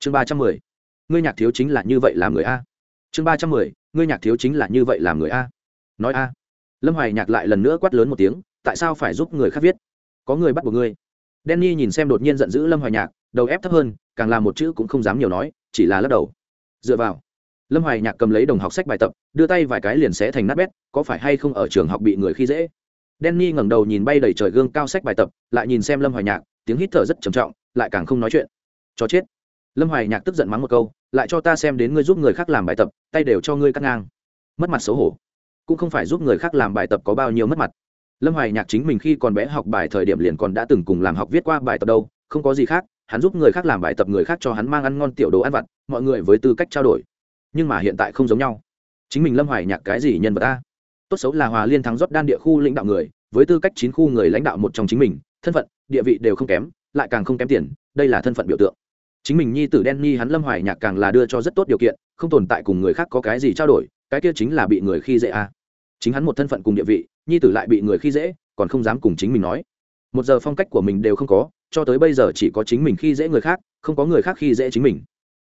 chương ba trăm mười ngươi nhạc thiếu chính là như vậy làm người a chương ba trăm mười ngươi nhạc thiếu chính là như vậy làm người a nói a lâm hoài nhạc lại lần nữa quát lớn một tiếng tại sao phải giúp người khác viết có người bắt buộc ngươi denny nhìn xem đột nhiên giận dữ Lâm Hoài Nhạc, đầu ép thấp hơn, càng làm một chữ cũng không dám nhiều nói, chỉ là lắc đầu. Dựa vào. Lâm Hoài Nhạc cầm lấy đồng học sách bài tập, đưa tay vài cái liền xé thành nát bét, có phải hay không ở trường học bị người khi dễ? denny ngẩng đầu nhìn bay đầy trời gương cao sách bài tập, lại nhìn xem Lâm Hoài Nhạc, tiếng hít thở rất trầm trọng, lại càng không nói chuyện. Cho chết. Lâm Hoài Nhạc tức giận mắng một câu, lại cho ta xem đến ngươi giúp người khác làm bài tập, tay đều cho ngươi cắt ngang. Mất mặt xấu hổ. Cũng không phải giúp người khác làm bài tập có bao nhiêu mất mặt. Lâm hoài nhạc chính mình khi còn bé học bài thời điểm liền còn đã từng cùng làm học viết qua bài tập đâu không có gì khác hắn giúp người khác làm bài tập người khác cho hắn mang ăn ngon tiểu đồ ăn vặt mọi người với tư cách trao đổi. Nhưng mà hiện tại không giống nhau. Chính mình lâm hoài nhạc cái gì nhân vật ta tốt xấu là hòa liên thắng rót đan địa khu lãnh đạo người với tư cách chín khu người lãnh đạo một trong chính mình thân phận địa vị đều không kém lại càng không kém tiền đây là thân phận biểu tượng chính mình nhi tử đen nhi hắn lâm hoài nhạc càng là đưa cho rất tốt điều kiện, không tồn tại cùng người khác có cái gì trao đổi, cái kia chính là bị người khi dễ à. chính hắn một thân phận cùng địa vị, nhi tử lại bị người khi dễ, còn không dám cùng chính mình nói. Một giờ phong cách của mình đều không có, cho tới bây giờ chỉ có chính mình khi dễ người khác, không có người khác khi dễ chính mình.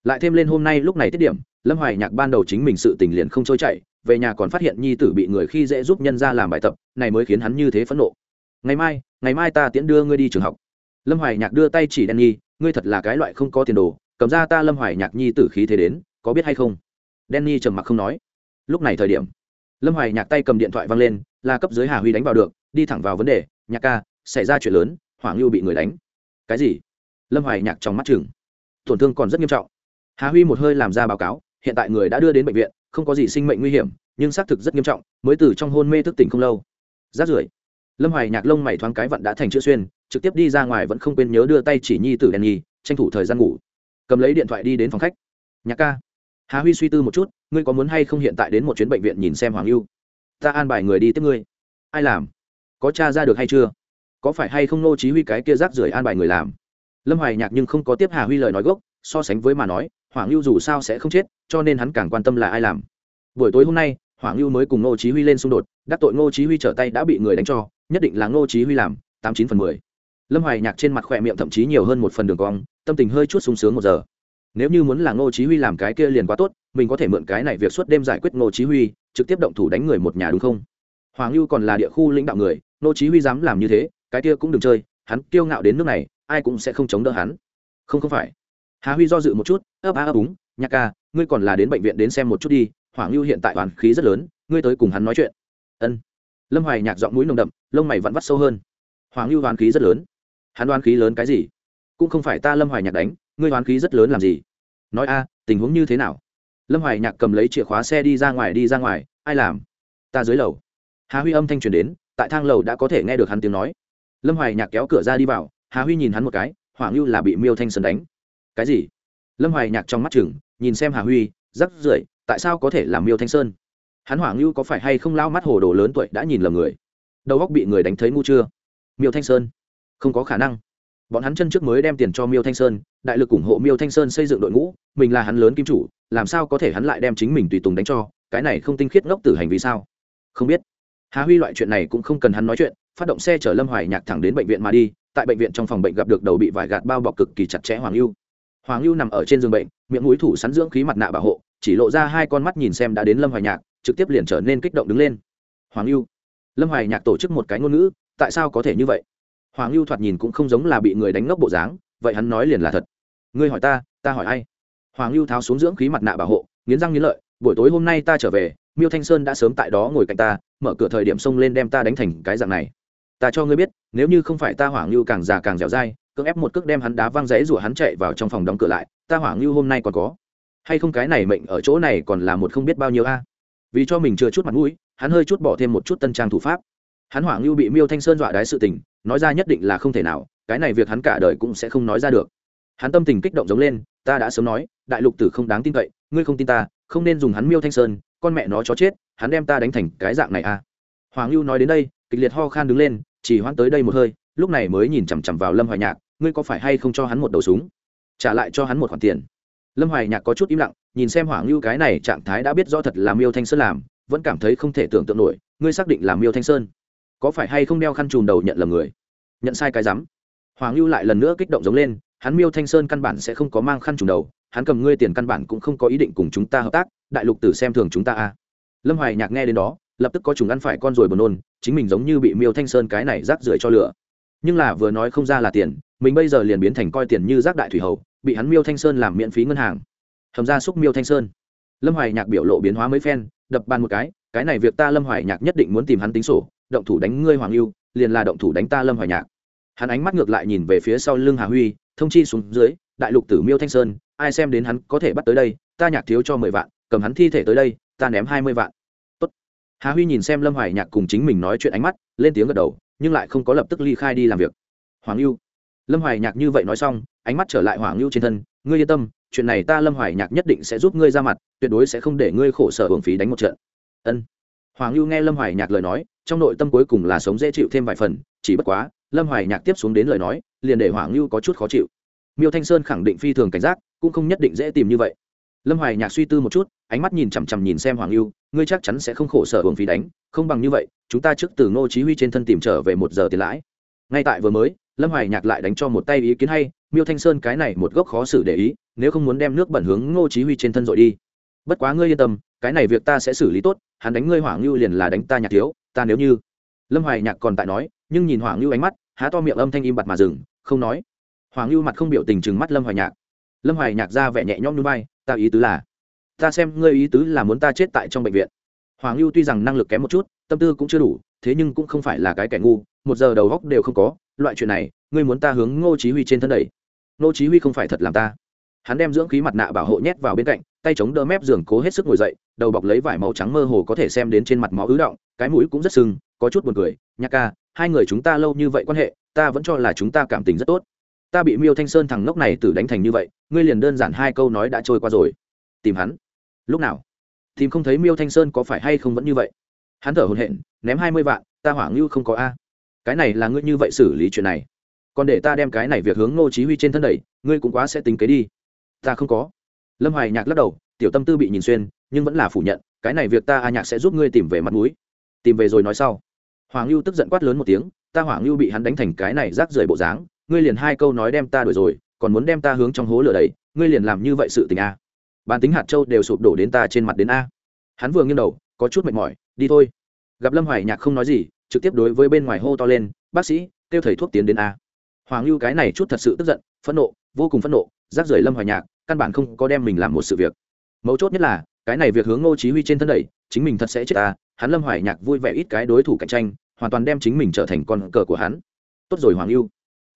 Lại thêm lên hôm nay lúc này tiết điểm, lâm hoài nhạc ban đầu chính mình sự tình liền không trôi chạy về nhà còn phát hiện nhi tử bị người khi dễ giúp nhân ra làm bài tập, này mới khiến hắn như thế phẫn nộ. Ngày mai ngày mai ta tiễn đưa ngươi đi trường học lâm hoài nhạc đưa tay chỉ đen nhi, ngươi thật là cái loại không có tiền đồ, cầm ra ta lâm hoài nhạc nhi tử khí thế đến, có biết hay không? Đen nhi trầm mặc không nói. Lúc này thời điểm, lâm hoài nhạc tay cầm điện thoại văng lên là cấp dưới hà huy đánh vào được, đi thẳng vào vấn đề, nhạc ca, xảy ra chuyện lớn, hoàng lưu bị người đánh. Cái gì? Lâm hoài nhạc trong mắt chừng tổn thương còn rất nghiêm trọng. Hà huy một hơi làm ra báo cáo, hiện tại người đã đưa đến bệnh viện, không có gì sinh mệnh nguy hiểm, nhưng xác thực rất nghiêm trọng, mới từ trong hôn mê thức tỉnh không lâu. Rát rưởi, lâm hoài nhạc lông mày thoáng cái vận đã thành chữ xuyên trực tiếp đi ra ngoài vẫn không quên nhớ đưa tay chỉ nhi tử đèn nhi tranh thủ thời gian ngủ. Cầm lấy điện thoại đi đến phòng khách. Nhạc ca. Hà huy suy tư một chút, ngươi có muốn hay không hiện tại đến một chuyến bệnh viện nhìn xem hoàng lưu ta an bài người đi tiếp ngươi. Ai làm? Có cha ra được hay chưa? Có phải hay không nô chí huy cái kia rác rưởi an bài người làm? Lâm hoài nhạc nhưng không có tiếp hà huy lời nói gốc, so sánh với mà nói, hoàng lưu dù sao sẽ không chết, cho nên hắn càng quan tâm là ai làm. Buổi tối hôm nay, hoàng lưu mới cùng nô chí huy lên xung đột, đắc tội nô chí huy trở tay đã bị người đánh cho, nhất định là nô chí huy làm, tám chín phần mười lâm hoài nhạc trên mặt khỏe miệng thậm chí nhiều hơn một phần đường cong, tâm tình hơi chút sung sướng một giờ. Nếu như muốn là ngô chí huy làm cái kia liền quá tốt, mình có thể mượn cái này việc suốt đêm giải quyết ngô chí huy, trực tiếp động thủ đánh người một nhà đúng không? Hoàng lưu còn là địa khu lãnh đạo người, ngô chí huy dám làm như thế, cái kia cũng đừng chơi, hắn kiêu ngạo đến nước này, ai cũng sẽ không chống đỡ hắn. Không không phải. Hà huy do dự một chút, ấp á ấp úng, nhạc ca, ngươi còn là đến bệnh viện đến xem một chút đi, hoàng lưu hiện tại hoàn khí rất lớn, ngươi tới cùng hắn nói chuyện. Ân. Lâm hoài nhạc giọng mũi nồng đậm, lông mày vẫn vắt sâu hơn. Hoàng lưu hoàn khí rất lớn hắn đoán khí lớn cái gì? Cũng không phải ta lâm hoài nhạc đánh, ngươi đoán khí rất lớn làm gì? Nói a, tình huống như thế nào? Lâm hoài nhạc cầm lấy chìa khóa xe đi ra ngoài, đi ra ngoài, ai làm? Ta dưới lầu. Hà huy âm thanh truyền đến, tại thang lầu đã có thể nghe được hắn tiếng nói. Lâm hoài nhạc kéo cửa ra đi vào, hà huy nhìn hắn một cái hoàng lưu là bị miêu thanh sơn đánh. Cái gì? Lâm hoài nhạc trong mắt chừng, nhìn xem hà huy, rắc rưởi, tại sao có thể làm miêu thanh sơn? Hắn hoàng lưu có phải hay không lao mắt hồ đồ lớn tuổi đã nhìn lầm người? Đầu góc bị người đánh thấy ngu chưa? Miêu thanh sơn không có khả năng. Bọn hắn chân trước mới đem tiền cho miêu thanh sơn, đại lực ủng hộ miêu thanh sơn xây dựng đội ngũ, mình là hắn lớn kim chủ, làm sao có thể hắn lại đem chính mình tùy tùng đánh cho, cái này không tinh khiết ngốc tử hành vi sao? Không biết. Hà huy loại chuyện này cũng không cần hắn nói chuyện, phát động xe chở lâm hoài nhạc thẳng đến bệnh viện mà đi, tại bệnh viện trong phòng bệnh gặp được đầu bị vải gạt bao bọc cực kỳ chặt chẽ hoàng lưu hoàng lưu nằm ở trên giường bệnh, miệng mũi thủ sắn dưỡng khí mặt nạ bảo hộ, chỉ lộ ra hai con mắt nhìn xem đã đến lâm hoài nhạc, trực tiếp liền trở nên kích động đứng lên. Hoàng lưu lâm hoài nhạc tổ chức một cái ngôn ngữ, tại sao có thể như vậy? Hoàng lưu thoạt nhìn cũng không giống là bị người đánh ngốc bộ dáng, vậy hắn nói liền là thật. Ngươi hỏi ta ta hỏi ai? Hoàng lưu tháo xuống dưỡng khí mặt nạ bảo hộ, nghiến răng nghiến lợi, buổi tối hôm nay ta trở về, miêu thanh sơn đã sớm tại đó ngồi cạnh ta, mở cửa thời điểm xông lên đem ta đánh thành cái dạng này. Ta cho ngươi biết, nếu như không phải ta hoàng lưu càng già càng dẻo dai, cưỡng ép một cước đem hắn đá văng rẽ rủa hắn chạy vào trong phòng đóng cửa lại, ta hoàng lưu hôm nay còn có. Hay không cái này mệnh ở chỗ này còn là một không biết bao nhiêu a? Vì cho mình chưa chút mặt mũi, hắn hơi chút bỏ thêm một chút tân trang thủ pháp hắn hoàng lưu bị miêu thanh sơn dọa đái sự tình, nói ra nhất định là không thể nào, cái này việc hắn cả đời cũng sẽ không nói ra được. Hắn tâm tình kích động giống lên, ta đã sớm nói, đại lục tử không đáng tin cậy, ngươi không tin ta, không nên dùng hắn miêu thanh sơn, con mẹ nó chó chết, hắn đem ta đánh thành cái dạng này à. Hoàng lưu nói đến đây, kịch liệt ho khan đứng lên, chỉ hoãn tới đây một hơi, lúc này mới nhìn chằm chằm vào lâm hoài nhạc, ngươi có phải hay không cho hắn một đầu súng? Trả lại cho hắn một khoản tiền. Lâm hoài nhạc có chút im lặng, nhìn xem hoàng lưu cái này trạng thái đã biết rõ thật là miêu thanh sơn làm, vẫn cảm thấy không thể tưởng tượng nổi, ngươi xác định là miêu thanh sơn? Có phải hay không đeo khăn trùm đầu nhận lầm người? Nhận sai cái rắm hoàng lưu lại lần nữa kích động giống lên, hắn miêu thanh sơn căn bản sẽ không có mang khăn trùm đầu, hắn cầm ngươi tiền căn bản cũng không có ý định cùng chúng ta hợp tác, đại lục tử xem thường chúng ta a lâm hoài nhạc nghe đến đó, lập tức có chúng ăn phải con rồi buồn nôn, chính mình giống như bị miêu thanh sơn cái này rác rưởi cho lửa. Nhưng là vừa nói không ra là tiền, mình bây giờ liền biến thành coi tiền như rác đại thủy hầu, bị hắn miêu thanh sơn làm miễn phí ngân hàng. Hầm ra xúc miêu thanh sơn. Lâm hoài nhạc biểu lộ biến hóa mấy phen, đập bàn một cái cái này việc ta lâm hoài nhạc nhất định muốn tìm hắn tính sổ động thủ đánh ngươi hoàng lưu liền là động thủ đánh ta lâm hoài nhạc. Hắn ánh mắt ngược lại nhìn về phía sau lưng hà huy, thông chi xuống dưới, đại lục tử miêu thanh sơn, ai xem đến hắn có thể bắt tới đây, ta nhạc thiếu cho mười vạn, cầm hắn thi thể tới đây, ta ném hai mươi vạn. Tốt. hà huy nhìn xem lâm hoài nhạc cùng chính mình nói chuyện ánh mắt, lên tiếng gật đầu, nhưng lại không có lập tức ly khai đi làm việc. Hoàng lưu lâm hoài nhạc như vậy nói xong, ánh mắt trở lại hoàng lưu trên thân, ngươi yên tâm, chuyện này ta lâm hoài nhạc nhất định sẽ giúp ngươi ra mặt, tuyệt đối sẽ không để ngươi khổ sở hưởng phí đánh một trận. Ân hoàng lưu nghe lâm hoài nhạc lời nói, trong nội tâm cuối cùng là sống dễ chịu thêm vài phần, chỉ bất quá, lâm hoài nhạc tiếp xuống đến lời nói, liền để hoàng lưu có chút khó chịu. Miêu thanh sơn khẳng định phi thường cảnh giác, cũng không nhất định dễ tìm như vậy. Lâm hoài nhạc suy tư một chút, ánh mắt nhìn chằm chằm nhìn xem hoàng lưu ngươi chắc chắn sẽ không khổ sở hưởng phí đánh, không bằng như vậy, chúng ta trước từ ngô chí huy trên thân tìm trở về một giờ tiền lãi. Ngay tại vừa mới, lâm hoài nhạc lại đánh cho một tay ý kiến hay, miêu thanh sơn cái này một gốc khó xử để ý, nếu không muốn đem nước bẩn hướng ngô chí huy trên thân rồi đi. Bất quá ngươi yên tâm cái này việc ta sẽ xử lý tốt, hắn đánh ngươi hoàng lưu liền là đánh ta nhạc thiếu, ta nếu như lâm hoài nhạc còn tại nói, nhưng nhìn hoàng lưu ánh mắt, há to miệng âm thanh im bặt mà dừng, không nói. Hoàng lưu mặt không biểu tình chừng mắt lâm hoài nhạc. Lâm hoài nhạc ra vẻ nhẹ nhõm núi bay ta ý tứ là, ta xem ngươi ý tứ là muốn ta chết tại trong bệnh viện. Hoàng lưu tuy rằng năng lực kém một chút, tâm tư cũng chưa đủ, thế nhưng cũng không phải là cái kẻ ngu, một giờ đầu góc đều không có, loại chuyện này, ngươi muốn ta hướng ngô chí huy trên thân đẩy. Ngô chí huy không phải thật làm ta hắn đem dưỡng khí mặt nạ bảo hộ nhét vào bên cạnh, tay chống đỡ mép giường cố hết sức ngồi dậy, đầu bọc lấy vải màu trắng mơ hồ có thể xem đến trên mặt máu ứ động, cái mũi cũng rất sưng, có chút buồn cười. Nhạc ca, hai người chúng ta lâu như vậy quan hệ, ta vẫn cho là chúng ta cảm tình rất tốt. Ta bị miêu thanh sơn thằng ngốc này tử đánh thành như vậy, ngươi liền đơn giản hai câu nói đã trôi qua rồi. Tìm hắn. Lúc nào? Tìm không thấy miêu thanh sơn có phải hay không vẫn như vậy? Hắn thở hồn hện ném hai mươi vạn, ta hỏa ngưu không có a. Cái này là ngươi như vậy xử lý chuyện này. Còn để ta đem cái này việc hướng ngô chí huy trên thân đẩy, ngươi cũng quá sẽ tính kế đi ta không có. Lâm hoài nhạc lắc đầu, tiểu tâm tư bị nhìn xuyên, nhưng vẫn là phủ nhận, cái này việc ta a nhạc sẽ giúp ngươi tìm về mặt mũi. Tìm về rồi nói sau. Hoàng lưu tức giận quát lớn một tiếng, ta hoàng lưu bị hắn đánh thành cái này rác rưởi bộ dáng, ngươi liền hai câu nói đem ta đuổi rồi, còn muốn đem ta hướng trong hố lửa đầy ngươi liền làm như vậy sự tình a. Bản tính hạt châu đều sụp đổ đến ta trên mặt đến a. Hắn vừa nghiêng đầu, có chút mệt mỏi, đi thôi. Gặp lâm hoài nhạc không nói gì, trực tiếp đối với bên ngoài hô to lên, bác sĩ, kêu thầy thuốc tiến đến a. Hoàng lưu cái này chút thật sự tức giận, phẫn nộ, vô cùng phẫn nộ, rác rưởi lâm hoài nhạc căn bản không có đem mình làm một sự việc. Mấu chốt nhất là, cái này việc hướng ngô chí huy trên thân đẩy, chính mình thật sẽ chết ta, hắn lâm hoài nhạc vui vẻ ít cái đối thủ cạnh tranh, hoàn toàn đem chính mình trở thành con cờ của hắn. Tốt rồi hoàng lưu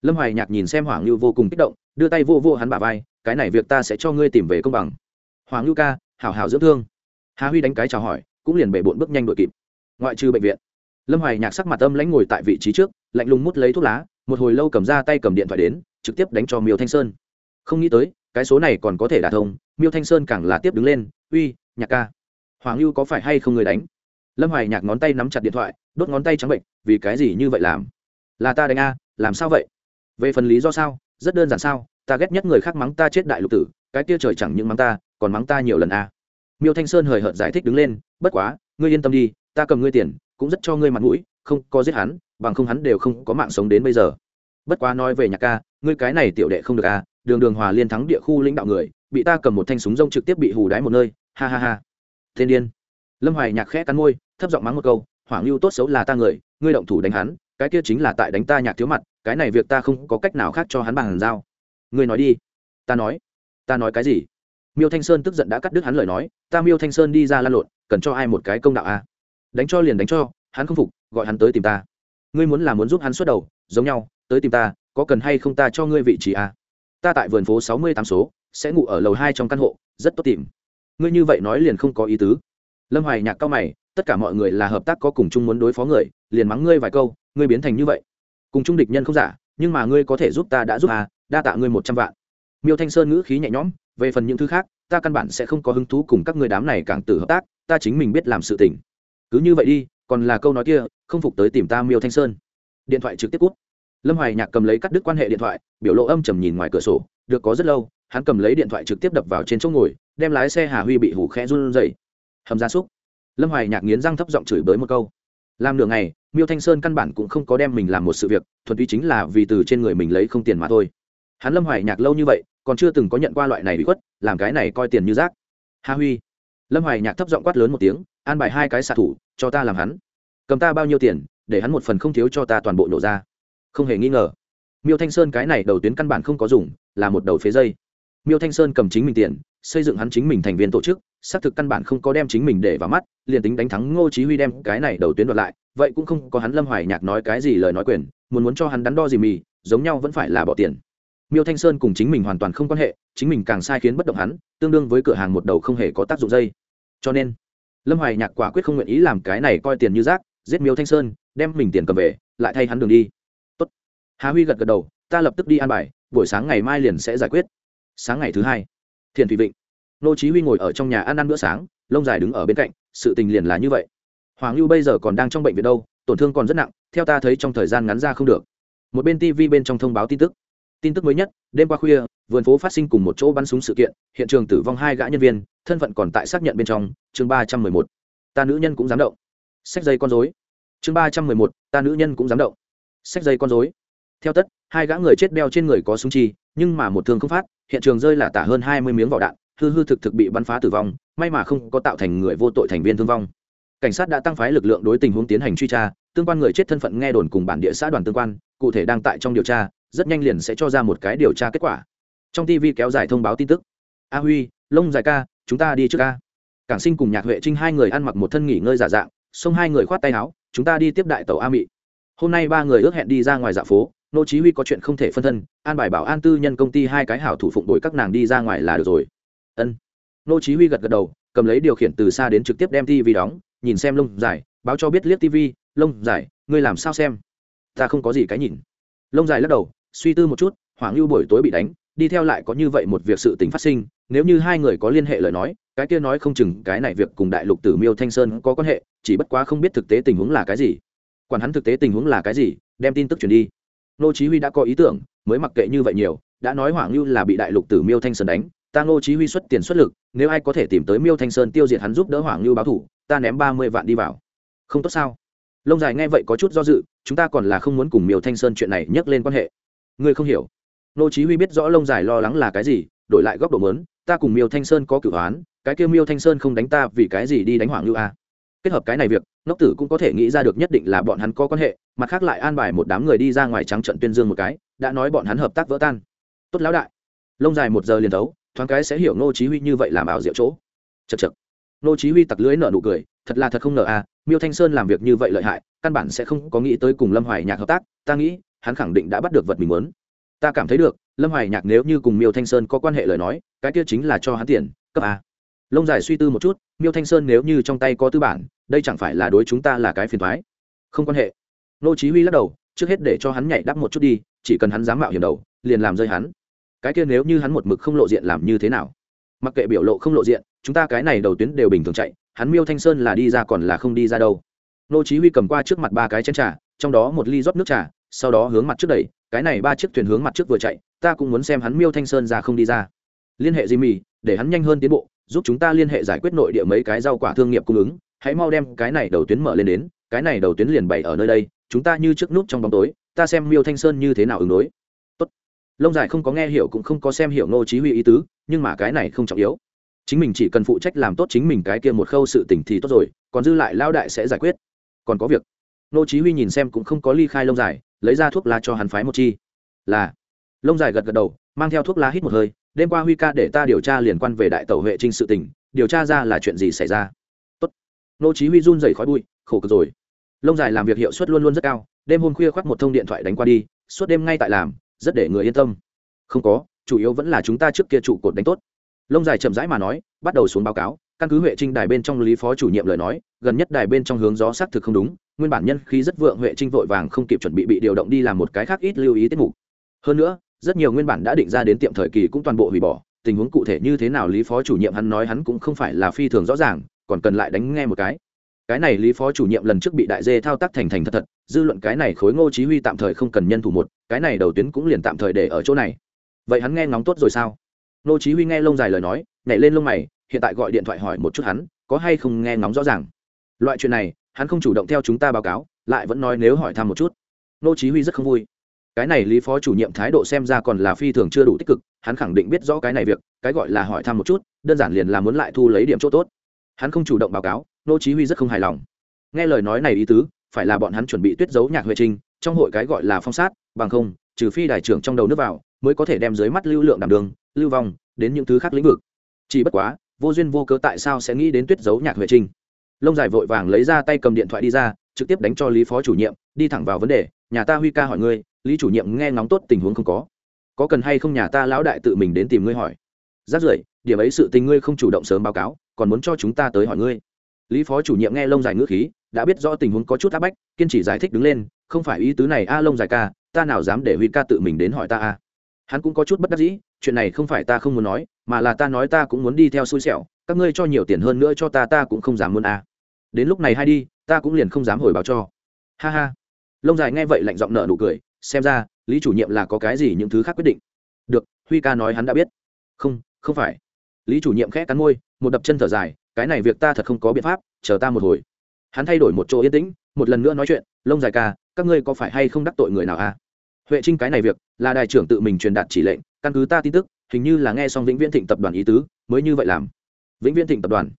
lâm hoài nhạc nhìn xem hoàng lưu vô cùng kích động, đưa tay vô vô hắn bả vai, cái này việc ta sẽ cho ngươi tìm về công bằng. Hoàng lưu ca, hảo hảo dưỡng thương. Hà huy đánh cái chào hỏi, cũng liền bể bộn bước nhanh đội kịp. Ngoại trừ bệnh viện, lâm hoài nhạc sắc mặt âm lãnh ngồi tại vị trí trước, lạnh lùng mút lấy thuốc lá, một hồi lâu cầm ra tay cầm điện thoại đến, trực tiếp đánh cho miêu thanh sơn. Không nghĩ tới cái số này còn có thể đả thông, miêu thanh sơn càng là tiếp đứng lên, uy, nhạc ca, hoàng lưu có phải hay không người đánh? Lâm hoài nhạc ngón tay nắm chặt điện thoại, đốt ngón tay trắng bệnh, vì cái gì như vậy làm? Là ta đánh a, làm sao vậy? Về phần lý do sao, rất đơn giản sao, ta ghét nhất người khác mắng ta chết đại lục tử, cái kia trời chẳng những mắng ta, còn mắng ta nhiều lần a. Miêu thanh sơn hời hợt giải thích đứng lên, bất quá, ngươi yên tâm đi, ta cầm ngươi tiền, cũng rất cho ngươi mặt mũi, không có giết hắn, bằng không hắn đều không có mạng sống đến bây giờ. Bất quá nói về nhạc ca, ngươi cái này tiểu đệ không được a đường đường hòa liên thắng địa khu lãnh đạo người, bị ta cầm một thanh súng rông trực tiếp bị hù đái một nơi, ha ha ha. Thiên điên. Lâm hoài nhạc khẽ cắn môi, thấp giọng mắng một câu hoàng lưu tốt xấu là ta người, ngươi động thủ đánh hắn, cái kia chính là tại đánh ta nhạc thiếu mặt, cái này việc ta không có cách nào khác cho hắn bằng dao ngươi nói đi. Ta nói. Ta nói cái gì? Miêu thanh sơn tức giận đã cắt đứt hắn lời nói, ta miêu thanh sơn đi ra lan lộn, cần cho ai một cái công đạo a à? đánh cho liền đánh cho, hắn không phục, gọi hắn tới tìm ta. Ngươi muốn là muốn giúp hắn xuất đầu, giống nhau, tới tìm ta, có cần hay không ta cho ngươi vị trí a à? Ta tại vườn phố sáu mươi tám số, sẽ ngủ ở lầu hai trong căn hộ, rất tốt tìm. Ngươi như vậy nói liền không có ý tứ. Lâm hoài nhạc cao mày, tất cả mọi người là hợp tác có cùng chung muốn đối phó người, liền mắng ngươi vài câu, ngươi biến thành như vậy. Cùng chung địch nhân không giả, nhưng mà ngươi có thể giúp ta đã giúp à đa tạ ngươi một trăm vạn. Miêu thanh sơn ngữ khí nhẹ nhõm, về phần những thứ khác, ta căn bản sẽ không có hứng thú cùng các người đám này càng tử hợp tác, ta chính mình biết làm sự tình. Cứ như vậy đi, còn là câu nói kia, không phục tới tìm ta miêu thanh sơn. Điện thoại trực tiếp cút lâm hoài nhạc cầm lấy cắt đứt quan hệ điện thoại, biểu lộ âm trầm nhìn ngoài cửa sổ. Được có rất lâu, hắn cầm lấy điện thoại trực tiếp đập vào trên chỗ ngồi, đem lái xe hà huy bị hủ khẽ run rẩy. Hầm gia súc. Lâm hoài nhạc nghiến răng thấp giọng chửi bới một câu. Làm nửa ngày, miêu thanh sơn căn bản cũng không có đem mình làm một sự việc, thuần túy chính là vì từ trên người mình lấy không tiền mà thôi. Hắn lâm hoài nhạc lâu như vậy, còn chưa từng có nhận qua loại này bị khuất, làm cái này coi tiền như rác. Hà huy. Lâm hoài nhạc thấp giọng quát lớn một tiếng, an bài hai cái xạ thủ, cho ta làm hắn. Cầm ta bao nhiêu tiền, để hắn một phần không thiếu cho ta toàn bộ nổ ra không hề nghi ngờ. Miêu thanh sơn cái này đầu tuyến căn bản không có dùng, là một đầu phế dây. Miêu thanh sơn cầm chính mình tiền, xây dựng hắn chính mình thành viên tổ chức, xác thực căn bản không có đem chính mình để vào mắt, liền tính đánh thắng ngô chí huy đem cái này đầu tuyến đoạt lại, vậy cũng không có hắn lâm hoài nhạc nói cái gì lời nói quyền, muốn muốn cho hắn đắn đo gì mì, giống nhau vẫn phải là bỏ tiền. Miêu thanh sơn cùng chính mình hoàn toàn không quan hệ, chính mình càng sai khiến bất động hắn, tương đương với cửa hàng một đầu không hề có tác dụng dây. Cho nên, lâm hoài nhạc quả quyết không nguyện ý làm cái này coi tiền như rác, giết miêu thanh sơn, đem mình tiền cầm về, lại thay hắn đường đi hà huy gật gật đầu, ta lập tức đi an bài, buổi sáng ngày mai liền sẽ giải quyết. Sáng ngày thứ hai thiền thủy vịnh. Nô chí huy ngồi ở trong nhà ăn ăn bữa sáng, lông dài đứng ở bên cạnh, sự tình liền là như vậy. Hoàng lưu bây giờ còn đang trong bệnh viện đâu, tổn thương còn rất nặng, theo ta thấy trong thời gian ngắn ra không được. Một bên tv bên trong thông báo tin tức. Tin tức mới nhất, đêm qua khuya, vườn phố phát sinh cùng một chỗ bắn súng sự kiện, hiện trường tử vong hai gã nhân viên, thân phận còn tại xác nhận bên trong, chương ba trăm mười một. Ta nữ nhân cũng dám động. Sách dây con dối chương ba trăm mười một, ta nữ nhân cũng dám động. Sách dây con dối theo tất, hai gã người chết đeo trên người có súng chi, nhưng mà một thương không phát, hiện trường rơi là tả hơn hai mươi miếng vỏ đạn, hư hư thực thực bị bắn phá tử vong, may mà không có tạo thành người vô tội thành viên thương vong. Cảnh sát đã tăng phái lực lượng đối tình huống tiến hành truy tra, tương quan người chết thân phận nghe đồn cùng bản địa xã đoàn tương quan, cụ thể đang tại trong điều tra, rất nhanh liền sẽ cho ra một cái điều tra kết quả. Trong tv kéo dài thông báo tin tức. A huy, lông dài ca, chúng ta đi trước ca. Cảng sinh cùng nhạc huệ trinh hai người ăn mặc một thân nghỉ ngơi giả dạng, xông hai người khoát tay áo, chúng ta đi tiếp đại tàu a mị. Hôm nay ba người ước hẹn đi ra ngoài dạ phố nô chí huy có chuyện không thể phân thân, an bài bảo an tư nhân công ty hai cái hảo thủ phụng đổi các nàng đi ra ngoài là được rồi. Ân. Nô chí huy gật gật đầu, cầm lấy điều khiển từ xa đến trực tiếp đem tivi đóng, nhìn xem lông dài, báo cho biết liếc tv lông dài, ngươi làm sao xem? Ta không có gì cái nhìn. Lông dài lắc đầu, suy tư một chút hoàng lưu buổi tối bị đánh, đi theo lại có như vậy một việc sự tình phát sinh, nếu như hai người có liên hệ lời nói, cái kia nói không chừng cái này việc cùng đại lục tử miêu thanh sơn có quan hệ, chỉ bất quá không biết thực tế tình huống là cái gì. Quản hắn thực tế tình huống là cái gì, đem tin tức truyền đi nô chí huy đã có ý tưởng mới mặc kệ như vậy nhiều đã nói hoàng lưu là bị đại lục tử miêu thanh sơn đánh ta nô chí huy xuất tiền xuất lực nếu ai có thể tìm tới miêu thanh sơn tiêu diệt hắn giúp đỡ hoàng lưu báo thù, ta ném 30 vạn đi vào. Không tốt sao? Lông dài nghe vậy có chút do dự chúng ta còn là không muốn cùng miêu thanh sơn chuyện này nhắc lên quan hệ. Ngươi không hiểu. Nô chí huy biết rõ lông dài lo lắng là cái gì đổi lại góc độ muốn ta cùng miêu thanh sơn có cửu án cái kia miêu thanh sơn không đánh ta vì cái gì đi đánh hoàng lưu a kết hợp cái này việc ngốc tử cũng có thể nghĩ ra được nhất định là bọn hắn có quan hệ, mặt khác lại an bài một đám người đi ra ngoài trắng trận tuyên dương một cái, đã nói bọn hắn hợp tác vỡ tan. Tốt lão đại. Lông dài một giờ liền thấu, thoáng cái sẽ hiểu nô chí huy như vậy làm ảo diệu chỗ. Chật chật nô chí huy tặc lưỡi nở nụ cười, thật là thật không ngờ a miêu thanh sơn làm việc như vậy lợi hại, căn bản sẽ không có nghĩ tới cùng lâm hoài nhạc hợp tác, ta nghĩ, hắn khẳng định đã bắt được vật mình muốn. Ta cảm thấy được, lâm hoài nhạc nếu như cùng miêu thanh sơn có quan hệ lời nói, cái kia chính là cho hắn tiền, cấp a lông dài suy tư một chút, miêu thanh sơn nếu như trong tay có tư bản, đây chẳng phải là đối chúng ta là cái phiền thoái không quan hệ. Nô chí huy lắc đầu, trước hết để cho hắn nhảy đắp một chút đi, chỉ cần hắn dám mạo hiểm đầu, liền làm rơi hắn. Cái kia nếu như hắn một mực không lộ diện làm như thế nào? Mặc kệ biểu lộ không lộ diện, chúng ta cái này đầu tuyến đều bình thường chạy, hắn miêu thanh sơn là đi ra còn là không đi ra đâu. Nô chí huy cầm qua trước mặt ba cái chén trà, trong đó một ly rót nước trà, sau đó hướng mặt trước đẩy, cái này ba chiếc thuyền hướng mặt trước vừa chạy, ta cũng muốn xem hắn miêu thanh sơn ra không đi ra. Liên hệ Jimmy, để hắn nhanh hơn tiến bộ giúp chúng ta liên hệ giải quyết nội địa mấy cái rau quả thương nghiệp cung ứng, hãy mau đem cái này đầu tuyến mở lên đến, cái này đầu tuyến liền bày ở nơi đây, chúng ta như trước nút trong bóng tối, ta xem miêu thanh sơn như thế nào ứng đối. Tốt. lông dài không có nghe hiểu cũng không có xem hiểu ngô chí huy ý tứ, nhưng mà cái này không trọng yếu. Chính mình chỉ cần phụ trách làm tốt chính mình cái kia một khâu sự tình thì tốt rồi, còn dư lại lao đại sẽ giải quyết. Còn có việc. Ngô chí huy nhìn xem cũng không có ly khai lông dài lấy ra thuốc lá cho hắn phái một chi. Là. Lông dài gật gật đầu, mang theo thuốc lá hít một hơi đêm qua huy ca để ta điều tra liên quan về đại tẩu huệ trinh sự tình, điều tra ra là chuyện gì xảy ra? Tốt. Nô chí huy run rẩy khói bụi, khổ cực rồi. Lông dài làm việc hiệu suất luôn luôn rất cao, đêm hôm khuya khoác một thông điện thoại đánh qua đi, suốt đêm ngay tại làm, rất để người yên tâm. Không có, chủ yếu vẫn là chúng ta trước kia trụ cột đánh tốt. Lông dài chậm rãi mà nói, bắt đầu xuống báo cáo, căn cứ huệ trinh đài bên trong lý phó chủ nhiệm lời nói, gần nhất đài bên trong hướng gió xác thực không đúng, nguyên bản nhân khí rất vượng huệ trinh vội vàng không kịp chuẩn bị bị điều động đi làm một cái khác ít lưu ý tiết mục. Hơn nữa rất nhiều nguyên bản đã định ra đến tiệm thời kỳ cũng toàn bộ hủy bỏ, tình huống cụ thể như thế nào lý phó chủ nhiệm hắn nói hắn cũng không phải là phi thường rõ ràng, còn cần lại đánh nghe một cái. Cái này lý phó chủ nhiệm lần trước bị đại dê thao tác thành thành thật thật, dư luận cái này khối ngô chí huy tạm thời không cần nhân thủ một, cái này đầu tuyến cũng liền tạm thời để ở chỗ này. Vậy hắn nghe ngóng tốt rồi sao? Ngô chí huy nghe lông dài lời nói, nhảy lên lông mày, hiện tại gọi điện thoại hỏi một chút hắn, có hay không nghe ngóng rõ ràng? Loại chuyện này, hắn không chủ động theo chúng ta báo cáo, lại vẫn nói nếu hỏi thăm một chút. Ngô chí huy rất không vui cái này lý phó chủ nhiệm thái độ xem ra còn là phi thường chưa đủ tích cực, hắn khẳng định biết rõ cái này việc, cái gọi là hỏi thăm một chút, đơn giản liền là muốn lại thu lấy điểm chỗ tốt. Hắn không chủ động báo cáo, nô chí huy rất không hài lòng. Nghe lời nói này ý tứ, phải là bọn hắn chuẩn bị tuyết giấu nhạc huệ trinh, trong hội cái gọi là phong sát, bằng không, trừ phi đại trưởng trong đầu nước vào, mới có thể đem dưới mắt lưu lượng đảm đường, lưu vong, đến những thứ khác lĩnh vực. Chỉ bất quá, vô duyên vô cớ tại sao sẽ nghĩ đến tuyết giấu nhạc huệ trinh? Lông dài vội vàng lấy ra tay cầm điện thoại đi ra, trực tiếp đánh cho lý phó chủ nhiệm, đi thẳng vào vấn đề, nhà ta huy ca hỏi ngươi lý chủ nhiệm nghe ngóng tốt tình huống không có. Có cần hay không nhà ta lão đại tự mình đến tìm ngươi hỏi? Rát rưởi, điểm ấy sự tình ngươi không chủ động sớm báo cáo, còn muốn cho chúng ta tới hỏi ngươi. Lý phó chủ nhiệm nghe lông dài ngữ khí, đã biết rõ tình huống có chút áp bách, kiên trì giải thích đứng lên, không phải ý tứ này a lông dài ca, ta nào dám để huy ca tự mình đến hỏi ta a. Hắn cũng có chút bất đắc dĩ, chuyện này không phải ta không muốn nói, mà là ta nói ta cũng muốn đi theo xui xẻo, các ngươi cho nhiều tiền hơn nữa cho ta ta cũng không dám muốn a. Đến lúc này hay đi, ta cũng liền không dám hồi báo cho. Ha ha. Lông dài nghe vậy lạnh giọng nợ nụ cười xem ra, lý chủ nhiệm là có cái gì những thứ khác quyết định. Được, huy ca nói hắn đã biết. Không không phải. Lý chủ nhiệm khẽ cắn môi, một đập chân thở dài, cái này việc ta thật không có biện pháp, chờ ta một hồi. Hắn thay đổi một chỗ yên tĩnh, một lần nữa nói chuyện, lông dài ca, các ngươi có phải hay không đắc tội người nào à? Huệ trinh cái này việc, là đại trưởng tự mình truyền đạt chỉ lệnh, căn cứ ta tin tức, hình như là nghe xong vĩnh viễn thịnh tập đoàn ý tứ, mới như vậy làm. Vĩnh viễn thịnh tập đoàn.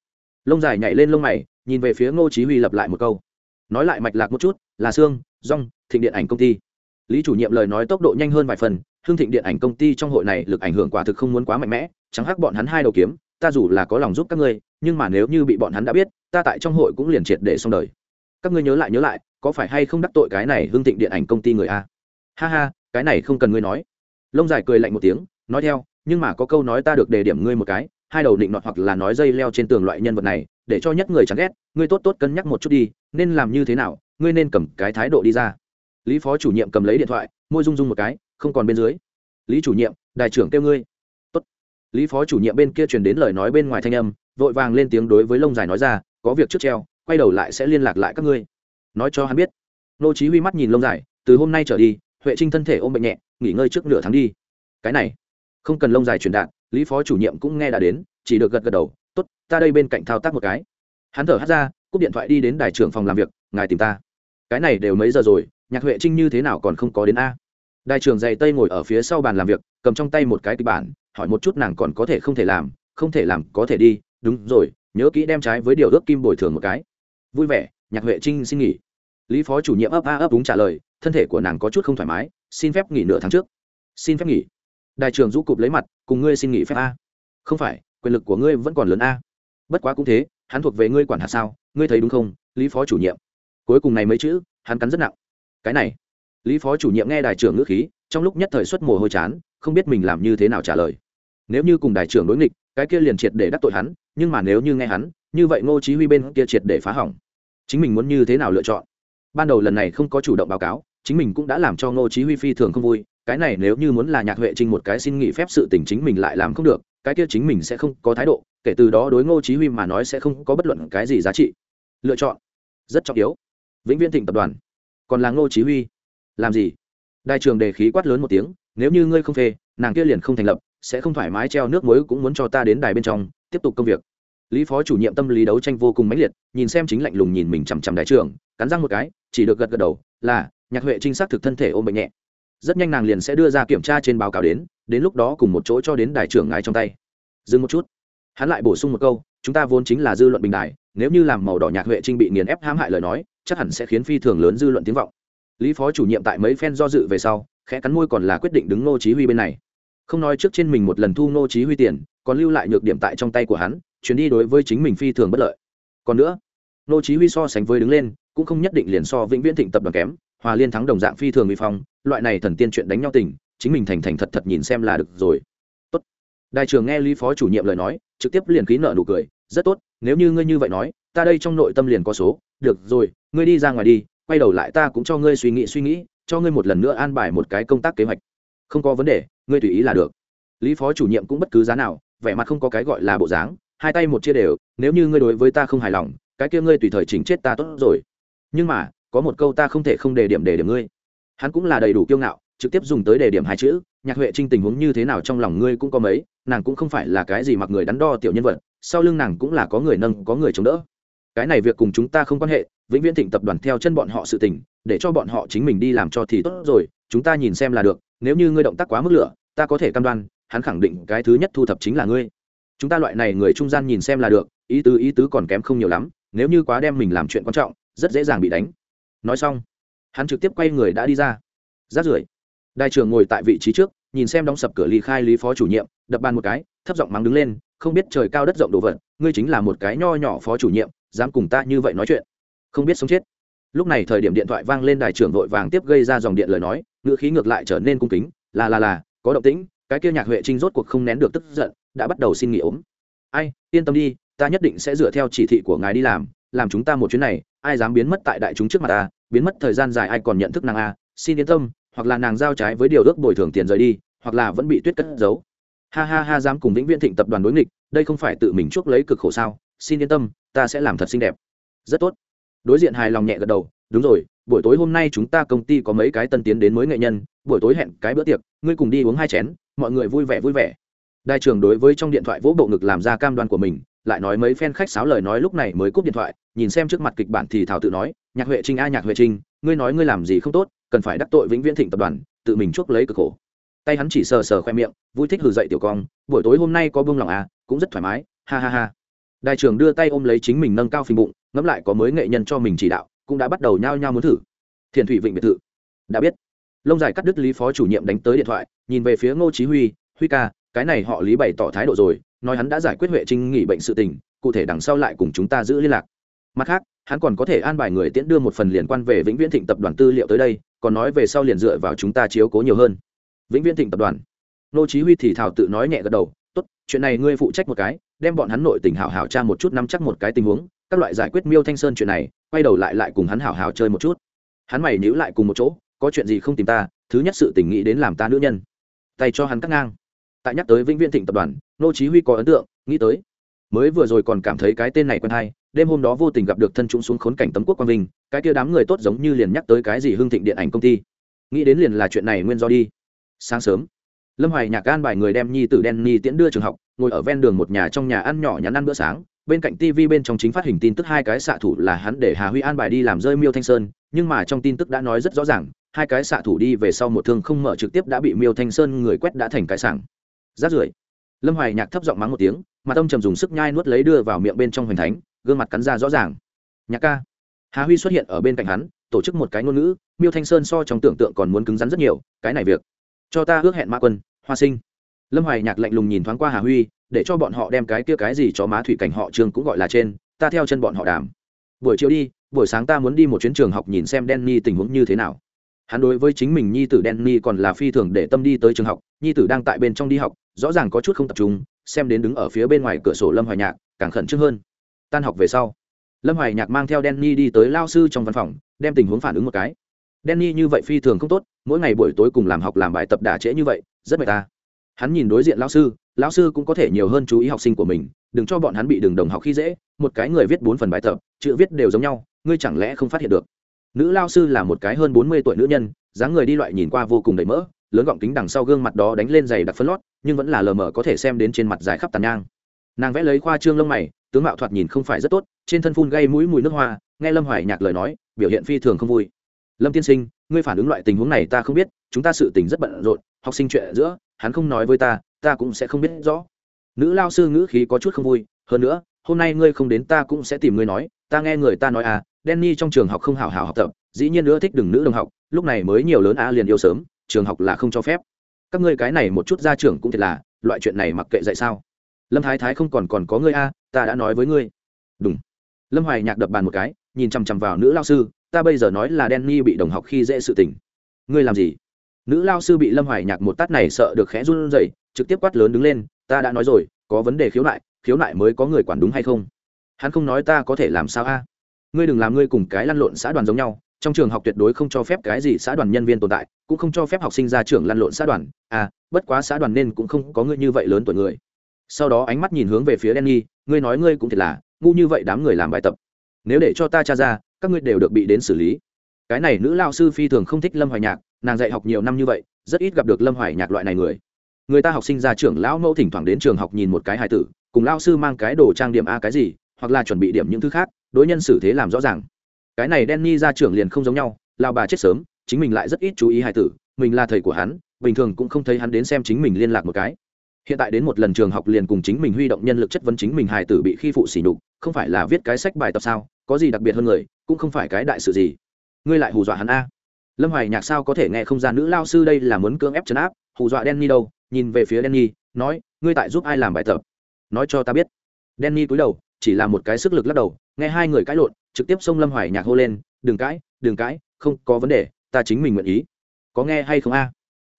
Lông dài nhảy lên lông mày, nhìn về phía ngô chí huy lập lại một câu. Nói lại mạch lạc một chút, là xương rong thịnh điện ảnh công ty lý chủ nhiệm lời nói tốc độ nhanh hơn vài phần, hương thịnh điện ảnh công ty trong hội này lực ảnh hưởng quả thực không muốn quá mạnh mẽ, chẳng hắc bọn hắn hai đầu kiếm, ta dù là có lòng giúp các ngươi, nhưng mà nếu như bị bọn hắn đã biết, ta tại trong hội cũng liền triệt để xong đời. Các ngươi nhớ lại nhớ lại, có phải hay không đắc tội cái này hương thịnh điện ảnh công ty người a? Ha ha, cái này không cần ngươi nói. Lông dài cười lạnh một tiếng, nói theo, nhưng mà có câu nói ta được đề điểm ngươi một cái, hai đầu định nọt hoặc là nói dây leo trên tường loại nhân vật này, để cho nhất người chán ghét, ngươi tốt tốt cân nhắc một chút đi, nên làm như thế nào, ngươi nên cầm cái thái độ đi ra lý phó chủ nhiệm cầm lấy điện thoại, môi rung rung một cái, không còn bên dưới. Lý chủ nhiệm đại trưởng kêu ngươi. Tốt. lý phó chủ nhiệm bên kia truyền đến lời nói bên ngoài thanh âm, vội vàng lên tiếng đối với lông dài nói ra, có việc trước treo, quay đầu lại sẽ liên lạc lại các ngươi. Nói cho hắn biết. Nô chí huy mắt nhìn lông dài, từ hôm nay trở đi, huệ trinh thân thể ôm bệnh nhẹ, nghỉ ngơi trước nửa tháng đi. Cái này, không cần lông dài truyền đạt, lý phó chủ nhiệm cũng nghe đã đến, chỉ được gật gật đầu, tốt, ta đây bên cạnh thao tác một cái. Hắn thở hắt ra, cúp điện thoại đi đến đài trưởng phòng làm việc, ngài tìm ta. Cái này đều mấy giờ rồi nhạc huệ trinh như thế nào còn không có đến a đại trưởng dày tây ngồi ở phía sau bàn làm việc cầm trong tay một cái kịch bản hỏi một chút nàng còn có thể không thể làm không thể làm có thể đi đúng rồi nhớ kỹ đem trái với điều ước kim bồi thường một cái vui vẻ nhạc huệ trinh xin nghỉ lý phó chủ nhiệm ấp a ấp đúng trả lời thân thể của nàng có chút không thoải mái xin phép nghỉ nửa tháng trước xin phép nghỉ đại trưởng rũ cụp lấy mặt cùng ngươi xin nghỉ phép a không phải quyền lực của ngươi vẫn còn lớn a bất quá cũng thế hắn thuộc về ngươi quản hạt sao ngươi thấy đúng không lý phó chủ nhiệm cuối cùng này mấy chữ hắn cắn rất nặng cái này. Lý phó chủ nhiệm nghe đại trưởng ngữ khí, trong lúc nhất thời xuất mồ hôi chán, không biết mình làm như thế nào trả lời. Nếu như cùng đại trưởng đối nghịch, cái kia liền triệt để đắc tội hắn, nhưng mà nếu như nghe hắn, như vậy ngô chí huy bên kia triệt để phá hỏng. Chính mình muốn như thế nào lựa chọn? Ban đầu lần này không có chủ động báo cáo, chính mình cũng đã làm cho ngô chí huy phi thường không vui, cái này nếu như muốn là nhạc huệ trinh một cái xin nghỉ phép sự tình chính mình lại làm không được, cái kia chính mình sẽ không có thái độ, kể từ đó đối ngô chí huy mà nói sẽ không có bất luận cái gì giá trị. Lựa chọn rất trọng yếu. Vĩnh viễn thịnh tập đoàn còn là ngô chí huy. Làm gì? Đại trường đề khí quát lớn một tiếng, nếu như ngươi không phê, nàng kia liền không thành lập, sẽ không thoải mái treo nước muối cũng muốn cho ta đến đài bên trong, tiếp tục công việc. Lý phó chủ nhiệm tâm lý đấu tranh vô cùng mãnh liệt, nhìn xem chính lạnh lùng nhìn mình chằm chằm đại trưởng cắn răng một cái, chỉ được gật gật đầu, là, nhạc huệ trinh xác thực thân thể ôm bệnh nhẹ. Rất nhanh nàng liền sẽ đưa ra kiểm tra trên báo cáo đến đến lúc đó cùng một chỗ cho đến đại trưởng ngài trong tay. Dừng một chút. Hắn lại bổ sung một câu, chúng ta vốn chính là dư luận bình đại nếu như làm màu đỏ nhạc huệ trinh bị nghiền ép hãm hại lời nói chắc hẳn sẽ khiến phi thường lớn dư luận tiếng vọng. Lý phó chủ nhiệm tại mấy phen do dự về sau, khẽ cắn môi còn là quyết định đứng nô chí huy bên này. Không nói trước trên mình một lần thu nô chí huy tiền, còn lưu lại nhược điểm tại trong tay của hắn, chuyến đi đối với chính mình phi thường bất lợi. Còn nữa nô chí huy so sánh với đứng lên, cũng không nhất định liền so vĩnh viễn thịnh tập đoàn kém, hòa liên thắng đồng dạng phi thường uy phong, loại này thần tiên chuyện đánh nhau tình, chính mình thành thành thật thật nhìn xem là được rồi. Tốt. Đại trưởng nghe lý phó chủ nhiệm lời nói, trực tiếp liền khí nợ nụ cười, rất tốt, nếu như ngươi như vậy nói ta đây trong nội tâm liền có số, được rồi, ngươi đi ra ngoài đi, quay đầu lại ta cũng cho ngươi suy nghĩ suy nghĩ, cho ngươi một lần nữa an bài một cái công tác kế hoạch. Không có vấn đề, ngươi tùy ý là được. Lý phó chủ nhiệm cũng bất cứ giá nào, vẻ mặt không có cái gọi là bộ dáng, hai tay một chia đều, nếu như ngươi đối với ta không hài lòng, cái kia ngươi tùy thời chỉnh chết ta tốt rồi. Nhưng mà, có một câu ta không thể không đề điểm đề điểm ngươi. Hắn cũng là đầy đủ kiêu ngạo, trực tiếp dùng tới đề điểm hai chữ, nhạc huệ trinh tình huống như thế nào trong lòng ngươi cũng có mấy, nàng cũng không phải là cái gì mặc người đắn đo tiểu nhân vật, sau lưng nàng cũng là có người nâng, có người chống đỡ cái này việc cùng chúng ta không quan hệ, vĩnh viễn thịnh tập đoàn theo chân bọn họ sự tình, để cho bọn họ chính mình đi làm cho thì tốt rồi, chúng ta nhìn xem là được, nếu như ngươi động tác quá mức lửa, ta có thể cam đoan, hắn khẳng định cái thứ nhất thu thập chính là ngươi. Chúng ta loại này người trung gian nhìn xem là được, ý tứ ý tứ còn kém không nhiều lắm, nếu như quá đem mình làm chuyện quan trọng, rất dễ dàng bị đánh. Nói xong, hắn trực tiếp quay người đã đi ra. Rát rưởi đại trưởng ngồi tại vị trí trước, nhìn xem đóng sập cửa ly khai lý phó chủ nhiệm, đập bàn một cái, thấp giọng mắng đứng lên, không biết trời cao đất rộng đồ vật, ngươi chính là một cái nho nhỏ phó chủ nhiệm dám cùng ta như vậy nói chuyện. Không biết sống chết. Lúc này thời điểm điện thoại vang lên đài trưởng vội vàng tiếp gây ra dòng điện lời nói, ngữ khí ngược lại trở nên cung kính, là là là, có động tĩnh, cái kia nhạc huệ trinh rốt cuộc không nén được tức giận, đã bắt đầu xin nghỉ ốm. Ai, yên tâm đi, ta nhất định sẽ dựa theo chỉ thị của ngài đi làm làm chúng ta một chuyến này, ai dám biến mất tại đại chúng trước mặt ta, biến mất thời gian dài ai còn nhận thức nàng a, xin yên tâm, hoặc là nàng giao trái với điều ước bồi thường tiền rời đi, hoặc là vẫn bị tuyết cất giấu. Ha ha ha, dám cùng vĩnh viễn thịnh tập đoàn đối nghịch, đây không phải tự mình chuốc lấy cực khổ sao? Xin yên tâm, ta sẽ làm thật xinh đẹp. Rất tốt. Đối diện hài lòng nhẹ gật đầu, đúng rồi, buổi tối hôm nay chúng ta công ty có mấy cái tân tiến đến mới nghệ nhân, buổi tối hẹn cái bữa tiệc, ngươi cùng đi uống hai chén, mọi người vui vẻ vui vẻ. Đại trưởng đối với trong điện thoại vỗ bộ ngực làm ra cam đoan của mình, lại nói mấy phen khách sáo lời nói lúc này mới cúp điện thoại, nhìn xem trước mặt kịch bản thì thảo tự nói, nhạc huệ trinh a, nhạc huệ trinh, ngươi nói ngươi làm gì không tốt, cần phải đắc tội vĩnh viễn thịnh tập đoàn, tự mình chuốc lấy cực khổ. Tay hắn chỉ sờ sờ khoe miệng, vui thích hừ dậy tiểu cong, buổi tối hôm nay có bông lòng à cũng rất thoải mái, ha ha ha đại trưởng đưa tay ôm lấy chính mình nâng cao phình bụng, ngẫm lại có mới nghệ nhân cho mình chỉ đạo, cũng đã bắt đầu nhao nhao muốn thử. Thiền thủy vịnh biệt thự. Đã biết. Lông dài cắt đứt lý phó chủ nhiệm đánh tới điện thoại, nhìn về phía ngô chí huy huy ca, cái này họ lý bày tỏ thái độ rồi, nói hắn đã giải quyết huệ trinh nghỉ bệnh sự tình, cụ thể đằng sau lại cùng chúng ta giữ liên lạc. Mặt khác, hắn còn có thể an bài người tiễn đưa một phần liên quan về vĩnh viễn thịnh tập đoàn tư liệu tới đây, còn nói về sau liền dựa vào chúng ta chiếu cố nhiều hơn. Vĩnh viễn thịnh tập đoàn. Nô chí huy thì thảo tự nói nhẹ gật đầu tốt, chuyện này ngươi phụ trách một cái, đem bọn hắn nội tình hảo hảo tra một chút, nắm chắc một cái tình huống, các loại giải quyết miêu thanh sơn chuyện này, quay đầu lại lại cùng hắn hảo hảo chơi một chút. Hắn mày níu lại cùng một chỗ, có chuyện gì không tìm ta, thứ nhất sự tình nghĩ đến làm ta nữ nhân. Tay cho hắn cắt ngang. Tại nhắc tới vĩnh viễn thịnh tập đoàn, nô chí huy có ấn tượng, nghĩ tới, mới vừa rồi còn cảm thấy cái tên này quen hay, đêm hôm đó vô tình gặp được thân chúng xuống khốn cảnh tấm quốc quang vinh, cái kia đám người tốt giống như liền nhắc tới cái gì hưng thịnh điện ảnh công ty. Nghĩ đến liền là chuyện này nguyên do đi. Sáng sớm lâm hoài nhạc gan bài người đem nhi tử đen ni tiễn đưa trường học, ngồi ở ven đường một nhà trong nhà ăn nhỏ nhắn ăn bữa sáng. Bên cạnh tv bên trong chính phát hình tin tức hai cái xạ thủ là hắn để hà huy an bài đi làm rơi miêu thanh sơn, nhưng mà trong tin tức đã nói rất rõ ràng, hai cái xạ thủ đi về sau một thương không mở trực tiếp đã bị miêu thanh sơn người quét đã thành cái sảng. Rát rưởi, lâm hoài nhạc thấp giọng mắng một tiếng, mà tâm trầm dùng sức nhai nuốt lấy đưa vào miệng bên trong hoành thánh, gương mặt cắn ra rõ ràng. Nhạc ca. Hà huy xuất hiện ở bên cạnh hắn, tổ chức một cái ngôn ngữ, miêu thanh sơn so trong tưởng tượng còn muốn cứng rắn rất nhiều, cái này việc cho ta ước hẹn mã quân, hoa sinh. Lâm hoài nhạc lạnh lùng nhìn thoáng qua hà huy, để cho bọn họ đem cái kia cái gì cho má thủy cảnh họ trường cũng gọi là trên, ta theo chân bọn họ đàm. Buổi chiều đi, buổi sáng ta muốn đi một chuyến trường học nhìn xem denny tình huống như thế nào. Hắn đối với chính mình nhi tử denny còn là phi thường để tâm đi tới trường học, nhi tử đang tại bên trong đi học, rõ ràng có chút không tập trung, xem đến đứng ở phía bên ngoài cửa sổ lâm hoài nhạc, càng khẩn trương hơn. Tan học về sau, lâm hoài nhạc mang theo denny đi tới lao sư trong văn phòng, đem tình huống phản ứng một cái. Danny như vậy phi thường không tốt, mỗi ngày buổi tối cùng làm học làm bài tập đả trễ như vậy, rất mệt ta. Hắn nhìn đối diện lão sư lão sư cũng có thể nhiều hơn chú ý học sinh của mình, đừng cho bọn hắn bị đường đồng học khi dễ, một cái người viết bốn phần bài tập, chữ viết đều giống nhau, ngươi chẳng lẽ không phát hiện được? Nữ lão sư là một cái hơn bốn mươi tuổi nữ nhân, dáng người đi loại nhìn qua vô cùng đầy mỡ, lớn gọng kính đằng sau gương mặt đó đánh lên dày đặc phấn lót, nhưng vẫn là lờ mờ có thể xem đến trên mặt dài khắp tàn nhang. Nàng vẽ lấy khoa trương lông mày, tướng mạo thoạt nhìn không phải rất tốt, trên thân phun gây mũi mùi nước hoa, nghe lâm hoài nhạc lời nói, biểu hiện phi thường không vui lâm tiên sinh, ngươi phản ứng loại tình huống này ta không biết, chúng ta sự tình rất bận rộn, học sinh chuyện giữa, hắn không nói với ta ta cũng sẽ không biết rõ. Nữ lao sư ngữ khí có chút không vui, hơn nữa, hôm nay ngươi không đến ta cũng sẽ tìm ngươi nói, ta nghe người ta nói à Danny trong trường học không hảo hảo học tập, dĩ nhiên nữa thích đừng nữ đồng học, lúc này mới nhiều lớn a liền yêu sớm, trường học là không cho phép. Các ngươi cái này một chút ra trường cũng thật là, loại chuyện này mặc kệ dạy sao. Lâm thái thái không còn còn có ngươi a ta đã nói với ngươi. Đúng lâm hoài nhạc đập bàn một cái, nhìn chằm chằm vào nữ lao sư ta bây giờ nói là Danny bị đồng học khi dễ sự tình. Ngươi làm gì? Nữ lao sư bị lâm hoài nhạc một tát này sợ được khẽ run rẩy trực tiếp quát lớn đứng lên ta đã nói rồi có vấn đề khiếu nại khiếu nại mới có người quản đúng hay không? Hắn không nói ta có thể làm sao a? Ngươi đừng làm ngươi cùng cái lăn lộn xã đoàn giống nhau trong trường học tuyệt đối không cho phép cái gì xã đoàn nhân viên tồn tại cũng không cho phép học sinh ra trường lăn lộn xã đoàn. À bất quá xã đoàn nên cũng không có ngươi như vậy lớn tuổi người. Sau đó ánh mắt nhìn hướng về phía Danny, ngươi nói ngươi cũng thiệt là ngu như vậy đám người làm bài tập. Nếu để cho ta tra ra các ngươi đều được bị đến xử lý. Cái này nữ lao sư phi thường không thích lâm hoài nhạc, nàng dạy học nhiều năm như vậy, rất ít gặp được lâm hoài nhạc loại này người. Người ta học sinh ra trường lão mẫu thỉnh thoảng đến trường học nhìn một cái hài tử, cùng lao sư mang cái đồ trang điểm a cái gì, hoặc là chuẩn bị điểm những thứ khác, đối nhân xử thế làm rõ ràng. Cái này Danny ra trưởng liền không giống nhau, lao bà chết sớm, chính mình lại rất ít chú ý hài tử, mình là thầy của hắn, bình thường cũng không thấy hắn đến xem chính mình liên lạc một cái. Hiện tại đến một lần trường học liền cùng chính mình huy động nhân lực chất vấn chính mình hài tử bị khi phụ sỉ nhục, không phải là viết cái sách bài tập sao, có gì đặc biệt hơn người cũng không phải cái đại sự gì. Ngươi lại hù dọa hắn a. Lâm hoài nhạc sao có thể nghe không ra nữ lao sư đây là muốn cưỡng ép chấn áp, hù dọa Danny đâu? Nhìn về phía Danny, nói, ngươi tại giúp ai làm bài tập? Nói cho ta biết. Danny cúi đầu, chỉ là một cái sức lực lắc đầu, nghe hai người cãi lộn, trực tiếp xông lâm hoài nhạc hô lên, đừng cãi đừng cãi, không có vấn đề, ta chính mình nguyện ý. Có nghe hay không a?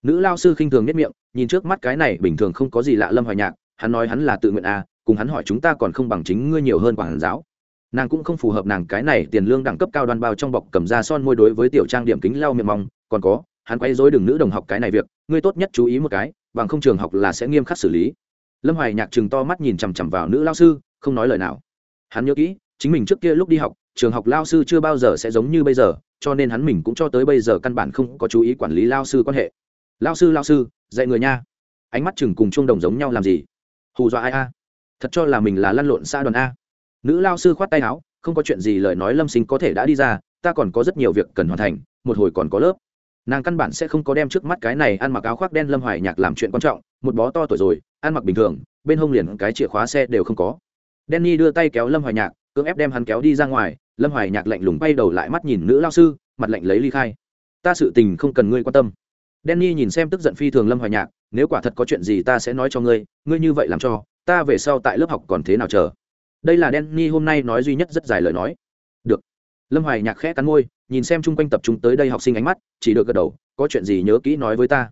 Nữ lao sư khinh thường nhất miệng, nhìn trước mắt cái này bình thường không có gì lạ lâm hoài nhạc, hắn nói hắn là tự nguyện a, cùng hắn hỏi chúng ta còn không bằng chính ngươi nhiều hơn quản giáo nàng cũng không phù hợp nàng cái này tiền lương đẳng cấp cao đoan bao trong bọc cầm ra son môi đối với tiểu trang điểm kính lau miệng mong, còn có, hắn quay dối đừng nữ đồng học cái này việc, ngươi tốt nhất chú ý một cái, bằng không trường học là sẽ nghiêm khắc xử lý. Lâm hoài nhạc chừng to mắt nhìn chằm chằm vào nữ lao sư, không nói lời nào. Hắn nhớ kỹ, chính mình trước kia lúc đi học, trường học lao sư chưa bao giờ sẽ giống như bây giờ, cho nên hắn mình cũng cho tới bây giờ căn bản không có chú ý quản lý lao sư quan hệ. Lao sư lao sư, dạy người nha. Ánh mắt chừng cùng chuông đồng giống nhau làm gì? Hù dọa ai a? Thật cho là mình là lăn lộn xa đoàn a nữ lao sư khoát tay áo, không có chuyện gì lời nói lâm sinh có thể đã đi ra, ta còn có rất nhiều việc cần hoàn thành, một hồi còn có lớp. Nàng căn bản sẽ không có đem trước mắt cái này ăn mặc áo khoác đen lâm hoài nhạc làm chuyện quan trọng, một bó to tuổi rồi, ăn mặc bình thường, bên hông liền cái chìa khóa xe đều không có. Denny đưa tay kéo lâm hoài nhạc, cưỡng ép đem hắn kéo đi ra ngoài, lâm hoài nhạc lạnh lùng bay đầu lại mắt nhìn nữ lao sư, mặt lạnh lấy ly khai. Ta sự tình không cần ngươi quan tâm. Denny nhìn xem tức giận phi thường lâm hoài nhạc, nếu quả thật có chuyện gì ta sẽ nói cho ngươi ngươi như vậy làm cho, ta về sau tại lớp học còn thế nào chờ? Đây là Danny hôm nay nói duy nhất rất dài lời nói. Được. Lâm hoài nhạc khẽ cắn môi, nhìn xem chung quanh tập trung tới đây học sinh ánh mắt, chỉ được gật đầu, có chuyện gì nhớ kỹ nói với ta.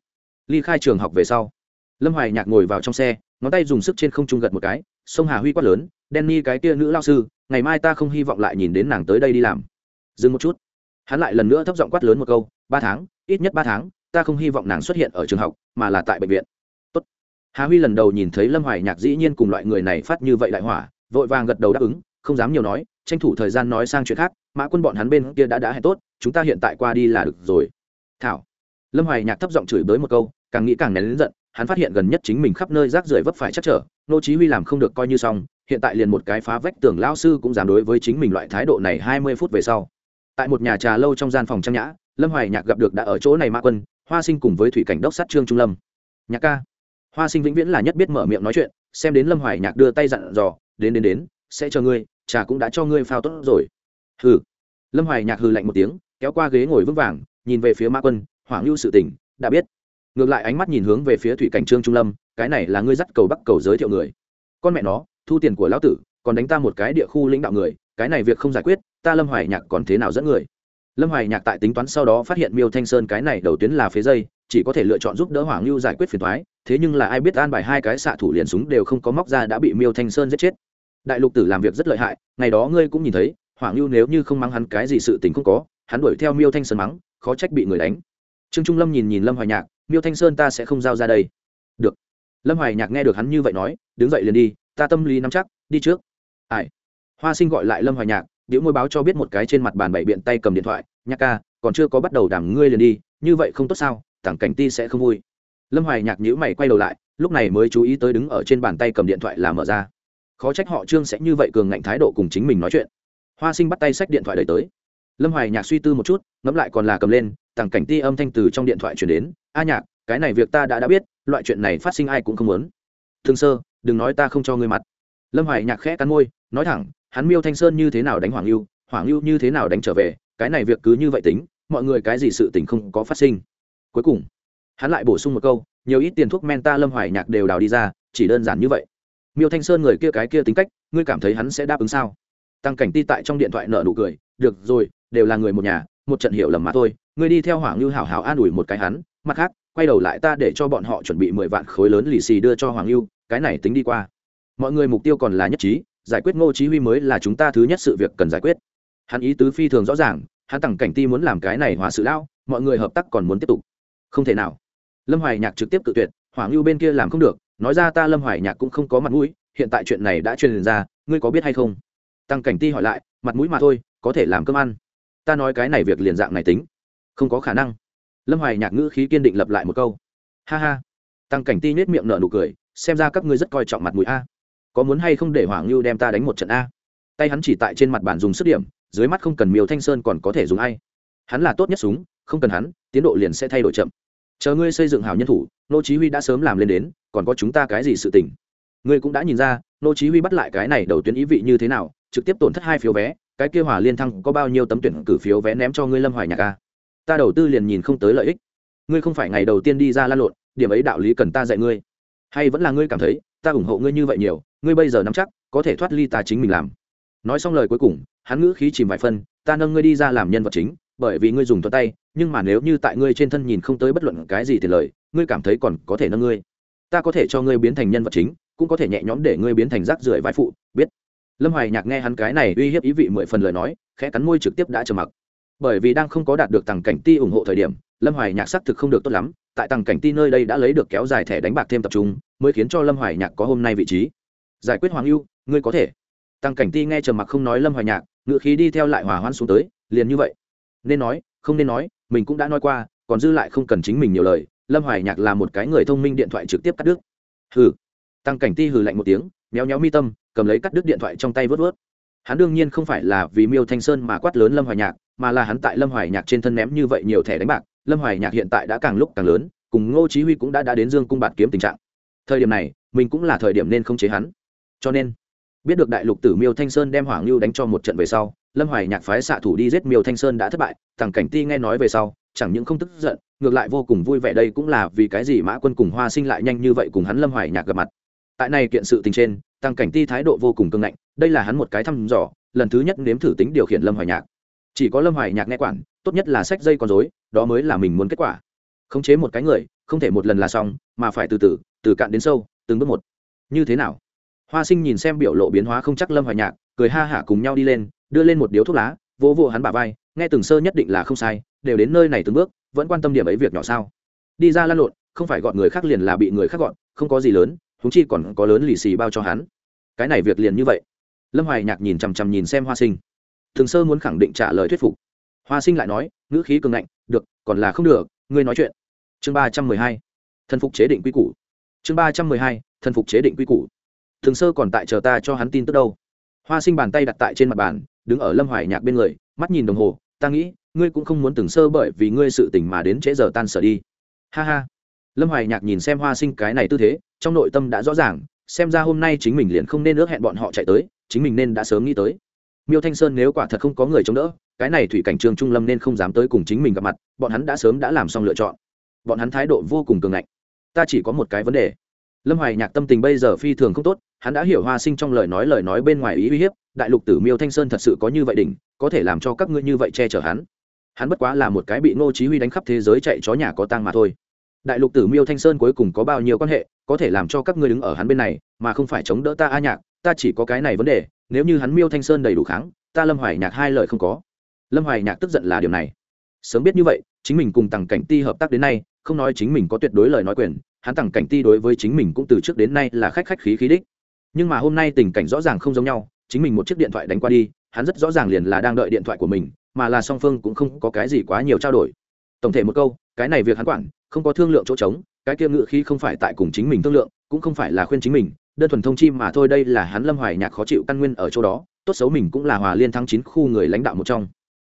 Ly khai trường học về sau. Lâm hoài nhạc ngồi vào trong xe, ngón tay dùng sức trên không trung gật một cái, sông hà huy quát lớn, Danny cái kia nữ lao sư, ngày mai ta không hy vọng lại nhìn đến nàng tới đây đi làm. Dừng một chút. Hắn lại lần nữa thấp giọng quát lớn một câu, ba tháng, ít nhất ba tháng, ta không hy vọng nàng xuất hiện ở trường học, mà là tại bệnh viện. Tốt. hà huy lần đầu nhìn thấy lâm hoài nhạc dĩ nhiên cùng loại người này phát như vậy đại hỏa vội vàng gật đầu đáp ứng, không dám nhiều nói, tranh thủ thời gian nói sang chuyện khác, mã quân bọn hắn bên kia đã đã hẹn tốt, chúng ta hiện tại qua đi là được rồi. Thảo. Lâm hoài nhạc thấp giọng chửi bới một câu, càng nghĩ càng nén lớn giận, hắn phát hiện gần nhất chính mình khắp nơi rác rưởi vấp phải chắc trở, nô chí huy làm không được coi như xong, hiện tại liền một cái phá vách tường lao sư cũng dám đối với chính mình loại thái độ này 20 phút về sau. Tại một nhà trà lâu trong gian phòng trang nhã, lâm hoài nhạc gặp được đã ở chỗ này mã quân, hoa sinh cùng với thủy cảnh đốc sát trương trung lâm. Nhạc ca. Hoa sinh vĩnh viễn là nhất biết mở miệng nói chuyện, xem đến lâm hoài nhạc đưa tay dặn dò đến đến đến, sẽ chờ ngươi, trà cũng đã cho ngươi phao tốt rồi. Hừ. Lâm hoài nhạc hừ lạnh một tiếng, kéo qua ghế ngồi vững vàng, nhìn về phía ma quân, hoảng lưu sự tình, đã biết. Ngược lại ánh mắt nhìn hướng về phía thủy cảnh trương trung lâm, cái này là ngươi dắt cầu bắc cầu giới thiệu người. Con mẹ nó, thu tiền của lão tử, còn đánh ta một cái địa khu lãnh đạo người, cái này việc không giải quyết, ta lâm hoài nhạc còn thế nào dẫn người? Lâm hoài nhạc tại tính toán sau đó phát hiện miêu thanh sơn cái này đầu tuyến là phế dây, chỉ có thể lựa chọn giúp đỡ hoàng lưu giải quyết phiền thoái thế nhưng là ai biết an bài hai cái xạ thủ liền súng đều không có móc ra đã bị miêu thanh sơn giết chết đại lục tử làm việc rất lợi hại, ngày đó ngươi cũng nhìn thấy hoàng lưu nếu như không mắng hắn cái gì sự tình không có, hắn đuổi theo miêu thanh sơn mắng, khó trách bị người đánh. Trương trung lâm nhìn nhìn lâm hoài nhạc, miêu thanh sơn ta sẽ không giao ra đây. Được. Lâm hoài nhạc nghe được hắn như vậy nói, đứng dậy liền đi, ta tâm lý nắm chắc, đi trước. Ai? Hoa sinh gọi lại lâm hoài nhạc điệu môi báo cho biết một cái trên mặt bàn bảy biện tay cầm điện thoại, nhạc ca, còn chưa có bắt đầu đảm ngươi liền đi, như vậy không tốt sao tảng cảnh ti sẽ không vui. Lâm hoài nhạc nhữ mày quay đầu lại, lúc này mới chú ý tới đứng ở trên bàn tay cầm điện thoại là mở ra khó trách họ trương sẽ như vậy cường ngạnh thái độ cùng chính mình nói chuyện. Hoa sinh bắt tay sách điện thoại đẩy tới. Lâm hoài nhạc suy tư một chút, ngẫm lại còn là cầm lên, tàng cảnh ti âm thanh từ trong điện thoại chuyển đến, a nhạc, cái này việc ta đã đã biết, loại chuyện này phát sinh ai cũng không muốn. Thương sơ, đừng nói ta không cho ngươi mặt. Lâm hoài nhạc khẽ cắn môi, nói thẳng, hắn miêu thanh sơn như thế nào đánh hoàng lưu hoàng lưu như thế nào đánh trở về, cái này việc cứ như vậy tính, mọi người cái gì sự tình không có phát sinh. Cuối cùng, hắn lại bổ sung một câu, nhiều ít tiền thuốc men ta lâm hoài nhạc đều đào đi ra, chỉ đơn giản như vậy miêu thanh sơn người kia cái kia tính cách, ngươi cảm thấy hắn sẽ đáp ứng sao? Tăng cảnh ti tại trong điện thoại nợ nụ cười, được rồi, đều là người một nhà, một trận hiểu lầm mà thôi, ngươi đi theo hoàng ngư hảo hảo an ủi một cái hắn, mặt khác, quay đầu lại ta để cho bọn họ chuẩn bị mười vạn khối lớn lì xì đưa cho hoàng ngư cái này tính đi qua. Mọi người mục tiêu còn là nhất trí, giải quyết ngô chí huy mới là chúng ta thứ nhất sự việc cần giải quyết. Hắn ý tứ phi thường rõ ràng, hắn Tăng cảnh ti muốn làm cái này hòa sự lao mọi người hợp tác còn muốn tiếp tục. Không thể nào. Lâm hoài nhạc trực tiếp cự tuyệt hoàng ngư bên kia làm không được nói ra ta lâm hoài nhạc cũng không có mặt mũi, hiện tại chuyện này đã truyền ra, ngươi có biết hay không? Tăng cảnh ti hỏi lại, mặt mũi mà thôi, có thể làm cơm ăn. Ta nói cái này việc liền dạng này tính. Không có khả năng. Lâm hoài nhạc ngữ khí kiên định lập lại một câu. Ha ha. Tăng cảnh ti nhếch miệng nở nụ cười, xem ra các ngươi rất coi trọng mặt mũi a. Có muốn hay không để hoàng lưu đem ta đánh một trận a? Tay hắn chỉ tại trên mặt bàn dùng sức điểm, dưới mắt không cần miêu thanh sơn còn có thể dùng ai. Hắn là tốt nhất súng, không cần hắn, tiến độ liền sẽ thay đổi chậm. Chờ ngươi xây dựng hảo nhân thủ, nô chí huy đã sớm làm lên đến còn có chúng ta cái gì sự tình? Ngươi cũng đã nhìn ra, nô chí huy bắt lại cái này đầu tuyến ý vị như thế nào, trực tiếp tổn thất hai phiếu vé, cái kia hòa liên thăng có bao nhiêu tấm tuyển cử phiếu vé ném cho ngươi lâm hoài nhạc a ta đầu tư liền nhìn không tới lợi ích. Ngươi không phải ngày đầu tiên đi ra lan lộn, điểm ấy đạo lý cần ta dạy ngươi. Hay vẫn là ngươi cảm thấy, ta ủng hộ ngươi như vậy nhiều, ngươi bây giờ nắm chắc, có thể thoát ly ta chính mình làm. Nói xong lời cuối cùng, hắn ngữ khí chìm vài phân, ta nâng ngươi đi ra làm nhân vật chính, bởi vì ngươi dùng thuật tay, nhưng mà nếu như tại ngươi trên thân nhìn không tới bất luận cái gì thì lời, ngươi cảm thấy còn có thể nâng ngươi ta có thể cho ngươi biến thành nhân vật chính, cũng có thể nhẹ nhõm để ngươi biến thành rác rưởi vai phụ, biết. Lâm hoài nhạc nghe hắn cái này uy hiếp ý vị mười phần lời nói, khẽ cắn môi trực tiếp đã trầm mặc. Bởi vì đang không có đạt được tầng cảnh ti ủng hộ thời điểm, lâm hoài nhạc xác thực không được tốt lắm, tại tầng cảnh ti nơi đây đã lấy được kéo dài thẻ đánh bạc thêm tập trung, mới khiến cho lâm hoài nhạc có hôm nay vị trí. Giải quyết hoàng ưu, ngươi có thể. Tằng cảnh ti nghe trầm mặc không nói lâm hoài nhạc, ngựa khí đi theo lại hòa hoan xuống tới, liền như vậy. Nên nói, không nên nói, mình cũng đã nói qua, còn dư lại không cần chính mình nhiều lời lâm hoài nhạc là một cái người thông minh điện thoại trực tiếp cắt đứt. Hừ. Tăng cảnh ti hừ lạnh một tiếng, méo méo mi tâm, cầm lấy cắt đứt điện thoại trong tay vớt vớt. Hắn đương nhiên không phải là vì miêu thanh sơn mà quát lớn lâm hoài nhạc, mà là hắn tại lâm hoài nhạc trên thân ném như vậy nhiều thẻ đánh bạc. Lâm hoài nhạc hiện tại đã càng lúc càng lớn, cùng ngô chí huy cũng đã đã đến dương cung bạt kiếm tình trạng. Thời điểm này, mình cũng là thời điểm nên không chế hắn. Cho nên, biết được đại lục tử miêu thanh sơn đem hoàng lưu đánh cho một trận về sau, lâm hoài nhạc phái xạ thủ đi giết miêu thanh sơn đã thất bại. Thằng cảnh ti nghe nói về sau, chẳng những không tức giận ngược lại vô cùng vui vẻ đây cũng là vì cái gì mã quân cùng hoa sinh lại nhanh như vậy cùng hắn lâm hoài nhạc gặp mặt. Tại này kiện sự tình trên, tăng cảnh ti thái độ vô cùng cương ngạnh, đây là hắn một cái thăm dò, lần thứ nhất nếm thử tính điều khiển lâm hoài nhạc. Chỉ có lâm hoài nhạc nghe quản, tốt nhất là sách dây con dối đó mới là mình muốn kết quả. Khống chế một cái người, không thể một lần là xong, mà phải từ từ từ cạn đến sâu, từng bước một. Như thế nào? Hoa sinh nhìn xem biểu lộ biến hóa không chắc lâm hoài nhạc, cười ha hả cùng nhau đi lên, đưa lên một điếu thuốc lá, vỗ vỗ hắn bả vai, nghe từng sơ nhất định là không sai đều đến nơi này từng bước, vẫn quan tâm điểm ấy việc nhỏ sao? Đi ra lăn lộn, không phải gọn người khác liền là bị người khác gọn không có gì lớn húng chi còn có lớn lì xì bao cho hắn. Cái này việc liền như vậy. Lâm hoài nhạc nhìn chằm chằm nhìn xem hoa sinh. Thường sơ muốn khẳng định trả lời thuyết phục. Hoa sinh lại nói, ngữ khí cường ngạnh, được, còn là không được, ngươi nói chuyện. Chương ba trăm mười hai. Thần phục chế định quy củ. Chương ba trăm mười hai. Thần phục chế định quy củ. Thường sơ còn tại chờ ta cho hắn tin tức đâu. Hoa sinh bàn tay đặt tại trên mặt bàn, đứng ở lâm hoài nhạc bên người, mắt nhìn đồng hồ, ta nghĩ ngươi cũng không muốn từng sơ bởi vì ngươi sự tình mà đến trễ giờ tan sở đi. Ha ha. Lâm hoài nhạc nhìn xem hoa sinh cái này tư thế, trong nội tâm đã rõ ràng, xem ra hôm nay chính mình liền không nên ước hẹn bọn họ chạy tới, chính mình nên đã sớm nghĩ tới. Miêu thanh sơn nếu quả thật không có người chống đỡ, cái này thủy cảnh trường trung lâm nên không dám tới cùng chính mình gặp mặt, bọn hắn đã sớm đã làm xong lựa chọn. Bọn hắn thái độ vô cùng cường ngạnh. Ta chỉ có một cái vấn đề. Lâm hoài nhạc tâm tình bây giờ phi thường không tốt, hắn đã hiểu hoa sinh trong lời nói lời nói bên ngoài ý uy hiếp, đại lục tử miêu thanh sơn thật sự có như vậy đỉnh, có thể làm cho các ngươi như vậy che chở hắn hắn bất quá là một cái bị ngô chí huy đánh khắp thế giới chạy chó nhà có tang mà thôi. Đại lục tử miêu thanh sơn cuối cùng có bao nhiêu quan hệ, có thể làm cho các ngươi đứng ở hắn bên này, mà không phải chống đỡ ta a nhạc, ta chỉ có cái này vấn đề, nếu như hắn miêu thanh sơn đầy đủ kháng, ta lâm hoài nhạc hai lời không có. Lâm hoài nhạc tức giận là điều này. Sớm biết như vậy, chính mình cùng tằng cảnh ti hợp tác đến nay, không nói chính mình có tuyệt đối lời nói quyền, hắn tằng cảnh ti đối với chính mình cũng từ trước đến nay là khách khách khí khí đích. Nhưng mà hôm nay tình cảnh rõ ràng không giống nhau, chính mình một chiếc điện thoại đánh qua đi, hắn rất rõ ràng liền là đang đợi điện thoại của mình mà là song phương cũng không có cái gì quá nhiều trao đổi. Tổng thể một câu, cái này việc hắn quản, không có thương lượng chỗ trống, cái kia ngự khí không phải tại cùng chính mình thương lượng, cũng không phải là khuyên chính mình, đơn thuần thông chi mà thôi đây là hắn lâm hoài nhạc khó chịu căn nguyên ở chỗ đó, tốt xấu mình cũng là hòa liên thắng chín khu người lãnh đạo một trong.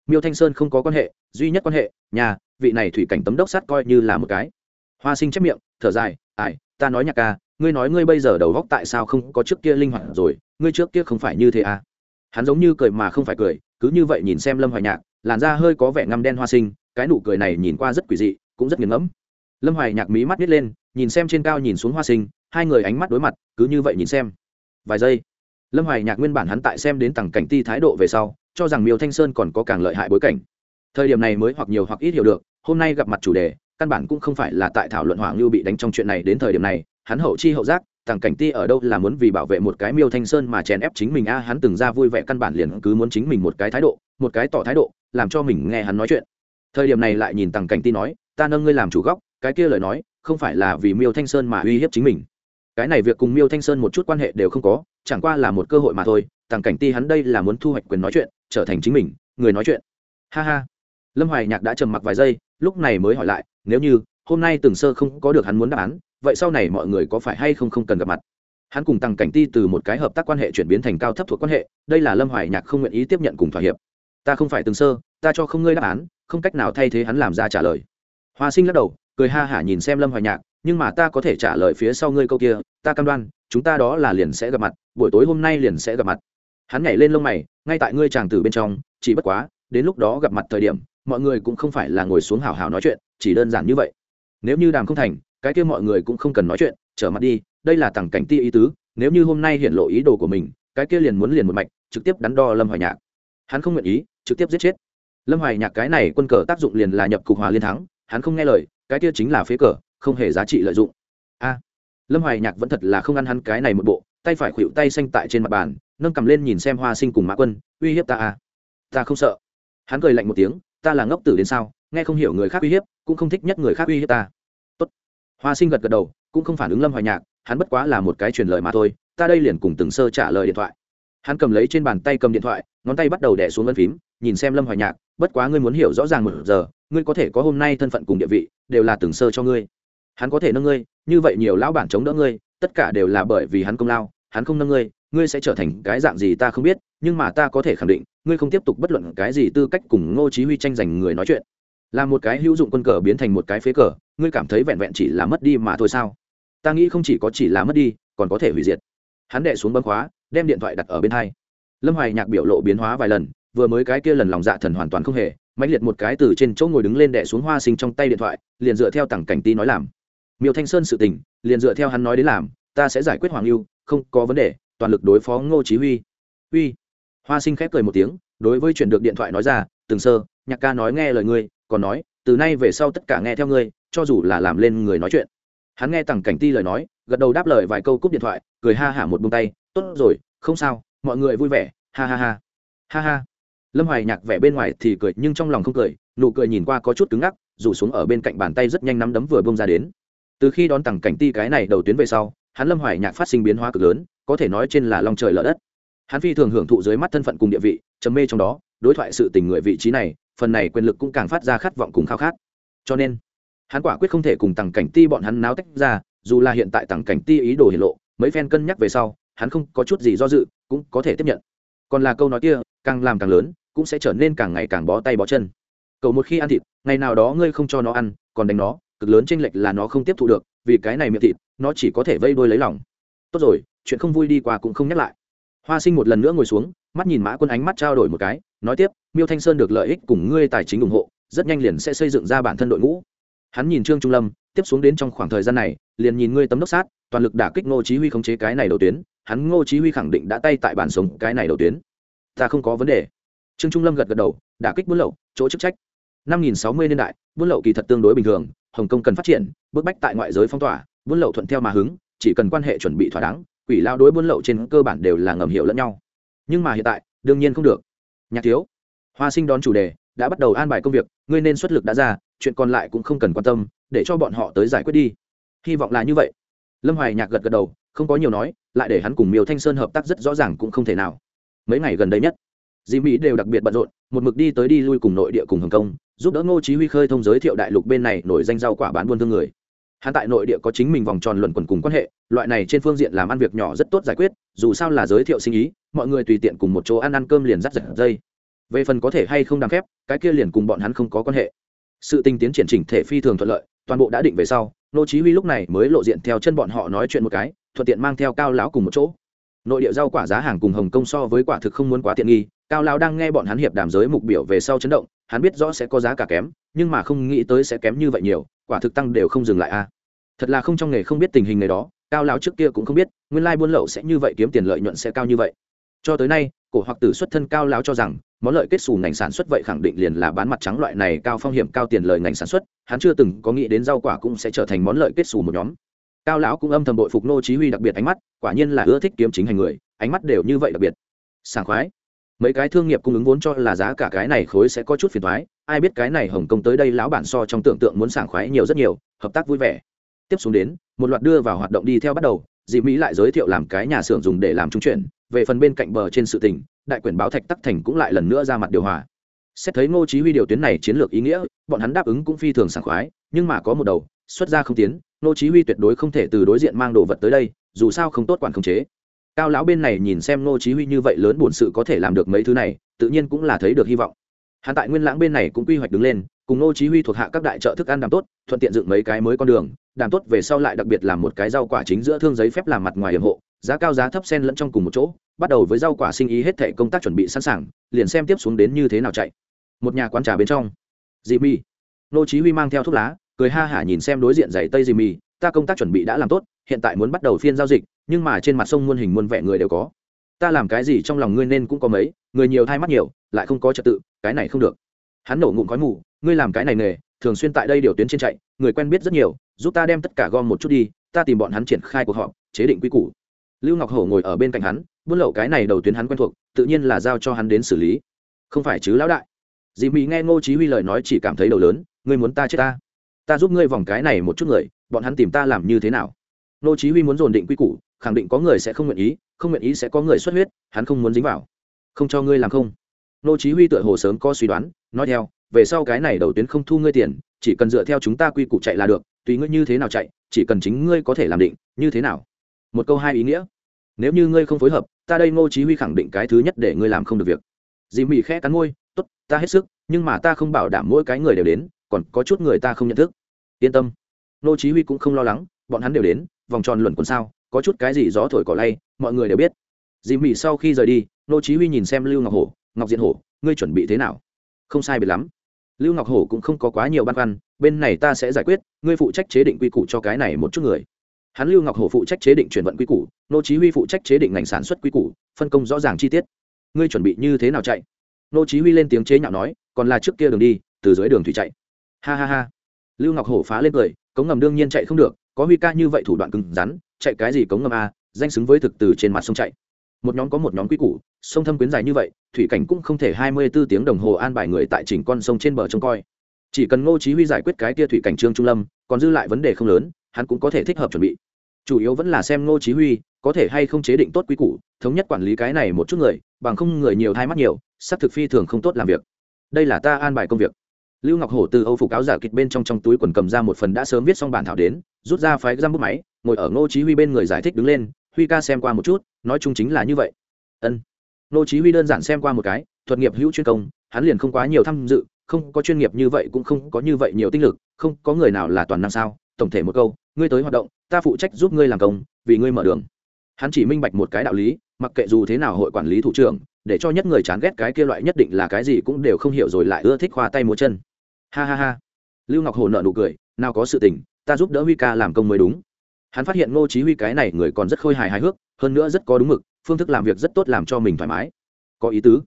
Miêu thanh sơn không có quan hệ, duy nhất quan hệ, nhà, vị này thủy cảnh tấm đốc sát coi như là một cái. Hoa sinh chép miệng, thở dài ải ta nói nhạc ca, ngươi nói ngươi bây giờ đầu góc tại sao không có trước kia linh hoạt rồi, ngươi trước kia không phải như thế à? Hắn giống như cười mà không phải cười cứ như vậy nhìn xem lâm hoài nhạc, làn da hơi có vẻ ngăm đen hoa sinh, cái nụ cười này nhìn qua rất quỷ dị, cũng rất nghiền ngẫm. Lâm hoài nhạc mí mắt nít lên, nhìn xem trên cao nhìn xuống hoa sinh, hai người ánh mắt đối mặt, cứ như vậy nhìn xem. Vài giây, lâm hoài nhạc nguyên bản hắn tại xem đến tầng cảnh ti thái độ về sau, cho rằng miêu thanh sơn còn có càng lợi hại bối cảnh. Thời điểm này mới hoặc nhiều hoặc ít hiểu được, hôm nay gặp mặt chủ đề, căn bản cũng không phải là tại thảo luận hoàng lưu bị đánh trong chuyện này đến thời điểm này, hắn hậu chi hậu giác tàng cảnh ti ở đâu là muốn vì bảo vệ một cái miêu thanh sơn mà chèn ép chính mình? A, hắn từng ra vui vẻ căn bản liền cứ muốn chính mình một cái thái độ, một cái tỏ thái độ, làm cho mình nghe hắn nói chuyện. Thời điểm này lại nhìn tàng cảnh ti nói, ta nâng ngươi làm chủ góc, cái kia lời nói, không phải là vì miêu thanh sơn mà uy hiếp chính mình. Cái này việc cùng miêu thanh sơn một chút quan hệ đều không có, chẳng qua là một cơ hội mà thôi. Tàng cảnh ti hắn đây là muốn thu hoạch quyền nói chuyện, trở thành chính mình, người nói chuyện. Ha ha. Lâm hoài nhạc đã trầm mặc vài giây, lúc này mới hỏi lại, nếu như hôm nay từng sơ không có được hắn muốn đáp án, vậy sau này mọi người có phải hay không không cần gặp mặt? Hắn cùng tăng cảnh ti từ một cái hợp tác quan hệ chuyển biến thành cao thấp thuộc quan hệ, đây là lâm hoài nhạc không nguyện ý tiếp nhận cùng thỏa hiệp. Ta không phải từng sơ, ta cho không ngươi đáp án, không cách nào thay thế hắn làm ra trả lời. Hoa sinh lắc đầu, cười ha hả nhìn xem lâm hoài nhạc, nhưng mà ta có thể trả lời phía sau ngươi câu kia, ta cam đoan, chúng ta đó là liền sẽ gặp mặt, buổi tối hôm nay liền sẽ gặp mặt. Hắn nhảy lên lông mày, ngay tại ngươi chàng từ bên trong, chỉ bất quá, đến lúc đó gặp mặt thời điểm, mọi người cũng không phải là ngồi xuống hào hào nói chuyện, chỉ đơn giản như vậy nếu như đàm không thành, cái kia mọi người cũng không cần nói chuyện, trở mặt đi, đây là tằng cảnh ti ý tứ, nếu như hôm nay hiện lộ ý đồ của mình, cái kia liền muốn liền một mạch, trực tiếp đắn đo lâm hoài nhạc. Hắn không nguyện ý, trực tiếp giết chết. Lâm hoài nhạc cái này quân cờ tác dụng liền là nhập cục hòa liên thắng, hắn không nghe lời, cái kia chính là phế cờ, không hề giá trị lợi dụng. A. Lâm hoài nhạc vẫn thật là không ăn hắn cái này một bộ, tay phải khuỵu tay xanh tại trên mặt bàn, nâng cầm lên nhìn xem hoa sinh cùng mã quân, uy hiếp ta a ta không sợ. Hắn cười lạnh một tiếng, ta là ngốc tử đến sao, nghe không hiểu người khác uy hiếp cũng không thích nhất người khác uy hiếp ta. Tốt. hoa sinh gật gật đầu, cũng không phản ứng lâm hoài nhạc, hắn bất quá là một cái truyền lời mà thôi, ta đây liền cùng từng sơ trả lời điện thoại. Hắn cầm lấy trên bàn tay cầm điện thoại, ngón tay bắt đầu đẻ xuống ân phím, nhìn xem lâm hoài nhạc, bất quá ngươi muốn hiểu rõ ràng một giờ, ngươi có thể có hôm nay thân phận cùng địa vị, đều là từng sơ cho ngươi. Hắn có thể nâng ngươi, như vậy nhiều lão bản chống đỡ ngươi, tất cả đều là bởi vì hắn công lao, hắn không nâng ngươi ngươi sẽ trở thành cái dạng gì ta không biết, nhưng mà ta có thể khẳng định, ngươi không tiếp tục bất luận cái gì tư cách cùng ngô chí huy tranh giành người nói chuyện là một cái hữu dụng quân cờ biến thành một cái phế cờ, ngươi cảm thấy vẹn vẹn chỉ là mất đi mà thôi sao? Ta nghĩ không chỉ có chỉ là mất đi, còn có thể hủy diệt. Hắn đệ xuống bấm khóa, đem điện thoại đặt ở bên hai. Lâm hoài nhạc biểu lộ biến hóa vài lần, vừa mới cái kia lần lòng dạ thần hoàn toàn không hề, mãnh liệt một cái từ trên chỗ ngồi đứng lên đệ xuống hoa sinh trong tay điện thoại, liền dựa theo tảng cảnh ti nói làm. Miêu thanh sơn sự tình, liền dựa theo hắn nói đến làm, ta sẽ giải quyết hoàng lưu không có vấn đề, toàn lực đối phó ngô chí huy. Huy hoa sinh khép cười một tiếng, đối với chuyện được điện thoại nói ra, từng sơ, nhạc ca nói nghe lời ngươi còn nói, từ nay về sau tất cả nghe theo ngươi, cho dù là làm lên người nói chuyện. Hắn nghe tằng cảnh ti lời nói, gật đầu đáp lời vài câu cúp điện thoại, cười ha hả một buông tay, tốt rồi, không sao, mọi người vui vẻ, ha ha ha. Ha ha. Lâm hoài nhạc vẻ bên ngoài thì cười nhưng trong lòng không cười, nụ cười nhìn qua có chút cứng ngắc, rủ xuống ở bên cạnh bàn tay rất nhanh nắm đấm vừa bông ra đến. Từ khi đón tằng cảnh ti cái này đầu tuyến về sau, hắn lâm hoài nhạc phát sinh biến hóa cực lớn, có thể nói trên là lòng trời lở đất. Hắn phi thường hưởng thụ dưới mắt thân phận cùng địa vị, trầm mê trong đó, đối thoại sự tình người vị trí này phần này quyền lực cũng càng phát ra khát vọng cùng khao khát. Cho nên, hắn quả quyết không thể cùng tằng cảnh ti bọn hắn náo tách ra, dù là hiện tại tằng cảnh ti ý đồ hiển lộ, mấy phen cân nhắc về sau, hắn không có chút gì do dự, cũng có thể tiếp nhận. Còn là câu nói kia, càng làm càng lớn, cũng sẽ trở nên càng ngày càng bó tay bó chân. Cầu một khi ăn thịt, ngày nào đó ngươi không cho nó ăn, còn đánh nó, cực lớn chênh lệch là nó không tiếp thu được, vì cái này miệng thịt, nó chỉ có thể vây đuôi lấy lòng. Tốt rồi, chuyện không vui đi qua cũng không nhắc lại. Hoa sinh một lần nữa ngồi xuống, mắt nhìn mã quân ánh mắt trao đổi một cái nói tiếp, miêu thanh sơn được lợi ích cùng ngươi tài chính ủng hộ, rất nhanh liền sẽ xây dựng ra bản thân đội ngũ. Hắn nhìn trương trung lâm, tiếp xuống đến trong khoảng thời gian này, liền nhìn ngươi tấm đốc sát, toàn lực đả kích ngô chí huy khống chế cái này đầu tuyến, hắn ngô chí huy khẳng định đã tay tại bản sống cái này đầu tuyến. Ta không có vấn đề. Trương trung lâm gật gật đầu, đả kích buôn lậu, chỗ chức trách. Năm nghìn sáu mươi niên đại, buôn lậu kỳ thật tương đối bình thường, hồng kông cần phát triển bước bách tại ngoại giới phong tỏa, buôn lậu thuận theo mà hứng, chỉ cần quan hệ chuẩn bị thỏa đáng, quỷ lao đối buôn lậu trên cơ bản đều là ngầm hiểu lẫn nhau. Nhưng mà hiện tại, đương nhiên không được nhạc thiếu. Hoa sinh đón chủ đề, đã bắt đầu an bài công việc, ngươi nên xuất lực đã ra, chuyện còn lại cũng không cần quan tâm, để cho bọn họ tới giải quyết đi. Hy vọng là như vậy. Lâm hoài nhạc gật gật đầu, không có nhiều nói, lại để hắn cùng miêu thanh sơn hợp tác rất rõ ràng cũng không thể nào. Mấy ngày gần đây nhất dì mỹ đều đặc biệt bận rộn, một mực đi tới đi lui cùng nội địa cùng hồng kông, giúp đỡ ngô chí huy khơi thông giới thiệu đại lục bên này nổi danh rau quả bán buôn thương người hắn tại nội địa có chính mình vòng tròn luận quẩn cùng quan hệ, loại này trên phương diện làm ăn việc nhỏ rất tốt giải quyết, dù sao là giới thiệu sinh ý, mọi người tùy tiện cùng một chỗ ăn ăn cơm liền dắt giật dây. Về phần có thể hay không đáng phép, cái kia liền cùng bọn hắn không có quan hệ. Sự tinh tiến triển chỉnh thể phi thường thuận lợi, toàn bộ đã định về sau, nô chí huy lúc này mới lộ diện theo chân bọn họ nói chuyện một cái, thuận tiện mang theo cao lão cùng một chỗ. Nội địa rau quả giá hàng cùng hồng kông so với quả thực không muốn quá tiện nghi, cao lão đang nghe bọn hắn hiệp đàm giới mục biểu về sau chấn động, hắn biết rõ sẽ có giá cả kém, nhưng mà không nghĩ tới sẽ kém như vậy nhiều quả thực tăng đều không dừng lại a. Thật là không trong nghề không biết tình hình này đó, cao lão trước kia cũng không biết, nguyên lai buôn lậu sẽ như vậy kiếm tiền lợi nhuận sẽ cao như vậy. Cho tới nay, cổ hoặc tử xuất thân cao lão cho rằng, món lợi kết xù ngành sản xuất vậy khẳng định liền là bán mặt trắng loại này cao phong hiểm cao tiền lợi ngành sản xuất, hắn chưa từng có nghĩ đến rau quả cũng sẽ trở thành món lợi kết xù một nhóm. Cao lão cũng âm thầm bội phục nô chí huy đặc biệt ánh mắt, quả nhiên là ưa thích kiếm chính hành người, ánh mắt đều như vậy đặc biệt. Sảng khoái mấy cái thương nghiệp cung ứng vốn cho là giá cả cái này khối sẽ có chút phiền toái ai biết cái này hồng kông tới đây lão bản so trong tưởng tượng muốn sảng khoái nhiều rất nhiều, hợp tác vui vẻ. Tiếp xuống đến, một loạt đưa vào hoạt động đi theo bắt đầu dị mỹ lại giới thiệu làm cái nhà xưởng dùng để làm trung chuyển, về phần bên cạnh bờ trên sự tình, đại quyền báo thạch tắc thành cũng lại lần nữa ra mặt điều hòa. Xét thấy ngô chí huy điều tuyến này chiến lược ý nghĩa, bọn hắn đáp ứng cũng phi thường sảng khoái, nhưng mà có một đầu, xuất ra không tiến, ngô chí huy tuyệt đối không thể từ đối diện mang đồ vật tới đây, dù sao không tốt quản không chế cao lão bên này nhìn xem ngô chí huy như vậy lớn buồn sự có thể làm được mấy thứ này, tự nhiên cũng là thấy được hy vọng. Hắn tại nguyên lãng bên này cũng quy hoạch đứng lên, cùng nô chí huy thuộc hạ các đại chợ thức ăn đàm tốt, thuận tiện dựng mấy cái mới con đường, đàm tốt về sau lại đặc biệt làm một cái rau quả chính giữa thương giấy phép làm mặt ngoài hiểm hộ, giá cao giá thấp xen lẫn trong cùng một chỗ, bắt đầu với rau quả sinh ý hết thảy công tác chuẩn bị sẵn sàng, liền xem tiếp xuống đến như thế nào chạy. Một nhà quán trà bên trong. Dì mi nô chí huy mang theo thuốc lá, cười ha hả nhìn xem đối diện giày tây dì mi ta công tác chuẩn bị đã làm tốt hiện tại muốn bắt đầu phiên giao dịch, nhưng mà trên mặt sông muôn hình muôn vẻ người đều có. Ta làm cái gì trong lòng ngươi nên cũng có mấy, người nhiều thay mắt nhiều, lại không có trật tự, cái này không được. Hắn nổ ngụm khói mù, ngươi làm cái này nghề, thường xuyên tại đây điều tuyến trên chạy, người quen biết rất nhiều, giúp ta đem tất cả gom một chút đi, ta tìm bọn hắn triển khai cuộc họp, chế định quy củ. Lưu ngọc hổ ngồi ở bên cạnh hắn, buôn lậu cái này đầu tuyến hắn quen thuộc, tự nhiên là giao cho hắn đến xử lý. Không phải chứ lão đại? Dì mỹ nghe ngô chí huy lời nói chỉ cảm thấy đầu lớn, ngươi muốn ta chết ta? Ta giúp ngươi vòng cái này một chút người, bọn hắn tìm ta làm như thế nào? Nô chí huy muốn dồn định quy củ, khẳng định có người sẽ không nguyện ý, không nguyện ý sẽ có người xuất huyết, hắn không muốn dính vào. Không cho ngươi làm không. Nô chí huy tựa hồ sớm có suy đoán, nói theo, về sau cái này đầu tuyến không thu ngươi tiền, chỉ cần dựa theo chúng ta quy củ chạy là được, tùy ngươi như thế nào chạy, chỉ cần chính ngươi có thể làm định, như thế nào. Một câu hai ý nghĩa. Nếu như ngươi không phối hợp, ta đây ngô chí huy khẳng định cái thứ nhất để ngươi làm không được việc. Dì mị khẽ cắn môi, tốt, ta hết sức, nhưng mà ta không bảo đảm mỗi cái người đều đến, còn có chút người ta không nhận thức. Yên tâm. Ngô chí huy cũng không lo lắng, bọn hắn đều đến vòng tròn luẩn quần sao, có chút cái gì gió thổi cỏ lay, mọi người đều biết. Dì mị sau khi rời đi, nô chí huy nhìn xem lưu ngọc hổ, ngọc diện hổ, ngươi chuẩn bị thế nào? Không sai biệt lắm. Lưu ngọc hổ cũng không có quá nhiều băn khoăn, bên này ta sẽ giải quyết, ngươi phụ trách chế định quy củ cho cái này một chút người. Hắn lưu ngọc hổ phụ trách chế định chuyển vận quy củ, nô chí huy phụ trách chế định ngành sản xuất quy củ, phân công rõ ràng chi tiết. Ngươi chuẩn bị như thế nào chạy? Nô chí huy lên tiếng chế nhạo nói, còn là trước kia đường đi, từ dưới đường thủy chạy. Ha ha ha. Lưu ngọc hổ phá lên cười, cống ngầm đương nhiên chạy không được có huy ca như vậy thủ đoạn cứng rắn, chạy cái gì cống ngầm a, danh xứng với thực từ trên mặt sông chạy. Một nhóm có một nhóm quy củ, sông thâm quyến dài như vậy, thủy cảnh cũng không thể 24 tiếng đồng hồ an bài người tại chỉnh con sông trên bờ trông coi. Chỉ cần ngô chí huy giải quyết cái kia thủy cảnh trương trung lâm, còn dư lại vấn đề không lớn, hắn cũng có thể thích hợp chuẩn bị. Chủ yếu vẫn là xem ngô chí huy, có thể hay không chế định tốt quy củ, thống nhất quản lý cái này một chút người, bằng không người nhiều thay mắt nhiều sắp thực phi thường không tốt làm việc. Đây là ta an bài công việc. Lưu ngọc hổ từ âu phục áo giả kịch bên trong trong túi quần cầm ra một phần đã sớm viết xong bản thảo đến rút ra phái giam bút máy, ngồi ở ngô chí huy bên người giải thích đứng lên, huy ca xem qua một chút, nói chung chính là như vậy. Ân. Ngô chí huy đơn giản xem qua một cái, thuật nghiệp hữu chuyên công, hắn liền không quá nhiều tham dự, không có chuyên nghiệp như vậy cũng không có như vậy nhiều tinh lực, không có người nào là toàn năng sao? Tổng thể một câu, ngươi tới hoạt động, ta phụ trách giúp ngươi làm công, vì ngươi mở đường. Hắn chỉ minh bạch một cái đạo lý, mặc kệ dù thế nào hội quản lý thủ trưởng, để cho nhất người chán ghét cái kia loại nhất định là cái gì cũng đều không hiểu rồi lại ưa thích khoa tay múa chân. Ha ha ha. Lưu ngọc hồ nợ nụ cười, nào có sự tình ta giúp đỡ huy ca làm công mới đúng. Hắn phát hiện ngô chí huy cái này người còn rất khôi hài hài hước, hơn nữa rất có đúng mực, phương thức làm việc rất tốt làm cho mình thoải mái. Có ý tứ.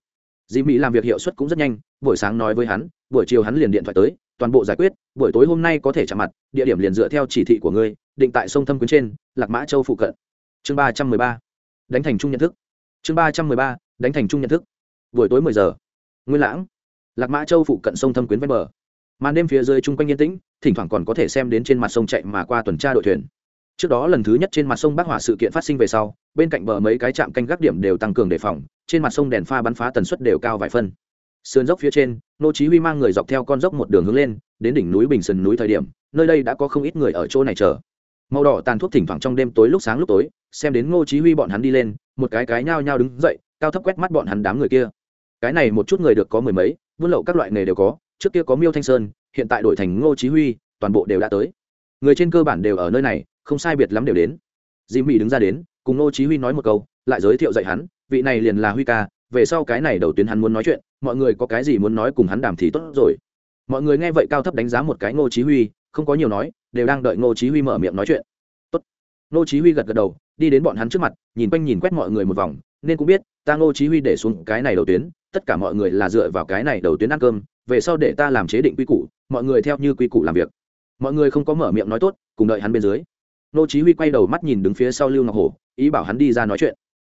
Dì mỹ làm việc hiệu suất cũng rất nhanh, buổi sáng nói với hắn, buổi chiều hắn liền điện thoại tới, toàn bộ giải quyết, buổi tối hôm nay có thể chạm mặt, địa điểm liền dựa theo chỉ thị của ngươi, định tại sông thâm quyến trên, lạc mã châu phụ cận. Chương ba trăm mười ba. Đánh thành trung nhận thức. Chương ba trăm mười ba, đánh thành trung nhận thức. Buổi tối mười giờ. Nguyên lãng. Lạc mã châu phụ cận sông thâm quyến ven bờ màn đêm phía dưới chung quanh yên tĩnh, thỉnh thoảng còn có thể xem đến trên mặt sông chạy mà qua tuần tra đội thuyền. Trước đó lần thứ nhất trên mặt sông bắc hỏa sự kiện phát sinh về sau, bên cạnh bờ mấy cái trạm canh gác điểm đều tăng cường đề phòng, trên mặt sông đèn pha bắn phá tần suất đều cao vài phân. Sườn dốc phía trên, nô chí huy mang người dọc theo con dốc một đường hướng lên, đến đỉnh núi bình sơn núi thời điểm, nơi đây đã có không ít người ở chỗ này chờ. Màu đỏ tàn thuốc thỉnh thoảng trong đêm tối lúc sáng lúc tối, xem đến ngô chí huy bọn hắn đi lên, một cái cái nhao nhao đứng dậy, cao thấp quét mắt bọn hắn đám người kia. Cái này một chút người được có mười mấy, buôn lậu các loại nghề đều có trước kia có miêu thanh sơn, hiện tại đổi thành ngô chí huy, toàn bộ đều đã tới. Người trên cơ bản đều ở nơi này, không sai biệt lắm đều đến. Diêm mỹ đứng ra đến, cùng ngô chí huy nói một câu, lại giới thiệu dạy hắn, vị này liền là huy ca, về sau cái này đầu tuyến hắn muốn nói chuyện, mọi người có cái gì muốn nói cùng hắn đàm thì tốt rồi. Mọi người nghe vậy cao thấp đánh giá một cái ngô chí huy, không có nhiều nói, đều đang đợi ngô chí huy mở miệng nói chuyện. Tốt. Ngô chí huy gật gật đầu, đi đến bọn hắn trước mặt, nhìn quanh nhìn quét mọi người một vòng, nên cũng biết, ta ngô chí huy để xuống cái này đầu tuyến, tất cả mọi người là dựa vào cái này đầu tuyến ăn cơm về sau để ta làm chế định quy củ mọi người theo như quy củ làm việc. Mọi người không có mở miệng nói tốt cùng đợi hắn bên dưới. Nô chí huy quay đầu mắt nhìn đứng phía sau lưu ngọc hổ ý bảo hắn đi ra nói chuyện.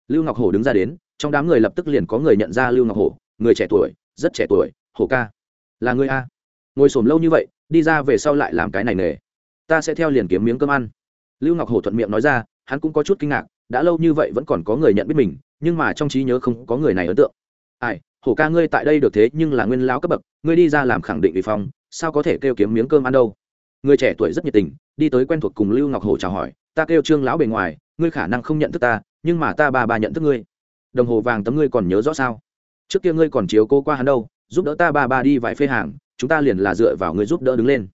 Lưu ngọc hổ đứng ra đến trong đám người lập tức liền có người nhận ra lưu ngọc hổ người trẻ tuổi rất trẻ tuổi hổ ca. Là người a. Ngồi sồn lâu như vậy đi ra về sau lại làm cái này nghề, ta sẽ theo liền kiếm miếng cơm ăn. Lưu ngọc hổ thuận miệng nói ra hắn cũng có chút kinh ngạc đã lâu như vậy vẫn còn có người nhận biết mình nhưng mà trong trí nhớ không có người này ấn tượng ai, hổ ca ngươi tại đây được thế nhưng là nguyên lão cấp bậc, ngươi đi ra làm khẳng định bị phong, sao có thể kêu kiếm miếng cơm ăn đâu? Người trẻ tuổi rất nhiệt tình, đi tới quen thuộc cùng lưu ngọc hổ chào hỏi, ta kêu trương lão bề ngoài, ngươi khả năng không nhận thức ta, nhưng mà ta bà bà nhận thức ngươi. Đồng hồ vàng tấm ngươi còn nhớ rõ sao? Trước kia ngươi còn chiếu cô qua hắn đâu, giúp đỡ ta ba ba đi vài phê hàng, chúng ta liền là dựa vào ngươi giúp đỡ đứng lên.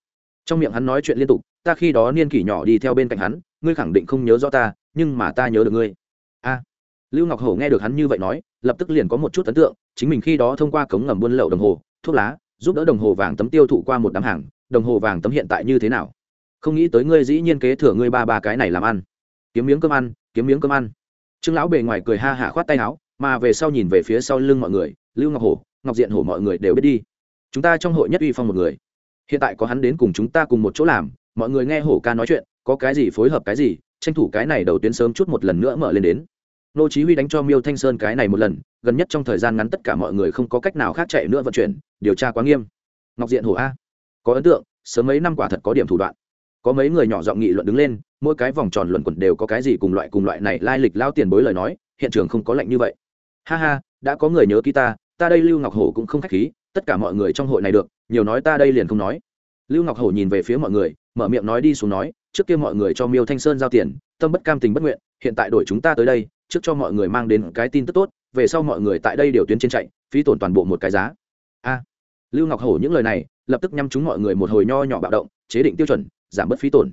Trong miệng hắn nói chuyện liên tục, ta khi đó niên kỷ nhỏ đi theo bên cạnh hắn, ngươi khẳng định không nhớ rõ ta, nhưng mà ta nhớ được ngươi. A. Lưu ngọc hổ nghe được hắn như vậy nói lập tức liền có một chút ấn tượng, chính mình khi đó thông qua cống ngầm buôn lậu đồng hồ, thuốc lá, giúp đỡ đồng hồ vàng tấm tiêu thụ qua một đám hàng, đồng hồ vàng tấm hiện tại như thế nào? Không nghĩ tới ngươi dĩ nhiên kế thừa ngươi ba ba cái này làm ăn. Kiếm miếng cơm ăn, kiếm miếng cơm ăn. Trương lão bề ngoài cười ha hả khoát tay áo, mà về sau nhìn về phía sau lưng mọi người, lưu ngọc hổ, ngọc diện hổ mọi người đều biết đi. Chúng ta trong hội nhất uy phong một người. Hiện tại có hắn đến cùng chúng ta cùng một chỗ làm, mọi người nghe hổ ca nói chuyện, có cái gì phối hợp cái gì, tranh thủ cái này đầu tuyến sớm chút một lần nữa mở lên đến nô chí huy đánh cho miêu thanh sơn cái này một lần, gần nhất trong thời gian ngắn tất cả mọi người không có cách nào khác chạy nữa vận chuyển, điều tra quá nghiêm. Ngọc diện hổ a. Có ấn tượng, sớm mấy năm quả thật có điểm thủ đoạn. Có mấy người nhỏ giọng nghị luận đứng lên, mỗi cái vòng tròn luận quẩn đều có cái gì cùng loại cùng loại này lai lịch lao tiền bối lời nói, hiện trường không có lệnh như vậy. Ha ha, đã có người nhớ ký ta ta đây lưu ngọc hổ cũng không khách khí, tất cả mọi người trong hội này được, nhiều nói ta đây liền không nói. Lưu ngọc hổ nhìn về phía mọi người, mở miệng nói đi xuống nói, trước kia mọi người cho miêu thanh sơn giao tiền, tâm bất cam tình bất nguyện, hiện tại đổi chúng ta tới đây trước cho mọi người mang đến cái tin tức tốt, về sau mọi người tại đây đều tuyến trên chạy, phí tổn toàn bộ một cái giá. A. Lưu ngọc hổ những lời này, lập tức nhắm chúng mọi người một hồi nho nhỏ bạo động, chế định tiêu chuẩn, giảm bớt phí tổn.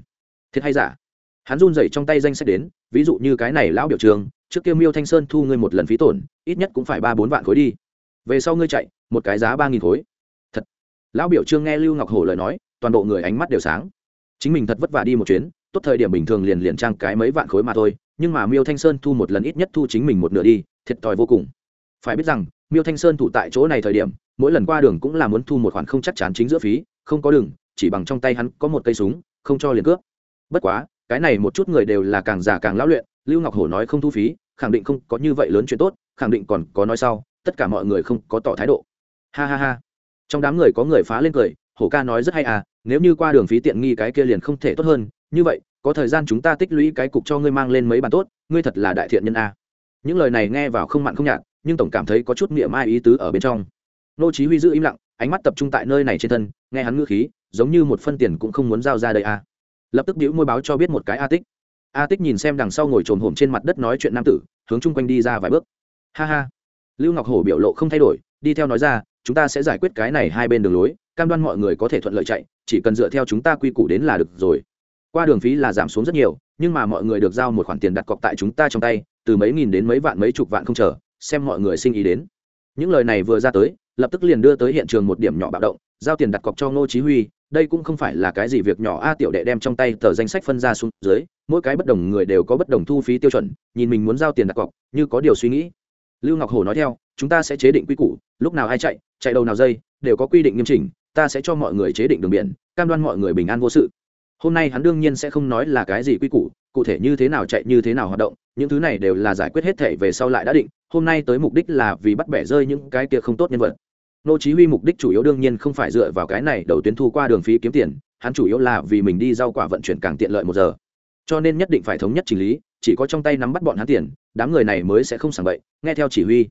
Thiệt hay giả? Hắn run rẩy trong tay danh sách đến, ví dụ như cái này lão biểu trường, trước kia miêu thanh sơn thu ngươi một lần phí tổn, ít nhất cũng phải ba bốn vạn khối đi. Về sau ngươi chạy, một cái giá ba nghìn khối. Thật. Lão biểu trương nghe lưu ngọc hổ lời nói, toàn bộ người ánh mắt đều sáng. Chính mình thật vất vả đi một chuyến tốt thời điểm bình thường liền liền trang cái mấy vạn khối mà thôi, nhưng mà miêu thanh sơn thu một lần ít nhất thu chính mình một nửa đi, thiệt thòi vô cùng. Phải biết rằng, miêu thanh sơn thủ tại chỗ này thời điểm, mỗi lần qua đường cũng là muốn thu một khoản không chắc chắn chính giữa phí, không có đường, chỉ bằng trong tay hắn có một cây súng, không cho liền cướp. Bất quá, cái này một chút người đều là càng già càng lão luyện, lưu ngọc hổ nói không thu phí, khẳng định không có như vậy lớn chuyện tốt, khẳng định còn có nói sau, tất cả mọi người không có tỏ thái độ. Ha ha ha. Trong đám người có người phá lên cười, hổ ca nói rất hay à nếu như qua đường phí tiện nghi cái kia liền không thể tốt hơn như vậy, có thời gian chúng ta tích lũy cái cục cho ngươi mang lên mấy bàn tốt, ngươi thật là đại thiện nhân a. Những lời này nghe vào không mặn không nhạt, nhưng tổng cảm thấy có chút miệng mai ý tứ ở bên trong. Nô chí huy giữ im lặng, ánh mắt tập trung tại nơi này trên thân, nghe hắn ngữ khí, giống như một phân tiền cũng không muốn giao ra đây a. Lập tức bĩu môi báo cho biết một cái a tích. A tích nhìn xem đằng sau ngồi trồn hổm trên mặt đất nói chuyện nam tử, hướng chung quanh đi ra vài bước. Ha ha. Lưu ngọc hổ biểu lộ không thay đổi, đi theo nói ra, chúng ta sẽ giải quyết cái này hai bên đường lối, cam đoan mọi người có thể thuận lợi chạy, chỉ cần dựa theo chúng ta quy củ đến là được rồi qua đường phí là giảm xuống rất nhiều, nhưng mà mọi người được giao một khoản tiền đặt cọc tại chúng ta trong tay, từ mấy nghìn đến mấy vạn mấy chục vạn không chờ, xem mọi người sinh ý đến. Những lời này vừa ra tới, lập tức liền đưa tới hiện trường một điểm nhỏ bạo động, giao tiền đặt cọc cho ngô chí huy, đây cũng không phải là cái gì việc nhỏ, a tiểu đệ đem trong tay tờ danh sách phân ra xuống dưới, mỗi cái bất đồng người đều có bất đồng thu phí tiêu chuẩn, nhìn mình muốn giao tiền đặt cọc, như có điều suy nghĩ. Lưu ngọc hồ nói theo, chúng ta sẽ chế định quy củ, lúc nào ai chạy chạy đầu nào dây, đều có quy định nghiêm chỉnh, ta sẽ cho mọi người chế định đường biển, cam đoan mọi người bình an vô sự hôm nay hắn đương nhiên sẽ không nói là cái gì quy củ, cụ thể như thế nào chạy, như thế nào hoạt động, những thứ này đều là giải quyết hết thể về sau lại đã định, hôm nay tới mục đích là vì bắt bẻ rơi những cái kia không tốt nhân vật. Nô chí huy mục đích chủ yếu đương nhiên không phải dựa vào cái này đầu tuyến thu qua đường phí kiếm tiền, hắn chủ yếu là vì mình đi giao quả vận chuyển càng tiện lợi một giờ. Cho nên nhất định phải thống nhất chỉnh lý, chỉ có trong tay nắm bắt bọn hắn tiền, đám người này mới sẽ không sảng bậy, nghe theo chỉ huy.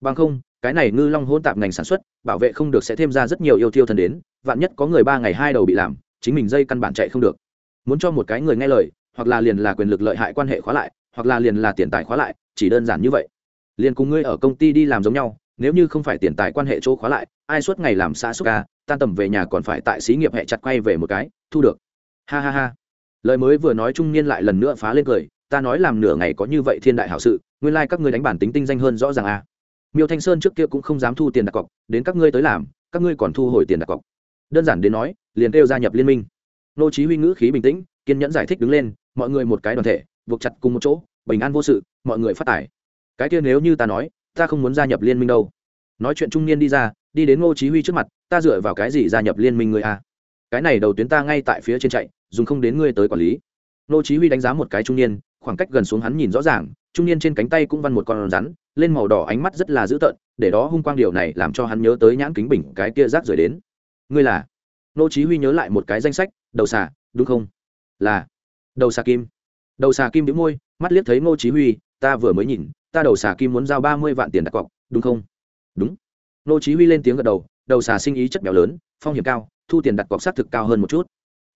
Bằng không, cái này ngư long hỗn tạp ngành sản xuất, bảo vệ không được sẽ thêm ra rất nhiều yêu tiêu thân đến, vạn nhất có người ba ngày hai đầu bị làm chính mình dây căn bản chạy không được. Muốn cho một cái người nghe lời, hoặc là liền là quyền lực lợi hại quan hệ khóa lại, hoặc là liền là tiền tài khóa lại, chỉ đơn giản như vậy. Liền cùng ngươi ở công ty đi làm giống nhau, nếu như không phải tiền tài quan hệ chỗ khóa lại, ai suốt ngày làm xã suốt ca, tan tầm về nhà còn phải tại xí nghiệp hẹ chặt quay về một cái, thu được. Ha ha ha. Lời mới vừa nói trung niên lại lần nữa phá lên cười, ta nói làm nửa ngày có như vậy thiên đại hảo sự, nguyên lai các ngươi đánh bản tính tinh danh hơn rõ ràng à. miêu thanh sơn trước kia cũng không dám thu tiền đặt cọc, đến các ngươi tới làm, các ngươi còn thu hồi tiền đặt cọc. Đơn giản đến nói liền kêu gia nhập liên minh. Nô chí huy ngữ khí bình tĩnh, kiên nhẫn giải thích đứng lên, mọi người một cái đoàn thể, buộc chặt cùng một chỗ, bình an vô sự, mọi người phát tài cái kia nếu như ta nói, ta không muốn gia nhập liên minh đâu. Nói chuyện trung niên đi ra, đi đến ngô chí huy trước mặt, ta dựa vào cái gì gia nhập liên minh người a? Cái này đầu tuyến ta ngay tại phía trên chạy, dùng không đến ngươi tới quản lý. Ngô chí huy đánh giá một cái trung niên, khoảng cách gần xuống hắn nhìn rõ ràng, trung niên trên cánh tay cũng văn một con rắn, lên màu đỏ ánh mắt rất là dữ tợn, để đó hung quang điều này làm cho hắn nhớ tới nhãn kính bình cái kia rác rời đến. Ngươi là? Nô chí huy nhớ lại một cái danh sách, đầu xà, đúng không? Là đầu xà kim. Đầu xà kim nhíu môi, mắt liếc thấy Nô chí huy, ta vừa mới nhìn, ta đầu xà kim muốn giao ba mươi vạn tiền đặt cọc, đúng không? Đúng. Nô chí huy lên tiếng gật đầu đầu xà sinh ý chất béo lớn, phong hiểm cao, thu tiền đặt cọc xác thực cao hơn một chút.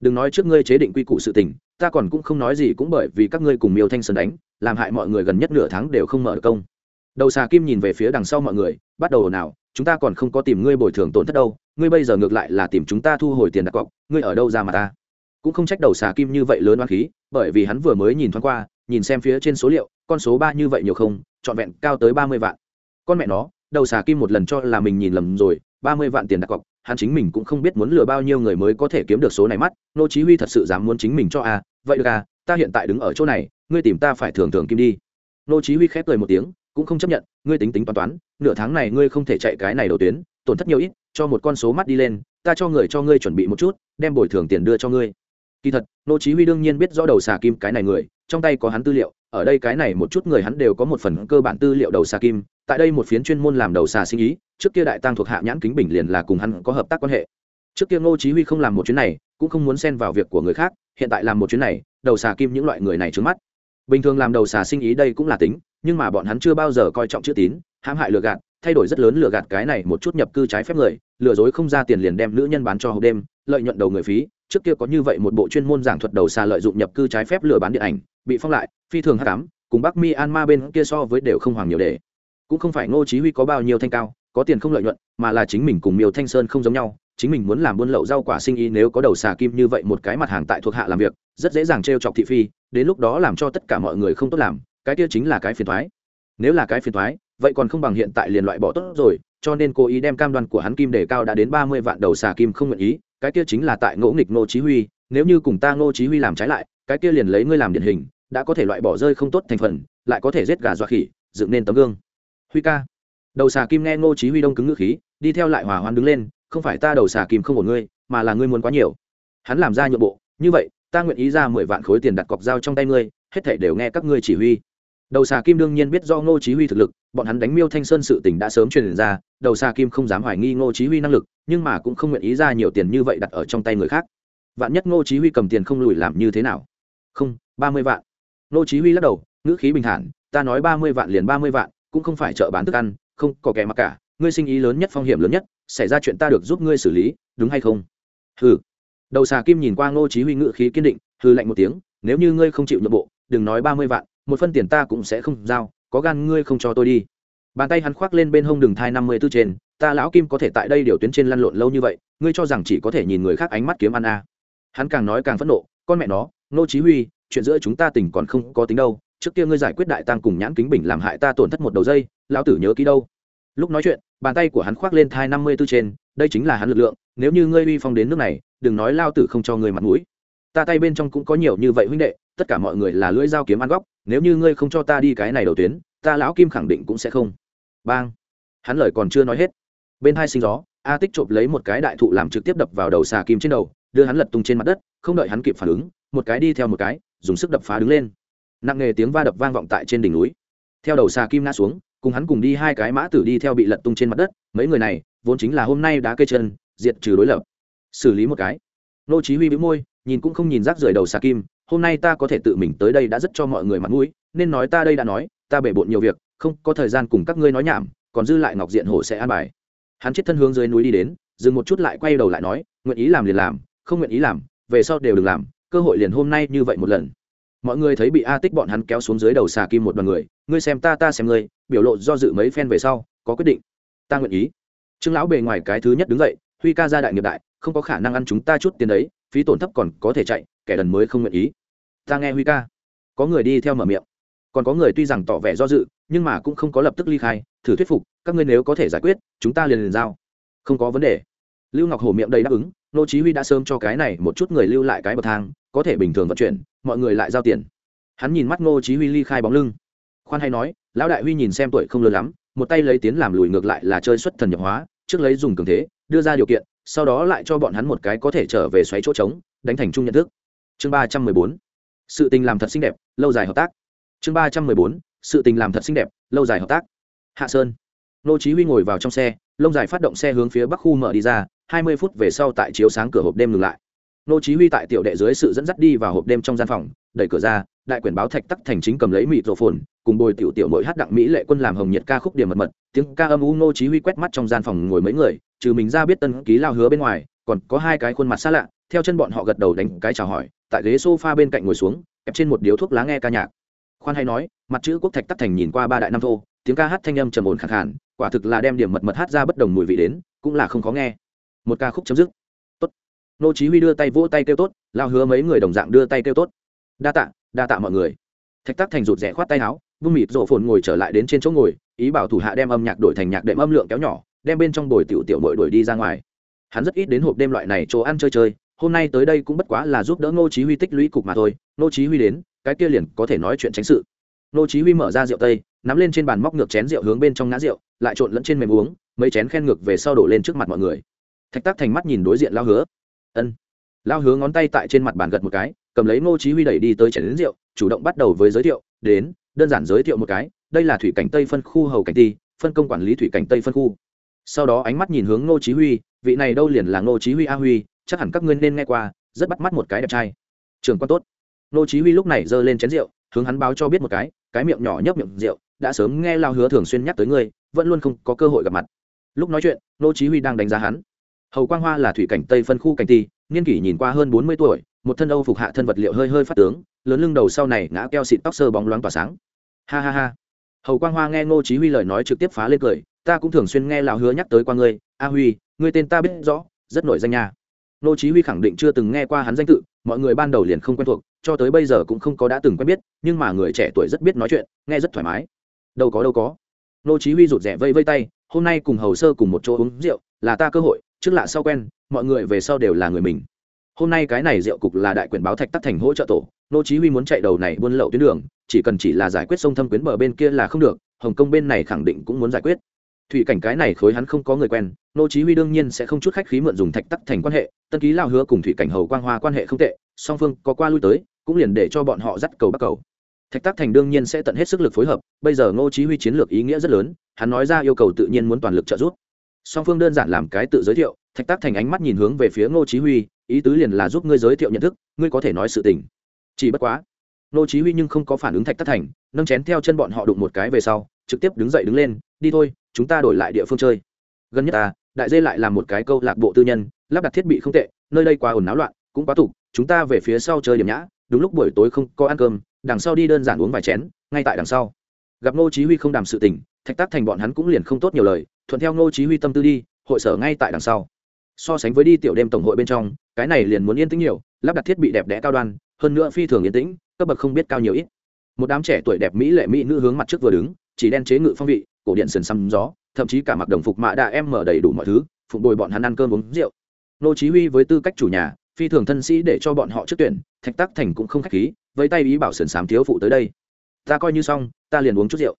Đừng nói trước ngươi chế định quy củ sự tình, ta còn cũng không nói gì cũng bởi vì các ngươi cùng miêu thanh sơn đánh, làm hại mọi người gần nhất nửa tháng đều không mở được công. Đầu xà kim nhìn về phía đằng sau mọi người, bắt đầu ồn ào chúng ta còn không có tìm ngươi bồi thường tổn thất đâu, ngươi bây giờ ngược lại là tìm chúng ta thu hồi tiền đặt cọc, ngươi ở đâu ra mà ta? Cũng không trách đầu xà kim như vậy lớn oan khí, bởi vì hắn vừa mới nhìn thoáng qua, nhìn xem phía trên số liệu, con số ba như vậy nhiều không, trọn vẹn cao tới ba mươi vạn. Con mẹ nó, đầu xà kim một lần cho là mình nhìn lầm rồi, ba mươi vạn tiền đặt cọc, hắn chính mình cũng không biết muốn lừa bao nhiêu người mới có thể kiếm được số này mắt, nô chí huy thật sự dám muốn chính mình cho à vậy được à ta hiện tại đứng ở chỗ này, ngươi tìm ta phải thường thường kim đi. Nô chí huy khép cười một tiếng cũng không chấp nhận, ngươi tính tính toán toán, nửa tháng này ngươi không thể chạy cái này đầu tuyến, tổn thất nhiều ít, cho một con số mắt đi lên, ta cho người cho ngươi chuẩn bị một chút, đem bồi thường tiền đưa cho ngươi. Kỳ thật, nô chí huy đương nhiên biết rõ đầu xà kim cái này người, trong tay có hắn tư liệu, ở đây cái này một chút người hắn đều có một phần cơ bản tư liệu đầu xà kim, tại đây một phiến chuyên môn làm đầu xà sinh ý, trước kia đại tăng thuộc hạ nhãn kính bình liền là cùng hắn có hợp tác quan hệ. Trước kia ngô chí huy không làm một chuyến này, cũng không muốn xen vào việc của người khác, hiện tại làm một chuyến này, đầu xà kim những loại người này trước mắt. Bình thường làm đầu xà sinh ý đây cũng là tính nhưng mà bọn hắn chưa bao giờ coi trọng chữ tín, hãm hại lừa gạt, thay đổi rất lớn lừa gạt cái này một chút nhập cư trái phép người, lừa dối không ra tiền liền đem nữ nhân bán cho hộp đêm, lợi nhuận đầu người phí, trước kia có như vậy một bộ chuyên môn giảng thuật đầu xa lợi dụng nhập cư trái phép lừa bán điện ảnh, bị phong lại, phi thường h tám cùng bắc my an ma bên kia so với đều không hoàng nhiều để. Cũng không phải ngô chí huy có bao nhiêu thanh cao, có tiền không lợi nhuận, mà là chính mình cùng miêu thanh sơn không giống nhau, chính mình muốn làm buôn lậu rau quả sinh ý nếu có đầu xà kim như vậy một cái mặt hàng tại thuộc hạ làm việc, rất dễ dàng treo chọc thị phi, đến lúc đó làm cho tất cả mọi người không tốt làm cái kia chính là cái phiền toái nếu là cái phiền toái vậy còn không bằng hiện tại liền loại bỏ tốt rồi, cho nên cố ý đem cam đoan của hắn kim để cao đã đến ba mươi vạn đầu xà kim không nguyện ý, cái kia chính là tại ngỗ nghịch ngô chí huy, nếu như cùng ta ngô chí huy làm trái lại, cái kia liền lấy ngươi làm điển hình, đã có thể loại bỏ rơi không tốt thành phần, lại có thể giết gà dọa khỉ, dựng nên tấm gương. Huy ca. Đầu xà kim nghe ngô chí huy đông cứng ngữ khí, đi theo lại hòa hoan đứng lên, không phải ta đầu xà kim không ổn ngươi, mà là ngươi muốn quá nhiều. Hắn làm ra nhượng bộ, như vậy, ta nguyện ý ra mười vạn khối tiền đặt cọc giao trong tay ngươi, hết thảy đều nghe các ngươi chỉ huy đầu xà kim đương nhiên biết do ngô chí huy thực lực, bọn hắn đánh miêu thanh sơn sự tình đã sớm truyền ra, đầu xà kim không dám hoài nghi ngô chí huy năng lực, nhưng mà cũng không nguyện ý ra nhiều tiền như vậy đặt ở trong tay người khác. Vạn nhất ngô chí huy cầm tiền không lùi làm như thế nào? Không, ba mươi vạn. Ngô chí huy lắc đầu, ngữ khí bình thản, ta nói ba mươi vạn liền ba mươi vạn, cũng không phải chợ bán thức ăn, không, có kẻ mặc cả, ngươi sinh ý lớn nhất, phong hiểm lớn nhất, xảy ra chuyện ta được giúp ngươi xử lý, đúng hay không? Hừ. Đầu xà kim nhìn qua ngô chí huy ngữ khí kiên định, hừ lạnh một tiếng, nếu như ngươi không chịu nhượng bộ, đừng nói ba mươi vạn một phân tiền ta cũng sẽ không giao, có gan ngươi không cho tôi đi. Bàn tay hắn khoác lên bên hông đường thai năm mươi tư trên, ta lão kim có thể tại đây điều tuyến trên lăn lộn lâu như vậy, ngươi cho rằng chỉ có thể nhìn người khác ánh mắt kiếm ăn à. hắn càng nói càng phẫn nộ, con mẹ nó, nô chí huy, chuyện giữa chúng ta tình còn không có tính đâu, trước kia ngươi giải quyết đại tăng cùng nhãn kính bình làm hại ta tổn thất một đầu dây, lão tử nhớ kỹ đâu. Lúc nói chuyện, bàn tay của hắn khoác lên thai năm mươi tư trên, đây chính là hắn lực lượng, nếu như ngươi uy phong đến nước này, đừng nói lao tử không cho ngươi mặt mũi. Ta tay bên trong cũng có nhiều như vậy huynh đệ, tất cả mọi người là lưỡi dao kiếm ăn góc nếu như ngươi không cho ta đi cái này đầu tuyến, ta lão kim khẳng định cũng sẽ không. Bang. Hắn lời còn chưa nói hết, bên hai sinh gió, a tích chộp lấy một cái đại thụ làm trực tiếp đập vào đầu xà kim trên đầu, đưa hắn lật tung trên mặt đất, không đợi hắn kịp phản ứng, một cái đi theo một cái, dùng sức đập phá đứng lên. Nặng nghề tiếng va đập vang vọng tại trên đỉnh núi. Theo đầu xà kim ngã xuống, cùng hắn cùng đi hai cái mã tử đi theo bị lật tung trên mặt đất, mấy người này, vốn chính là hôm nay đá cây chân, diệt trừ đối lập. Xử lý một cái. Nô chí huy bĩu môi, nhìn cũng không nhìn rác rưởi đầu xà kim hôm nay ta có thể tự mình tới đây đã rất cho mọi người mặt mũi, nên nói ta đây đã nói, ta bể bộn nhiều việc, không có thời gian cùng các ngươi nói nhảm, còn dư lại ngọc diện hổ sẽ an bài. Hắn chết thân hướng dưới núi đi đến, dừng một chút lại quay đầu lại nói, nguyện ý làm liền làm, không nguyện ý làm, về sau đều đừng làm, cơ hội liền hôm nay như vậy một lần. Mọi người thấy bị a tích bọn hắn kéo xuống dưới đầu xà kim một đoàn người, ngươi xem ta ta xem ngươi, biểu lộ do dự mấy phen về sau, có quyết định. Ta nguyện ý. Trương lão bề ngoài cái thứ nhất đứng dậy, huy ca gia đại nghiệp đại, không có khả năng ăn chúng ta chút tiền đấy, phí tổn thấp còn có thể chạy, kẻ đần mới không nguyện ý ta nghe huy ca. Có người đi theo mở miệng. Còn có người tuy rằng tỏ vẻ do dự, nhưng mà cũng không có lập tức ly khai. Thử thuyết phục, các ngươi nếu có thể giải quyết, chúng ta liền liền giao. Không có vấn đề. Lưu ngọc hổ miệng đầy đáp ứng, nô chí huy đã sớm cho cái này một chút người lưu lại cái bậc thang, có thể bình thường vận chuyển, mọi người lại giao tiền. Hắn nhìn mắt nô chí huy ly khai bóng lưng. Khoan hay nói, lão đại huy nhìn xem tuổi không lớn lắm, một tay lấy tiến làm lùi ngược lại là chơi xuất thần nhập hóa, trước lấy dùng cường thế, đưa ra điều kiện, sau đó lại cho bọn hắn một cái có thể trở về xoáy chỗ trống, đánh thành chung nhận thức. Chương ba trăm mười bốn sự tình làm thật xinh đẹp, lâu dài hợp tác. Chương ba trăm mười bốn, sự tình làm thật xinh đẹp, lâu dài hợp tác. Hạ sơn. Nô chí huy ngồi vào trong xe, lông dài phát động xe hướng phía bắc khu mở đi ra, hai mươi phút về sau tại chiếu sáng cửa hộp đêm ngừng lại. Nô chí huy tại tiểu đệ dưới sự dẫn dắt đi vào hộp đêm trong gian phòng, đẩy cửa ra, đại quyển báo thạch tắc thành chính cầm lấy mịt rổ phồn cùng bồi tiểu tiểu mỗi hát đặng mỹ lệ quân làm hồng nhiệt ca khúc điểm mật mật, tiếng ca âm u nô chí huy quét mắt trong gian phòng ngồi mấy người, trừ mình ra biết tân ký lao hứa bên ngoài, còn có hai cái khuôn mặt xa lạ, theo chân bọn họ gật đầu đánh cái chào hỏi tại ghế sofa bên cạnh ngồi xuống, kẹp trên một điếu thuốc lá nghe ca nhạc. Khoan hay nói, mặt chữ quốc thạch tắc thành nhìn qua ba đại nam thô, tiếng ca hát thanh âm trầm ổn khàn khàn, quả thực là đem điểm mật mật hát ra bất đồng mùi vị đến, cũng là không khó nghe. Một ca khúc chấm dứt. Tốt. Nô chí huy đưa tay vỗ tay kêu tốt, lao hứa mấy người đồng dạng đưa tay kêu tốt. Đa tạ đa tạ mọi người. Thạch tắc thành rụt rẽ khoát tay áo, vung mịt rộ phồn ngồi trở lại đến trên chỗ ngồi, ý bảo thủ hạ đem âm nhạc đổi thành nhạc đệm âm lượng kéo nhỏ, đem bên trong bồi tiểu tiểu mội đuổi đi ra ngoài. Hắn rất ít đến hộp đêm loại này chỗ ăn chơi chơi hôm nay tới đây cũng bất quá là giúp đỡ ngô chí huy tích lũy cục mà thôi. Ngô chí huy đến, cái kia liền có thể nói chuyện tránh sự. Ngô chí huy mở ra rượu tây, nắm lên trên bàn móc ngược chén rượu hướng bên trong ngã rượu, lại trộn lẫn trên mềm uống, mấy chén khen ngược về sau đổ lên trước mặt mọi người. Thạch tác thành mắt nhìn đối diện lao hứa. Ân. Lao hứa ngón tay tại trên mặt bàn gật một cái, cầm lấy ngô chí huy đẩy đi tới chén đến rượu, chủ động bắt đầu với giới thiệu, đến, đơn giản giới thiệu một cái, đây là thủy cảnh tây phân khu hầu cảnh ti, phân công quản lý thủy cảnh tây phân khu. Sau đó ánh mắt nhìn hướng ngô chí huy, vị này đâu liền là ngô chí huy a huy chắc hẳn các ngươi nên nghe qua, rất bắt mắt một cái đẹp trai. Trường quan tốt. Ngô chí huy lúc này giơ lên chén rượu, hướng hắn báo cho biết một cái cái miệng nhỏ nhấp miệng rượu, đã sớm nghe lao hứa thường xuyên nhắc tới ngươi, vẫn luôn không có cơ hội gặp mặt. Lúc nói chuyện ngô chí huy đang đánh giá hắn. Hầu quang hoa là thủy cảnh tây phân khu cảnh ti, niên kỷ nhìn qua hơn 40 tuổi, một thân âu phục hạ thân vật liệu hơi hơi phát tướng, lớn lưng đầu sau này ngã keo xịt tóc sơ bóng loáng tỏa sáng. Ha ha ha. Hầu quang hoa nghe ngô chí huy lời nói trực tiếp phá lên cười, ta cũng thường xuyên nghe lão hứa nhắc tới qua ngươi, a huy, ngươi tên ta biết rõ, rất nổi danh nha. Nô chí huy khẳng định chưa từng nghe qua hắn danh tự, mọi người ban đầu liền không quen thuộc, cho tới bây giờ cũng không có đã từng quen biết, nhưng mà người trẻ tuổi rất biết nói chuyện, nghe rất thoải mái. Đâu có đâu có. Nô chí huy rụt rè vây vây tay, hôm nay cùng hầu sơ cùng một chỗ uống rượu, là ta cơ hội, trước lạ sau quen, mọi người về sau đều là người mình. Hôm nay cái này rượu cục là đại quyền báo thạch tắc thành hỗ trợ tổ, nô chí huy muốn chạy đầu này buôn lậu tuyến đường, chỉ cần chỉ là giải quyết sông thâm quyến bờ bên kia là không được, hồng kông bên này khẳng định cũng muốn giải quyết thủy cảnh cái này khối hắn không có người quen, nô chí huy đương nhiên sẽ không chút khách khí mượn dùng thạch tắc thành quan hệ, tân ký lao hứa cùng thủy cảnh hầu quang hoa quan hệ không tệ, song phương có qua lui tới, cũng liền để cho bọn họ dắt cầu bắt cầu. Thạch tắc thành đương nhiên sẽ tận hết sức lực phối hợp, bây giờ nô chí huy chiến lược ý nghĩa rất lớn, hắn nói ra yêu cầu tự nhiên muốn toàn lực trợ giúp. Song phương đơn giản làm cái tự giới thiệu, thạch tắc thành ánh mắt nhìn hướng về phía ngô chí huy, ý tứ liền là giúp ngươi giới thiệu nhận thức, ngươi có thể nói sự tình. Chỉ bất quá, nô chí huy nhưng không có phản ứng thạch tắc thành, nâng chén theo chân bọn họ đụng một cái về sau, trực tiếp đứng dậy đứng lên, đi thôi chúng ta đổi lại địa phương chơi. Gần nhất ta, đại dê lại làm một cái câu lạc bộ tư nhân, lắp đặt thiết bị không tệ, nơi đây quá ồn náo loạn, cũng quá tục chúng ta về phía sau chơi điểm nhã, đúng lúc buổi tối không có ăn cơm, đằng sau đi đơn giản uống vài chén, ngay tại đằng sau. Gặp ngô chí huy không đàm sự tình, thạch tác thành bọn hắn cũng liền không tốt nhiều lời, thuận theo ngô chí huy tâm tư đi, hội sở ngay tại đằng sau. So sánh với đi tiểu đêm tổng hội bên trong, cái này liền muốn yên tĩnh nhiều, lắp đặt thiết bị đẹp đẽ cao đoan, hơn nữa phi thường yên tĩnh, cấp bậc không biết cao nhiều ít. Một đám trẻ tuổi đẹp mỹ lệ mỹ nữ hướng mặt trước vừa đứng, chỉ đen chế ngự phong vị cổ điện sườn xăm gió, thậm chí cả mặc đồng phục mạ đã em mở đầy đủ mọi thứ, phụng bồi bọn hắn ăn cơm uống rượu. Nô chí huy với tư cách chủ nhà, phi thường thân sĩ để cho bọn họ trước tuyển, thạch tác thành cũng không khách khí, với tay ý bảo sườn xám thiếu phụ tới đây. Ta coi như xong, ta liền uống chút rượu.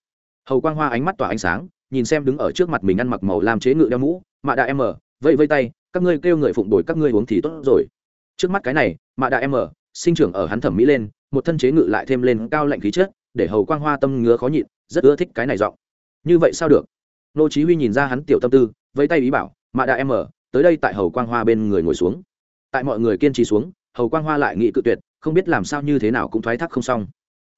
Hầu quang hoa ánh mắt tỏa ánh sáng, nhìn xem đứng ở trước mặt mình ăn mặc màu làm chế ngự đeo mũ, mạ đã em mở, vẫy vẫy tay, các ngươi kêu người phụng bồi các ngươi uống thì tốt rồi. Trước mắt cái này, mạ đã em mở, sinh trưởng ở hắn thẩm mỹ lên, một thân chế ngự lại thêm lên cao lạnh khí chất, để hầu quang hoa tâm ngứa khó nhịn, rất ưa thích cái này giọng như vậy sao được? Nô chí huy nhìn ra hắn tiểu tâm tư với tay ý bảo, mạ đại em mở tới đây tại hầu quang hoa bên người ngồi xuống. Tại mọi người kiên trì xuống, hầu quang hoa lại nghị cự tuyệt, không biết làm sao như thế nào cũng thoái thác không xong.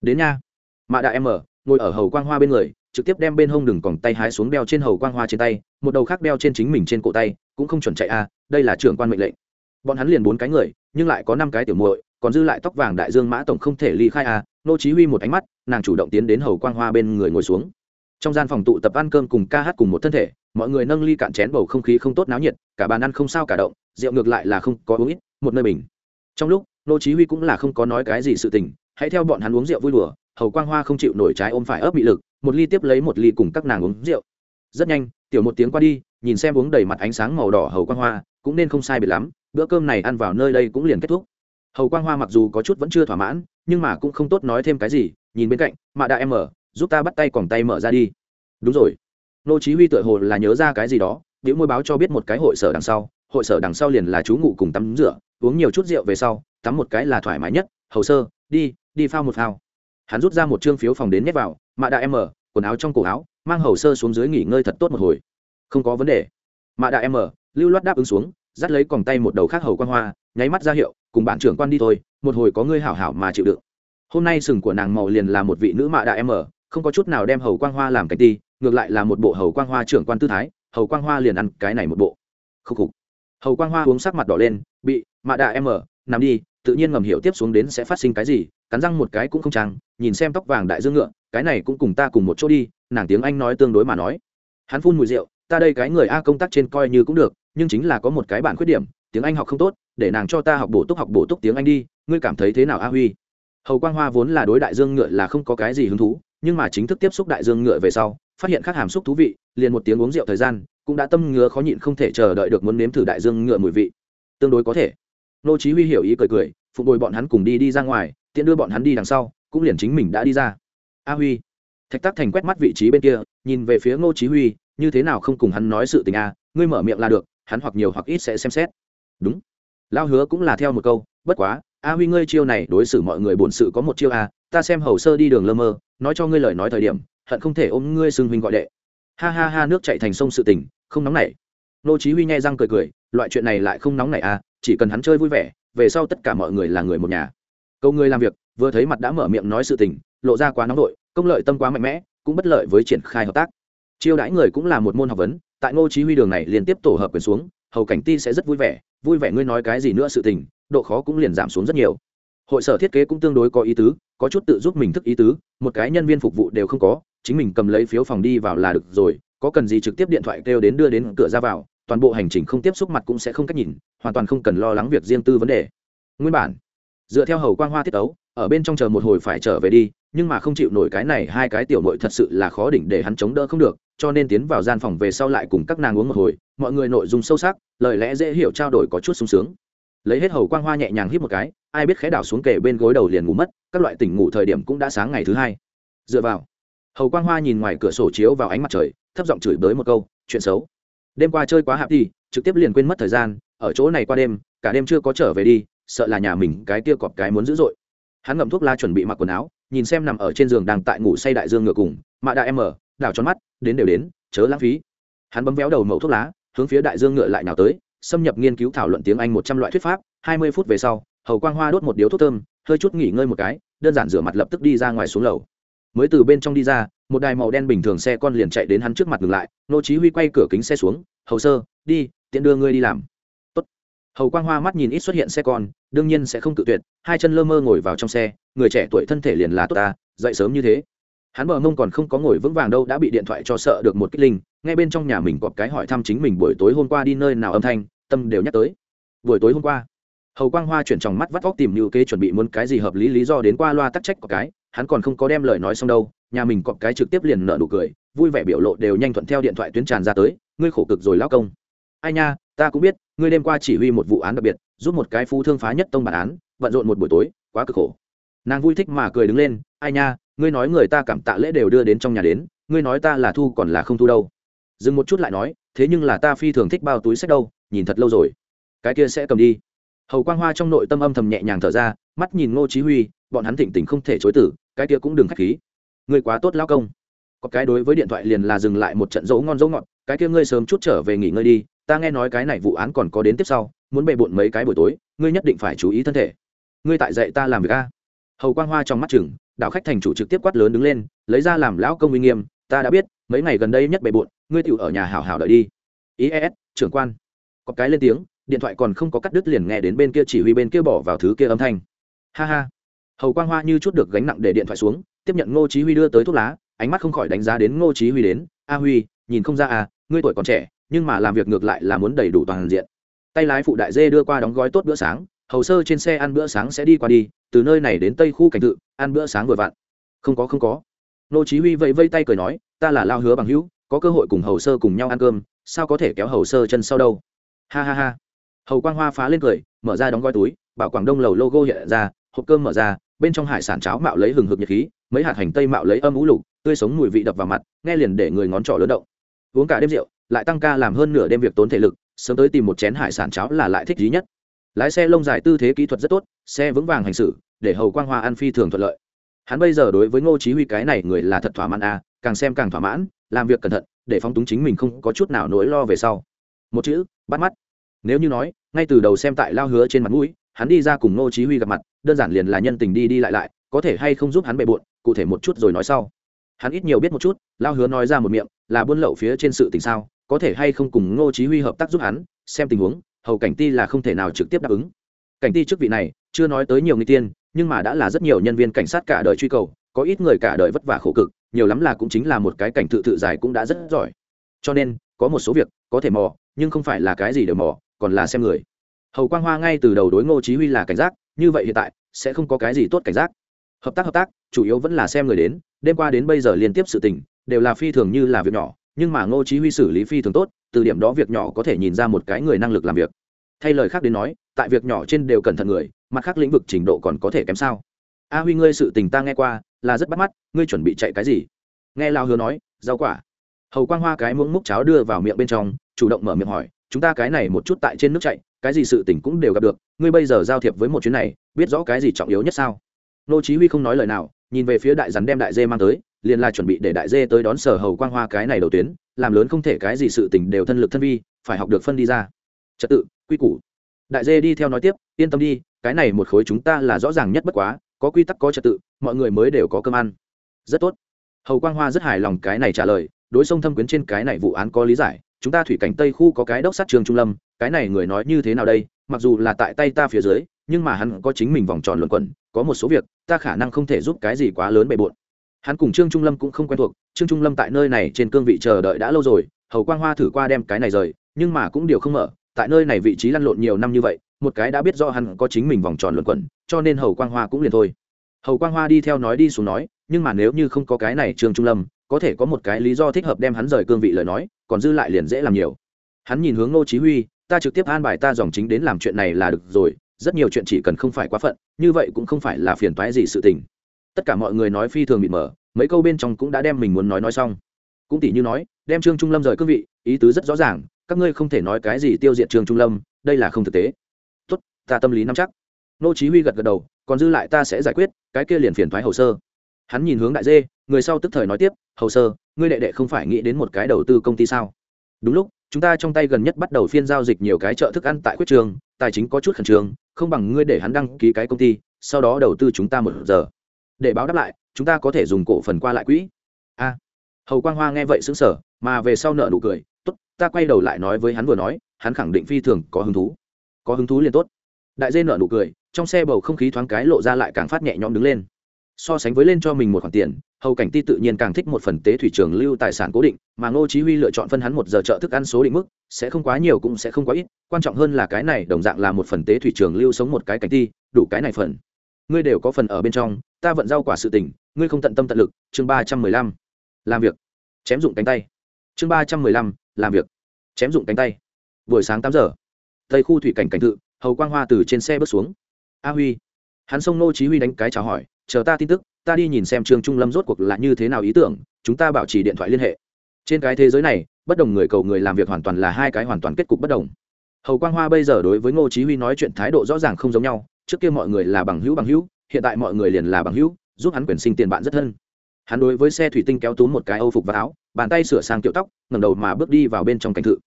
Đến nha. Mạ đại em mở ngồi ở hầu quang hoa bên người, trực tiếp đem bên hông đừng còng tay hái xuống đeo trên hầu quang hoa trên tay, một đầu khác đeo trên chính mình trên cổ tay, cũng không chuẩn chạy a, đây là trưởng quan mệnh lệnh. Bọn hắn liền bốn cái người, nhưng lại có năm cái tiểu muội, còn dư lại tóc vàng đại dương mã tổng không thể ly khai a. Nô chí huy một ánh mắt, nàng chủ động tiến đến hầu quang hoa bên người ngồi xuống trong gian phòng tụ tập ăn cơm cùng ca hát cùng một thân thể, mọi người nâng ly cạn chén bầu không khí không tốt náo nhiệt, cả bàn ăn không sao cả động, rượu ngược lại là không có uống ít, một nơi bình. Trong lúc nô chí huy cũng là không có nói cái gì sự tình, hãy theo bọn hắn uống rượu vui đùa, hầu quang hoa không chịu nổi trái ôm phải ấp bị lực, một ly tiếp lấy một ly cùng các nàng uống rượu. Rất nhanh, tiểu một tiếng qua đi, nhìn xem uống đầy mặt ánh sáng màu đỏ hầu quang hoa, cũng nên không sai biệt lắm, bữa cơm này ăn vào nơi đây cũng liền kết thúc. Hầu quang hoa mặc dù có chút vẫn chưa thỏa mãn, nhưng mà cũng không tốt nói thêm cái gì, nhìn bên cạnh, mạ đại em mở giúp ta bắt tay còn tay mở ra đi. Đúng rồi. Nô chí huy tựa hồ là nhớ ra cái gì đó biểu môi báo cho biết một cái hội sở đằng sau, hội sở đằng sau liền là chú ngủ cùng tắm rửa, uống nhiều chút rượu về sau, tắm một cái là thoải mái nhất, hầu sơ, đi đi phao một phao. Hắn rút ra một trương phiếu phòng đến nhét vào, mạ đại em mở quần áo trong cổ áo, mang hầu sơ xuống dưới nghỉ ngơi thật tốt một hồi. Không có vấn đề. Mạ đại em mở lưu loát đáp ứng xuống, dắt lấy còng tay một đầu khác hầu quan hoa, nháy mắt ra hiệu, cùng bạn trưởng quan đi thôi, một hồi có ngươi hảo hảo mà chịu đựng. Hôm nay sừng của nàng màu liền là một vị nữ mạ đại em mở không có chút nào đem hầu quang hoa làm cánh ti, ngược lại là một bộ hầu quang hoa trưởng quan tư thái, hầu quang hoa liền ăn cái này một bộ. Khúc khục. Hầu quang hoa uống sắc mặt đỏ lên, bị mạ đại em ở, nằm đi, tự nhiên ngầm hiểu tiếp xuống đến sẽ phát sinh cái gì, cắn răng một cái cũng không trăng nhìn xem tóc vàng đại dương ngựa, cái này cũng cùng ta cùng một chỗ đi, nàng tiếng anh nói tương đối mà nói. Hắn phun mùi rượu, ta đây cái người a công tác trên coi như cũng được, nhưng chính là có một cái bản khuyết điểm, tiếng anh học không tốt, để nàng cho ta học bổ túc học bổ túc tiếng anh đi, ngươi cảm thấy thế nào a huy? Hầu quang hoa vốn là đối đại dương ngựa là không có cái gì hứng thú nhưng mà chính thức tiếp xúc đại dương ngựa về sau, phát hiện khác hàm xúc thú vị, liền một tiếng uống rượu thời gian, cũng đã tâm ngứa khó nhịn không thể chờ đợi được muốn nếm thử đại dương ngựa mùi vị. Tương đối có thể. Nô chí huy hiểu ý cười cười phụ bồi bọn hắn cùng đi đi ra ngoài, tiện đưa bọn hắn đi đằng sau, cũng liền chính mình đã đi ra. A huy. Thạch tắc thành quét mắt vị trí bên kia, nhìn về phía ngô chí huy, như thế nào không cùng hắn nói sự tình a ngươi mở miệng là được, hắn hoặc nhiều hoặc ít sẽ xem xét. Đúng. Lao hứa cũng là theo một câu, bất quá, a huy ngươi chiêu này đối xử mọi người buồn sự có một chiêu a ta xem hầu sơ đi đường lơ mơ, nói cho ngươi lời nói thời điểm, hận không thể ôm ngươi xưng huynh gọi đệ. Ha ha ha, nước chảy thành sông sự tình, không nóng nảy. Nô chí huy nhai răng cười cười, loại chuyện này lại không nóng nảy à? chỉ cần hắn chơi vui vẻ, về sau tất cả mọi người là người một nhà. Câu ngươi làm việc, vừa thấy mặt đã mở miệng nói sự tình, lộ ra quá nóng nổi công lợi tâm quá mạnh mẽ, cũng bất lợi với triển khai hợp tác. Chiêu đãi người cũng là một môn học vấn, tại ngô chí huy đường này liên tiếp tổ hợp quyền xuống, hầu cảnh ti sẽ rất vui vẻ vui vẻ ngươi nói cái gì nữa sự tình, độ khó cũng liền giảm xuống rất nhiều hội sở thiết kế cũng tương đối có ý tứ, có chút tự giúp mình thức ý tứ, một cái nhân viên phục vụ đều không có, chính mình cầm lấy phiếu phòng đi vào là được rồi, có cần gì trực tiếp điện thoại kêu đến đưa đến cửa ra vào, toàn bộ hành trình không tiếp xúc mặt cũng sẽ không cách nhìn, hoàn toàn không cần lo lắng việc riêng tư vấn đề. Nguyên bản, dựa theo hầu quang hoa tiết ấu ở bên trong chờ một hồi phải trở về đi, nhưng mà không chịu nổi cái này hai cái tiểu nội thật sự là khó đỉnh để hắn chống đỡ không được, cho nên tiến vào gian phòng về sau lại cùng các nàng uống một hồi, mọi người nội dung sâu sắc, lời lẽ dễ hiểu trao đổi có chút sung sướng. Lấy hết hầu quang hoa nhẹ nhàng hít một cái ai biết khẽ đảo xuống kề bên gối đầu liền ngủ mất, các loại tỉnh ngủ thời điểm cũng đã sáng ngày thứ hai. Dựa vào, hầu quang hoa nhìn ngoài cửa sổ chiếu vào ánh mặt trời, thấp giọng chửi bới một câu, chuyện xấu. Đêm qua chơi quá hạp đi, trực tiếp liền quên mất thời gian, ở chỗ này qua đêm, cả đêm chưa có trở về đi, sợ là nhà mình cái kia cọp cái muốn dữ dội. Hắn ngậm thuốc la chuẩn bị mặc quần áo, nhìn xem nằm ở trên giường đang tại ngủ say đại dương ngựa cùng, mạ đại em mở đảo tròn mắt, đến đều đến, chớ lãng phí. Hắn bấm véo đầu mẫu thuốc lá, hướng phía đại dương ngựa lại nào tới, xâm nhập nghiên cứu thảo luận tiếng anh một trăm loại thuyết pháp, hai mươi phút về sau hầu quang hoa đốt một điếu thuốc thơm, hơi chút nghỉ ngơi một cái, đơn giản rửa mặt lập tức đi ra ngoài xuống lầu. Mới từ bên trong đi ra, một đài màu đen bình thường xe con liền chạy đến hắn trước mặt ngừng lại, nô chí huy quay cửa kính xe xuống, hầu sơ, đi, tiện đưa ngươi đi làm. Tốt. hầu quang hoa mắt nhìn ít xuất hiện xe con, đương nhiên sẽ không tự tuyệt, hai chân lơ mơ ngồi vào trong xe, người trẻ tuổi thân thể liền là tốt ta, dậy sớm như thế. Hắn bờ mông còn không có ngồi vững vàng đâu, đã bị điện thoại cho sợ được một kích linh, ngay bên trong nhà mình có cái hỏi thăm chính mình buổi tối hôm qua đi nơi nào âm thanh, tâm đều nhắc tới. Buổi tối hôm qua hầu quang hoa chuyển trong mắt vắt vóc tìm như kế chuẩn bị muốn cái gì hợp lý lý do đến qua loa tắc trách có cái, hắn còn không có đem lời nói xong đâu, nhà mình có cái trực tiếp liền nợ nụ cười, vui vẻ biểu lộ đều nhanh thuận theo điện thoại tuyến tràn ra tới, ngươi khổ cực rồi lao công. Ai nha, ta cũng biết, ngươi đêm qua chỉ huy một vụ án đặc biệt, giúp một cái phú thương phá nhất tông bản án bận rộn một buổi tối, quá cực khổ. Nàng vui thích mà cười đứng lên, ai nha, ngươi nói người ta cảm tạ lễ đều đưa đến trong nhà đến, ngươi nói ta là thu còn là không thu đâu. Dừng một chút lại nói, thế nhưng là ta phi thường thích bao túi sách đâu, nhìn thật lâu rồi. Cái kia sẽ cầm đi hầu quang hoa trong nội tâm âm thầm nhẹ nhàng thở ra, mắt nhìn ngô chí huy, bọn hắn thịnh tình không thể chối tử cái kia cũng đừng khách khí. Ngươi quá tốt lao công. Có cái đối với điện thoại liền là dừng lại một trận dỗ ngon dỗ ngọt, cái kia ngươi sớm chút trở về nghỉ ngơi đi, ta nghe nói cái này vụ án còn có đến tiếp sau, muốn bề bộn mấy cái buổi tối, ngươi nhất định phải chú ý thân thể. Ngươi tại dạy ta làm việc a. Hầu quang hoa trong mắt chừng, đảo khách thành chủ trực tiếp quát lớn đứng lên, lấy ra làm lão công uy nghiêm, ta đã biết, mấy ngày gần đây nhất bề bộn, ngươi tiểu ở nhà hảo hảo đợi đi. Is trưởng quan. Có cái lên tiếng điện thoại còn không có cắt đứt liền nghe đến bên kia chỉ huy bên kia bỏ vào thứ kia âm thanh. Ha ha. Hầu quang hoa như chút được gánh nặng để điện thoại xuống, tiếp nhận ngô chí huy đưa tới thuốc lá, ánh mắt không khỏi đánh giá đến ngô chí huy đến. A huy, nhìn không ra à ngươi tuổi còn trẻ, nhưng mà làm việc ngược lại là muốn đầy đủ toàn diện. Tay lái phụ đại dê đưa qua đóng gói tốt bữa sáng, hầu sơ trên xe ăn bữa sáng sẽ đi qua đi, từ nơi này đến tây khu cảnh tự, ăn bữa sáng vừa vặn. Không có không có. Ngô chí huy vẫy vẫy tay cười nói, ta là lao hứa bằng hữu, có cơ hội cùng hầu sơ cùng nhau ăn cơm, sao có thể kéo hầu sơ chân sau đâu? Ha ha ha hầu quang hoa phá lên cười, mở ra đóng gói túi, bảo quảng đông lầu logo hiện ra, hộp cơm mở ra, bên trong hải sản cháo mạo lấy hừng hực nhiệt khí, mấy hạt hành tây mạo lấy âm ú lục, tươi sống mùi vị đập vào mặt, nghe liền để người ngón trỏ lớn động. Uống cả đêm rượu, lại tăng ca làm hơn nửa đêm việc tốn thể lực, sớm tới tìm một chén hải sản cháo là lại thích trí nhất. Lái xe lông dài tư thế kỹ thuật rất tốt, xe vững vàng hành xử, để hầu quang hoa ăn phi thường thuận lợi. Hắn bây giờ đối với ngô chí huy cái này người là thật thỏa mãn à càng xem càng thỏa mãn, làm việc cẩn thận, để phóng túng chính mình không có chút nào nỗi lo về sau. Một chữ, bắt mắt nếu như nói, ngay từ đầu xem tại lao hứa trên mặt mũi, hắn đi ra cùng ngô chí huy gặp mặt, đơn giản liền là nhân tình đi đi lại lại, có thể hay không giúp hắn bệ bội cụ thể một chút rồi nói sau. Hắn ít nhiều biết một chút, lao hứa nói ra một miệng, là buôn lậu phía trên sự tình sao, có thể hay không cùng ngô chí huy hợp tác giúp hắn, xem tình huống, hầu cảnh ti là không thể nào trực tiếp đáp ứng. Cảnh ti chức vị này, chưa nói tới nhiều người tiên, nhưng mà đã là rất nhiều nhân viên cảnh sát cả đời truy cầu, có ít người cả đời vất vả khổ cực, nhiều lắm là cũng chính là một cái cảnh tự tự dài cũng đã rất giỏi. Cho nên, có một số việc, có thể mò, nhưng không phải là cái gì đều mò còn là xem người. Hầu quang hoa ngay từ đầu đối ngô chí huy là cảnh giác, như vậy hiện tại, sẽ không có cái gì tốt cảnh giác. Hợp tác hợp tác, chủ yếu vẫn là xem người đến, đêm qua đến bây giờ liên tiếp sự tình, đều là phi thường như là việc nhỏ, nhưng mà ngô chí huy xử lý phi thường tốt, từ điểm đó việc nhỏ có thể nhìn ra một cái người năng lực làm việc. Thay lời khác đến nói, tại việc nhỏ trên đều cẩn thận người, mặt khác lĩnh vực trình độ còn có thể kém sao. A huy ngươi sự tình ta nghe qua, là rất bắt mắt, ngươi chuẩn bị chạy cái gì? Nghe lao hứa nói, rau quả. Hầu quang hoa cái muỗng múc cháo đưa vào miệng bên trong, chủ động mở miệng hỏi chúng ta cái này một chút tại trên nước chạy, cái gì sự tình cũng đều gặp được, ngươi bây giờ giao thiệp với một chuyến này, biết rõ cái gì trọng yếu nhất sao? Nô chí huy không nói lời nào, nhìn về phía đại rắn đem đại dê mang tới, liền là chuẩn bị để đại dê tới đón sở hầu quang hoa cái này đầu tuyến, làm lớn không thể cái gì sự tình đều thân lực thân vi, phải học được phân đi ra. Trật tự, quy củ. Đại dê đi theo nói tiếp, yên tâm đi, cái này một khối chúng ta là rõ ràng nhất bất quá, có quy tắc, có trật tự, mọi người mới đều có cơm ăn. Rất tốt. Hầu quang hoa rất hài lòng cái này trả lời, đối sông thâm quyến trên cái này vụ án có lý giải chúng ta thủy cảnh tây khu có cái đốc sát trường trung lâm, cái này người nói như thế nào đây? Mặc dù là tại tay ta phía dưới, nhưng mà hắn có chính mình vòng tròn luận quẩn, có một số việc, ta khả năng không thể giúp cái gì quá lớn bề bộn. Hắn cùng trương trung lâm cũng không quen thuộc, trương trung lâm tại nơi này trên cương vị chờ đợi đã lâu rồi, hầu quang hoa thử qua đem cái này rời, nhưng mà cũng điều không mở, tại nơi này vị trí lăn lộn nhiều năm như vậy, một cái đã biết do hắn có chính mình vòng tròn luận quẩn, cho nên hầu quang hoa cũng liền thôi. Hầu quang hoa đi theo nói đi xuống nói, nhưng mà nếu như không có cái này trương trung lâm có thể có một cái lý do thích hợp đem hắn rời cương vị lời nói, còn dư lại liền dễ làm nhiều. Hắn nhìn hướng ngô chí huy, ta trực tiếp an bài ta dòng chính đến làm chuyện này là được rồi, rất nhiều chuyện chỉ cần không phải quá phận, như vậy cũng không phải là phiền toái gì sự tình. Tất cả mọi người nói phi thường bị mở mấy câu bên trong cũng đã đem mình muốn nói nói xong. Cũng tỷ như nói, đem trương trung lâm rời cương vị, ý tứ rất rõ ràng, các ngươi không thể nói cái gì tiêu diệt trương trung lâm, đây là không thực tế. Tốt, ta tâm lý nắm chắc. Nô chí huy gật gật đầu, còn dư lại ta sẽ giải quyết, cái kia liền phiền toái hồ sơ hắn nhìn hướng đại dê, người sau tức thời nói tiếp, hầu sơ, ngươi đệ đệ không phải nghĩ đến một cái đầu tư công ty sao? Đúng lúc, chúng ta trong tay gần nhất bắt đầu phiên giao dịch nhiều cái chợ thức ăn tại quyết trường, tài chính có chút khẩn trương, không bằng ngươi để hắn đăng ký cái công ty, sau đó đầu tư chúng ta một giờ. Để báo đáp lại, chúng ta có thể dùng cổ phần qua lại quỹ. A. Hầu quang hoa nghe vậy xứng sở mà về sau nợ nụ cười, tốt, ta quay đầu lại nói với hắn vừa nói, hắn khẳng định phi thường có hứng thú. Có hứng thú liền tốt. Đại dê nợ nụ cười, trong xe bầu không khí thoáng cái lộ ra lại càng phát nhẹ nhõm đứng lên so sánh với lên cho mình một khoản tiền, hầu cảnh ti tự nhiên càng thích một phần tế thủy trường lưu tài sản cố định, mà ngô chí huy lựa chọn phân hắn một giờ chợ thức ăn số định mức, sẽ không quá nhiều cũng sẽ không quá ít, quan trọng hơn là cái này, đồng dạng là một phần tế thủy trường lưu sống một cái cảnh ti, đủ cái này phần. Ngươi đều có phần ở bên trong, ta vận rau quả sự tình, ngươi không tận tâm tận lực, chương ba trăm mười lăm, làm việc. Chém dụng cánh tay. Chương ba trăm mười lăm, làm việc. Chém dụng cánh tay. Buổi sáng tám giờ, tây khu thủy cảnh cảnh tự, hầu quang hoa từ trên xe bước xuống. A huy. Hắn xông Ngô chí huy đánh cái chào hỏi chờ ta tin tức ta đi nhìn xem trương trung lâm rốt cuộc là như thế nào ý tưởng chúng ta bảo trì điện thoại liên hệ. Trên cái thế giới này bất đồng người cầu người làm việc hoàn toàn là hai cái hoàn toàn kết cục bất đồng. Hầu quang hoa bây giờ đối với ngô chí huy nói chuyện thái độ rõ ràng không giống nhau trước kia mọi người là bằng hữu bằng hữu hiện tại mọi người liền là bằng hữu giúp hắn quyền sinh tiền bạn rất thân. Hắn đối với xe thủy tinh kéo túm một cái âu phục và áo bàn tay sửa sang kiểu tóc ngẩng đầu mà bước đi vào bên trong cảnh thự.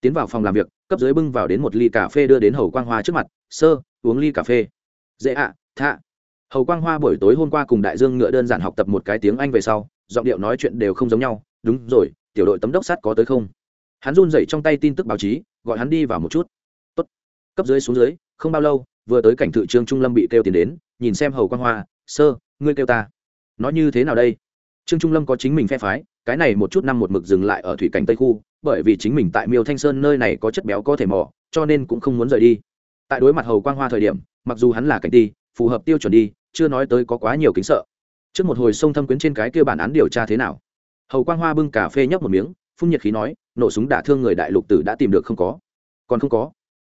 Tiến vào phòng làm việc cấp dưới bưng vào đến một ly cà phê đưa đến hầu quang hoa trước mặt sơ uống ly cà phê. Dễ ạ à, thạ hầu quang hoa buổi tối hôm qua cùng đại dương ngựa đơn giản học tập một cái tiếng anh về sau, giọng điệu nói chuyện đều không giống nhau. Đúng rồi, tiểu đội tấm đốc sát có tới không? Hắn run rẩy trong tay tin tức báo chí, gọi hắn đi vào một chút. Tốt. cấp dưới xuống dưới, không bao lâu, vừa tới cảnh thự trương trung lâm bị kêu tiền đến, nhìn xem hầu quang hoa, sơ, ngươi kêu ta. Nói như thế nào đây? Trương trung lâm có chính mình phe phái, cái này một chút năm một mực dừng lại ở thủy cảnh tây khu, bởi vì chính mình tại miêu thanh sơn nơi này có chất béo có thể mỏ cho nên cũng không muốn rời đi. Tại đối mặt hầu quang hoa thời điểm, mặc dù hắn là cảnh ti, phù hợp tiêu chuẩn đi chưa nói tới có quá nhiều kính sợ. Trước một hồi sông thâm quyến trên cái kia bản án điều tra thế nào? Hầu quang hoa bưng cà phê nhấp một miếng, phun nhiệt khí nói, nổ súng đả thương người đại lục tử đã tìm được không có. Còn không có.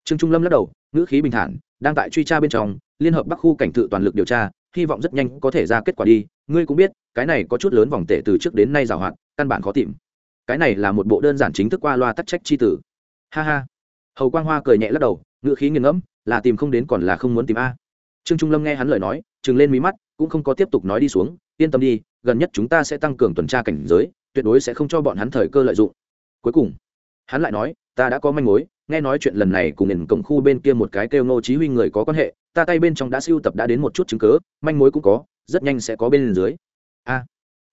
Trương trung lâm lắc đầu, ngữ khí bình thản, đang tại truy tra bên trong, liên hợp bắc khu cảnh tự toàn lực điều tra, hy vọng rất nhanh có thể ra kết quả đi. Ngươi cũng biết, cái này có chút lớn vòng tệ từ trước đến nay giàu hạn, căn bản khó tìm. Cái này là một bộ đơn giản chính thức qua loa tắc trách chi tử. Ha ha. Hầu quang hoa cười nhẹ lắc đầu, ngữ khí nghiền ngẫm, là tìm không đến còn là không muốn tìm a trương trung lâm nghe hắn lời nói chừng lên mí mắt, cũng không có tiếp tục nói đi xuống, yên tâm đi, gần nhất chúng ta sẽ tăng cường tuần tra cảnh giới, tuyệt đối sẽ không cho bọn hắn thời cơ lợi dụng. Cuối cùng, hắn lại nói, ta đã có manh mối, nghe nói chuyện lần này cùng nền cổng khu bên kia một cái kêu ngô chí huy người có quan hệ, ta tay bên trong đã siêu tập đã đến một chút chứng cứ, manh mối cũng có, rất nhanh sẽ có bên dưới. A,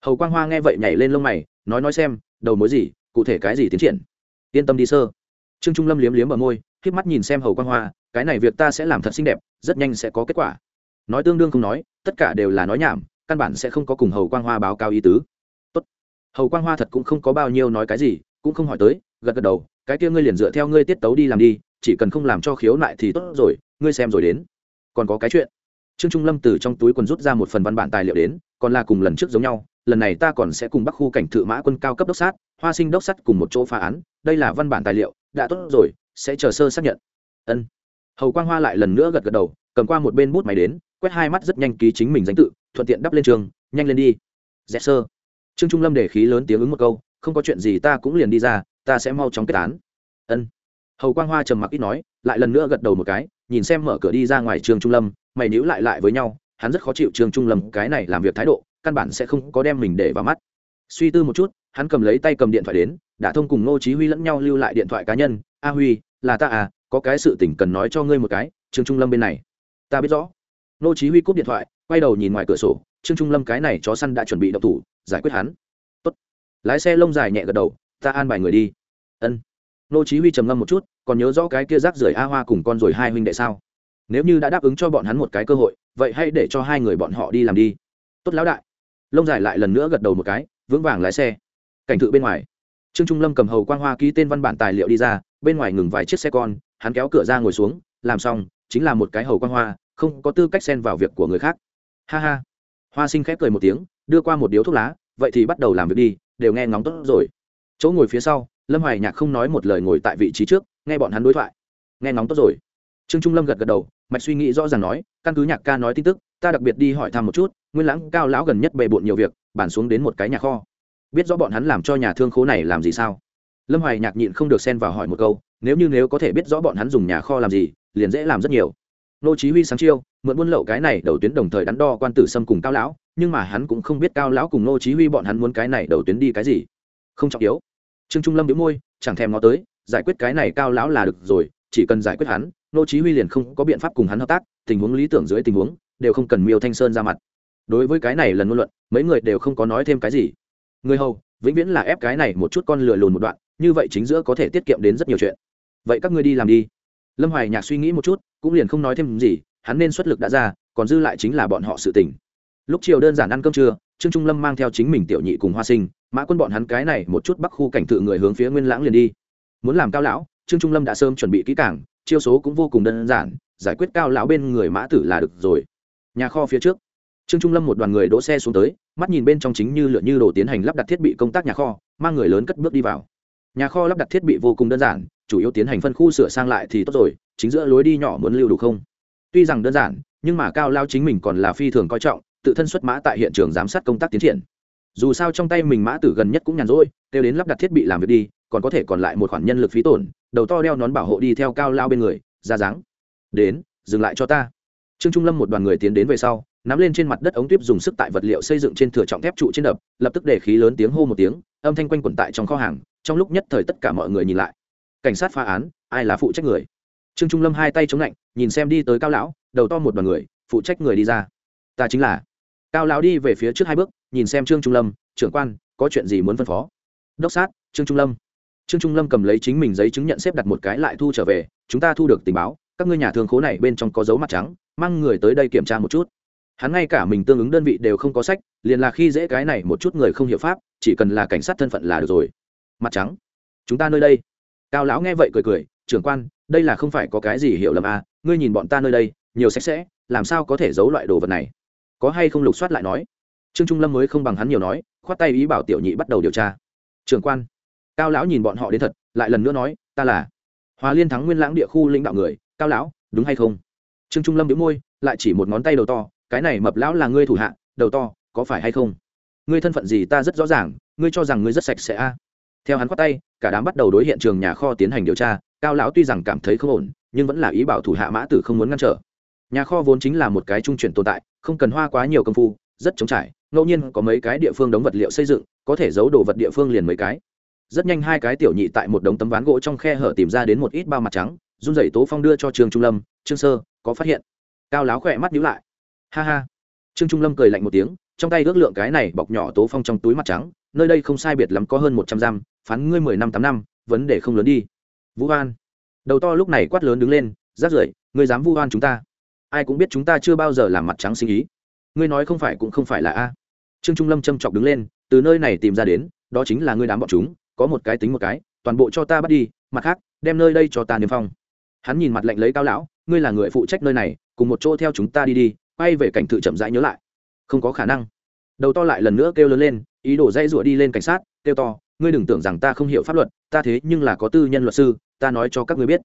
hầu quang hoa nghe vậy nhảy lên lông mày, nói nói xem, đầu mối gì, cụ thể cái gì tiến triển? Yên tâm đi sơ trương trung lâm liếm liếm ở môi, khép mắt nhìn xem hầu quang hoa, cái này việc ta sẽ làm thật xinh đẹp rất nhanh sẽ có kết quả. Nói tương đương không nói, tất cả đều là nói nhảm, căn bản sẽ không có cùng hầu quang hoa báo cáo ý tứ. Tốt. hầu quang hoa thật cũng không có bao nhiêu nói cái gì, cũng không hỏi tới, gật gật đầu, cái kia ngươi liền dựa theo ngươi tiết tấu đi làm đi, chỉ cần không làm cho khiếu nại thì tốt rồi, ngươi xem rồi đến. Còn có cái chuyện. Trương trung lâm từ trong túi quần rút ra một phần văn bản tài liệu đến, còn là cùng lần trước giống nhau, lần này ta còn sẽ cùng bắc khu cảnh thự mã quân cao cấp đốc sát, hoa sinh đốc sắt cùng một chỗ phá án, đây là văn bản tài liệu, đã tốt rồi, sẽ chờ sơ xác nhận. Ân hầu quang hoa lại lần nữa gật gật đầu, cầm qua một bên bút máy đến, quét hai mắt rất nhanh ký chính mình danh tự, thuận tiện đắp lên trường, nhanh lên đi. Dẹp sơ. Trương trung lâm để khí lớn tiếng ứng một câu, không có chuyện gì ta cũng liền đi ra, ta sẽ mau chóng kết án. Ân. Hầu quang hoa trầm mặc ít nói, lại lần nữa gật đầu một cái, nhìn xem mở cửa đi ra ngoài trường trung lâm, mày níu lại lại với nhau, hắn rất khó chịu trường trung lâm cái này làm việc thái độ, căn bản sẽ không có đem mình để vào mắt. Suy tư một chút, hắn cầm lấy tay cầm điện thoại đến, đã thông cùng ngô chí huy lẫn nhau lưu lại điện thoại cá nhân. A huy, là ta à có cái sự tình cần nói cho ngươi một cái, trương trung lâm bên này. Ta biết rõ. Nô chí huy cúp điện thoại, quay đầu nhìn ngoài cửa sổ, trương trung lâm cái này chó săn đã chuẩn bị động thủ, giải quyết hắn. Tốt. Lái xe lông dài nhẹ gật đầu, ta an bài người đi. Ân. Nô chí huy trầm ngâm một chút, còn nhớ rõ cái kia rác rưởi a hoa cùng con rồi hai huynh đệ sao? Nếu như đã đáp ứng cho bọn hắn một cái cơ hội, vậy hãy để cho hai người bọn họ đi làm đi. Tốt lão đại. Lông dài lại lần nữa gật đầu một cái, vững vàng lái xe. Cảnh tự bên ngoài. Trương trung lâm cầm hầu quang hoa ký tên văn bản tài liệu đi ra, bên ngoài ngừng vài chiếc xe con hắn kéo cửa ra ngồi xuống, làm xong, chính là một cái hầu quan hoa, không có tư cách xen vào việc của người khác. Ha ha. Hoa sinh khép cười một tiếng, đưa qua một điếu thuốc lá, vậy thì bắt đầu làm việc đi, đều nghe ngóng tốt rồi. Chỗ ngồi phía sau, lâm hoài nhạc không nói một lời ngồi tại vị trí trước, nghe bọn hắn đối thoại. Nghe ngóng tốt rồi. Trương trung lâm gật gật đầu, mạch suy nghĩ rõ ràng nói, căn cứ nhạc ca nói tin tức, ta đặc biệt đi hỏi thăm một chút, nguyên lãng cao lão gần nhất bề bộn nhiều việc bản xuống đến một cái nhà kho. Biết rõ bọn hắn làm cho nhà thương khố này làm gì sao? Lâm hoài nhạc nhịn không được xen vào hỏi một câu, nếu như nếu có thể biết rõ bọn hắn dùng nhà kho làm gì, liền dễ làm rất nhiều. Nô chí huy sáng chiêu, mượn buôn lậu cái này đầu tuyến đồng thời đắn đo quan tử sâm cùng cao lão, nhưng mà hắn cũng không biết cao lão cùng nô chí huy bọn hắn muốn cái này đầu tuyến đi cái gì. Không trọng yếu. Trương trung lâm nhíu môi, chẳng thèm ngó tới, giải quyết cái này cao lão là được rồi, chỉ cần giải quyết hắn, nô chí huy liền không có biện pháp cùng hắn hợp tác, tình huống lý tưởng dưới tình huống, đều không cần miêu thanh sơn ra mặt. Đối với cái này lần ngôn luận, mấy người đều không có nói thêm cái gì. Người hầu, vĩnh viễn là ép cái này một chút con lừa lùn một đoạn như vậy chính giữa có thể tiết kiệm đến rất nhiều chuyện. Vậy các ngươi đi làm đi. Lâm hoài nhạc suy nghĩ một chút, cũng liền không nói thêm gì, hắn nên xuất lực đã ra, còn dư lại chính là bọn họ sự tình. Lúc chiều đơn giản ăn cơm trưa, trương trung lâm mang theo chính mình tiểu nhị cùng hoa sinh, mã quân bọn hắn cái này một chút bắc khu cảnh tự người hướng phía nguyên lãng liền đi. Muốn làm cao lão, trương trung lâm đã sớm chuẩn bị kỹ càng, chiêu số cũng vô cùng đơn giản, giải quyết cao lão bên người mã tử là được rồi. Nhà kho phía trước, trương trung lâm một đoàn người đỗ xe xuống tới, mắt nhìn bên trong chính như lượn như đồ tiến hành lắp đặt thiết bị công tác nhà kho, mang người lớn cất bước đi vào nhà kho lắp đặt thiết bị vô cùng đơn giản, chủ yếu tiến hành phân khu sửa sang lại thì tốt rồi, chính giữa lối đi nhỏ muốn lưu đủ không? Tuy rằng đơn giản, nhưng mà cao lao chính mình còn là phi thường coi trọng, tự thân xuất mã tại hiện trường giám sát công tác tiến triển. Dù sao trong tay mình mã tử gần nhất cũng nhàn rỗi, kêu đến lắp đặt thiết bị làm việc đi, còn có thể còn lại một khoản nhân lực phí tổn, đầu to đeo nón bảo hộ đi theo cao lao bên người, ra dáng. Đến, dừng lại cho ta. Trương trung lâm một đoàn người tiến đến về sau, nắm lên trên mặt đất ống tuyếp dùng sức tại vật liệu xây dựng trên thừa trọng thép trụ trên đập, lập tức để khí lớn tiếng hô một tiếng, âm thanh quanh quẩn tại trong kho hàng trong lúc nhất thời tất cả mọi người nhìn lại. Cảnh sát phá án, ai là phụ trách người? Trương trung lâm hai tay chống lạnh, nhìn xem đi tới cao lão, đầu to một đoàn người, phụ trách người đi ra. Ta chính là. Cao lão đi về phía trước hai bước, nhìn xem trương trung lâm, trưởng quan, có chuyện gì muốn phân phó? Đốc sát, trương trung lâm. Trương trung lâm cầm lấy chính mình giấy chứng nhận xếp đặt một cái lại thu trở về, chúng ta thu được tình báo, các ngươi nhà thương khố này bên trong có dấu mặt trắng, mang người tới đây kiểm tra một chút. Hắn ngay cả mình tương ứng đơn vị đều không có sách, liền là khi dễ cái này một chút người không hiểu pháp, chỉ cần là cảnh sát thân phận là được rồi mặt trắng. Chúng ta nơi đây. Cao lão nghe vậy cười cười, trưởng quan, đây là không phải có cái gì hiểu lầm à ngươi nhìn bọn ta nơi đây, nhiều sạch sẽ, làm sao có thể giấu loại đồ vật này? Có hay không lục soát lại nói. Trương trung lâm mới không bằng hắn nhiều nói, khoát tay ý bảo tiểu nhị bắt đầu điều tra. Trưởng quan. Cao lão nhìn bọn họ đến thật, lại lần nữa nói, ta là hòa liên thắng nguyên lãng địa khu lãnh đạo người, cao lão, đúng hay không? Trương trung lâm đĩu môi, lại chỉ một ngón tay đầu to, cái này mập lão là ngươi thủ hạ, đầu to, có phải hay không? Ngươi thân phận gì ta rất rõ ràng, ngươi cho rằng ngươi rất sạch sẽ a theo hắn khoát tay, cả đám bắt đầu đối hiện trường nhà kho tiến hành điều tra, cao lão tuy rằng cảm thấy không ổn, nhưng vẫn là ý bảo thủ hạ mã tử không muốn ngăn trở. Nhà kho vốn chính là một cái trung chuyển tồn tại, không cần hoa quá nhiều công phu, rất chống trải, ngẫu nhiên có mấy cái địa phương đóng vật liệu xây dựng, có thể giấu đồ vật địa phương liền mấy cái. Rất nhanh hai cái tiểu nhị tại một đống tấm ván gỗ trong khe hở tìm ra đến một ít bao mặt trắng, run rẩy tố phong đưa cho trường trung lâm, trương sơ, có phát hiện? Cao láo khỏe mắt nhíu lại. Ha ha. Trương trung lâm cười lạnh một tiếng, trong tay ước lượng cái này bọc nhỏ tố phong trong túi mặt trắng nơi đây không sai biệt lắm có hơn một trăm giam, phán ngươi mười năm tám năm, vấn đề không lớn đi. Vũ hoan. Đầu to lúc này quát lớn đứng lên, rát rưởi, ngươi dám vu hoan chúng ta? Ai cũng biết chúng ta chưa bao giờ làm mặt trắng sinh ý. Ngươi nói không phải cũng không phải là a. Trương trung lâm châm chọc đứng lên, từ nơi này tìm ra đến, đó chính là ngươi đám bọn chúng, có một cái tính một cái, toàn bộ cho ta bắt đi, mặt khác, đem nơi đây cho ta niêm phong. Hắn nhìn mặt lệnh lấy cao lão, ngươi là người phụ trách nơi này, cùng một chỗ theo chúng ta đi đi, quay về cảnh tự chậm rãi nhớ lại. Không có khả năng. Đầu to lại lần nữa kêu lớn lên ý đồ dây rủa đi lên cảnh sát, kêu to, ngươi đừng tưởng rằng ta không hiểu pháp luật, ta thế nhưng là có tư nhân luật sư, ta nói cho các ngươi biết.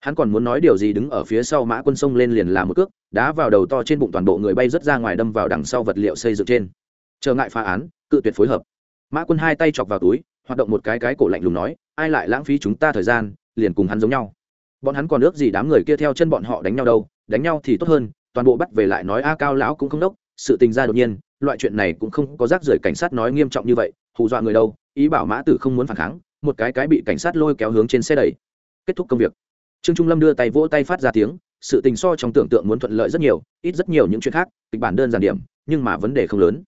Hắn còn muốn nói điều gì đứng ở phía sau mã quân sông lên liền là một cước, đá vào đầu to trên bụng toàn bộ người bay rớt ra ngoài đâm vào đằng sau vật liệu xây dựng trên. Trở ngại phá án, cự tuyệt phối hợp. Mã quân hai tay chọc vào túi, hoạt động một cái cái cổ lạnh lùng nói, ai lại lãng phí chúng ta thời gian, liền cùng hắn giống nhau. Bọn hắn còn ước gì đám người kia theo chân bọn họ đánh nhau đâu, đánh nhau thì tốt hơn, toàn bộ bắt về lại nói, a cao lão cũng không đốc, sự tình ra đột nhiên loại chuyện này cũng không có rác rưởi cảnh sát nói nghiêm trọng như vậy, hù dọa người đâu, ý bảo mã tử không muốn phản kháng, một cái cái bị cảnh sát lôi kéo hướng trên xe đẩy. Kết thúc công việc. Trương trung lâm đưa tay vỗ tay phát ra tiếng, sự tình so trong tưởng tượng muốn thuận lợi rất nhiều, ít rất nhiều những chuyện khác, kịch bản đơn giản điểm, nhưng mà vấn đề không lớn.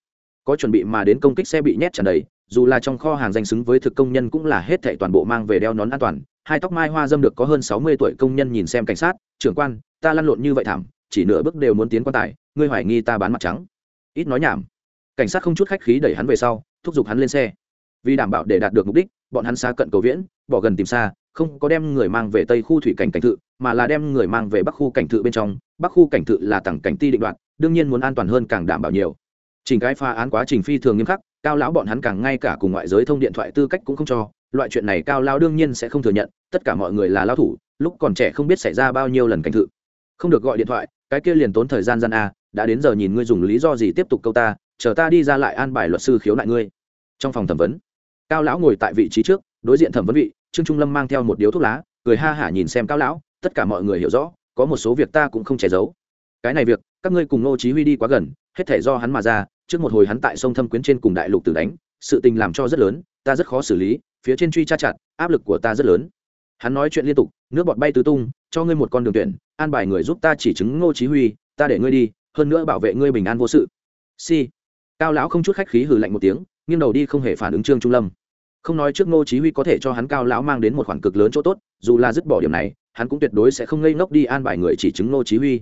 Có chuẩn bị mà đến công kích xe bị nhét tràn đầy, dù là trong kho hàng danh xứng với thực công nhân cũng là hết thệ toàn bộ mang về đeo nón an toàn, hai tóc mai hoa dâm được có hơn sáu mươi tuổi công nhân nhìn xem cảnh sát, trưởng quan, ta lăn lộn như vậy thảm, chỉ nửa bước đều muốn tiến quan tài, ngươi hoài nghi ta bán mặt trắng ít nói nhảm. Cảnh sát không chút khách khí đẩy hắn về sau, thúc giục hắn lên xe. Vì đảm bảo để đạt được mục đích, bọn hắn xa cận cầu viễn, bỏ gần tìm xa, không có đem người mang về tây khu thủy cảnh cảnh thự, mà là đem người mang về bắc khu cảnh thự bên trong. Bắc khu cảnh thự là tầng cảnh ti định đoạn đương nhiên muốn an toàn hơn càng đảm bảo nhiều. Trình cái phá án quá trình phi thường nghiêm khắc, cao lão bọn hắn càng ngay cả cùng ngoại giới thông điện thoại tư cách cũng không cho. Loại chuyện này cao lão đương nhiên sẽ không thừa nhận, tất cả mọi người là lao thủ, lúc còn trẻ không biết xảy ra bao nhiêu lần cảnh thự. Không được gọi điện thoại cái kia liền tốn thời gian gian a, đã đến giờ nhìn ngươi dùng lý do gì tiếp tục câu ta, chờ ta đi ra lại an bài luật sư khiếu nại ngươi. Trong phòng thẩm vấn, cao lão ngồi tại vị trí trước, đối diện thẩm vấn vị, trương trung lâm mang theo một điếu thuốc lá, cười ha hả nhìn xem cao lão, tất cả mọi người hiểu rõ, có một số việc ta cũng không che giấu. Cái này việc, các ngươi cùng ngô chí huy đi quá gần, hết thể do hắn mà ra, trước một hồi hắn tại sông thâm quyến trên cùng đại lục tử đánh, sự tình làm cho rất lớn, ta rất khó xử lý, phía trên truy tra chặt, áp lực của ta rất lớn. Hắn nói chuyện liên tục, nước bọt bay tứ tung, cho ngươi một con đường tuyển an bài người giúp ta chỉ chứng ngô chí huy ta để ngươi đi hơn nữa bảo vệ ngươi bình an vô sự si cao lão không chút khách khí hừ lạnh một tiếng nghiêng đầu đi không hề phản ứng trương trung lâm không nói trước ngô chí huy có thể cho hắn cao lão mang đến một khoản cực lớn chỗ tốt dù là dứt bỏ điểm này hắn cũng tuyệt đối sẽ không ngây ngốc đi an bài người chỉ chứng ngô chí huy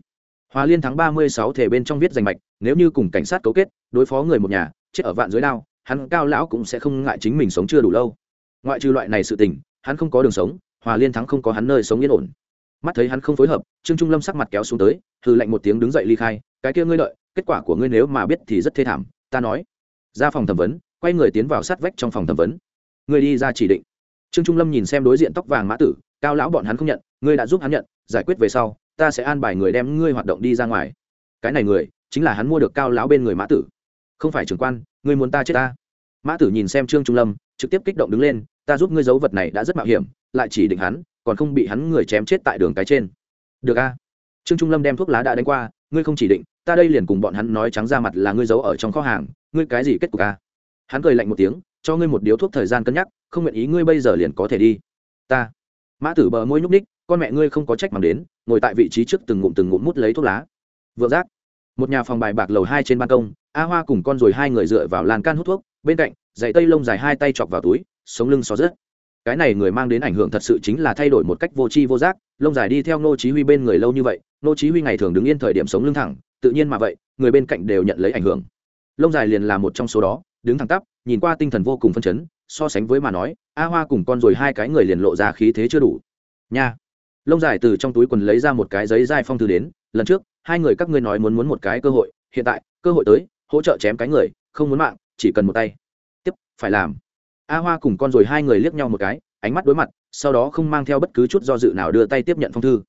Hòa Liên thắng 36 thể bên trong viết danh mạch, nếu như cùng cảnh sát cấu kết, đối phó người một nhà, chết ở vạn dưới đao, hắn cao lão cũng sẽ không ngại chính mình sống chưa đủ lâu. Ngoại trừ loại này sự tình, hắn không có đường sống, Hòa Liên thắng không có hắn nơi sống yên ổn. Mắt thấy hắn không phối hợp, Trương Trung Lâm sắc mặt kéo xuống tới, hừ lạnh một tiếng đứng dậy ly khai, cái kia ngươi lợi, kết quả của ngươi nếu mà biết thì rất thê thảm, ta nói. Ra phòng thẩm vấn, quay người tiến vào sát vách trong phòng thẩm vấn. Ngươi đi ra chỉ định. Trương Trung Lâm nhìn xem đối diện tóc vàng mã tử, cao lão bọn hắn không nhận, ngươi đã giúp hắn nhận, giải quyết về sau, ta sẽ an bài người đem ngươi hoạt động đi ra ngoài cái này người chính là hắn mua được cao lão bên người mã tử không phải trưởng quan ngươi muốn ta chết ta mã tử nhìn xem trương trung lâm trực tiếp kích động đứng lên ta giúp ngươi giấu vật này đã rất mạo hiểm lại chỉ định hắn còn không bị hắn người chém chết tại đường cái trên. Được a. Trương trung lâm đem thuốc lá đã đánh qua, ngươi không chỉ định, ta đây liền cùng bọn hắn nói trắng ra mặt là ngươi giấu ở trong kho hàng, ngươi cái gì kết cục a? Hắn cười lạnh một tiếng, cho ngươi một điếu thuốc thời gian cân nhắc, không nguyện ý ngươi bây giờ liền có thể đi. Ta. Mã tử bờ môi nhúc ních con mẹ ngươi không có trách mắng đến, ngồi tại vị trí trước từng ngụm từng ngụm mút lấy thuốc lá. Vượng giác. Một nhà phòng bài bạc lầu hai trên ban công, a hoa cùng con rồi hai người dựa vào lan can hút thuốc, bên cạnh giày tây lông dài hai tay chọc vào túi, sống lưng xó rớt cái này người mang đến ảnh hưởng thật sự chính là thay đổi một cách vô tri vô giác, lông dài đi theo nô chí huy bên người lâu như vậy nô chí huy ngày thường đứng yên thời điểm sống lưng thẳng, tự nhiên mà vậy, người bên cạnh đều nhận lấy ảnh hưởng. Lông dài liền là một trong số đó, đứng thẳng tắp, nhìn qua tinh thần vô cùng phân chấn, so sánh với mà nói, a hoa cùng con rồi hai cái người liền lộ ra khí thế chưa đủ. Nha! Lông dài từ trong túi quần lấy ra một cái giấy dai phong thư đến, lần trước, hai người các ngươi nói muốn muốn một cái cơ hội, hiện tại, cơ hội tới, hỗ trợ chém cái người, không muốn mạng, chỉ cần một tay. Tiếp, phải làm a hoa cùng con rồi hai người liếc nhau một cái, ánh mắt đối mặt, sau đó không mang theo bất cứ chút do dự nào đưa tay tiếp nhận phong thư.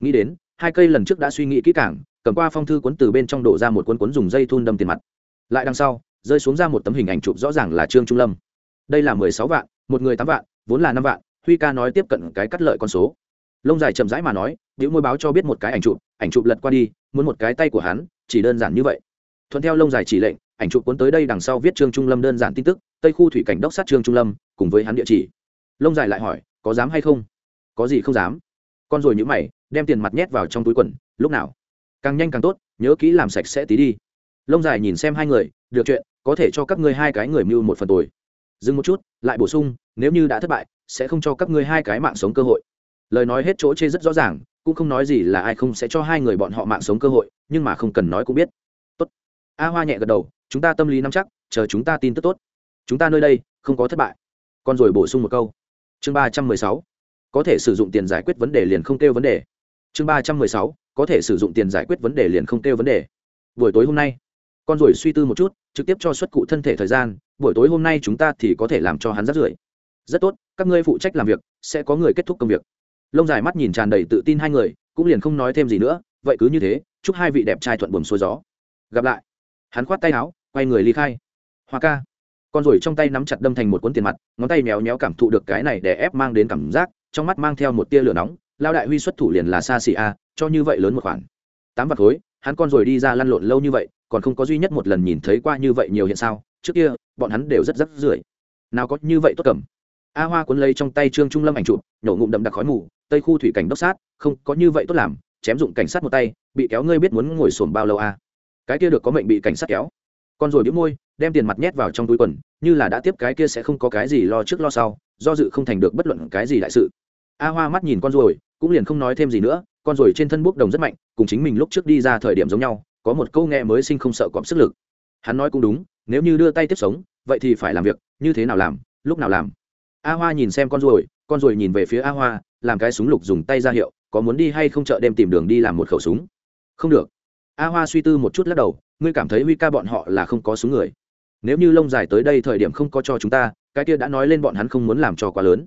Nghĩ đến, hai cây lần trước đã suy nghĩ kỹ càng, cầm qua phong thư cuốn từ bên trong đổ ra một cuốn cuốn dùng dây thun đâm tiền mặt. Lại đằng sau, rơi xuống ra một tấm hình ảnh chụp rõ ràng là trương trung lâm. Đây là mười sáu vạn, một người tám vạn, vốn là năm vạn, huy ca nói tiếp cận cái cắt lợi con số. Lông dài chậm rãi mà nói điệu môi báo cho biết một cái ảnh chụp ảnh chụp lật qua đi, muốn một cái tay của hắn, chỉ đơn giản như vậy. Thuận theo lông dài chỉ lệnh, ảnh chụp cuốn tới đây đằng sau viết trương trung lâm đơn giản tin tức tây khu thủy cảnh đốc sát trương trung lâm cùng với hắn địa chỉ lông dài lại hỏi có dám hay không có gì không dám con rồi nhữ mày đem tiền mặt nhét vào trong túi quần lúc nào càng nhanh càng tốt nhớ kỹ làm sạch sẽ tí đi lông dài nhìn xem hai người được chuyện có thể cho các ngươi hai cái người mưu một phần tồi dừng một chút lại bổ sung nếu như đã thất bại sẽ không cho các ngươi hai cái mạng sống cơ hội lời nói hết chỗ chê rất rõ ràng cũng không nói gì là ai không sẽ cho hai người bọn họ mạng sống cơ hội nhưng mà không cần nói cũng biết tốt a hoa nhẹ gật đầu chúng ta tâm lý nắm chắc chờ chúng ta tin tức tốt chúng ta nơi đây không có thất bại. Con rồi bổ sung một câu. Chương ba trăm mười sáu. Có thể sử dụng tiền giải quyết vấn đề liền không kêu vấn đề. Chương ba trăm mười sáu. Có thể sử dụng tiền giải quyết vấn đề liền không kêu vấn đề. Buổi tối hôm nay, con rồi suy tư một chút, trực tiếp cho xuất cụ thân thể thời gian, buổi tối hôm nay chúng ta thì có thể làm cho hắn rắt rưởi. Rất tốt, các ngươi phụ trách làm việc, sẽ có người kết thúc công việc. Lông dài mắt nhìn tràn đầy tự tin hai người, cũng liền không nói thêm gì nữa, vậy cứ như thế, chúc hai vị đẹp trai thuận buồm xuôi gió. Gặp lại. Hắn khoát tay áo, quay người ly khai. Hoa ca con rồi trong tay nắm chặt đâm thành một cuốn tiền mặt, ngón tay méo méo cảm thụ được cái này để ép mang đến cảm giác, trong mắt mang theo một tia lửa nóng, lao đại huy xuất thủ liền là xa xỉ a, cho như vậy lớn một khoản. Tám vạt khối, hắn con rồi đi ra lăn lộn lâu như vậy, còn không có duy nhất một lần nhìn thấy qua như vậy nhiều hiện sao, trước kia, bọn hắn đều rất rắc rưởi. Nào có như vậy tốt cầm. A hoa cuốn lấy trong tay trương trung lâm ảnh chụp, nhổ ngụm đậm đặc khói mù, tây khu thủy cảnh đốc sát, không, có như vậy tốt làm, chém dụng cảnh sát một tay, bị kéo ngươi biết muốn ngồi sồn bao lâu a. Cái kia được có mệnh bị cảnh sát kéo. Con rồi biếu môi đem tiền mặt nhét vào trong túi quần, như là đã tiếp cái kia sẽ không có cái gì lo trước lo sau, do dự không thành được bất luận cái gì đại sự. A hoa mắt nhìn con ruồi, cũng liền không nói thêm gì nữa, con ruồi trên thân bốc đồng rất mạnh, cùng chính mình lúc trước đi ra thời điểm giống nhau, có một câu nghe mới sinh không sợ cọp sức lực. Hắn nói cũng đúng, nếu như đưa tay tiếp sống, vậy thì phải làm việc, như thế nào làm, lúc nào làm? A hoa nhìn xem con ruồi con ruồi nhìn về phía a hoa, làm cái súng lục dùng tay ra hiệu, có muốn đi hay không chợ đem tìm đường đi làm một khẩu súng? Không được. A hoa suy tư một chút lắc đầu, ngươi cảm thấy huy ca bọn họ là không có súng người nếu như lông dài tới đây thời điểm không có cho chúng ta, cái kia đã nói lên bọn hắn không muốn làm cho quá lớn.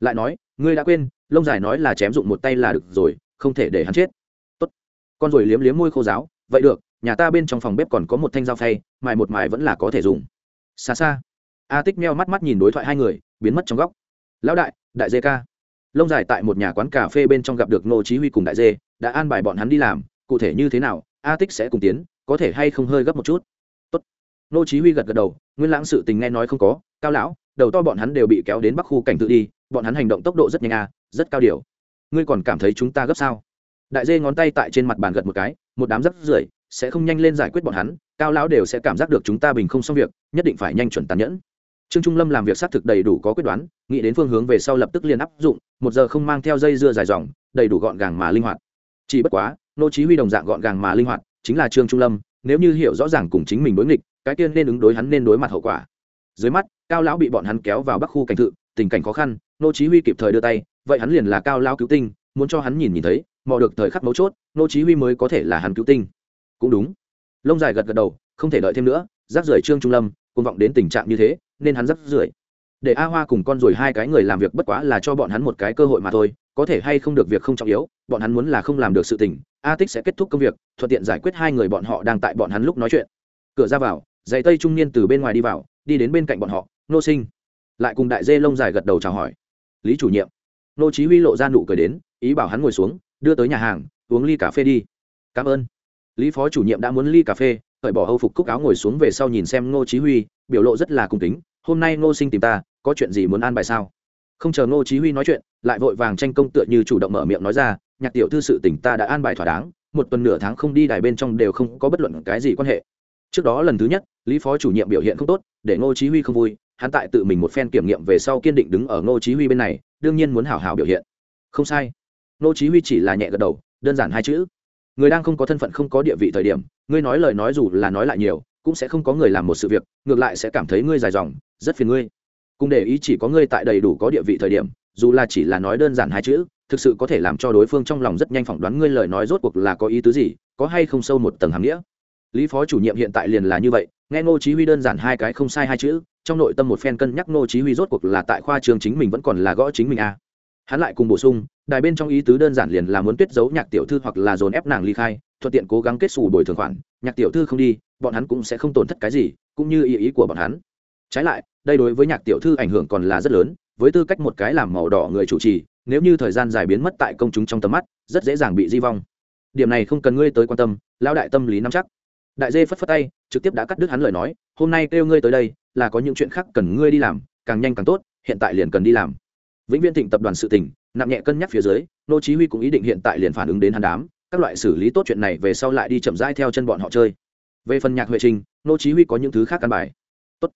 Lại nói, ngươi đã quên, lông dài nói là chém dụng một tay là được rồi, không thể để hắn chết. Tốt. con rồi liếm liếm môi khô giáo, vậy được, nhà ta bên trong phòng bếp còn có một thanh dao phay, mài một mài vẫn là có thể dùng. Xa xa. A tích meo mắt mắt nhìn đối thoại hai người, biến mất trong góc. Lão đại đại dê ca. Lông dài tại một nhà quán cà phê bên trong gặp được nô chí huy cùng đại dê, đã an bài bọn hắn đi làm, cụ thể như thế nào, a tích sẽ cùng tiến, có thể hay không hơi gấp một chút nô chí huy gật gật đầu, nguyên lãng sự tình nghe nói không có, cao lão, đầu to bọn hắn đều bị kéo đến bắc khu cảnh tự đi, bọn hắn hành động tốc độ rất nhanh à rất cao điều. Ngươi còn cảm thấy chúng ta gấp sao? Đại dê ngón tay tại trên mặt bàn gật một cái, một đám rất rưởi, sẽ không nhanh lên giải quyết bọn hắn, cao lão đều sẽ cảm giác được chúng ta bình không xong việc, nhất định phải nhanh chuẩn tàn nhẫn. Trương trung lâm làm việc xác thực đầy đủ có quyết đoán, nghĩ đến phương hướng về sau lập tức liền áp dụng, một giờ không mang theo dây dưa dài dòng, đầy đủ gọn gàng mà linh hoạt. Chỉ bất quá, nô chí huy đồng dạng gọn gàng mà linh hoạt, chính là trương trung lâm, nếu như hiểu rõ ràng cùng chính mình đối nghịch cái tiên nên ứng đối hắn nên đối mặt hậu quả. Dưới mắt, cao lão bị bọn hắn kéo vào bắc khu cảnh tự tình cảnh khó khăn, nô chí huy kịp thời đưa tay, vậy hắn liền là cao lão cứu tinh, muốn cho hắn nhìn nhìn thấy, mò được thời khắc mấu chốt, nô chí huy mới có thể là hắn cứu tinh. Cũng đúng. Lông dài gật gật đầu, không thể đợi thêm nữa rác rưởi trương trung lâm, cuồng vọng đến tình trạng như thế, nên hắn rác rưởi. Để a hoa cùng con rồi hai cái người làm việc bất quá là cho bọn hắn một cái cơ hội mà thôi, có thể hay không được việc không trọng yếu, bọn hắn muốn là không làm được sự tình, a tích sẽ kết thúc công việc, thuận tiện giải quyết hai người bọn họ đang tại bọn hắn lúc nói chuyện. Cửa ra vào giày tây trung niên từ bên ngoài đi vào, đi đến bên cạnh bọn họ, nô sinh. Lại cùng đại dê lông dài gật đầu chào hỏi. Lý chủ nhiệm. Nô chí huy lộ ra nụ cười đến, ý bảo hắn ngồi xuống, đưa tới nhà hàng, uống ly cà phê đi. Cảm ơn. Lý phó chủ nhiệm đã muốn ly cà phê, cởi bỏ hâu phục cúc áo ngồi xuống về sau nhìn xem ngô chí huy, biểu lộ rất là cung kính, hôm nay ngô sinh tìm ta, có chuyện gì muốn an bài sao? Không chờ ngô chí huy nói chuyện, lại vội vàng tranh công tựa như chủ động mở miệng nói ra, nhạc tiểu thư sự tình ta đã an bài thỏa đáng, một tuần nửa tháng không đi đài bên trong đều không có bất luận cái gì quan hệ trước đó lần thứ nhất, lý phó chủ nhiệm biểu hiện không tốt, để ngô chí huy không vui, hắn tại tự mình một phen kiểm nghiệm về sau kiên định đứng ở ngô chí huy bên này, đương nhiên muốn hảo hảo biểu hiện. Không sai. Ngô chí huy chỉ là nhẹ gật đầu, đơn giản hai chữ. Người đang không có thân phận không có địa vị thời điểm, ngươi nói lời nói dù là nói lại nhiều, cũng sẽ không có người làm một sự việc, ngược lại sẽ cảm thấy ngươi dài dòng, rất phiền ngươi. Cùng để ý chỉ có ngươi tại đầy đủ có địa vị thời điểm, dù là chỉ là nói đơn giản hai chữ, thực sự có thể làm cho đối phương trong lòng rất nhanh phỏng đoán ngươi lời nói rốt cuộc là có ý tứ gì, có hay không sâu một tầng hàm nghĩa lý phó chủ nhiệm hiện tại liền là như vậy, nghe ngô chí huy đơn giản hai cái không sai hai chữ, trong nội tâm một phen cân nhắc ngô chí huy rốt cuộc là tại khoa trường chính mình vẫn còn là gõ chính mình à. Hắn lại cùng bổ sung, đài bên trong ý tứ đơn giản liền là muốn tuyết giấu nhạc tiểu thư hoặc là dồn ép nàng ly khai, thuận tiện cố gắng kết xù bồi thường khoản, nhạc tiểu thư không đi, bọn hắn cũng sẽ không tổn thất cái gì, cũng như ý ý của bọn hắn. Trái lại, đây đối với nhạc tiểu thư ảnh hưởng còn là rất lớn, với tư cách một cái làm màu đỏ người chủ trì, nếu như thời gian dài biến mất tại công chúng trong tầm mắt, rất dễ dàng bị di vong. Điểm này không cần ngươi tới quan tâm lao đại tâm lý nắm chắc đại dê phất phất tay, trực tiếp đã cắt đứt hắn lời nói, hôm nay kêu ngươi tới đây, là có những chuyện khác cần ngươi đi làm, càng nhanh càng tốt, hiện tại liền cần đi làm. Vĩnh Viên thịnh tập đoàn sự tỉnh nặng nhẹ cân nhắc phía dưới, nô chí huy cũng ý định hiện tại liền phản ứng đến hắn đám, các loại xử lý tốt chuyện này về sau lại đi chậm rãi theo chân bọn họ chơi. Về phần nhạc huệ trình, nô chí huy có những thứ khác căn bài. Tốt.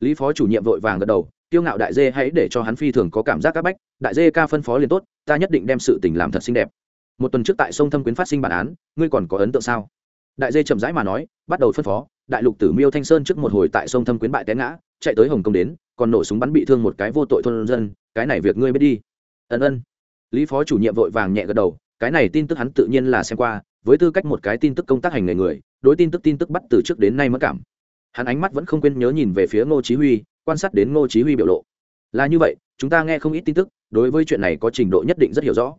Lý phó chủ nhiệm vội vàng gật đầu tiêu ngạo đại dê hãy để cho hắn phi thường có cảm giác các bách, đại dê ca phân phó liền tốt, ta nhất định đem sự tình làm thật xinh đẹp. Một tuần trước tại sông thâm quyến phát sinh bản án, ngươi còn có ấn tượng sao? Đại dê chậm rãi mà nói, bắt đầu phân phó, đại lục tử miêu thanh sơn trước một hồi tại sông thâm quyến bại té ngã, chạy tới hồng kông đến, còn nổ súng bắn bị thương một cái vô tội thôn dân, cái này việc ngươi biết đi. Ân ân. Lý phó chủ nhiệm vội vàng nhẹ gật đầu, cái này tin tức hắn tự nhiên là xem qua, với tư cách một cái tin tức công tác hành nghề người, đối tin tức tin tức bắt từ trước đến nay mất cảm. Hắn ánh mắt vẫn không quên nhớ nhìn về phía ngô chí huy, quan sát đến ngô chí huy biểu lộ. Là như vậy, chúng ta nghe không ít tin tức, đối với chuyện này có trình độ nhất định rất hiểu rõ.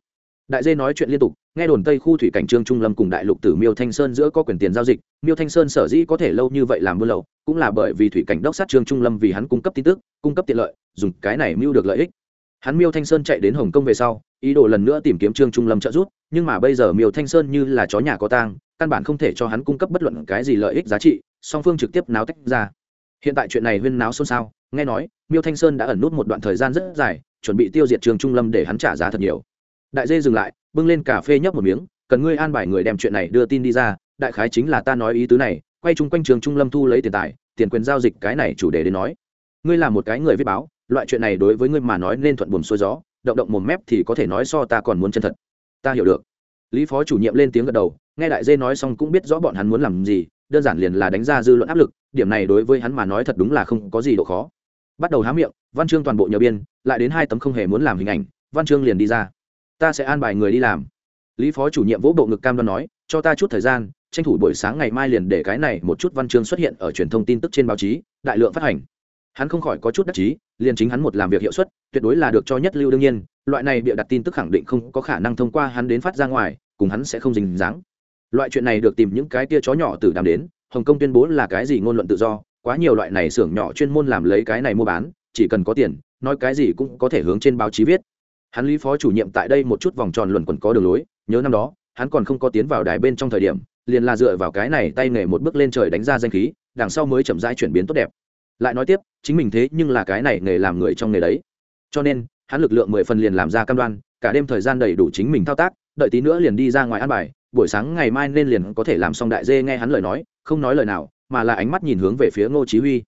Đại dê nói chuyện liên tục nghe đồn tây khu thủy cảnh trương trung lâm cùng đại lục tử miêu thanh sơn giữa có quyền tiền giao dịch, miêu thanh sơn sở dĩ có thể lâu như vậy làm buôn lậu, cũng là bởi vì thủy cảnh đốc sát trương trung lâm vì hắn cung cấp tin tức, cung cấp tiện lợi, dùng cái này mưu được lợi ích. Hắn miêu thanh sơn chạy đến hồng kông về sau, ý đồ lần nữa tìm kiếm trương trung lâm trợ giúp, nhưng mà bây giờ miêu thanh sơn như là chó nhà có tang, căn bản không thể cho hắn cung cấp bất luận cái gì lợi ích giá trị, song phương trực tiếp náo tách ra. Hiện tại chuyện này huyên náo xôn xao, nghe nói, miêu thanh sơn đã ẩn nút một đoạn thời gian rất dài, chuẩn bị tiêu diệt trường trung lâm để hắn trả giá thật nhiều. Đại dê dừng lại bưng lên cà phê nhấp một miếng, cần ngươi an bài người đem chuyện này đưa tin đi ra, đại khái chính là ta nói ý tứ này, quay chung quanh trường trung lâm thu lấy tiền tài, tiền quyền giao dịch cái này chủ đề đến nói. Ngươi là một cái người viết báo, loại chuyện này đối với ngươi mà nói nên thuận buồm xuôi gió, động động mồm mép thì có thể nói so ta còn muốn chân thật. Ta hiểu được. Lý phó chủ nhiệm lên tiếng gật đầu, nghe đại dê nói xong cũng biết rõ bọn hắn muốn làm gì, đơn giản liền là đánh ra dư luận áp lực, điểm này đối với hắn mà nói thật đúng là không có gì độ khó. Bắt đầu há miệng, văn chương toàn bộ nhờ biên, lại đến hai tấm không hề muốn làm hình ảnh, văn chương liền đi ra ta sẽ an bài người đi làm. Lý phó chủ nhiệm vỗ bộ ngực cam đoan nói, cho ta chút thời gian, tranh thủ buổi sáng ngày mai liền để cái này một chút văn chương xuất hiện ở truyền thông tin tức trên báo chí, đại lượng phát hành. Hắn không khỏi có chút đắc chí, liền chính hắn một làm việc hiệu suất, tuyệt đối là được cho nhất lưu đương nhiên, loại này bịa đặt tin tức khẳng định không có khả năng thông qua hắn đến phát ra ngoài, cùng hắn sẽ không dình dáng. Loại chuyện này được tìm những cái tia chó nhỏ từ đàm đến, hồng kông tuyên bố là cái gì ngôn luận tự do, quá nhiều loại này xưởng nhỏ chuyên môn làm lấy cái này mua bán, chỉ cần có tiền, nói cái gì cũng có thể hướng trên báo chí viết hắn lý phó chủ nhiệm tại đây một chút vòng tròn luẩn quẩn có đường lối, nhớ năm đó, hắn còn không có tiến vào đài bên trong thời điểm, liền là dựa vào cái này tay nghề một bước lên trời đánh ra danh khí, đằng sau mới chậm rãi chuyển biến tốt đẹp. Lại nói tiếp, chính mình thế nhưng là cái này nghề làm người trong nghề đấy. Cho nên, hắn lực lượng mười phần liền làm ra cam đoan, cả đêm thời gian đầy đủ chính mình thao tác, đợi tí nữa liền đi ra ngoài ăn bài, buổi sáng ngày mai nên liền có thể làm xong đại dê nghe hắn lời nói, không nói lời nào, mà là ánh mắt nhìn hướng về phía ngô chí huy.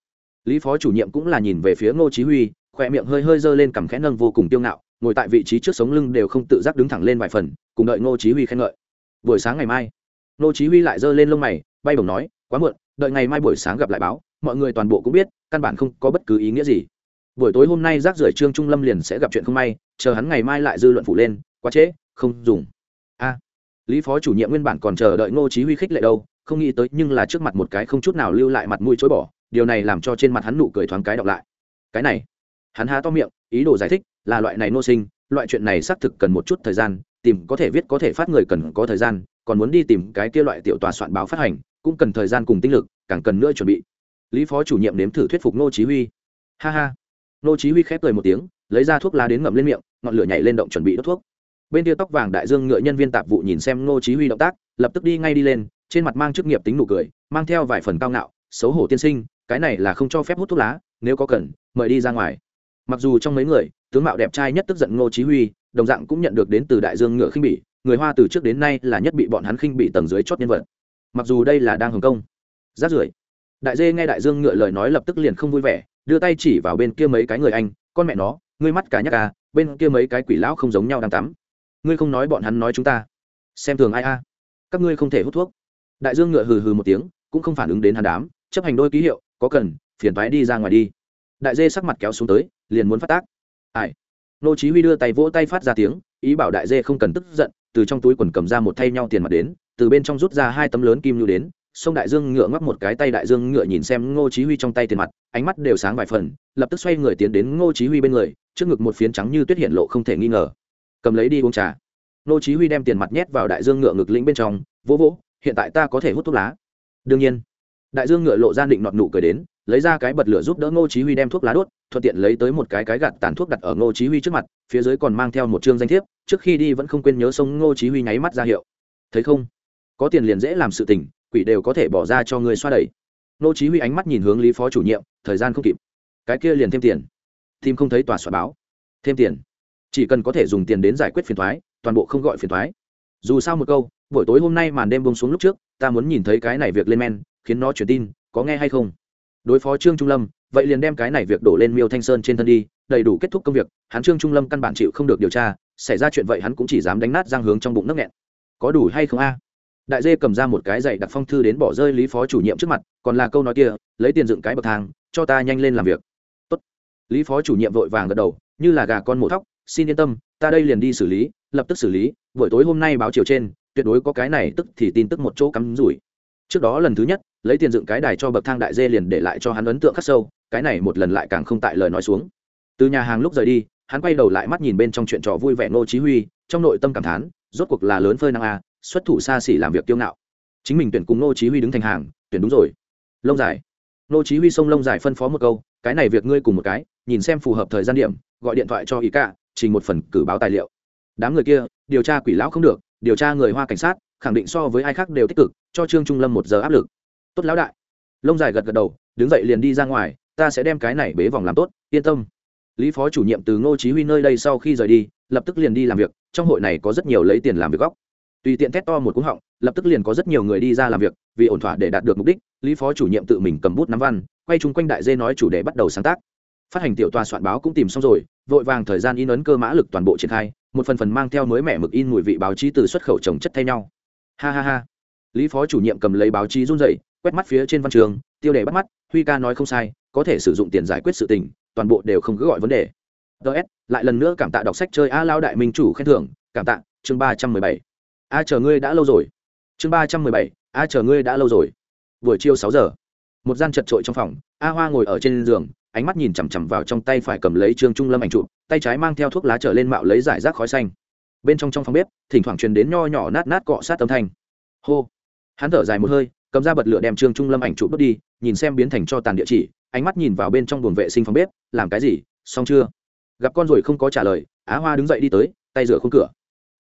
Lý phó chủ nhiệm cũng là nhìn về phía ngô chí huy, khoe miệng hơi hơi dơ lên cằm khẽ nâng vô cùng tiêu ngạo ngồi tại vị trí trước sống lưng đều không tự giác đứng thẳng lên vài phần, cùng đợi ngô chí huy khen ngợi. Buổi sáng ngày mai, ngô chí huy lại dơ lên lông mày, bay bổng nói, quá muộn, đợi ngày mai buổi sáng gặp lại báo, mọi người toàn bộ cũng biết, căn bản không có bất cứ ý nghĩa gì. Buổi tối hôm nay rác rưởi trương trung lâm liền sẽ gặp chuyện không may, chờ hắn ngày mai lại dư luận phụ lên, quá trễ, không dùng. A, lý phó chủ nhiệm nguyên bản còn chờ đợi ngô chí huy khích lệ đâu, không nghĩ tới nhưng là trước mặt một cái không chút nào lưu lại mặt mũi chối bỏ, điều này làm cho trên mặt hắn nụ cười thoáng cái đọc lại. Cái này hắn há to miệng, ý đồ giải thích là loại này nô sinh, loại chuyện này xác thực cần một chút thời gian, tìm có thể viết có thể phát người cần có thời gian, còn muốn đi tìm cái kia loại tiểu tòa soạn báo phát hành, cũng cần thời gian cùng tinh lực, càng cần nữa chuẩn bị. Lý phó chủ nhiệm nếm thử thuyết phục Nô chí huy. Ha ha. Nô chí huy khép cười một tiếng, lấy ra thuốc lá đến ngậm lên miệng, ngọn lửa nhảy lên động chuẩn bị đốt thuốc. Bên kia tóc vàng đại dương ngựa nhân viên tạp vụ nhìn xem Nô chí huy động tác, lập tức đi ngay đi lên, trên mặt mang chức nghiệp tính nụ cười, mang theo vài phần cao ngạo, xấu hổ tiên sinh, cái này là không cho phép hút thuốc lá, nếu có cần, mời đi ra ngoài mặc dù trong mấy người, tướng mạo đẹp trai nhất tức giận ngô chí huy, đồng dạng cũng nhận được đến từ đại dương ngựa khinh bỉ, người hoa từ trước đến nay là nhất bị bọn hắn khinh bỉ tầng dưới chót nhân vật. Mặc dù đây là đang hồng công. Rát rưởi. Đại dê nghe đại dương ngựa lời nói lập tức liền không vui vẻ, đưa tay chỉ vào bên kia mấy cái người anh, con mẹ nó, ngươi mắt cả nhắc à bên kia mấy cái quỷ lão không giống nhau đang tắm. Ngươi không nói bọn hắn nói chúng ta. Xem thường ai a? Các ngươi không thể hút thuốc. Đại dương ngựa hừ hừ một tiếng, cũng không phản ứng đến hắn đám, chấp hành đôi ký hiệu, có cần, phiền vái đi ra ngoài đi. Đại dê sắc mặt kéo xuống tới liền muốn phát tác. Ai? Nô chí huy đưa tay vỗ tay phát ra tiếng, ý bảo đại dê không cần tức giận, từ trong túi quần cầm ra một thay nhau tiền mặt đến, từ bên trong rút ra hai tấm lớn kim lưu đến, sông đại dương ngựa ngoắc một cái tay đại dương ngựa nhìn xem ngô chí huy trong tay tiền mặt, ánh mắt đều sáng vài phần, lập tức xoay người tiến đến ngô chí huy bên người, trước ngực một phiến trắng như tuyết hiện lộ không thể nghi ngờ. Cầm lấy đi uống trà. Ngô chí huy đem tiền mặt nhét vào đại dương ngựa ngực lĩnh bên trong, vỗ vỗ, hiện tại ta có thể hút thuốc lá. Đương nhiên. Đại dương ngựa lộ ra định nọt nụ cười đến lấy ra cái bật lửa giúp đỡ ngô chí huy đem thuốc lá đốt, thuận tiện lấy tới một cái cái gạt tàn thuốc đặt ở ngô chí huy trước mặt, phía dưới còn mang theo một trương danh thiếp, trước khi đi vẫn không quên nhớ sông ngô chí huy nháy mắt ra hiệu. Thấy không? Có tiền liền dễ làm sự tình, quỷ đều có thể bỏ ra cho người xoa đẩy. Ngô chí huy ánh mắt nhìn hướng lý phó chủ nhiệm, thời gian không kịp. Cái kia liền thêm tiền. Tìm không thấy tòa soạn báo. Thêm tiền. Chỉ cần có thể dùng tiền đến giải quyết phiền toái toàn bộ không gọi phiền toái dù sao một câu, buổi tối hôm nay màn đêm buông xuống lúc trước, ta muốn nhìn thấy cái này việc lên men, khiến nó truyền tin, có nghe hay không? Đối phó trương trung lâm, vậy liền đem cái này việc đổ lên miêu thanh sơn trên thân đi, đầy đủ kết thúc công việc, hắn trương trung lâm căn bản chịu không được điều tra, xảy ra chuyện vậy hắn cũng chỉ dám đánh nát giang hướng trong bụng nước nghẹn. Có đủ hay không a? Đại dê cầm ra một cái giày đặt phong thư đến bỏ rơi lý phó chủ nhiệm trước mặt, còn là câu nói kia, lấy tiền dựng cái bậc thang, cho ta nhanh lên làm việc. Tốt. lý phó chủ nhiệm vội vàng gật đầu, như là gà con mổ thóc, xin yên tâm, ta đây liền đi xử lý, lập tức xử lý, buổi tối hôm nay báo chiều trên, tuyệt đối có cái này tức thì tin tức một chỗ cắm rủi. Trước đó lần thứ nhất lấy tiền dựng cái đài cho bậc thang đại dê liền để lại cho hắn ấn tượng khắc sâu, cái này một lần lại càng không tại lời nói xuống. Từ nhà hàng lúc rời đi, hắn quay đầu lại mắt nhìn bên trong chuyện trò vui vẻ ngô chí huy, trong nội tâm cảm thán, rốt cuộc là lớn phơi năng a à, xuất thủ xa xỉ làm việc tiêu ngạo. Chính mình tuyển cùng ngô chí huy đứng thành hàng, tuyển đúng rồi. Lông dài. Ngô chí huy xông lông dài phân phó một câu, cái này việc ngươi cùng một cái, nhìn xem phù hợp thời gian điểm, gọi điện thoại cho ý cả trình một phần cử báo tài liệu. Đám người kia, điều tra quỷ lão không được, điều tra người hoa cảnh sát, khẳng định so với ai khác đều tích cực, cho trương trung lâm một giờ áp lực tốt lão đại. Lông dài gật gật đầu, đứng dậy liền đi ra ngoài, ta sẽ đem cái này bế vòng làm tốt, yên tâm. Lý phó chủ nhiệm từ ngô chí huy nơi đây sau khi rời đi, lập tức liền đi làm việc, trong hội này có rất nhiều lấy tiền làm việc góc. Tùy tiện thét to một cú họng, lập tức liền có rất nhiều người đi ra làm việc, vì ổn thỏa để đạt được mục đích, lý phó chủ nhiệm tự mình cầm bút nắm văn, quay chung quanh đại dê nói chủ đề bắt đầu sáng tác. Phát hành tiểu tòa soạn báo cũng tìm xong rồi, vội vàng thời gian in ấn cơ mã lực toàn bộ triển khai, một phần phần mang theo mới mẻ mực in mùi vị báo chí từ xuất khẩu trồng chất thay nhau. Ha ha ha. Lý phó chủ nhiệm cầm lấy báo chí run rẩy quét mắt phía trên văn trường tiêu đề bắt mắt huy ca nói không sai có thể sử dụng tiền giải quyết sự tình toàn bộ đều không cứ gọi vấn đề. Ts lại lần nữa cảm tạ đọc sách chơi a lao đại minh chủ khen thưởng cảm tạ chương ba trăm mười bảy. A chờ ngươi đã lâu rồi. Chương ba trăm mười bảy a chờ ngươi đã lâu rồi. Buổi chiều sáu giờ. Một gian chật trội trong phòng a hoa ngồi ở trên giường ánh mắt nhìn chằm chằm vào trong tay phải cầm lấy trương trung lâm ảnh trụ, tay trái mang theo thuốc lá trở lên mạo lấy giải rác khói xanh. Bên trong trong phòng bếp thỉnh thoảng truyền đến nho nhỏ nát nát cọ sát âm thanh. Hô. Hắn thở dài một hơi cầm ra bật lửa đem trương trung lâm ảnh chụp đốt đi, nhìn xem biến thành cho tàn địa chỉ, ánh mắt nhìn vào bên trong buồng vệ sinh phòng bếp, làm cái gì? Xong chưa? Gặp con rồi không có trả lời, á hoa đứng dậy đi tới, tay rửa khung cửa.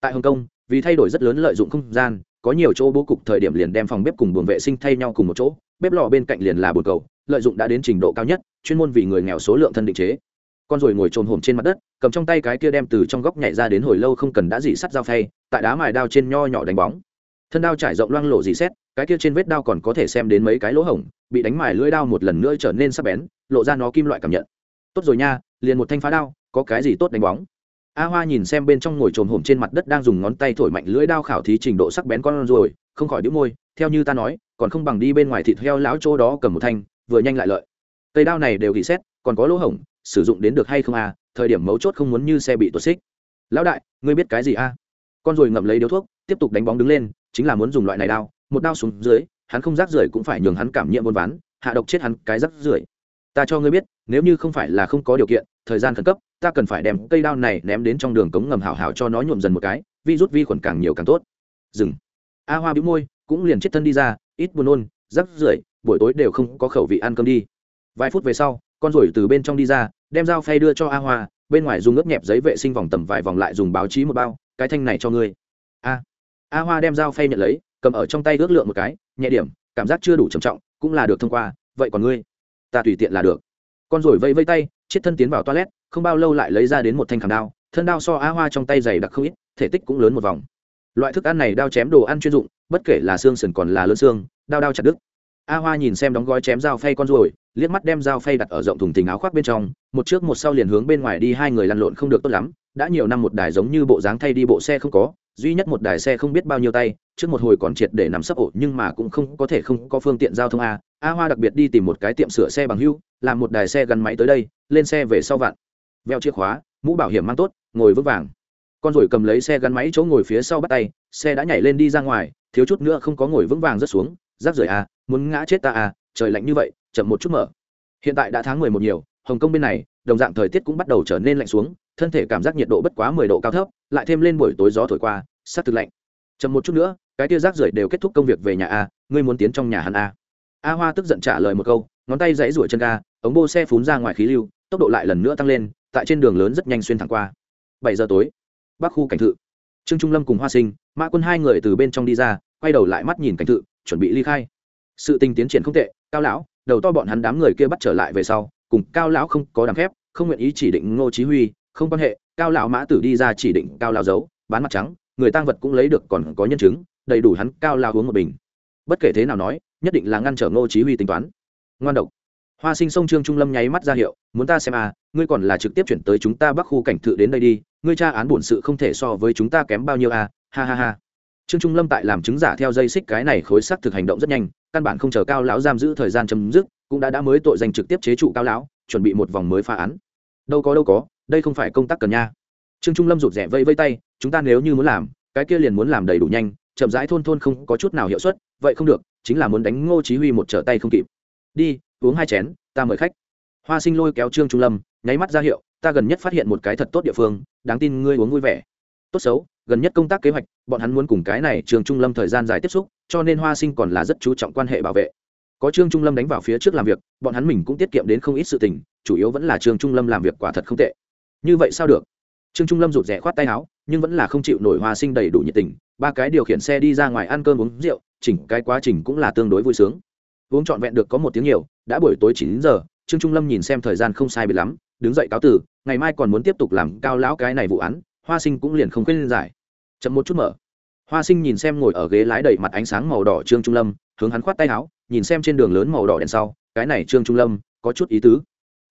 Tại hồng kông, vì thay đổi rất lớn lợi dụng không gian, có nhiều chỗ bố cục thời điểm liền đem phòng bếp cùng buồng vệ sinh thay nhau cùng một chỗ, bếp lò bên cạnh liền là bồn cầu, lợi dụng đã đến trình độ cao nhất, chuyên môn vì người nghèo số lượng thân định chế. Con rồi ngồi trồm hổm trên mặt đất, cầm trong tay cái kia đem từ trong góc nhảy ra đến hồi lâu không cần đã dỉ sắt dao phay, tại đá mài đao trên nho nhỏ đánh bóng thân đao trải rộng loang lộ dì xét, cái kia trên vết đao còn có thể xem đến mấy cái lỗ hổng, bị đánh mài lưỡi đao một lần nữa trở nên sắc bén, lộ ra nó kim loại cảm nhận. Tốt rồi nha, liền một thanh phá đao, có cái gì tốt đánh bóng? A hoa nhìn xem bên trong ngồi trồm hổm trên mặt đất đang dùng ngón tay thổi mạnh lưỡi đao khảo thí trình độ sắc bén con rồi không khỏi đĩu môi, theo như ta nói, còn không bằng đi bên ngoài thịt heo lão chỗ đó cầm một thanh, vừa nhanh lại lợi. Cây đao này đều gỉ xét, còn có lỗ hổng, sử dụng đến được hay không à thời điểm mấu chốt không muốn như xe bị tuột xích. Lão đại, ngươi biết cái gì a? À? con rồi ngậm lấy điếu thuốc, tiếp tục đánh bóng đứng lên chính là muốn dùng loại này đao, một đao xuống dưới, hắn không rác rưởi cũng phải nhường hắn cảm nhiệm buôn ván, hạ độc chết hắn cái rác rưởi. Ta cho ngươi biết, nếu như không phải là không có điều kiện, thời gian khẩn cấp, ta cần phải đem cây đao này ném đến trong đường cống ngầm hảo hảo cho nó nhuộm dần một cái, vi rút vi khuẩn càng nhiều càng tốt. Dừng. A hoa bĩu môi, cũng liền chết thân đi ra, ít buồn nôn rắc rưởi, buổi tối đều không có khẩu vị ăn cơm đi. Vài phút về sau, con ruồi từ bên trong đi ra, đem dao phay đưa cho a hoa, bên ngoài dùng ướp nhẹp giấy vệ sinh vòng tầm vài vòng lại dùng báo chí một bao, cái thanh này cho ngươi. A a hoa đem dao phay nhận lấy, cầm ở trong tay ước lượng một cái, nhẹ điểm, cảm giác chưa đủ trầm trọng, cũng là được thông qua, vậy còn ngươi? Ta tùy tiện là được. Con rồi vây vây tay, chết thân tiến vào toilet, không bao lâu lại lấy ra đến một thanh khảm đao, thân đao so a hoa trong tay dày đặc không ít, thể tích cũng lớn một vòng. Loại thức ăn này đao chém đồ ăn chuyên dụng, bất kể là xương sườn còn là lớn xương, đao đao chặt đứt. A hoa nhìn xem đóng gói chém dao phay con ruồi liếc mắt đem dao phay đặt ở rộng thùng tình áo khoác bên trong, một trước một sau liền hướng bên ngoài đi, hai người lăn lộn không được tốt lắm đã nhiều năm một đài giống như bộ dáng thay đi bộ xe không có, duy nhất một đài xe không biết bao nhiêu tay, trước một hồi còn triệt để nằm sấp ổ, nhưng mà cũng không có thể không có phương tiện giao thông a. A hoa đặc biệt đi tìm một cái tiệm sửa xe bằng hưu, làm một đài xe gắn máy tới đây, lên xe về sau vạn veo chìa khóa, mũ bảo hiểm mang tốt, ngồi vững vàng. Con rồi cầm lấy xe gắn máy chỗ ngồi phía sau bắt tay, xe đã nhảy lên đi ra ngoài, thiếu chút nữa không có ngồi vững vàng rớt xuống rác rưởi à muốn ngã chết ta à trời lạnh như vậy, chậm một chút mở. Hiện tại đã tháng mười một nhiều, hồng kông bên này, đồng dạng thời tiết cũng bắt đầu trở nên lạnh xuống thân thể cảm giác nhiệt độ bất quá mười độ cao thấp, lại thêm lên buổi tối gió thổi qua sát thực lạnh. Chậm một chút nữa, cái tia rác rưởi đều kết thúc công việc về nhà a, ngươi muốn tiến trong nhà hắn a. A hoa tức giận trả lời một câu, ngón tay dãy rủi chân ga, ống bô xe phún ra ngoài khí lưu, tốc độ lại lần nữa tăng lên, tại trên đường lớn rất nhanh xuyên thẳng qua. Bảy giờ tối, bắc khu cảnh thự. Trương trung lâm cùng hoa sinh, mã quân hai người từ bên trong đi ra, quay đầu lại mắt nhìn cảnh thự, chuẩn bị ly khai. Sự tình tiến triển không tệ, cao lão, đầu to bọn hắn đám người kia bắt trở lại về sau, cùng cao lão không có đàm phép, không nguyện ý chỉ định ngô chí huy không quan hệ, cao lão mã tử đi ra chỉ định cao lão giấu, bán mặt trắng, người tăng vật cũng lấy được còn có nhân chứng, đầy đủ hắn cao lão uống một bình. Bất kể thế nào nói, nhất định là ngăn trở ngô chí huy tính toán. Ngoan độc. Hoa sinh sông trương trung lâm nháy mắt ra hiệu, muốn ta xem à ngươi còn là trực tiếp chuyển tới chúng ta bắc khu cảnh thự đến đây đi, ngươi tra án bổn sự không thể so với chúng ta kém bao nhiêu à ha ha ha. Trương trung lâm tại làm chứng giả theo dây xích cái này khối sắc thực hành động rất nhanh, căn bản không chờ cao lão giam giữ thời gian chấm dứt, cũng đã đã mới tội danh trực tiếp chế trụ cao lão, chuẩn bị một vòng mới phá án. Đâu có đâu có đây không phải công tác cần nha. Trương trung lâm rụt rẻ vây vây tay, chúng ta nếu như muốn làm, cái kia liền muốn làm đầy đủ nhanh, chậm rãi thôn thôn không có chút nào hiệu suất, vậy không được, chính là muốn đánh ngô chí huy một trở tay không kịp. Đi, uống hai chén, ta mời khách. Hoa sinh lôi kéo trương trung lâm, nháy mắt ra hiệu, ta gần nhất phát hiện một cái thật tốt địa phương, đáng tin ngươi uống vui vẻ. Tốt xấu, gần nhất công tác kế hoạch, bọn hắn muốn cùng cái này trương trung lâm thời gian dài tiếp xúc, cho nên hoa sinh còn là rất chú trọng quan hệ bảo vệ. Có trương trung lâm đánh vào phía trước làm việc, bọn hắn mình cũng tiết kiệm đến không ít sự tình, chủ yếu vẫn là trương trung lâm làm việc quả thật không tệ như vậy sao được? Trương trung lâm rụt rẽ khoát tay áo, nhưng vẫn là không chịu nổi hoa sinh đầy đủ nhiệt tình, ba cái điều khiển xe đi ra ngoài ăn cơm uống rượu, chỉnh cái quá trình cũng là tương đối vui sướng. Uống trọn vẹn được có một tiếng nhiều, đã buổi tối chín giờ, trương trung lâm nhìn xem thời gian không sai biệt lắm, đứng dậy cáo từ. ngày mai còn muốn tiếp tục làm cao lão cái này vụ án, hoa sinh cũng liền không quên giải. Chậm một chút mở. Hoa sinh nhìn xem ngồi ở ghế lái đầy mặt ánh sáng màu đỏ trương trung lâm, hướng hắn khoát tay áo, nhìn xem trên đường lớn màu đỏ đèn sau, cái này trương trung lâm, có chút ý tứ.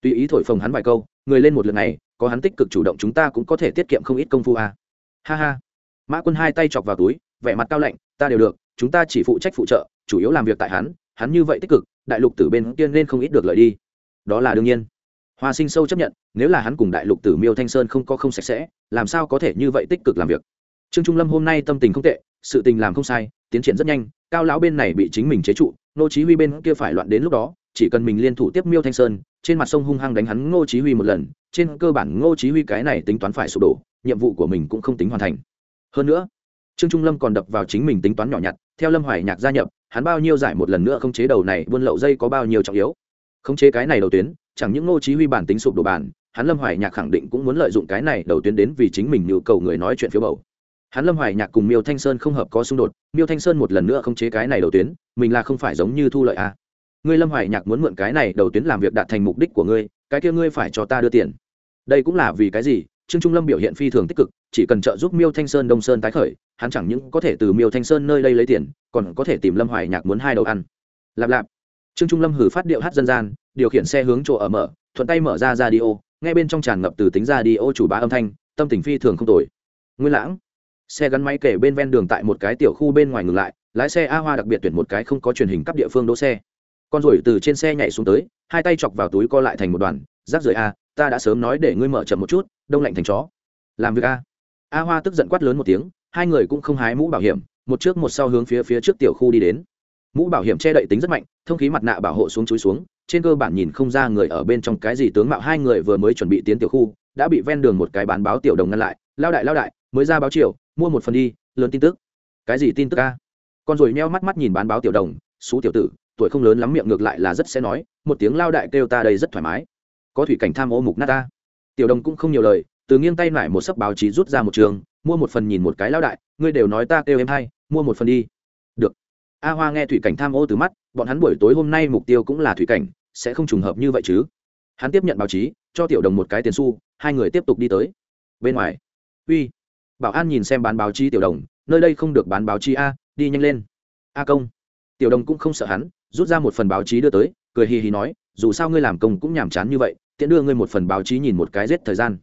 Tùy ý thổi phồng hắn vài câu, người lên một lượt này có hắn tích cực chủ động chúng ta cũng có thể tiết kiệm không ít công phu à. ha ha. Mã quân hai tay chọc vào túi, vẻ mặt cao lạnh, ta đều được, chúng ta chỉ phụ trách phụ trợ, chủ yếu làm việc tại hắn hắn như vậy tích cực, đại lục tử bên kia nên không ít được lợi đi. Đó là đương nhiên. Hoa sinh sâu chấp nhận, nếu là hắn cùng đại lục tử miêu thanh sơn không có không sạch sẽ, làm sao có thể như vậy tích cực làm việc? Trương trung lâm hôm nay tâm tình không tệ, sự tình làm không sai, tiến triển rất nhanh, cao lão bên này bị chính mình chế trụ nô chí huy bên kia phải loạn đến lúc đó, chỉ cần mình liên thủ tiếp miêu thanh sơn, trên mặt sông hung hăng đánh hắn ngô chí huy một lần trên cơ bản ngô chí huy cái này tính toán phải sụp đổ, nhiệm vụ của mình cũng không tính hoàn thành. Hơn nữa, trương trung lâm còn đập vào chính mình tính toán nhỏ nhặt, theo lâm hoài nhạc gia nhập, hắn bao nhiêu giải một lần nữa không chế đầu này buôn lậu dây có bao nhiêu trọng yếu. Không chế cái này đầu tuyến, chẳng những ngô chí huy bản tính sụp đổ bản, hắn lâm hoài nhạc khẳng định cũng muốn lợi dụng cái này đầu tuyến đến vì chính mình nhu cầu người nói chuyện phiếu bầu. Hắn lâm hoài nhạc cùng miêu thanh sơn không hợp có xung đột, miêu thanh sơn một lần nữa không chế cái này đầu tuyến, mình là không phải giống như thu lợi à. ngươi lâm hoài nhạc muốn mượn cái này đầu tuyến làm việc đạt thành mục đích của ngươi cái kia ngươi phải cho ta đưa tiền. Đây cũng là vì cái gì? Trương trung lâm biểu hiện phi thường tích cực, chỉ cần trợ giúp miêu thanh sơn đông sơn tái khởi, hắn chẳng những có thể từ miêu thanh sơn nơi đây lấy tiền, còn có thể tìm lâm hoài nhạc muốn hai đầu ăn. Lạp lạp. Trương trung lâm hử phát điệu hát dân gian, điều khiển xe hướng chỗ ở mở, thuận tay mở ra ra đi ô ngay bên trong tràn ngập từ tính ra đi ô chủ bá âm thanh, tâm tình phi thường không tồi. Nguyên lãng. Xe gắn máy kể bên ven đường tại một cái tiểu khu bên ngoài ngừng lại, lái xe a hoa đặc biệt tuyển một cái không có truyền hình cấp địa phương đỗ xe con ruồi từ trên xe nhảy xuống tới, hai tay chọc vào túi co lại thành một đoàn rác rưởi a, ta đã sớm nói để ngươi mở chậm một chút, đông lạnh thành chó. Làm việc a? A hoa tức giận quát lớn một tiếng, hai người cũng không hái mũ bảo hiểm, một trước một sau hướng phía phía trước tiểu khu đi đến. Mũ bảo hiểm che đậy tính rất mạnh, thông khí mặt nạ bảo hộ xuống chúi xuống, trên cơ bản nhìn không ra người ở bên trong cái gì tướng mạo, hai người vừa mới chuẩn bị tiến tiểu khu, đã bị ven đường một cái bán báo tiểu đồng ngăn lại, lao đại lao đại, mới ra báo chiều, mua một phần đi, lớn tin tức. Cái gì tin tức a? Con rồi meo mắt mắt nhìn bán báo tiểu đồng xú tiểu tử tuổi không lớn lắm miệng ngược lại là rất sẽ nói, một tiếng lao đại kêu ta đây rất thoải mái. Có thủy cảnh tham ô mục nát ta. Tiểu đồng cũng không nhiều lời, từ nghiêng tay lại một sấp báo chí rút ra một trường, mua một phần nhìn một cái lao đại, ngươi đều nói ta kêu em hay, mua một phần đi. Được. A hoa nghe thủy cảnh tham ô từ mắt, bọn hắn buổi tối hôm nay mục tiêu cũng là thủy cảnh, sẽ không trùng hợp như vậy chứ. Hắn tiếp nhận báo chí, cho tiểu đồng một cái tiền xu, hai người tiếp tục đi tới. Bên ngoài. Uy. Bảo an nhìn xem bán báo chí tiểu đồng, nơi đây không được bán báo chí a, đi nhanh lên. A công. Tiểu đồng cũng không sợ hắn rút ra một phần báo chí đưa tới, cười hì hì nói, dù sao ngươi làm công cũng nhàm chán như vậy, tiện đưa ngươi một phần báo chí nhìn một cái rết thời gian.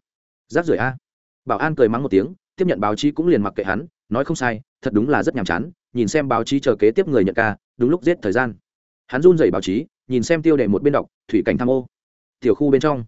Rác rưởi a. Bảo an cười mắng một tiếng, tiếp nhận báo chí cũng liền mặc kệ hắn, nói không sai, thật đúng là rất nhàm chán, nhìn xem báo chí chờ kế tiếp người nhận ca, đúng lúc giết thời gian. Hắn run dậy báo chí, nhìn xem tiêu đề một bên đọc, thủy cảnh tham ô. Tiểu khu bên trong.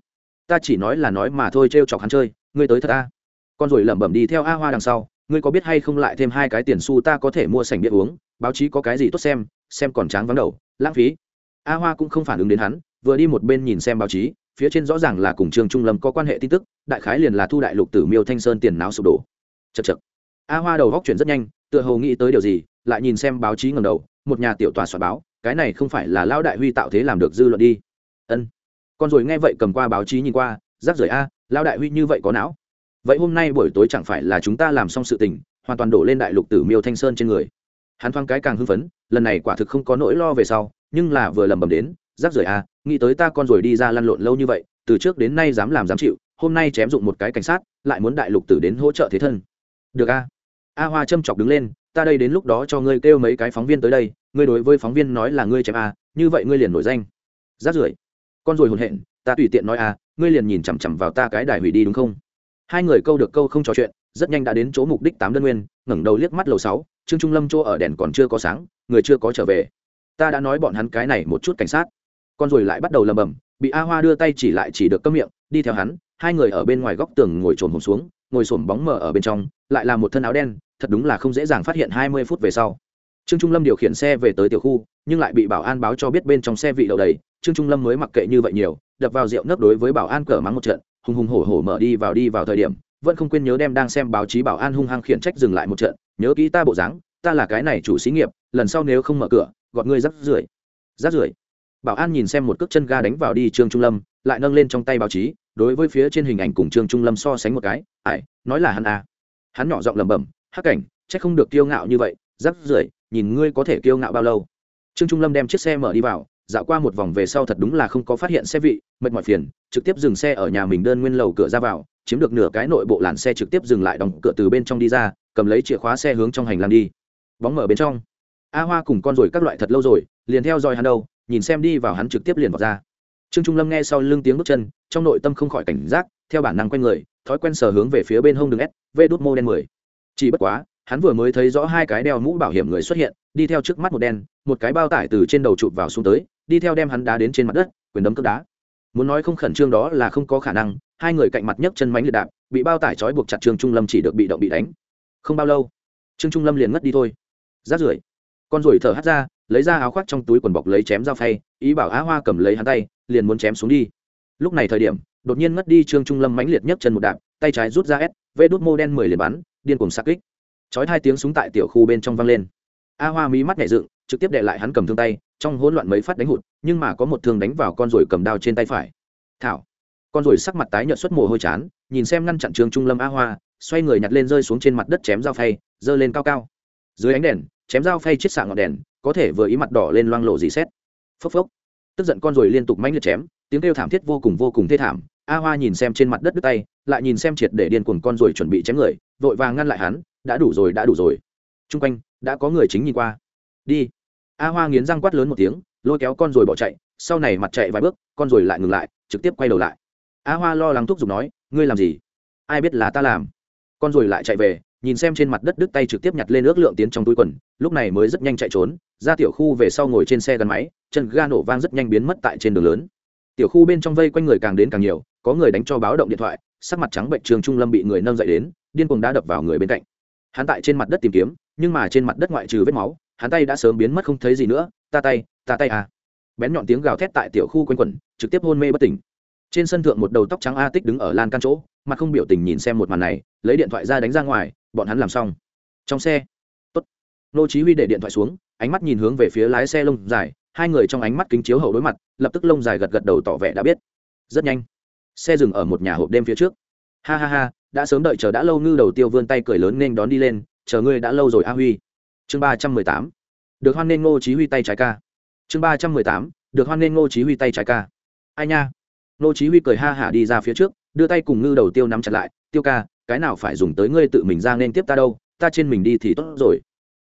Ta chỉ nói là nói mà thôi t chọc hắn chơi, ngươi tới thật a. Con rồi lẩm bẩm đi theo a hoa đằng sau, ngươi có biết hay không lại thêm hai cái tiền xu ta có thể mua sảnh biết uống, báo chí có cái gì tốt xem xem còn tráng vắng đầu, lãng phí. A hoa cũng không phản ứng đến hắn, vừa đi một bên nhìn xem báo chí, phía trên rõ ràng là cùng trương trung lâm có quan hệ tin tức, đại khái liền là thu đại lục tử miêu thanh sơn tiền não sụp đổ. Chật chật a hoa đầu góc chuyển rất nhanh, tựa hồ nghĩ tới điều gì, lại nhìn xem báo chí ngầm đầu, một nhà tiểu tòa soạn báo, cái này không phải là lao đại huy tạo thế làm được dư luận đi. Ân. Con rồi nghe vậy cầm qua báo chí nhìn qua rác rưởi, a lao đại huy như vậy có não. Vậy hôm nay buổi tối chẳng phải là chúng ta làm xong sự tình, hoàn toàn đổ lên đại lục tử miêu thanh sơn trên người hắn thoáng cái càng hưng phấn, lần này quả thực không có nỗi lo về sau, nhưng là vừa lầm bầm đến rác rưởi a nghĩ tới ta con rồi đi ra lăn lộn lâu như vậy, từ trước đến nay dám làm dám chịu, hôm nay chém dụng một cái cảnh sát, lại muốn đại lục tử đến hỗ trợ thế thân. Được a a hoa châm chọc đứng lên, ta đây đến lúc đó cho ngươi kêu mấy cái phóng viên tới đây, ngươi đối với phóng viên nói là ngươi chém a như vậy ngươi liền nổi danh. Rác rưởi. Con rồi hồn hện, ta tùy tiện nói a ngươi liền nhìn chằm chằm vào ta cái đài hủy đi đúng không? Hai người câu được câu không trò chuyện, rất nhanh đã đến chỗ mục đích tám đơn nguyên, ngẩng đầu liếc mắt lầu sáu trương trung lâm chỗ ở đèn còn chưa có sáng, người chưa có trở về. Ta đã nói bọn hắn cái này một chút cảnh sát. Con rồi lại bắt đầu lầm bầm, bị a hoa đưa tay chỉ lại chỉ được cấm miệng, đi theo hắn, hai người ở bên ngoài góc tường ngồi trồn hồn xuống, ngồi xổm bóng mờ ở bên trong, lại là một thân áo đen, thật đúng là không dễ dàng phát hiện hai mươi phút về sau. Trương trung lâm điều khiển xe về tới tiểu khu, nhưng lại bị bảo an báo cho biết bên trong xe vị đậu đầy, trương trung lâm mới mặc kệ như vậy nhiều, đập vào rượu nấp đối với bảo an cờ mắng một trận, hùng hùng hổ hổ mở đi vào đi vào thời điểm, vẫn không quên nhớ đem đang xem báo chí bảo an hung hăng khiển trách dừng lại một trận nhớ kỹ ta bộ dáng, ta là cái này chủ xí nghiệp, lần sau nếu không mở cửa, gọt ngươi rắc rưởi. Rắc rưởi? Bảo an nhìn xem một cước chân ga đánh vào đi trương trung lâm, lại nâng lên trong tay báo chí, đối với phía trên hình ảnh cùng trương trung lâm so sánh một cái ải nói là hắn à. hắn nhỏ giọng lẩm bẩm, hắc cảnh c h ắ c không được kiêu ngạo như vậy, rắc rưởi, nhìn ngươi có thể kiêu ngạo bao lâu? Trương trung lâm đem chiếc xe mở đi vào, dạo qua một vòng về sau thật đúng là không có phát hiện xe vị, mệt mỏi phiền, trực tiếp dừng xe ở nhà mình đơn nguyên lầu cửa ra vào chiếm được nửa cái nội bộ làn xe trực tiếp dừng lại đóng cửa từ bên trong đi ra, cầm lấy chìa khóa xe hướng trong hành lang đi. Bóng mở bên trong. A hoa cùng con rồi các loại thật lâu rồi, liền theo dõi hắn đâu, nhìn xem đi vào hắn trực tiếp liền vào ra. Trương trung lâm nghe sau lưng tiếng bước chân, trong nội tâm không khỏi cảnh giác, theo bản năng quen người, thói quen sờ hướng về phía bên hông đường s vê đốt mô đen mười. Chỉ bất quá, hắn vừa mới thấy rõ hai cái đeo mũ bảo hiểm người xuất hiện, đi theo trước mắt một đen, một cái bao tải từ trên đầu chụp vào xuống tới, đi theo đem hắn đá đến trên mặt đất, quyền đấm cướp đá. Muốn nói không khẩn trương đó là không có khả năng hai người cạnh mặt nhấc chân mánh liệt đạp, bị bao tải trói buộc chặt trương trung lâm chỉ được bị động bị đánh. Không bao lâu, trương trung lâm liền ngất đi thôi. Rát rưởi, con ruồi thở hắt ra, lấy ra áo khoác trong túi quần bọc lấy chém dao phay, ý bảo á hoa cầm lấy hắn tay, liền muốn chém xuống đi. Lúc này thời điểm, đột nhiên ngất đi trương trung lâm mãnh liệt nhấc chân một đạp, tay trái rút ra s, vê đốt mô đen mười liền bắn, điên cùng xa kích. Chói hai tiếng súng tại tiểu khu bên trong vang lên. A hoa mí mắt nhẹ dựng, trực tiếp đệ lại hắn cầm thương tay, trong hỗn loạn mấy phát đánh hụt, nhưng mà có một thương đánh vào con ruồi cầm đao trên tay phải. Thảo con ruồi sắc mặt tái nhợt xuất mồ hôi chán, nhìn xem ngăn chặn trường trung lâm a hoa, xoay người nhặt lên rơi xuống trên mặt đất chém dao phay, giơ lên cao cao. Dưới ánh đèn, chém dao phay chiết xạ ngọn đèn, có thể vừa ý mặt đỏ lên loang lộ dì xét. Phốc phốc. Tức giận con ruồi liên tục mãnh liệt chém, tiếng kêu thảm thiết vô cùng vô cùng thê thảm. A hoa nhìn xem trên mặt đất đứt tay, lại nhìn xem triệt để điên cuồng con ruồi chuẩn bị chém người, vội vàng ngăn lại hắn, đã đủ rồi, đã đủ rồi. T r u n g quanh, đã có người chính nhìn qua. Đi. A hoa nghiến răng quát lớn một tiếng, lôi kéo con rồi bỏ chạy, sau này mặt chạy vài bước, con rồi lại ngừng lại, trực tiếp quay đầu lại. Á hoa lo lắng thúc giục nói, ngươi làm gì? Ai biết là ta làm? Con rồi lại chạy về, nhìn xem trên mặt đất đứt tay trực tiếp nhặt lên ước lượng tiến trong túi quần, lúc này mới rất nhanh chạy trốn, ra tiểu khu về sau ngồi trên xe gắn máy, chân ga nổ vang rất nhanh biến mất tại trên đường lớn. Tiểu khu bên trong vây quanh người càng đến càng nhiều, có người đánh cho báo động điện thoại, sắc mặt trắng bệnh trường trung lâm bị người nâng dậy đến, điên cuồng đã đập vào người bên cạnh. Hắn tại trên mặt đất tìm kiếm, nhưng mà trên mặt đất ngoại trừ vết máu, hắn tay đã sớm biến mất không thấy gì nữa, ta tay ta tay à. Bén nhọn tiếng gào thét tại tiểu khu quanh quẩn, trực tiếp hôn mê bất tỉnh trên sân thượng một đầu tóc trắng a tích đứng ở lan can chỗ, mặt không biểu tình nhìn xem một màn này, lấy điện thoại ra đánh ra ngoài, bọn hắn làm xong. Trong xe. Tốt. Nô chí huy để điện thoại xuống, ánh mắt nhìn hướng về phía lái xe lông dài, hai người trong ánh mắt kính chiếu hậu đối mặt, lập tức lông dài gật gật đầu tỏ vẻ đã biết. Rất nhanh. Xe dừng ở một nhà hộp đêm phía trước. Ha ha ha, đã sớm đợi chờ đã lâu ngư đầu tiêu vươn tay cười lớn nên đón đi lên, chờ ngươi đã lâu rồi a huy. Chương ba trăm mười tám. Được hoan nên ngô chí huy tay trái ca. Chương ba trăm mười tám. Được hoan nên ngô chí huy tay trái ca. Ai nha? Nô chí huy cười ha hả đi ra phía trước, đưa tay cùng ngư đầu tiêu nắm chặt lại, tiêu ca, cái nào phải dùng tới ngươi tự mình ra nên tiếp ta đâu, ta trên mình đi thì tốt rồi.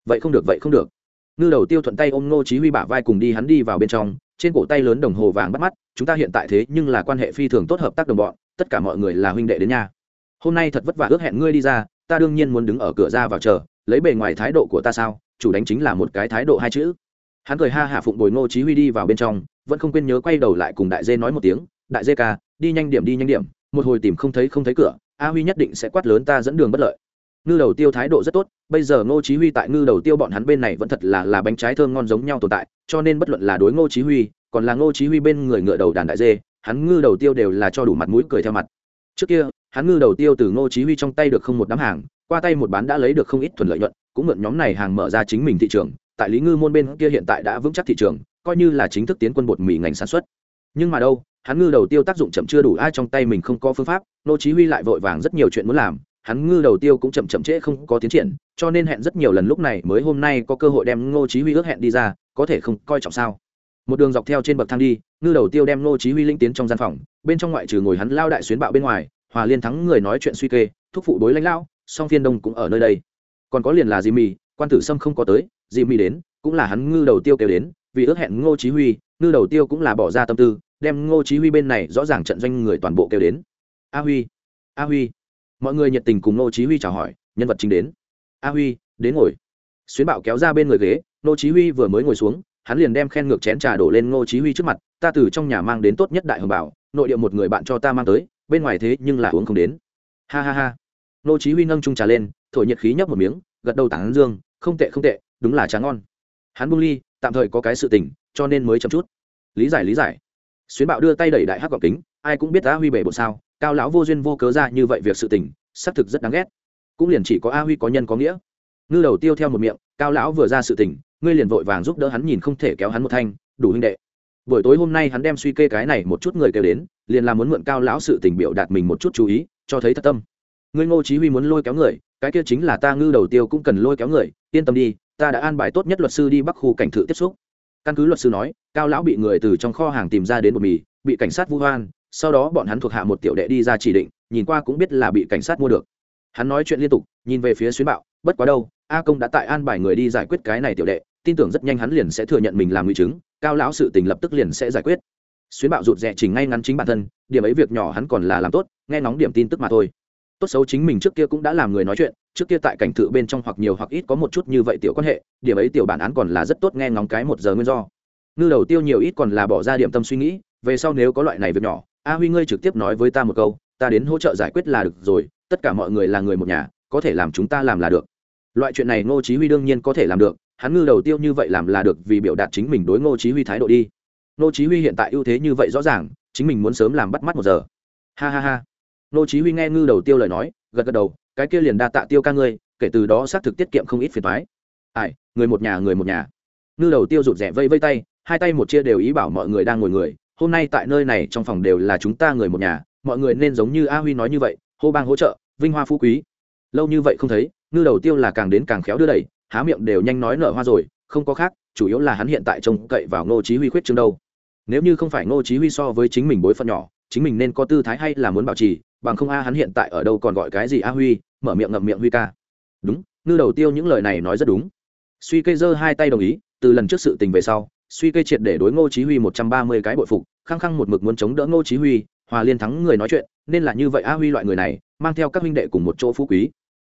Vậy không được, vậy không được. Ngư đầu tiêu thuận tay ôm Nô chí huy bả vai cùng đi hắn đi vào bên trong, trên cổ tay lớn đồng hồ vàng bắt mắt, chúng ta hiện tại thế nhưng là quan hệ phi thường tốt hợp tác đồng bọn, tất cả mọi người là huynh đệ đến nha hôm nay thật vất vả ước hẹn ngươi đi ra, ta đương nhiên muốn đứng ở cửa ra vào chờ, lấy bề ngoài thái độ của ta sao, chủ đánh chính là một cái thái độ hai chữ. Hắn cười ha hạ phụng bồi ngô chí huy đi vào bên trong, vẫn không quên nhớ quay đầu lại cùng đại dê nói một tiếng đại dê ca đi nhanh điểm, đi nhanh điểm, một hồi tìm không thấy không thấy cửa, a huy nhất định sẽ quát lớn ta dẫn đường bất lợi. Ngư đầu tiêu thái độ rất tốt, bây giờ ngô chí huy tại ngư đầu tiêu bọn hắn bên này vẫn thật là là bánh trái thơm ngon giống nhau tồn tại, cho nên bất luận là đối ngô chí huy, còn là ngô chí huy bên người ngựa đầu đàn đại dê hắn ngư đầu tiêu đều là cho đủ mặt mũi cười theo mặt. Trước kia, hắn ngư đầu tiêu từ ngô chí huy trong tay được không một đám hàng, qua tay một bán đã lấy được không ít thuần lợi nhuận, cũng mượn nhóm này hàng mở ra chính mình thị trường, tại lý ngư môn bên kia hiện tại đã vững chắc thị trường, coi như là chính thức tiến quân bột mì ngành sản xuất. Nhưng mà đâu hắn ngư đầu tiêu tác dụng chậm chưa đủ ai trong tay mình không có phương pháp ngô chí huy lại vội vàng rất nhiều chuyện muốn làm hắn ngư đầu tiêu cũng chậm chậm trễ không có tiến triển cho nên hẹn rất nhiều lần lúc này mới hôm nay có cơ hội đem ngô chí huy ước hẹn đi ra có thể không coi trọng sao. Một đường dọc theo trên bậc thang đi ngư đầu tiêu đem ngô chí huy linh tiến trong gian phòng bên trong ngoại trừ ngồi hắn lao đại xuyến bạo bên ngoài hòa liên thắng người nói chuyện suy kê thúc phụ đối lãnh lao song phiên đông cũng ở nơi đây. Còn có liền là Jimmy, quan tử sâm không có tới Jimmy đến cũng là hắn ngư đầu tiêu kêu đến vì ước hẹn ngô chí huy ngư đầu tiêu cũng là bỏ ra tâm tư đem ngô chí huy bên này rõ ràng trận doanh người toàn bộ kêu đến. A huy a huy. Mọi người nhiệt tình cùng ngô chí huy chào hỏi, nhân vật chính đến. A huy, đến ngồi. Xuyến bạo kéo ra bên người ghế, ngô chí huy vừa mới ngồi xuống, hắn liền đem khen ngược chén trà đổ lên ngô chí huy trước mặt, ta từ trong nhà mang đến tốt nhất đại hồng bảo, nội địa một người bạn cho ta mang tới, bên ngoài thế nhưng là uống không đến. Ha ha ha. Ngô chí huy nâng chung trà lên, thổi nhiệt khí nhấp một miếng, gật đầu tảng dương, không tệ không tệ, đúng là trà ngon. Hắn buông ly, tạm thời có cái sự tình, cho nên mới chậm chút. Lý giải lý giải xuyến bạo đưa tay đẩy đại hắc gọng kính, ai cũng biết a huy bể bộ sao, cao lão vô duyên vô cớ ra như vậy việc sự tình, xác thực rất đáng ghét. Cũng liền chỉ có a huy có nhân có nghĩa. Ngư đầu tiêu theo một miệng, cao lão vừa ra sự tình, ngươi liền vội vàng giúp đỡ hắn nhìn không thể kéo hắn một thanh, đủ huynh đệ. Buổi tối hôm nay hắn đem suy kê cái này một chút người kêu đến, liền là muốn mượn cao lão sự tình biểu đạt mình một chút chú ý, cho thấy thật tâm. Ngươi ngô chí huy muốn lôi kéo người, cái kia chính là ta ngư đầu tiêu cũng cần lôi kéo người, yên tâm đi, ta đã an bài tốt nhất luật sư đi bắc khu cảnh thự tiếp xúc căn cứ luật sư nói, cao lão bị người từ trong kho hàng tìm ra đến bột mì, bị cảnh sát vu hoan, sau đó bọn hắn thuộc hạ một tiểu đệ đi ra chỉ định, nhìn qua cũng biết là bị cảnh sát mua được. Hắn nói chuyện liên tục, nhìn về phía xuyến bạo, bất quá đâu, a công đã tại an bài người đi giải quyết cái này tiểu đệ, tin tưởng rất nhanh hắn liền sẽ thừa nhận mình làm nguy chứng, cao lão sự tình lập tức liền sẽ giải quyết. Xuyến bạo rụt rè chỉnh ngay ngắn chính bản thân, điểm ấy việc nhỏ hắn còn là làm tốt, nghe ngóng điểm tin tức mà thôi tốt xấu chính mình trước kia cũng đã làm người nói chuyện, trước kia tại cảnh thự bên trong hoặc nhiều hoặc ít có một chút như vậy tiểu quan hệ, điểm ấy tiểu bản án còn là rất tốt nghe ngóng cái một giờ nguyên do. Ngư đầu tiêu nhiều ít còn là bỏ ra điểm tâm suy nghĩ, về sau nếu có loại này việc nhỏ, a huy ngươi trực tiếp nói với ta một câu, ta đến hỗ trợ giải quyết là được rồi, tất cả mọi người là người một nhà, có thể làm chúng ta làm là được. Loại chuyện này ngô chí huy đương nhiên có thể làm được, hắn ngư đầu tiêu như vậy làm là được vì biểu đạt chính mình đối ngô chí huy thái độ đi. Ngô chí huy hiện tại ưu thế như vậy rõ ràng, chính mình muốn sớm làm bắt mắt một giờ. Ha ha ha. Nô chí huy nghe ngư đầu tiêu lời nói, gật gật đầu, cái kia liền đa tạ tiêu ca ngươi, kể từ đó xác thực tiết kiệm không ít phiền toái. Ai, người một nhà, người một nhà. Ngư đầu tiêu rụt rẻ vây vây tay, hai tay một chia đều ý bảo mọi người đang ngồi người, hôm nay tại nơi này trong phòng đều là chúng ta người một nhà, mọi người nên giống như a huy nói như vậy, hô bang hỗ trợ, vinh hoa phú quý. Lâu như vậy không thấy, ngư đầu tiêu là càng đến càng khéo đưa đẩy, há miệng đều nhanh nói nở hoa rồi, không có khác, chủ yếu là hắn hiện tại trông cậy vào ngô chí huy khuyết chương đâu. Nếu như không phải ngô chí huy so với chính mình bối phận nhỏ, chính mình nên có tư thái hay là muốn bảo trì bằng không a, hắn hiện tại ở đâu còn gọi cái gì a huy, mở miệng ngậm miệng huy ca. Đúng, ngư đầu tiêu những lời này nói rất đúng. Suy cây giơ hai tay đồng ý, từ lần trước sự tình về sau, suy cây triệt để đối ngô chí huy một trăm ba mươi cái bội phục, khăng khăng một mực muốn chống đỡ ngô chí huy, hòa liên thắng người nói chuyện, nên là như vậy a huy loại người này, mang theo các huynh đệ cùng một chỗ phú quý.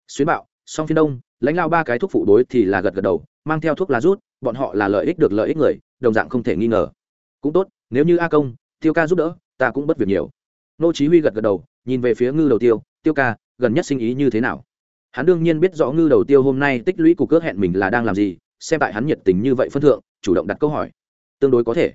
Xuyến bạo, song phiên đông, lãnh lao ba cái thuốc phụ đối thì là gật gật đầu, mang theo thuốc lá rút, bọn họ là lợi ích được lợi ích người, đồng dạng không thể nghi ngờ. Cũng tốt, nếu như a công, tiêu ca giúp đỡ, ta cũng bất việc nhiều. Nô chí huy gật gật đầu nhìn về phía ngư đầu tiêu tiêu ca, gần nhất sinh ý như thế nào? Hắn đương nhiên biết rõ ngư đầu tiêu hôm nay tích lũy cục cước hẹn mình là đang làm gì, xem tại hắn nhiệt tình như vậy phân thượng, chủ động đặt câu hỏi. Tương đối có thể.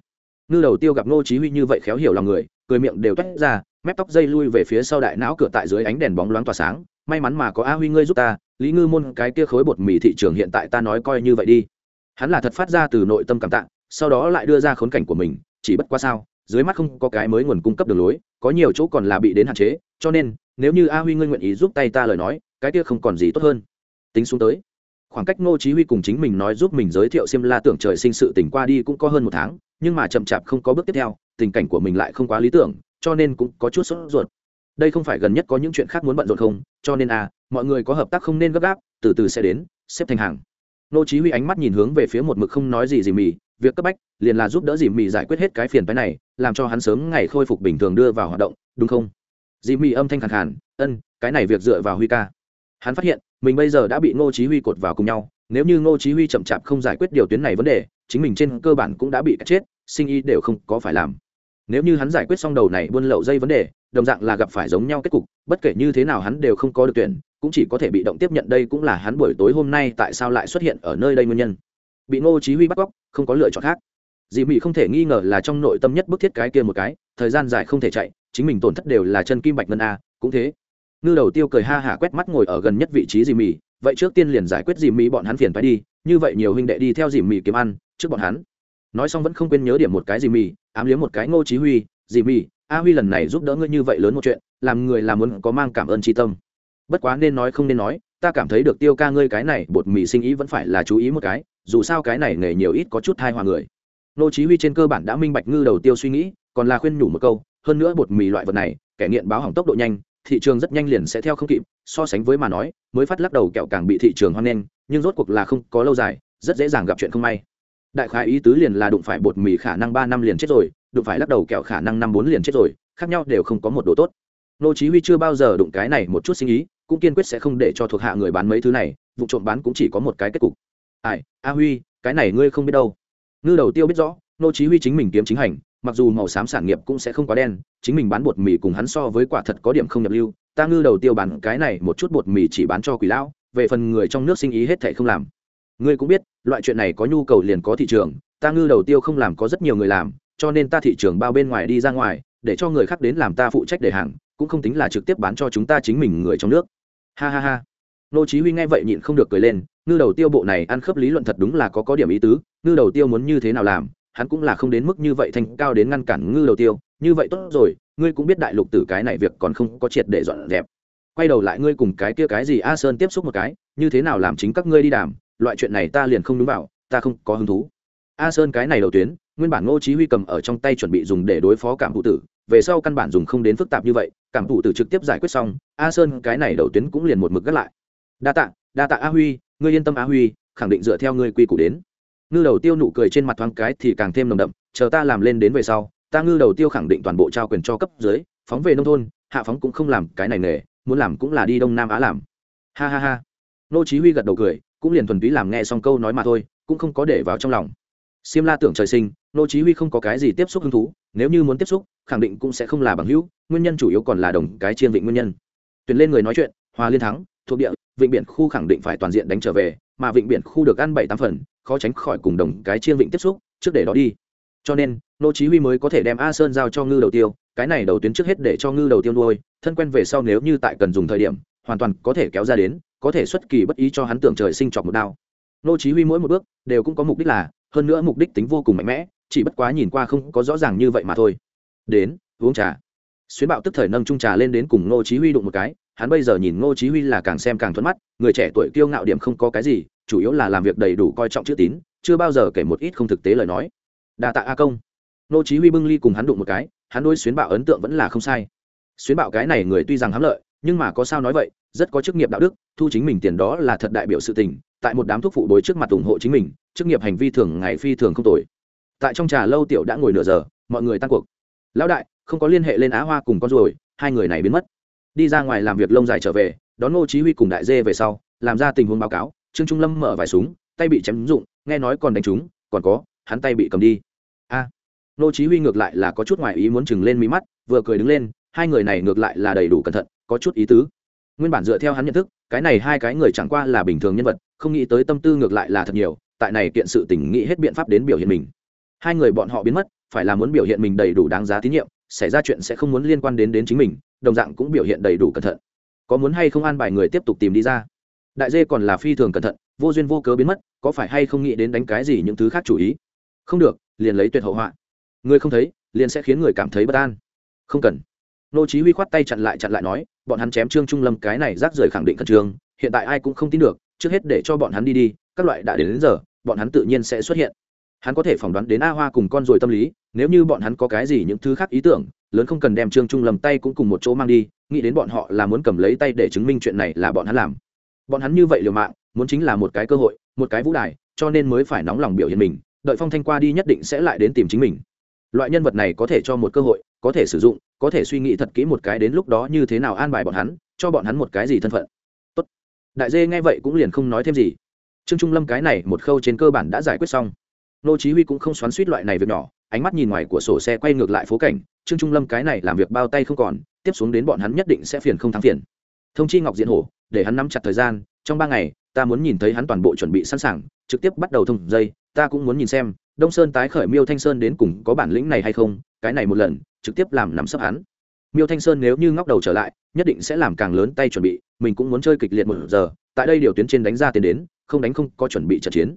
Ngư đầu tiêu gặp ngô chí huy như vậy khéo hiểu lòng người, cười miệng đều toét ra, mép tóc dây lui về phía sau đại não cửa tại dưới ánh đèn bóng loáng tỏa sáng. May mắn mà có a huy ngươi giúp ta, lý ngư môn cái kia khối bột mì thị trường hiện tại ta nói coi như vậy đi. Hắn là thật phát ra từ nội tâm cảm tạ, sau đó lại đưa ra khốn cảnh của mình, chỉ bất quá sao? Dưới mắt không có cái mới nguồn cung cấp đường lối, có nhiều chỗ còn là bị đến hạn chế, cho nên, nếu như a huy ngươi nguyện ý giúp tay ta lời nói, cái kia không còn gì tốt hơn. Tính xuống tới. Khoảng cách ngô chí huy cùng chính mình nói giúp mình giới thiệu xiêm la tưởng trời sinh sự tình qua đi cũng có hơn một tháng, nhưng mà chậm chạp không có bước tiếp theo, tình cảnh của mình lại không quá lý tưởng, cho nên cũng có chút sốt ruột. Đây không phải gần nhất có những chuyện khác muốn bận rộn không, cho nên à mọi người có hợp tác không nên gấp gáp, từ từ sẽ đến, xếp thành hàng. Nô chí huy ánh mắt nhìn hướng về phía một mực không nói gì gì mỉ việc cấp bách liền là giúp đỡ dì mì giải quyết hết cái phiền phái này, làm cho hắn sớm ngày khôi phục bình thường đưa vào hoạt động, đúng không? Dì mì âm thanh khàn khàn, ân, cái này việc dựa vào huy ca. Hắn phát hiện, mình bây giờ đã bị ngô chí huy cột vào cùng nhau, nếu như ngô chí huy chậm chạp không giải quyết điều tuyến này vấn đề, chính mình trên cơ bản cũng đã bị cắt chết, sinh y đều không có phải làm. Nếu như hắn giải quyết xong đầu này buôn lậu dây vấn đề, đồng dạng là gặp phải giống nhau kết cục, bất kể như thế nào hắn đều không có được tuyển, cũng chỉ có thể bị động tiếp nhận đây cũng là hắn buổi tối hôm nay tại sao lại xuất hiện ở nơi đây nguyên nhân bị ngô chí huy bắt cóc, không có lựa chọn khác. Dị mị không thể nghi ngờ là trong nội tâm nhất bức thiết cái kia một cái, thời gian dài không thể chạy, chính mình tổn thất đều là chân kim bạch ngân a, cũng thế. Ngư đầu tiêu cười ha hả quét mắt ngồi ở gần nhất vị trí dị mị, vậy trước tiên liền giải quyết dị mị bọn hắn phiền phải đi, như vậy nhiều huynh đệ đi theo dị mị kiếm ăn, trước bọn hắn. Nói xong vẫn không quên nhớ điểm một cái dị mị, ám liếm một cái ngô chí huy dị mị, a huy lần này giúp đỡ ngươi như vậy lớn một chuyện, làm người làm muốn có mang cảm ơn tri tâm. Bất quá nên nói không nên nói ta cảm thấy được tiêu ca ngươi cái này, bột mì sinh ý vẫn phải là chú ý một cái, dù sao cái này nghề nhiều ít có chút thai hòa người. Nô chí huy trên cơ bản đã minh bạch ngư đầu tiêu suy nghĩ, còn là khuyên nhủ một câu, hơn nữa bột mì loại vật này, kẻ nghiện báo hỏng tốc độ nhanh, thị trường rất nhanh liền sẽ theo không kịp, so sánh với mà nói, mới phát lắc đầu kẹo càng bị thị trường hoan nghênh, nhưng rốt cuộc là không có lâu dài, rất dễ dàng gặp chuyện không may. Đại khái ý tứ liền là đụng phải bột mì khả năng ba năm liền chết rồi, đụng phải lắc đầu kẹo khả năng năm bốn liền chết rồi, khác nhau đều không có một đồ tốt. Nô chí huy chưa bao giờ đụng cái này một chút sinh ý cũng kiên quyết sẽ không để cho thuộc hạ người bán mấy thứ này, vụ trộm bán cũng chỉ có một cái kết cục. Ai, a huy, cái này ngươi không biết đâu. Ngư đầu tiêu biết rõ, nô chí huy chính mình kiếm chính hành, mặc dù màu xám sản nghiệp cũng sẽ không quá đen, chính mình bán bột mì cùng hắn so với quả thật có điểm không nhập lưu, ta ngư đầu tiêu bán cái này một chút bột mì chỉ bán cho quỷ lão, về phần người trong nước sinh ý hết thảy không làm. Ngươi cũng biết, loại chuyện này có nhu cầu liền có thị trường, ta ngư đầu tiêu không làm có rất nhiều người làm, cho nên ta thị trường bao bên ngoài đi ra ngoài, để cho người khác đến làm ta phụ trách để hàng, cũng không tính là trực tiếp bán cho chúng ta chính mình người trong nước ha ha ha. Nô chí huy nghe vậy nhịn không được cười lên, ngư đầu tiêu bộ này ăn khớp lý luận thật đúng là có có điểm ý tứ, ngư đầu tiêu muốn như thế nào làm, hắn cũng là không đến mức như vậy thành cao đến ngăn cản ngư đầu tiêu. Như vậy tốt rồi, ngươi cũng biết đại lục tử cái này việc còn không có triệt để dọn dẹp. Quay đầu lại ngươi cùng cái kia cái gì a sơn tiếp xúc một cái, như thế nào làm chính các ngươi đi đàm, loại chuyện này ta liền không đúng vào, ta không có hứng thú. A sơn cái này đầu tuyến, nguyên bản ngô chí huy cầm ở trong tay chuẩn bị dùng để đối phó cảm thụ tử về sau căn bản dùng không đến phức tạp như vậy cảm thủ từ trực tiếp giải quyết xong a sơn cái này đầu tuyến cũng liền một mực gắt lại. Đa tạ đa tạ a huy ngươi yên tâm a huy khẳng định dựa theo ngươi quy củ đến. Ngư đầu tiêu nụ cười trên mặt thoáng cái thì càng thêm nồng đậm chờ ta làm lên đến về sau ta ngư đầu tiêu khẳng định toàn bộ trao quyền cho cấp dưới phóng về nông thôn hạ phóng cũng không làm cái này nghề muốn làm cũng là đi đông nam á làm. Ha ha ha. Nô chí huy gật đầu cười cũng liền thuần túy làm nghe xong câu nói mà thôi cũng không có để vào trong lòng. Xiêm La tưởng trời sinh, nô chí huy không có cái gì tiếp xúc hứng thú, nếu như muốn tiếp xúc, khẳng định cũng sẽ không là bằng hữu, nguyên nhân chủ yếu còn là đồng cái chiên vịnh nguyên nhân. Tuyển lên người nói chuyện, Hòa Liên thắng, thuộc địa, vịnh biển khu khẳng định phải toàn diện đánh trở về, mà vịnh biển khu được ăn bảy tám phần, khó tránh khỏi cùng đồng cái chiên vịnh tiếp xúc, trước để đó đi. Cho nên, nô chí huy mới có thể đem A Sơn giao cho ngư đầu tiêu, cái này đầu tuyến trước hết để cho ngư đầu tiêu nuôi, thân quen về sau nếu như tại cần dùng thời điểm, hoàn toàn có thể kéo ra đến, có thể xuất kỳ bất ý cho hắn tưởng trời sinh chọc một đao. Nô chí huy mỗi một bước đều cũng có mục đích là hơn nữa mục đích tính vô cùng mạnh mẽ chỉ bất quá nhìn qua không có rõ ràng như vậy mà thôi đến, uống trà. Xuyến bạo tức thời nâng trung trà lên đến cùng ngô chí huy đụng một cái, hắn bây giờ nhìn ngô chí huy là càng xem càng thuận mắt, người trẻ tuổi kiêu ngạo điểm không có cái gì, chủ yếu là làm việc đầy đủ coi trọng chữ tín, chưa bao giờ kể một ít không thực tế lời nói. Đa tạ a công. Ngô chí huy bưng ly cùng hắn đụng một cái, hắn đối xuyến bạo ấn tượng vẫn là không sai. Xuyến bạo cái này người tuy rằng hám lợi, nhưng mà có sao nói vậy, rất có chức nghiệp đạo đức, thu chính mình tiền đó là thật đại biểu sự tình, tại một đám thuốc phụ đối trước mặt ủng hộ chính mình, chức nghiệp hành vi thường ngày phi thường không tồi. Tại trong trà lâu tiểu đã ngồi nửa giờ, mọi người tăng cuộc lão đại không có liên hệ lên á hoa cùng con ruồi hai người này biến mất. Đi ra ngoài làm việc lông dài trở về đón ngô chí huy cùng đại dê về sau làm ra tình huống báo cáo trương trung lâm mở vài súng tay bị chém rụng nghe nói còn đánh trúng còn có hắn tay bị cầm đi. A. À, ngô chí huy ngược lại là có chút ngoài ý muốn chừng lên mí mắt vừa cười đứng lên hai người này ngược lại là đầy đủ cẩn thận có chút ý tứ. Nguyên bản dựa theo hắn nhận thức cái này hai cái người chẳng qua là bình thường nhân vật không nghĩ tới tâm tư ngược lại là thật nhiều tại này kiện sự tình nghĩ hết biện pháp đến biểu hiện mình. Hai người bọn họ biến mất phải là muốn biểu hiện mình đầy đủ đáng giá tín nhiệm xảy ra chuyện sẽ không muốn liên quan đến đến chính mình đồng dạng cũng biểu hiện đầy đủ cẩn thận. Có muốn hay không an bài người tiếp tục tìm đi ra? Đại dê còn là phi thường cẩn thận vô duyên vô cớ biến mất có phải hay không nghĩ đến đánh cái gì những thứ khác chủ ý? Không được liền lấy tuyệt hậu họa. Người không thấy liền sẽ khiến người cảm thấy bất an. Không cần. Nô chí huy khoát tay chặn lại chặn lại nói bọn hắn chém trương trung lâm cái này rác rưởi khẳng định cẩn trương hiện tại ai cũng không tin được trước hết để cho bọn hắn đi đi các loại đã đến, đến giờ bọn hắn tự nhiên sẽ xuất hiện hắn có thể phỏng đoán đến a hoa cùng con rồi tâm lý, nếu như bọn hắn có cái gì những thứ khác ý tưởng, lớn không cần đem trương trung lầm tay cũng cùng một chỗ mang đi, nghĩ đến bọn họ là muốn cầm lấy tay để chứng minh chuyện này là bọn hắn làm. Bọn hắn như vậy liều mạng, muốn chính là một cái cơ hội, một cái vũ đài, cho nên mới phải nóng lòng biểu hiện mình, đợi phong thanh qua đi nhất định sẽ lại đến tìm chính mình. Loại nhân vật này có thể cho một cơ hội, có thể sử dụng, có thể suy nghĩ thật kỹ một cái đến lúc đó như thế nào an bài bọn hắn, cho bọn hắn một cái gì thân phận. Tốt. đại dê nghe vậy cũng liền không nói thêm gì. Trương trung lâm cái này một khâu trên cơ bản đã giải quyết xong nô chí huy cũng không xoắn xuýt loại này việc nhỏ, ánh mắt nhìn ngoài của sổ xe quay ngược lại phố cảnh, trương trung lâm cái này làm việc bao tay không còn, tiếp xuống đến bọn hắn nhất định sẽ phiền không thắng phiền. Thông chi ngọc diện hổ, để hắn nắm chặt thời gian, trong ba ngày, ta muốn nhìn thấy hắn toàn bộ chuẩn bị sẵn sàng, trực tiếp bắt đầu thông dây, ta cũng muốn nhìn xem, đông sơn tái khởi miêu thanh sơn đến cùng có bản lĩnh này hay không, cái này một lần, trực tiếp làm nắm sấp hắn. Miêu thanh sơn nếu như ngóc đầu trở lại, nhất định sẽ làm càng lớn tay chuẩn bị, mình cũng muốn chơi kịch liệt một giờ, tại đây điều tuyến trên đánh ra tiền đến, không đánh không có chuẩn bị trận chiến.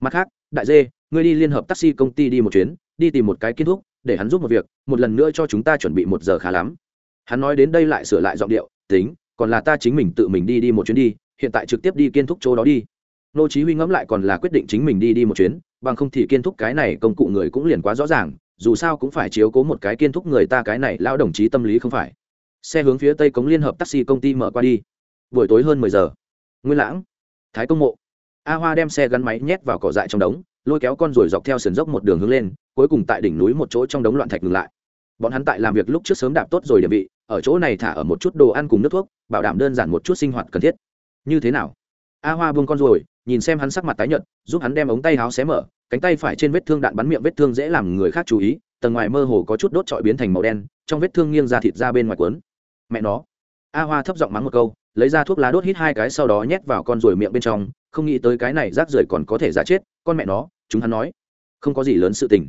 Mặt khác, đại dê ngươi đi liên hợp taxi công ty đi một chuyến, đi tìm một cái kiến thuốc để hắn giúp một việc, một lần nữa cho chúng ta chuẩn bị một giờ khá lắm. Hắn nói đến đây lại sửa lại giọng điệu, tính, còn là ta chính mình tự mình đi đi một chuyến đi, hiện tại trực tiếp đi kiên thúc chỗ đó đi. Nô chí huy ngẫm lại còn là quyết định chính mình đi đi một chuyến, bằng không thì kiên thúc cái này công cụ người cũng liền quá rõ ràng, dù sao cũng phải chiếu cố một cái kiên thúc người ta cái này lão đồng chí tâm lý không phải. Xe hướng phía tây cống liên hợp taxi công ty mở qua đi. Buổi tối hơn 10 giờ. Nguyên lãng, thái công mộ. A hoa đem xe gắn máy nhét vào cỏ dại trong đống lôi kéo con rồi dọc theo sườn dốc một đường hướng lên, cuối cùng tại đỉnh núi một chỗ trong đống loạn thạch ngừng lại. Bọn hắn tại làm việc lúc trước sớm đạp tốt rồi địa vị, ở chỗ này thả ở một chút đồ ăn cùng nước thuốc, bảo đảm đơn giản một chút sinh hoạt cần thiết. Như thế nào? A hoa buông con rồi nhìn xem hắn sắc mặt tái nhợt, giúp hắn đem ống tay áo xé mở, cánh tay phải trên vết thương đạn bắn miệng vết thương dễ làm người khác chú ý, tầng ngoài mơ hồ có chút đốt trọi biến thành màu đen, trong vết thương nghiêng ra thịt ra bên ngoài cuốn. Mẹ nó. A hoa thấp giọng mắng một câu, lấy ra thuốc lá đốt hít hai cái sau đó nhét vào con ruồi miệng bên trong không nghĩ tới cái này rác rưởi còn có thể giả chết, con mẹ nó, chúng hắn nói, không có gì lớn sự tình.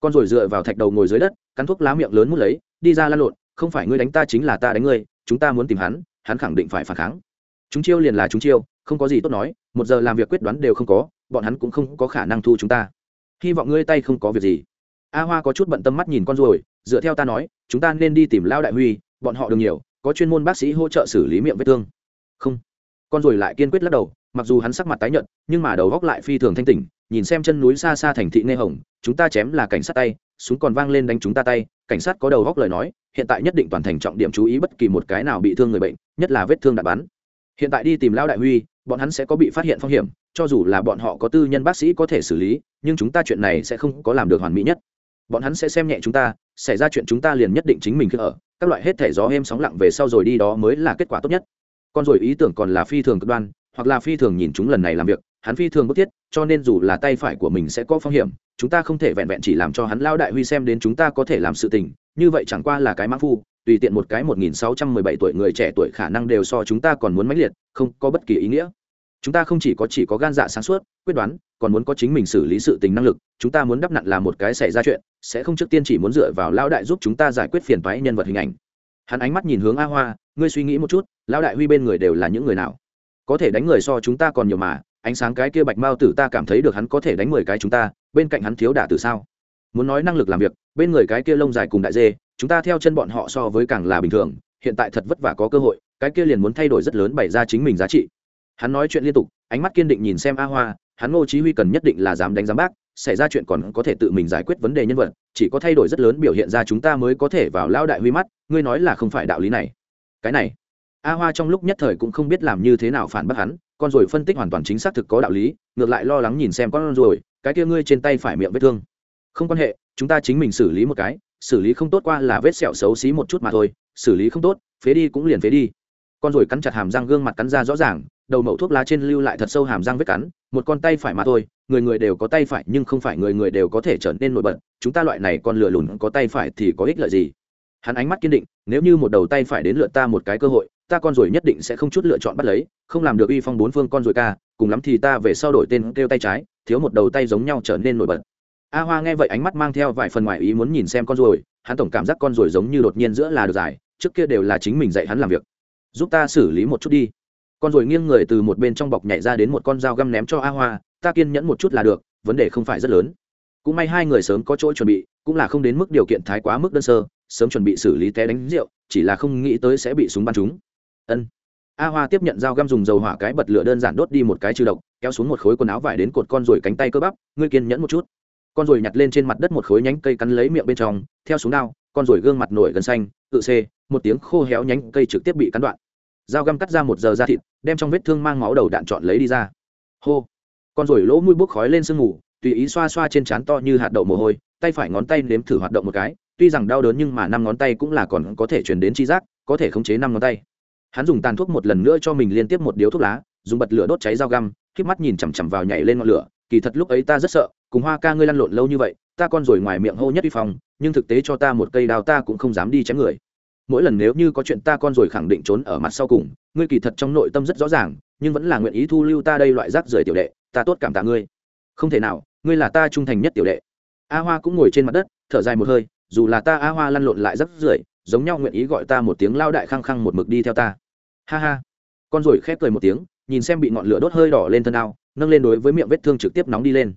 Con ruồi dựa vào thạch đầu ngồi dưới đất, cắn thuốc lá miệng lớn mút lấy, đi ra lăn lộn, không phải ngươi đánh ta chính là ta đánh ngươi, chúng ta muốn tìm hắn hắn khẳng định phải phản kháng. Chúng chiêu liền là chúng chiêu, không có gì tốt nói, một giờ làm việc quyết đoán đều không có, bọn hắn cũng không có khả năng thu chúng ta. Hy vọng ngươi tay không có việc gì. A hoa có chút bận tâm mắt nhìn con ruồi dựa theo ta nói, chúng ta nên đi tìm lao đại huy, bọn họ đừng nhiều, có chuyên môn bác sĩ hỗ trợ xử lý miệng vết thương. Không. Con ruồi lại kiên quyết lắc đầu mặc dù hắn sắc mặt tái nhợt, nhưng mà đầu góc lại phi thường thanh tỉnh, nhìn xem chân núi xa xa thành thị nê hồng, chúng ta chém là cảnh sát tay, súng còn vang lên đánh chúng ta tay, cảnh sát có đầu góc lời nói, hiện tại nhất định toàn thành trọng điểm chú ý bất kỳ một cái nào bị thương người bệnh, nhất là vết thương đạn bắn. Hiện tại đi tìm Lão đại huy, bọn hắn sẽ có bị phát hiện phong hiểm, cho dù là bọn họ có tư nhân bác sĩ có thể xử lý, nhưng chúng ta chuyện này sẽ không có làm được hoàn mỹ nhất. Bọn hắn sẽ xem nhẹ chúng ta, xảy ra chuyện chúng ta liền nhất định chính mình cứ ở, các loại hết thể gió êm sóng lặng về sau rồi đi đó mới là kết quả tốt nhất. Còn rồi ý tưởng còn là phi thường cực đoan hoặc là phi thường nhìn chúng lần này làm việc, hắn phi thường bức thiết, cho nên dù là tay phải của mình sẽ có phong hiểm, chúng ta không thể vẹn vẹn chỉ làm cho hắn lao đại huy xem đến chúng ta có thể làm sự tình, như vậy chẳng qua là cái mã phu, tùy tiện một cái một nghìn sáu trăm mười bảy tuổi người trẻ tuổi khả năng đều so chúng ta còn muốn mãnh liệt, không có bất kỳ ý nghĩa. Chúng ta không chỉ có chỉ có gan dạ sáng suốt, quyết đoán, còn muốn có chính mình xử lý sự tình năng lực, chúng ta muốn đắp nặn là một cái xảy ra chuyện, sẽ không trước tiên chỉ muốn dựa vào lão đại giúp chúng ta giải quyết phiền toái nhân vật hình ảnh. Hắn ánh mắt nhìn hướng a hoa, ngươi suy nghĩ một chút lão đại huy bên người đều là những người nào? Có thể đánh người so chúng ta còn nhiều mà, ánh sáng cái kia bạch mao tử ta cảm thấy được hắn có thể đánh mười cái chúng ta, bên cạnh hắn thiếu đả tử sao? Muốn nói năng lực làm việc, bên người cái kia lông dài cùng đại dê, chúng ta theo chân bọn họ so với càng là bình thường, hiện tại thật vất vả có cơ hội, cái kia liền muốn thay đổi rất lớn bày ra chính mình giá trị. Hắn nói chuyện liên tục, ánh mắt kiên định nhìn xem a hoa, hắn ngô chí huy cần nhất định là dám đánh dám bác, xảy ra chuyện còn có thể tự mình giải quyết vấn đề nhân vật, chỉ có thay đổi rất lớn biểu hiện ra chúng ta mới có thể vào lao đại huy mắt, ngươi nói là không phải đạo lý này. Cái này a hoa trong lúc nhất thời cũng không biết làm như thế nào phản bác hắn, con rồi phân tích hoàn toàn chính xác thực có đạo lý, ngược lại lo lắng nhìn xem con rồi, cái kia ngươi trên tay phải miệng vết thương. Không quan hệ, chúng ta chính mình xử lý một cái, xử lý không tốt qua là vết sẹo xấu xí một chút mà thôi, xử lý không tốt, phế đi cũng liền phế đi. Con rồi cắn chặt hàm răng gương mặt cắn ra rõ ràng, đầu mẩu thuốc lá trên lưu lại thật sâu hàm răng vết cắn, một con tay phải mà thôi, người người đều có tay phải nhưng không phải người người đều có thể trở nên nổi bật, chúng ta loại này con lừa lùn có tay phải thì có ích lợi gì? Hắn ánh mắt kiên định, nếu như một đầu tay phải đến lượt ta một cái cơ hội ta con rồi nhất định sẽ không chút lựa chọn bắt lấy không làm được uy phong bốn phương con rồi ca cùng lắm thì ta về sau đổi tên kêu tay trái thiếu một đầu tay giống nhau trở nên nổi bật. A hoa nghe vậy ánh mắt mang theo vài phần ngoài ý muốn nhìn xem con rồi hắn tổng cảm giác con rồi giống như đột nhiên giữa là được giải, trước kia đều là chính mình dạy hắn làm việc. Giúp ta xử lý một chút đi. Con rồi nghiêng người từ một bên trong bọc nhảy ra đến một con dao găm ném cho a hoa ta kiên nhẫn một chút là được vấn đề không phải rất lớn. Cũng may hai người sớm có chỗ chuẩn bị cũng là không đến mức điều kiện thái quá mức đơn sơ sớm chuẩn bị xử lý té đánh rượu chỉ là không nghĩ tới sẽ bị súng bắn trúng ân. A hoa tiếp nhận dao găm dùng dầu hỏa cái bật lửa đơn giản đốt đi một cái trừ độc, kéo xuống một khối quần áo vải đến cột con rồi cánh tay cơ bắp, ngươi kiên nhẫn một chút. Con rồi nhặt lên trên mặt đất một khối nhánh cây cắn lấy miệng bên trong, theo xuống đao, con rồi gương mặt nổi gần xanh, tự xê, một tiếng khô héo nhánh cây trực tiếp bị cắn đoạn. Dao găm cắt ra một giờ da thịt, đem trong vết thương mang máu đầu đạn chọn lấy đi ra. Hô. Con rồi lỗ mũi bốc khói lên sương ngủ tùy ý xoa xoa trên trán to như hạt đậu mồ hôi, tay phải ngón tay nếm thử hoạt động một cái, tuy rằng đau đớn nhưng mà năm ngón tay cũng là còn có thể truyền đến chi giác, có thể khống chế năm ngón tay hắn dùng tàn thuốc một lần nữa cho mình liên tiếp một điếu thuốc lá, dùng bật lửa đốt cháy dao găm k mắt nhìn chằm chằm vào nhảy lên ngọn lửa. Kỳ thật lúc ấy ta rất sợ, cùng hoa ca ngươi lăn lộn lâu như vậy, ta con rồi ngoài miệng hô nhất vi phong, nhưng thực tế cho ta một cây đao ta cũng không dám đi chém người. Mỗi lần nếu như có chuyện ta con rồi khẳng định trốn ở mặt sau cùng, ngươi kỳ thật trong nội tâm rất rõ ràng, nhưng vẫn là nguyện ý thu lưu ta đây loại rác rưởi tiểu đệ, ta tốt cảm tạ ngươi. Không thể nào, ngươi là ta trung thành nhất tiểu đệ. A hoa cũng ngồi trên mặt đất, thở dài một hơi, dù là ta a hoa lăn lộn lại rác rưởi giống nhau nguyện ý gọi ta một tiếng lao đại khăng khăng một mực đi theo ta. Ha ha. Con rồi khép cười một tiếng, nhìn xem bị ngọn lửa đốt hơi đỏ lên thân ao, nâng lên đối với miệng vết thương trực tiếp nóng đi lên.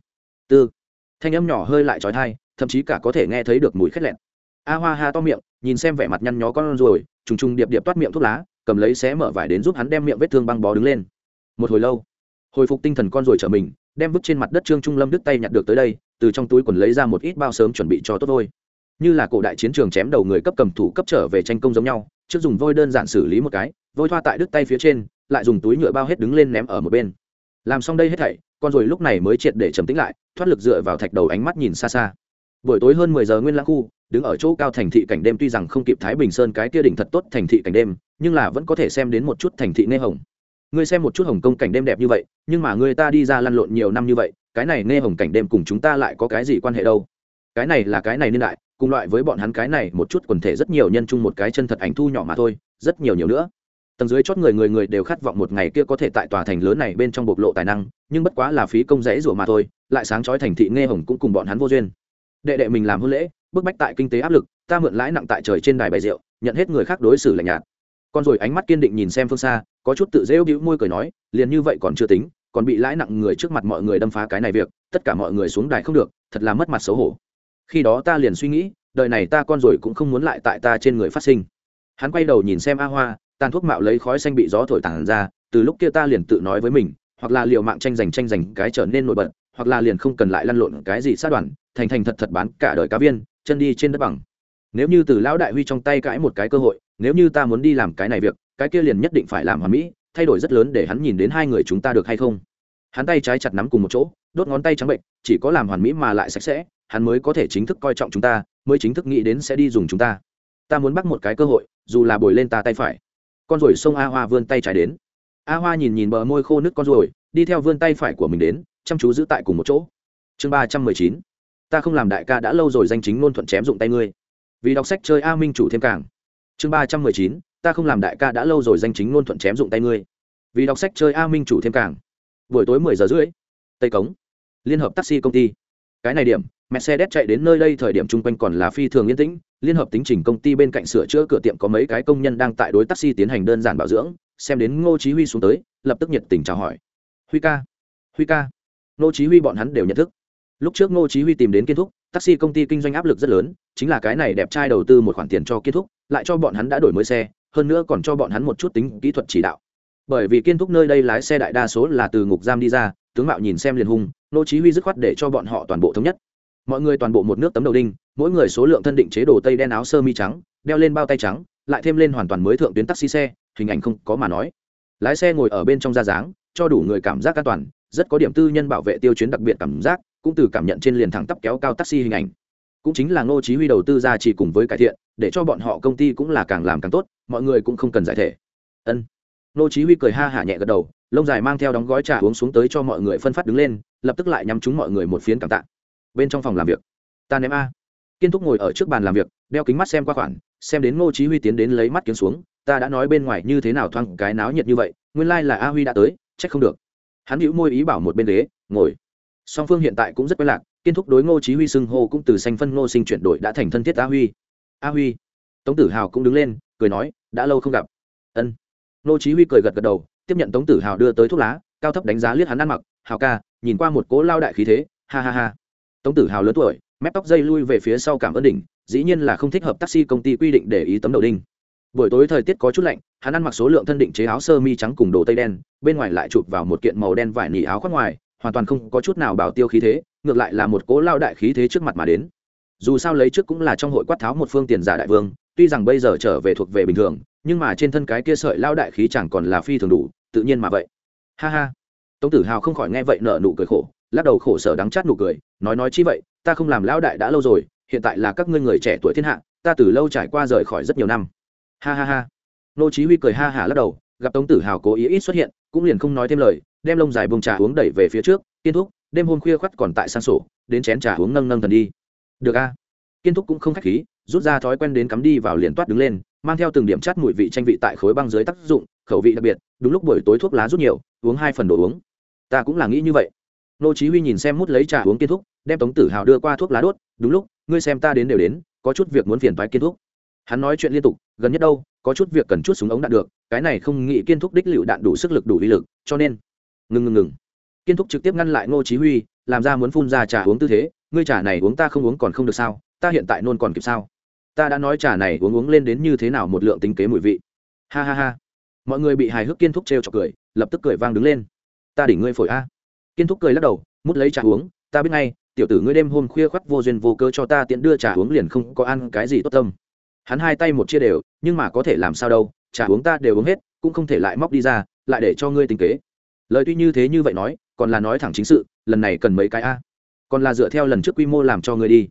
Tư. Thanh âm nhỏ hơi lại trói thai, thậm chí cả có thể nghe thấy được mùi khét lẹn a hoa ha to miệng, nhìn xem vẻ mặt nhăn nhó con rồi, trùng trùng điệp điệp toát miệng thuốc lá, cầm lấy xé mở vải đến giúp hắn đem miệng vết thương băng bó đứng lên. Một hồi lâu, hồi phục tinh thần con rồi trở mình, đem vứt trên mặt đất trương trung lâm đứt tay nhặt được tới đây, từ trong túi quần lấy ra một ít bao sớm chuẩn bị cho tốt thôi như là cổ đại chiến trường chém đầu người cấp cầm thủ cấp trở về tranh công giống nhau, trước dùng vôi đơn giản xử lý một cái, vôi thoa tại đứt tay phía trên, lại dùng túi nhựa bao hết đứng lên ném ở một bên. Làm xong đây hết thảy, con rồi lúc này mới triệt để trầm tĩnh lại, thoát lực dựa vào thạch đầu ánh mắt nhìn xa xa. Buổi tối hơn mười giờ nguyên lãng khu, đứng ở chỗ cao thành thị cảnh đêm tuy rằng không kịp thái bình sơn cái kia đỉnh thật tốt thành thị cảnh đêm, nhưng là vẫn có thể xem đến một chút thành thị nê hồng. Ngươi xem một chút hồng công cảnh đêm đẹp như vậy, nhưng mà người ta đi ra lăn lộn nhiều năm như vậy, cái này nê hồng cảnh đêm cùng chúng ta lại có cái gì quan hệ đâu? Cái này là cái này niên đại, cùng loại với bọn hắn cái này, một chút quần thể rất nhiều nhân chung một cái chân thật ảnh thu nhỏ mà thôi, rất nhiều nhiều nữa. Tầng dưới chót người người người đều khát vọng một ngày kia có thể tại tòa thành lớn này bên trong bộc lộ tài năng, nhưng bất quá là phí công rẽ rủa mà thôi, lại sáng chói thành thị nghe hồng cũng cùng bọn hắn vô duyên. Đệ đệ mình làm hôn lễ, bức bách tại kinh tế áp lực, ta mượn lãi nặng tại trời trên đài bày rượu, nhận hết người khác đối xử lạnh nhạt. Con rồi ánh mắt kiên định nhìn xem phương xa, có chút tự dễu bĩu môi cười nói, liền như vậy còn chưa tính, còn bị lãi nặng người trước mặt mọi người đâm phá cái này việc, tất cả mọi người xuống đài không được, thật là mất mặt xấu hổ khi đó ta liền suy nghĩ, đời này ta con rồi cũng không muốn lại tại ta trên người phát sinh. Hắn quay đầu nhìn xem a hoa, tàn thuốc mạo lấy khói xanh bị gió thổi tàn ra, từ lúc kia ta liền tự nói với mình, hoặc là liệu mạng tranh giành tranh giành cái trở nên nổi bật, hoặc là liền không cần lại lăn lộn cái gì sát đoàn, thành thành thật thật bán cả đời cá viên, chân đi trên đất bằng. Nếu như từ lão đại huy trong tay cãi một cái cơ hội, nếu như ta muốn đi làm cái này việc, cái kia liền nhất định phải làm hoàn mỹ, thay đổi rất lớn để hắn nhìn đến hai người chúng ta được hay không. Hắn tay trái chặt nắm cùng một chỗ, đốt ngón tay trắng bệnh, chỉ có làm hoàn mỹ mà lại sạch sẽ hắn mới có thể chính thức coi trọng chúng ta, mới chính thức nghĩ đến sẽ đi dùng chúng ta. Ta muốn bắt một cái cơ hội, dù là bồi lên ta tay phải. Con ruồi sông a hoa vươn tay trái đến. A hoa nhìn nhìn bờ môi khô nước con ruồi, đi theo vươn tay phải của mình đến, chăm chú giữ tại cùng một chỗ. Chương ba trăm mười chín. Ta không làm đại ca đã lâu rồi danh chính ngôn thuận chém dụng tay ngươi. Vì đọc sách chơi a minh chủ thêm càng. Chương ba trăm mười chín. Ta không làm đại ca đã lâu rồi danh chính ngôn thuận chém dụng tay ngươi. Vì đọc sách chơi a minh chủ thêm càng. Buổi tối mười giờ rưỡi. Tây cống. Liên hợp taxi công ty. Cái này điểm mercedes chạy đến nơi đây thời điểm chung quanh còn là phi thường yên tĩnh, liên hợp tính trình công ty bên cạnh sửa chữa cửa tiệm có mấy cái công nhân đang tại đối taxi tiến hành đơn giản bảo dưỡng, xem đến ngô chí huy xuống tới, lập tức nhiệt tình chào hỏi. Huy ca huy ca. Ngô chí huy bọn hắn đều nhận thức. Lúc trước ngô chí huy tìm đến kiên thúc, taxi công ty kinh doanh áp lực rất lớn, chính là cái này đẹp trai đầu tư một khoản tiền cho kiên thúc, lại cho bọn hắn đã đổi mới xe, hơn nữa còn cho bọn hắn một chút tính kỹ thuật chỉ đạo. Bởi vì kiên thúc nơi đây lái xe đại đa số là từ ngục giam đi ra, tướng mạo nhìn xem liền hung nô chí huy dứt khoát để cho bọn họ toàn bộ thống nhất mọi người toàn bộ một nước tấm đầu đinh, mỗi người số lượng thân định chế đồ tây đen áo sơ mi trắng, đeo lên bao tay trắng, lại thêm lên hoàn toàn mới thượng tuyến taxi xe, hình ảnh không có mà nói. Lái xe ngồi ở bên trong ra dáng, cho đủ người cảm giác an toàn, rất có điểm tư nhân bảo vệ tiêu chuyến đặc biệt cảm giác, cũng từ cảm nhận trên liền thẳng tắp kéo cao taxi hình ảnh. Cũng chính là ngô chí huy đầu tư ra chỉ cùng với cải thiện, để cho bọn họ công ty cũng là càng làm càng tốt, mọi người cũng không cần giải thể. Ân. Ngô chí huy cười ha hả nhẹ gật đầu, lông dài mang theo đóng gói trà uống xuống tới cho mọi người phân phát đứng lên, lập tức lại nhắm chúng mọi người một phiến cảm tạ bên trong phòng làm việc. Ta ném a. Kiên thúc ngồi ở trước bàn làm việc, đeo kính mắt xem qua khoản, xem đến ngô chí huy tiến đến lấy mắt kiếm xuống. Ta đã nói bên ngoài như thế nào thoang cái náo nhiệt như vậy, nguyên lai like là a huy đã tới, trách không được. Hắn hữu môi ý bảo một bên ghế, ngồi. Song phương hiện tại cũng rất quen lạc, kiên thúc đối ngô chí huy xưng hô cũng từ xanh phân ngô sinh chuyển đổi đã thành thân thiết a huy. A huy. Tống tử hào cũng đứng lên, cười nói, đã lâu không gặp. Ân. Ngô chí huy cười gật gật đầu, tiếp nhận tống tử hào đưa tới thuốc lá, cao thấp đánh giá liếc hắn ăn mặc, hào ca, nhìn qua một cố lao đại khí thế, ha ha ha tống tử hào lớn tuổi, mép tóc dây lui về phía sau cảm ơn đỉnh, dĩ nhiên là không thích hợp taxi công ty quy định để ý tấm đầu đinh. Buổi tối thời tiết có chút lạnh, hắn ăn mặc số lượng thân định chế áo sơ mi trắng cùng đồ tây đen, bên ngoài lại chụp vào một kiện màu đen vải nỉ áo khoác ngoài, hoàn toàn không có chút nào bảo tiêu khí thế, ngược lại là một cố lao đại khí thế trước mặt mà đến. Dù sao lấy trước cũng là trong hội quát tháo một phương tiền giả đại vương, tuy rằng bây giờ trở về thuộc về bình thường, nhưng mà trên thân cái kia sợi lao đại khí chẳng còn là phi thường đủ, tự nhiên mà vậy. Ha ha. Tống tử hào không khỏi nghe vậy nở nụ cười khổ lắc đầu khổ sở đắng chát nụ cười, nói nói chi vậy, ta không làm lão đại đã lâu rồi, hiện tại là các ngươi người trẻ tuổi thiên hạ, ta từ lâu trải qua rời khỏi rất nhiều năm. Ha ha ha. Nô chí huy cười ha hà lắc đầu, gặp tống tử hào cố ý ít xuất hiện, cũng liền không nói thêm lời, đem lông dài bông trà uống đẩy về phía trước, kiên thúc, đêm hôm khuya khoắt còn tại sang sổ, đến chén trà uống nâng nâng thần đi. Được a. Kiên thúc cũng không khách khí, rút ra thói quen đến cắm đi vào liền toát đứng lên, mang theo từng điểm chát mùi vị tranh vị tại khối băng dưới tác dụng, khẩu vị đặc biệt, đúng lúc buổi tối thuốc lá rút nhiều, uống hai phần đồ uống. Ta cũng là nghĩ như vậy nô chí huy nhìn xem mút lấy trà uống kiên thúc, đem tống tử hào đưa qua thuốc lá đốt, đúng lúc, ngươi xem ta đến đều đến, có chút việc muốn phiền toái kiên thúc. Hắn nói chuyện liên tục, gần nhất đâu, có chút việc cần chút súng ống đạn được, cái này không nghĩ kiên thúc đích liệu đạn đủ sức lực, đủ uy lực, cho nên ngừng ngừng ngừng. Kiên thúc trực tiếp ngăn lại ngô chí huy, làm ra muốn phun ra trà uống tư thế, ngươi trà này uống ta không uống còn không được sao, ta hiện tại nôn còn kịp sao. Ta đã nói trà này uống uống lên đến như thế nào một lượng tính kế mùi vị. Ha ha ha. Mọi người bị hài hước kiên thúc trêu chọc cười, lập tức cười vang đứng lên. Ta đỉnh ngươi phổi a kiên thúc cười lắc đầu, mút lấy trà uống, ta biết ngay, tiểu tử ngươi đêm hôm khuya khoắt vô duyên vô cớ cho ta tiện đưa trà uống liền không có ăn cái gì tốt tâm. Hắn hai tay một chia đều, nhưng mà có thể làm sao đâu, trà uống ta đều uống hết, cũng không thể lại móc đi ra, lại để cho ngươi tính kế. Lời tuy như thế như vậy nói, còn là nói thẳng chính sự, lần này cần mấy cái a? Còn là dựa theo lần trước quy mô làm cho ngươi đi.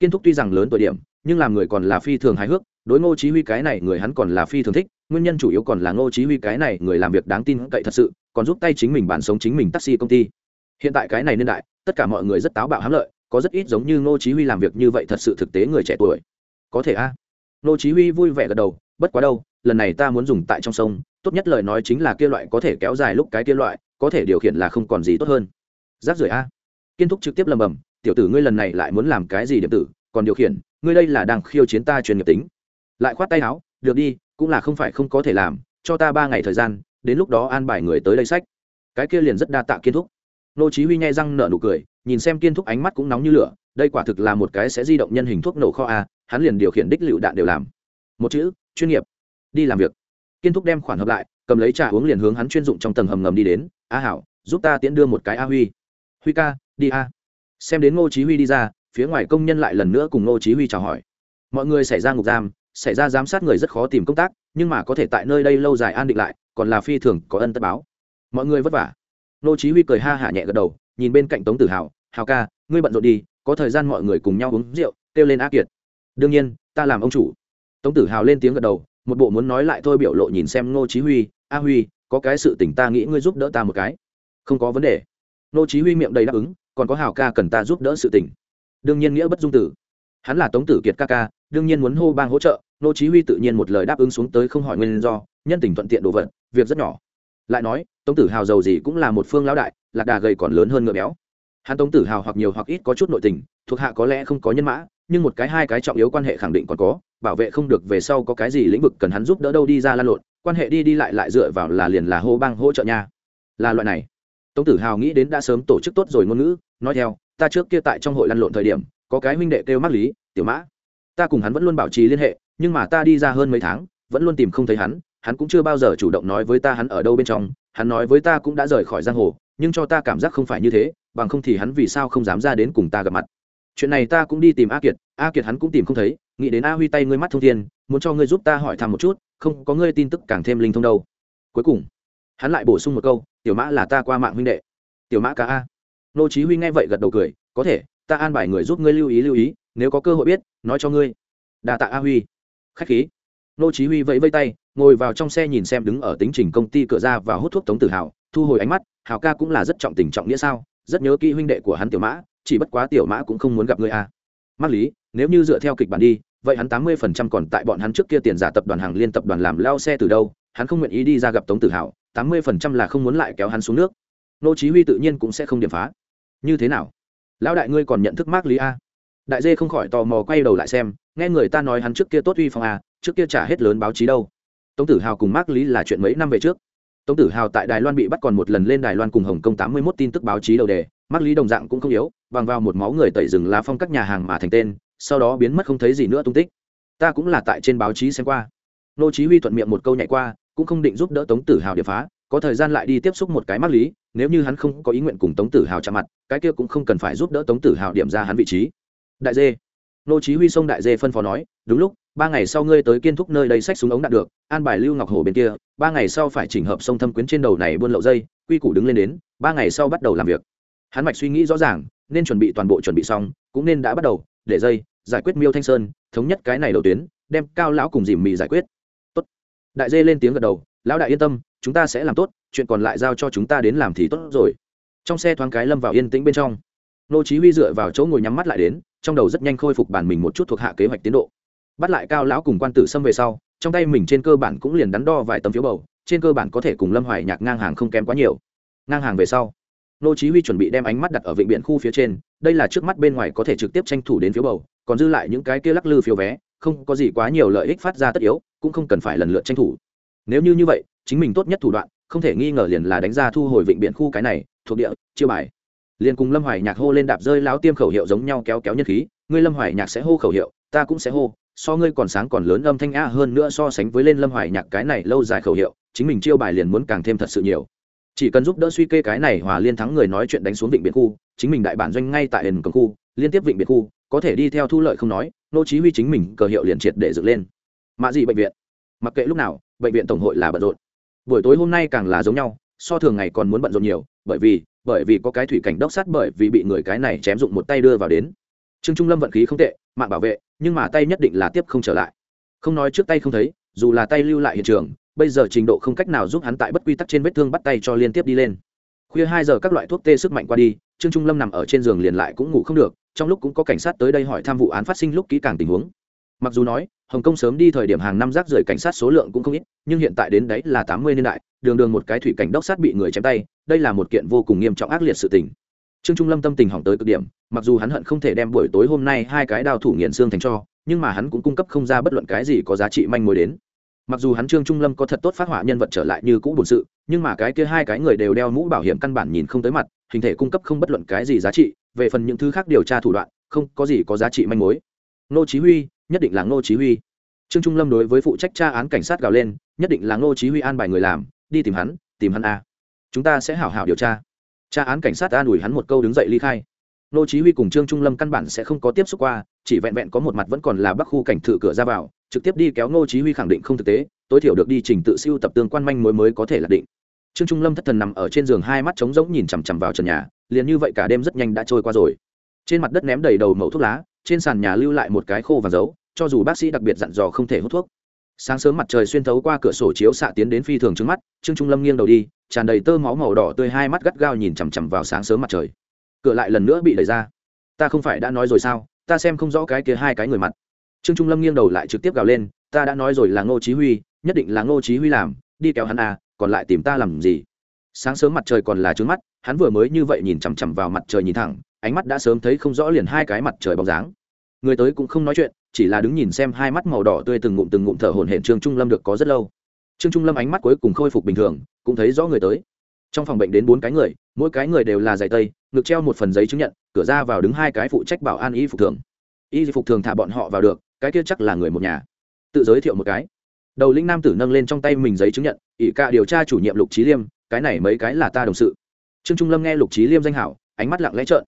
Kiên thúc tuy rằng lớn tuổi điểm, nhưng làm người còn là phi thường hài hước, đối ngô chí huy cái này người hắn còn là phi thường thích, nguyên nhân chủ yếu còn là ngô chí huy cái này người làm việc đáng tin cậy thật sự, còn giúp tay chính mình bản sống chính mình taxi công ty hiện tại cái này niên đại, tất cả mọi người rất táo bạo hám lợi, có rất ít giống như ngô chí huy làm việc như vậy thật sự thực tế người trẻ tuổi. Có thể a. Ngô chí huy vui vẻ gật đầu, bất quá đâu, lần này ta muốn dùng tại trong sông, tốt nhất lời nói chính là kia loại có thể kéo dài lúc cái kia loại, có thể điều khiển là không còn gì tốt hơn. Giáp rưởi a. Kiên thúc trực tiếp lầm bầm, tiểu tử ngươi lần này lại muốn làm cái gì điểm tử, còn điều khiển, ngươi đây là đang khiêu chiến ta truyền nghiệp tính. Lại khoát tay áo, được đi, cũng là không phải không có thể làm, cho ta ba ngày thời gian, đến lúc đó an bài người tới đây sách. Cái kia liền rất đa tạ kiên thúc nô chí huy nhai răng nở nụ cười, nhìn xem kiên thúc ánh mắt cũng nóng như lửa, đây quả thực là một cái sẽ di động nhân hình thuốc nổ kho a, hắn liền điều khiển đích lựu đạn đều làm. Một chữ, chuyên nghiệp. Đi làm việc. Kiên thúc đem khoản hợp lại, cầm lấy trà uống liền hướng hắn chuyên dụng trong tầng hầm ngầm đi đến. A hảo, giúp ta tiễn đưa một cái a huy. Huy ca, đi a. Xem đến ngô chí huy đi ra, phía ngoài công nhân lại lần nữa cùng ngô chí huy chào hỏi. Mọi người xảy ra ngục giam, xảy ra giám sát người rất khó tìm công tác, nhưng mà có thể tại nơi đây lâu dài an định lại, còn là phi thường có ân tất báo. Mọi người vất vả. Nô chí huy cười ha hả nhẹ gật đầu, nhìn bên cạnh tống tử hào hào ca, ngươi bận rộn đi, có thời gian mọi người cùng nhau uống rượu, kêu lên a kiệt. Đương nhiên, ta làm ông chủ. Tống tử hào lên tiếng gật đầu, một bộ muốn nói lại thôi biểu lộ nhìn xem Nô chí huy, a huy, có cái sự tình ta nghĩ ngươi giúp đỡ ta một cái. Không có vấn đề. Nô chí huy miệng đầy đáp ứng, còn có hào ca cần ta giúp đỡ sự tình. Đương nhiên nghĩa bất dung tử. Hắn là tống tử kiệt ca ca, đương nhiên muốn hô bang hỗ trợ, Nô chí huy tự nhiên một lời đáp ứng xuống tới không hỏi nguyên do, nhân tình thuận tiện đồ vật, việc rất nhỏ. Lại nói tống tử hào giàu gì cũng là một phương lão đại, lạc đà gầy còn lớn hơn ngựa béo. Hắn tống tử hào hoặc nhiều hoặc ít có chút nội tình, thuộc hạ có lẽ không có nhân mã, nhưng một cái hai cái trọng yếu quan hệ khẳng định còn có, bảo vệ không được về sau có cái gì lĩnh vực cần hắn giúp đỡ đâu đi ra lan lộn, quan hệ đi đi lại lại dựa vào là liền là hô bang hỗ trợ nha. Là loại này. Tống tử hào nghĩ đến đã sớm tổ chức tốt rồi ngôn ngữ, nói theo, ta trước kia tại trong hội lăn lộn thời điểm, có cái huynh đệ kêu mắc lý, tiểu mã. Ta cùng hắn vẫn luôn bảo trì liên hệ, nhưng mà ta đi ra hơn mấy tháng, vẫn luôn tìm không thấy hắn hắn cũng chưa bao giờ chủ động nói với ta hắn ở đâu bên trong, hắn nói với ta cũng đã rời khỏi giang hồ, nhưng cho ta cảm giác không phải như thế, bằng không thì hắn vì sao không dám ra đến cùng ta gặp mặt. Chuyện này ta cũng đi tìm a kiệt a kiệt hắn cũng tìm không thấy, nghĩ đến a huy tay ngươi mắt thông thiên, muốn cho ngươi giúp ta hỏi thăm một chút, không có ngươi tin tức càng thêm linh thông đâu. Cuối cùng, hắn lại bổ sung một câu, tiểu mã là ta qua mạng huynh đệ. Tiểu mã cả a. Nô chí huy nghe vậy gật đầu cười, có thể, ta an bài người giúp ngươi lưu ý lưu ý, nếu có cơ hội biết, nói cho ngươi. Đa tạ a huy. Khách khí nô chí huy vẫy vẫy tay, ngồi vào trong xe nhìn xem đứng ở tính trình công ty cửa ra và hút thuốc tống tử hào, thu hồi ánh mắt, hào ca cũng là rất trọng tình trọng nghĩa sao? Rất nhớ kỹ huynh đệ của hắn tiểu mã, chỉ bất quá tiểu mã cũng không muốn gặp ngươi à. a mắc lý, nếu như dựa theo kịch bản đi, vậy hắn tám mươi phần trăm còn tại bọn hắn trước kia tiền giả tập đoàn hàng liên tập đoàn làm lao xe từ đâu? Hắn không nguyện ý đi ra gặp tống tử hào, tám mươi phần trăm là không muốn lại kéo hắn xuống nước. Nô chí huy tự nhiên cũng sẽ không điểm phá. Như thế nào? Lão đại ngươi còn nhận thức mác lý a đại dê không khỏi tò mò quay đầu lại xem, nghe người ta nói hắn trước kia tốt uy phong a trước kia trả hết lớn báo chí đâu. Tống tử hào cùng mark lý là chuyện mấy năm về trước. Tống tử hào tại đài loan bị bắt còn một lần lên đài loan cùng hồng kông tám mươi mốt tin tức báo chí đầu đề mark lý đồng dạng cũng không yếu, bằng vào một máu người tẩy rừng lá phong các nhà hàng mà thành tên, sau đó biến mất không thấy gì nữa tung tích. Ta cũng là tại trên báo chí xem qua. Nô chí huy thuận miệng một câu nhảy qua, cũng không định giúp đỡ tống tử hào điệp phá, có thời gian lại đi tiếp xúc một cái mắc lý, nếu như hắn không có ý nguyện cùng tống tử hào chạm mặt, cái kia cũng không cần phải giúp đỡ tống tử hào điểm ra hắn vị trí. Đại dê. Nô chí huy sông đại dê phân phó nói, đúng lúc ba ngày sau ngươi tới kiên thúc nơi đây sách súng ống đạn được, an bài lưu ngọc hồ bên kia, ba ngày sau phải chỉnh hợp sông thâm quyến trên đầu này buôn lậu dây, quy củ đứng lên đến, ba ngày sau bắt đầu làm việc. Hắn mạch suy nghĩ rõ ràng, nên chuẩn bị toàn bộ chuẩn bị xong, cũng nên đã bắt đầu, để dây, giải quyết miêu thanh sơn, thống nhất cái này đầu tuyến, đem cao lão cùng dìm mì giải quyết. Tốt. Đại dê lên tiếng gật đầu, lão đại yên tâm, chúng ta sẽ làm tốt, chuyện còn lại giao cho chúng ta đến làm thì tốt rồi. Trong xe thoáng cái lâm vào yên tĩnh bên trong. Nô chí huy dựa vào chỗ ngồi nhắm mắt lại đến, trong đầu rất nhanh khôi phục bản mình một chút thuộc hạ kế hoạch tiến độ bắt lại cao lão cùng quan tử xâm về sau, trong tay mình trên cơ bản cũng liền đắn đo vài tấm phiếu bầu, trên cơ bản có thể cùng lâm hoài nhạc ngang hàng không kém quá nhiều. Ngang hàng về sau, nô chí huy chuẩn bị đem ánh mắt đặt ở vịnh biển khu phía trên, đây là trước mắt bên ngoài có thể trực tiếp tranh thủ đến phiếu bầu, còn dư lại những cái kia lắc lư phiếu vé, không có gì quá nhiều lợi ích phát ra tất yếu, cũng không cần phải lần lượt tranh thủ. Nếu như như vậy, chính mình tốt nhất thủ đoạn, không thể nghi ngờ liền là đánh ra thu hồi vịnh biển khu cái này, thuộc địa, chiêu bài. Liền cùng lâm hoài nhạc hô lên đạp rơi láo tiêm khẩu hiệu giống nhau kéo kéo nhân khí, ngươi lâm hoài nhạc sẽ hô khẩu hiệu, ta cũng sẽ hô so ngươi còn sáng còn lớn âm thanh a hơn nữa so sánh với lên lâm hoài nhạc cái này lâu dài khẩu hiệu, chính mình chiêu bài liền muốn càng thêm thật sự nhiều. Chỉ cần giúp đỡ suy kê cái này hòa liên thắng người nói chuyện đánh xuống vịnh biển khu, chính mình đại bản doanh ngay tại hền cầm khu, liên tiếp vịnh biển khu, có thể đi theo thu lợi không nói, nô chí huy chính mình cờ hiệu liền triệt để dựng lên. Mạ gì bệnh viện. Mặc kệ lúc nào, bệnh viện tổng hội là bận rộn. Buổi tối hôm nay càng là giống nhau, so thường ngày còn muốn bận rộn nhiều, bởi vì bởi vì có cái thủy cảnh đốc sát bởi vì bị người cái này chém dụng một tay đưa vào đến. Trương trung lâm vận khí không tệ, mạng bảo vệ nhưng mà tay nhất định là tiếp không trở lại. Không nói trước tay không thấy, dù là tay lưu lại hiện trường, bây giờ trình độ không cách nào giúp hắn tại bất quy tắc trên vết thương bắt tay cho liên tiếp đi lên. Khuya hai giờ các loại thuốc tê sức mạnh qua đi, trương trung lâm nằm ở trên giường liền lại cũng ngủ không được, trong lúc cũng có cảnh sát tới đây hỏi thăm vụ án phát sinh lúc kỹ càng tình huống. Mặc dù nói, hồng kông sớm đi thời điểm hàng năm rác rưởi cảnh sát số lượng cũng không ít, nhưng hiện tại đến đấy là tám mươi niên đại, đường đường một cái thủy cảnh đốc sát bị người chém tay, đây là một kiện vô cùng nghiêm trọng ác liệt sự tình. Trương trung lâm tâm tình hỏng tới cực điểm mặc dù hắn hận không thể đem buổi tối hôm nay hai cái đao thủ nghiện xương thành cho, nhưng mà hắn cũng cung cấp không ra bất luận cái gì có giá trị manh mối đến. Mặc dù hắn trương trung lâm có thật tốt phát họa nhân vật trở lại như cũ bổn sự, nhưng mà cái kia hai cái người đều đeo mũ bảo hiểm căn bản nhìn không tới mặt, hình thể cung cấp không bất luận cái gì giá trị, về phần những thứ khác điều tra thủ đoạn, không có gì có giá trị manh mối. Nô chí huy, nhất định là nô chí huy. Trương trung lâm đối với phụ trách tra án cảnh sát gào lên, nhất định là nô chí huy an bài người làm, đi tìm hắn tìm hắn a. Chúng ta sẽ hảo hảo điều tra. Tra án cảnh sát an ủi hắn một câu đứng dậy ly khai nô chí huy cùng trương trung lâm căn bản sẽ không có tiếp xúc qua, chỉ vẹn vẹn có một mặt vẫn còn là bắc khu cảnh thự cửa ra vào, trực tiếp đi kéo nô chí huy khẳng định không thực tế, tối thiểu được đi trình tự siêu tập tương quan manh mối mới có thể là định. Trương trung lâm thất thần nằm ở trên giường hai mắt trống rỗng nhìn chằm chằm vào trần nhà, liền như vậy cả đêm rất nhanh đã trôi qua rồi. Trên mặt đất ném đầy đầu mẩu thuốc lá, trên sàn nhà lưu lại một cái khô và dấu, cho dù bác sĩ đặc biệt dặn dò không thể hút thuốc. Sáng sớm mặt trời xuyên thấu qua cửa sổ chiếu xạ tiến đến phi thường trước mắt, trương trung lâm nghiêng đầu đi, tràn đầy tơ máu màu đỏ tươi hai mắt gắt gao nhìn chằm chằm vào sáng sớm mặt trời cửa lại lần nữa bị đẩy ra. Ta không phải đã nói rồi sao? Ta xem không rõ cái kia hai cái người mặt. Trương trung lâm nghiêng đầu lại trực tiếp gào lên, ta đã nói rồi là ngô chí huy, nhất định là ngô chí huy làm, đi kéo hắn à còn lại tìm ta làm gì? Sáng sớm mặt trời còn là trướng mắt, hắn vừa mới như vậy nhìn chằm chằm vào mặt trời nhìn thẳng, ánh mắt đã sớm thấy không rõ liền hai cái mặt trời bóng dáng. Người tới cũng không nói chuyện, chỉ là đứng nhìn xem hai mắt màu đỏ tươi từng ngụm từng ngụm thở hổn hển trương trung lâm được có rất lâu. Trương trung lâm ánh mắt cuối cùng khôi phục bình thường, cũng thấy rõ người tới. Trong phòng bệnh đến bốn cái người mỗi cái người đều là giày tây, ngực treo một phần giấy chứng nhận, cửa ra vào đứng hai cái phụ trách bảo an y phục thường. Y phục thường thả bọn họ vào được, cái kia chắc là người một nhà. Tự giới thiệu một cái. Đầu linh nam tử nâng lên trong tay mình giấy chứng nhận, ỷ ca điều tra chủ nhiệm lục trí liêm, cái này mấy cái là ta đồng sự. Trương trung lâm nghe lục trí liêm danh hảo, ánh mắt lặng lẽ trợn.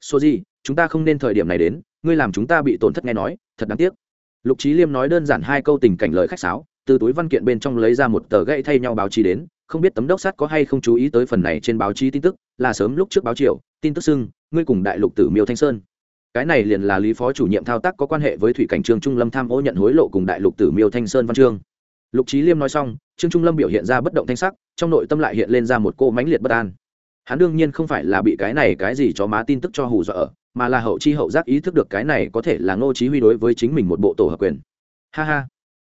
Số gì chúng ta không nên thời điểm này đến, ngươi làm chúng ta bị tổn thất nghe nói, thật đáng tiếc. Lục trí liêm nói đơn giản hai câu tình cảnh lời khách sáo, từ túi văn kiện bên trong lấy ra một tờ gậy thay nhau báo chí đến không biết tấm đốc sát có hay không chú ý tới phần này trên báo chí tin tức, là sớm lúc trước báo triều tin tức xưng, ngươi cùng đại lục tử miêu thanh sơn. Cái này liền là lý phó chủ nhiệm thao tác có quan hệ với thủy cảnh trương trung lâm tham ô nhận hối lộ cùng đại lục tử miêu thanh sơn văn chương. Lục trí liêm nói xong, trương trung lâm biểu hiện ra bất động thanh sắc, trong nội tâm lại hiện lên ra một cô mãnh liệt bất an. Hắn đương nhiên không phải là bị cái này cái gì cho má tin tức cho hù dọa ở, mà là hậu chi hậu giác ý thức được cái này có thể là ngô chí huy đối với chính mình một bộ tổ hợp quyền. Ha ha.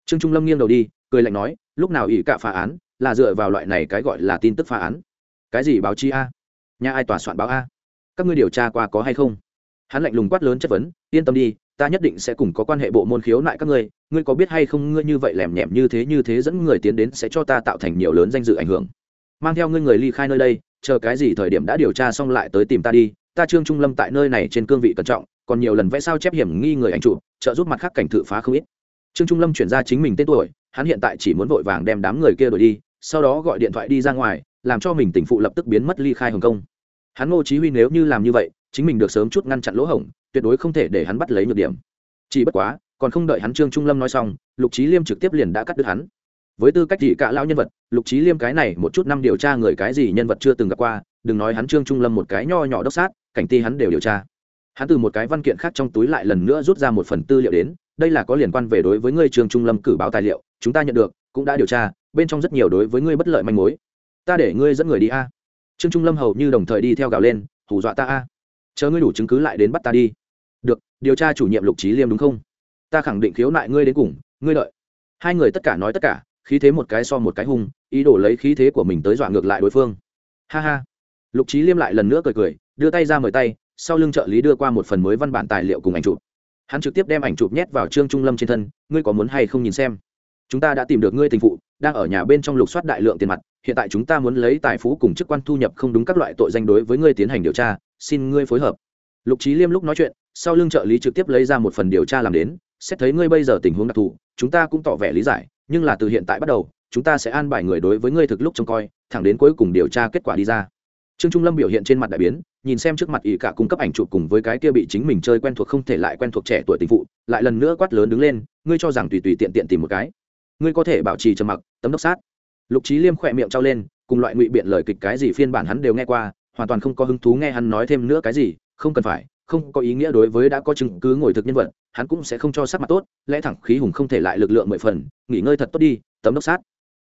Trương trung lâm nghiêng đầu đi, cười lạnh nói, lúc nào ỷ cạ phá án là dựa vào loại này cái gọi là tin tức phá án. Cái gì báo chí a? Nhà ai tòa soạn báo a? Các ngươi điều tra qua có hay không? Hắn lạnh lùng quát lớn chất vấn, yên tâm đi, ta nhất định sẽ cùng có quan hệ bộ môn khiếu nại các ngươi ngươi có biết hay không ngươi như vậy lèm nhèm như thế như thế dẫn người tiến đến sẽ cho ta tạo thành nhiều lớn danh dự ảnh hưởng. Mang theo ngươi người ly khai nơi đây, chờ cái gì thời điểm đã điều tra xong lại tới tìm ta đi, ta trương trung lâm tại nơi này trên cương vị cẩn trọng, còn nhiều lần vẽ sao chép hiểm nghi người ảnh trụ trợ giúp mặt khác cảnh thự phá không ít. Trương trung lâm chuyển ra chính mình tên tuổi, hắn hiện tại chỉ muốn vội vàng đem đám người kia đuổi đi sau đó gọi điện thoại đi ra ngoài, làm cho mình tỉnh phụ lập tức biến mất ly khai hồng kông. Hắn ngô chí huy nếu như làm như vậy, chính mình được sớm chút ngăn chặn lỗ hổng, tuyệt đối không thể để hắn bắt lấy nhược điểm. Chỉ bất quá, còn không đợi hắn trương trung lâm nói xong, lục trí liêm trực tiếp liền đã cắt đứt hắn. Với tư cách gì cả lão nhân vật, lục trí liêm cái này một chút năm điều tra người cái gì nhân vật chưa từng gặp qua, đừng nói hắn trương trung lâm một cái nho nhỏ đốc sát, cảnh ti hắn đều điều tra. Hắn từ một cái văn kiện khác trong túi lại lần nữa rút ra một phần tư liệu đến, đây là có liên quan về đối với người trương trung lâm cử báo tài liệu, chúng ta nhận được, cũng đã điều tra bên trong rất nhiều đối với ngươi bất lợi manh mối. Ta để ngươi dẫn người đi a. Trương trung lâm hầu như đồng thời đi theo gào lên, hù dọa ta a. Chờ ngươi đủ chứng cứ lại đến bắt ta đi. Được, điều tra chủ nhiệm lục trí liêm đúng không? Ta khẳng định khiếu nại ngươi đến cùng, ngươi đợi. Hai người tất cả nói tất cả, khí thế một cái so một cái hung, ý đồ lấy khí thế của mình tới dọa ngược lại đối phương. Ha ha. Lục trí liêm lại lần nữa cười cười, đưa tay ra mời tay, sau lưng trợ lý đưa qua một phần mới văn bản tài liệu cùng ảnh chụp. Hắn trực tiếp đem ảnh chụp nhét vào trương trung lâm trên thân, ngươi có muốn hay không nhìn xem? Chúng ta đã tìm được ngươi tình phụ, đang ở nhà bên trong lục soát đại lượng tiền mặt, hiện tại chúng ta muốn lấy tài phú cùng chức quan thu nhập không đúng các loại tội danh đối với ngươi tiến hành điều tra, xin ngươi phối hợp. Lục trí liêm lúc nói chuyện, sau lưng trợ lý trực tiếp lấy ra một phần điều tra làm đến, xét thấy ngươi bây giờ tình huống đặc thù, chúng ta cũng tỏ vẻ lý giải, nhưng là từ hiện tại bắt đầu, chúng ta sẽ an bài người đối với ngươi thực lúc trông coi, thẳng đến cuối cùng điều tra kết quả đi ra. Trương trung lâm biểu hiện trên mặt đại biến, nhìn xem trước mặt ỷ cả cung cấp ảnh chụp cùng với cái kia bị chính mình chơi quen thuộc không thể lại quen thuộc trẻ tuổi tình phụ, lại lần nữa quát lớn đứng lên, ngươi cho rằng tùy tùy tiện tiện tìm một cái ngươi có thể bảo trì trầm mặc, tấm đốc sát. Lục trí liêm khỏe miệng trao lên, cùng loại ngụy biện lời kịch cái gì phiên bản hắn đều nghe qua, hoàn toàn không có hứng thú nghe hắn nói thêm nữa cái gì, không cần phải, không có ý nghĩa đối với đã có chứng cứ ngồi thực nhân vật, hắn cũng sẽ không cho sắc mặt tốt, lẽ thẳng khí hùng không thể lại lực lượng mười phần, nghỉ ngơi thật tốt đi, tấm đốc sát.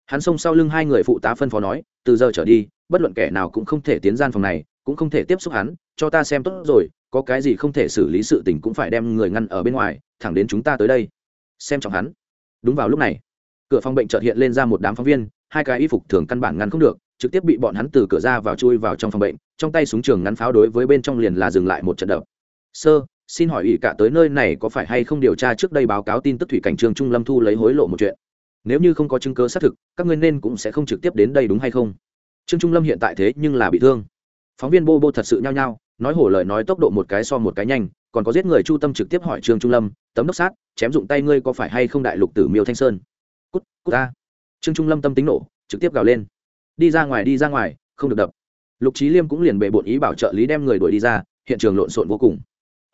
Hắn xông sau lưng hai người phụ tá phân phó nói, từ giờ trở đi, bất luận kẻ nào cũng không thể tiến gian phòng này, cũng không thể tiếp xúc hắn, cho ta xem tốt rồi, có cái gì không thể xử lý sự tình cũng phải đem người ngăn ở bên ngoài, thẳng đến chúng ta tới đây. Xem trọng hắn. Đúng vào lúc này cửa phòng bệnh chợt hiện lên ra một đám phóng viên, hai cái y phục thường căn bản ngăn không được, trực tiếp bị bọn hắn từ cửa ra vào chui vào trong phòng bệnh, trong tay súng trường ngắn pháo đối với bên trong liền là dừng lại một trận đập. Sơ xin hỏi ủy cả tới nơi này có phải hay không điều tra trước đây báo cáo tin tức thủy cảnh trường trung lâm thu lấy hối lộ một chuyện? Nếu như không có chứng cứ xác thực, các ngươi nên cũng sẽ không trực tiếp đến đây đúng hay không? Trương trung lâm hiện tại thế nhưng là bị thương. Phóng viên bô bô thật sự nhao nhao, nói hổ lời nói tốc độ một cái so một cái nhanh, còn có giết người chu tâm trực tiếp hỏi trương trung lâm, tấm đốc sát, chém dụng tay ngươi có phải hay không đại lục tử miêu thanh sơn? Cút ta trương trung lâm tâm tính nổ, trực tiếp gào lên. Đi ra ngoài, đi ra ngoài, không được đập. Lục trí liêm cũng liền bề bộn ý bảo trợ lý đem người đuổi đi ra, hiện trường lộn xộn vô cùng.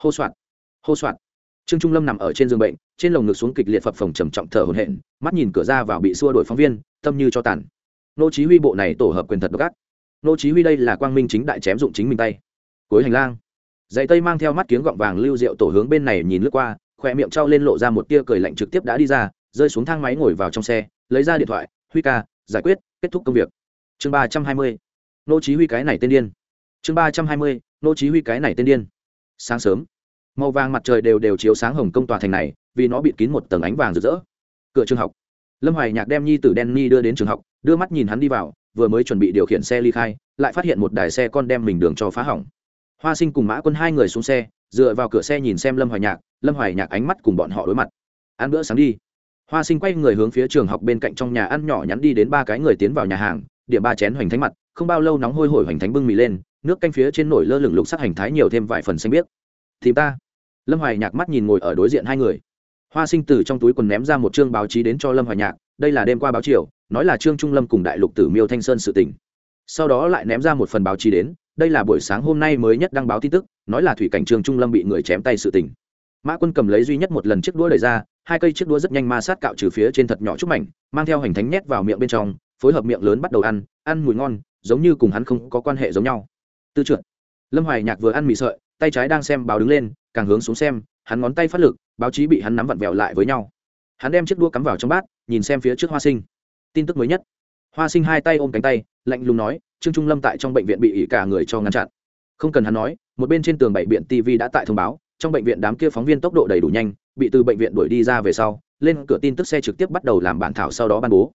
Hô soạn hô soạn trương trung lâm nằm ở trên giường bệnh, trên lồng ngực xuống kịch liệt phập phồng trầm trọng thở hổn hển, mắt nhìn cửa ra vào bị xua đổi phóng viên, tâm như cho tàn. Nô chí huy bộ này tổ hợp quyền thật độc ác. Nô chí huy đây là quang minh chính đại chém dụng chính mình tay. Cuối hành lang, dãy tây mang theo mắt kiếng gọng vàng lưu diệu tổ hướng bên này nhìn lướt qua, khoe miệng trao lên lộ ra một tia cười lạnh trực tiếp đã đi ra rơi xuống thang máy ngồi vào trong xe, lấy ra điện thoại, huy ca, giải quyết, kết thúc công việc. Chương ba trăm hai mươi. Nô chí huy cái này tên điên. Chương ba trăm hai mươi, nô chí huy cái này tên điên. Sáng sớm, màu vàng mặt trời đều đều chiếu sáng hồng công tòa thành này, vì nó bịt kín một tầng ánh vàng rực rỡ. Cửa trường học. Lâm hoài nhạc đem nhi tử đen ni đưa đến trường học, đưa mắt nhìn hắn đi vào, vừa mới chuẩn bị điều khiển xe ly khai, lại phát hiện một đài xe con đem mình đường cho phá hỏng. Hoa sinh cùng mã quân hai người xuống xe, dựa vào cửa xe nhìn xem lâm hoài nhạc, lâm hoài nhạc ánh mắt cùng bọn họ đối mặt. Ăn bữa sáng đi hoa sinh quay người hướng phía trường học bên cạnh trong nhà ăn nhỏ nhắn đi đến ba cái người tiến vào nhà hàng, điểm ba chén hoành thánh mặt, không bao lâu nóng hôi hổi hoành thánh bưng mì lên, nước canh phía trên nổi lơ lửng lục sắc hành thái nhiều thêm vài phần xanh biếc thì ta lâm hoài nhạc mắt nhìn ngồi ở đối diện hai người hoa sinh từ trong túi quần ném ra một chương báo chí đến cho lâm hoài nhạc, đây là đêm qua báo chiều, nói là trương trung lâm cùng đại lục tử miêu thanh sơn sự tình. sau đó lại ném ra một phần báo chí đến, đây là buổi sáng hôm nay mới nhất đăng báo tin tức, nói là thủy cảnh trương trung lâm bị người chém tay sự tình mã quân cầm lấy duy nhất một lần chiếc đũa đẩy ra, hai cây chiếc đũa rất nhanh ma sát cạo trừ phía trên thật nhỏ chút mảnh, mang theo hành thánh nhét vào miệng bên trong, phối hợp miệng lớn bắt đầu ăn ăn mùi ngon, giống như cùng hắn không có quan hệ giống nhau. Tư trượt lâm hoài nhạc vừa ăn mì sợi, tay trái đang xem báo đứng lên, càng hướng xuống xem, hắn ngón tay phát lực, báo chí bị hắn nắm vặn vẹo lại với nhau. Hắn đem chiếc đũa cắm vào trong bát, nhìn xem phía trước hoa sinh. Tin tức mới nhất. Hoa sinh hai tay ôm cánh tay, lạnh lùng nói, trương trung lâm tại trong bệnh viện bị ỉ cả người cho ngăn chặn. Không cần hắn nói, một bên trên tường bảy biện tv đã tại thông báo trong bệnh viện đám kia phóng viên tốc độ đầy đủ nhanh, bị từ bệnh viện đuổi đi ra về sau, lên cửa tin tức xe trực tiếp bắt đầu làm bản thảo sau đó ban bố.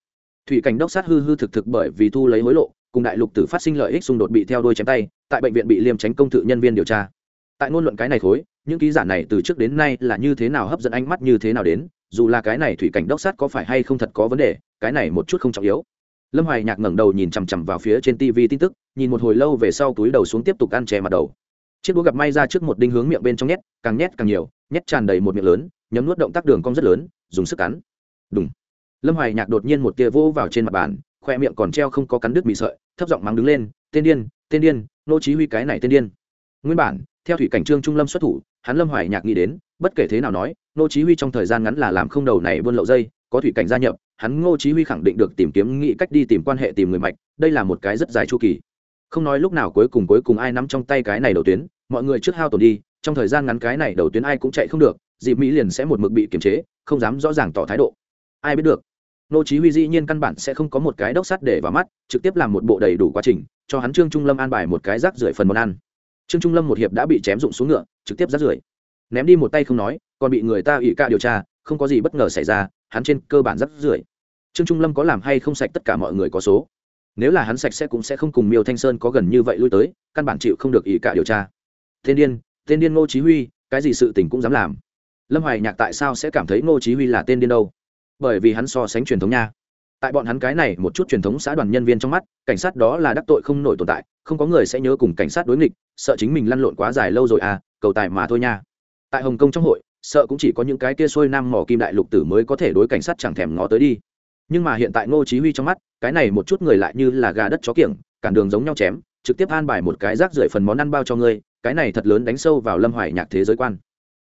Thủy cảnh đốc sát hư hư thực thực bởi vì thu lấy hối lộ, cùng đại lục tử phát sinh lợi ích xung đột bị theo đuôi chém tay, tại bệnh viện bị liêm tránh công tự nhân viên điều tra. Tại ngôn luận cái này khối, những ký giả này từ trước đến nay là như thế nào hấp dẫn ánh mắt như thế nào đến, dù là cái này thủy cảnh đốc sát có phải hay không thật có vấn đề, cái này một chút không trọng yếu. Lâm hoài nhạc ngẩng đầu nhìn chằm chằm vào phía trên tv tin tức, nhìn một hồi lâu về sau túi đầu xuống tiếp tục ăn chè mặt đầu chiếc đũa gặp may ra trước một đinh hướng miệng bên trong nhét, càng nhét càng nhiều, nhét tràn đầy một miệng lớn, nhấm nuốt động tác đường cong rất lớn, dùng sức cắn. Đúng lâm hoài nhạc đột nhiên một tia vô vào trên mặt bàn, khoe miệng còn treo không có cắn đứt mì sợi, thấp giọng mắng đứng lên, tên điên tên điên, nô chí huy cái này tên điên. Nguyên bản, theo thủy cảnh trương trung lâm xuất thủ, hắn lâm hoài nhạc nghĩ đến, bất kể thế nào nói, nô chí huy trong thời gian ngắn là làm không đầu này buôn lậu dây, có thủy cảnh gia nhập, hắn ngô chí huy khẳng định được tìm kiếm nghĩ cách đi tìm quan hệ tìm người mạch, đây là một cái rất dài chu kỳ. Không nói lúc nào cuối cùng cuối cùng ai nắm trong tay cái này đầu tuyến mọi người trước hao tổn đi, trong thời gian ngắn cái này đầu tuyến ai cũng chạy không được dịp mỹ liền sẽ một mực bị kiềm chế, không dám rõ ràng tỏ thái độ. Ai biết được, nô chí huy dĩ nhiên căn bản sẽ không có một cái đốc sắt để vào mắt, trực tiếp làm một bộ đầy đủ quá trình, cho hắn trương trung lâm an bài một cái rác rưởi phần món ăn. Trương trung lâm một hiệp đã bị chém dụng xuống ngựa, trực tiếp rác rưởi. Ném đi một tay không nói, còn bị người ta ủy ca điều tra, không có gì bất ngờ xảy ra, hắn trên cơ bản rác rưởi. Trương trung lâm có làm hay không sạch tất cả mọi người có số. Nếu là hắn sạch sẽ cũng sẽ không cùng miêu thanh sơn có gần như vậy lui tới, căn bản chịu không được ủy cả điều tra tên điên tên điên ngô chí huy, cái gì sự tình cũng dám làm. Lâm hoài nhạc tại sao sẽ cảm thấy ngô chí huy là tên điên đâu? Bởi vì hắn so sánh truyền thống nha. Tại bọn hắn cái này một chút truyền thống xã đoàn nhân viên trong mắt, cảnh sát đó là đắc tội không nổi tồn tại, không có người sẽ nhớ cùng cảnh sát đối nghịch, sợ chính mình lăn lộn quá dài lâu rồi à cầu tài mà thôi nha. Tại hồng kông trong hội, sợ cũng chỉ có những cái kia xuôi nam mỏ kim đại lục tử mới có thể đối cảnh sát chẳng thèm ngó tới đi. Nhưng mà hiện tại ngô chí huy trong mắt, cái này một chút người lại như là gà đất chó kiểng cản đường giống nhau chém, trực tiếp an bài một cái rác rưởi phần món ăn bao cho ngươi cái này thật lớn đánh sâu vào lâm hoài nhạc thế giới quan.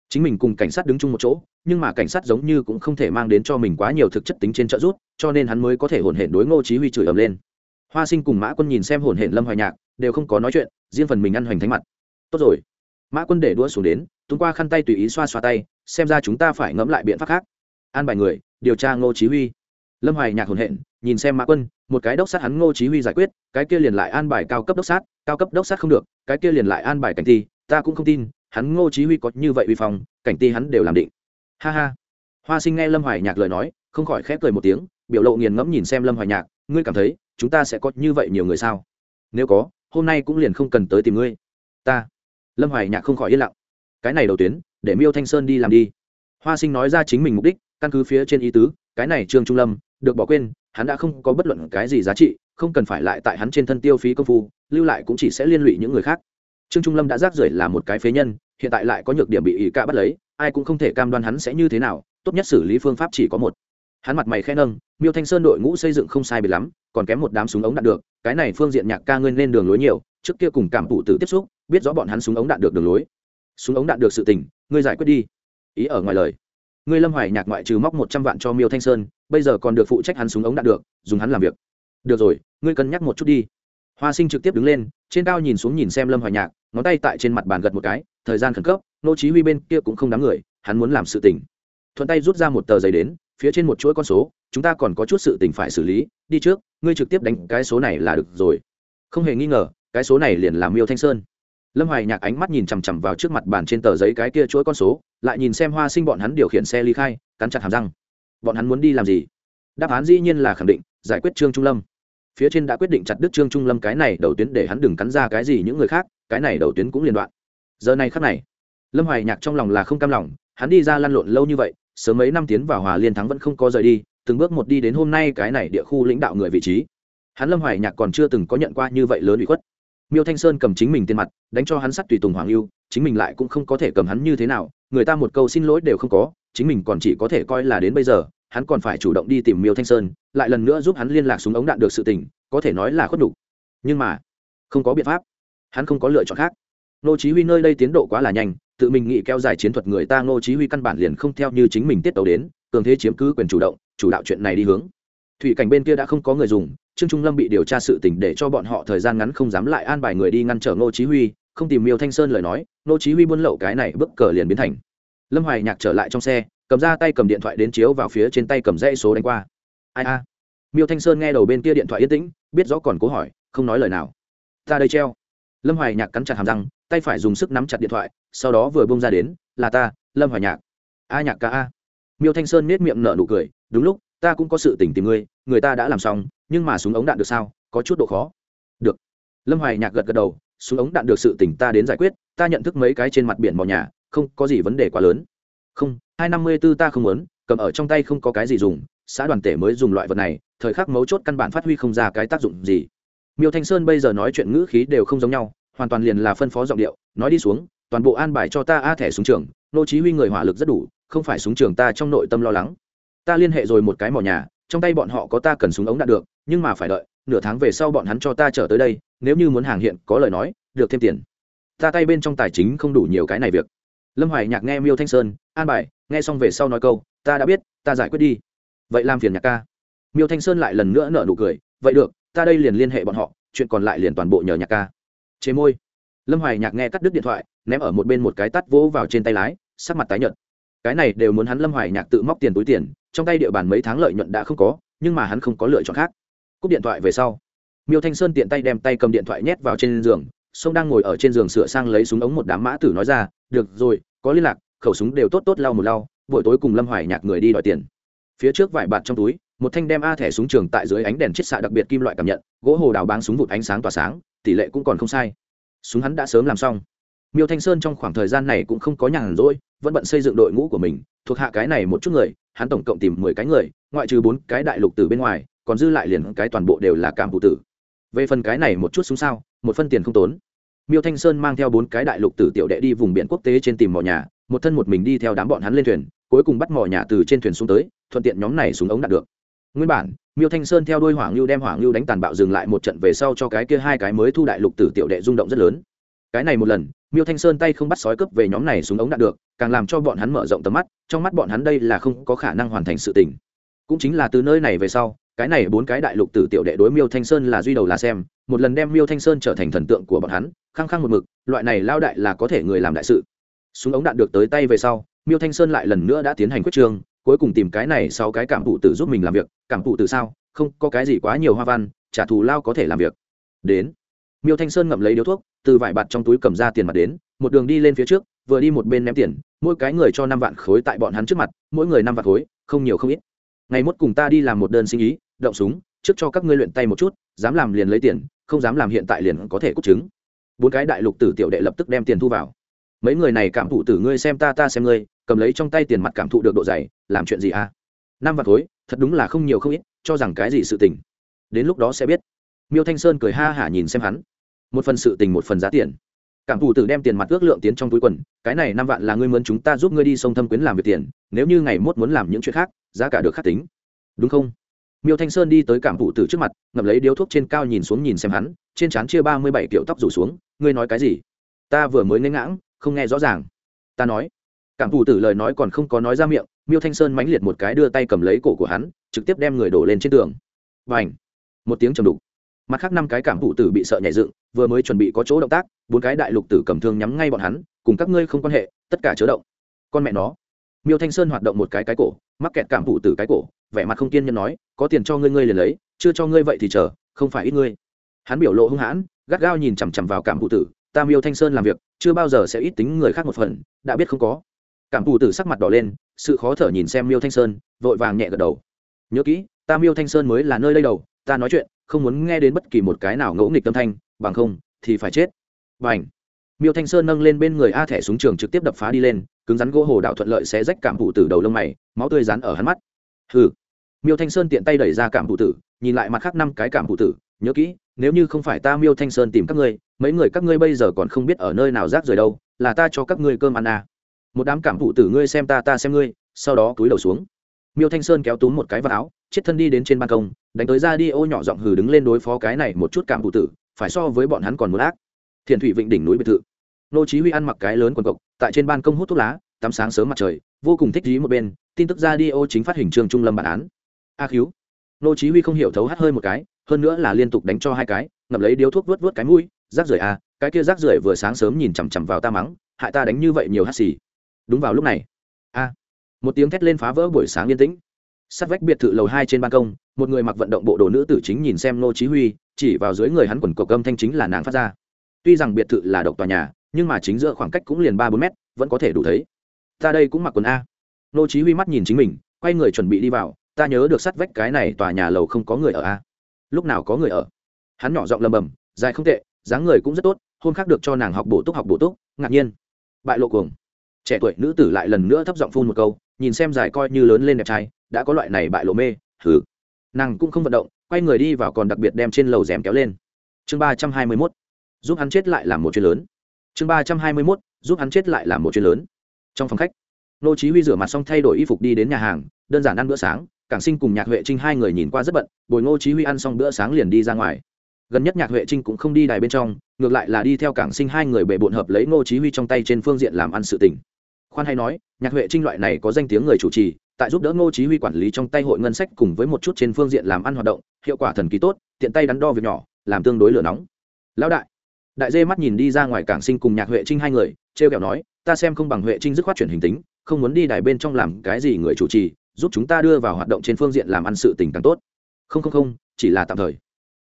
Chính mình cùng cảnh sát đứng chung một chỗ, nhưng mà cảnh sát giống như cũng không thể mang đến cho mình quá nhiều thực chất tính trên trợ giúp, cho nên hắn mới có thể hồn hển đối ngô chí huy chửi ầm lên. Hoa sinh cùng mã quân nhìn xem hồn hển lâm hoài nhạc, đều không có nói chuyện, riêng phần mình ăn hoành thánh mặt. Tốt rồi. Mã quân để đũa xuống đến tuấn qua khăn tay tùy ý xoa xoa tay, xem ra chúng ta phải ngẫm lại biện pháp khác. An bài người, điều tra ngô chí huy. Lâm hoài nhạc hồn hển, nhìn xem mã quân, một cái đốc sát hắn ngô chí huy giải quyết, cái kia liền lại an bài cao cấp đốc sát cao cấp đốc sát không được, cái kia liền lại an bài cảnh ti, ta cũng không tin, hắn ngô chí huy có như vậy uy phong, cảnh ti hắn đều làm định. Ha ha. Hoa sinh nghe lâm hoài nhạc lời nói, không khỏi khép cười một tiếng, biểu lộ nghiền ngẫm nhìn xem lâm hoài nhạc, ngươi cảm thấy, chúng ta sẽ có như vậy nhiều người sao? Nếu có, hôm nay cũng liền không cần tới tìm ngươi. Ta. Lâm hoài nhạc không khỏi yên lặng. Cái này đầu tuyến, để miêu thanh sơn đi làm đi. Hoa sinh nói ra chính mình mục đích, căn cứ phía trên ý tứ, cái này trương trung lâm, được bỏ quên hắn đã không có bất luận cái gì giá trị, không cần phải lại tại hắn trên thân tiêu phí công phu, lưu lại cũng chỉ sẽ liên lụy những người khác. Trương trung lâm đã rác rưởi là một cái phế nhân, hiện tại lại có nhược điểm bị ỷ cạ bắt lấy, ai cũng không thể cam đoan hắn sẽ như thế nào, tốt nhất xử lý phương pháp chỉ có một. Hắn mặt mày khẽ nâng, miêu thanh sơn đội ngũ xây dựng không sai bị lắm, còn kém một đám súng ống đạn được, cái này phương diện nhạc ca ngươi lên đường lối nhiều, trước kia cùng cảm phụ tử tiếp xúc, biết rõ bọn hắn súng ống đạn được đường lối. Súng ống đạn được sự tình, ngươi giải quyết đi. Ý ở ngoài lời ngươi lâm hoài nhạc ngoại trừ móc một trăm vạn cho miêu thanh sơn, bây giờ còn được phụ trách hắn súng ống đạn được, dùng hắn làm việc. Được rồi, ngươi cân nhắc một chút đi. Hoa sinh trực tiếp đứng lên, trên cao nhìn xuống nhìn xem lâm hoài nhạc, ngón tay tại trên mặt bàn gật một cái, thời gian khẩn cấp, nô chí huy bên kia cũng không đáng người, hắn muốn làm sự tình. Thuận tay rút ra một tờ giấy đến, phía trên một chuỗi con số, chúng ta còn có chút sự tình phải xử lý, đi trước, ngươi trực tiếp đánh cái số này là được rồi. Không hề nghi ngờ, cái số này liền làm miêu thanh sơn lâm hoài nhạc ánh mắt nhìn chằm chằm vào trước mặt bàn trên tờ giấy cái kia chuỗi con số, lại nhìn xem hoa sinh bọn hắn điều khiển xe ly khai, cắn chặt hàm răng. Bọn hắn muốn đi làm gì? Đáp án dĩ nhiên là khẳng định, giải quyết trương trung lâm. Phía trên đã quyết định chặt đứt trương trung lâm cái này đầu tuyến để hắn đừng cắn ra cái gì những người khác, cái này đầu tuyến cũng liên đoạn. Giờ này khắc này, lâm hoài nhạc trong lòng là không cam lòng, hắn đi ra lăn lộn lâu như vậy, sớm mấy năm tiến vào hòa liên thắng vẫn không có rời đi, từng bước một đi đến hôm nay cái này địa khu lãnh đạo người vị trí. Hắn lâm hoài nhạc còn chưa từng có nhận qua như vậy lớn ủy khuất miêu thanh sơn cầm chính mình tiền mặt, đánh cho hắn sắt tùy tùng hoàng lưu chính mình lại cũng không có thể cầm hắn như thế nào, người ta một câu xin lỗi đều không có, chính mình còn chỉ có thể coi là đến bây giờ, hắn còn phải chủ động đi tìm miêu thanh sơn, lại lần nữa giúp hắn liên lạc súng ống đạn được sự tình, có thể nói là khuất đủ nhưng mà, không có biện pháp, hắn không có lựa chọn khác. Nô chí huy nơi đây tiến độ quá là nhanh, tự mình nghĩ kéo dài chiến thuật người ta nô chí huy căn bản liền không theo như chính mình tiết tấu đến, cường thế chiếm cứ quyền chủ động, chủ đạo chuyện này đi hướng. Thủy cảnh bên kia đã không có người dùng trương trung lâm bị điều tra sự tình để cho bọn họ thời gian ngắn không dám lại an bài người đi ngăn trở Ngô chí huy, không tìm miêu thanh sơn lời nói, Ngô chí huy buôn lậu cái này bức cờ liền biến thành. Lâm hoài nhạc trở lại trong xe, cầm ra tay cầm điện thoại đến chiếu vào phía trên tay cầm dãy số đánh qua. Ai a? Miêu thanh sơn nghe đầu bên kia điện thoại yên tĩnh, biết rõ còn cố hỏi, không nói lời nào. Ta đây treo. Lâm hoài nhạc cắn chặt hàm răng, tay phải dùng sức nắm chặt điện thoại, sau đó vừa bông ra đến, là ta, lâm hoài nhạc. A nhạc ca a. Miêu thanh sơn nết miệng nở nụ cười, đúng lúc ta cũng có sự tỉnh tìm ngươi, người ta đã làm xong, nhưng mà súng ống đạn được sao? Có chút độ khó. Được. Lâm hoài nhạc gật gật đầu, súng ống đạn được sự tỉnh ta đến giải quyết, ta nhận thức mấy cái trên mặt biển mò nhà, không có gì vấn đề quá lớn. Không, hai năm mươi b ố ta không muốn, cầm ở trong tay không có cái gì dùng, xã đoàn tể mới dùng loại vật này, thời khắc mấu chốt căn bản phát huy không ra cái tác dụng gì. Miêu thanh sơn bây giờ nói chuyện ngữ khí đều không giống nhau, hoàn toàn liền là phân phó giọng điệu, nói đi xuống, toàn bộ an bài cho ta a thẻ súng trường, nô chí huy người hỏa lực rất đủ, không phải súng trường ta trong nội tâm lo lắng ta liên hệ rồi một cái mỏ nhà, trong tay bọn họ có ta cần súng ống đạn được, nhưng mà phải đợi, nửa tháng về sau bọn hắn cho ta trở tới đây, nếu như muốn hàng hiện, có lời nói, được thêm tiền. Ta tay bên trong tài chính không đủ nhiều cái này việc. Lâm hoài nhạc nghe miêu thanh sơn, an bài, nghe xong về sau nói câu, ta đã biết, ta giải quyết đi. Vậy làm phiền nhạc ca. Miêu thanh sơn lại lần nữa nở nụ cười, vậy được, ta đây liền liên hệ bọn họ, chuyện còn lại liền toàn bộ nhờ nhạc ca. Chế môi. Lâm hoài nhạc nghe cắt đứt điện thoại, ném ở một bên một cái tắt vỗ vào trên tay lái, sắc mặt tái nhợt cái này đều muốn hắn lâm hoài nhạc tự móc tiền túi tiền, trong tay địa bàn mấy tháng lợi nhuận đã không có, nhưng mà hắn không có lựa chọn khác. Cúp điện thoại về sau, miêu thanh sơn tiện tay đem tay cầm điện thoại nhét vào trên giường, sông đang ngồi ở trên giường sửa sang lấy súng ống một đám mã tử nói ra, được rồi, có liên lạc, khẩu súng đều tốt tốt lau một lau, buổi tối cùng lâm hoài nhạc người đi đòi tiền. Phía trước vải bạt trong túi, một thanh đem a thẻ súng trường tại dưới ánh đèn chiết xạ đặc biệt kim loại cảm nhận, gỗ hồ đào báng súng vụt ánh sáng tỏa sáng, tỷ lệ cũng còn không sai. Súng hắn đã sớm làm xong. Miêu thanh sơn trong khoảng thời gian này cũng không có nhàn rỗi vẫn bận xây dựng đội ngũ của mình, thuộc hạ cái này một chút người, hắn tổng cộng tìm mười cái người, ngoại trừ bốn cái đại lục từ bên ngoài, còn dư lại liền cái toàn bộ đều là cảm phụ tử. Về phần cái này một chút xung sao, một phân tiền không tốn. Miêu thanh sơn mang theo bốn cái đại lục tử tiểu đệ đi vùng biển quốc tế trên tìm mỏ nhà, một thân một mình đi theo đám bọn hắn lên thuyền, cuối cùng bắt mỏ nhà từ trên thuyền xuống tới, thuận tiện nhóm này xuống ống đạt được. Nguyên bản, miêu thanh sơn theo đuôi hoàng lưu đem hoàng lưu đánh tàn bạo dừng lại một trận về sau cho cái kia hai cái mới thu đại lục tử tiểu đệ rung động rất lớn cái này một lần, miêu thanh sơn tay không bắt sói cướp về nhóm này xuống ống đạn được, càng làm cho bọn hắn mở rộng tầm mắt, trong mắt bọn hắn đây là không có khả năng hoàn thành sự tình. Cũng chính là từ nơi này về sau, cái này bốn cái đại lục tử tiểu đệ đối miêu thanh sơn là duy đầu là xem, một lần đem miêu thanh sơn trở thành thần tượng của bọn hắn, khăng khăng một mực, loại này lao đại là có thể người làm đại sự. Súng ống đạn được tới tay về sau, miêu thanh sơn lại lần nữa đã tiến hành quyết trường, cuối cùng tìm cái này sau cái cảm phụ tử giúp mình làm việc, cảm phụ tử sao? Không, có cái gì quá nhiều hoa văn, trả thù lao có thể làm việc. Đến miêu thanh sơn ngậm lấy điếu thuốc, từ vải bạt trong túi cầm ra tiền mặt đến, một đường đi lên phía trước, vừa đi một bên ném tiền, mỗi cái người cho năm vạn khối tại bọn hắn trước mặt, mỗi người năm vạn khối, không nhiều không ít. Ngày mốt cùng ta đi làm một đơn sinh ý, động súng, trước cho các ngươi luyện tay một chút, dám làm liền lấy tiền, không dám làm hiện tại liền có thể cút chứng bốn cái đại lục tử tiểu đệ lập tức đem tiền thu vào. Mấy người này cảm thụ tử ngươi xem ta ta xem ngươi, cầm lấy trong tay tiền mặt cảm thụ được độ dày, làm chuyện gì à? Năm vạn khối, thật đúng là không nhiều không ít, cho rằng cái gì sự tình. Đến lúc đó sẽ biết. Miêu thanh sơn cười ha hả nhìn xem hắn một phần sự tình một phần giá tiền. Cảm thủ tử đem tiền mặt ước lượng tiến trong túi quần, cái này năm vạn là ngươi mướn chúng ta giúp ngươi đi sông thâm quyến làm việc tiền, nếu như ngày mốt muốn làm những chuyện khác, giá cả được khắc tính. Đúng không? Miêu thanh sơn đi tới cảm thủ tử trước mặt, ngậm lấy điếu thuốc trên cao nhìn xuống nhìn xem hắn, trên trán chia ba mươi bảy kiểu tóc rủ xuống, ngươi nói cái gì? Ta vừa mới ngây ngãng, không nghe rõ ràng. Ta nói. Cảm thủ tử lời nói còn không có nói ra miệng, miêu thanh sơn mãnh liệt một cái đưa tay cầm lấy cổ của hắn, trực tiếp đem người đổ lên trên tường. Và ảnh một tiếng trầm đục mặt khác năm cái cảm thụ tử bị sợ nhảy dựng, vừa mới chuẩn bị có chỗ động tác, bốn cái đại lục tử cầm thương nhắm ngay bọn hắn, cùng các ngươi không quan hệ, tất cả chớ động. Con mẹ nó. Miêu thanh sơn hoạt động một cái cái cổ, mắc kẹt cảm thụ tử cái cổ, vẻ mặt không kiên nhân nói, có tiền cho ngươi ngươi liền lấy, chưa cho ngươi vậy thì chờ, không phải ít ngươi. Hắn biểu lộ hung hãn, gắt gao nhìn chằm chằm vào cảm thụ tử, ta miêu thanh sơn làm việc, chưa bao giờ sẽ ít tính người khác một phần, đã biết không có. Cảm thụ tử sắc mặt đỏ lên, sự khó thở nhìn xem miêu thanh sơn, vội vàng nhẹ gật đầu. Nhớ kỹ, ta miêu thanh sơn mới là nơi lây đầu, ta nói chuyện không muốn nghe đến bất kỳ một cái nào ngẫu nghịch tâm thanh, bằng không thì phải chết. Và ảnh miêu thanh sơn nâng lên bên người a thẻ súng trường trực tiếp đập phá đi lên, cứng rắn gỗ hồ đạo thuận lợi sẽ rách cảm thụ tử đầu lông mày, máu tươi rắn ở hắn mắt. Hừ! Miêu thanh sơn tiện tay đẩy ra cảm thụ tử, nhìn lại mặt khác năm cái cảm thụ tử, nhớ kỹ, nếu như không phải ta miêu thanh sơn tìm các ngươi, mấy người các ngươi bây giờ còn không biết ở nơi nào rác rời đâu, là ta cho các ngươi cơm ăn à. một đám cảm thụ tử ngươi xem ta ta xem ngươi, sau đó cúi đầu xuống. Miêu thanh sơn kéo túm một cái vào áo chết thân đi đến trên ban công, đánh tới ra đi ô nhỏ giọng hừ đứng lên đối phó cái này một chút cảm thụ tử, phải so với bọn hắn còn muốn ác. Thiền thủy vịnh đỉnh núi biệt thự. Nô chí huy ăn mặc cái lớn quần cộc, tại trên ban công hút thuốc lá, tắm sáng sớm mặt trời, vô cùng thích dí một bên, tin tức ra đi ô chính phát hình trường trung lâm bản án. A cứu nô chí huy không hiểu thấu hắt hơi một cái, hơn nữa là liên tục đánh cho hai cái, ngậm lấy điếu thuốc vớt vớt cái mũi, rác rưởi à cái kia rác rưởi vừa sáng sớm nhìn chằm chằm vào ta mắng, hại ta đánh như vậy nhiều hắt xì. Đúng vào lúc này. A. Một tiếng thét lên phá vỡ buổi sáng yên tĩnh sát vách biệt thự lầu hai trên ban công, một người mặc vận động bộ đồ nữ tử chính nhìn xem nô chí huy, chỉ vào dưới người hắn quần cộc âm thanh chính là nàng phát ra. Tuy rằng biệt thự là độc tòa nhà, nhưng mà chính giữa khoảng cách cũng liền ba bốn mét, vẫn có thể đủ thấy. Ta đây cũng mặc quần a. Nô chí huy mắt nhìn chính mình, quay người chuẩn bị đi vào, ta nhớ được sát vách cái này tòa nhà lầu không có người ở a. Lúc nào có người ở? Hắn nhỏ giọng lầm bầm, dài không tệ, dáng người cũng rất tốt, hôm khác được cho nàng học bổ túc học bổ túc, ngạc nhiên. Bại lộ cuồng. Trẻ tuổi nữ tử lại lần nữa thấp giọng phun một câu, nhìn xem dài coi như lớn lên đẹp trai đã có loại này bại lộ mê thử nàng cũng không vận động, quay người đi vào còn đặc biệt đem trên lầu rèm kéo lên. Chương ba trăm hai mươi mốt, giúp hắn chết lại làm một chuyện lớn. Chương ba trăm hai mươi mốt, giúp hắn chết lại làm một chuyện lớn. Trong phòng khách, nô chí huy rửa mặt xong thay đổi y phục đi đến nhà hàng, đơn giản ăn bữa sáng, cảng sinh cùng nhạc huệ trinh hai người nhìn qua rất bận, bồi ngô chí huy ăn xong bữa sáng liền đi ra ngoài. Gần nhất nhạc huệ trinh cũng không đi đài bên trong, ngược lại là đi theo cảng sinh hai người bệ bộn hợp lấy ngô chí huy trong tay trên phương diện làm ăn sự tình. Khoan hay nói, nhạc huệ trinh loại này có danh tiếng người chủ trì tại giúp đỡ ngô chí huy quản lý trong tay hội ngân sách cùng với một chút trên phương diện làm ăn hoạt động, hiệu quả thần kỳ tốt, tiện tay đắn đo việc nhỏ, làm tương đối lửa nóng. Lão đại. Đại dê mắt nhìn đi ra ngoài cảng sinh cùng nhạc huệ trinh hai người treo kẹo nói, ta xem không bằng huệ trinh dứt khoát chuyển hình tính, không muốn đi đài bên trong làm cái gì người chủ trì, giúp chúng ta đưa vào hoạt động trên phương diện làm ăn sự tình càng tốt. Không không không, chỉ là tạm thời.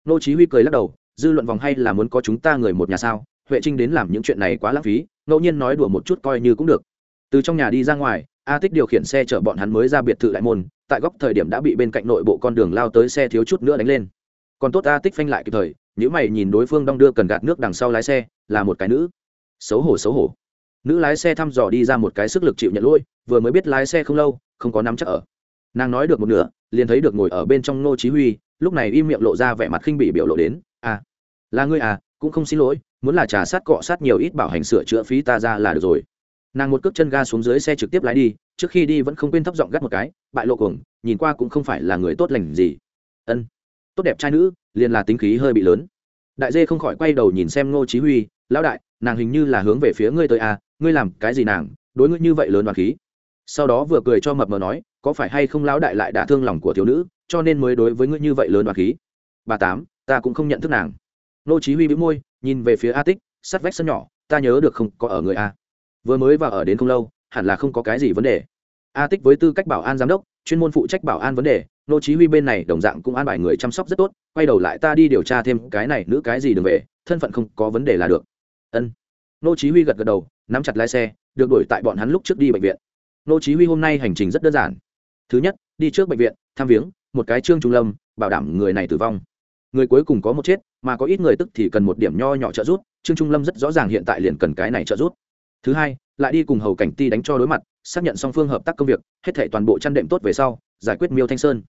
Nô chí huy cười lắc đầu, dư luận vòng hay là muốn có chúng ta người một nhà sao? Huệ trinh đến làm những chuyện này quá lãng phí, ngẫu nhiên nói đùa một chút coi như cũng được. Từ trong nhà đi ra ngoài a tích điều khiển xe chở bọn hắn mới ra biệt thự đại môn, tại góc thời điểm đã bị bên cạnh nội bộ con đường lao tới xe thiếu chút nữa đánh lên. Còn tốt a tích phanh lại kịp thời nếu mày nhìn đối phương đong đưa cần gạt nước đằng sau lái xe, là một cái nữ. Xấu hổ xấu hổ. Nữ lái xe thăm dò đi ra một cái sức lực chịu nhận lỗi, vừa mới biết lái xe không lâu, không có nắm chắc ở. Nàng nói được một nửa, liền thấy được ngồi ở bên trong nô chí huy, lúc này im miệng lộ ra vẻ mặt khinh bỉ biểu lộ đến à là ngươi à cũng không xin lỗi, muốn là trà sát cọ sát nhiều ít bảo hành sửa chữa phí ta ra là được rồi nàng một cước chân ga xuống dưới xe trực tiếp lái đi, trước khi đi vẫn không quên thấp giọng gắt một cái, bại lộ cuồng, nhìn qua cũng không phải là người tốt lành gì. Ân, tốt đẹp trai nữ, liền là tính khí hơi bị lớn. Đại dê không khỏi quay đầu nhìn xem ngô chí huy, lão đại, nàng hình như là hướng về phía ngươi tới à ngươi làm cái gì nàng, đối ngươi như vậy lớn đoàn khí? Sau đó vừa cười cho mập mờ nói, có phải hay không lão đại lại đã thương lòng của thiếu nữ, cho nên mới đối với ngươi như vậy lớn đoàn khí? Bà tám, ta cũng không nhận thức nàng. Ngô chí huy bĩu môi, nhìn về phía a tích, sắt vách sân nhỏ, ta nhớ được không có ở người a vừa mới vào ở đến không lâu, hẳn là không có cái gì vấn đề. A tích với tư cách bảo an giám đốc, chuyên môn phụ trách bảo an vấn đề, nô chí huy bên này đồng dạng cũng an bài người chăm sóc rất tốt, quay đầu lại ta đi điều tra thêm cái này nữ cái gì đừng về, thân phận không có vấn đề là được. Ân. Nô chí huy gật gật đầu, nắm chặt lái xe, được đuổi tại bọn hắn lúc trước đi bệnh viện. Nô chí huy hôm nay hành trình rất đơn giản. Thứ nhất, đi trước bệnh viện, thăm viếng, một cái trương trung lâm, bảo đảm người này tử vong. Người cuối cùng có một chết, mà có ít người tức thì cần một điểm nho nhỏ trợ giúp, trương trung lâm rất rõ ràng hiện tại liền cần cái này trợ giúp thứ hai, lại đi cùng hầu cảnh ti đánh cho đối mặt, xác nhận song phương hợp tác công việc, hết thể toàn bộ chăn đệm tốt về sau, giải quyết miêu thanh sơn.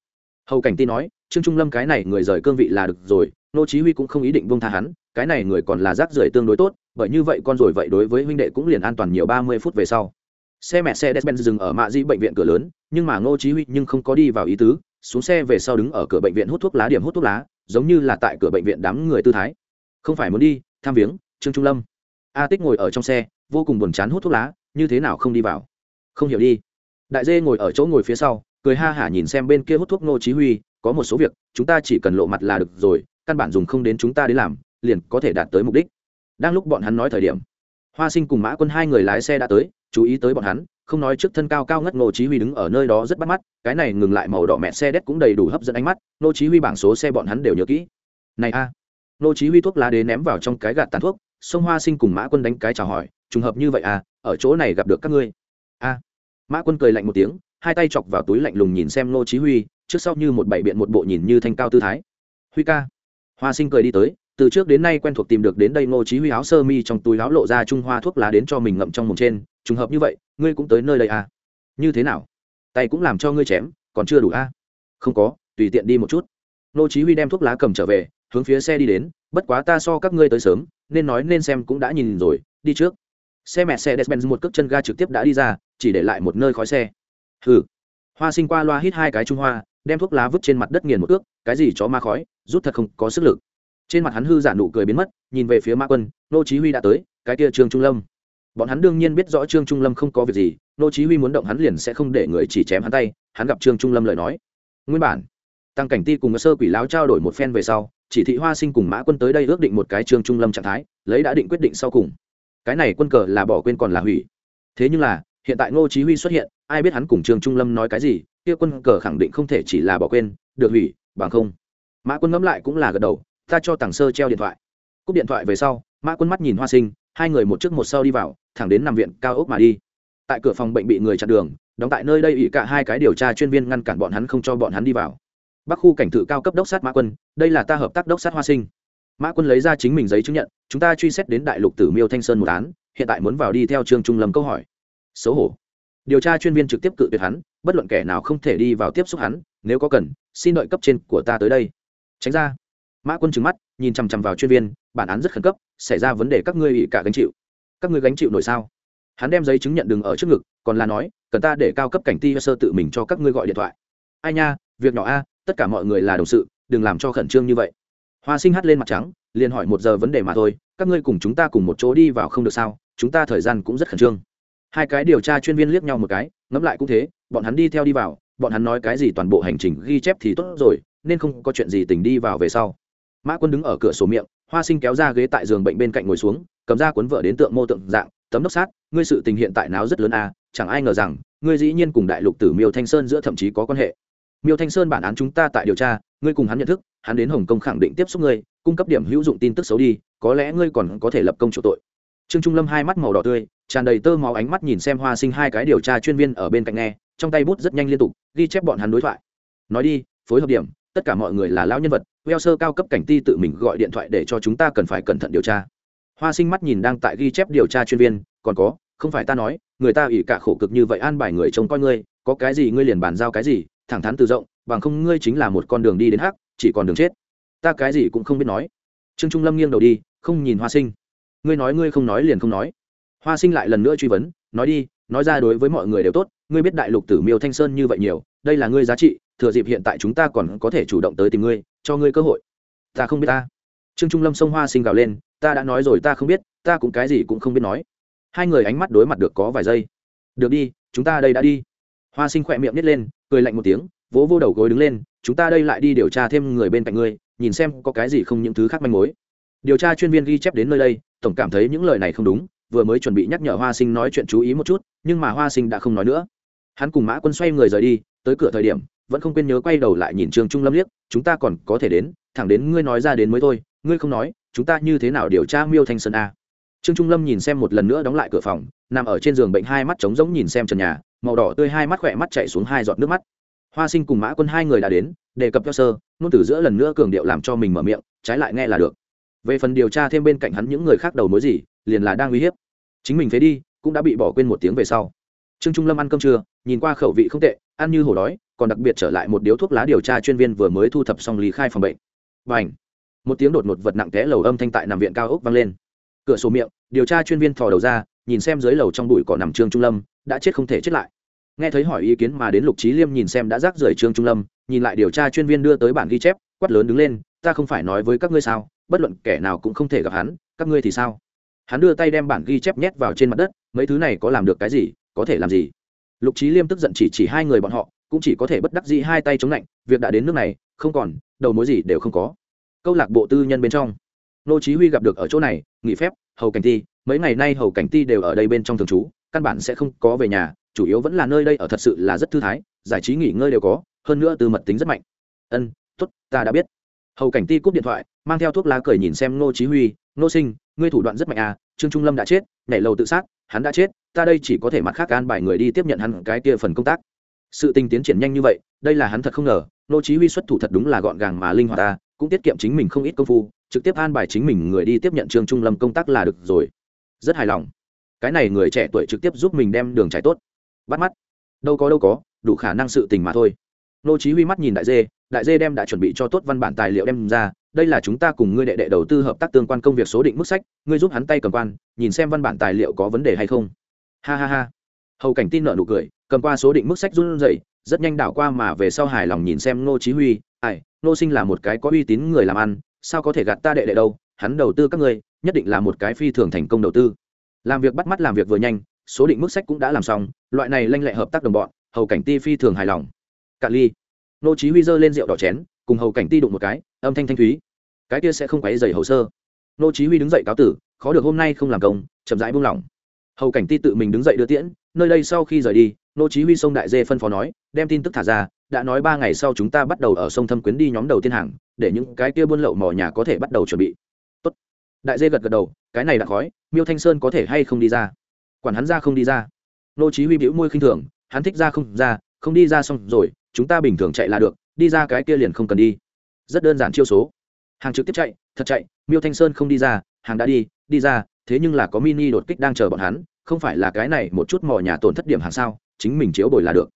Hầu cảnh ti nói, trương trung lâm cái này người rời cương vị là được rồi, nô chí huy cũng không ý định buông tha hắn, cái này người còn là rác rưởi tương đối tốt, bởi như vậy con rồi vậy đối với huynh đệ cũng liền an toàn nhiều 30 phút về sau. Xe mẹ xe Mercedes-Benz dừng ở mạ di bệnh viện cửa lớn, nhưng mà ngô chí huy nhưng không có đi vào ý tứ, xuống xe về sau đứng ở cửa bệnh viện hút thuốc lá điểm hút thuốc lá, giống như là tại cửa bệnh viện đám người tư thái. Không phải muốn đi, tham viếng, trương trung lâm. A tích ngồi ở trong xe vô cùng buồn chán hút thuốc lá, như thế nào không đi vào? Không hiểu đi. Đại dê ngồi ở chỗ ngồi phía sau, cười ha hả nhìn xem bên kia hút thuốc ngô chí huy, có một số việc, chúng ta chỉ cần lộ mặt là được rồi, căn bản dùng không đến chúng ta đến làm, liền có thể đạt tới mục đích. Đang lúc bọn hắn nói thời điểm, hoa sinh cùng mã quân hai người lái xe đã tới, chú ý tới bọn hắn, không nói trước thân cao cao ngất ngô chí huy đứng ở nơi đó rất bắt mắt, cái này ngừng lại màu đỏ mẹ xe đét cũng đầy đủ hấp dẫn ánh mắt, ngô chí huy bảng số xe bọn hắn đều nhớ kỹ. Này a! Ngô chí huy thuốc lá đế ném vào trong cái gạt tàn thuốc, sông hoa sinh cùng mã quân đánh cái chào hỏi trùng hợp như vậy à ở chỗ này gặp được các ngươi. A. Mã quân cười lạnh một tiếng, hai tay chọc vào túi lạnh lùng nhìn xem ngô chí huy, trước sau như một bảy biện một bộ nhìn như thanh cao tư thái. Huy ca. Hoa sinh cười đi tới, từ trước đến nay quen thuộc tìm được đến đây ngô chí huy áo sơ mi trong túi áo lộ ra trung hoa thuốc lá đến cho mình ngậm trong mồm trên, trùng hợp như vậy, ngươi cũng tới nơi đây à? Như thế nào? Tay cũng làm cho ngươi chém, còn chưa đủ à? Không có, tùy tiện đi một chút. Ngô chí huy đem thuốc lá cầm trở về, hướng phía xe đi đến, bất quá ta so các ngươi tới sớm, nên nói nên xem cũng đã nhìn rồi, đi trước xe mẹ xe despenz một cước chân ga trực tiếp đã đi ra, chỉ để lại một nơi khói xe. Hừ. Hoa sinh qua loa hít hai cái trung hoa, đem thuốc lá vứt trên mặt đất nghiền một ước cái gì chó ma khói, rút thật không có sức lực. Trên mặt hắn hư giả nụ cười biến mất, nhìn về phía ma quân, nô chí huy đã tới, cái kia trương trung lâm. Bọn hắn đương nhiên biết rõ trương trung lâm không có việc gì, nô chí huy muốn động hắn liền sẽ không để người chỉ chém hắn tay, hắn gặp trương trung lâm lời nói. Nguyên bản, tăng cảnh ti cùng sơ quỷ láo trao đổi một phen về sau, chỉ thị hoa sinh cùng mã quân tới đây ước định một cái trương trung lâm trạng thái, lấy đã định quyết định sau cùng cái này quân cờ là bỏ quên còn là hủy. Thế nhưng là, hiện tại ngô chí huy xuất hiện, ai biết hắn cùng trương trung lâm nói cái gì, kia quân cờ khẳng định không thể chỉ là bỏ quên, được hủy, bằng không. Mã quân ngẫm lại cũng là gật đầu, ta cho tàng sơ treo điện thoại. Cúp điện thoại về sau, mã quân mắt nhìn hoa sinh, hai người một trước một sau đi vào, thẳng đến nằm viện cao ốc mà đi. Tại cửa phòng bệnh bị người chặn đường, đóng tại nơi đây ủy cả hai cái điều tra chuyên viên ngăn cản bọn hắn không cho bọn hắn đi vào. Bắc khu cảnh thự cao cấp đốc sát mã quân, đây là ta hợp tác đốc sát hoa sinh mã quân lấy ra chính mình giấy chứng nhận, chúng ta truy xét đến đại lục tử miêu thanh sơn một án, hiện tại muốn vào đi theo Trương trung lâm câu hỏi. Xấu hổ. Điều tra chuyên viên trực tiếp cự tuyệt hắn, bất luận kẻ nào không thể đi vào tiếp xúc hắn, nếu có cần, xin đợi cấp trên của ta tới đây. Tránh ra. Mã quân trừng mắt, nhìn chằm chằm vào chuyên viên, bản án rất khẩn cấp, xảy ra vấn đề các ngươi bị cả gánh chịu. Các ngươi gánh chịu nổi sao? Hắn đem giấy chứng nhận đừng ở trước ngực, còn là nói, cần ta để cao cấp cảnh ti sơ tự mình cho các ngươi gọi điện thoại. Ai nha, việc nhỏ a, tất cả mọi người là đồng sự, đừng làm cho khẩn trương như vậy hoa sinh hát lên mặt trắng, liền hỏi một giờ vấn đề mà thôi, các ngươi cùng chúng ta cùng một chỗ đi vào không được sao, chúng ta thời gian cũng rất khẩn trương. Hai cái điều tra chuyên viên liếc nhau một cái, ngẫm lại cũng thế, bọn hắn đi theo đi vào, bọn hắn nói cái gì toàn bộ hành trình ghi chép thì tốt rồi, nên không có chuyện gì tình đi vào về sau. Mã quân đứng ở cửa sổ miệng, hoa sinh kéo ra ghế tại giường bệnh bên cạnh ngồi xuống, cầm ra cuốn vợ đến tượng mô tượng dạng, tấm đốc sát, ngươi sự tình hiện tại náo rất lớn à chẳng ai ngờ rằng, ngươi dĩ nhiên cùng đại lục tử miêu thanh sơn giữa thậm chí có quan hệ miêu thanh sơn bản án chúng ta tại điều tra, ngươi cùng hắn nhận thức, hắn đến hồng kông khẳng định tiếp xúc ngươi, cung cấp điểm hữu dụng tin tức xấu đi, có lẽ ngươi còn có thể lập công chủ tội. Trương trung lâm hai mắt màu đỏ tươi, tràn đầy tơ máu ánh mắt nhìn xem hoa sinh hai cái điều tra chuyên viên ở bên cạnh nghe, trong tay bút rất nhanh liên tục, ghi chép bọn hắn đối thoại. Nói đi, phối hợp điểm, tất cả mọi người là lão nhân vật weo sơ cao cấp cảnh ti tự mình gọi điện thoại để cho chúng ta cần phải cẩn thận điều tra. Hoa sinh mắt nhìn đang tại ghi chép điều tra chuyên viên, còn có, không phải ta nói, người ta ủy cả khổ cực như vậy an bài người trông coi ngươi, có cái gì ngươi liền bàn giao cái gì thẳng thắn từ rộng, bằng không ngươi chính là một con đường đi đến hắc, chỉ còn đường chết. Ta cái gì cũng không biết nói. Trương trung lâm nghiêng đầu đi, không nhìn hoa sinh. Ngươi nói ngươi không nói liền không nói. Hoa sinh lại lần nữa truy vấn, nói đi, nói ra đối với mọi người đều tốt, ngươi biết đại lục tử miêu thanh sơn như vậy nhiều, đây là ngươi giá trị, thừa dịp hiện tại chúng ta còn có thể chủ động tới tìm ngươi, cho ngươi cơ hội. Ta không biết ta. Trương trung lâm xông hoa sinh gào lên, ta đã nói rồi ta không biết, ta cũng cái gì cũng không biết nói. Hai người ánh mắt đối mặt được có vài giây. Được đi, chúng ta đây đã đi. Hoa sinh khỏe miệng nít lên cười lạnh một tiếng, vỗ vô đầu gối đứng lên, chúng ta đây lại đi điều tra thêm người bên cạnh ngươi, nhìn xem có cái gì không những thứ khác manh mối. Điều tra chuyên viên ghi chép đến nơi đây, tổng cảm thấy những lời này không đúng, vừa mới chuẩn bị nhắc nhở hoa sinh nói chuyện chú ý một chút, nhưng mà hoa sinh đã không nói nữa. Hắn cùng mã quân xoay người rời đi, tới cửa thời điểm, vẫn không quên nhớ quay đầu lại nhìn trương trung lâm liếc, chúng ta còn có thể đến, thẳng đến ngươi nói ra đến mới thôi, ngươi không nói, chúng ta như thế nào điều tra miêu thanh sơn a? Trương trung lâm nhìn xem một lần nữa đóng lại cửa phòng, nằm ở trên giường bệnh hai mắt trống rỗng nhìn xem trần nhà màu đỏ tươi hai mắt khỏe mắt chạy xuống hai giọt nước mắt. Hoa sinh cùng mã quân hai người đã đến, đề cập theo sơ nôn từ giữa lần nữa cường điệu làm cho mình mở miệng, trái lại nghe là được. Về phần điều tra thêm bên cạnh hắn những người khác đầu mối gì, liền là đang uy hiếp. Chính mình phế đi, cũng đã bị bỏ quên một tiếng về sau. Trương trung lâm ăn cơm trưa, nhìn qua khẩu vị không tệ, ăn như hổ đói, còn đặc biệt trở lại một điếu thuốc lá điều tra chuyên viên vừa mới thu thập xong lý khai phòng bệnh. Và ảnh một tiếng đột một vật nặng té lầu âm thanh tại nằm viện cao ốc vang lên. Cửa sổ miệng, điều tra chuyên viên thò đầu ra nhìn xem dưới lầu trong bụi cỏ nằm trương trung lâm, đã chết không thể chết lại. Nghe thấy hỏi ý kiến mà đến lục trí liêm nhìn xem đã rác rưởi trương trung lâm, nhìn lại điều tra chuyên viên đưa tới bản ghi chép, quát lớn đứng lên, ta không phải nói với các ngươi sao, bất luận kẻ nào cũng không thể gặp hắn, các ngươi thì sao? Hắn đưa tay đem bản ghi chép nhét vào trên mặt đất, mấy thứ này có làm được cái gì, có thể làm gì? Lục trí liêm tức giận chỉ chỉ hai người bọn họ, cũng chỉ có thể bất đắc dĩ hai tay chống lạnh, việc đã đến nước này, không còn, đầu mối gì đều không có. Câu lạc bộ tư nhân bên trong, nô chí huy gặp được ở chỗ này, nghỉ phép, hầu cảnh thi mấy ngày nay hầu cảnh ti đều ở đây bên trong thường trú, căn bản sẽ không có về nhà, chủ yếu vẫn là nơi đây ở thật sự là rất thư thái, giải trí nghỉ ngơi đều có, hơn nữa từ mật tính rất mạnh. Ân, tốt, ta đã biết. Hầu cảnh ti cúp điện thoại, mang theo thuốc lá cười nhìn xem nô chí huy nô sinh, ngươi thủ đoạn rất mạnh à trương trung lâm đã chết, nhảy lầu tự sát, hắn đã chết, ta đây chỉ có thể mặt khác an bài người đi tiếp nhận hắn cái kia phần công tác. Sự tình tiến triển nhanh như vậy, đây là hắn thật không ngờ nô chí huy xuất thủ thật đúng là gọn gàng mà linh hoạt ta, cũng tiết kiệm chính mình không ít công phu, trực tiếp an bài chính mình người đi tiếp nhận trương trung lâm công tác là được rồi rất hài lòng. Cái này người trẻ tuổi trực tiếp giúp mình đem đường trải tốt. Bắt mắt. Đâu có đâu có, đủ khả năng sự tình mà thôi. Nô chí huy mắt nhìn đại dê đại dê đem đã chuẩn bị cho tốt văn bản tài liệu đem ra, đây là chúng ta cùng ngươi đệ đệ đầu tư hợp tác tương quan công việc số định mức sách, ngươi giúp hắn tay cầm quan, nhìn xem văn bản tài liệu có vấn đề hay không. Ha ha ha. Hầu cảnh tin nợ nụ cười, cầm qua số định mức sách run rẩy, rất nhanh đảo qua mà về sau hài lòng nhìn xem nô chí huy, ai, nô sinh là một cái có uy tín người làm ăn, sao có thể gạt ta đệ đệ đâu, hắn đầu tư các ngươi nhất định là một cái phi thường thành công đầu tư. Làm việc bắt mắt làm việc vừa nhanh, số định mức sách cũng đã làm xong, loại này lanh lệ hợp tác đồng bọn, hầu cảnh ti phi thường hài lòng. Cạn ly, nô chí huy dơ lên rượu đỏ chén, cùng hầu cảnh ti đụng một cái, âm thanh thanh thúy. Cái kia sẽ không quấy dày hồ sơ. Nô chí huy đứng dậy cáo tử, khó được hôm nay không làm công, chậm rãi buông lỏng. Hầu cảnh ti tự mình đứng dậy đưa tiễn, nơi đây sau khi rời đi, nô chí huy sông đại dê phân phó nói, đem tin tức thả ra, đã nói ba ngày sau chúng ta bắt đầu ở sông thâm quyến đi nhóm đầu tiên hàng, để những cái kia buôn lậu mỏ nhà có thể bắt đầu chuẩn bị đại dê gật gật đầu, cái này đã khói, miêu thanh sơn có thể hay không đi ra? Quản hắn ra không đi ra. Nô chí huy bĩu môi khinh thường, hắn thích ra không ra, không đi ra xong rồi, chúng ta bình thường chạy là được, đi ra cái kia liền không cần đi. Rất đơn giản chiêu số. Hàng trực tiếp chạy, thật chạy, miêu thanh sơn không đi ra, hàng đã đi đi ra, thế nhưng là có mini đột kích đang chờ bọn hắn, không phải là cái này một chút mò nhà tổn thất điểm hàng sao, chính mình chiếu bồi là được.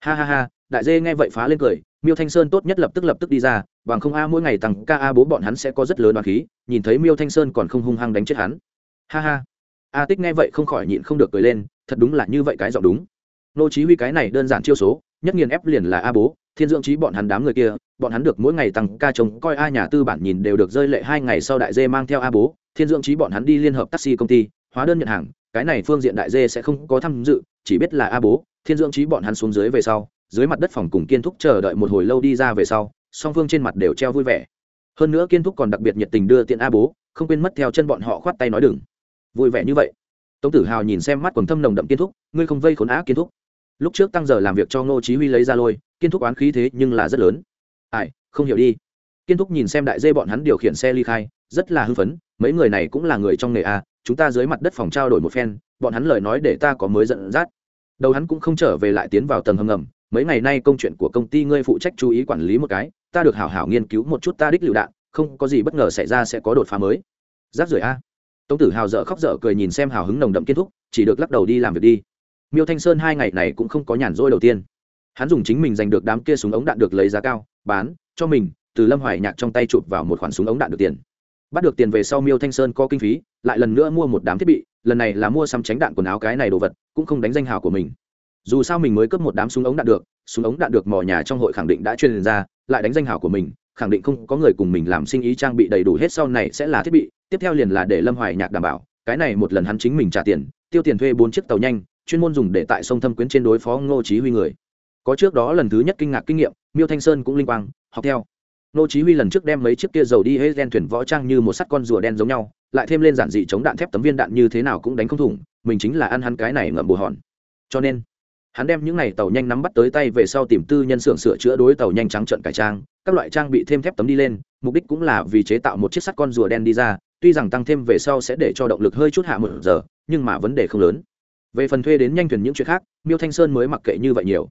Ha ha ha, đại dê nghe vậy phá lên cười, miêu thanh sơn tốt nhất lập tức lập tức đi ra bằng không a mỗi ngày tăng ca a bố bọn hắn sẽ có rất lớn đoàn khí, nhìn thấy miêu thanh sơn còn không hung hăng đánh chết hắn. Ha ha. A tích nghe vậy không khỏi nhịn không được cười lên, thật đúng là như vậy cái giọng đúng. Nô chí huy cái này đơn giản chiêu số, nhất nghiền ép liền là a bố, thiên dưỡng trí bọn hắn đám người kia, bọn hắn được mỗi ngày tăng ca trông coi a nhà tư bản nhìn đều được rơi lệ hai ngày sau đại dê mang theo a bố, thiên dưỡng trí bọn hắn đi liên hợp taxi công ty, hóa đơn nhận hàng, cái này phương diện đại dê sẽ không có tham dự, chỉ biết là a bố, thiên dưỡng trí bọn hắn xuống dưới về sau, dưới mặt đất phòng cùng kiên thúc chờ đợi một hồi lâu đi ra về sau song phương trên mặt đều treo vui vẻ. Hơn nữa kiên thúc còn đặc biệt nhiệt tình đưa tiện a bố, không quên mất theo chân bọn họ khoát tay nói đừng. Vui vẻ như vậy. Tống tử hào nhìn xem mắt quần thâm nồng đậm kiên thúc, ngươi không vây khốn á kiên thúc. Lúc trước tăng giờ làm việc cho ngô chí huy lấy ra lôi kiên thúc oán khí thế nhưng là rất lớn. Ai, không hiểu đi. Kiên thúc nhìn xem đại dê bọn hắn điều khiển xe ly khai, rất là hưng phấn, mấy người này cũng là người trong nghề a, chúng ta dưới mặt đất phòng trao đổi một phen, bọn hắn lời nói để ta có mới giận dắt. Đầu hắn cũng không trở về lại tiến vào tầng hầm ngầm mấy ngày nay công chuyện của công ty ngươi phụ trách chú ý quản lý một cái, ta được hảo hảo nghiên cứu một chút ta đích lựu đạn, không có gì bất ngờ xảy ra sẽ có đột phá mới. Giáp rưởi a. Tống tử hào dở khóc dở cười nhìn xem hào hứng nồng đậm kiến thúc, chỉ được lắc đầu đi làm việc đi. Miêu thanh sơn hai ngày này cũng không có nhàn rỗi đầu tiên. Hắn dùng chính mình giành được đám kia súng ống đạn được lấy giá cao, bán, cho mình, từ lâm hoài nhạc trong tay chụp vào một khoản súng ống đạn được tiền. Bắt được tiền về sau miêu thanh sơn có kinh phí, lại lần nữa mua một đám thiết bị, lần này là mua xăm tránh đạn quần áo cái này đồ vật, cũng không đánh danh hào của mình dù sao mình mới cướp một đám súng ống đạn được, súng ống đạn được mò nhà trong hội khẳng định đã truyền ra, lại đánh danh hào của mình, khẳng định không có người cùng mình làm sinh ý trang bị đầy đủ hết sau này sẽ là thiết bị, tiếp theo liền là để lâm hoài nhạc đảm bảo, cái này một lần hắn chính mình trả tiền, tiêu tiền thuê bốn chiếc tàu nhanh, chuyên môn dùng để tại sông thâm quyến trên đối phó ngô chí huy người. Có trước đó lần thứ nhất kinh ngạc kinh nghiệm, miêu thanh sơn cũng linh quang, học theo. Ngô chí huy lần trước đem mấy chiếc kia dầu đi hết gen thuyền võ trang như một sắt con rùa đen giống nhau, lại thêm lên giản dị chống đạn thép tấm viên đạn như thế nào cũng đánh không thủng, mình chính là ăn hắn cái này ngậm bù hòn. Cho nên hắn đem những n à y tàu nhanh nắm bắt tới tay về sau tìm tư nhân xưởng sửa chữa đối tàu nhanh trắng trận cải trang, các loại trang bị thêm thép tấm đi lên, mục đích cũng là vì chế tạo một chiếc sắt con rùa đen đi ra, tuy rằng tăng thêm về sau sẽ để cho động lực hơi chút hạ một giờ, nhưng mà vấn đề không lớn. Về phần thuê đến nhanh thuyền những chuyện khác, miêu thanh sơn mới mặc kệ như vậy nhiều.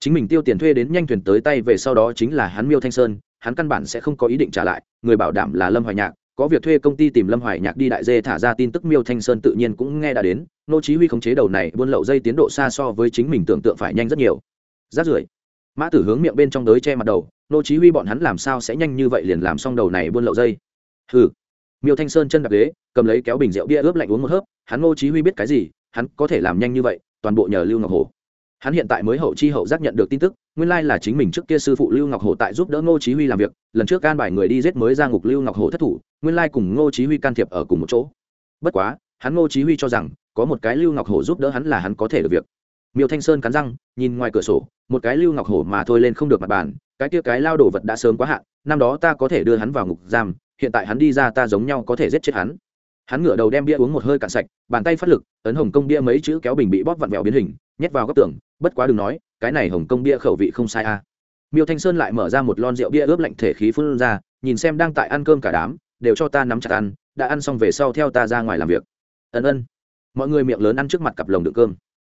Chính mình tiêu tiền thuê đến nhanh thuyền tới tay về sau đó chính là hắn miêu thanh sơn, hắn căn bản sẽ không có ý định trả lại, người bảo đảm là lâm hoài nhạc có việc thuê công ty tìm lâm hoài nhạc đi đại dê thả ra tin tức miêu thanh sơn tự nhiên cũng nghe đã đến, nô chí huy khống chế đầu này, buôn lậu dây tiến độ xa so với chính mình tưởng tượng phải nhanh rất nhiều. Rát rưởi, mã tử hướng miệng bên trong đới che mặt đầu, nô chí huy bọn hắn làm sao sẽ nhanh như vậy liền làm xong đầu này buôn lậu dây? Hừ. Miêu thanh sơn chân đạp ghế, cầm lấy kéo bình rượu bia ướp lạnh uống một hớp, hắn nô chí huy biết cái gì, hắn có thể làm nhanh như vậy, toàn bộ nhờ lưu ngọc hổ hắn hiện tại mới hậu chi hậu giác nhận được tin tức, nguyên lai là chính mình trước kia sư phụ lưu ngọc hổ tại giúp đỡ ngô chí huy làm việc, lần trước can bài người đi giết mới ra ngục lưu ngọc hổ thất thủ, nguyên lai cùng ngô chí huy can thiệp ở cùng một chỗ. Bất quá, hắn ngô chí huy cho rằng, có một cái lưu ngọc hổ giúp đỡ hắn là hắn có thể được việc. Miêu thanh sơn cắn răng, nhìn ngoài cửa sổ, một cái lưu ngọc hổ mà thôi lên không được mặt bàn, cái kia cái lao đổ vật đã sớm quá hạn, năm đó ta có thể đưa hắn vào ngục giam, hiện tại hắn đi ra ta giống nhau có thể giết chết hắn. Hắn ngửa đầu đem bia uống một hơi cạn sạch, bàn tay phát lực, ấn hồng công bia mấy chữ kéo bình bị bóp vặn vẹo biến hình, nhét vào góc tường bất quá đừng nói, cái này hồng công bia khẩu vị không sai a à. miêu thanh sơn lại mở ra một lon rượu bia ướp lạnh thể khí phun ra, nhìn xem đang tại ăn cơm cả đám, đều cho ta nắm chặt ăn, đã ăn xong về sau theo ta ra ngoài làm việc. Ân ân. Mọi người miệng lớn ăn trước mặt cặp lồng đựng cơm.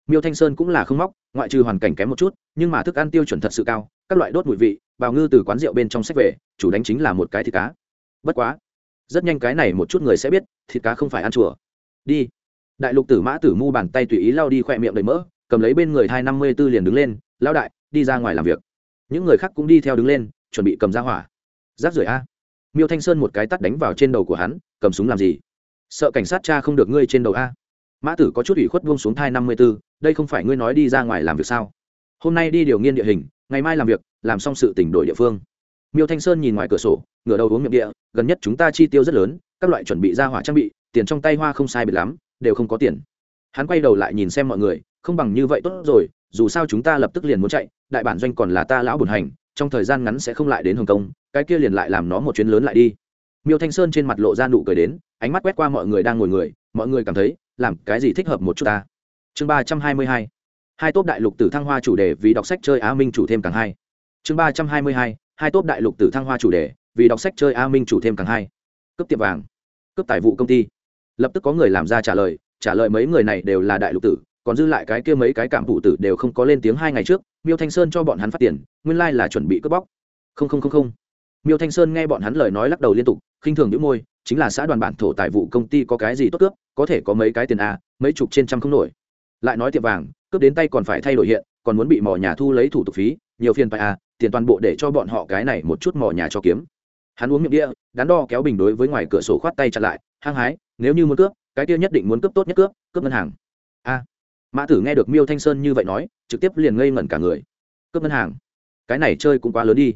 Miêu thanh sơn cũng là không móc, ngoại trừ hoàn cảnh kém một chút, nhưng mà thức ăn tiêu chuẩn thật sự cao, các loại đốt mùi vị, bào ngư từ quán rượu bên trong sách về, chủ đánh chính là một cái thịt cá. Bất quá, rất nhanh cái này một chút người sẽ biết, thịt cá không phải ăn chùa. Đi. Đại lục tử mã tử mu bàn tay tùy ý lao đi khỏe miệng đầy mỡ cầm lấy bên người hai năm mươi b ố liền đứng lên, lão đại, đi ra ngoài làm việc. Những người khác cũng đi theo đứng lên, chuẩn bị cầm ra hỏa. Giáp rưởi a. Miêu thanh sơn một cái tắt đánh vào trên đầu của hắn, cầm súng làm gì? Sợ cảnh sát cha không được ngươi trên đầu a. Mã tử có chút ủy khuất buông xuống thai năm mươi b ố đây không phải ngươi nói đi ra ngoài làm việc sao? Hôm nay đi điều nghiên địa hình, ngày mai làm việc, làm xong sự tỉnh đổi địa phương. Miêu thanh sơn nhìn ngoài cửa sổ, ngửa đầu uống miệng địa, gần nhất chúng ta chi tiêu rất lớn, các loại chuẩn bị ra hỏa trang bị, tiền trong tay hoa không sai biệt lắm, đều không có tiền hắn quay đầu lại nhìn xem mọi người, không bằng như vậy tốt rồi, dù sao chúng ta lập tức liền muốn chạy, đại bản doanh còn là ta lão bùn hành, trong thời gian ngắn sẽ không lại đến hồng kông, cái kia liền lại làm nó một chuyến lớn lại đi. Miêu thanh sơn trên mặt lộ ra nụ cười đến, ánh mắt quét qua mọi người đang ngồi người, mọi người cảm thấy, làm cái gì thích hợp một chút ta. Chương ba trăm hai mươi hai hai tốt đại lục tử thăng hoa chủ đề vì đọc sách chơi á minh chủ thêm càng hai. Chương ba trăm hai mươi hai hai tốt đại lục tử thăng hoa chủ đề vì đọc sách chơi a minh chủ thêm càng hai. Cấp tiệm vàng cấp tài vụ công ty. Lập tức có người làm ra trả lời trả lời mấy người này đều là đại lục tử, còn dư lại cái kia mấy cái cảm thủ tử đều không có lên tiếng hai ngày trước, miêu thanh sơn cho bọn hắn phát tiền, nguyên lai、like、là chuẩn bị cướp bóc. Không không không không. Miêu thanh sơn nghe bọn hắn lời nói lắc đầu liên tục, khinh thường những môi, chính là xã đoàn bản thổ tài vụ công ty có cái gì tốt cướp, có thể có mấy cái tiền a mấy chục trên trăm không nổi. Lại nói tiệm vàng, cướp đến tay còn phải thay đổi hiện, còn muốn bị mỏ nhà thu lấy thủ tục phí, nhiều phiên phải a tiền toàn bộ để cho bọn họ cái này một chút mỏ nhà cho kiếm. Hắn uống miệng đĩa, đắn đo kéo bình đối với ngoài cửa sổ khoát tay chặt lại, hăng hái, nếu như muốn cướp cái kia nhất định muốn cướp tốt nhất cướp cướp ngân hàng. A. Mã tử nghe được miêu thanh sơn như vậy nói, trực tiếp liền ngây ngẩn cả người. Cướp ngân hàng? Cái này chơi cũng quá lớn đi.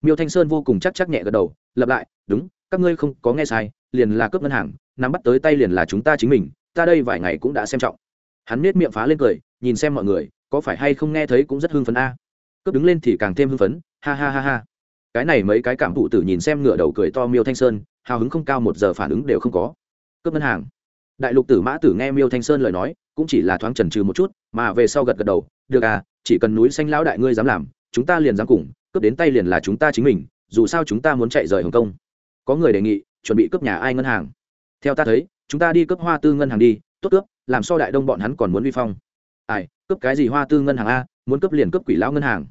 Miêu thanh sơn vô cùng chắc chắc nhẹ gật đầu, lặp lại, đúng, các ngươi không có nghe sai, liền là cướp ngân hàng, nắm bắt tới tay liền là chúng ta chính mình, ta đây vài ngày cũng đã xem trọng. Hắn nết miệng phá lên cười, nhìn xem mọi người, có phải hay không nghe thấy cũng rất hưng phấn a? Cướp đứng lên thì càng thêm hưng phấn, ha ha ha ha. Cái này mấy cái cảm thụ tử nhìn xem ngựa đầu cười to miêu thanh sơn, hào hứng không cao một giờ phản ứng đều không có. Cướp ngân hàng? Đại lục tử mã tử nghe miêu thanh sơn lời nói, cũng chỉ là thoáng trần trừ một chút, mà về sau gật gật đầu, được à chỉ cần núi xanh lão đại ngươi dám làm, chúng ta liền dám cùng, cướp đến tay liền là chúng ta chính mình, dù sao chúng ta muốn chạy rời hồng kông. Có người đề nghị, chuẩn bị cướp nhà ai ngân hàng. Theo ta thấy, chúng ta đi cướp hoa tư ngân hàng đi, tốt cướp, làm so đại đông bọn hắn còn muốn vi phong. Ai, cướp cái gì hoa tư ngân hàng a, muốn cướp liền cướp quỷ lão ngân hàng.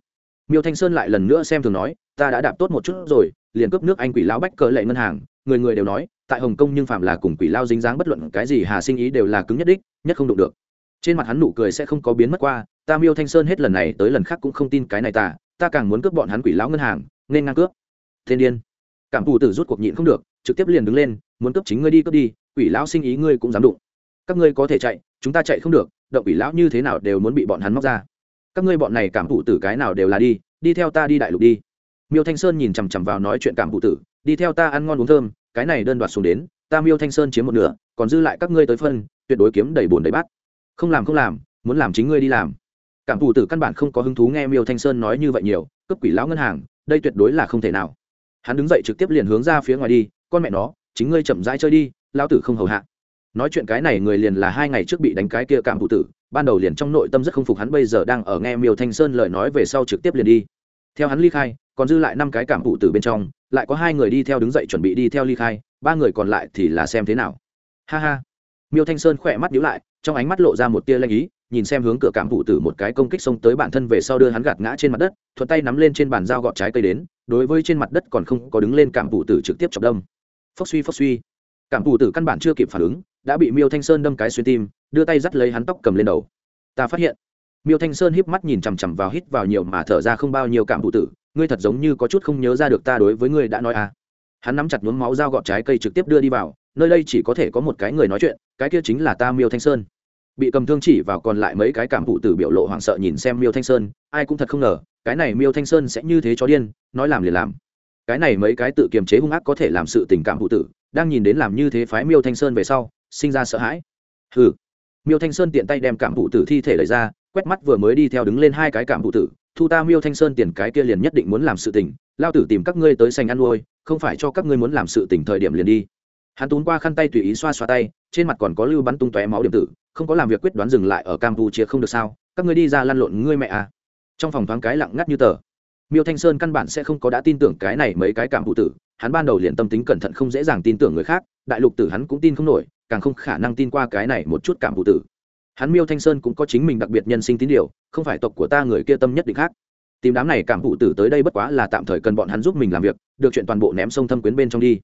Miêu thanh sơn lại lần nữa xem thường nói, ta đã đạp tốt một chút rồi, liền cướp nước anh quỷ lão bách cờ lệ ngân hàng. Người người đều nói tại hồng kông nhưng phạm là cùng quỷ lao dính dáng bất luận cái gì hà sinh ý đều là cứng nhất đích, nhất không đụng được. Trên mặt hắn nụ cười sẽ không có biến mất qua, ta miêu thanh sơn hết lần này tới lần khác cũng không tin cái này ta ta càng muốn cướp bọn hắn quỷ lão ngân hàng, nên ngang cướp. Thiên điên. Cảm thù tử rút cuộc nhịn không được, trực tiếp liền đứng lên, muốn cướp chính ngươi đi cướp đi, quỷ lão sinh ý ngươi cũng dám đụng. Các ngươi có thể chạy, chúng ta chạy không được, động quỷ lão như thế nào đều muốn bị bọn hắn móc ra. Các ngươi bọn này cảm thụ tử cái nào đều là đi đi theo ta đi đại lục đi. Miêu thanh sơn nhìn chằm chằm vào nói chuyện cảm thụ tử, đi theo ta ăn ngon uống thơm cái này đơn đoạt xuống đến, ta miêu thanh sơn chiếm một nửa, còn dư lại các ngươi tới phân, tuyệt đối kiếm đầy bồn đầy bát. Không làm không làm, muốn làm chính ngươi đi làm. Cảm thụ tử căn bản không có hứng thú nghe miêu thanh sơn nói như vậy nhiều, cấp quỷ lão ngân hàng, đây tuyệt đối là không thể nào. Hắn đứng dậy trực tiếp liền hướng ra phía ngoài đi, con mẹ nó, chính ngươi chậm rãi chơi đi, lão tử không hầu hạ. Nói chuyện cái này người liền là hai ngày trước bị đánh cái kia cảm thụ tử, ban đầu liền trong nội tâm rất không phục hắn, bây giờ đang ở nghe miêu thanh sơn lời nói về sau trực tiếp liền đi. Theo hắn ly khai còn dư lại năm cái cảm thụ từ bên trong, lại có hai người đi theo đứng dậy chuẩn bị đi theo ly khai, ba người còn lại thì là xem thế nào. Ha ha. Miêu thanh sơn khỏe mắt nhíu lại, trong ánh mắt lộ ra một tia lanh ý, nhìn xem hướng cửa cảm thụ tử một cái công kích xông tới bản thân về sau đưa hắn gạt ngã trên mặt đất, thuận tay nắm lên trên bàn dao gọt trái cây đến, đối với trên mặt đất còn không có đứng lên cảm thụ tử trực tiếp chọc đâm. Phốc suy phốc suy. Cảm thụ tử căn bản chưa kịp phản ứng, đã bị miêu thanh sơn đâm cái xuyên tim, đưa tay dắt lấy hắn tóc cầm lên đầu. Ta phát hiện. Miêu thanh sơn híp mắt nhìn chằm chằm vào hít vào nhiều mà thở ra không bao nhiêu cảm thụ tử ngươi thật giống như có chút không nhớ ra được ta đối với ngươi đã nói à. Hắn nắm chặt nhuốm máu dao gọt trái cây trực tiếp đưa đi vào, nơi đây chỉ có thể có một cái người nói chuyện, cái kia chính là ta miêu thanh sơn. Bị cầm thương chỉ vào còn lại mấy cái cảm thụ tử biểu lộ hoảng sợ nhìn xem miêu thanh sơn, ai cũng thật không ngờ, cái này miêu thanh sơn sẽ như thế cho điên, nói làm liền làm. Cái này mấy cái tự kiềm chế hung ác có thể làm sự tình cảm thụ tử, đang nhìn đến làm như thế phái miêu thanh sơn về sau, sinh ra sợ hãi. Hừ. Miêu thanh sơn tiện tay đem cảm thụ tử thi thể lấy ra, quét mắt vừa mới đi theo đứng lên hai cái cảm thụ tử thu ta miêu thanh sơn tiền cái kia liền nhất định muốn làm sự tình, lao tử tìm các ngươi tới sành ăn nuôi, không phải cho các ngươi muốn làm sự tình thời điểm liền đi. Hắn tún qua khăn tay tùy ý xoa xoa tay, trên mặt còn có lưu bắn tung tóe máu điểm tử, không có làm việc quyết đoán dừng lại ở campuchia không được sao, các ngươi đi ra lăn lộn ngươi mẹ à. Trong phòng thoáng cái lặng ngắt như tờ. Miêu thanh sơn căn bản sẽ không có đã tin tưởng cái này mấy cái cảm phụ tử, hắn ban đầu liền tâm tính cẩn thận không dễ dàng tin tưởng người khác, đại lục tử hắn cũng tin không nổi, càng không khả năng tin qua cái này một chút cảm phụ tử hắn miêu thanh sơn cũng có chính mình đặc biệt nhân sinh tín điều, không phải tộc của ta người kia tâm nhất định khác. Tìm đám này cảm phụ tử tới đây bất quá là tạm thời cần bọn hắn giúp mình làm việc, được chuyện toàn bộ ném sông thâm quyến bên trong đi.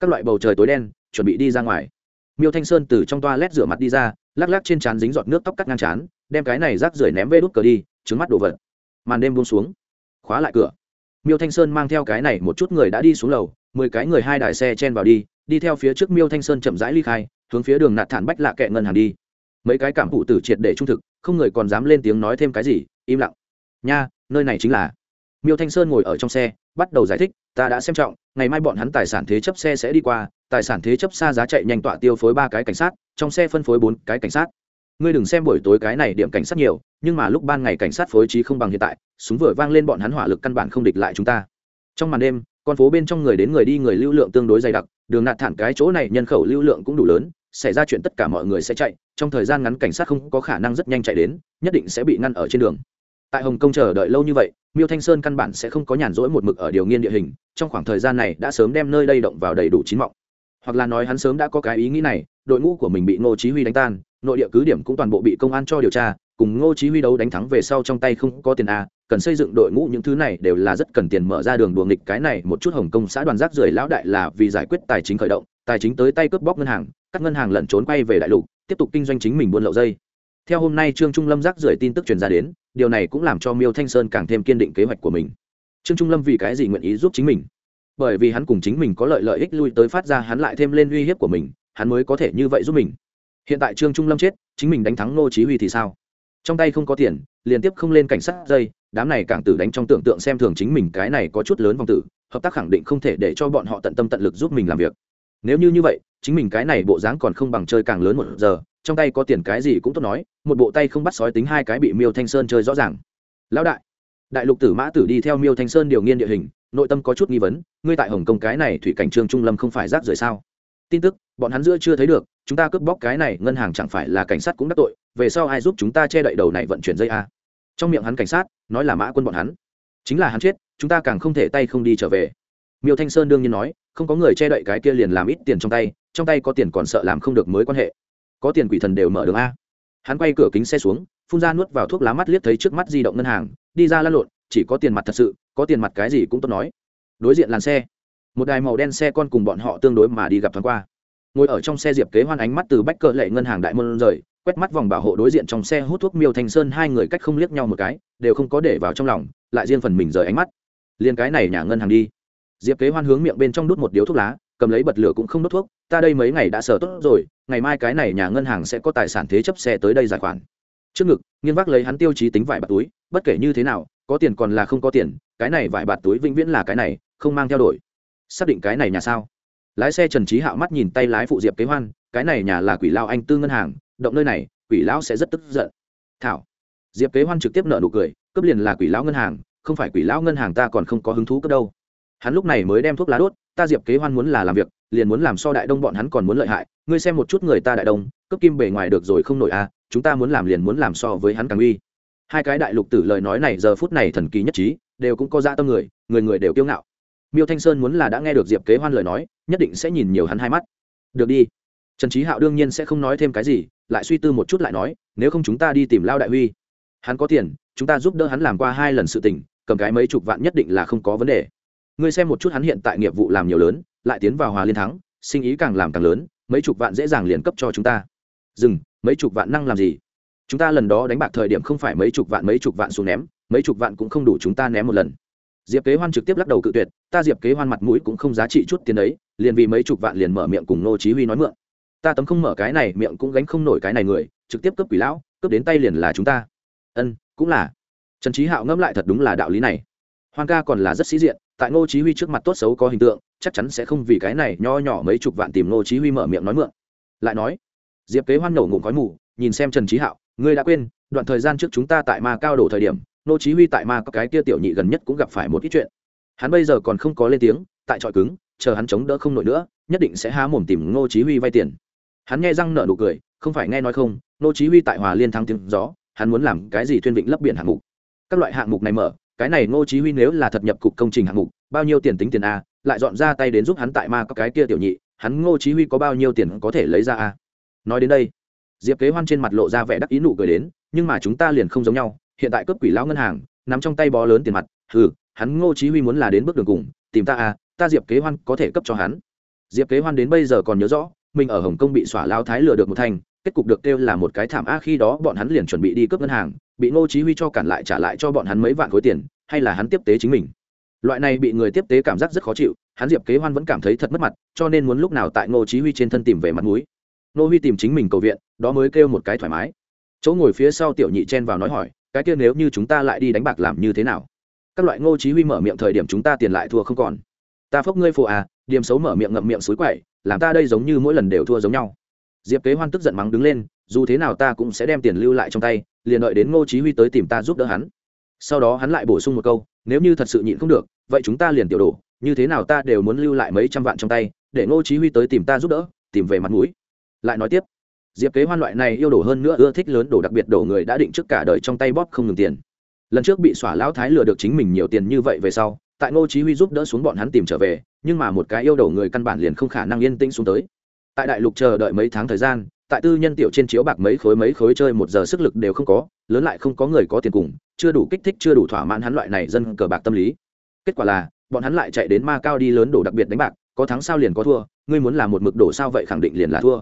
Các loại bầu trời tối đen, chuẩn bị đi ra ngoài. Miêu thanh sơn từ trong toa lét rửa mặt đi ra, lắc lắc trên trán dính giọt nước tóc cắt ngang trán, đem cái này rác rưởi ném vê đút cờ đi, trứng mắt đổ vật. Màn đêm buông xuống, khóa lại cửa. Miêu thanh sơn mang theo cái này một chút người đã đi xuống lầu, mười cái người hai đài xe chen vào đi đi theo phía trước miêu thanh sơn chậm rãi ly khai, hướng phía đường nạt thản bách lạ kệ ngân hàng đi mấy cái cảm phụ tử triệt để trung thực, không người còn dám lên tiếng nói thêm cái gì, im lặng. Nha, nơi này chính là. Miêu thanh sơn ngồi ở trong xe, bắt đầu giải thích, ta đã xem trọng, ngày mai bọn hắn tài sản thế chấp xe sẽ đi qua, tài sản thế chấp xa giá chạy nhanh tọa tiêu phối ba cái cảnh sát, trong xe phân phối bốn cái cảnh sát. Ngươi đừng xem buổi tối cái này điểm cảnh sát nhiều, nhưng mà lúc ban ngày cảnh sát phối trí không bằng hiện tại, súng vừa vang lên bọn hắn hỏa lực căn bản không địch lại chúng ta. Trong màn đêm, con phố bên trong người đến người đi người lưu lượng tương đối dày đặc, đường nạt thản cái chỗ này nhân khẩu lưu lượng cũng đủ lớn xảy ra chuyện tất cả mọi người sẽ chạy, trong thời gian ngắn cảnh sát không có khả năng rất nhanh chạy đến, nhất định sẽ bị ngăn ở trên đường. Tại hồng kông chờ đợi lâu như vậy, miêu thanh sơn căn bản sẽ không có nhàn rỗi một mực ở điều nghiên địa hình, trong khoảng thời gian này đã sớm đem nơi đây động vào đầy đủ chín mọng. Hoặc là nói hắn sớm đã có cái ý nghĩ này, đội ngũ của mình bị ngô chí huy đánh tan, nội địa cứ điểm cũng toàn bộ bị công an cho điều tra, cùng ngô chí huy đấu đánh thắng về sau trong tay không có tiền a, cần xây dựng đội ngũ những thứ này đều là rất cần tiền mở ra đường đùa nghịch cái này, một chút hồng kông xã đoàn rác rưởi lão đại là vì giải quyết tài chính khởi động tài chính tới tay cướp bóc ngân hàng, các ngân hàng lẩn trốn quay về đại lục, tiếp tục kinh doanh chính mình buôn lậu dây. Theo hôm nay trương trung lâm rác rưởi tin tức truyền ra đến, điều này cũng làm cho miêu thanh sơn càng thêm kiên định kế hoạch của mình. Trương trung lâm vì cái gì nguyện ý giúp chính mình? Bởi vì hắn cùng chính mình có lợi lợi ích lui tới phát ra hắn lại thêm lên uy hiếp của mình, hắn mới có thể như vậy giúp mình. Hiện tại trương trung lâm chết, chính mình đánh thắng nô chí huy thì sao? Trong tay không có tiền, liên tiếp không lên cảnh sát dây, đám này càng tử đánh trong tưởng tượng xem thường chính mình cái này có chút lớn vòng tử, hợp tác khẳng định không thể để cho bọn họ tận tâm tận lực giúp mình làm việc nếu như như vậy, chính mình cái này bộ dáng còn không bằng chơi càng lớn một giờ, trong tay có tiền cái gì cũng tốt nói, một bộ tay không bắt sói tính hai cái bị miêu thanh sơn chơi rõ ràng. Lão đại đại lục tử mã tử đi theo miêu thanh sơn điều nghiên địa hình, nội tâm có chút nghi vấn, ngươi tại hồng kông cái này thủy cảnh trương trung lâm không phải rác rưởi sao? Tin tức, bọn hắn giữa chưa thấy được, chúng ta cướp bóc cái này ngân hàng chẳng phải là cảnh sát cũng đắc tội, về sau ai giúp chúng ta che đậy đầu này vận chuyển dây a? Trong miệng hắn cảnh sát, nói là mã quân bọn hắn. Chính là hắn chết, chúng ta càng không thể tay không đi trở về miêu thanh sơn đương nhiên nói, không có người che đậy cái kia liền làm ít tiền trong tay trong tay có tiền còn sợ làm không được mới quan hệ. Có tiền quỷ thần đều mở đường a. Hắn quay cửa kính xe xuống, phun ra nuốt vào thuốc lá mắt liếc thấy trước mắt di động ngân hàng, đi ra lăn lộn, chỉ có tiền mặt thật sự, có tiền mặt cái gì cũng tốt nói. Đối diện làn xe, một đài màu đen xe con cùng bọn họ tương đối mà đi gặp thoáng qua. Ngồi ở trong xe diệp kế hoan ánh mắt từ bách cỡ lệ ngân hàng đại môn rời, quét mắt vòng bảo hộ đối diện trong xe hút thuốc miêu thanh sơn hai người cách không liếc nhau một cái, đều không có để vào trong lòng, lại riêng phần mình rời ánh mắt. Liền cái này nhà ngân hàng đi diệp kế hoan hướng miệng bên trong đút một điếu thuốc lá, cầm lấy bật lửa cũng không đốt thuốc, ta đây mấy ngày đã sờ tốt rồi, ngày mai cái này nhà ngân hàng sẽ có tài sản thế chấp xe tới đây giải khoản. Trước ngực, nghiên vác lấy hắn tiêu chí tính vải bạt túi, bất kể như thế nào, có tiền còn là không có tiền, cái này vải bạt túi vĩnh viễn là cái này, không mang theo đổi. Xác định cái này nhà sao? Lái xe trần trí hạo mắt nhìn tay lái phụ diệp kế hoan, cái này nhà là quỷ lao anh tư ngân hàng, động nơi này, quỷ lão sẽ rất tức giận. Thảo. Diệp kế hoan trực tiếp nợ nụ cười cấp liền là quỷ lão ngân hàng, không phải quỷ lão ngân hàng ta còn không có hứng thú cấp đâu hắn lúc này mới đem thuốc lá đốt, ta diệp kế hoan muốn là làm việc, liền muốn làm so đại đông bọn hắn còn muốn lợi hại, ngươi xem một chút người ta đại đông cấp kim bề ngoài được rồi không nổi à chúng ta muốn làm liền muốn làm so với hắn càng uy. Hai cái đại lục tử lời nói này giờ phút này thần kỳ nhất trí, đều cũng có ra tâm người người người đều kiêu ngạo. Miêu thanh sơn muốn là đã nghe được diệp kế hoan lời nói, nhất định sẽ nhìn nhiều hắn hai mắt. Được đi. Trần trí hạo đương nhiên sẽ không nói thêm cái gì, lại suy tư một chút lại nói, nếu không chúng ta đi tìm lao đại huy. Hắn có tiền, chúng ta giúp đỡ hắn làm qua hai lần sự tình, cầm cái mấy chục vạn nhất định là không có vấn đề ngươi xem một chút hắn hiện tại nghiệp vụ làm nhiều lớn, lại tiến vào hòa liên thắng, sinh ý càng làm càng lớn, mấy chục vạn dễ dàng liền cấp cho chúng ta. Dừng, mấy chục vạn năng làm gì? Chúng ta lần đó đánh bạc thời điểm không phải mấy chục vạn, mấy chục vạn xuống ném, mấy chục vạn cũng không đủ chúng ta ném một lần. Diệp kế hoan trực tiếp lắc đầu cự tuyệt, ta diệp kế hoan mặt mũi cũng không giá trị chút tiền đấy liền vì mấy chục vạn liền mở miệng cùng nô chí huy nói mượn. Ta tấm không mở cái này, miệng cũng gánh không nổi cái này người, trực tiếp cướp quỷ lão, cướp đến tay liền là chúng ta. Ân, cũng là. Trần trí hạo ngẫm lại thật đúng là đạo lý này. Hoan ca còn là rất sĩ diện tại ngô chí huy trước mặt tốt xấu có hình tượng, chắc chắn sẽ không vì cái này nho nhỏ mấy chục vạn tìm ngô chí huy mở miệng nói mượn. Lại nói, diệp kế hoan nổ ngụm khói mù, nhìn xem trần trí hạo, ngươi đã quên, đoạn thời gian trước chúng ta tại ma cao đổ thời điểm, ngô chí huy tại ma có cái kia tiểu nhị gần nhất cũng gặp phải một ít chuyện. Hắn bây giờ còn không có lên tiếng, tại trọi cứng, chờ hắn chống đỡ không nổi nữa, nhất định sẽ há mồm tìm ngô chí huy vay tiền. Hắn nghe răng nở nụ cười, không phải nghe nói không, ngô chí huy tại hòa liên thắng tiếng gió, hắn muốn làm cái gì thuyên vịnh lấp biển hạng mục. Các loại hạng mục này mở cái này ngô chí huy nếu là thật nhập cục công trình hạng mục, bao nhiêu tiền tính tiền a, lại dọn ra tay đến giúp hắn tại ma có cái kia tiểu nhị, hắn ngô chí huy có bao nhiêu tiền có thể lấy ra a? Nói đến đây, diệp kế hoan trên mặt lộ ra vẻ đắc ý nụ cười đến, nhưng mà chúng ta liền không giống nhau, hiện tại cướp quỷ lão ngân hàng, nắm trong tay bó lớn tiền mặt, hừ, hắn ngô chí huy muốn là đến bước đường cùng, tìm ta a, ta diệp kế hoan có thể cấp cho hắn. Diệp kế hoan đến bây giờ còn nhớ rõ, mình ở hồng kông bị xỏa lao thái lừa được một thành, kết cục được kêu là một cái thảm a khi đó bọn hắn liền chuẩn bị đi cướp ngân hàng bị ngô chí huy cho cản lại trả lại cho bọn hắn mấy vạn khối tiền, hay là hắn tiếp tế chính mình. Loại này bị người tiếp tế cảm giác rất khó chịu, hắn diệp kế hoan vẫn cảm thấy thật mất mặt, cho nên muốn lúc nào tại ngô chí huy trên thân tìm về mặt mũi. Ngô huy tìm chính mình cầu viện, đó mới kêu một cái thoải mái. Chỗ ngồi phía sau tiểu nhị chen vào nói hỏi, cái kia nếu như chúng ta lại đi đánh bạc làm như thế nào? Các loại ngô chí huy mở miệng thời điểm chúng ta tiền lại thua không còn. Ta phốc ngươi phù à điểm xấu mở miệng ngậm miệng suối quậy, làm ta đây giống như mỗi lần đều thua giống nhau. Diệp kế hoan tức giận mắng đứng lên, dù thế nào ta cũng sẽ đem tiền lưu lại trong tay liền đợi đến ngô chí huy tới tìm ta giúp đỡ hắn. Sau đó hắn lại bổ sung một câu, nếu như thật sự nhịn không được, vậy chúng ta liền tiểu đổ, như thế nào ta đều muốn lưu lại mấy trăm vạn trong tay, để ngô chí huy tới tìm ta giúp đỡ, tìm về mặt mũi. Lại nói tiếp, diệp kế hoan loại này yêu đổ hơn nữa ưa thích lớn đổ đặc biệt đổ người đã định trước cả đời trong tay bóp không ngừng tiền. Lần trước bị xỏa lão thái lừa được chính mình nhiều tiền như vậy về sau, tại ngô chí huy giúp đỡ xuống bọn hắn tìm trở về, nhưng mà một cái yêu đổ người căn bản liền không khả năng yên tĩnh xuống tới. Tại đại lục chờ đợi mấy tháng thời gian tại tư nhân tiểu trên chiếu bạc mấy khối mấy khối chơi một giờ sức lực đều không có, lớn lại không có người có tiền cùng, chưa đủ kích thích, chưa đủ thỏa mãn hắn loại này dân cờ bạc tâm lý. Kết quả là, bọn hắn lại chạy đến ma cao đi lớn đổ đặc biệt đánh bạc, có thắng sao liền có thua, ngươi muốn làm một mực đổ sao vậy khẳng định liền là thua.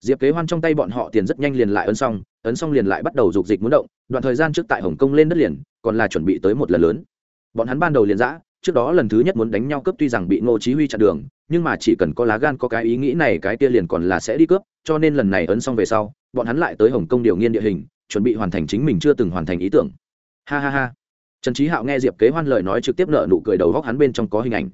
Diệp kế hoan trong tay bọn họ tiền rất nhanh liền lại ấn xong ấn xong liền lại bắt đầu dục dịch muốn động, đoạn thời gian trước tại hồng kông lên đất liền, còn là chuẩn bị tới một lần lớn. Bọn hắn ban đầu liền giã trước đó lần thứ nhất muốn đánh nhau cướp tuy rằng bị ngô chí huy chặn đường, nhưng mà chỉ cần có lá gan, có cái ý nghĩ này, cái kia liền còn là sẽ đi cướp, cho nên lần này ấn xong về sau, bọn hắn lại tới hồng kông điều nghiên địa hình, chuẩn bị hoàn thành chính mình chưa từng hoàn thành ý tưởng. Ha ha ha. Trần trí hạo nghe diệp kế hoan lời nói trực tiếp nở nụ cười đầu góc hắn bên trong có hình ảnh.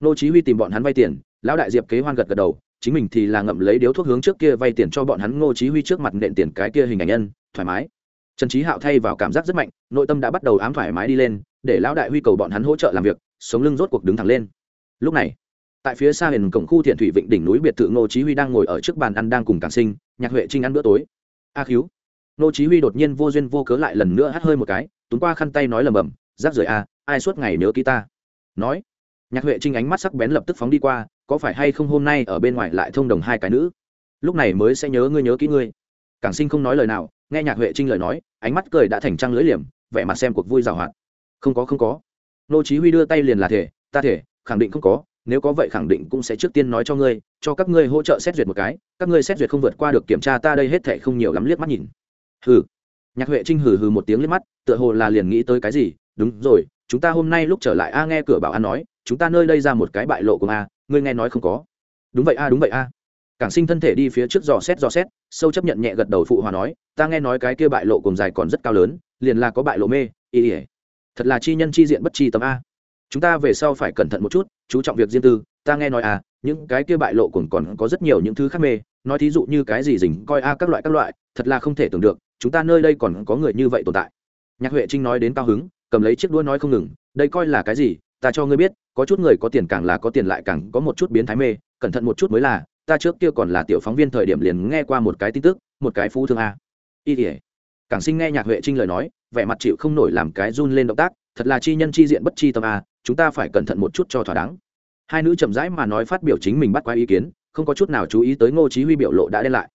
Ngô chí huy tìm bọn hắn vay tiền, lão đại diệp kế hoan gật gật đầu, chính mình thì là ngậm lấy điếu thuốc hướng trước kia vay tiền cho bọn hắn. Ngô chí huy trước mặt nện tiền cái kia hình ảnh nhân, thoải mái. Trần trí hạo thay vào cảm giác rất mạnh, nội tâm đã bắt đầu ám thoải mái đi lên, để lão đại huy cầu bọn hắn hỗ trợ làm việc sống lưng rốt cuộc đứng thẳng lên. Lúc này tại phía xa hiền cổng khu thiện thủy vịnh đỉnh núi biệt thự ngô chí huy đang ngồi ở trước bàn ăn đang cùng càng sinh nhạc huệ trinh ăn bữa tối. A à khiếu ngô chí huy đột nhiên vô duyên vô cớ lại lần nữa hắt hơi một cái túm qua khăn tay nói lầm bầm rắc rưởi a à, ai suốt ngày nhớ ký ta? Nói nhạc huệ trinh ánh mắt sắc bén lập tức phóng đi qua có phải hay không hôm nay ở bên ngoài lại thông đồng hai cái nữ? Lúc này mới sẽ nhớ ngươi nhớ kỹ ngươi. Càng sinh không nói lời nào nghe nhạc huệ trinh lời nói ánh mắt cười đã thành trăng lưỡi liềm vẻ mặt xem cuộc vui rào hoạt. Không có không có nô chí huy đưa tay liền là thể, ta thể, khẳng định không có, nếu có vậy khẳng định cũng sẽ trước tiên nói cho ngươi, cho các ngươi hỗ trợ xét duyệt một cái, các ngươi xét duyệt không vượt qua được kiểm tra ta đây hết thảy không nhiều lắm liếc mắt nhìn. Hừ. Nhạc huệ trinh hừ hừ một tiếng liếc mắt, tựa hồ là liền nghĩ tới cái gì, đúng rồi, chúng ta hôm nay lúc trở lại a, nghe cửa bảo an nói, chúng ta nơi đây ra một cái bại lộ của a, ngươi nghe nói không có? Đúng vậy a, đúng vậy a. Cảng sinh thân thể đi phía trước dò xét dò xét, sâu chấp nhận nhẹ gật đầu phụ hòa nói, ta nghe nói cái kia bại lộ cùng dài còn rất cao lớn, liền là có bại lộ mê, ý ỉa thật là chi nhân chi diện bất chi tâm a. Chúng ta về sau phải cẩn thận một chút, chú trọng việc riêng tư, ta nghe nói à những cái kia bại lộ cũng còn có rất nhiều những thứ khác mê, nói thí dụ như cái gì dình coi a các loại các loại, thật là không thể tưởng được, chúng ta nơi đây còn có người như vậy tồn tại. Nhạc huệ trinh nói đến cao hứng, cầm lấy chiếc đũa nói không ngừng, đây coi là cái gì, ta cho ngươi biết, có chút người có tiền càng là có tiền lại càng có một chút biến thái mê, cẩn thận một chút mới là, ta trước kia còn là tiểu phóng viên thời điểm liền nghe qua một cái tin tức, một cái phú thương a. Y cảng sinh nghe nhạc huệ trinh lời nói, vẻ mặt chịu không nổi làm cái run lên động tác, thật là chi nhân chi diện bất chi tâm a, chúng ta phải cẩn thận một chút cho thỏa đáng. Hai nữ chậm rãi mà nói phát biểu chính mình bắt quái ý kiến, không có chút nào chú ý tới ngô chí huy biểu lộ đã đen lại.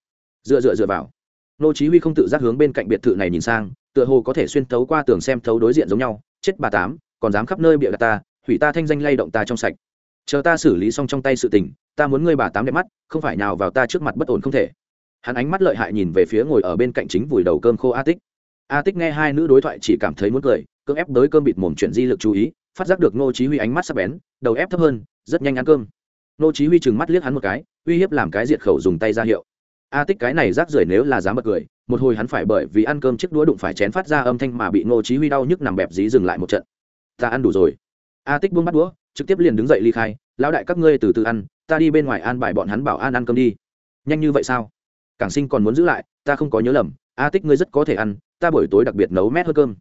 Dựa dựa dựa vào. Ngô chí huy không tự giác hướng bên cạnh biệt thự này nhìn sang, tựa hồ có thể xuyên thấu qua tường xem thấu đối diện giống nhau, chết bà tám, còn dám khắp nơi bịa đặt ta, hủy ta thanh danh lay động ta trong sạch. Chờ ta xử lý xong trong tay sự tình, ta muốn ngươi bà tám đẹp mắt, không phải nào vào ta trước mặt bất ổn không thể hắn ánh mắt lợi hại nhìn về phía ngồi ở bên cạnh chính vùi đầu cơm khô a tích. A tích nghe hai nữ đối thoại chỉ cảm thấy muốn cười, cưỡng ép đới cơm bịt mồm chuyển di lực chú ý, phát giác được ngô chí huy ánh mắt sắc bén, đầu ép thấp hơn, rất nhanh ăn cơm. Ngô chí huy chừng mắt liếc hắn một cái, uy hiếp làm cái diệt khẩu dùng tay ra hiệu. A tích cái này rác rưởi nếu là dám bật cười, một hồi hắn phải bởi vì ăn cơm chiếc đũa đụng phải chén phát ra âm thanh mà bị ngô chí huy đau nhức nằm bẹp dí dừng lại một trận. Ta ăn đủ rồi. A tích buông bắt đũa, trực tiếp liền đứng dậy ly khai, lão đại, các ngươi từ từ ăn, ta đi bên ngoài an bài bọn hắn bảo an ăn cơm đi. Nhanh như vậy sao? Cảng sinh còn muốn giữ lại, ta không có nhớ lầm, a tích ngươi rất có thể ăn, ta buổi tối đặc biệt nấu mét hơn cơm.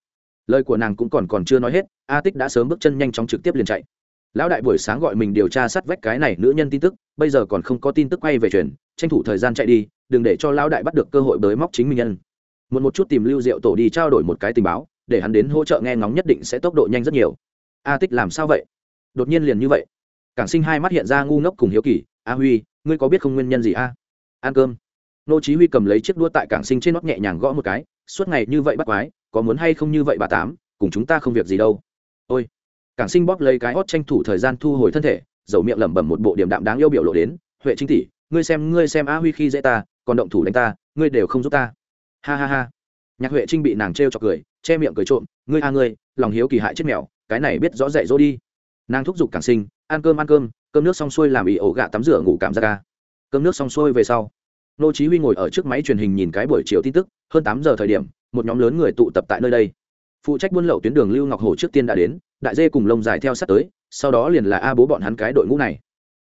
Lời của nàng cũng còn còn chưa nói hết, a tích đã sớm bước chân nhanh chóng trực tiếp liền chạy. Lão đại buổi sáng gọi mình điều tra sát vách cái này nữ nhân tin tức, bây giờ còn không có tin tức quay về truyền, tranh thủ thời gian chạy đi, đừng để cho lão đại bắt được cơ hội bới móc chính mình nhân. Một một chút tìm lưu diệu tổ đi trao đổi một cái tình báo, để hắn đến hỗ trợ nghe ngóng nhất định sẽ tốc độ nhanh rất nhiều. A tích làm sao vậy? Đột nhiên liền như vậy. Cảng sinh hai mắt hiện ra ngu ngốc cùng hiếu kỳ, a huy, ngươi có biết không nguyên nhân gì a? Ăn cơm nô chí huy cầm lấy chiếc đũa tại cảng sinh trên nót nhẹ nhàng gõ một cái, suốt ngày như vậy bắt quái, có muốn hay không như vậy bà tám, cùng chúng ta không việc gì đâu. Ôi. Cảng sinh bóp lấy cái hót tranh thủ thời gian thu hồi thân thể, dầu miệng lẩm bẩm một bộ điểm đạm đáng yêu biểu lộ đến, huệ chính tỷ, ngươi xem ngươi xem a huy khi dễ ta, còn động thủ đánh ta, ngươi đều không giúp ta. Ha ha ha. Nhạc huệ trinh bị nàng trêu chọc cười, che miệng cười trộm, ngươi a ngươi, lòng hiếu kỳ hại chết mèo, cái này biết rõ dạy dỗ đi. Nàng thúc giục cảng sinh, ăn cơm ăn cơm cơm nước xong xuôi làm ị ổ gạ tắm rửa ngủ cảm giác ca. Cơm nước xong xuôi về sau nô chí huy ngồi ở trước máy truyền hình nhìn cái buổi chiều tin tức, hơn 8 giờ thời điểm, một nhóm lớn người tụ tập tại nơi đây. Phụ trách buôn lậu tuyến đường lưu ngọc Hổ trước tiên đã đến, đại dê cùng lông dài theo sát tới, sau đó liền là a bố bọn hắn cái đội ngũ này.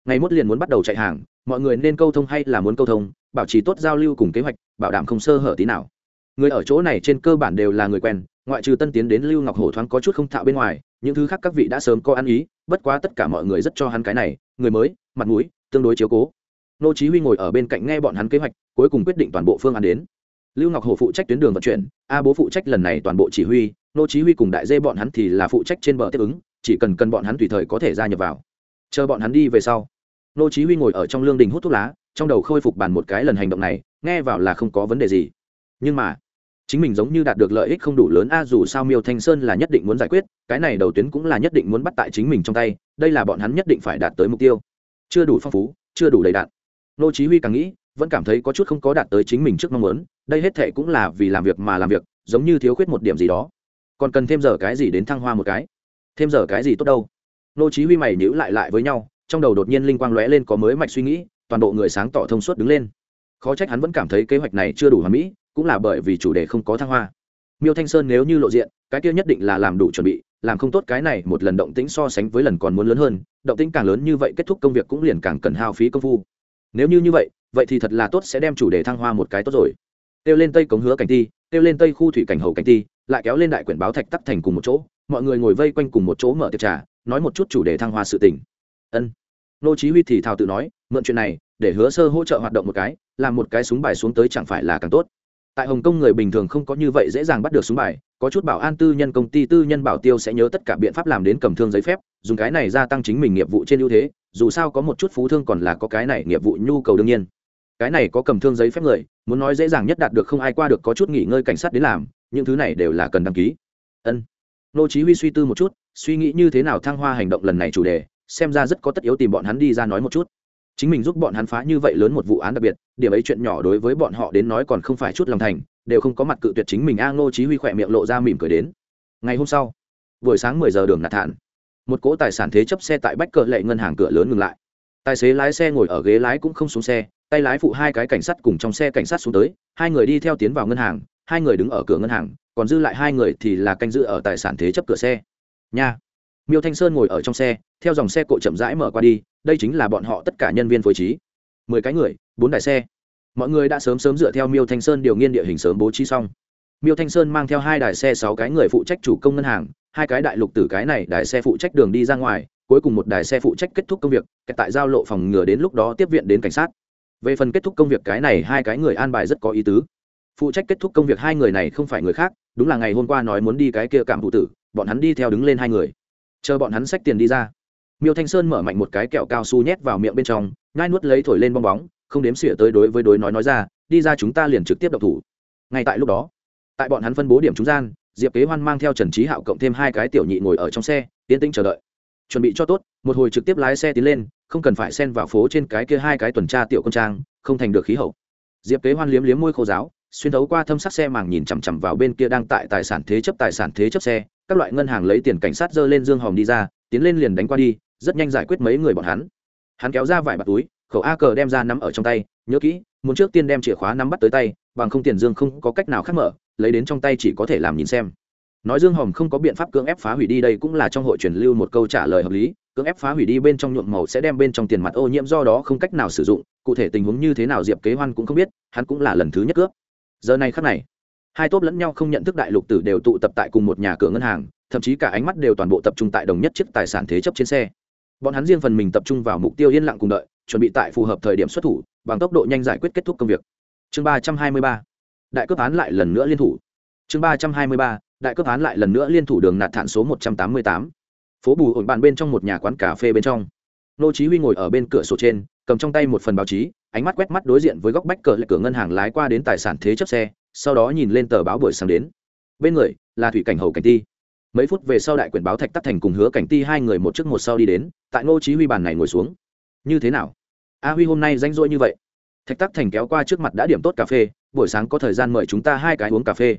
Ngày mốt liền muốn bắt đầu chạy hàng, mọi người nên câu thông hay là muốn câu thông, bảo trì tốt giao lưu cùng kế hoạch, bảo đảm không sơ hở tí nào. Người ở chỗ này trên cơ bản đều là người quen, ngoại trừ tân tiến đến lưu ngọc hổ thoáng có chút không thạo bên ngoài, những thứ khác các vị đã sớm có ăn ý, bất quá tất cả mọi người rất cho hắn cái này, người mới, mặt mũi, tương đối chiếu cố nô chí huy ngồi ở bên cạnh nghe bọn hắn kế hoạch, cuối cùng quyết định toàn bộ phương án đến. Lưu ngọc hổ phụ trách tuyến đường vận chuyển, a bố phụ trách lần này toàn bộ chỉ huy, nô chí huy cùng đại dê bọn hắn thì là phụ trách trên bờ tiếp ứng, chỉ cần cần bọn hắn tùy thời có thể gia nhập vào. Chờ bọn hắn đi về sau, nô chí huy ngồi ở trong lương đình hút thuốc lá, trong đầu khôi phục bàn một cái lần hành động này, nghe vào là không có vấn đề gì. Nhưng mà, chính mình giống như đạt được lợi ích không đủ lớn, a dù sao miêu thanh sơn là nhất định muốn giải quyết, cái này đầu tuyến cũng là nhất định muốn bắt tại chính mình trong tay, đây là bọn hắn nhất định phải đạt tới mục tiêu. Chưa đủ phong phú, chưa đủ đầy đạn nô chí huy càng nghĩ, vẫn cảm thấy có chút không có đạt tới chính mình trước mong muốn, đây hết thề cũng là vì làm việc mà làm việc, giống như thiếu khuyết một điểm gì đó. Còn cần thêm giờ cái gì đến thăng hoa một cái? Thêm giờ cái gì tốt đâu? Nô chí huy mày nhíu lại lại với nhau, trong đầu đột nhiên linh quang lóe lên có mới mạch suy nghĩ, toàn bộ người sáng tỏ thông suốt đứng lên. Khó trách hắn vẫn cảm thấy kế hoạch này chưa đủ hoàn mỹ, cũng là bởi vì chủ đề không có thăng hoa. Miêu thanh sơn nếu như lộ diện, cái kia nhất định là làm đủ chuẩn bị, làm không tốt cái này một lần động tĩnh so sánh với lần còn muốn lớn hơn, động tĩnh càng lớn như vậy kết thúc công việc cũng liền càng cần hao phí công phu nếu như như vậy vậy thì thật là tốt sẽ đem chủ đề thăng hoa một cái tốt rồi. Kêu lên tây cống hứa cảnh ti, kêu lên tây khu thủy cảnh hầu cảnh ti, lại kéo lên đại quyển báo thạch tắc thành cùng một chỗ, mọi người ngồi vây quanh cùng một chỗ mở tiệc trà, nói một chút chủ đề thăng hoa sự tình. Ân. Nô chí huy thì thào tự nói, mượn chuyện này, để hứa sơ hỗ trợ hoạt động một cái, làm một cái súng bài xuống tới chẳng phải là càng tốt tại hồng kông người bình thường không có như vậy dễ dàng bắt được súng bài, có chút bảo an tư nhân công ty tư nhân bảo tiêu sẽ nhớ tất cả biện pháp làm đến cầm thương giấy phép, dùng cái này gia tăng chính mình nghiệp vụ trên ưu thế, dù sao có một chút phú thương còn là có cái này nghiệp vụ nhu cầu đương nhiên. Cái này có cầm thương giấy phép người, muốn nói dễ dàng nhất đạt được không ai qua được có chút nghỉ ngơi cảnh sát đến làm, những thứ này đều là cần đăng ký. Ân. Nô chí huy suy tư một chút, suy nghĩ như thế nào thăng hoa hành động lần này chủ đề, xem ra rất có tất yếu tìm bọn hắn đi ra nói một chút chính mình giúp bọn hắn phá như vậy lớn một vụ án đặc biệt, điểm ấy chuyện nhỏ đối với bọn họ đến nói còn không phải chút lòng thành, đều không có mặt cự tuyệt chính mình a ngô chí huy khỏe miệng lộ ra mỉm cười đến. Ngày hôm sau, buổi sáng 10 giờ đường nạt thản một cỗ tài sản thế chấp xe tại bách cờ lệ ngân hàng cửa lớn ngừng lại. Tài xế lái xe ngồi ở ghế lái cũng không xuống xe, tay lái phụ hai cái cảnh sát cùng trong xe cảnh sát xuống tới, hai người đi theo tiến vào ngân hàng, hai người đứng ở cửa ngân hàng, còn dư lại hai người thì là canh giữ ở tài sản thế chấp cửa xe. Nha! Miêu thanh sơn ngồi ở trong xe theo dòng xe cộ chậm rãi mở qua đi đây chính là bọn họ tất cả nhân viên phối trí mười cái người bốn đài xe mọi người đã sớm sớm dựa theo miêu thanh sơn điều nghiên địa hình sớm bố trí xong miêu thanh sơn mang theo hai đài xe sáu cái người phụ trách chủ công ngân hàng hai cái đại lục tử cái này đài xe phụ trách đường đi ra ngoài cuối cùng một đài xe phụ trách kết thúc công việc tại giao lộ phòng ngừa đến lúc đó tiếp viện đến cảnh sát về phần kết thúc công việc cái này hai cái người an bài rất có ý tứ phụ trách kết thúc công việc hai người này không phải người khác đúng là ngày hôm qua nói muốn đi cái kia cảm thụ tử bọn hắn đi theo đứng lên hai người chờ bọn hắn xách tiền đi ra. Miêu thanh sơn mở mạnh một cái kẹo cao su nhét vào miệng bên trong ngai nuốt lấy thổi lên bong bóng, không đếm xỉa tới đối với đối nói nói ra, đi ra chúng ta liền trực tiếp đậu thủ. Ngay tại lúc đó, tại bọn hắn phân bố điểm trung gian, diệp kế hoan mang theo trần trí hạo cộng thêm hai cái tiểu nhị ngồi ở trong xe tiến tĩnh chờ đợi. Chuẩn bị cho tốt, một hồi trực tiếp lái xe tiến lên, không cần phải xen vào phố trên cái kia hai cái tuần tra tiểu công trang, không thành được khí hậu. Diệp kế hoan liếm liếm môi khô giáo, xuyên thấu qua thâm sắc xe màng nhìn chằm chằm vào bên kia đang tại tài sản thế chấp tài sản thế chấp xe các loại ngân hàng lấy tiền cảnh sát dơ lên dương hòm đi ra, tiến lên liền đánh qua đi, rất nhanh giải quyết mấy người bọn hắn. Hắn kéo ra vải bạt túi, khẩu a cờ đem ra nắm ở trong tay, nhớ kỹ, muốn trước tiên đem chìa khóa nắm bắt tới tay, bằng không tiền dương không có cách nào khác mở, lấy đến trong tay chỉ có thể làm nhìn xem. Nói dương hồng không có biện pháp cưỡng ép phá hủy đi đây cũng là trong hội truyền lưu một câu trả lời hợp lý, cưỡng ép phá hủy đi bên trong nhuộm màu sẽ đem bên trong tiền mặt ô nhiễm do đó không cách nào sử dụng, cụ thể tình huống như thế nào diệp kế hoan cũng không biết, hắn cũng là lần thứ nhất cướp. Giờ này khắc này hai tốp lẫn nhau không nhận thức đại lục tử đều tụ tập tại cùng một nhà cửa ngân hàng, thậm chí cả ánh mắt đều toàn bộ tập trung tại đồng nhất chiếc tài sản thế chấp trên xe. Bọn hắn riêng phần mình tập trung vào mục tiêu yên lặng cùng đợi, chuẩn bị tại phù hợp thời điểm xuất thủ, bằng tốc độ nhanh giải quyết kết thúc công việc. Chương ba trăm hai mươi ba. Đại cấp án lại lần nữa liên thủ. Chương ba trăm hai mươi ba. Đại cấp án lại lần nữa liên thủ đường nạt thản số một trăm tám mươi tám. Phố bù ổn bàn bên trong một nhà quán cà phê bên trong. Nô chí huy ngồi ở bên cửa sổ trên, cầm trong tay một phần báo chí, ánh mắt quét mắt đối diện với góc bách cờ lại cửa ngân hàng lái qua đến tài sản thế chấp xe sau đó nhìn lên tờ báo buổi sáng đến. Bên người, là thủy cảnh hầu cảnh ti. Mấy phút về sau đại quyển báo thạch tắc thành cùng hứa cảnh ti hai người một trước một sau đi đến, tại ngô chí huy bàn này ngồi xuống. Như thế nào? A huy hôm nay danh rỗi như vậy. Thạch tắc thành kéo qua trước mặt đã điểm tốt cà phê, buổi sáng có thời gian mời chúng ta hai cái uống cà phê.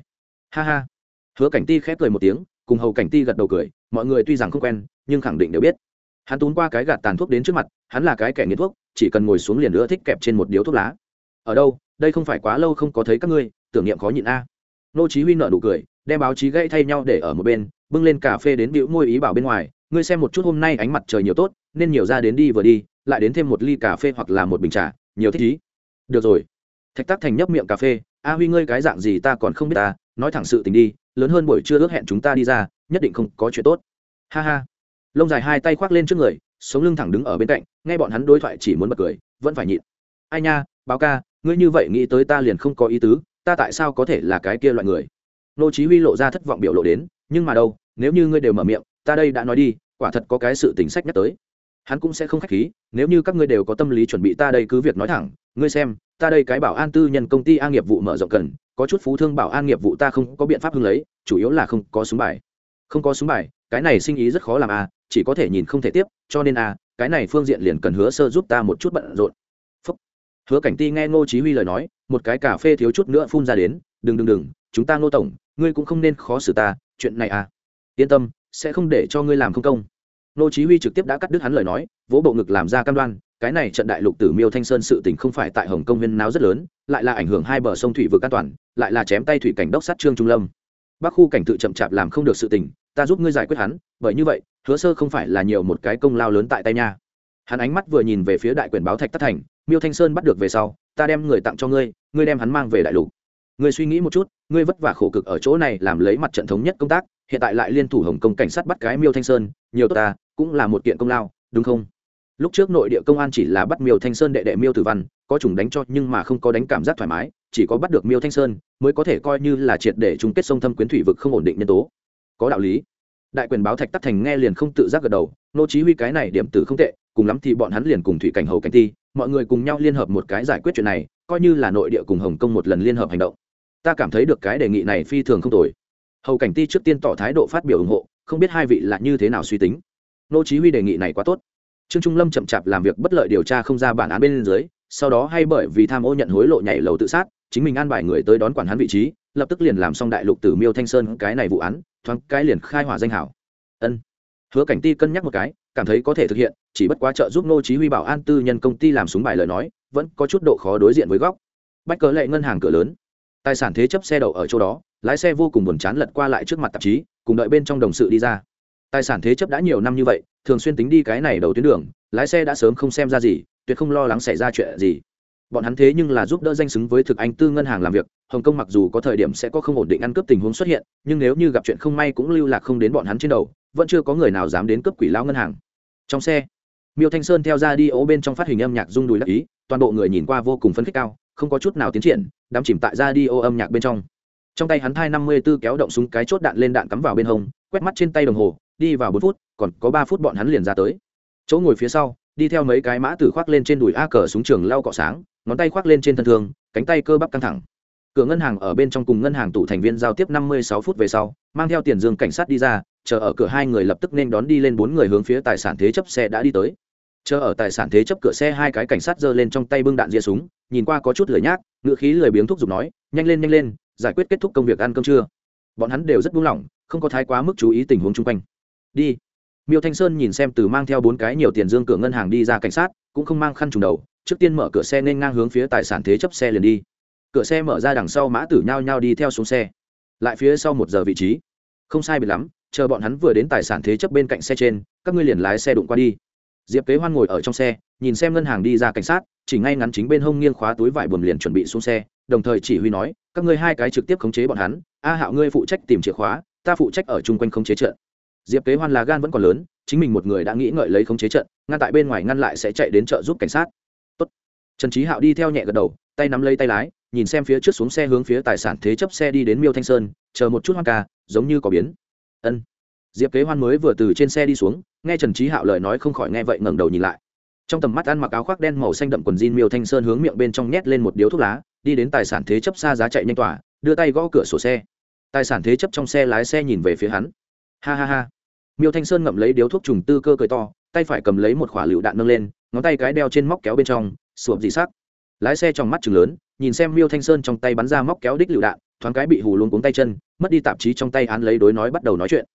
Ha ha. Hứa cảnh ti khép cười một tiếng, cùng hầu cảnh ti gật đầu cười, mọi người tuy rằng không quen, nhưng khẳng định đều biết. Hắn tún qua cái gạt tàn thuốc đến trước mặt, hắn là cái kẻ nghiện thuốc, chỉ cần ngồi xuống liền nữa thích kẹp trên một điếu thuốc lá. Ở đâu? Đây không phải quá lâu không có thấy các ngươi tưởng niệm khó nhịn a. Nô chí huy nở nụ cười, đem báo chí gây thay nhau để ở một bên, bưng lên cà phê đến bĩu môi ý bảo bên ngoài, ngươi xem một chút hôm nay ánh mặt trời nhiều tốt, nên nhiều ra đến đi vừa đi, lại đến thêm một ly cà phê hoặc là một bình trà, nhiều thích ý được rồi. Thạch tắc thành nhấp miệng cà phê, a huy ngươi cái dạng gì ta còn không biết ta, nói thẳng sự tình đi, lớn hơn buổi trưa ước hẹn chúng ta đi ra, nhất định không có chuyện tốt. Ha ha. Lông dài hai tay khoác lên trước người, sống lưng thẳng đứng ở bên cạnh, nghe bọn hắn đối thoại chỉ muốn bật cười, vẫn phải nhịn. Ai nha, báo ca, ngươi như vậy nghĩ tới ta liền không có ý tứ ta tại sao có thể là cái kia loại người? Nô chí huy lộ ra thất vọng biểu lộ đến, nhưng mà đâu, nếu như ngươi đều mở miệng, ta đây đã nói đi, quả thật có cái sự tình sách nhắc tới. Hắn cũng sẽ không khách khí, nếu như các ngươi đều có tâm lý chuẩn bị ta đây cứ việc nói thẳng, ngươi xem, ta đây cái bảo an tư nhân công ty an nghiệp vụ mở rộng cần, có chút phú thương bảo an nghiệp vụ ta không có biện pháp hưng lấy, chủ yếu là không có súng bài. Không có súng bài, cái này sinh ý rất khó làm à chỉ có thể nhìn không thể tiếp, cho nên à cái này phương diện liền cần hứa sơ giúp ta một chút bận rộn hứa cảnh ti nghe ngô chí huy lời nói, một cái cà phê thiếu chút nữa phun ra đến, đừng đừng đừng, chúng ta ngô tổng, ngươi cũng không nên khó xử ta, chuyện này à? Yên tâm, sẽ không để cho ngươi làm không công. Ngô chí huy trực tiếp đã cắt đứt hắn lời nói, vỗ bộ ngực làm ra cam đoan, cái này trận đại lục tử miêu thanh sơn sự tình không phải tại hồng công viên náo rất lớn, lại là ảnh hưởng hai bờ sông thủy vực an toàn, lại là chém tay thủy cảnh đốc sát trương trung lâm. Bắc khu cảnh tự chậm chạp làm không được sự tình, ta giúp ngươi giải quyết hắn, bởi như vậy, hứa sơ không phải là nhiều một cái công lao lớn tại tay nha. Hắn ánh mắt vừa nhìn về phía đại quyền báo thạch tất thành miêu thanh sơn bắt được về sau, ta đem người tặng cho ngươi ngươi đem hắn mang về đại lục. Ngươi suy nghĩ một chút, ngươi vất vả khổ cực ở chỗ này làm lấy mặt trận thống nhất công tác, hiện tại lại liên thủ hồng công cảnh sát bắt cái miêu thanh sơn, nhiều tốt ta, cũng là một kiện công lao, đúng không? Lúc trước nội địa công an chỉ là bắt miêu thanh sơn đệ đệ miêu tử văn, có chủng đánh cho nhưng mà không có đánh cảm giác thoải mái, chỉ có bắt được miêu thanh sơn, mới có thể coi như là triệt để chung kết sông thâm quyến thủy vực không ổn định nhân tố. Có đạo lý. Đại quyền báo thạch tắc thành nghe liền không tự giác gật đầu, nô chí huy cái này điểm tử không tệ, cùng lắm thì bọn hắn liền cùng thủy cảnh hầu cảnh ti mọi người cùng nhau liên hợp một cái giải quyết chuyện này, coi như là nội địa cùng hồng kông một lần liên hợp hành động. Ta cảm thấy được cái đề nghị này phi thường không tồi. Hầu cảnh ti trước tiên tỏ thái độ phát biểu ủng hộ, không biết hai vị là như thế nào suy tính. Nô chí huy đề nghị này quá tốt. Trương trung lâm chậm chạp làm việc bất lợi điều tra không ra bản án bên dưới, sau đó hay bởi vì tham ô nhận hối lộ nhảy lầu tự sát, chính mình an bài người tới đón quản hắn vị trí, lập tức liền làm xong đại lục tử miêu thanh sơn cái này vụ án, thoáng cái liền khai hỏa danh hảo. Ân. Hứa cảnh ti cân nhắc một cái, cảm thấy có thể thực hiện chỉ bất quá trợ giúp ngô chí huy bảo an tư nhân công ty làm súng bài lời nói, vẫn có chút độ khó đối diện với góc. Bách cớ lệ ngân hàng cửa lớn. Tài sản thế chấp xe đậu ở chỗ đó, lái xe vô cùng buồn chán lật qua lại trước mặt tạp chí, cùng đợi bên trong đồng sự đi ra. Tài sản thế chấp đã nhiều năm như vậy, thường xuyên tính đi cái này đầu tuyến đường, lái xe đã sớm không xem ra gì, tuyệt không lo lắng xảy ra chuyện gì. Bọn hắn thế nhưng là giúp đỡ danh xứng với thực anh tư ngân hàng làm việc, hồng kông mặc dù có thời điểm sẽ có không ổn định ăn cướp tình huống xuất hiện, nhưng nếu như gặp chuyện không may cũng lưu lạc không đến bọn hắn trên đầu, vẫn chưa có người nào dám đến cướp quỷ lao ngân hàng. Trong xe miêu thanh sơn theo ra đi ố bên trong phát hình âm nhạc rung đùi đắc ý, toàn bộ người nhìn qua vô cùng phấn khích cao, không có chút nào tiến triển, đắm chìm tại ra đi ô âm nhạc bên trong. Trong tay hắn thai năm mươi b ố kéo động súng cái chốt đạn lên đạn cắm vào bên hông, quét mắt trên tay đồng hồ, đi vào bốn phút, còn có ba phút bọn hắn liền ra tới. Chỗ ngồi phía sau, đi theo mấy cái mã tử khoác lên trên đùi a cờ súng trường lau cọ sáng, ngón tay khoác lên trên thân thương, cánh tay cơ bắp căng thẳng. Cửa ngân hàng ở bên trong cùng ngân hàng tụ thành viên giao tiếp năm mươi sáu phút về sau, mang theo tiền dương cảnh sát đi ra, chờ ở cửa hai người lập tức nên đón đi lên bốn người hướng phía tài sản thế chấp xe đã đi tới chờ ở tài sản thế chấp cửa xe hai cái cảnh sát giơ lên trong tay bưng đạn ria súng, nhìn qua có chút lười nhác ngựa khí lười biếng thúc giục nói, nhanh lên nhanh lên, giải quyết kết thúc công việc ăn cơm trưa. Bọn hắn đều rất buông lỏng, không có thái quá mức chú ý tình huống chung quanh. Đi. Miêu thanh sơn nhìn xem từ mang theo bốn cái nhiều tiền dương cửa ngân hàng đi ra cảnh sát, cũng không mang khăn trùng đầu, trước tiên mở cửa xe nên ngang hướng phía tài sản thế chấp xe liền đi. Cửa xe mở ra đằng sau mã tử nhao nhao đi theo xuống xe. Lại phía sau một giờ vị trí. Không sai biệt lắm, chờ bọn hắn vừa đến tài sản thế chấp bên cạnh xe trên, các ngươi liền lái xe đụng qua đi diệp kế hoan ngồi ở trong xe, nhìn xem ngân hàng đi ra cảnh sát, chỉ ngay ngắn chính bên hông nghiêng khóa túi vải buồm liền chuẩn bị xuống xe, đồng thời chỉ huy nói, các ngươi hai cái trực tiếp khống chế bọn hắn, a hạo ngươi phụ trách tìm chìa khóa, ta phụ trách ở chung quanh khống chế trận. Diệp kế hoan là gan vẫn còn lớn, chính mình một người đã nghĩ ngợi lấy khống chế trận, ngăn tại bên ngoài ngăn lại sẽ chạy đến chợ giúp cảnh sát. Tốt. trần trí hạo đi theo nhẹ gật đầu, tay nắm lấy tay lái, nhìn xem phía trước xuống xe hướng phía tài sản thế chấp xe đi đến miêu thanh sơn, chờ một chút hoa ca, giống như có biến. Ân diệp kế hoan mới vừa từ trên xe đi xuống, nghe trần trí hạo lời nói không khỏi nghe vậy ngẩng đầu nhìn lại. Trong tầm mắt ăn mặc áo khoác đen màu xanh đậm quần jean miêu thanh sơn hướng miệng bên trong nhét lên một điếu thuốc lá, đi đến tài sản thế chấp xa giá chạy nhanh tỏa, đưa tay gõ cửa sổ xe. Tài sản thế chấp trong xe lái xe nhìn về phía hắn. Ha ha ha. Miêu thanh sơn ngậm lấy điếu thuốc trùng tư cơ cười to, tay phải cầm lấy một khỏa lựu đạn nâng lên, ngón tay cái đeo trên móc kéo bên trong, sụp dị sắc. Lái xe trong mắt chừng lớn, nhìn xem miêu thanh sơn trong tay bắn ra móc kéo đích lựu đạn, thoáng cái bị hù luôn cuống tay chân, mất đi tạp chí trong tay án lấy đối nói bắt đầu nói chuyện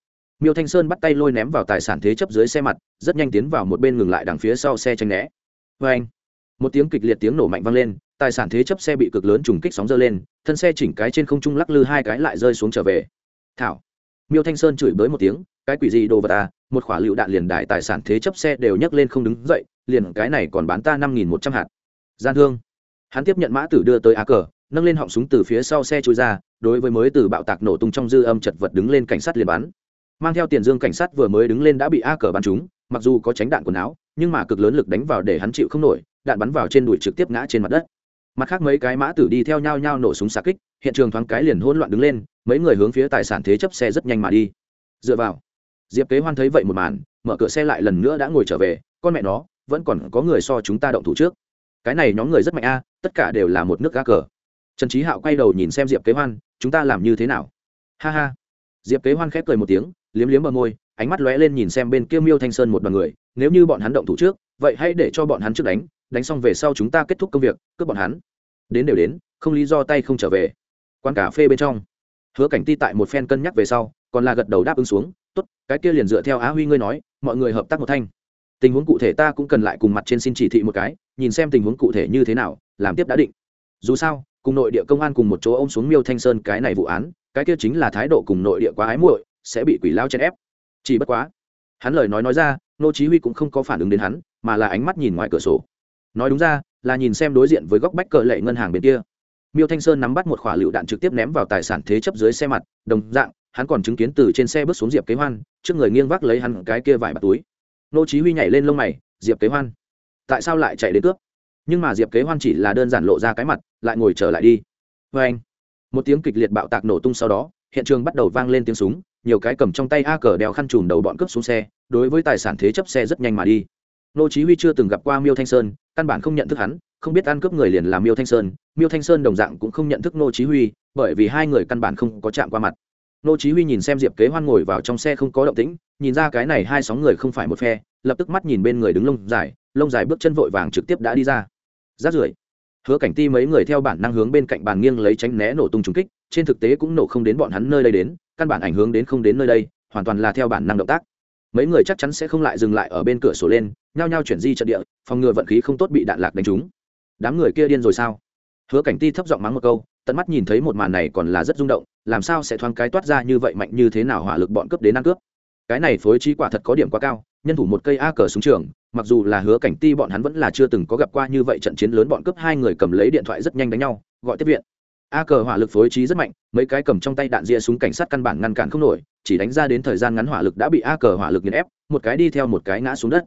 miêu thanh sơn bắt tay lôi ném vào tài sản thế chấp dưới xe mặt, rất nhanh tiến vào một bên ngừng lại đằng phía sau xe tranh né. Vê anh, một tiếng kịch liệt tiếng nổ mạnh vang lên, tài sản thế chấp xe bị cực lớn trùng kích sóng dơ lên, thân xe chỉnh cái trên không trung lắc lư hai cái lại rơi xuống trở về. Thảo, miêu thanh sơn chửi bới một tiếng, cái quỷ gì đồ vật à một khỏa lựu đạn liền đại tài sản thế chấp xe đều nhấc lên không đứng dậy, liền cái này còn bán ta năm nghìn một trăm hạt. Gian thương, hắn tiếp nhận mã tử đưa tới á cờ, nâng lên họng súng từ phía sau xe trôi ra, đối với mới từ bạo tạc nổ tung trong dư âm chật vật đứng lên cảnh sát liền bắn mang theo tiền dương cảnh sát vừa mới đứng lên đã bị a cờ bắn trúng, mặc dù có tránh đạn quần áo, nhưng mà cực lớn lực đánh vào để hắn chịu không nổi, đạn bắn vào trên đùi trực tiếp ngã trên mặt đất. Mặt khác mấy cái mã tử đi theo nhau nhau nổ súng xạ kích, hiện trường thoáng cái liền hỗn loạn đứng lên, mấy người hướng phía tài sản thế chấp xe rất nhanh mà đi. Dựa vào, diệp kế hoan thấy vậy một màn, mở cửa xe lại lần nữa đã ngồi trở về, con mẹ nó, vẫn còn có người so chúng ta động thủ trước. Cái này nhóm người rất mạnh a, tất cả đều là một nước gác cờ. Trần trí hạo quay đầu nhìn xem diệp kế hoan, chúng ta làm như thế nào? Ha ha diệp kế hoan khép cười một tiếng, liếm liếm bờ môi, ánh mắt lóe lên nhìn xem bên kia miêu thanh sơn một đoàn người, nếu như bọn hắn động thủ trước, vậy hãy để cho bọn hắn trước đánh đánh xong về sau chúng ta kết thúc công việc, cướp bọn hắn. Đến đều đến, không lý do tay không trở về. Quán cà phê bên trong. Hứa cảnh ti tại một phen cân nhắc về sau, còn là gật đầu đáp ứng xuống, tốt, cái kia liền dựa theo á huy ngươi nói, mọi người hợp tác một thanh. Tình huống cụ thể ta cũng cần lại cùng mặt trên xin chỉ thị một cái, nhìn xem tình huống cụ thể như thế nào, làm tiếp đã định. Dù sao, cùng nội địa công an cùng một chỗ ôm xuống miêu thanh sơn cái này vụ án cái kia chính là thái độ cùng nội địa quá ái muội, sẽ bị quỷ lao chen ép. Chỉ bất quá, hắn lời nói nói ra, nô chí huy cũng không có phản ứng đến hắn, mà là ánh mắt nhìn ngoài cửa sổ. Nói đúng ra, là nhìn xem đối diện với góc bách cờ lệ ngân hàng bên kia. Miêu thanh sơn nắm bắt một quả lựu đạn trực tiếp ném vào tài sản thế chấp dưới xe mặt, đồng dạng, hắn còn chứng kiến từ trên xe bước xuống diệp kế hoan, trước người nghiêng vác lấy hắn cái kia vải bạt túi. Nô chí huy nhảy lên lông mày, diệp kế hoan, tại sao lại chạy đến cướp? Nhưng mà diệp kế hoan chỉ là đơn giản lộ ra cái mặt, lại ngồi trở lại đi. Với anh một tiếng kịch liệt bạo tạc nổ tung sau đó, hiện trường bắt đầu vang lên tiếng súng, nhiều cái cầm trong tay a cờ đeo khăn trùm đầu bọn cướp xuống xe, đối với tài sản thế chấp xe rất nhanh mà đi. Nô chí huy chưa từng gặp qua miêu thanh sơn, căn bản không nhận thức hắn, không biết ăn cướp người liền là miêu thanh sơn, miêu thanh sơn đồng dạng cũng không nhận thức nô chí huy, bởi vì hai người căn bản không có chạm qua mặt. Nô chí huy nhìn xem diệp kế hoan ngồi vào trong xe không có động tĩnh, nhìn ra cái này hai sóng người không phải một phe, lập tức mắt nhìn bên người đứng lông dài lông dài bước chân vội vàng trực tiếp đã đi ra. Rát rưởi hứa cảnh ti mấy người theo bản năng hướng bên cạnh bàn nghiêng lấy tránh né nổ tung trúng kích, trên thực tế cũng nổ không đến bọn hắn nơi đây đến, căn bản ảnh hưởng đến không đến nơi đây, hoàn toàn là theo bản năng động tác. Mấy người chắc chắn sẽ không lại dừng lại ở bên cửa sổ lên, nhao nhao chuyển di trận địa, phòng ngừa vận khí không tốt bị đạn lạc đánh trúng. Đám người kia điên rồi sao? Hứa cảnh ti thấp giọng mắng một câu, tận mắt nhìn thấy một màn này còn là rất rung động, làm sao sẽ thoáng cái toát ra như vậy mạnh như thế nào hỏa lực bọn cướp đến ăn cướp? Cái này phối trí quả thật có điểm quá cao nhân thủ một cây a cờ súng trường, mặc dù là hứa cảnh ti bọn hắn vẫn là chưa từng có gặp qua như vậy trận chiến lớn bọn cướp hai người cầm lấy điện thoại rất nhanh đánh nhau, gọi tiếp viện. A cờ hỏa lực phối trí rất mạnh, mấy cái cầm trong tay đạn ria súng cảnh sát căn bản ngăn cản không nổi, chỉ đánh ra đến thời gian ngắn hỏa lực đã bị a cờ hỏa lực nghiền ép, một cái đi theo một cái ngã xuống đất.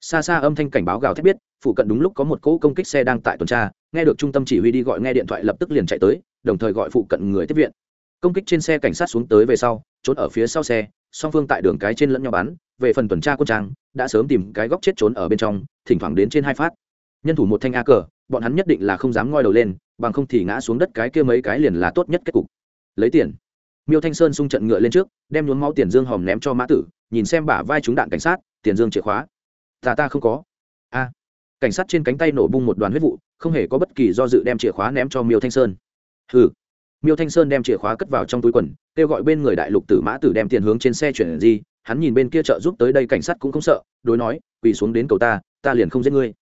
Xa xa âm thanh cảnh báo gào thét biết, phụ cận đúng lúc có một cỗ công kích xe đang tại tuần tra, nghe được trung tâm chỉ huy đi gọi nghe điện thoại lập tức liền chạy tới, đồng thời gọi phụ cận người tiếp viện. Công kích trên xe cảnh sát xuống tới về sau, trốn ở phía sau xe song phương tại đường cái trên lẫn nhau bắn, về phần tuần tra quân trang, đã sớm tìm cái góc chết trốn ở bên trong, thỉnh thoảng đến trên hai phát. Nhân thủ một thanh a cờ bọn hắn nhất định là không dám ngoi đầu lên, bằng không thì ngã xuống đất cái kia mấy cái liền là tốt nhất kết cục. Lấy tiền. Miêu thanh sơn xung trận ngựa lên trước, đem nhuốm máu tiền dương hòm ném cho mã tử, nhìn xem bả vai trúng đạn cảnh sát, tiền dương chìa khóa. Ta ta không có. A. Cảnh sát trên cánh tay nổ bung một đoàn huyết vụ, không hề có bất kỳ do dự đem chìa khóa ném cho miêu thanh sơn. Hừ miêu thanh sơn đem chìa khóa cất vào trong túi quần, kêu gọi bên người đại lục tử mã tử đem tiền hướng trên xe chuyển đi. hắn nhìn bên kia trợ giúp tới đây cảnh sát cũng không sợ, đối nói, quỳ xuống đến cầu ta ta liền không giết ngươi.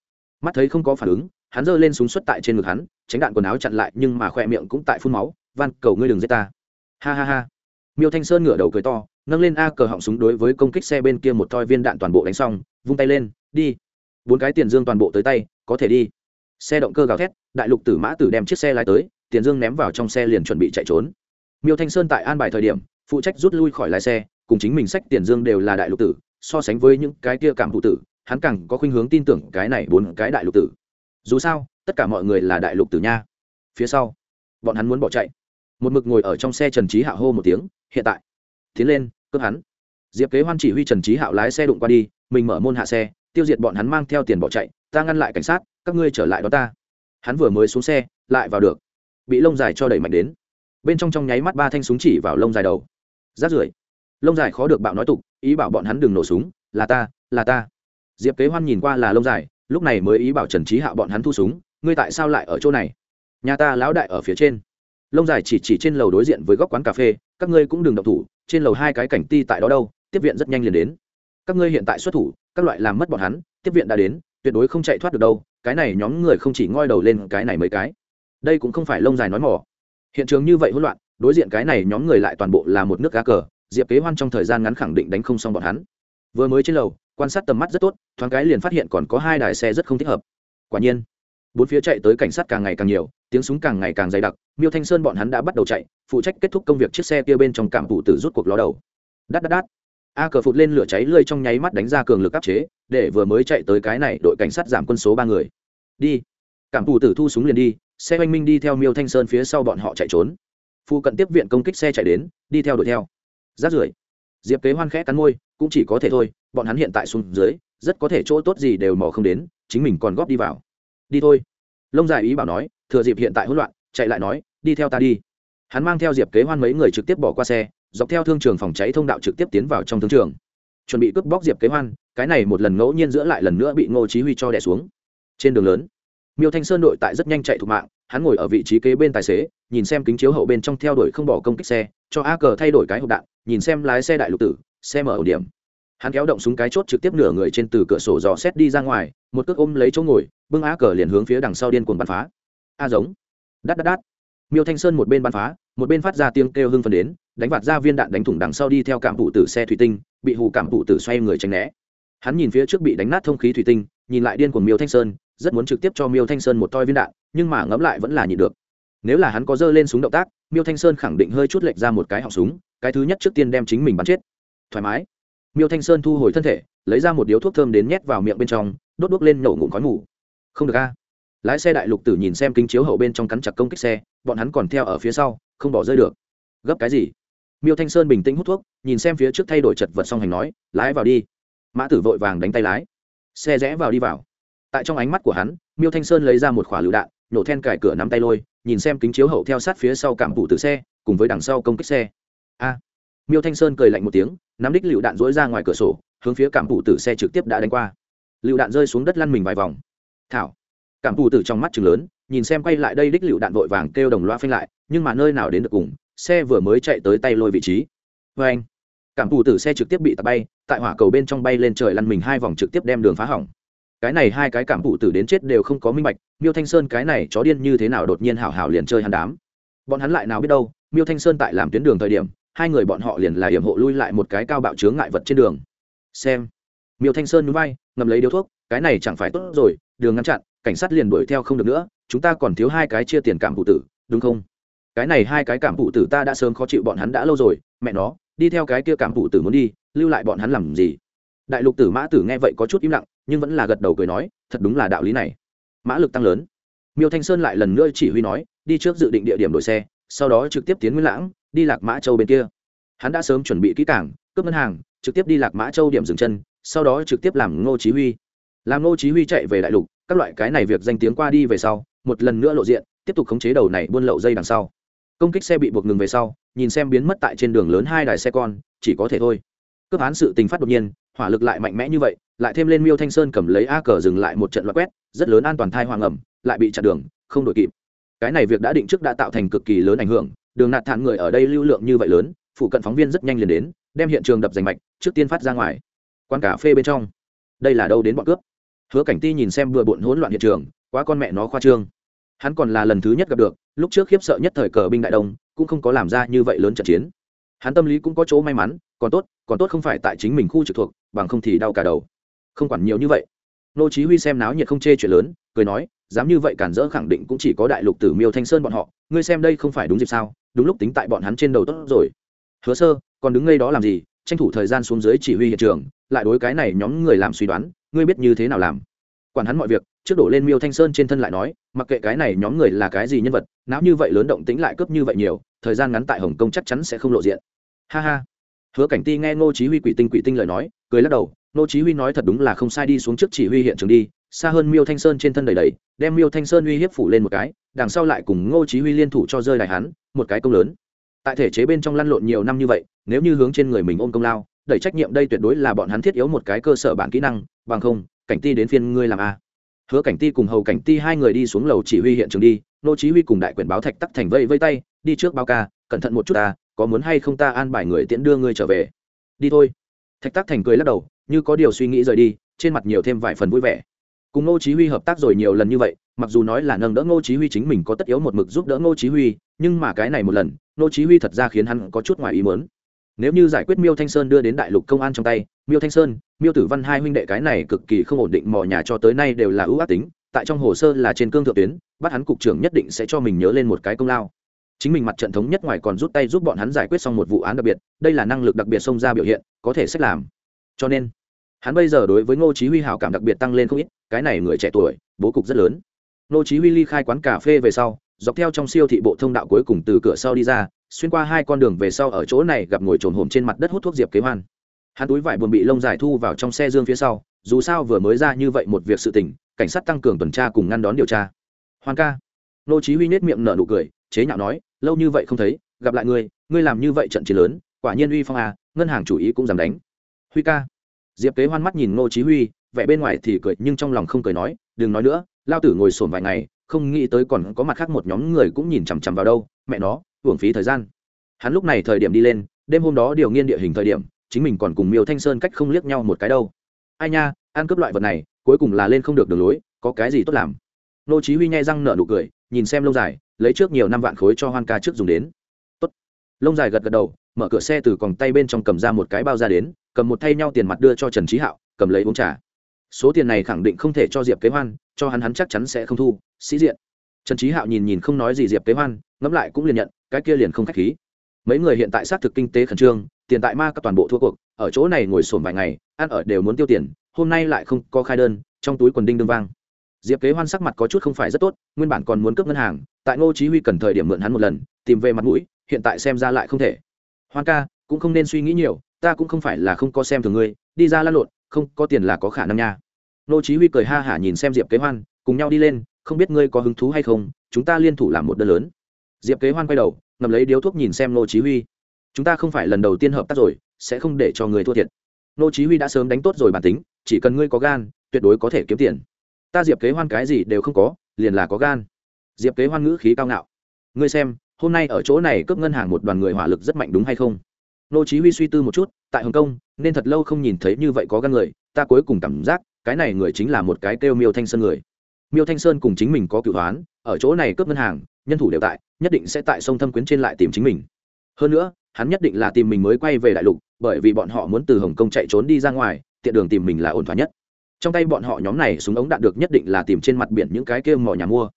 Mắt thấy không có phản ứng, hắn giơ lên súng xuất tại trên ngực hắn, tránh đạn quần áo chặn lại, nhưng mà khoe miệng cũng tại phun máu, van, cầu ngươi đừng giết ta. Ha ha ha. Miêu thanh sơn ngửa đầu cười to, nâng lên a cờ họng súng đối với công kích xe bên kia một toi viên đạn toàn bộ đánh xong, vung tay lên, đi. Bốn cái tiền dương toàn bộ tới tay, có thể đi. Xe động cơ gào thét, đại lục tử mã tử đem chiếc xe lái tới tiền dương ném vào trong xe liền chuẩn bị chạy trốn. Miêu thanh sơn tại an bài thời điểm, phụ trách rút lui khỏi lái xe, cùng chính mình sách tiền dương đều là đại lục tử, so sánh với những cái kia cảm thụ tử, hắn càng có khuynh hướng tin tưởng cái này bốn cái đại lục tử. Dù sao, tất cả mọi người là đại lục tử nha. Phía sau, bọn hắn muốn bỏ chạy. Một mực ngồi ở trong xe trần trí hạo hô một tiếng, hiện tại, tiến lên, cướp hắn. Diệp kế hoan chỉ huy trần trí hạo lái xe đụng qua đi, mình mở môn hạ xe, tiêu diệt bọn hắn mang theo tiền bỏ chạy, ta ngăn lại cảnh sát, các ngươi trở lại đó ta. Hắn vừa mới xuống xe, lại vào được bị lông dài cho đẩy mạnh đến. Bên trong trong nháy mắt ba thanh súng chỉ vào lông dài đầu. Rát rưởi. Lông dài khó được bạo nói tục, ý bảo bọn hắn đừng nổ súng, là ta là ta. Diệp kế hoan nhìn qua là lông dài, lúc này mới ý bảo trần trí hạo bọn hắn thu súng, ngươi tại sao lại ở chỗ này? Nhà ta lão đại ở phía trên. Lông dài chỉ chỉ trên lầu đối diện với góc quán cà phê, các ngươi cũng đừng độc thủ, trên lầu hai cái cảnh ti tại đó đâu, tiếp viện rất nhanh liền đến. Các ngươi hiện tại xuất thủ, các loại làm mất bọn hắn, tiếp viện đã đến, tuyệt đối không chạy thoát được đâu, cái này nhóm người không chỉ ngoi đầu lên cái này mấy cái đây cũng không phải lông dài nói mỏ. Hiện trường như vậy hỗn loạn, đối diện cái này nhóm người lại toàn bộ là một nước cá cờ, diệp kế hoan trong thời gian ngắn khẳng định đánh không xong bọn hắn. Vừa mới trên lầu, quan sát tầm mắt rất tốt, thoáng cái liền phát hiện còn có hai đài xe rất không thích hợp. Quả nhiên, bốn phía chạy tới cảnh sát càng ngày càng nhiều, tiếng súng càng ngày càng dày đặc, miêu thanh sơn bọn hắn đã bắt đầu chạy, phụ trách kết thúc công việc chiếc xe kia bên trong cảm phụ tử rút cuộc ló đầu. Đắt đắt đắt a cờ phụt lên lửa cháy lơi trong nháy mắt đánh ra cường lực áp chế, để vừa mới chạy tới cái này đội cảnh sát giảm quân số ba người. Đi. Cảm phụ tử thu súng liền đi xe oanh minh đi theo miêu thanh sơn phía sau bọn họ chạy trốn. Phụ cận tiếp viện công kích xe chạy đến, đi theo đuổi theo. Rát rưởi. Diệp kế hoan khẽ cắn môi, cũng chỉ có thể thôi, bọn hắn hiện tại xuống dưới, rất có thể chỗ tốt gì đều mò không đến, chính mình còn góp đi vào. Đi thôi. Lông dài ý bảo nói, thừa dịp hiện tại hỗn loạn, chạy lại nói, đi theo ta đi. Hắn mang theo diệp kế hoan mấy người trực tiếp bỏ qua xe, dọc theo thương trường phòng cháy thông đạo trực tiếp tiến vào trong thương trường. Chuẩn bị cướp bóc diệp kế hoan, cái này một lần ngẫu nhiên giữa lại lần nữa bị ngô chí huy cho đè xuống. Trên đường lớn miêu thanh sơn đội tại rất nhanh chạy thủ mạng, hắn ngồi ở vị trí kế bên tài xế, nhìn xem kính chiếu hậu bên trong theo đuổi không bỏ công kích xe, cho a cờ thay đổi cái hộp đạn, nhìn xem lái xe đại lục tử, xe mở ổ điểm. Hắn kéo động súng cái chốt trực tiếp nửa người trên từ cửa sổ dò xét đi ra ngoài, một cước ôm lấy chỗ ngồi, bưng a cờ liền hướng phía đằng sau điên cuồng bắn phá. A giống. Đắt đắt đắt miêu thanh sơn một bên bắn phá, một bên phát ra tiếng kêu hưng phần đến, đánh vạt ra viên đạn đánh thủng đằng sau đi theo cảm phụ tử xe thủy tinh, bị hù cảm phụ tử xoay người tránh né. Hắn nhìn phía trước bị đánh nát thông khí thủy tinh, nhìn lại điên cuồng miêu thanh sơn rất muốn trực tiếp cho miêu thanh sơn một toi viên đạn, nhưng mà ngẫm lại vẫn là nhịn được. Nếu là hắn có dơ lên súng động tác, miêu thanh sơn khẳng định hơi chút lệch ra một cái họng súng, cái thứ nhất trước tiên đem chính mình bắn chết. Thoải mái. Miêu thanh sơn thu hồi thân thể, lấy ra một điếu thuốc thơm đến nhét vào miệng bên trong, đốt đuốc lên nổ ngụm khói ngủ không được a. Lái xe đại lục tử nhìn xem kính chiếu hậu bên trong cắn chặt công kích xe, bọn hắn còn theo ở phía sau, không bỏ rơi được. Gấp cái gì? Miêu thanh sơn bình tĩnh hút thuốc, nhìn xem phía trước thay đổi chật vật song hành nói, lái vào đi. Mã tử vội vàng đánh tay lái. Xe rẽ vào đi vào tại trong ánh mắt của hắn, miêu thanh sơn lấy ra một khỏa lựu đạn, nổ then cài cửa nắm tay lôi, nhìn xem kính chiếu hậu theo sát phía sau cảm phủ từ xe, cùng với đằng sau công kích xe. A! Miêu thanh sơn cười lạnh một tiếng, nắm đích lựu đạn dối ra ngoài cửa sổ, hướng phía cảm phủ tử xe trực tiếp đã đánh qua. Lựu đạn rơi xuống đất lăn mình vài vòng. Thảo! Cảm phủ tử trong mắt chừng lớn, nhìn xem quay lại đây đích lựu đạn vội vàng kêu đồng loa phanh lại, nhưng mà nơi nào đến được cùng, xe vừa mới chạy tới tay lôi vị trí. Vê anh! Cảm phủ tử xe trực tiếp bị tạt bay, tại hỏa cầu bên trong bay lên trời lăn mình hai vòng trực tiếp đem đường phá hỏng cái này hai cái cảm phụ tử đến chết đều không có minh bạch, miêu thanh sơn cái này chó điên như thế nào đột nhiên hảo hảo liền chơi hắn đám. Bọn hắn lại nào biết đâu, miêu thanh sơn tại làm tuyến đường thời điểm, hai người bọn họ liền là hiểm hộ lui lại một cái cao bạo chướng ngại vật trên đường. Xem. Miêu thanh sơn núi bay ngầm lấy điếu thuốc, cái này chẳng phải tốt rồi, đường ngăn chặn, cảnh sát liền đuổi theo không được nữa, chúng ta còn thiếu hai cái chia tiền cảm phụ tử, đúng không? Cái này hai cái cảm phụ tử ta đã sớm khó chịu bọn hắn đã lâu rồi, mẹ nó, đi theo cái kia cảm phụ tử muốn đi, lưu lại bọn hắn làm gì? Đại lục tử mã tử nghe vậy có chút im lặng nhưng vẫn là gật đầu cười nói, thật đúng là đạo lý này. Mã lực tăng lớn. Miêu thanh sơn lại lần nữa chỉ huy nói, đi trước dự định địa điểm đổi xe, sau đó trực tiếp tiến nguyên lãng, đi lạc mã châu bên kia. Hắn đã sớm chuẩn bị kỹ cảng cướp ngân hàng, trực tiếp đi lạc mã châu điểm dừng chân, sau đó trực tiếp làm ngô chí huy. Làm ngô chí huy chạy về đại lục, các loại cái này việc danh tiếng qua đi về sau, một lần nữa lộ diện, tiếp tục khống chế đầu này buôn lậu dây đằng sau. Công kích xe bị buộc ngừng về sau, nhìn xem biến mất tại trên đường lớn hai đài xe con, chỉ có thể thôi. Cướp án sự tình phát đột nhiên, hỏa lực lại mạnh mẽ như vậy lại thêm lên miêu thanh sơn cầm lấy a cờ dừng lại một trận loại quét, rất lớn an toàn thai hoàng ẩm, lại bị chặn đường, không đổi kịp. Cái này việc đã định trước đã tạo thành cực kỳ lớn ảnh hưởng, đường nạt thản người ở đây lưu lượng như vậy lớn, phụ cận phóng viên rất nhanh liền đến, đem hiện trường đập giành mạch, trước tiên phát ra ngoài. Quán cà phê bên trong. Đây là đâu đến bọn cướp? Hứa cảnh ti nhìn xem vừa bộn hỗn loạn hiện trường, quá con mẹ nó khoa trương. Hắn còn là lần thứ nhất gặp được, lúc trước khiếp sợ nhất thời cờ binh đại đông, cũng không có làm ra như vậy lớn trận chiến. Hắn tâm lý cũng có chỗ may mắn, còn tốt còn tốt không phải tại chính mình khu trực thuộc, bằng không thì đau cả đầu không quản nhiều như vậy. Nô chí huy xem náo nhiệt không chê chuyện lớn, cười nói, dám như vậy cản rỡ khẳng định cũng chỉ có đại lục tử miêu thanh sơn bọn họ, ngươi xem đây không phải đúng dịp sao, đúng lúc tính tại bọn hắn trên đầu tốt rồi. Hứa sơ, còn đứng ngay đó làm gì, tranh thủ thời gian xuống dưới chỉ huy hiện trường, lại đối cái này nhóm người làm suy đoán, ngươi biết như thế nào làm. Quản hắn mọi việc, trước đổ lên miêu thanh sơn trên thân lại nói, mặc kệ cái này nhóm người là cái gì nhân vật não như vậy lớn động tĩnh lại cướp như vậy nhiều, thời gian ngắn tại hồng kông chắc chắn sẽ không lộ diện. Ha ha. Hứa cảnh ti nghe ngô chí huy quỷ tinh quỷ tinh lời nói cười lắc đầu ngô chí huy nói thật đúng là không sai, đi xuống trước chỉ huy hiện trường đi, xa hơn miêu thanh sơn trên thân đầy đầy, đem miêu thanh sơn uy hiếp phủ lên một cái, đằng sau lại cùng ngô chí huy liên thủ cho rơi đại hắn, một cái công lớn. Tại thể chế bên trong lăn lộn nhiều năm như vậy, nếu như hướng trên người mình ôm công lao, đẩy trách nhiệm đây tuyệt đối là bọn hắn thiết yếu một cái cơ sở bản kỹ năng, bằng không, cảnh ti đến phiên ngươi làm a. Hứa cảnh ti cùng hầu cảnh ti hai người đi xuống lầu chỉ huy hiện trường đi, nô chí huy cùng đại quyền báo thạch tắc thành vây vây tay, đi trước báo ca, cẩn thận một chút ta, có muốn hay không ta an bài người tiễn đưa ngươi trở về? Đi thôi thạch tác thành cười lắc đầu, như có điều suy nghĩ rời đi, trên mặt nhiều thêm vài phần vui vẻ. Cùng Ngô chí huy hợp tác rồi nhiều lần như vậy, mặc dù nói là nâng đỡ Ngô chí huy chính mình có tất yếu một mực giúp đỡ Ngô chí huy, nhưng mà cái này một lần, Ngô chí huy thật ra khiến hắn có chút ngoài ý muốn. Nếu như giải quyết miêu thanh sơn đưa đến đại lục công an trong tay, miêu thanh sơn, miêu tử văn hai huynh đệ cái này cực kỳ không ổn định mò nhà cho tới nay đều là ưu ác tính, tại trong hồ sơ là trên cương thượng tuyến, bắt hắn cục trưởng nhất định sẽ cho mình nhớ lên một cái công lao chính mình mặt trận thống nhất ngoài còn rút tay giúp bọn hắn giải quyết xong một vụ án đặc biệt, đây là năng lực đặc biệt xông ra biểu hiện, có thể xét làm. Cho nên, hắn bây giờ đối với ngô chí huy hảo cảm đặc biệt tăng lên không ít, cái này người trẻ tuổi, bố cục rất lớn. Ngô chí huy ly khai quán cà phê về sau, dọc theo trong siêu thị bộ thông đạo cuối cùng từ cửa sau đi ra, xuyên qua hai con đường về sau ở chỗ này gặp ngồi trồn hổm trên mặt đất hút thuốc diệp kế hoan. Hắn túi vải buồn bị lông dài thu vào trong xe dương phía sau, dù sao vừa mới ra như vậy một việc sự tình, cảnh sát tăng cường tuần tra cùng ngăn đón điều tra. Hoan ca. Nô chí huy nết miệng nở nụ cười chế nhạo nói, lâu như vậy không thấy, gặp lại ngươi ngươi làm như vậy trận chiến lớn, quả nhiên uy phong à ngân hàng chủ ý cũng dám đánh. Huy ca. Diệp kế hoan mắt nhìn ngô chí huy, vẻ bên ngoài thì cười, nhưng trong lòng không cười nói, đừng nói nữa, lao tử ngồi sồn vài ngày, không nghĩ tới còn có mặt khác một nhóm người cũng nhìn chằm chằm vào đâu, mẹ nó, uổng phí thời gian. Hắn lúc này thời điểm đi lên, đêm hôm đó điều nghiên địa hình thời điểm, chính mình còn cùng miêu thanh sơn cách không liếc nhau một cái đâu. Ai nha, ăn cướp loại vật này, cuối cùng là lên không được đường lối, có cái gì tốt làm? Nô chí huy nhai răng nở nụ cười, nhìn xem lâu dài lấy trước nhiều năm vạn khối cho hoan ca trước dùng đến. Tốt. Lông dài gật gật đầu, mở cửa xe từ còng tay bên trong cầm ra một cái bao ra đến, cầm một thay nhau tiền mặt đưa cho trần trí hạo, cầm lấy uống trà. Số tiền này khẳng định không thể cho diệp kế hoan, cho hắn hắn chắc chắn sẽ không thu, sĩ diện. Trần trí hạo nhìn nhìn không nói gì diệp kế hoan, ngẫm lại cũng liền nhận, cái kia liền không khách khí. Mấy người hiện tại xác thực kinh tế khẩn trương, tiền tại ma các toàn bộ thua cuộc, ở chỗ này ngồi sồn vài ngày, ăn ở đều muốn tiêu tiền, hôm nay lại không có khai đơn, trong túi quần đinh đương vang. Diệp kế hoan sắc mặt có chút không phải rất tốt, nguyên bản còn muốn cướp ngân hàng tại ngô chí huy cần thời điểm mượn hắn một lần, tìm về mặt mũi, hiện tại xem ra lại không thể. Hoan ca, cũng không nên suy nghĩ nhiều, ta cũng không phải là không có xem thường ngươi, đi ra lăn lộn, không có tiền là có khả năng nha. Ngô chí huy cười ha hả nhìn xem diệp kế hoan, cùng nhau đi lên, không biết ngươi có hứng thú hay không, chúng ta liên thủ làm một đơn lớn. Diệp kế hoan quay đầu ngầm lấy điếu thuốc nhìn xem ngô chí huy. Chúng ta không phải lần đầu tiên hợp tác rồi, sẽ không để cho người thua thiệt. Ngô chí huy đã sớm đánh tốt rồi bản tính, chỉ cần ngươi có gan, tuyệt đối có thể kiếm tiền. Ta diệp kế hoan cái gì đều không có, liền là có gan diệp kế hoan ngữ khí cao ngạo. Ngươi xem, hôm nay ở chỗ này cướp ngân hàng một đoàn người hỏa lực rất mạnh đúng hay không? Nô chí huy suy tư một chút, tại hồng kông, nên thật lâu không nhìn thấy như vậy có gan người, ta cuối cùng cảm giác, cái này người chính là một cái kêu miêu thanh sơn người. Miêu thanh sơn cùng chính mình có cựu đoán ở chỗ này cướp ngân hàng, nhân thủ đều tại, nhất định sẽ tại sông thâm quyến trên lại tìm chính mình. Hơn nữa, hắn nhất định là tìm mình mới quay về đại lục, bởi vì bọn họ muốn từ hồng kông chạy trốn đi ra ngoài, tiện đường tìm mình là ổn thỏa nhất. Trong tay bọn họ nhóm này súng ống đạn được nhất định là tìm trên mặt biển những cái kia mỏ nhà mua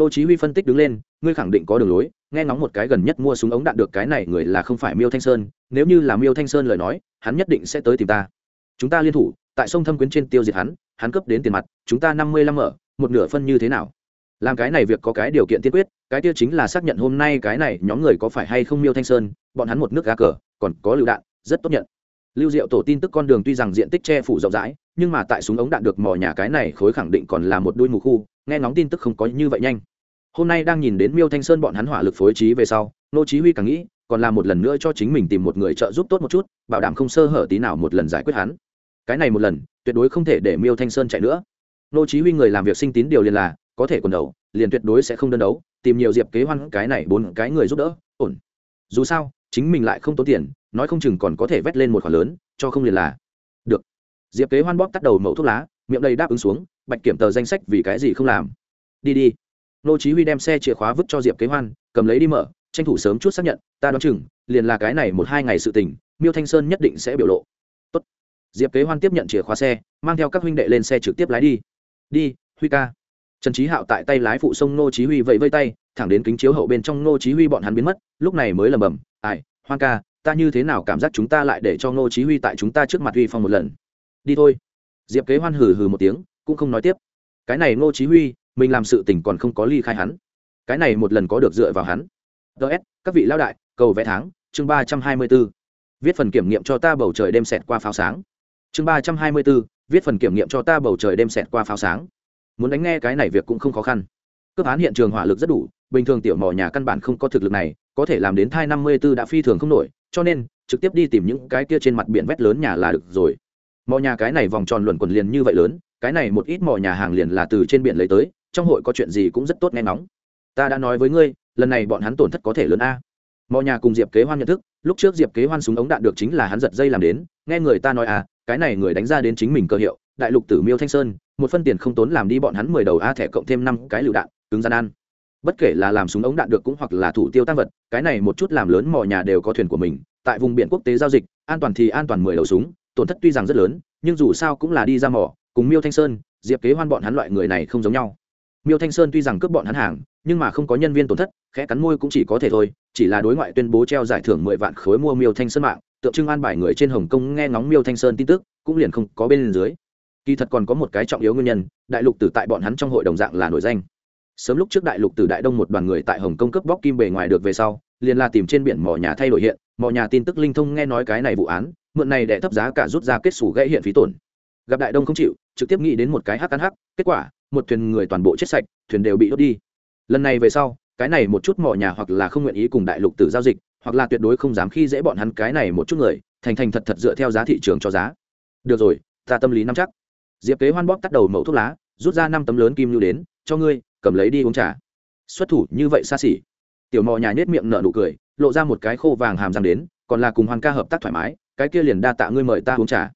nô chí huy phân tích đứng lên, ngươi khẳng định có đường lối, nghe ngóng một cái gần nhất mua súng ống đạn được cái này người là không phải miêu thanh sơn, nếu như là miêu thanh sơn lời nói, hắn nhất định sẽ tới tìm ta. Chúng ta liên thủ, tại sông thâm quyến trên tiêu diệt hắn hắn cấp đến tiền mặt, chúng ta năm mươi lăm mở, một nửa phân như thế nào? Làm cái này việc có cái điều kiện tiên quyết, cái kia chính là xác nhận hôm nay cái này nhóm người có phải hay không miêu thanh sơn, bọn hắn một nước gà cờ, còn có lựu đạn, rất tốt nhận. Lưu diệu tổ tin tức con đường tuy rằng diện tích che phủ rộng rãi, nhưng mà tại súng ống đạn được mò nhà cái này khối khẳng định còn là một đuôi mù khu, nghe ngóng tin tức không có như vậy nhanh hôm nay đang nhìn đến miêu thanh sơn bọn hắn hỏa lực phối trí về sau, nô chí huy càng nghĩ, còn là một lần nữa cho chính mình tìm một người trợ giúp tốt một chút, bảo đảm không sơ hở tí nào một lần giải quyết hắn. Cái này một lần, tuyệt đối không thể để miêu thanh sơn chạy nữa. Nô chí huy người làm việc sinh tín điều liền là, có thể quần đầu, liền tuyệt đối sẽ không đơn đấu, tìm nhiều diệp kế hoan cái này bốn cái người giúp đỡ, ổn. Dù sao, chính mình lại không tốn tiền, nói không chừng còn có thể vét lên một khoản lớn, cho không liền là. Được. Diệp kế hoan bóp tắt đầu mẫu thuốc lá, miệng đầy đáp ứng xuống, bạch kiểm tờ danh sách vì cái gì không làm. Đi đi nô chí huy đem xe chìa khóa vứt cho diệp kế hoan, cầm lấy đi mở, tranh thủ sớm chút xác nhận, ta đoán chừng, liền là cái này một hai ngày sự tình, miêu thanh sơn nhất định sẽ biểu lộ. Tốt. Diệp kế hoan tiếp nhận chìa khóa xe, mang theo các huynh đệ lên xe trực tiếp lái đi. Đi, huy ca. Trần trí hạo tại tay lái phụ sông nô chí huy vẫy vây tay, thẳng đến kính chiếu hậu bên trong nô chí huy bọn hắn biến mất, lúc này mới lầm bầm ai, hoan ca, ta như thế nào cảm giác chúng ta lại để cho nô chí huy tại chúng ta trước mặt huy phong một lần? Đi thôi. Diệp kế hoan hừ hừ một tiếng, cũng không nói tiếp. Cái này nô chí huy mình làm sự tình còn không có ly khai hắn. Cái này một lần có được dựa vào hắn. Ts các vị lao đại cầu vẽ tháng chương ba trăm hai mươi 324. viết phần kiểm nghiệm cho ta bầu trời đêm xẹt qua pháo sáng. Chương ba trăm hai mươi 324, viết phần kiểm nghiệm cho ta bầu trời đêm xẹt qua pháo sáng. Muốn đánh nghe cái này việc cũng không khó khăn. Cướp án hiện trường hỏa lực rất đủ bình thường tiểu mỏ nhà căn bản không có thực lực này có thể làm đến thai năm mươi 54 đã phi thường không nổi cho nên trực tiếp đi tìm những cái kia trên mặt biển vét lớn nhà là được rồi. Mỏ nhà cái này vòng tròn luẩn quần liền như vậy lớn cái này một ít mỏ nhà hàng liền là từ trên biển lấy tới trong hội có chuyện gì cũng rất tốt nghe nóng ta đã nói với ngươi, lần này bọn hắn tổn thất có thể lớn a. Mò nhà cùng diệp kế hoan nhận thức, lúc trước diệp kế hoan súng ống đạn được chính là hắn giật dây làm đến, nghe người ta nói à cái này người đánh ra đến chính mình cơ hiệu, đại lục tử miêu thanh sơn, một phân tiền không tốn làm đi bọn hắn mười đầu a thẻ cộng thêm năm cái lựu đạn, cứng gian ăn. Bất kể là làm súng ống đạn được cũng hoặc là thủ tiêu tăng vật, cái này một chút làm lớn mò nhà đều có thuyền của mình, tại vùng biển quốc tế giao dịch, an toàn thì an toàn mười đầu súng, tổn thất tuy rằng rất lớn, nhưng dù sao cũng là đi ra mỏ, cùng miêu thanh sơn, diệp kế hoan bọn hắn loại người này không giống nhau miêu thanh sơn tuy rằng cướp bọn hắn hàng nhưng mà không có nhân viên tổn thất khẽ cắn môi cũng chỉ có thể thôi chỉ là đối ngoại tuyên bố treo giải thưởng mười vạn khối mua miêu thanh sơn mạng tượng trưng an bài người trên hồng kông nghe ngóng miêu thanh sơn tin tức cũng liền không có bên dưới kỳ thật còn có một cái trọng yếu nguyên nhân đại lục tử tại bọn hắn trong hội đồng dạng là nổi danh sớm lúc trước đại lục tử đại đông một đoàn người tại hồng kông cướp bóc kim bề ngoài được về sau liền là tìm trên biển mỏ nhà thay đổi hiện mỏ nhà tin tức linh thông nghe nói cái này vụ án mượn này để thấp giá cả rút ra kết xù gãy hiện phí tổn gặp đại đông không chịu trực tiếp nghĩ đến một cái hắc ăn hắc kết quả một thuyền người toàn bộ chết sạch, thuyền đều bị đốt đi. Lần này về sau, cái này một chút mỏ nhà hoặc là không nguyện ý cùng đại lục tử giao dịch, hoặc là tuyệt đối không dám khi dễ bọn hắn cái này một chút người, thành thành thật thật dựa theo giá thị trường cho giá. Được rồi, ta tâm lý nắm chắc. Diệp kế hoan bóp tắt đầu mẫu thuốc lá, rút ra năm tấm lớn kim lưu đến, cho ngươi, cầm lấy đi uống trà. Xuất thủ, như vậy xa xỉ. Tiểu mò nhà nhét miệng nở nụ cười, lộ ra một cái khô vàng hàm răng đến, còn là cùng hoan ca hợp tác thoải mái, cái kia liền đa tạ ngươi mời ta uống trà.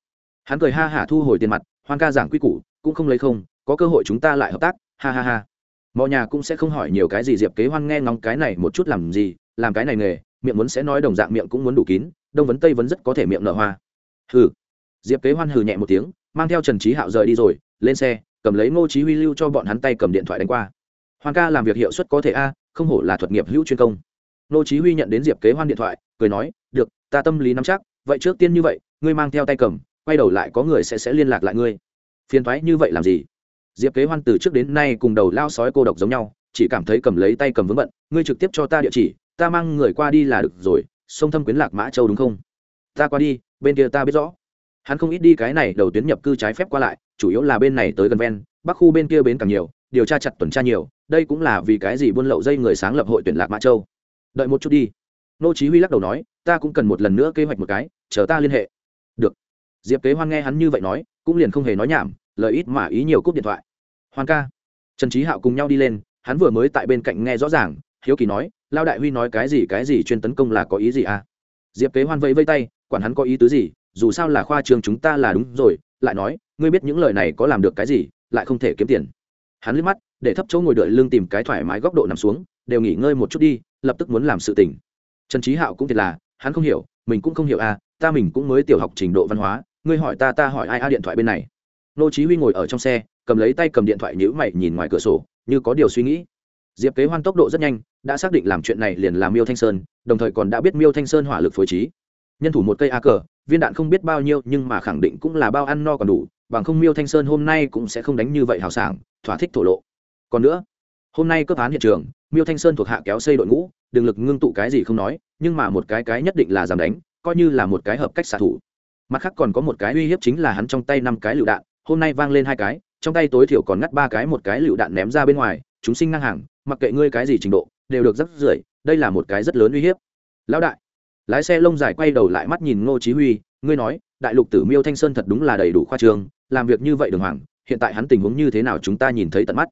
Hắn cười ha hả thu hồi tiền mặt, hoan ca giảng quy củ, cũng không lấy không có cơ hội chúng ta lại hợp tác, ha ha ha. Mọi nhà cũng sẽ không hỏi nhiều cái gì, diệp kế hoan nghe ngóng cái này một chút làm gì, làm cái này nghề, miệng muốn sẽ nói đồng dạng miệng cũng muốn đủ kín, đông vấn tây vấn rất có thể miệng nở hoa. Hừ. Diệp kế hoan hừ nhẹ một tiếng, mang theo trần trí hạo rời đi rồi, lên xe, cầm lấy ngô chí huy lưu cho bọn hắn tay cầm điện thoại đánh qua. Hoan ca làm việc hiệu suất có thể a, không hổ là thuật nghiệp hữu chuyên công. Ngô chí huy nhận đến diệp kế hoan điện thoại, cười nói, được, ta tâm lý nắm chắc, vậy trước tiên như vậy, ngươi mang theo tay cầm, quay đầu lại có người sẽ sẽ liên lạc lại ngươi. Phiền thoái như vậy làm gì? Diệp kế hoan từ trước đến nay cùng đầu lao sói cô độc giống nhau, chỉ cảm thấy cầm lấy tay cầm vướng bận, ngươi trực tiếp cho ta địa chỉ, ta mang người qua đi là được rồi, sông thâm quyến lạc mã châu đúng không? Ta qua đi, bên kia ta biết rõ. Hắn không ít đi cái này đầu tuyến nhập cư trái phép qua lại, chủ yếu là bên này tới gần ven, bắc khu bên kia bến càng nhiều, điều tra chặt tuần tra nhiều, đây cũng là vì cái gì buôn lậu dây người sáng lập hội tuyển lạc mã châu. Đợi một chút đi. Nô chí huy lắc đầu nói, ta cũng cần một lần nữa kế hoạch một cái, chờ ta liên hệ. Được. Diệp kế hoan nghe hắn như vậy nói, cũng liền không hề nói nhảm lời ít mà ý nhiều cúp điện thoại. Hoan ca. Trần trí hạo cùng nhau đi lên, hắn vừa mới tại bên cạnh nghe rõ ràng, hiếu kỳ nói, lao đại huy nói cái gì cái gì chuyên tấn công là có ý gì à? Diệp kế hoan vẫy vây tay, quản hắn có ý tứ gì, dù sao là khoa trường chúng ta là đúng rồi, lại nói, ngươi biết những lời này có làm được cái gì, lại không thể kiếm tiền. Hắn liếc mắt, để thấp chỗ ngồi đợi lương tìm cái thoải mái góc độ nằm xuống, đều nghỉ ngơi một chút đi, lập tức muốn làm sự tỉnh trần trí hạo cũng thiệt là, hắn không hiểu, mình cũng không hiểu à ta mình cũng mới tiểu học trình độ văn hóa, ngươi hỏi ta ta hỏi ai a điện thoại bên này nô chí huy ngồi ở trong xe, cầm lấy tay cầm điện thoại nhíu mày nhìn ngoài cửa sổ, như có điều suy nghĩ. Diệp kế hoan tốc độ rất nhanh, đã xác định làm chuyện này liền là miêu thanh sơn, đồng thời còn đã biết miêu thanh sơn hỏa lực phối trí. Nhân thủ một cây a cờ, viên đạn không biết bao nhiêu, nhưng mà khẳng định cũng là bao ăn no còn đủ, bằng không miêu thanh sơn hôm nay cũng sẽ không đánh như vậy hào sảng, thỏa thích thổ lộ. Còn nữa, hôm nay cấp án hiện trường, miêu thanh sơn thuộc hạ kéo xây đội ngũ đường lực ngưng tụ cái gì không nói, nhưng mà một cái cái nhất định là giảm đánh, coi như là một cái hợp cách xạ thủ. Mặt khác còn có một cái uy hiếp chính là hắn trong tay năm cái lựu đạn hôm nay vang lên hai cái, trong tay tối thiểu còn ngắt ba cái, một cái lựu đạn ném ra bên ngoài, chúng sinh ngang hàng, mặc kệ ngươi cái gì trình độ, đều được rất rưởi, đây là một cái rất lớn uy hiếp. Lão đại, lái xe lông dài quay đầu lại mắt nhìn ngô chí huy, ngươi nói, đại lục tử miêu thanh sơn thật đúng là đầy đủ khoa trương, làm việc như vậy đường hoàng, hiện tại hắn tình huống như thế nào chúng ta nhìn thấy tận mắt.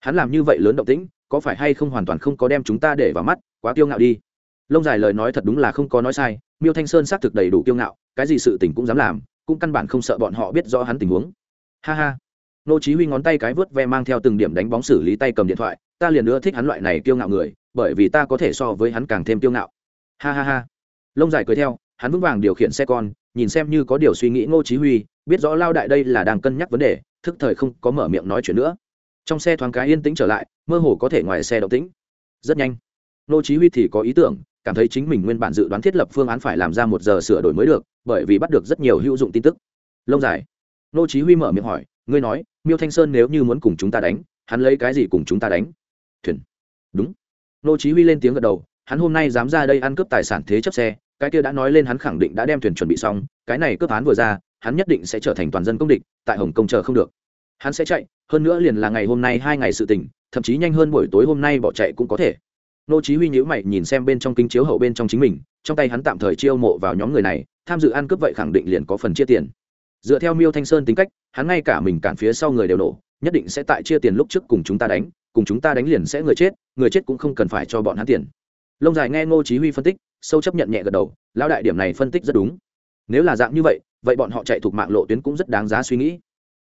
Hắn làm như vậy lớn động tĩnh, có phải hay không hoàn toàn không có đem chúng ta để vào mắt, quá kiêu ngạo đi. Lông dài lời nói thật đúng là không có nói sai, miêu thanh sơn xác thực đầy đủ kiêu ngạo, cái gì sự tình cũng dám làm, cũng căn bản không sợ bọn họ biết rõ hắn tình huống ha ha. Nô chí huy ngón tay cái vớt ve mang theo từng điểm đánh bóng xử lý tay cầm điện thoại, ta liền nữa thích hắn loại này kiêu ngạo người, bởi vì ta có thể so với hắn càng thêm kiêu ngạo. Ha ha ha. Lông dài cười theo, hắn vững vàng điều khiển xe con, nhìn xem như có điều suy nghĩ ngô chí huy, biết rõ lao đại đây là đang cân nhắc vấn đề, thức thời không có mở miệng nói chuyện nữa. Trong xe thoáng cái yên tĩnh trở lại, mơ hồ có thể ngoài xe động tĩnh. Rất nhanh. Ngô chí huy thì có ý tưởng, cảm thấy chính mình nguyên bản dự đoán thiết lập phương án phải làm ra một giờ sửa đổi mới được, bởi vì bắt được rất nhiều hữu dụng tin tức. Lông dài. Nô chí huy mở miệng hỏi, ngươi nói, miêu thanh sơn nếu như muốn cùng chúng ta đánh, hắn lấy cái gì cùng chúng ta đánh? Thuyền. Đúng. Nô chí huy lên tiếng gật đầu, hắn hôm nay dám ra đây ăn cướp tài sản thế chấp xe, cái kia đã nói lên hắn khẳng định đã đem thuyền chuẩn bị xong, cái này cướp án vừa ra, hắn nhất định sẽ trở thành toàn dân công địch, tại hồng kông chờ không được. Hắn sẽ chạy, hơn nữa liền là ngày hôm nay hai ngày sự tình, thậm chí nhanh hơn buổi tối hôm nay bỏ chạy cũng có thể. Nô chí huy nhíu mày nhìn xem bên trong kính chiếu hậu bên trong chính mình, trong tay hắn tạm thời chiêu mộ vào nhóm người này, tham dự ăn cướp vậy khẳng định liền có phần chia tiền dựa theo miêu thanh sơn tính cách, hắn ngay cả mình cản phía sau người đều nổ, nhất định sẽ tại chia tiền lúc trước cùng chúng ta đánh, cùng chúng ta đánh liền sẽ người chết người chết cũng không cần phải cho bọn hắn tiền. Lông dài nghe ngô chí huy phân tích, sâu chấp nhận nhẹ gật đầu, lão đại điểm này phân tích rất đúng. Nếu là dạng như vậy vậy bọn họ chạy thuộc mạng lộ tuyến cũng rất đáng giá suy nghĩ.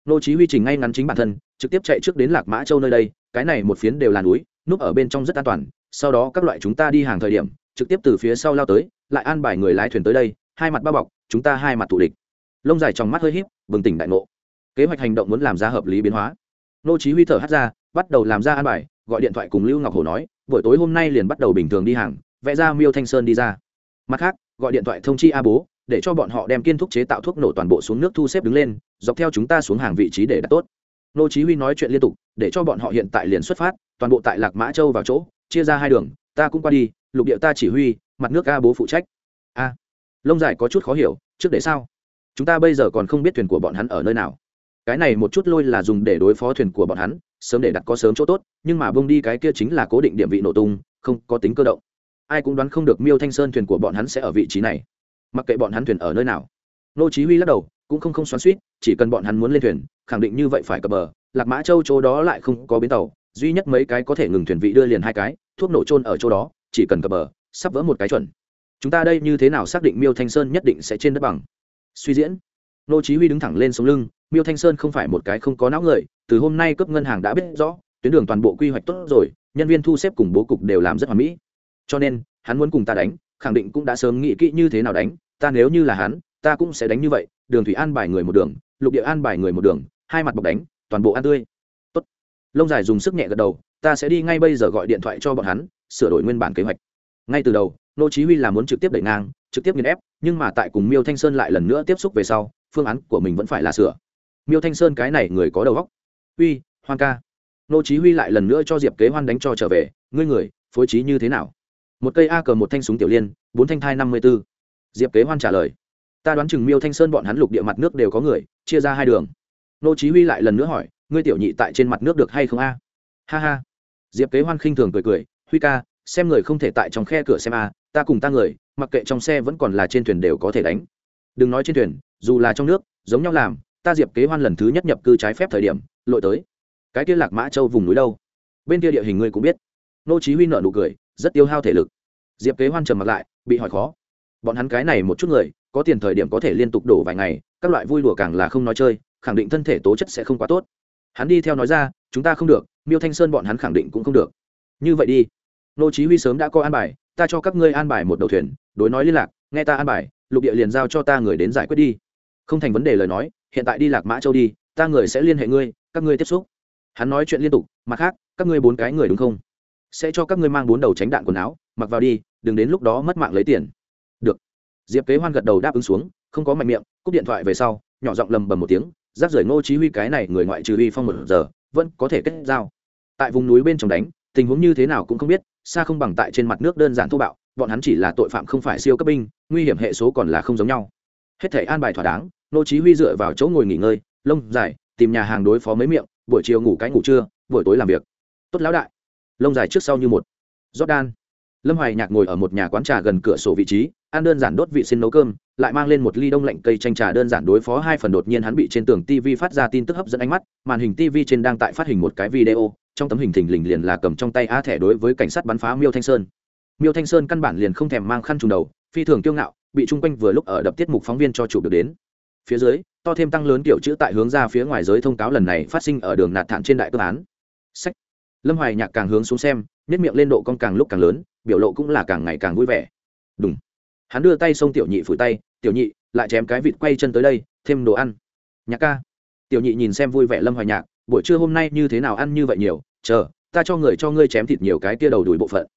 Ngô chí huy chỉnh ngay ngắn chính bản thân, trực tiếp chạy trước đến lạc mã châu nơi đây, cái này một phiến đều là núi, núp ở bên trong rất an toàn, sau đó các loại chúng ta đi hàng thời điểm, trực tiếp từ phía sau lao tới, lại an bài người lái thuyền tới đây, hai mặt bao bọc, chúng ta hai mặt thủ địch lông dài trong mắt hơi híp, bừng tỉnh đại ngộ. Kế hoạch hành động muốn làm ra hợp lý biến hóa. Nô chí huy thở hắt ra, bắt đầu làm ra an bài, gọi điện thoại cùng lưu ngọc hổ nói, buổi tối hôm nay liền bắt đầu bình thường đi hàng, vẽ ra miêu thanh sơn đi ra. Mặt khác, gọi điện thoại thông chi a bố, để cho bọn họ đem kiên thúc chế tạo thuốc nổ toàn bộ xuống nước thu xếp đứng lên, dọc theo chúng ta xuống hàng vị trí để đặt tốt. Nô chí huy nói chuyện liên tục, để cho bọn họ hiện tại liền xuất phát, toàn bộ tại lạc mã châu vào chỗ, chia ra hai đường, ta cũng qua đi, lục địa ta chỉ huy, mặt nước a bố phụ trách. A, lông dài có chút khó hiểu, trước để sao? Chúng ta bây giờ còn không biết thuyền của bọn hắn ở nơi nào. Cái này một chút lôi là dùng để đối phó thuyền của bọn hắn, sớm để đặt có sớm chỗ tốt, nhưng mà bông đi cái kia chính là cố định điểm vị nổ tung, không có tính cơ động. Ai cũng đoán không được miêu thanh sơn thuyền của bọn hắn sẽ ở vị trí này. Mặc kệ bọn hắn thuyền ở nơi nào. Nô chí huy lắc đầu, cũng không không xoắn xuýt, chỉ cần bọn hắn muốn lên thuyền, khẳng định như vậy phải cập bờ. Lạc mã châu chỗ đó lại không có bến tàu, duy nhất mấy cái có thể ngừng thuyền vị đưa liền hai cái, thuốc nổ trôn ở chỗ đó, chỉ cần cập bờ, sắp vỡ một cái chuẩn. Chúng ta đây như thế nào xác định miêu thanh sơn nhất định sẽ trên đất bằng? Suy diễn. Nô chí huy đứng thẳng lên sống lưng, miêu thanh sơn không phải một cái không có não người, từ hôm nay cấp ngân hàng đã biết rõ, tuyến đường toàn bộ quy hoạch tốt rồi, nhân viên thu xếp cùng bố cục đều làm rất hoàn mỹ. Cho nên, hắn muốn cùng ta đánh, khẳng định cũng đã sớm nghĩ kỹ như thế nào đánh, ta nếu như là hắn, ta cũng sẽ đánh như vậy, đường thủy an bài người một đường, lục địa an bài người một đường, hai mặt bọc đánh, toàn bộ ăn tươi. Tốt. lông dài dùng sức nhẹ gật đầu, ta sẽ đi ngay bây giờ gọi điện thoại cho bọn hắn, sửa đổi nguyên bản kế hoạch. Ngay từ đầu, nô chí huy là muốn trực tiếp đẩy ngang trực tiếp nghiền ép, nhưng mà tại cùng miêu thanh sơn lại lần nữa tiếp xúc về sau, phương án của mình vẫn phải là sửa. Miêu thanh sơn cái này người có đầu óc. Uy, hoan ca. Nô chí huy lại lần nữa cho diệp kế hoan đánh cho trở về. Ngươi người, phối trí như thế nào? Một cây a cờ một thanh súng tiểu liên, bốn thanh thai năm mươi 54. diệp kế hoan trả lời. Ta đoán chừng miêu thanh sơn bọn hắn lục địa mặt nước đều có người, chia ra hai đường. Nô chí huy lại lần nữa hỏi, ngươi tiểu nhị tại trên mặt nước được hay không a? Ha ha. Diệp kế hoan khinh thường cười cười, huy ca xem người không thể tại trong khe cửa xem a, ta cùng ta người, mặc kệ trong xe vẫn còn là trên thuyền đều có thể đánh. Đừng nói trên thuyền, dù là trong nước, giống nhau làm, ta diệp kế hoan lần thứ nhất nhập cư trái phép thời điểm, lội tới. Cái kia lạc mã châu vùng núi đâu? Bên kia địa hình ngươi cũng biết. Nô chí huy nở nụ cười, rất tiêu hao thể lực. Diệp kế hoan trầm mặt lại, bị hỏi khó. Bọn hắn cái này một chút người, có tiền thời điểm có thể liên tục đổ vài ngày, các loại vui đùa càng là không nói chơi, khẳng định thân thể tố chất sẽ không quá tốt. Hắn đi theo nói ra, chúng ta không được, miêu thanh sơn bọn hắn khẳng định cũng không được. Như vậy đi nô chí huy sớm đã có an bài, ta cho các ngươi an bài một đầu thuyền, đối nói liên lạc, nghe ta an bài, lục địa liền giao cho ta người đến giải quyết đi. Không thành vấn đề lời nói, hiện tại đi lạc mã châu đi, ta người sẽ liên hệ ngươi, các ngươi tiếp xúc. Hắn nói chuyện liên tục, mặt khác, các ngươi bốn cái người đúng không? Sẽ cho các ngươi mang bốn đầu tránh đạn quần áo, mặc vào đi, đừng đến lúc đó mất mạng lấy tiền. Được. Diệp kế hoan gật đầu đáp ứng xuống, không có mạnh miệng, cúp điện thoại về sau, nhỏ giọng lầm bầm một tiếng rác rời ngô chí huy cái này người ngoại trừ uy phong một giờ, vẫn có thể kết giao. Tại vùng núi bên trong đánh tình huống như thế nào cũng không biết, xa không bằng tại trên mặt nước đơn giản thô bạo, bọn hắn chỉ là tội phạm không phải siêu cấp binh, nguy hiểm hệ số còn là không giống nhau. Hết thể an bài thỏa đáng, nô chí huy dựa vào chỗ ngồi nghỉ ngơi, lông dài, tìm nhà hàng đối phó mấy miệng, buổi chiều ngủ cái ngủ trưa, buổi tối làm việc. Tốt lão đại. Lông dài trước sau như một. Jordan. Lâm hoài nhạc ngồi ở một nhà quán trà gần cửa sổ vị trí, ăn đơn giản đốt vị xin nấu cơm, lại mang lên một ly đông lạnh cây chanh trà đơn giản đối phó hai phần đột nhiên hắn bị trên tường tv phát ra tin tức hấp dẫn ánh mắt, màn hình tv trên đang tại phát hình một cái video trong tấm hình thình lình liền là cầm trong tay á thẻ đối với cảnh sát bắn phá miêu thanh sơn miêu thanh sơn căn bản liền không thèm mang khăn trùng đầu phi thường kiêu ngạo bị chung quanh vừa lúc ở đập tiết mục phóng viên cho chụp được đến phía dưới to thêm tăng lớn kiểu chữ tại hướng ra phía ngoài giới thông cáo lần này phát sinh ở đường nạt thản trên đại cơ án sách lâm hoài nhạc càng hướng xuống xem nhất miệng lên độ con càng lúc càng lớn biểu lộ cũng là càng ngày càng vui vẻ đúng hắn đưa tay xông tiểu nhị phủi tay tiểu nhị lại chém cái vịt quay chân tới đây thêm đồ ăn nhạc ca tiểu nhị nhìn xem vui vẻ lâm hoài nhạc buổi trưa hôm nay như thế nào ăn như vậy nhiều, chờ, ta cho người cho ngươi chém thịt nhiều cái kia đầu đùi bộ phận.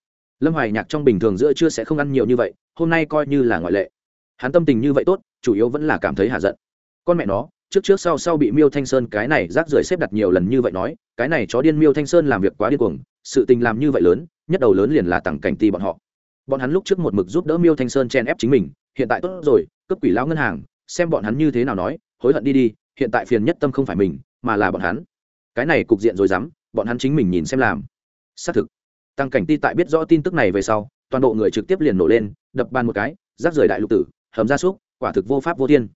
Lâm hoài nhạc trong bình thường giữa trưa sẽ không ăn nhiều như vậy, hôm nay coi như là ngoại lệ. Hắn tâm tình như vậy tốt, chủ yếu vẫn là cảm thấy hạ giận. Con mẹ nó, trước trước sau sau bị miêu thanh sơn cái này rác rưởi xếp đặt nhiều lần như vậy nói, cái này chó điên miêu thanh sơn làm việc quá điên cuồng, sự tình làm như vậy lớn, nhất đầu lớn liền là tặng cảnh ti bọn họ. Bọn hắn lúc trước một mực giúp đỡ miêu thanh sơn chen ép chính mình, hiện tại tốt rồi cấp quỷ lao ngân hàng, xem bọn hắn như thế nào nói, hối hận đi đi, hiện tại phiền nhất tâm không phải mình, mà là bọn hắn cái này cục diện rồi dám, bọn hắn chính mình nhìn xem làm. Xác thực. Tăng cảnh ti tại biết rõ tin tức này về sau, toàn bộ người trực tiếp liền nổ lên, đập bàn một cái, rác rời đại lục tử, hầm ra súc, quả thực vô pháp vô thiên.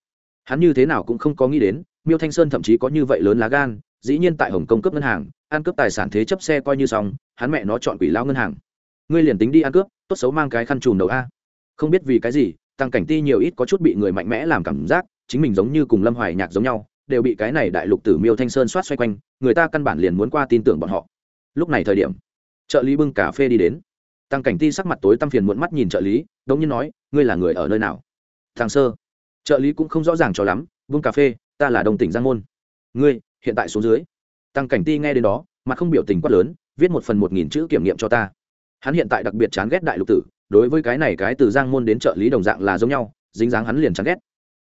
Hắn như thế nào cũng không có nghĩ đến, miêu thanh sơn thậm chí có như vậy lớn lá gan, dĩ nhiên tại hồng kông cướp ngân hàng, ăn cướp tài sản thế chấp xe coi như xong, hắn mẹ nó chọn quỷ lao ngân hàng. Ngươi liền tính đi ăn cướp, tốt xấu mang cái khăn trùm đầu a. Không biết vì cái gì, tăng cảnh ti nhiều ít có chút bị người mạnh mẽ làm cảm giác, chính mình giống như cùng lâm hoài nhạc giống nhau đều bị cái này đại lục tử miêu thanh sơn soát xoay quanh, người ta căn bản liền muốn qua tin tưởng bọn họ. Lúc này thời điểm, trợ lý bưng cà phê đi đến. Tăng cảnh ti sắc mặt tối tăm phiền muộn mắt nhìn trợ lý, đống nhiên nói, ngươi là người ở nơi nào? Thằng sơ. Trợ lý cũng không rõ ràng cho lắm, bưng cà phê, ta là đồng tỉnh giang môn. Ngươi, hiện tại xuống dưới. Tăng cảnh ti nghe đến đó, mặt không biểu tình quát lớn, viết một phần một nghìn chữ kiểm nghiệm cho ta. Hắn hiện tại đặc biệt chán ghét đại lục tử, đối với cái này cái từ giang môn đến trợ lý đồng dạng là giống nhau, dính dáng hắn liền chán ghét.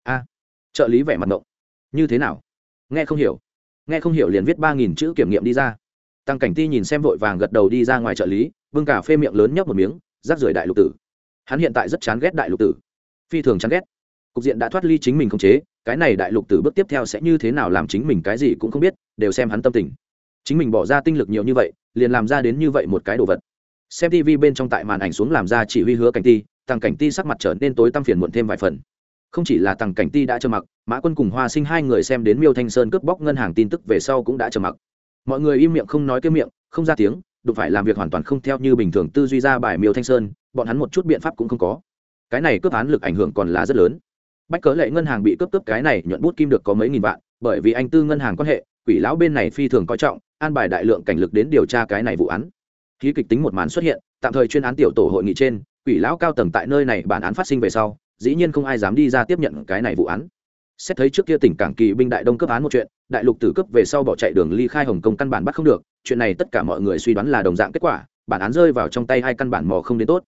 A. Trợ lý vẻ mặt ngộng như thế nào? Nghe không hiểu. Nghe không hiểu liền viết ba nghìn chữ kiểm nghiệm đi ra. Tăng cảnh ti nhìn xem vội vàng gật đầu đi ra ngoài trợ lý vương cà phê miệng lớn nhấp một miếng rác rưởi đại lục tử. Hắn hiện tại rất chán ghét đại lục tử. Phi thường chán ghét. Cục diện đã thoát ly chính mình không chế, cái này đại lục tử bước tiếp theo sẽ như thế nào làm chính mình cái gì cũng không biết, đều xem hắn tâm tình. Chính mình bỏ ra tinh lực nhiều như vậy, liền làm ra đến như vậy một cái đồ vật. Xem tv bên trong tại màn ảnh xuống làm ra chỉ huy hứa cảnh ti, tăng cảnh ti sắc mặt trở nên tối tăm phiền muộn thêm vài phần không chỉ là tăng cảnh ti đã trầm mặc, mã quân cùng hoa sinh hai người xem đến miêu thanh sơn cướp bóc ngân hàng tin tức về sau cũng đã trầm mặc. Mọi người im miệng không nói cái miệng, không ra tiếng, đụng phải làm việc hoàn toàn không theo như bình thường tư duy ra bài miêu thanh sơn, bọn hắn một chút biện pháp cũng không có. Cái này cướp án lực ảnh hưởng còn là rất lớn. Bách cớ lệ ngân hàng bị cướp cướp cái này nhuận bút kim được có mấy nghìn vạn, bởi vì anh tư ngân hàng quan hệ, quỷ lão bên này phi thường coi trọng, an bài đại lượng cảnh lực đến điều tra cái này vụ án. Khí kịch tính một màn xuất hiện, tạm thời chuyên án tiểu tổ hội nghị trên, quỷ lão cao tầng tại nơi này bản án phát sinh về sau dĩ nhiên không ai dám đi ra tiếp nhận cái này vụ án. Xét thấy trước kia tỉnh cảng kỳ binh đại đông cấp án một chuyện, đại lục tử cấp về sau bỏ chạy đường ly khai hồng kông căn bản bắt không được, chuyện này tất cả mọi người suy đoán là đồng dạng kết quả, bản án rơi vào trong tay hai căn bản mò không đến tốt.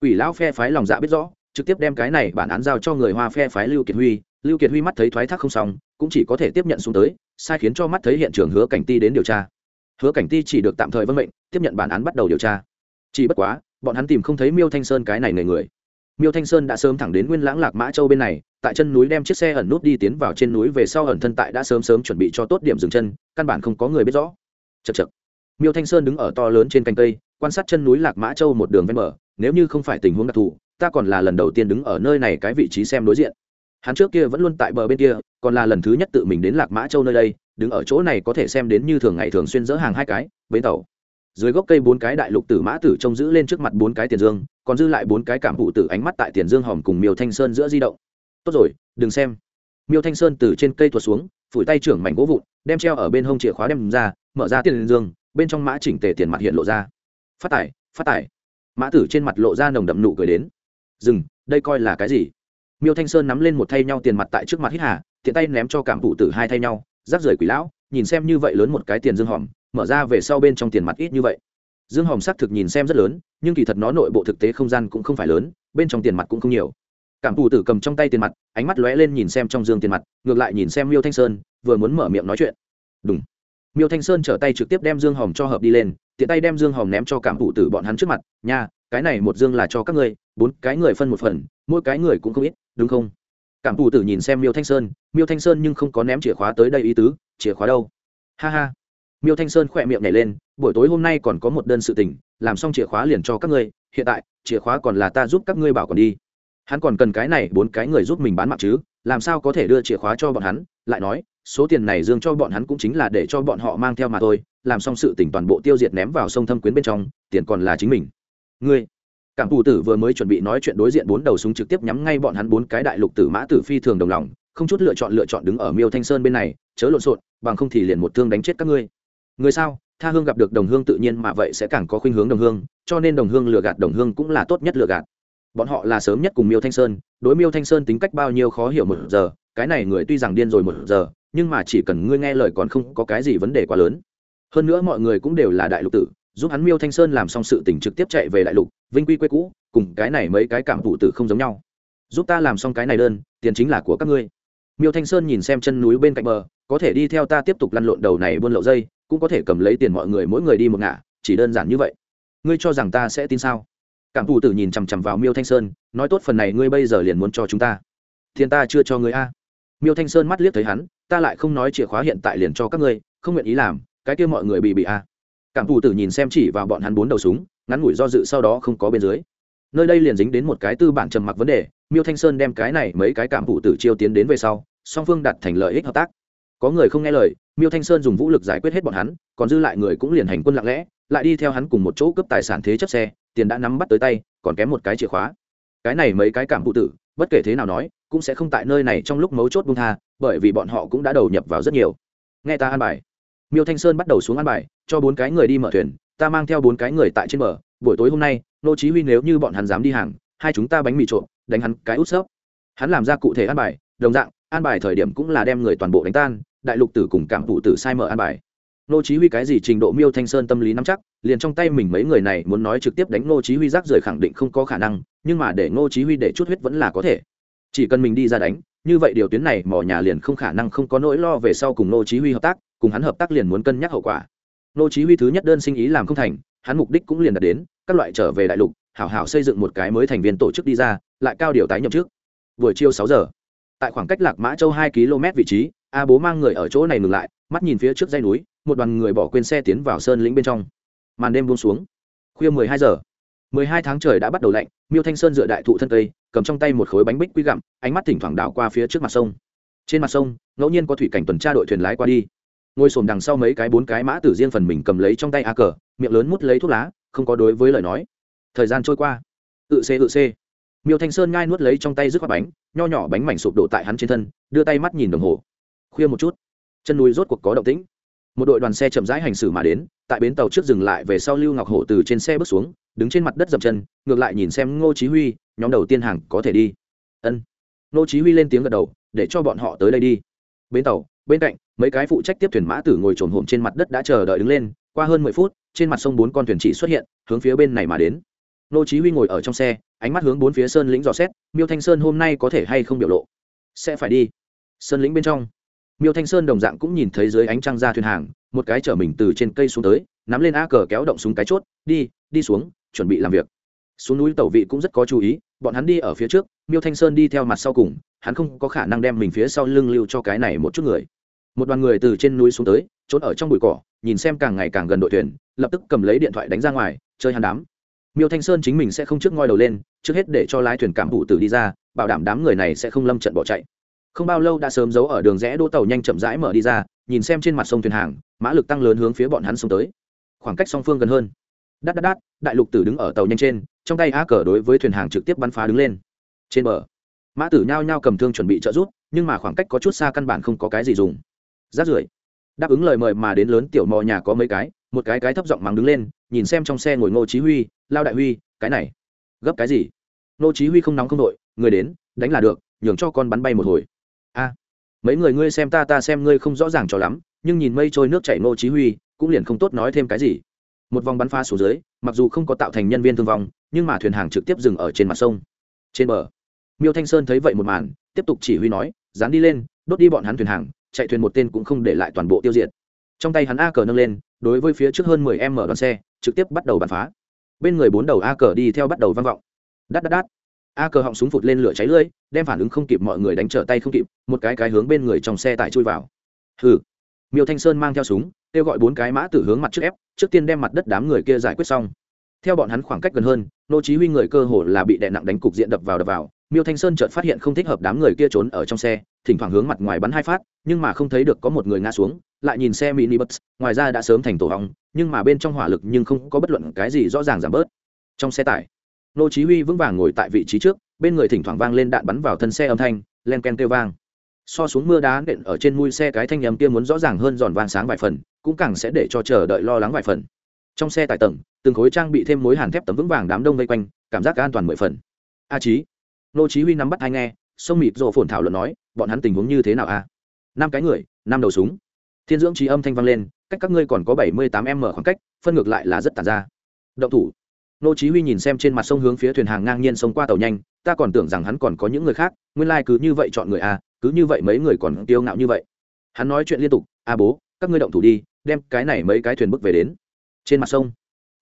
Quỷ lão phe phái lòng dạ biết rõ, trực tiếp đem cái này bản án giao cho người hoa phe phái lưu kiệt huy, lưu kiệt huy mắt thấy thoái thác không xong, cũng chỉ có thể tiếp nhận xuống tới, sai khiến cho mắt thấy hiện trường hứa cảnh ti đến điều tra. Hứa cảnh ti chỉ được tạm thời vân mệnh, tiếp nhận bản án bắt đầu điều tra. Chỉ bất quá, bọn hắn tìm không thấy miêu thanh sơn cái này người người miêu thanh sơn đã sớm thẳng đến nguyên lãng lạc mã châu bên này tại chân núi đem chiếc xe ẩn nút đi tiến vào trên núi về sau ẩn thân tại đã sớm sớm chuẩn bị cho tốt điểm dừng chân căn bản không có người biết rõ chật chật miêu thanh sơn đứng ở to lớn trên cành cây quan sát chân núi lạc mã châu một đường ven mở nếu như không phải tình huống đặc thù ta còn là lần đầu tiên đứng ở nơi này cái vị trí xem đối diện hắn trước kia vẫn luôn tại bờ bên kia còn là lần thứ nhất tự mình đến lạc mã châu nơi đây đứng ở chỗ này có thể xem đến như thường ngày thường xuyên dỡ hàng hai cái bến tàu dưới gốc cây bốn cái đại lục tử mã tử trông giữ lên trước mặt bốn cái tiền dương, còn dư lại bốn cái cảm thụ tử ánh mắt tại tiền dương hòm cùng miêu thanh sơn giữa di động. Tốt rồi, đừng xem. Miêu thanh sơn từ trên cây tuột xuống, phủi tay trưởng mảnh gỗ vụn, đem treo ở bên hông chìa khóa đem ra, mở ra tiền dương, bên trong mã chỉnh tề tiền mặt hiện lộ ra. Phát tải phát tải mã tử trên mặt lộ ra nồng đậm nụ cười đến. Dừng, đây coi là cái gì? Miêu thanh sơn nắm lên một thay nhau tiền mặt tại trước mặt hít hà, tiện tay ném cho cảm thụ tử hai thay nhau rác rời quỷ lão, nhìn xem như vậy lớn một cái tiền dương hòm mở ra về sau bên trong tiền mặt ít như vậy. Dương hòm xác thực nhìn xem rất lớn, nhưng kỳ thật nó nội bộ thực tế không gian cũng không phải lớn, bên trong tiền mặt cũng không nhiều. Cảm thủ tử cầm trong tay tiền mặt, ánh mắt lóe lên nhìn xem trong dương tiền mặt, ngược lại nhìn xem miêu thanh sơn, vừa muốn mở miệng nói chuyện. Đúng miêu thanh sơn trở tay trực tiếp đem dương hòm cho hợp đi lên, tiện tay đem dương hòm ném cho cảm thủ tử bọn hắn trước mặt, nha, cái này một dương là cho các ngươi, bốn cái người phân một phần, mỗi cái người cũng không ít, đúng không? Cảm thủ tử nhìn xem miêu thanh sơn, miêu thanh sơn nhưng không có ném chìa khóa tới đây ý tứ, chìa khóa đâu? Ha ha miêu thanh sơn khỏe miệng nhảy lên, buổi tối hôm nay còn có một đơn sự tình, làm xong chìa khóa liền cho các ngươi, hiện tại, chìa khóa còn là ta giúp các ngươi bảo còn đi. Hắn còn cần cái này, bốn cái người giúp mình bán mạng chứ, làm sao có thể đưa chìa khóa cho bọn hắn? Lại nói, số tiền này dương cho bọn hắn cũng chính là để cho bọn họ mang theo mà thôi, làm xong sự tỉnh toàn bộ tiêu diệt ném vào sông thâm quyến bên trong, tiền còn là chính mình. Ngươi, cảm tù tử vừa mới chuẩn bị nói chuyện đối diện bốn đầu súng trực tiếp nhắm ngay bọn hắn bốn cái đại lục tử mã tử phi thường đồng lòng, không chút lựa chọn lựa chọn đứng ở miêu thanh sơn bên này, chớ lộn xộn, bằng không thì liền một thương đánh chết các ngươi người sao? Tha hương gặp được đồng hương tự nhiên mà vậy sẽ càng có khuynh hướng đồng hương, cho nên đồng hương lừa gạt đồng hương cũng là tốt nhất lừa gạt. Bọn họ là sớm nhất cùng miêu thanh sơn, đối miêu thanh sơn tính cách bao nhiêu khó hiểu một giờ, cái này người tuy rằng điên rồi một giờ, nhưng mà chỉ cần ngươi nghe lời còn không có cái gì vấn đề quá lớn. Hơn nữa mọi người cũng đều là đại lục tử, giúp hắn miêu thanh sơn làm xong sự tỉnh trực tiếp chạy về đại lục, vinh quy quê cũ, cùng cái này mấy cái cảm thụ tử không giống nhau. Giúp ta làm xong cái này đơn, tiền chính là của các ngươi. Miêu thanh sơn nhìn xem chân núi bên cạnh bờ, có thể đi theo ta tiếp tục lăn lộn đầu này buôn lậu dây cũng có thể cầm lấy tiền mọi người mỗi người đi một ngả, chỉ đơn giản như vậy. Ngươi cho rằng ta sẽ tin sao? Cảm thủ tử nhìn chằm chằm vào miêu thanh sơn, nói tốt phần này ngươi bây giờ liền muốn cho chúng ta. Thiên ta chưa cho ngươi a. Miêu thanh sơn mắt liếc thấy hắn, ta lại không nói chìa khóa hiện tại liền cho các ngươi, không nguyện ý làm, cái kia mọi người bị bị a. Cảm thủ tử nhìn xem chỉ vào bọn hắn bốn đầu súng, ngắn ngủi do dự sau đó không có bên dưới. Nơi đây liền dính đến một cái tư bản trầm mặc vấn đề, miêu thanh sơn đem cái này mấy cái cảm thủ tử chiêu tiến đến về sau, song phương đặt thành lợi ích hợp tác có người không nghe lời, miêu thanh sơn dùng vũ lực giải quyết hết bọn hắn, còn dư lại người cũng liền hành quân lặng lẽ, lại đi theo hắn cùng một chỗ cướp tài sản thế chấp xe, tiền đã nắm bắt tới tay, còn kém một cái chìa khóa. Cái này mấy cái cảm phụ tử, bất kể thế nào nói, cũng sẽ không tại nơi này trong lúc mấu chốt bung tha, bởi vì bọn họ cũng đã đầu nhập vào rất nhiều. Nghe ta an bài. Miêu thanh sơn bắt đầu xuống an bài, cho bốn cái người đi mở thuyền, ta mang theo bốn cái người tại trên bờ. Buổi tối hôm nay, nô chí huy nếu như bọn hắn dám đi hàng, hai chúng ta bánh mì trộn, đánh hắn cái út sấp. Hắn làm ra cụ thể an bài, đồng dạng an bài thời điểm cũng là đem người toàn bộ đánh tan, đại lục tử cùng cảm thụ tử sai mở an bài. Nô chí huy cái gì trình độ miêu thanh sơn tâm lý nắm chắc, liền trong tay mình mấy người này muốn nói trực tiếp đánh nô chí huy rác rời khẳng định không có khả năng, nhưng mà để nô chí huy để chút huyết vẫn là có thể. Chỉ cần mình đi ra đánh, như vậy điều tuyến này mỏ nhà liền không khả năng không có nỗi lo về sau cùng nô chí huy hợp tác, cùng hắn hợp tác liền muốn cân nhắc hậu quả. Nô chí huy thứ nhất đơn sinh ý làm không thành, hắn mục đích cũng liền đạt đến, các loại trở về đại lục, hảo hảo xây dựng một cái mới thành viên tổ chức đi ra, lại cao điều tái nhậm trước buổi chiều 6 giờ tại khoảng cách lạc mã châu hai km vị trí, a bố mang người ở chỗ này ngừng lại, mắt nhìn phía trước dãy núi, một đoàn người bỏ quên xe tiến vào sơn lĩnh bên trong. Màn đêm buông xuống. Khuya 12 giờ. 12 tháng trời đã bắt đầu lạnh, miêu thanh sơn dựa đại thụ thân cây, cầm trong tay một khối bánh bích quy gặm, ánh mắt thỉnh thoảng đảo qua phía trước mặt sông. Trên mặt sông, ngẫu nhiên có thủy cảnh tuần tra đội thuyền lái qua đi. Ngồi xổm đằng sau mấy cái bốn cái mã tử riêng phần mình cầm lấy trong tay a cờ, miệng lớn mút lấy thuốc lá, không có đối với lời nói. Thời gian trôi qua. Tự c tự c miêu thanh sơn ngai nuốt lấy trong tay rứt khoát bánh nho nhỏ bánh mảnh sụp đổ tại hắn trên thân, đưa tay mắt nhìn đồng hồ. Khuya một chút, chân núi rốt cuộc có động tĩnh. Một đội đoàn xe chậm rãi hành xử mà đến, tại bến tàu trước dừng lại về sau lưu ngọc hổ từ trên xe bước xuống, đứng trên mặt đất dậm chân, ngược lại nhìn xem ngô chí huy, nhóm đầu tiên hàng có thể đi. Ân. Ngô chí huy lên tiếng gật đầu, để cho bọn họ tới đây đi. Bến tàu, bên cạnh, mấy cái phụ trách tiếp thuyền mã tử ngồi trồn hổm trên mặt đất đã chờ đợi đứng lên, qua hơn mười phút, trên mặt sông bốn con thuyền chỉ xuất hiện, hướng phía bên này mà đến. Ngô chí huy ngồi ở trong xe ánh mắt hướng bốn phía sơn lĩnh dò xét, miêu thanh sơn hôm nay có thể hay không biểu lộ? Sẽ phải đi. Sơn lĩnh bên trong. Miêu thanh sơn đồng dạng cũng nhìn thấy dưới ánh trăng ra thuyền hàng, một cái chở mình từ trên cây xuống tới, nắm lên a cờ kéo động súng cái chốt, đi đi xuống, chuẩn bị làm việc. Xuống núi tẩu vị cũng rất có chú ý, bọn hắn đi ở phía trước, miêu thanh sơn đi theo mặt sau cùng, hắn không có khả năng đem mình phía sau lưng lưu cho cái này một chút người. Một đoàn người từ trên núi xuống tới, trốn ở trong bụi cỏ, nhìn xem càng ngày càng gần đội thuyền, lập tức cầm lấy điện thoại đánh ra ngoài, chơi hắn đám miêu thanh sơn chính mình sẽ không trước ngoi đầu lên, trước hết để cho lái thuyền cảm thủ tử đi ra, bảo đảm đám người này sẽ không lâm trận bỏ chạy. không bao lâu đã sớm giấu ở đường rẽ đỗ tàu nhanh chậm rãi mở đi ra, nhìn xem trên mặt sông thuyền hàng, mã lực tăng lớn hướng phía bọn hắn sông tới. khoảng cách song phương gần hơn. đắt đắt đắt, đại lục tử đứng ở tàu nhanh trên, trong tay á cờ đối với thuyền hàng trực tiếp bắn phá đứng lên. trên bờ, mã tử nhao nhao cầm thương chuẩn bị trợ giúp, nhưng mà khoảng cách có chút xa căn bản không có cái gì dùng. rát rưởi, đáp ứng lời mời mà đến lớn tiểu mò nhà có mấy cái, một cái cái thấp giọng mắng đứng lên, nhìn xem trong xe ngồi ngô chí huy lao đại huy, cái này, gấp cái gì? Ngô chí huy không nóng không đội, người đến, đánh là được, nhường cho con bắn bay một hồi. A, mấy người ngươi xem ta ta xem ngươi không rõ ràng cho lắm, nhưng nhìn mây trôi nước chảy ngô chí huy, cũng liền không tốt nói thêm cái gì. Một vòng bắn phá xuống dưới, mặc dù không có tạo thành nhân viên thương vong, nhưng mà thuyền hàng trực tiếp dừng ở trên mặt sông. Trên bờ, miêu thanh sơn thấy vậy một màn, tiếp tục chỉ huy nói, dán đi lên, đốt đi bọn hắn thuyền hàng, chạy thuyền một tên cũng không để lại toàn bộ tiêu diệt. Trong tay hắn a cờ nâng lên, đối với phía trước hơn mười mở đoàn xe, trực tiếp bắt đầu bắn phá bên người bốn đầu a cờ đi theo bắt đầu vang vọng. Đắt đắt đắt a cờ họng súng phụt lên lửa cháy lưỡi đem phản ứng không kịp mọi người đánh trở tay không kịp, một cái cái hướng bên người trong xe tải chui vào. Hừ. Miêu thanh sơn mang theo súng, kêu gọi bốn cái mã tử hướng mặt trước ép, trước tiên đem mặt đất đám người kia giải quyết xong. Theo bọn hắn khoảng cách gần hơn, nô chí huy người cơ hồ là bị đè nặng đánh cục diện đập vào đập vào, miêu thanh sơn chợt phát hiện không thích hợp đám người kia trốn ở trong xe, thỉnh thoảng hướng mặt ngoài bắn hai phát, nhưng mà không thấy được có một người ngã xuống, lại nhìn xe mini bus, ngoài ra đã sớm thành tổ hỏng nhưng mà bên trong hỏa lực nhưng không có bất luận cái gì rõ ràng giảm bớt. Trong xe tải, nô chí huy vững vàng ngồi tại vị trí trước, bên người thỉnh thoảng vang lên đạn bắn vào thân xe âm thanh, len ken kêu vang. So xuống mưa đá nện ở trên mui xe cái thanh âm kia muốn rõ ràng hơn giòn vang sáng vài phần, cũng càng sẽ để cho chờ đợi lo lắng vài phần. Trong xe tải tầng, từng khối trang bị thêm mối hàn thép tấm vững vàng đám đông vây quanh, cảm giác an toàn mười phần. A chí, nô chí huy nắm bắt hai nghe, sông mịt rồ phồn thảo luận nói, bọn hắn tình huống như thế nào a năm cái người, năm đầu súng. Thiên dưỡng trí âm thanh vang lên cách các ngươi còn có 78 m khoảng cách, phân ngược lại là rất tàn ra. Động thủ. Nô chí huy nhìn xem trên mặt sông hướng phía thuyền hàng ngang nhiên sông qua tàu nhanh, ta còn tưởng rằng hắn còn có những người khác, nguyên lai like cứ như vậy chọn người a, cứ như vậy mấy người còn tiêu ngạo như vậy. Hắn nói chuyện liên tục, a bố, các ngươi động thủ đi, đem cái này mấy cái thuyền bước về đến. Trên mặt sông,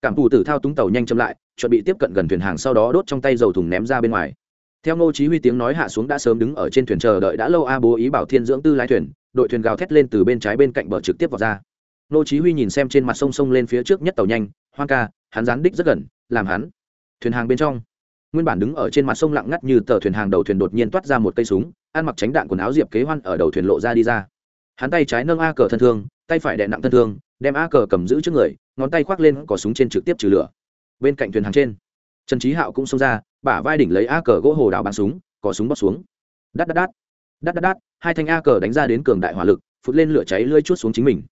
cảm thủ tử thao túng tàu nhanh chậm lại, chuẩn bị tiếp cận gần thuyền hàng sau đó đốt trong tay dầu thùng ném ra bên ngoài. Theo ngô chí huy tiếng nói hạ xuống đã sớm đứng ở trên thuyền chờ đợi đã lâu, a bố ý bảo thiên dưỡng tư lái thuyền, đội thuyền gào thét lên từ bên trái bên cạnh bờ trực tiếp vào ra. Nô chí huy nhìn xem trên mặt sông sông lên phía trước nhất tàu nhanh, hoang ca, hắn dán đích rất gần, làm hắn. Thuyền hàng bên trong, nguyên bản đứng ở trên mặt sông lặng ngắt như tờ thuyền hàng đầu thuyền đột nhiên toát ra một cây súng, ăn mặc tránh đạn quần áo diệp kế hoan ở đầu thuyền lộ ra đi ra. Hắn tay trái nâng a cờ thân thương, tay phải đè nặng thân thương, đem a cờ cầm giữ trước người, ngón tay khoác lên cò súng trên trực tiếp trừ lửa. Bên cạnh thuyền hàng trên, trần trí hạo cũng xông ra, bả vai đỉnh lấy a cờ gỗ hồ đào bắn súng, cò súng bóc xuống. Đắt đắt đắt đắt đắt đắt hai thanh a cờ đánh ra đến cường đại hỏa lực, phụt lên lửa cháy lưỡi chuốt xuống chính mình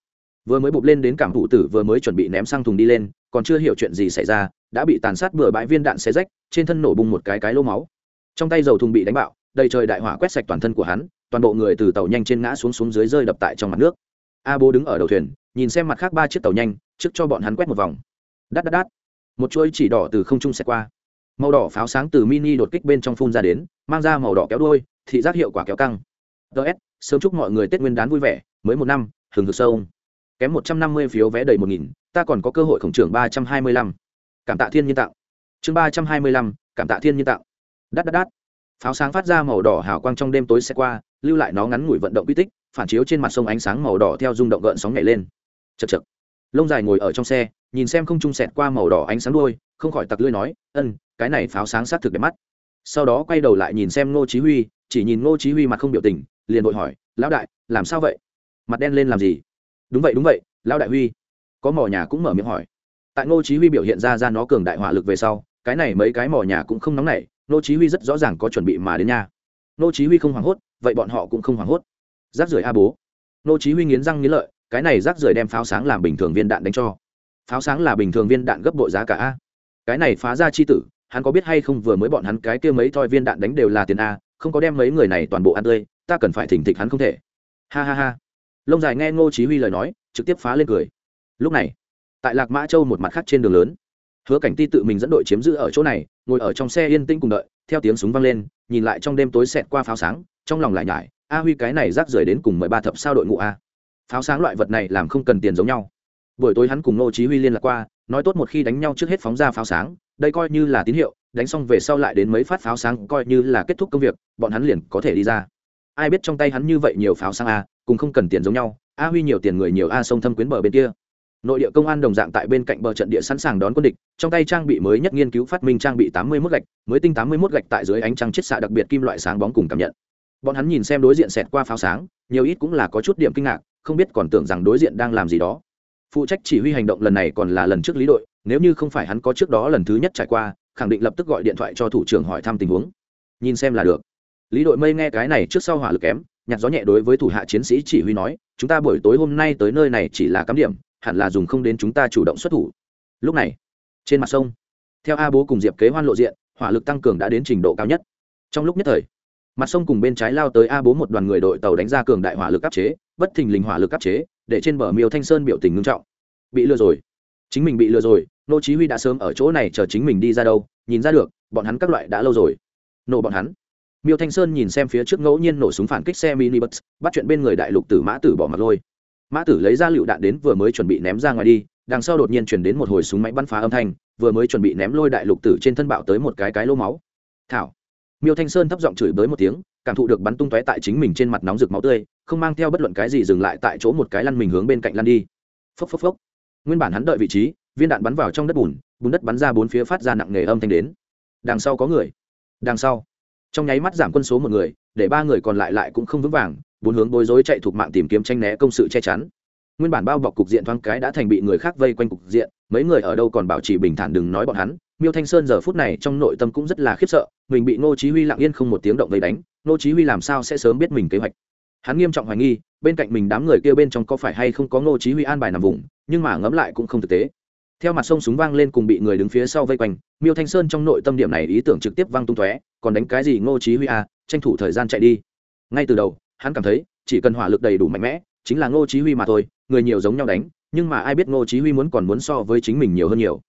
vừa mới bụp lên đến cảm thụ tử vừa mới chuẩn bị ném sang thùng đi lên, còn chưa hiểu chuyện gì xảy ra, đã bị tàn sát bừa bãi viên đạn xé rách, trên thân nổ bung một cái cái lô máu. Trong tay dầu thùng bị đánh bạo, đầy trời đại hỏa quét sạch toàn thân của hắn, toàn bộ người từ tàu nhanh trên ngã xuống xuống dưới rơi đập tại trong mặt nước. A bố đứng ở đầu thuyền, nhìn xem mặt khác ba chiếc tàu nhanh, trước cho bọn hắn quét một vòng. Đắt đắt đắt một chuỗi chỉ đỏ từ không trung xẹt qua. Màu đỏ pháo sáng từ mini đột kích bên trong phun ra đến, mang ra màu đỏ kéo đuôi, thị giác hiệu quả kéo căng. Ts sớm chúc mọi người tết nguyên đán vui vẻ, mới một năm, hừng hực sâu kém một trăm năm mươi phiếu vé đầy một nghìn, ta còn có cơ hội khổng trưởng ba trăm hai mươi lăm. Cảm tạ thiên nhiên tạo. Chương ba trăm hai mươi lăm, cảm tạ thiên nhiên tạo. Đắt đắt đắt pháo sáng phát ra màu đỏ hào quang trong đêm tối xe qua, lưu lại nó ngắn ngủi vận động quy tích, phản chiếu trên mặt sông ánh sáng màu đỏ theo rung động gợn sóng nhảy lên. Chật chật lông dài ngồi ở trong xe, nhìn xem không trung sẹt qua màu đỏ ánh sáng đôi không khỏi tặc lưỡi nói, ân, cái này pháo sáng sát thực đẹp mắt. Sau đó quay đầu lại nhìn xem ngô chí huy, chỉ nhìn ngô chí huy mặt không biểu tình, liền vội hỏi, lão đại, làm sao vậy? Mặt đen lên làm gì? Đúng vậy đúng vậy, lão đại huy. Có mỏ nhà cũng mở miệng hỏi. Tại ngô chí huy biểu hiện ra ra nó cường đại hỏa lực về sau, cái này mấy cái mỏ nhà cũng không nóng nảy, ngô chí huy rất rõ ràng có chuẩn bị mà đến nha. Ngô chí huy không hoảng hốt, vậy bọn họ cũng không hoảng hốt. Rác rưởi a bố. Ngô chí huy nghiến răng nghiến lợi, cái này rác rưởi đem pháo sáng làm bình thường viên đạn đánh cho. Pháo sáng là bình thường viên đạn gấp bội giá cả a. Cái này phá ra chi tử, hắn có biết hay không vừa mới bọn hắn cái kia mấy thoi viên đạn đánh đều là tiền a, không có đem mấy người này toàn bộ ăn tươi, ta cần phải thỉnh thịch hắn không thể. Ha ha ha lông dài nghe ngô chí huy lời nói, trực tiếp phá lên cười. Lúc này, tại lạc mã châu một mặt khác trên đường lớn, hứa cảnh ti tự mình dẫn đội chiếm giữ ở chỗ này, ngồi ở trong xe yên tĩnh cùng đợi, theo tiếng súng vang lên, nhìn lại trong đêm tối xẹt qua pháo sáng, trong lòng lại nhải, a huy, cái này rác rưởi đến cùng mười ba thập sao đội ngũ a? Pháo sáng loại vật này làm không cần tiền giống nhau. Buổi tối hắn cùng ngô chí huy liên lạc qua, nói tốt một khi đánh nhau trước hết phóng ra pháo sáng, đây coi như là tín hiệu, đánh xong về sau lại đến mấy phát pháo sáng coi như là kết thúc công việc, bọn hắn liền có thể đi ra. Ai biết trong tay hắn như vậy nhiều pháo sáng a cùng không cần tiền giống nhau, a huy nhiều tiền người nhiều a sông thâm quyến bờ bên kia. Nội địa công an đồng dạng tại bên cạnh bờ trận địa sẵn sàng đón quân địch, trong tay trang bị mới nhất nghiên cứu phát minh trang bị tám mươi mốt gạch, mới tinh tám mươi mốt gạch tại dưới ánh trăng chiết xạ đặc biệt kim loại sáng bóng cùng cảm nhận. Bọn hắn nhìn xem đối diện xẹt qua pháo sáng, nhiều ít cũng là có chút điểm kinh ngạc, không biết còn tưởng rằng đối diện đang làm gì đó. Phụ trách chỉ huy hành động lần này còn là lần trước lý đội, nếu như không phải hắn có trước đó lần thứ nhất trải qua, khẳng định lập tức gọi điện thoại cho thủ trưởng hỏi thăm tình huống. Nhìn xem là được. Lý đội mây nghe cái này trước sau hỏa lực kém nhạc gió nhẹ đối với thủ hạ chiến sĩ chỉ huy nói, chúng ta buổi tối hôm nay tới nơi này chỉ là cắm điểm, hẳn là dùng không đến chúng ta chủ động xuất thủ. Lúc này, trên mặt sông, theo a bố cùng diệp kế hoan lộ diện, hỏa lực tăng cường đã đến trình độ cao nhất. Trong lúc nhất thời, mặt sông cùng bên trái lao tới a bố một đoàn người đội tàu đánh ra cường đại hỏa lực áp chế, bất thình lình hỏa lực áp chế, để trên bờ miêu thanh sơn biểu tình ngưng trọng. Bị lừa rồi. Chính mình bị lừa rồi. Nô chí huy đã sớm ở chỗ này chờ chính mình đi ra đâu, nhìn ra được, bọn hắn các loại đã lâu rồi. Nổ bọn hắn? Miêu thanh sơn nhìn xem phía trước ngẫu nhiên nổ súng phản kích xe mini bus bắt chuyện bên người đại lục tử mã tử bỏ mặt lôi. mã tử lấy ra lựu đạn đến vừa mới chuẩn bị ném ra ngoài đi, đằng sau đột nhiên chuyển đến một hồi súng máy bắn phá âm thanh, vừa mới chuẩn bị ném lôi đại lục tử trên thân bạo tới một cái cái lô máu. thảo. miêu thanh sơn thấp giọng chửi bới một tiếng, cảm thụ được bắn tung tóe tại chính mình trên mặt nóng rực máu tươi, không mang theo bất luận cái gì dừng lại tại chỗ một cái lăn mình hướng bên cạnh lăn đi. phốc phốc phốc. nguyên bản hắn đợi vị trí, viên đạn bắn vào trong đất bùn bùn đất bắn ra bốn phía phát ra nặng nề âm thanh đến. đằng sau có người. đằng sau trong nháy mắt giảm quân số một người, để ba người còn lại lại cũng không vững vàng, bốn hướng bối rối chạy thuộc mạng tìm kiếm tranh né công sự che chắn. Nguyên bản bao bọc cục diện thoáng cái đã thành bị người khác vây quanh cục diện, mấy người ở đâu còn bảo trì bình thản đừng nói bọn hắn. Miêu thanh sơn giờ phút này trong nội tâm cũng rất là khiếp sợ, mình bị ngô chí huy lặng yên không một tiếng động vây đánh, ngô chí huy làm sao sẽ sớm biết mình kế hoạch? Hắn nghiêm trọng hoài nghi, bên cạnh mình đám người kia bên trong có phải hay không có ngô chí huy an bài nằm vùng, nhưng mà ngẫm lại cũng không thực tế theo mặt sông súng vang lên cùng bị người đứng phía sau vây quanh, miêu thanh sơn trong nội tâm điểm này ý tưởng trực tiếp vang tung tóe, còn đánh cái gì ngô chí huy à tranh thủ thời gian chạy đi. Ngay từ đầu, hắn cảm thấy, chỉ cần hỏa lực đầy đủ mạnh mẽ, chính là ngô chí huy mà thôi, người nhiều giống nhau đánh, nhưng mà ai biết ngô chí huy muốn còn muốn so với chính mình nhiều hơn nhiều.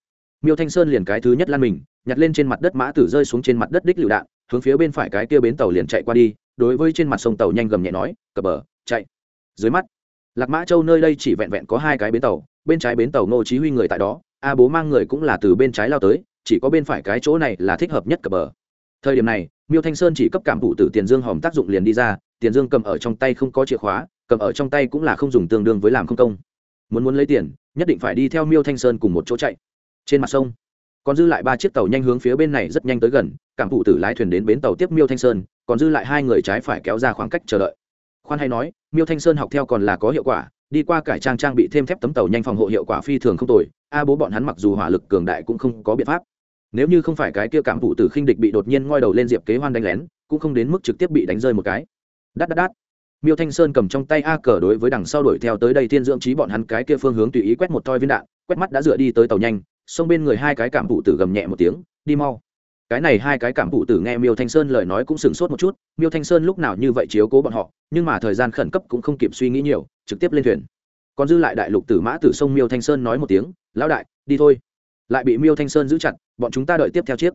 Miêu thanh sơn liền cái thứ nhất lan mình, nhặt lên trên mặt đất mã tử rơi xuống trên mặt đất đích lựu đạn, hướng phía bên phải cái kia bến tàu liền chạy qua đi, đối với trên mặt sông tàu nhanh gầm nhẹ nói, cập bờ, chạy. Dưới mắt, lạc mã châu nơi đây chỉ vẹn vẹn có hai cái bến tàu bên trái bến tàu ngô chí huy người tại đó, a bố mang người cũng là từ bên trái lao tới, chỉ có bên phải cái chỗ này là thích hợp nhất cập bờ. Thời điểm này, miêu thanh sơn chỉ cấp cảm thủ tử tiền dương hòm tác dụng liền đi ra, tiền dương cầm ở trong tay không có chìa khóa, cầm ở trong tay cũng là không dùng tương đương với làm không công. Muốn muốn lấy tiền, nhất định phải đi theo miêu thanh sơn cùng một chỗ chạy. Trên mặt sông, còn dư lại ba chiếc tàu nhanh hướng phía bên này rất nhanh tới gần, cảm thụ tử lái thuyền đến bến tàu tiếp miêu thanh sơn, còn dư lại hai người trái phải kéo ra khoảng cách chờ đợi. Khoan hay nói, miêu thanh sơn học theo còn là có hiệu quả đi qua cải trang trang bị thêm thép tấm tàu nhanh phòng hộ hiệu quả phi thường không tồi, a bố bọn hắn mặc dù hỏa lực cường đại cũng không có biện pháp. Nếu như không phải cái kia cảm thủ tử khinh địch bị đột nhiên ngoi đầu lên diệp kế hoan đánh lén, cũng không đến mức trực tiếp bị đánh rơi một cái. Đắt đắt đắt miêu thanh sơn cầm trong tay a cờ đối với đằng sau đuổi theo tới đây thiên dưỡng trí bọn hắn cái kia phương hướng tùy ý quét một toi viên đạn, quét mắt đã dựa đi tới tàu nhanh xông bên người hai cái cảm thủ tử gầm nhẹ một tiếng, đi mau. Cái này hai cái cảm thụ tử nghe miêu thanh sơn lời nói cũng sửng sốt một chút, miêu thanh sơn lúc nào như vậy chiếu cố bọn họ, nhưng mà thời gian khẩn cấp cũng không kịp suy nghĩ nhiều trực tiếp lên thuyền. Còn dư lại đại lục tử mã tử sông miêu thanh sơn nói một tiếng, lão đại, đi thôi. Lại bị miêu thanh sơn giữ chặt, bọn chúng ta đợi tiếp theo chiếc.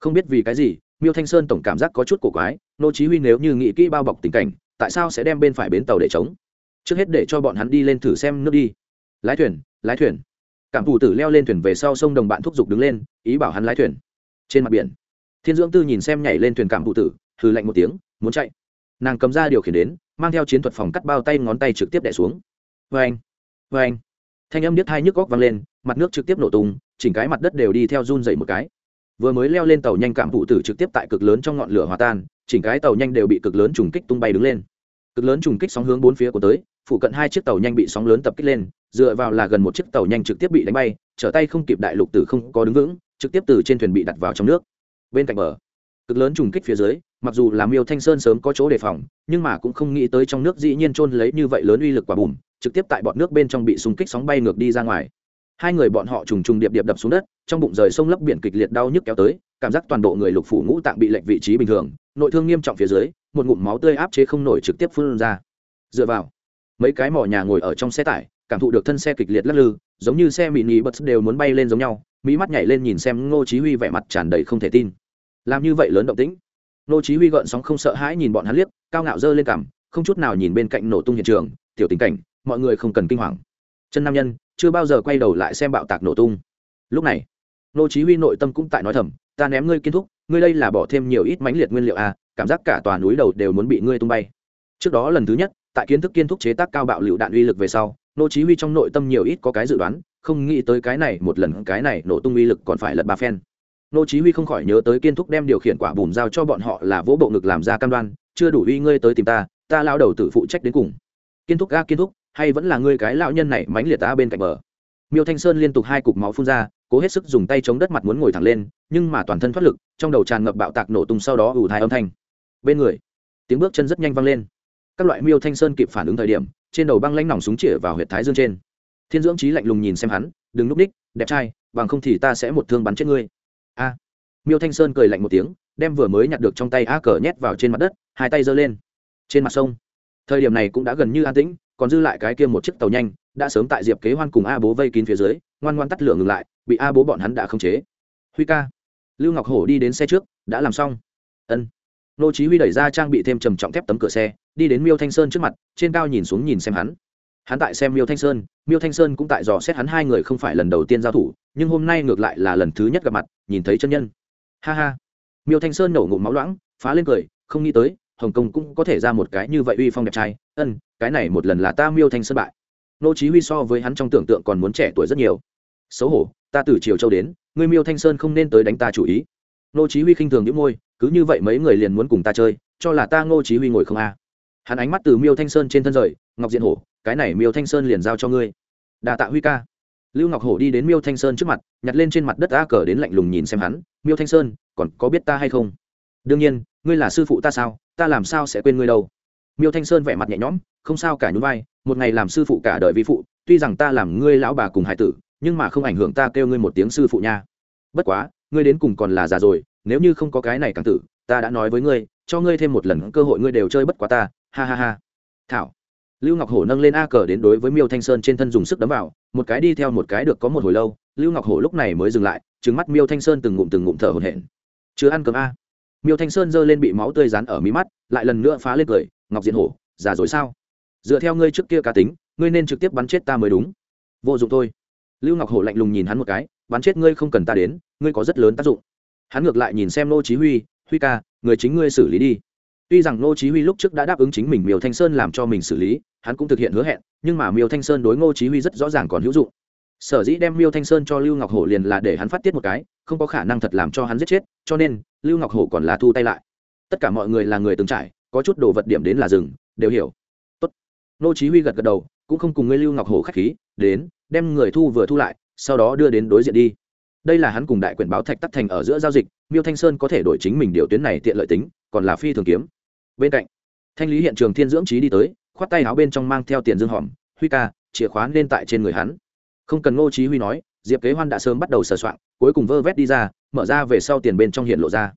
Không biết vì cái gì, miêu thanh sơn tổng cảm giác có chút cổ quái, nô chí huy nếu như nghĩ kỹ bao bọc tình cảnh, tại sao sẽ đem bên phải bến tàu để chống trước hết để cho bọn hắn đi lên thử xem nước đi. Lái thuyền lái thuyền. Cảm thủ tử leo lên thuyền về sau sông đồng bạn thúc giục đứng lên, ý bảo hắn lái thuyền. Trên mặt biển, thiên dưỡng tư nhìn xem nhảy lên thuyền cảm thủ tử, hừ lạnh một tiếng, muốn chạy. Nàng cầm ra điều khiển đến mang theo chiến thuật phòng cắt bao tay ngón tay trực tiếp đẻ xuống. Vê anh vê anh thanh âm điếc hai nhức góc vang lên, mặt nước trực tiếp nổ tung, chỉnh cái mặt đất đều đi theo run dậy một cái. Vừa mới leo lên tàu nhanh cảm phụ tử trực tiếp tại cực lớn trong ngọn lửa hòa tan, chỉnh cái tàu nhanh đều bị cực lớn trùng kích tung bay đứng lên. Cực lớn trùng kích sóng hướng bốn phía của tới, phụ cận hai chiếc tàu nhanh bị sóng lớn tập kích lên, dựa vào là gần một chiếc tàu nhanh trực tiếp bị đánh bay, trở tay không kịp đại lục tử không có đứng vững, trực tiếp từ trên thuyền bị đặt vào trong nước. Bên cạnh bờ, cực lớn trùng kích phía dưới mặc dù là miêu thanh sơn sớm có chỗ đề phòng, nhưng mà cũng không nghĩ tới trong nước dĩ nhiên trôn lấy như vậy lớn uy lực quả bùm, trực tiếp tại bọn nước bên trong bị súng kích sóng bay ngược đi ra ngoài. Hai người bọn họ trùng trùng điệp điệp đập xuống đất, trong bụng rời sông lấp biển kịch liệt đau nhức kéo tới, cảm giác toàn bộ người lục phủ ngũ tạng bị lệnh vị trí bình thường, nội thương nghiêm trọng phía dưới, một ngụm máu tươi áp chế không nổi trực tiếp phun ra. Dựa vào, mấy cái mỏ nhà ngồi ở trong xe tải, cảm thụ được thân xe kịch liệt lắc lư, giống như xe mini nhì bật đều muốn bay lên giống nhau, mỹ mắt nhảy lên nhìn xem ngô chí huy vẻ mặt tràn đầy không thể tin. Làm như vậy lớn động tĩnh. Nô chí huy gợn sóng không sợ hãi nhìn bọn hắn liếc, cao ngạo dơ lên cằm, không chút nào nhìn bên cạnh nổ tung hiện trường, tiểu tình cảnh, mọi người không cần kinh hoàng. Chân nam nhân, chưa bao giờ quay đầu lại xem bạo tạc nổ tung. Lúc này, Nô chí huy nội tâm cũng tại nói thầm, ta ném ngươi kiến thúc, ngươi đây là bỏ thêm nhiều ít mãnh liệt nguyên liệu à cảm giác cả tòa núi đầu đều muốn bị ngươi tung bay. Trước đó lần thứ nhất, tại kiến thức kiên thúc chế tác cao bạo lựu đạn uy lực về sau, nô chí huy trong nội tâm nhiều ít có cái dự đoán, không nghĩ tới cái này, một lần cái này nổ tung uy lực còn phải lật ba phen nô chí huy không khỏi nhớ tới kiên thúc đem điều khiển quả bùm giao cho bọn họ là vỗ bộ ngực làm ra cam đoan, chưa đủ uy ngươi tới tìm ta ta lao đầu tự phụ trách đến cùng. Kiên thúc ga kiên thúc, hay vẫn là ngươi cái lão nhân này mãnh liệt ta bên cạnh bờ? Miêu thanh sơn liên tục hai cục máu phun ra, cố hết sức dùng tay chống đất mặt muốn ngồi thẳng lên, nhưng mà toàn thân thoát lực, trong đầu tràn ngập bạo tạc nổ tung sau đó ủ thai âm thanh. Bên người, tiếng bước chân rất nhanh vang lên. Các loại miêu thanh sơn kịp phản ứng thời điểm, trên đầu băng lãnh nòng súng chĩa vào huyệt thái dương trên. Thiên dưỡng trí lạnh lùng nhìn xem hắn, đừng núp ních, đẹp trai, bằng không thì ta sẽ một thương bắn chết ngươi a. Miêu thanh sơn cười lạnh một tiếng, đem vừa mới nhặt được trong tay a cờ nhét vào trên mặt đất, hai tay giơ lên. Trên mặt sông. Thời điểm này cũng đã gần như an tĩnh, còn dư lại cái kia một chiếc tàu nhanh, đã sớm tại diệp kế hoan cùng a bố vây kín phía dưới, ngoan ngoan tắt lửa ngừng lại, bị a bố bọn hắn đã khống chế. Huy ca. Lưu ngọc hổ đi đến xe trước, đã làm xong. Ân. Nô chí huy đẩy ra trang bị thêm trầm trọng thép tấm cửa xe, đi đến miêu thanh sơn trước mặt, trên cao nhìn xuống nhìn xem hắn hắn tại xem miêu thanh sơn, miêu thanh sơn cũng tại dò xét hắn hai người không phải lần đầu tiên giao thủ, nhưng hôm nay ngược lại là lần thứ nhất gặp mặt, nhìn thấy chân nhân. Ha ha. Miêu thanh sơn nổ ngụm máu loãng, phá lên cười, không nghĩ tới, hồng kông cũng có thể ra một cái như vậy uy phong đẹp trai. Ân, cái này một lần là ta miêu thanh sơn bại. Nô chí huy so với hắn trong tưởng tượng còn muốn trẻ tuổi rất nhiều. Xấu hổ, ta từ triều châu đến, ngươi miêu thanh sơn không nên tới đánh ta chủ ý. Nô chí huy khinh thường nhíu môi, cứ như vậy mấy người liền muốn cùng ta chơi, cho là ta nô chí huy ngồi không a. Hắn ánh mắt từ miêu thanh sơn trên thân rời, ngọc diện hổ cái này miêu thanh sơn liền giao cho ngươi đa tạ huy ca lưu ngọc hổ đi đến miêu thanh sơn trước mặt nhặt lên trên mặt đất a cờ đến lạnh lùng nhìn xem hắn miêu thanh sơn còn có biết ta hay không đương nhiên ngươi là sư phụ ta sao ta làm sao sẽ quên ngươi đâu miêu thanh sơn vẻ mặt nhẹ nhõm không sao cả nhún vai một ngày làm sư phụ cả đời vi phụ tuy rằng ta làm ngươi lão bà cùng hải tử nhưng mà không ảnh hưởng ta kêu ngươi một tiếng sư phụ nha bất quá ngươi đến cùng còn là già rồi nếu như không có cái này càng tử ta đã nói với ngươi cho ngươi thêm một lần cơ hội ngươi đều chơi bất quá ta ha ha ha thảo lưu ngọc hổ nâng lên a cờ đến đối với miêu thanh sơn trên thân dùng sức đấm vào, một cái đi theo một cái được có một hồi lâu, lưu ngọc hổ lúc này mới dừng lại trứng mắt miêu thanh sơn từng ngụm từng ngụm thở hổn hển. Chưa ăn cơm a? Miêu thanh sơn giơ lên bị máu tươi rán ở mí mắt, lại lần nữa phá lên cười, ngọc diện hổ, già rồi sao? Dựa theo ngươi trước kia cá tính, ngươi nên trực tiếp bắn chết ta mới đúng. Vô dụng thôi. Lưu ngọc hổ lạnh lùng nhìn hắn một cái, bắn chết ngươi không cần ta đến, ngươi có rất lớn tác dụng. Hắn ngược lại nhìn xem nô chí huy huy ca, người chính ngươi xử lý đi tuy rằng Ngô chí huy lúc trước đã đáp ứng chính mình miêu thanh sơn làm cho mình xử lý, hắn cũng thực hiện hứa hẹn, nhưng mà miêu thanh sơn đối ngô chí huy rất rõ ràng còn hữu dụng. Sở dĩ đem miêu thanh sơn cho lưu ngọc hổ liền là để hắn phát tiết một cái, không có khả năng thật làm cho hắn giết chết, cho nên, lưu ngọc hổ còn là thu tay lại. Tất cả mọi người là người từng trải, có chút đồ vật điểm đến là rừng, đều hiểu. Tốt. Ngô chí huy gật gật đầu, cũng không cùng ngươi lưu ngọc hổ khách khí, đến, đem người thu vừa thu lại, sau đó đưa đến đối diện đi. Đây là hắn cùng đại quyền báo thạch tắc thành ở giữa giao dịch, miêu thanh sơn có thể đổi chính mình điều tuyến này tiện lợi tính, còn là phi thường kiếm bên cạnh, thanh lý hiện trường thiên dưỡng trí đi tới, khoát tay áo bên trong mang theo tiền dương hòm, huy ca, chìa khóa nên tại trên người hắn. Không cần ngô trí huy nói, diệp kế hoan đã sớm bắt đầu sờ soạn, cuối cùng vơ vét đi ra, mở ra về sau tiền bên trong hiện lộ ra.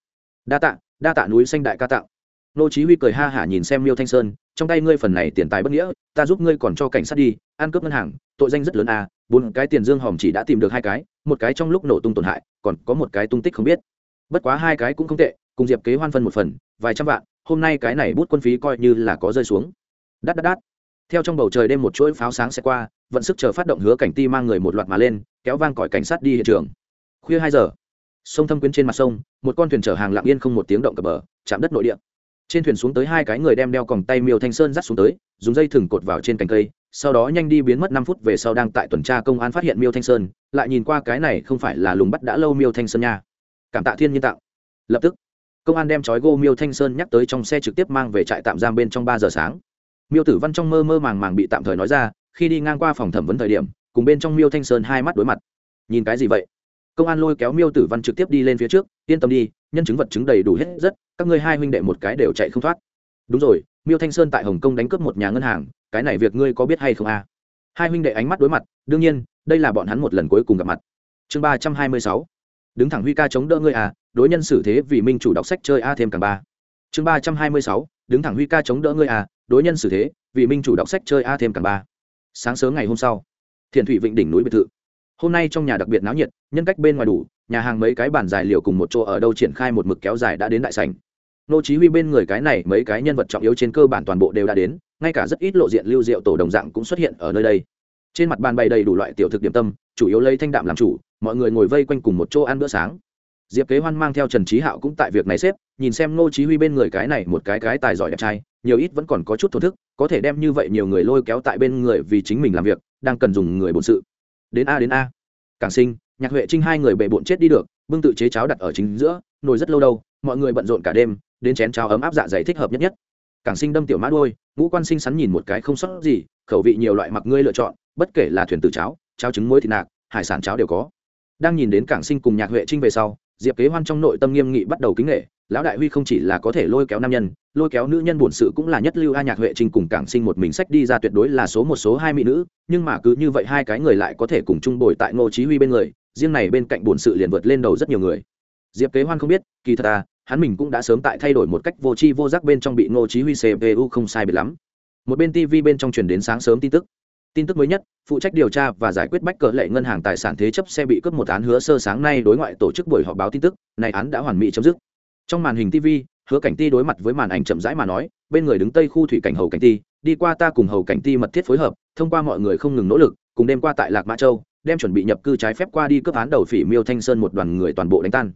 Đa tạ đa tạ núi xanh đại ca tạo ngô trí huy cười ha hả nhìn xem miêu thanh sơn, trong tay ngươi phần này tiền tài bất nghĩa, ta giúp ngươi còn cho cảnh sát đi, ăn cướp ngân hàng, tội danh rất lớn à bốn cái tiền dương hòm chỉ đã tìm được hai cái, một cái trong lúc nổ tung tổn hại, còn có một cái tung tích không biết. Bất quá hai cái cũng không tệ, cùng diệp kế hoan phân một phần, vài trăm vạn hôm nay cái này bút quân phí coi như là có rơi xuống. Đắt đắt đắt theo trong bầu trời đêm một chuỗi pháo sáng sẽ qua, vận sức chờ phát động hứa cảnh ti mang người một loạt mà lên, kéo vang còi cảnh sát đi hiện trường. Khuya hai giờ, sông thâm quyến trên mặt sông, một con thuyền chở hàng lặng yên không một tiếng động cập bờ, chạm đất nội địa. Trên thuyền xuống tới hai cái người đem đeo còng tay miêu thanh sơn dắt xuống tới, dùng dây thừng cột vào trên cành cây, sau đó nhanh đi biến mất năm phút về sau đang tại tuần tra công an phát hiện miêu thanh sơn, lại nhìn qua cái này không phải là lùng bắt đã lâu miêu thanh sơn nha. Cảm tạ thiên nhiên tạo. Lập tức công an đem trói gô miêu thanh sơn nhắc tới trong xe trực tiếp mang về trại tạm giam bên trong ba giờ sáng. Miêu tử văn trong mơ mơ màng màng bị tạm thời nói ra, khi đi ngang qua phòng thẩm vấn thời điểm, cùng bên trong miêu thanh sơn hai mắt đối mặt. Nhìn cái gì vậy? Công an lôi kéo miêu tử văn trực tiếp đi lên phía trước, yên tâm đi, nhân chứng vật chứng đầy đủ hết rất, các ngươi hai huynh đệ một cái đều chạy không thoát. Đúng rồi, miêu thanh sơn tại hồng kông đánh cướp một nhà ngân hàng, cái này việc ngươi có biết hay không a hai huynh đệ ánh mắt đối mặt, đương nhiên, đây là bọn hắn một lần cuối cùng gặp mặt. Chương ba trăm hai mươi sáu. Đứng thẳng huy ca chống đỡ ngươi à đối nhân xử thế vì minh chủ đọc sách chơi a thêm càng ba. Chương ba trăm hai mươi sáu, đứng thẳng huy ca chống đỡ ngươi a đối nhân xử thế vì minh chủ đọc sách chơi a thêm càng ba. Sáng sớm ngày hôm sau thiền thủy vịnh đỉnh núi biệt thự. Hôm nay trong nhà đặc biệt náo nhiệt, nhân cách bên ngoài đủ, nhà hàng mấy cái bàn dài liều cùng một chỗ ở đâu triển khai một mực kéo dài đã đến đại sảnh. Nô chí huy bên người cái này mấy cái nhân vật trọng yếu trên cơ bản toàn bộ đều đã đến, ngay cả rất ít lộ diện lưu diệu tổ đồng dạng cũng xuất hiện ở nơi đây. Trên mặt bàn bày đầy đủ loại tiểu thực điểm tâm, chủ yếu lấy thanh đạm làm chủ, mọi người ngồi vây quanh cùng một chỗ ăn bữa sáng diệp kế hoan mang theo trần trí hạo cũng tại việc này xếp, nhìn xem ngô chí huy bên người cái này một cái cái tài giỏi đẹp trai, nhiều ít vẫn còn có chút thổn thức, có thể đem như vậy nhiều người lôi kéo tại bên người vì chính mình làm việc, đang cần dùng người bổn sự. Đến a đến a. Cảng sinh, nhạc huệ trinh hai người bệ bộn chết đi được, bưng tự chế cháo đặt ở chính giữa, nồi rất lâu đâu, mọi người bận rộn cả đêm, đến chén cháo ấm áp dạ dày thích hợp nhất nhất. Cảng sinh đâm tiểu mã đuôi, ngũ quan sinh sắn nhìn một cái không sót gì, khẩu vị nhiều loại mặc ngươi lựa chọn, bất kể là thuyền tử cháo cháo trứng muối thịt nạc, hải sản cháo đều có. Đang nhìn đến cảng sinh cùng nhạc huệ trinh về sau diệp kế hoan trong nội tâm nghiêm nghị bắt đầu kính nghệ lão đại huy không chỉ là có thể lôi kéo nam nhân, lôi kéo nữ nhân bổn sự cũng là nhất lưu a nhạc huệ trình cùng cảng sinh một mình sách đi ra tuyệt đối là số một, số hai mỹ nữ, nhưng mà cứ như vậy hai cái người lại có thể cùng chung bồi tại ngô chí huy bên người, riêng này bên cạnh bổn sự liền vượt lên đầu rất nhiều người. Diệp kế hoan không biết, kỳ thật à hắn mình cũng đã sớm tại thay đổi một cách vô tri vô giác bên trong bị ngô chí huy cpu không sai biệt lắm. Một bên tv bên trong truyền đến sáng sớm tin tức tin tức mới nhất, phụ trách điều tra và giải quyết bách cỡ lệ ngân hàng tài sản thế chấp xe bị cướp một án hứa sơ sáng nay đối ngoại tổ chức buổi họp báo tin tức, này án đã hoàn mỹ chấm dứt. Trong màn hình tv hứa cảnh ti đối mặt với màn ảnh chậm rãi mà nói, bên người đứng tây khu thủy cảnh hầu cảnh ti, đi qua ta cùng hầu cảnh ti mật thiết phối hợp, thông qua mọi người không ngừng nỗ lực, cùng đêm qua tại lạc mã châu, đem chuẩn bị nhập cư trái phép qua đi cướp án đầu phỉ miêu thanh sơn một đoàn người toàn bộ đánh tan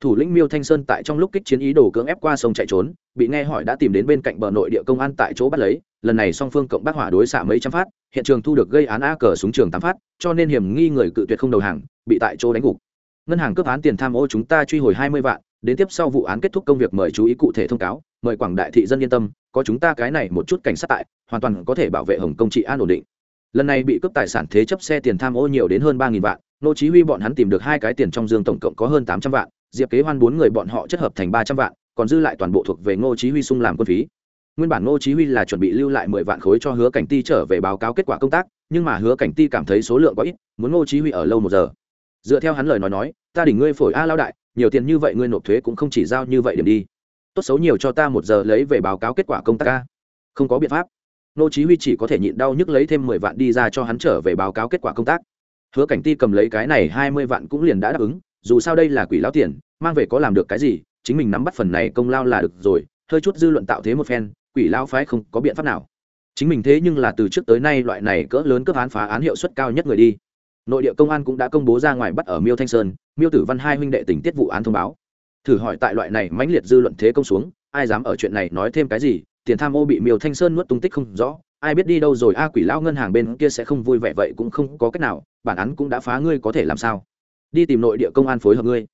thủ lĩnh miêu thanh sơn tại trong lúc kích chiến ý đồ cưỡng ép qua sông chạy trốn, bị nghe hỏi đã tìm đến bên cạnh bờ nội địa công an tại chỗ bắt lấy, lần này song phương cộng bác hỏa đối xả mấy trăm phát, hiện trường thu được gây án a cờ súng trường tám phát, cho nên hiểm nghi người cự tuyệt không đầu hàng, bị tại chỗ đánh gục. Ngân hàng cướp án tiền tham ô chúng ta truy hồi hai mươi vạn, đến tiếp sau vụ án kết thúc công việc mời chú ý cụ thể thông cáo, mời quảng đại thị dân yên tâm, có chúng ta cái này một chút cảnh sát tại, hoàn toàn có thể bảo vệ hồng công trị an ổn định. Lần này bị cướp tài sản thế chấp xe tiền tham ô nhiều đến hơn ba nghìn vạn, nô chí huy bọn hắn tìm được hai cái tiền trong dương tổng cộng có hơn tám trăm vạn diệp kế hoan bốn người bọn họ chất hợp thành ba trăm vạn, còn dư lại toàn bộ thuộc về ngô chí huy sung làm quân phí. Nguyên bản ngô chí huy là chuẩn bị lưu lại mười vạn khối cho hứa cảnh ti trở về báo cáo kết quả công tác, nhưng mà hứa cảnh ti cảm thấy số lượng quá ít, muốn ngô chí huy ở lâu một giờ. Dựa theo hắn lời nói nói, ta đỉnh ngươi phổi a lao đại, nhiều tiền như vậy ngươi nộp thuế cũng không chỉ giao như vậy điểm đi. Tốt xấu nhiều cho ta một giờ lấy về báo cáo kết quả công tác a. Không có biện pháp. Ngô chí huy chỉ có thể nhịn đau nhức lấy thêm mười vạn đi ra cho hắn trở về báo cáo kết quả công tác. Hứa cảnh ti cầm lấy cái này hai mươi vạn cũng liền đã đáp ứng dù sao đây là quỷ lão tiền, mang về có làm được cái gì, chính mình nắm bắt phần này công lao là được rồi, hơi chút dư luận tạo thế một phen, quỷ lão phái không có biện pháp nào. Chính mình thế nhưng là từ trước tới nay loại này cỡ lớn cướp án phá án hiệu suất cao nhất người đi. Nội địa công an cũng đã công bố ra ngoài bắt ở miêu thanh sơn, miêu tử văn hai huynh đệ tình tiết vụ án thông báo. Thử hỏi tại loại này mãnh liệt dư luận thế công xuống, ai dám ở chuyện này nói thêm cái gì, tiền tham ô bị miêu thanh sơn nuốt tung tích không rõ, ai biết đi đâu rồi, a quỷ lao ngân hàng bên kia sẽ không vui vẻ vậy cũng không có cách nào, bản án cũng đã phá, ngươi có thể làm sao? Đi tìm nội địa công an phối hợp ngươi.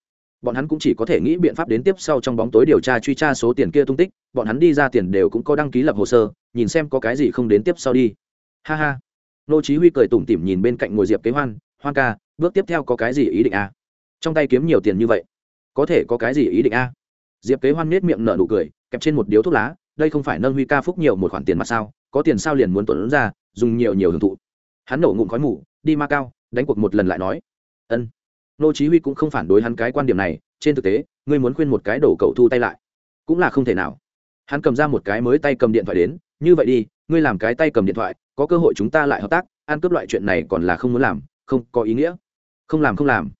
Bọn hắn cũng chỉ có thể nghĩ biện pháp đến tiếp sau trong bóng tối điều tra truy tra số tiền kia tung tích, bọn hắn đi ra tiền đều cũng có đăng ký lập hồ sơ, nhìn xem có cái gì không đến tiếp sau đi. Ha ha. Nô chí huy cười tủm tỉm nhìn bên cạnh ngồi diệp kế hoan hoan ca, bước tiếp theo có cái gì ý định a à? trong tay kiếm nhiều tiền như vậy, có thể có cái gì ý định a à? diệp kế hoan nết miệng nở nụ cười, kẹp trên một điếu thuốc lá, đây không phải nâng huy ca phúc nhiều một khoản tiền mà sao, có tiền sao liền muốn tuấn ra, dùng nhiều nhiều hưởng thụ. Hắn nổ ngụm khói mù, đi ma cao, đánh cuộc một lần lại nói, ân nô chí huy cũng không phản đối hắn cái quan điểm này, trên thực tế, ngươi muốn khuyên một cái đổ cậu thu tay lại, cũng là không thể nào. Hắn cầm ra một cái mới tay cầm điện thoại đến, như vậy đi, ngươi làm cái tay cầm điện thoại, có cơ hội chúng ta lại hợp tác, ăn cướp loại chuyện này còn là không muốn làm, không có ý nghĩa. Không làm không làm.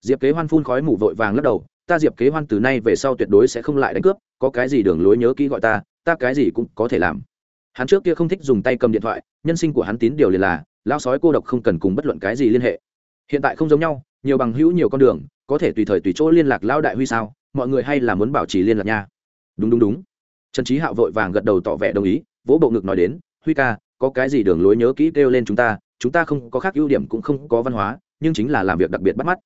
Diệp kế hoan phun khói mù vội vàng lắc đầu, ta diệp kế hoan từ nay về sau tuyệt đối sẽ không lại đánh cướp, có cái gì đường lối nhớ kỹ gọi ta ta cái gì cũng có thể làm. Hắn trước kia không thích dùng tay cầm điện thoại, nhân sinh của hắn tín điều liền là lao sói cô độc không cần cùng bất luận cái gì liên hệ. Hiện tại không giống nhau nhiều bằng hữu nhiều con đường, có thể tùy thời tùy chỗ liên lạc lao đại huy sao? Mọi người hay là muốn bảo trì liên lạc nha. Đúng đúng đúng. Trần trí hạo vội vàng gật đầu tỏ vẻ đồng ý, vỗ bộ ngực nói đến, huy ca, có cái gì đường lối nhớ kỹ kêu lên chúng ta chúng ta không có khác ưu điểm cũng không có văn hóa, nhưng chính là làm việc đặc biệt bắt mắt.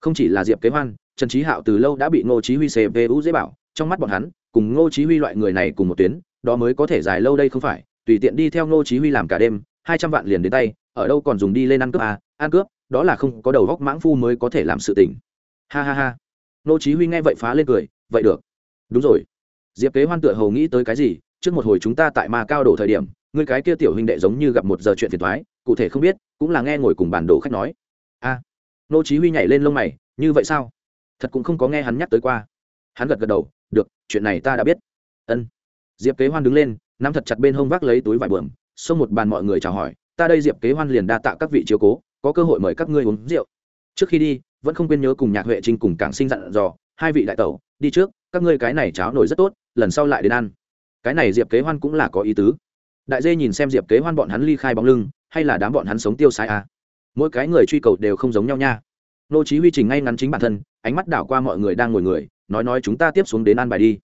Không chỉ là diệp kế hoan, trần trí hạo từ lâu đã bị ngô chí huy cpu dễ bảo, trong mắt bọn hắn, cùng ngô chí huy loại người này cùng một tuyến, đó mới có thể dài lâu đây không phải, tùy tiện đi theo ngô chí huy làm cả đêm, hai trăm vạn liền đến tay, ở đâu còn dùng đi lên ăn cướp à? Ăn cướp đó là không có đầu góc mãng phu mới có thể làm sự tình. Ha ha ha. Nô chí huy nghe vậy phá lên cười, vậy được. Đúng rồi. Diệp kế hoan tựa hồ nghĩ tới cái gì, trước một hồi chúng ta tại ma cao đổ thời điểm người cái kia tiểu huynh đệ giống như gặp một giờ chuyện phiền toái, cụ thể không biết, cũng là nghe ngồi cùng bàn đồ khách nói. A. Nô chí huy nhảy lên lông mày, như vậy sao? Thật cũng không có nghe hắn nhắc tới qua. Hắn gật gật đầu, được, chuyện này ta đã biết. Ân. Diệp kế hoan đứng lên, nắm thật chặt bên hông vác lấy túi vải bưởng. xông một bàn mọi người chào hỏi, ta đây diệp kế hoan liền đa tạ các vị chiếu cố có cơ hội mời các ngươi uống rượu. Trước khi đi, vẫn không quên nhớ cùng nhạc huệ trinh cùng cảng sinh dặn dò, hai vị đại tẩu, đi trước, các ngươi cái này cháo nổi rất tốt, lần sau lại đến ăn. Cái này diệp kế hoan cũng là có ý tứ. Đại dê nhìn xem diệp kế hoan bọn hắn ly khai bóng lưng, hay là đám bọn hắn sống tiêu sai à. mỗi cái người truy cầu đều không giống nhau nha. Nô chí huy trình ngay ngắn chính bản thân, ánh mắt đảo qua mọi người đang ngồi người, nói nói chúng ta tiếp xuống đến an bài đi.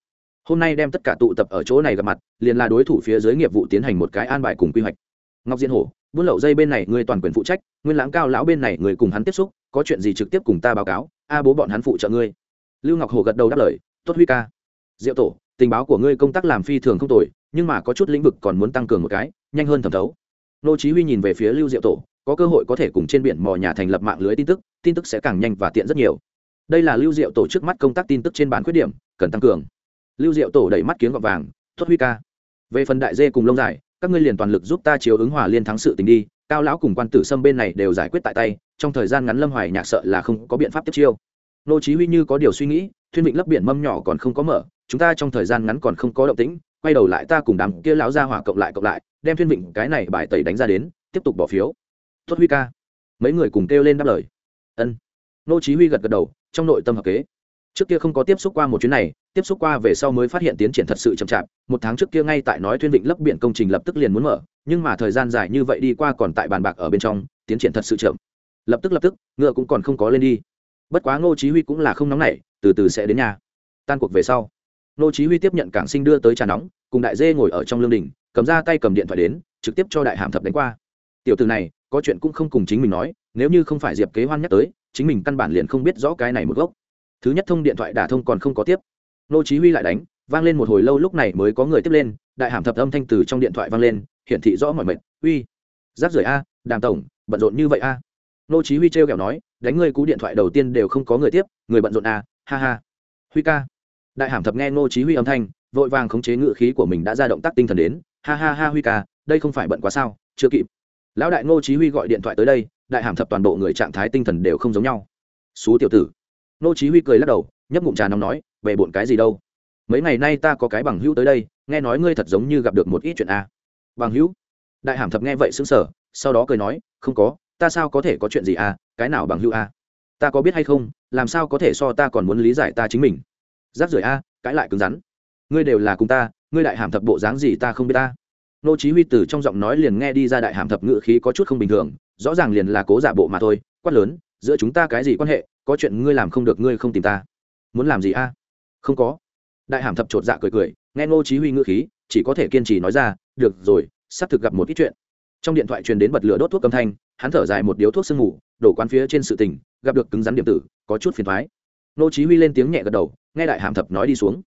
Hôm nay đem tất cả tụ tập ở chỗ này gặp mặt, liền là đối thủ phía dưới nghiệp vụ tiến hành một cái an bài cùng quy hoạch ngọc diên hổ, buôn lậu dây bên này người toàn quyền phụ trách, nguyên lãng cao lão bên này người cùng hắn tiếp xúc, có chuyện gì trực tiếp cùng ta báo cáo, a bố bọn hắn phụ trợ ngươi. Lưu ngọc hồ gật đầu đáp lời, tốt huy ca, diệu tổ, tình báo của ngươi công tác làm phi thường không tồi, nhưng mà có chút lĩnh vực còn muốn tăng cường một cái, nhanh hơn thẩm thấu. Nô chí huy nhìn về phía lưu diệu tổ, có cơ hội có thể cùng trên biển mò nhà thành lập mạng lưới tin tức tin tức sẽ càng nhanh và tiện rất nhiều. Đây là lưu diệu tổ trước mắt công tác tin tức trên bản khuyết điểm, cần tăng cường. Lưu diệu tổ đẩy mắt kiếm gọt vàng, tốt huy ca. Về phần đại dê cùng lông dài các ngươi liền toàn lực giúp ta chiếu ứng hòa liên thắng sự tình đi, cao lão cùng quan tử sâm bên này đều giải quyết tại tay, trong thời gian ngắn lâm hoài nhạc sợ là không có biện pháp tiếp chiêu. Nô chí huy như có điều suy nghĩ, thuyên vịnh lấp biển mâm nhỏ còn không có mở, chúng ta trong thời gian ngắn còn không có động tĩnh, quay đầu lại ta cùng đám kia lão gia hỏa cộng lại cộng lại, đem thuyên vịnh cái này bài tẩy đánh ra đến, tiếp tục bỏ phiếu. Tuất huy ca. Mấy người cùng kêu lên đáp lời. Ân. Nô chí huy gật gật đầu, trong nội tâm hợp kế trước kia không có tiếp xúc qua một chuyến này, tiếp xúc qua về sau mới phát hiện tiến triển thật sự chậm chạp, một tháng trước kia ngay tại nói thuyên vịnh lấp biển công trình lập tức liền muốn mở, nhưng mà thời gian dài như vậy đi qua còn tại bàn bạc ở bên trong, tiến triển thật sự chậm. Lập tức lập tức, ngựa cũng còn không có lên đi. Bất quá ngô chí huy cũng là không nóng nảy, từ từ sẽ đến nhà. Tan cuộc về sau, ngô chí huy tiếp nhận cảng sinh đưa tới trà nóng, cùng đại dê ngồi ở trong lương đình, cầm ra tay cầm điện thoại đến, trực tiếp cho đại hàm thập đánh qua. Tiểu tử này, có chuyện cũng không cùng chính mình nói, nếu như không phải diệp kế hoan nhắc tới, chính mình căn bản liền không biết rõ cái này một gốc thứ nhất thông điện thoại đả thông còn không có tiếp. Nô chí huy lại đánh, vang lên một hồi lâu lúc này mới có người tiếp lên, đại hàm thập âm thanh từ trong điện thoại vang lên, hiển thị rõ mọi mệt uy giáp rời a, đàm tổng, bận rộn như vậy a. Nô chí huy treo kẹo nói, đánh ngươi cú điện thoại đầu tiên đều không có người tiếp, người bận rộn a, ha ha. Huy ca. Đại hàm thập nghe nô chí huy âm thanh, vội vàng khống chế ngựa khí của mình đã ra động tác tinh thần đến, ha ha ha huy ca, đây không phải bận quá sao, chưa kịp. Lão đại ngô chí huy gọi điện thoại tới đây, đại hàm thập toàn bộ người trạng thái tinh thần đều không giống nhau. Xú tiểu tử. Nô chí huy cười lắc đầu, nhấp ngụm trà nóng nói về bộn cái gì đâu? Mấy ngày nay ta có cái bằng hữu tới đây, nghe nói ngươi thật giống như gặp được một ít chuyện a bằng hữu? Đại hàm thập nghe vậy sững sờ, sau đó cười nói, không có, ta sao có thể có chuyện gì a cái nào bằng hữu a ta có biết hay không, làm sao có thể so ta còn muốn lý giải ta chính mình? Giáp rưởi a, cãi lại cứng rắn. Ngươi đều là cùng ta, ngươi đại hàm thập bộ dáng gì ta không biết ta? Nô chí huy từ trong giọng nói liền nghe đi ra đại hàm thập ngữ khí có chút không bình thường, rõ ràng liền là cố giả bộ mà thôi, quát lớn, giữa chúng ta cái gì quan hệ? Có chuyện ngươi làm không được ngươi không tìm ta. Muốn làm gì a? Không có. Đại hàm thập chột dạ cười cười, nghe nô chí huy ngữ khí, chỉ có thể kiên trì nói ra, được rồi, sắp thực gặp một ít chuyện. Trong điện thoại truyền đến bật lửa đốt thuốc âm thanh, hắn thở dài một điếu thuốc sương ngủ đổ quán phía trên sự tình, gặp được cứng rắn điểm tử, có chút phiền toái. Nô chí huy lên tiếng nhẹ gật đầu, nghe đại hàm thập nói đi xuống.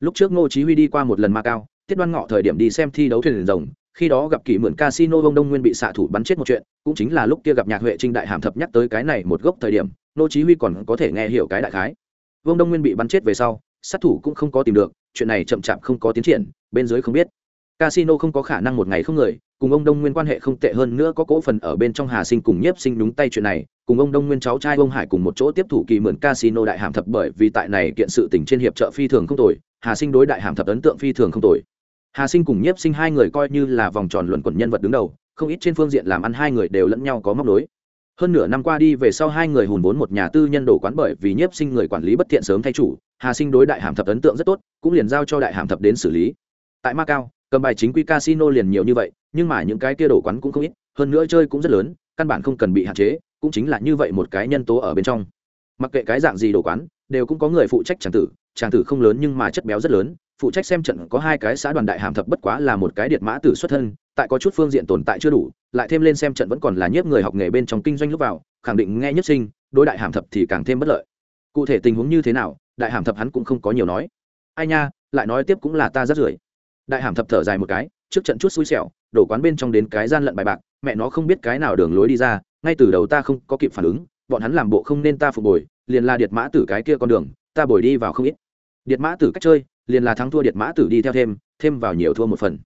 Lúc trước nô chí huy đi qua một lần ma cao tiết đoan ngọ thời điểm đi xem thi đấu thuyền rồng, khi đó gặp kỳ mượn casino vông đông nguyên bị xạ thủ bắn chết một chuyện, cũng chính là lúc kia gặp nhạc huệ trinh đại hàm thập nhắc tới cái này một gốc thời điểm nô chí huy còn có thể nghe hiểu cái đại khái. Vương đông nguyên bị bắn chết về sau, sát thủ cũng không có tìm được, chuyện này chậm chạp không có tiến triển, bên dưới không biết. Casino không có khả năng một ngày không người, cùng ông đông nguyên quan hệ không tệ hơn nữa có cổ phần ở bên trong hà sinh cùng nhiếp sinh đúng tay chuyện này, cùng ông đông nguyên cháu trai ông hải cùng một chỗ tiếp thủ kỳ mượn casino đại hàm thập bởi vì tại này kiện sự tình trên hiệp trợ phi thường không tồi, hà sinh đối đại hàm thập ấn tượng phi thường không tồi. Hà sinh cùng nhiếp sinh hai người coi như là vòng tròn luận quẩn nhân vật đứng đầu, không ít trên phương diện làm ăn hai người đều lẫn nhau có móc nối hơn nửa năm qua đi về sau hai người hùn vốn một nhà tư nhân đổ quán bởi vì nhiếp sinh người quản lý bất thiện sớm thay chủ, hà sinh đối đại hàm thập ấn tượng rất tốt, cũng liền giao cho đại hàm thập đến xử lý. Tại macau cầm bài chính quy casino liền nhiều như vậy, nhưng mà những cái kia đổ quán cũng không ít, hơn nữa chơi cũng rất lớn, căn bản không cần bị hạn chế, cũng chính là như vậy một cái nhân tố ở bên trong. Mặc kệ cái dạng gì đổ quán, đều cũng có người phụ trách tràng tử tràng tử không lớn nhưng mà chất béo rất lớn, phụ trách xem trận có hai cái xã đoàn đại hàm thập bất quá là một cái điện mã tử xuất thân tại có chút phương diện tồn tại chưa đủ, lại thêm lên xem trận vẫn còn là nhiếp người học nghề bên trong kinh doanh lúc vào, khẳng định nghe nhất sinh, đối đại hàm thập thì càng thêm bất lợi. Cụ thể tình huống như thế nào, đại hàm thập hắn cũng không có nhiều nói. Ai nha, lại nói tiếp cũng là ta rất rưởi đại hàm thập thở dài một cái, trước trận chút xui xẻo, đổ quán bên trong đến cái gian lận bài bạc, mẹ nó không biết cái nào đường lối đi ra, ngay từ đầu ta không có kịp phản ứng, bọn hắn làm bộ không nên ta phục bồi, liền là điệt mã tử cái kia con đường, ta bồi đi vào không ít. Điệt mã tử cách chơi, liền là thắng thua điệt mã tử đi theo thêm thêm vào nhiều thua một phần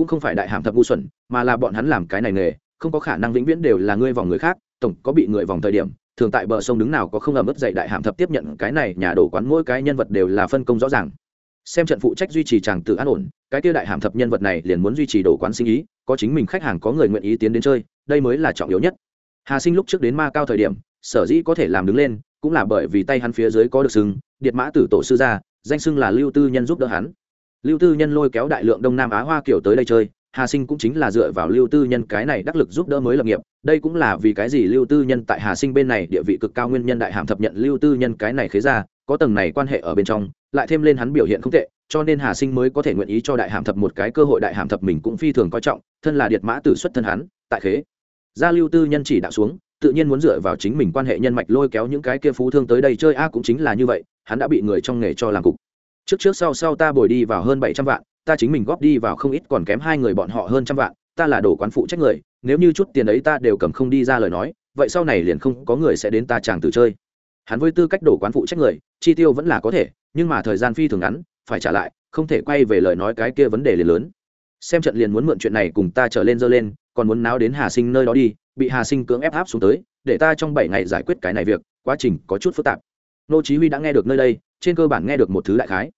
cũng không phải đại hàm thập ngu xuẩn, mà là bọn hắn làm cái này nghề, không có khả năng vĩnh viễn đều là ngươi vòng người khác, tổng có bị người vòng thời điểm, thường tại bờ sông đứng nào có không ẩm ướt dậy đại hàm thập tiếp nhận cái này, nhà đổ quán mỗi cái nhân vật đều là phân công rõ ràng. Xem trận phụ trách duy trì chàng tự an ổn, cái tiêu đại hàm thập nhân vật này liền muốn duy trì đổ quán sinh ý, có chính mình khách hàng có người nguyện ý tiến đến chơi, đây mới là trọng yếu nhất. Hà sinh lúc trước đến ma cao thời điểm, sở dĩ có thể làm đứng lên, cũng là bởi vì tay hắn phía dưới có được sừng điện mã tử tổ sư gia, danh xưng là lưu tư nhân giúp đỡ hắn lưu tư nhân lôi kéo đại lượng đông nam á hoa kiểu tới đây chơi, hà sinh cũng chính là dựa vào lưu tư nhân cái này đắc lực giúp đỡ mới lập nghiệp. Đây cũng là vì cái gì lưu tư nhân tại hà sinh bên này địa vị cực cao nguyên nhân đại hàm thập nhận lưu tư nhân cái này khế ra có tầng này quan hệ ở bên trong, lại thêm lên hắn biểu hiện không tệ, cho nên hà sinh mới có thể nguyện ý cho đại hàm thập một cái cơ hội đại hàm thập mình cũng phi thường coi trọng, thân là điệt mã tử xuất thân hắn, tại khế. Gia lưu tư nhân chỉ đạo xuống, tự nhiên muốn dựa vào chính mình quan hệ nhân mạch lôi kéo những cái kia phú thương tới đây chơi, a cũng chính là như vậy, hắn đã bị người trong nghề cho làm cục trước trước sau sau ta bồi đi vào hơn bảy trăm vạn, ta chính mình góp đi vào không ít còn kém hai người bọn họ hơn trăm vạn, ta là đổ quán phụ trách người, nếu như chút tiền ấy ta đều cầm không đi ra lời nói, vậy sau này liền không có người sẽ đến ta chàng từ chơi. Hắn với tư cách đổ quán phụ trách người, chi tiêu vẫn là có thể, nhưng mà thời gian phi thường ngắn, phải trả lại, không thể quay về lời nói cái kia vấn đề liền lớn. Xem trận liền muốn mượn chuyện này cùng ta trở lên dơ lên, còn muốn náo đến hà sinh nơi đó đi, bị hà sinh cưỡng ép áp xuống tới, để ta trong bảy ngày giải quyết cái này việc, quá trình có chút phức tạp. Nô chí huy đã nghe được nơi đây, trên cơ bản nghe được một thứ đại khái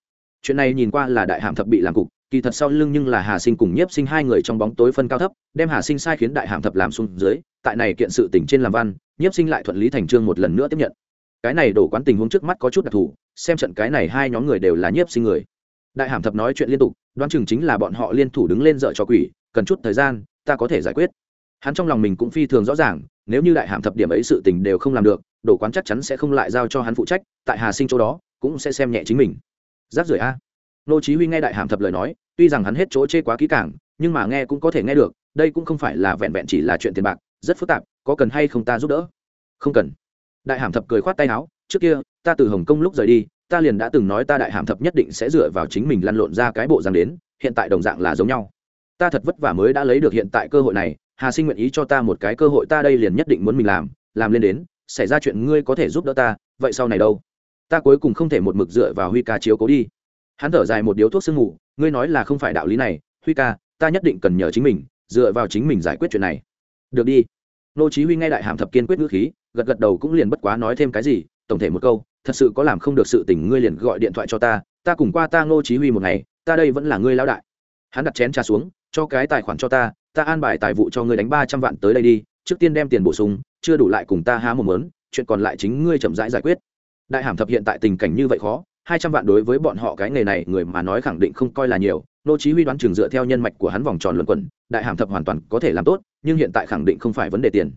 chuyện này nhìn qua là đại hàm thập bị làm cục, kỳ thật sau lưng nhưng là hà sinh cùng nhiếp sinh hai người trong bóng tối phân cao thấp, đem hà sinh sai khiến đại hàm thập làm xuống dưới, tại này kiện sự tỉnh trên làm văn, nhiếp sinh lại thuận lý thành trương một lần nữa tiếp nhận. Cái này đổ quán tình huống trước mắt có chút đặc thù, xem trận cái này hai nhóm người đều là nhiếp sinh người. Đại hàm thập nói chuyện liên tục, đoán chừng chính là bọn họ liên thủ đứng lên dợ cho quỷ, cần chút thời gian, ta có thể giải quyết. Hắn trong lòng mình cũng phi thường rõ ràng, nếu như đại hàm thập điểm ấy sự tình đều không làm được, đổ quán chắc chắn sẽ không lại giao cho hắn phụ trách, tại hà sinh chỗ đó, cũng sẽ xem nhẹ chính mình rác rưởi a. Nô chí huy nghe đại hàm thập lời nói, tuy rằng hắn hết chỗ chê quá kỹ càng, nhưng mà nghe cũng có thể nghe được, đây cũng không phải là vẹn vẹn chỉ là chuyện tiền bạc, rất phức tạp, có cần hay không ta giúp đỡ? Không cần. Đại hàm thập cười khoát tay áo, trước kia, ta từ hồng kông lúc rời đi, ta liền đã từng nói ta đại hàm thập nhất định sẽ dựa vào chính mình lăn lộn ra cái bộ dáng đến, hiện tại đồng dạng là giống nhau. Ta thật vất vả mới đã lấy được hiện tại cơ hội này, hà sinh nguyện ý cho ta một cái cơ hội ta đây liền nhất định muốn mình làm làm lên đến, xảy ra chuyện ngươi có thể giúp đỡ ta, vậy sau này đâu? Ta cuối cùng không thể một mực dựa vào huy ca chiếu cố đi. Hắn thở dài một điếu thuốc sương ngủ, ngươi nói là không phải đạo lý này, huy ca, ta nhất định cần nhờ chính mình, dựa vào chính mình giải quyết chuyện này. Được đi. Nô chí huy nghe đại hàm thập kiên quyết ngữ khí, gật gật đầu cũng liền bất quá nói thêm cái gì, tổng thể một câu, thật sự có làm không được sự tình ngươi liền gọi điện thoại cho ta ta cùng qua ta nô chí huy một ngày, ta đây vẫn là ngươi lão đại. Hắn đặt chén trà xuống, cho cái tài khoản cho ta ta an bài tài vụ cho ngươi đánh ba trăm vạn tới đây đi, trước tiên đem tiền bổ sung, chưa đủ lại cùng ta há một mớn chuyện còn lại chính ngươi chậm rãi giải quyết đại hàm thập hiện tại tình cảnh như vậy khó, hai trăm vạn đối với bọn họ cái nghề này, người mà nói khẳng định không coi là nhiều. Nô chí huy đoán trường dựa theo nhân mạch của hắn vòng tròn luận quẩn, đại hàm thập hoàn toàn có thể làm tốt, nhưng hiện tại khẳng định không phải vấn đề tiền.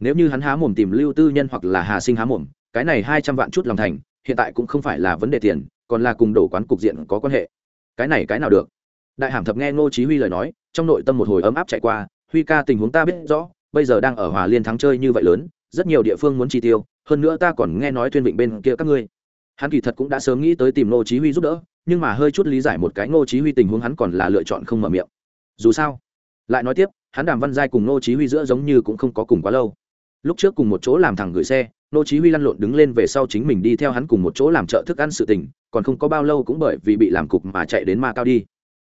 Nếu như hắn há mồm tìm lưu tư nhân hoặc là hà sinh há mồm, cái này hai trăm vạn chút lòng thành, hiện tại cũng không phải là vấn đề tiền, còn là cùng đổ quán cục diện có quan hệ. Cái này cái nào được? Đại hàm thập nghe ngô chí huy lời nói, trong nội tâm một hồi ấm áp chạy qua, huy ca, tình huống ta biết rõ, bây giờ đang ở hòa liên thắng chơi như vậy lớn, rất nhiều địa phương muốn chi tiêu hơn nữa ta còn nghe nói thuyên vịnh bên kia các ngươi. Hắn kỳ thật cũng đã sớm nghĩ tới tìm ngô chí huy giúp đỡ, nhưng mà hơi chút lý giải một cái ngô chí huy tình huống hắn còn là lựa chọn không mở miệng. Dù sao, lại nói tiếp, hắn đàm văn giai cùng ngô chí huy giữa giống như cũng không có cùng quá lâu. Lúc trước cùng một chỗ làm thằng gửi xe, ngô chí huy lăn lộn đứng lên về sau chính mình đi theo hắn cùng một chỗ làm trợ thức ăn sự tình, còn không có bao lâu cũng bởi vì bị làm cục mà chạy đến ma cao đi.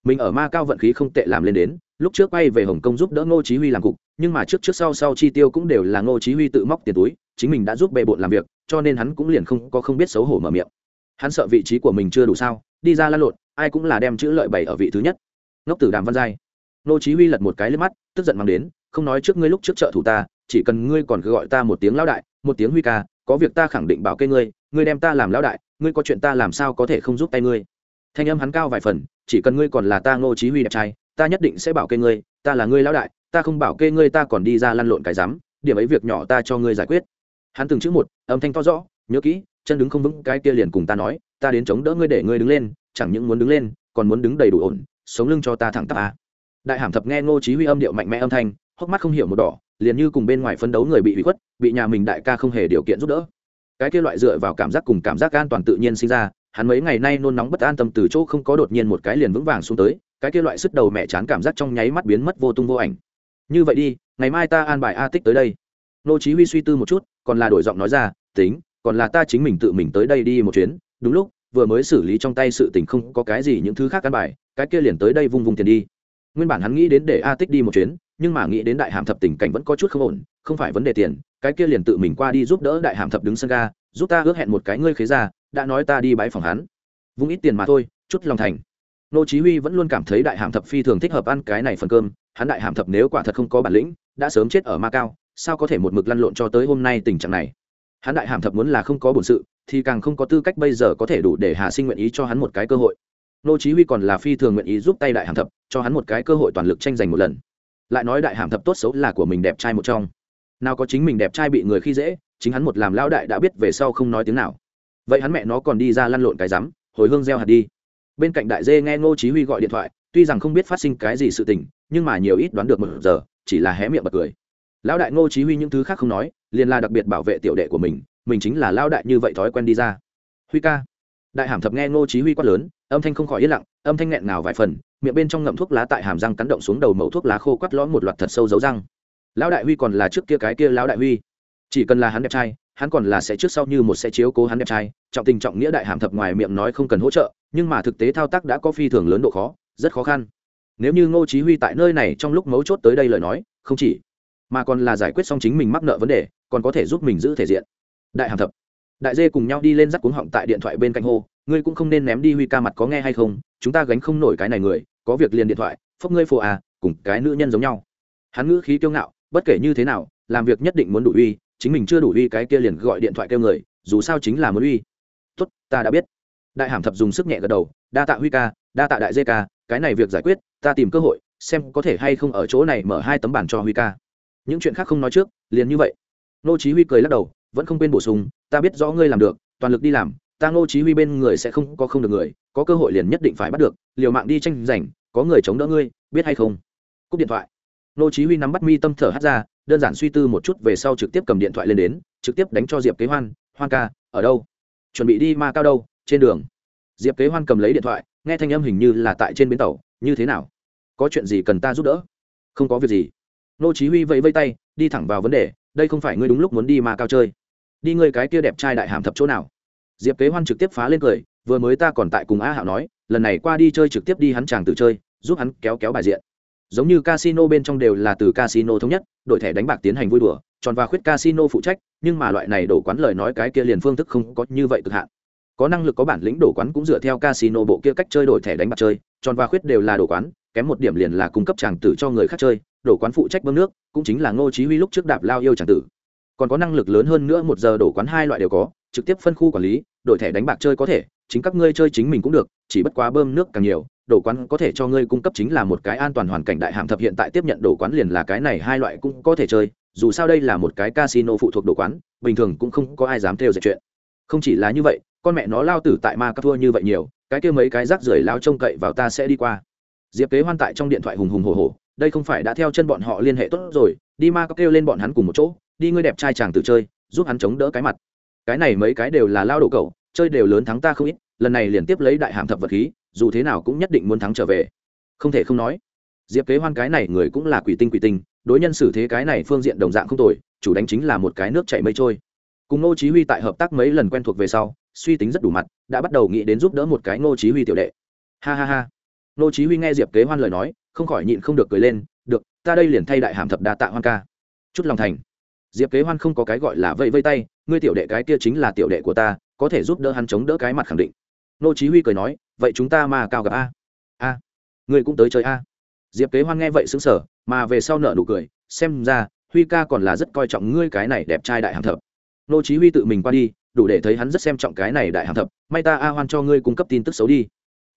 Mình ở ma cao vận khí không tệ làm lên đến, lúc trước bay về hồng kông giúp đỡ ngô chí huy làm cục, nhưng mà trước trước sau sau chi tiêu cũng đều là ngô chí huy tự móc tiền túi chính mình đã giúp bệ bộn làm việc, cho nên hắn cũng liền không có không biết xấu hổ mở miệng. Hắn sợ vị trí của mình chưa đủ sao, đi ra lăn lộn, ai cũng là đem chữ lợi bày ở vị thứ nhất. Ngốc tử đàm văn giai. Nô chí huy lật một cái lên mắt, tức giận mang đến, không nói trước ngươi lúc trước trợ thủ ta, chỉ cần ngươi còn cứ gọi ta một tiếng lão đại, một tiếng huy ca, có việc ta khẳng định bảo kê ngươi ngươi đem ta làm lão đại, ngươi có chuyện ta làm sao có thể không giúp tay ngươi? Thanh âm hắn cao vài phần, chỉ cần ngươi còn là ta ngô chí huy đẹp trai, ta nhất định sẽ bảo kê ngươi, ta là ngươi lão đại, ta không bảo kê ngươi ta còn đi ra lăn lộn cái dám điểm ấy việc nhỏ ta cho ngươi giải quyết hắn từng chữ một, âm thanh to rõ, nhớ kỹ, chân đứng không vững, cái kia liền cùng ta nói, ta đến chống đỡ ngươi để ngươi đứng lên, chẳng những muốn đứng lên, còn muốn đứng đầy đủ ổn, sống lưng cho ta thẳng tắp à. đại hàm thập nghe ngô chí huy âm điệu mạnh mẽ âm thanh, hốc mắt không hiểu một đỏ, liền như cùng bên ngoài phân đấu người bị bị khuất, bị nhà mình đại ca không hề điều kiện giúp đỡ. Cái kia loại dựa vào cảm giác cùng cảm giác an toàn tự nhiên sinh ra, hắn mấy ngày nay nôn nóng bất an tâm từ chỗ không có đột nhiên một cái liền vững vàng xuống tới, cái kia loại sức đầu mẹ chán cảm giác trong nháy mắt biến mất vô tung vô ảnh. Như vậy đi, ngày mai ta an bài a tích tới đây nô chí huy suy tư một chút, còn là đổi giọng nói ra, tính, còn là ta chính mình tự mình tới đây đi một chuyến. Đúng lúc, vừa mới xử lý trong tay sự tình không có cái gì những thứ khác an bài, cái kia liền tới đây vung vung tiền đi. Nguyên bản hắn nghĩ đến để a tích đi một chuyến, nhưng mà nghĩ đến đại hàm thập tình cảnh vẫn có chút không ổn, không phải vấn đề tiền, cái kia liền tự mình qua đi giúp đỡ đại hàm thập đứng sân ga, giúp ta ước hẹn một cái ngươi khế ra đã nói ta đi bãi phòng hắn. Vung ít tiền mà thôi, chút lòng thành. Nô chí huy vẫn luôn cảm thấy đại hàm thập phi thường thích hợp ăn cái này phần cơm, hắn đại hàm thập nếu quả thật không có bản lĩnh, đã sớm chết ở ma cao sao có thể một mực lăn lộn cho tới hôm nay tình trạng này? Hắn đại hàm thập muốn là không có bổn sự, thì càng không có tư cách bây giờ có thể đủ để hà sinh nguyện ý cho hắn một cái cơ hội. Nô chí huy còn là phi thường nguyện ý giúp tay đại hàm thập, cho hắn một cái cơ hội toàn lực tranh giành một lần. Lại nói đại hàm thập tốt xấu là của mình đẹp trai một trong. Nào có chính mình đẹp trai bị người khi dễ, chính hắn một làm lão đại đã biết về sau không nói tiếng nào. Vậy hắn mẹ nó còn đi ra lăn lộn cái rắm, hồi hương gieo hạt đi. Bên cạnh đại dê nghe ngô chí huy gọi điện thoại, tuy rằng không biết phát sinh cái gì sự tình, nhưng mà nhiều ít đoán được một giờ, chỉ là hé miệng bật cười lão đại ngô chí huy những thứ khác không nói, liền là đặc biệt bảo vệ tiểu đệ của mình mình chính là lão đại như vậy thói quen đi ra. Huy ca. Đại hàm thập nghe ngô chí huy quát lớn, âm thanh không khỏi yên lặng, âm thanh nghẹn ngào vài phần, miệng bên trong ngậm thuốc lá tại hàm răng cắn động xuống đầu mẩu thuốc lá khô quắt lõm một loạt thật sâu dấu răng. Lão đại huy còn là trước kia cái kia lão đại huy. Chỉ cần là hắn đẹp trai, hắn còn là sẽ trước sau như một sẽ chiếu cố hắn đẹp trai, trọng tình trọng nghĩa đại hàm thập ngoài miệng nói không cần hỗ trợ, nhưng mà thực tế thao tác đã có phi thường lớn độ khó, rất khó khăn. Nếu như ngô chí huy tại nơi này trong lúc mấu chốt tới đây lời nói, không chỉ mà còn là giải quyết xong chính mình mắc nợ vấn đề, còn có thể giúp mình giữ thể diện. Đại hàm thập. Đại dê cùng nhau đi lên dắt cuống họng tại điện thoại bên cạnh hô, ngươi cũng không nên ném đi huy ca mặt có nghe hay không? Chúng ta gánh không nổi cái này người, có việc liền điện thoại, phốc ngươi phô à cùng cái nữ nhân giống nhau. Hắn ngữ khí kiêu ngạo, bất kể như thế nào, làm việc nhất định muốn đủ uy, chính mình chưa đủ uy cái kia liền gọi điện thoại kêu người, dù sao chính là muốn uy. Tốt, ta đã biết. Đại hàm thập dùng sức nhẹ gật đầu, đa tạ huy ca, đa tạ đại dê ca, cái này việc giải quyết, ta tìm cơ hội, xem có thể hay không ở chỗ này mở hai tấm bản cho huy ca những chuyện khác không nói trước, liền như vậy. Nô chí huy cười lắc đầu, vẫn không quên bổ sung, ta biết rõ ngươi làm được, toàn lực đi làm, ta nô chí huy bên người sẽ không có không được người, có cơ hội liền nhất định phải bắt được, liều mạng đi tranh giành, có người chống đỡ ngươi, biết hay không? Cúp điện thoại. Nô chí huy nắm bắt mi tâm thở hắt ra, đơn giản suy tư một chút về sau trực tiếp cầm điện thoại lên đến, trực tiếp đánh cho diệp kế hoan hoan ca, ở đâu? Chuẩn bị đi ma cao đâu? Trên đường. Diệp kế hoan cầm lấy điện thoại, nghe thanh âm hình như là tại trên bến tàu, như thế nào? Có chuyện gì cần ta giúp đỡ? Không có việc gì nô chí huy vẫy vẫy tay, đi thẳng vào vấn đề, đây không phải ngươi đúng lúc muốn đi mà cao chơi. Đi ngươi cái kia đẹp trai đại hàm thập chỗ nào? Diệp kế hoan trực tiếp phá lên cười, vừa mới ta còn tại cùng a hạo nói, lần này qua đi chơi trực tiếp đi hắn chàng tự chơi, giúp hắn kéo kéo bài diện. Giống như casino bên trong đều là từ casino thống nhất, đội thẻ đánh bạc tiến hành vui đùa, tròn và khuyết casino phụ trách, nhưng mà loại này đổ quán lời nói cái kia liền phương thức không có như vậy cực hạn. Có năng lực có bản lĩnh đổ quán cũng dựa theo casino bộ kia cách chơi đổi thẻ đánh bạc chơi, tròn và khuyết đều là đổ quán, kém một điểm liền là cung cấp chàng tử cho người khác chơi đổ quán phụ trách bơm nước, cũng chính là ngô chí huy lúc trước đạp lao yêu chẳng tử. Còn có năng lực lớn hơn nữa một giờ đổ quán hai loại đều có, trực tiếp phân khu quản lý, đổi thẻ đánh bạc chơi có thể, chính các ngươi chơi chính mình cũng được, chỉ bất quá bơm nước càng nhiều đổ quán có thể cho ngươi cung cấp chính là một cái an toàn hoàn cảnh đại hàm thập hiện tại tiếp nhận đổ quán liền là cái này hai loại cũng có thể chơi, dù sao đây là một cái casino phụ thuộc đổ quán, bình thường cũng không có ai dám theo dệt chuyện. Không chỉ là như vậy, con mẹ nó lao tử tại ma các thua như vậy nhiều, cái kia mấy cái rác rưởi lao trông cậy vào ta sẽ đi qua. Diệp kế hoan tại trong điện thoại hùng hùng hồ hồ đây không phải đã theo chân bọn họ liên hệ tốt rồi, đi ma có kêu lên bọn hắn cùng một chỗ, đi ngươi đẹp trai chàng tự chơi, giúp hắn chống đỡ cái mặt. Cái này mấy cái đều là lao đổ cầu chơi đều lớn thắng ta không ít, lần này liền tiếp lấy đại hàm thập vật khí, dù thế nào cũng nhất định muốn thắng trở về. Không thể không nói, diệp kế hoan cái này người cũng là quỷ tinh quỷ tinh, đối nhân xử thế cái này phương diện đồng dạng không tồi, chủ đánh chính là một cái nước chảy mây trôi. Cùng ngô chí huy tại hợp tác mấy lần quen thuộc về sau, suy tính rất đủ mặt, đã bắt đầu nghĩ đến giúp đỡ một cái ngô chí huy tiểu đệ. Ha ha ha. Ngô chí huy nghe diệp kế hoan lời nói không khỏi nhịn không được cười lên, được, ta đây liền thay đại hàm thập đa tạ hoan ca. Chút lòng thành. Diệp kế hoan không có cái gọi là vây vây tay, ngươi tiểu đệ cái kia chính là tiểu đệ của ta, có thể giúp đỡ hắn chống đỡ cái mặt khẳng định. Nô chí huy cười nói, vậy chúng ta mà cao gặp a. A, ngươi cũng tới chơi a. Diệp kế hoan nghe vậy sững sờ, mà về sau nở nụ cười, xem ra, huy ca còn là rất coi trọng ngươi cái này đẹp trai đại hàm thập. Nô chí huy tự mình qua đi, đủ để thấy hắn rất xem trọng cái này đại hàm thập. May ta a hoan cho ngươi cung cấp tin tức xấu đi.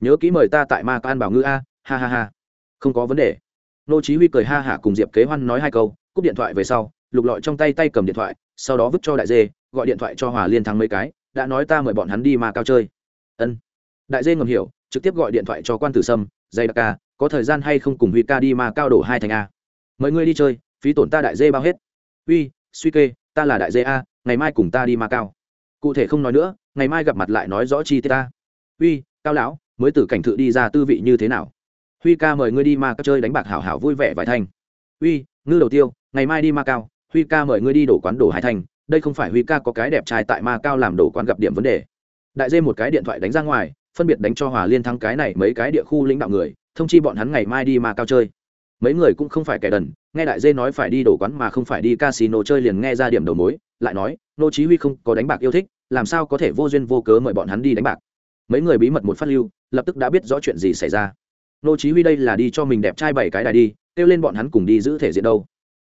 Nhớ kỹ mời ta tại ma can bảo ngư a, ha ha ha không có vấn đề. Nô chí huy cười ha hả cùng diệp kế hoan nói hai câu, cúp điện thoại về sau, lục lọi trong tay tay cầm điện thoại, sau đó vứt cho đại dê, gọi điện thoại cho hòa liên thắng mấy cái, đã nói ta mời bọn hắn đi mà cao chơi. Ân. Đại dê ngầm hiểu, trực tiếp gọi điện thoại cho quan tử sâm, dây đặc ca, có thời gian hay không cùng huy ca đi mà cao đổ hai thành a? Mời ngươi đi chơi, phí tổn ta đại dê bao hết. Uy, suy kê, ta là đại dê a, ngày mai cùng ta đi mà cao. Cụ thể không nói nữa, ngày mai gặp mặt lại nói rõ chi tiết ta. Uy, cao lão, mới từ cảnh thự đi ra tư vị như thế nào? Huy ca mời ngươi đi ma cao chơi đánh bạc hảo hảo vui vẻ vài thanh. Uy, ngư đầu tiêu, ngày mai đi ma cao, huy ca mời ngươi đi đổ quán đổ Hải thanh, đây không phải huy ca có cái đẹp trai tại ma cao làm đổ quán gặp điểm vấn đề. Đại dê một cái điện thoại đánh ra ngoài, phân biệt đánh cho hòa liên thắng cái này mấy cái địa khu lãnh đạo người, thông chi bọn hắn ngày mai đi ma cao chơi. Mấy người cũng không phải kẻ đần, nghe đại dê nói phải đi đổ quán mà không phải đi casino chơi liền nghe ra điểm đầu mối, lại nói, nô chí huy không có đánh bạc yêu thích, làm sao có thể vô duyên vô cớ mời bọn hắn đi đánh bạc? Mấy người bí mật một phát lưu, lập tức đã biết rõ chuyện gì xảy ra nô chí huy đây là đi cho mình đẹp trai bảy cái đài đi, kêu lên bọn hắn cùng đi giữ thể diện đâu.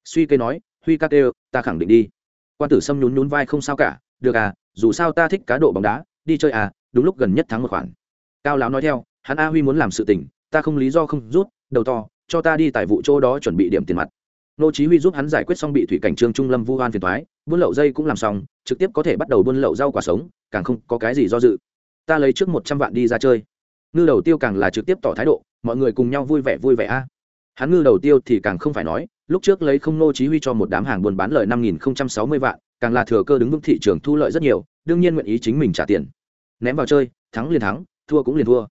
Suy kê nói, huy ca kêu, ta khẳng định đi. Quan tử sâm nhún nhún vai không sao cả, được à dù sao ta thích cá độ bóng đá, đi chơi à đúng lúc gần nhất thắng một khoản. Cao lão nói theo, hắn a huy muốn làm sự tình, ta không lý do không rút, đầu to, cho ta đi tại vụ chỗ đó chuẩn bị điểm tiền mặt. Nô chí huy giúp hắn giải quyết xong bị thủy cảnh trương trung lâm vu hoan phiền toái, buôn lậu dây cũng làm xong, trực tiếp có thể bắt đầu buôn lậu rau quả sống, càng không có cái gì do dự. Ta lấy trước một trăm vạn đi ra chơi. Ngư đầu tiêu càng là trực tiếp tỏ thái độ mọi người cùng nhau vui vẻ vui vẻ a. Hắn ngư đầu tiêu thì càng không phải nói, lúc trước lấy không nô chí huy cho một đám hàng buôn bán lời năm nghìn sáu mươi vạn, càng là thừa cơ đứng vững thị trường thu lợi rất nhiều, đương nhiên nguyện ý chính mình trả tiền. Ném vào chơi, thắng liền thắng, thua cũng liền thua.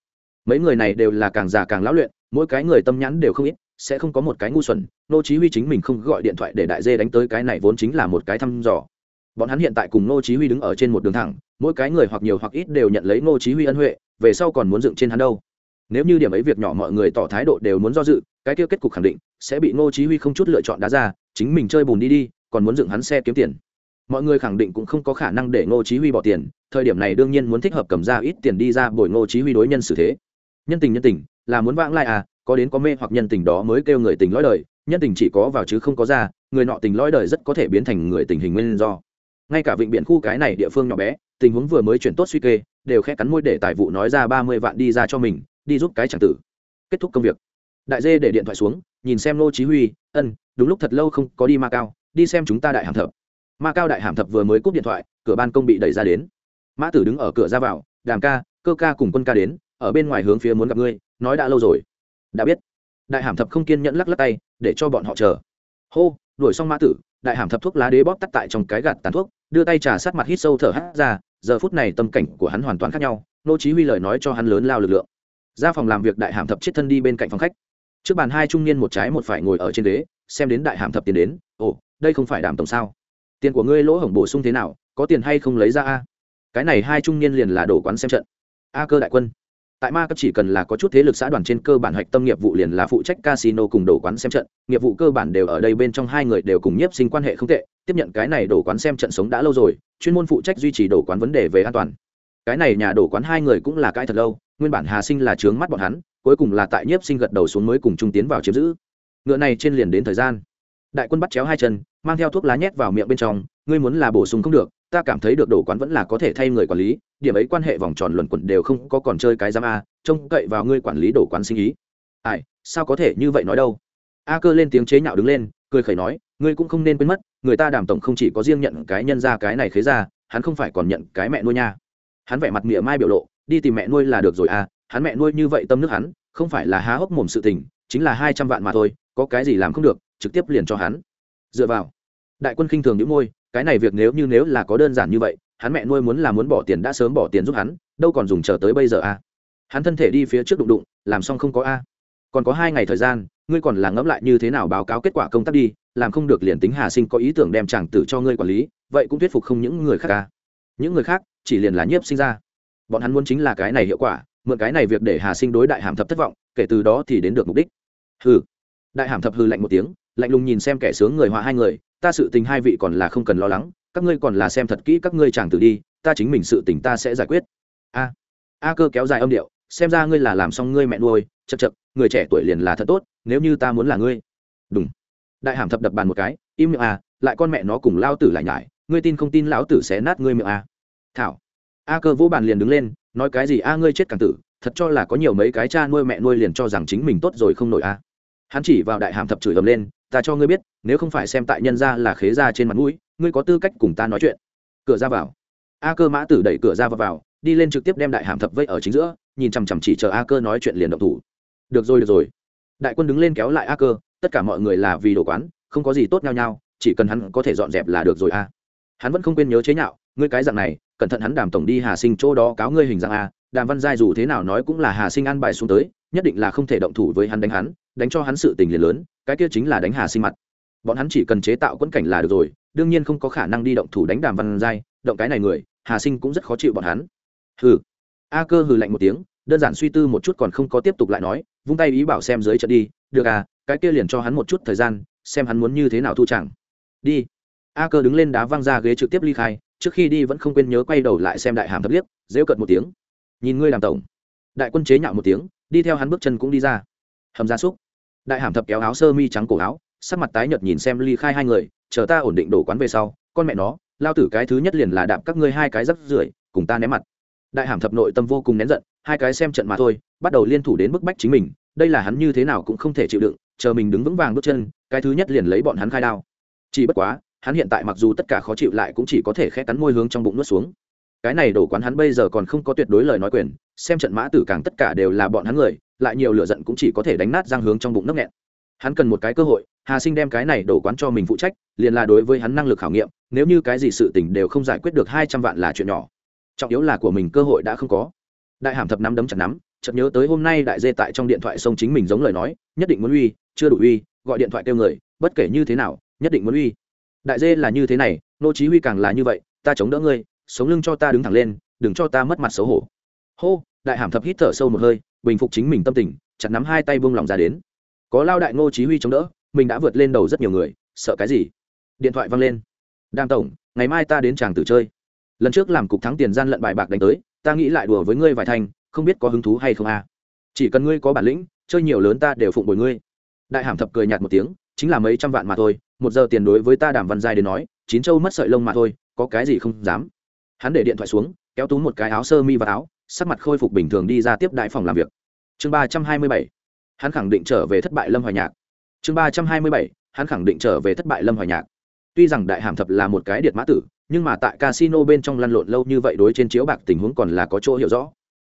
Mấy người này đều là càng già càng lão luyện, mỗi cái người tâm nhãn đều không ít, sẽ không có một cái ngu xuẩn, nô chí huy chính mình không gọi điện thoại để đại dê đánh tới cái này vốn chính là một cái thăm dò. Bọn hắn hiện tại cùng nô chí huy đứng ở trên một đường thẳng, mỗi cái người hoặc nhiều hoặc ít đều nhận lấy nô chí huy ân huệ, về sau còn muốn dựng trên hắn đâu nếu như điểm ấy việc nhỏ mọi người tỏ thái độ đều muốn do dự, cái kia kết cục khẳng định sẽ bị ngô chí huy không chút lựa chọn đá ra, chính mình chơi bùn đi đi, còn muốn dựng hắn xe kiếm tiền. Mọi người khẳng định cũng không có khả năng để ngô chí huy bỏ tiền, thời điểm này đương nhiên muốn thích hợp cầm ra ít tiền đi ra bồi ngô chí huy đối nhân xử thế. Nhân tình nhân tình, là muốn vãng lai à có đến có mê hoặc nhân tình đó mới kêu người tình lõi đời, nhân tình chỉ có vào chứ không có ra, người nọ tình lõi đời rất có thể biến thành người tình hình nguyên do. Ngay cả vịnh biển khu cái này địa phương nhỏ bé, tình huống vừa mới chuyển tốt suy kê, đều khẽ cắn môi để tài vụ nói ra ba mươi vạn đi ra cho mình đi giúp cái chàng tử. Kết thúc công việc. Đại dê để điện thoại xuống, nhìn xem nô chí huy, ân, đúng lúc thật lâu không có đi ma cao, đi xem chúng ta đại hàm thập. Ma cao đại hàm thập vừa mới cúp điện thoại, cửa ban công bị đẩy ra đến. Mã tử đứng ở cửa ra vào, đàm ca, cơ ca cùng quân ca đến, ở bên ngoài hướng phía muốn gặp ngươi, nói đã lâu rồi. Đã biết. Đại hàm thập không kiên nhẫn lắc lắc tay, để cho bọn họ chờ. Hô, đuổi xong mã tử, đại hàm thập thuốc lá đế bóp tắt tại trong cái gạt tàn thuốc, đưa tay trà sát mặt hít sâu thở hắt ra, giờ phút này tâm cảnh của hắn hoàn toàn khác nhau nô chí huy lời nói cho hắn lớn lao lực lượng ra phòng làm việc đại hàm thập chết thân đi bên cạnh phòng khách. Trước bàn hai trung niên một trái một phải ngồi ở trên ghế, xem đến đại hàm thập tiền đến, ồ, đây không phải đàm tổng sao? Tiền của ngươi lỗ hổng bổ sung thế nào, có tiền hay không lấy ra a? Cái này hai trung niên liền là đổ quán xem trận. A cơ đại quân, tại ma cấp chỉ cần là có chút thế lực xã đoàn trên cơ bản hoạch tâm nghiệp vụ liền là phụ trách casino cùng đổ quán xem trận, nghiệp vụ cơ bản đều ở đây bên trong hai người đều cùng nhiếp sinh quan hệ không tệ, tiếp nhận cái này đổ quán xem trận sống đã lâu rồi, chuyên môn phụ trách duy trì đổ quán vấn đề về an toàn cái này nhà đổ quán hai người cũng là cái thật lâu, nguyên bản hà sinh là trướng mắt bọn hắn, cuối cùng là tại nhiếp sinh gật đầu xuống mới cùng trung tiến vào chiếm giữ. Ngựa này trên liền đến thời gian. Đại quân bắt chéo hai chân, mang theo thuốc lá nhét vào miệng bên trong, ngươi muốn là bổ sung không được, ta cảm thấy được đổ quán vẫn là có thể thay người quản lý, điểm ấy quan hệ vòng tròn luẩn quẩn đều không có còn chơi cái giam a, trông cậy vào ngươi quản lý đổ quán sinh ý. Ai, sao có thể như vậy nói đâu? A cơ lên tiếng chế nhạo đứng lên, cười khẩy nói, ngươi cũng không nên quên mất, người ta đàm tổng không chỉ có riêng nhận cái nhân ra cái này khế ra hắn không phải còn nhận cái mẹ nuôi nha hắn vẻ mặt mỉa mai biểu lộ, đi tìm mẹ nuôi là được rồi à hắn mẹ nuôi như vậy tâm nước hắn, không phải là há hốc mồm sự tình, chính là hai trăm vạn mà thôi, có cái gì làm không được, trực tiếp liền cho hắn. Dựa vào. Đại quân khinh thường những môi, cái này việc nếu như nếu là có đơn giản như vậy, hắn mẹ nuôi muốn là muốn bỏ tiền đã sớm bỏ tiền giúp hắn, đâu còn dùng chờ tới bây giờ à. Hắn thân thể đi phía trước đụng đụng, làm xong không có a. Còn có hai ngày thời gian, ngươi còn là ngẫm lại như thế nào báo cáo kết quả công tác đi, làm không được liền tính hà sinh có ý tưởng đem chàng tử cho ngươi quản lý, vậy cũng thuyết phục không những người khác à? những người khác chỉ liền là nhiếp sinh ra. Bọn hắn muốn chính là cái này hiệu quả, mượn cái này việc để hà sinh đối đại hàm thập thất vọng, kể từ đó thì đến được mục đích. Hừ. Đại hàm thập hư lạnh một tiếng, lạnh lùng nhìn xem kẻ sướng người họa hai người, ta sự tình hai vị còn là không cần lo lắng, các ngươi còn là xem thật kỹ các ngươi chàng tử đi, ta chính mình sự tình ta sẽ giải quyết. A. A cơ kéo dài âm điệu, xem ra ngươi là làm xong ngươi mẹ nuôi, chật chật, người trẻ tuổi liền là thật tốt, nếu như ta muốn là ngươi. Đúng đại hàm thập đập bàn một cái, im miệng à lại con mẹ nó cùng lao tử lại nhải, ngươi tin không tin lão tử sẽ nát ngươi miệng à? Thảo. A cơ vỗ bàn liền đứng lên nói cái gì a ngươi chết càng tử thật cho là có nhiều mấy cái cha nuôi mẹ nuôi liền cho rằng chính mình tốt rồi không nổi a. Hắn chỉ vào đại hàm thập chửi ầm lên ta cho ngươi biết nếu không phải xem tại nhân ra là khế ra trên mặt mũi ngươi có tư cách cùng ta nói chuyện. Cửa ra vào. A cơ mã tử đẩy cửa ra vào, vào đi lên trực tiếp đem đại hàm thập vây ở chính giữa nhìn chằm chằm chỉ chờ a cơ nói chuyện liền động thủ. Được rồi được rồi. Đại quân đứng lên kéo lại a cơ tất cả mọi người là vì đồ quán không có gì tốt nhau nhau chỉ cần hắn có thể dọn dẹp là được rồi a. Hắn vẫn không quên nhớ chế nhạo ngươi cái dạng này cẩn thận hắn đàm tổng đi hà sinh chỗ đó cáo ngươi hình dạng a, đàm văn giai dù thế nào nói cũng là hà sinh an bài xuống tới, nhất định là không thể động thủ với hắn đánh hắn, đánh cho hắn sự tình liền lớn, cái kia chính là đánh hà sinh mặt. Bọn hắn chỉ cần chế tạo quẫn cảnh là được rồi, đương nhiên không có khả năng đi động thủ đánh đàm văn giai, động cái này người, hà sinh cũng rất khó chịu bọn hắn. Hừ. A cơ hừ lạnh một tiếng, đơn giản suy tư một chút còn không có tiếp tục lại nói, vung tay ý bảo xem dưới trận đi, được à cái kia liền cho hắn một chút thời gian, xem hắn muốn như thế nào thu chẳng. Đi. A cơ đứng lên đá văng ra ghế trực tiếp ly khai trước khi đi vẫn không quên nhớ quay đầu lại xem đại hàm thấp liếc, rêu cợt một tiếng. Nhìn ngươi làm tổng. Đại quân chế nhạo một tiếng, đi theo hắn bước chân cũng đi ra. Hầm gia súc. Đại hàm thập kéo áo sơ mi trắng cổ áo, sắc mặt tái nhợt nhìn xem ly khai hai người, chờ ta ổn định đổ quán về sau, con mẹ nó, lao tử cái thứ nhất liền là đạp các ngươi hai cái rắp rưởi, cùng ta ném mặt. Đại hàm thập nội tâm vô cùng nén giận, hai cái xem trận mà thôi, bắt đầu liên thủ đến bức bách chính mình, đây là hắn như thế nào cũng không thể chịu đựng, chờ mình đứng vững vàng bước chân, cái thứ nhất liền lấy bọn hắn khai đao. Chỉ bất quá hắn hiện tại mặc dù tất cả khó chịu lại cũng chỉ có thể khẽ cắn môi hướng trong bụng nuốt xuống. Cái này đổ quán hắn bây giờ còn không có tuyệt đối lời nói quyền, xem trận mã tử càng tất cả đều là bọn hắn người, lại nhiều lửa giận cũng chỉ có thể đánh nát răng hướng trong bụng nấc nghẹn. Hắn cần một cái cơ hội, hà sinh đem cái này đổ quán cho mình phụ trách, liền là đối với hắn năng lực khảo nghiệm, nếu như cái gì sự tình đều không giải quyết được hai trăm vạn là chuyện nhỏ. Trọng yếu là của mình cơ hội đã không có. Đại hàm thập nắm đấm chặt nắm, chợt nhớ tới hôm nay đại dê tại trong điện thoại sông chính mình giống lời nói, nhất định muốn uy, chưa đủ uy, gọi điện thoại kêu người, bất kể như thế nào, nhất định muốn uy đại dê là như thế này, nô chí huy càng là như vậy, ta chống đỡ ngươi, sống lưng cho ta đứng thẳng lên, đừng cho ta mất mặt xấu hổ. Hô, đại hàm thập hít thở sâu một hơi, bình phục chính mình tâm tình, chặt nắm hai tay buông lòng ra đến. Có lao đại ngô chí huy chống đỡ, mình đã vượt lên đầu rất nhiều người, sợ cái gì? Điện thoại vang lên. Đang tổng, ngày mai ta đến chàng tử chơi. Lần trước làm cục thắng tiền gian lận bài bạc đánh tới, ta nghĩ lại đùa với ngươi vài thành, không biết có hứng thú hay không à? chỉ cần ngươi có bản lĩnh, chơi nhiều lớn ta đều phụng bồi ngươi. Đại hàm thập cười nhạt một tiếng, chính là mấy trăm vạn mà thôi một giờ tiền đối với ta đàm văn giai đến nói, chín châu mất sợi lông mà thôi, có cái gì không dám. Hắn để điện thoại xuống, kéo túm một cái áo sơ mi và áo, sắc mặt khôi phục bình thường đi ra tiếp đại phòng làm việc. Chương ba trăm hai mươi bảy, hắn khẳng định trở về thất bại lâm hoài nhạc. Chương ba trăm hai mươi bảy, hắn khẳng định trở về thất bại lâm hoài nhạc. Tuy rằng đại hàm thập là một cái điệt mã tử, nhưng mà tại casino bên trong lăn lộn lâu như vậy đối trên chiếu bạc tình huống còn là có chỗ hiểu rõ.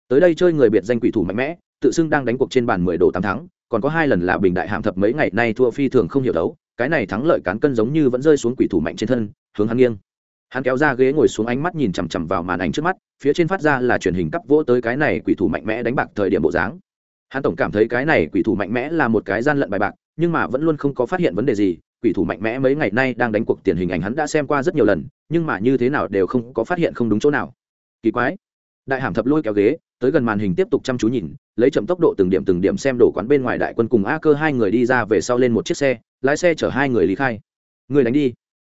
Tới đây chơi người biệt danh quỷ thủ mạnh mẽ, tự xưng đang đánh cuộc trên bàn mười đồ tám thắng, còn có hai lần là bình đại hàm thập mấy ngày nay thua phi thường không hiểu đấu cái này thắng lợi cán cân giống như vẫn rơi xuống quỷ thủ mạnh trên thân, hướng hắn nghiêng. Hắn kéo ra ghế ngồi xuống ánh mắt nhìn chằm chằm vào màn ảnh trước mắt, phía trên phát ra là truyền hình cắp vỗ tới cái này quỷ thủ mạnh mẽ đánh bạc thời điểm bộ dáng. Hắn tổng cảm thấy cái này quỷ thủ mạnh mẽ là một cái gian lận bài bạc, nhưng mà vẫn luôn không có phát hiện vấn đề gì, quỷ thủ mạnh mẽ mấy ngày nay đang đánh cuộc tiền hình ảnh hắn đã xem qua rất nhiều lần, nhưng mà như thế nào đều không có phát hiện không đúng chỗ nào. Kỳ quái. Đại hàm thập lôi kéo ghế tới gần màn hình tiếp tục chăm chú nhìn, lấy chậm tốc độ từng điểm từng điểm xem đổ quán bên ngoài đại quân cùng a cơ hai người đi ra về sau lên một chiếc xe, lái xe chở hai người lý khai. Người đánh đi,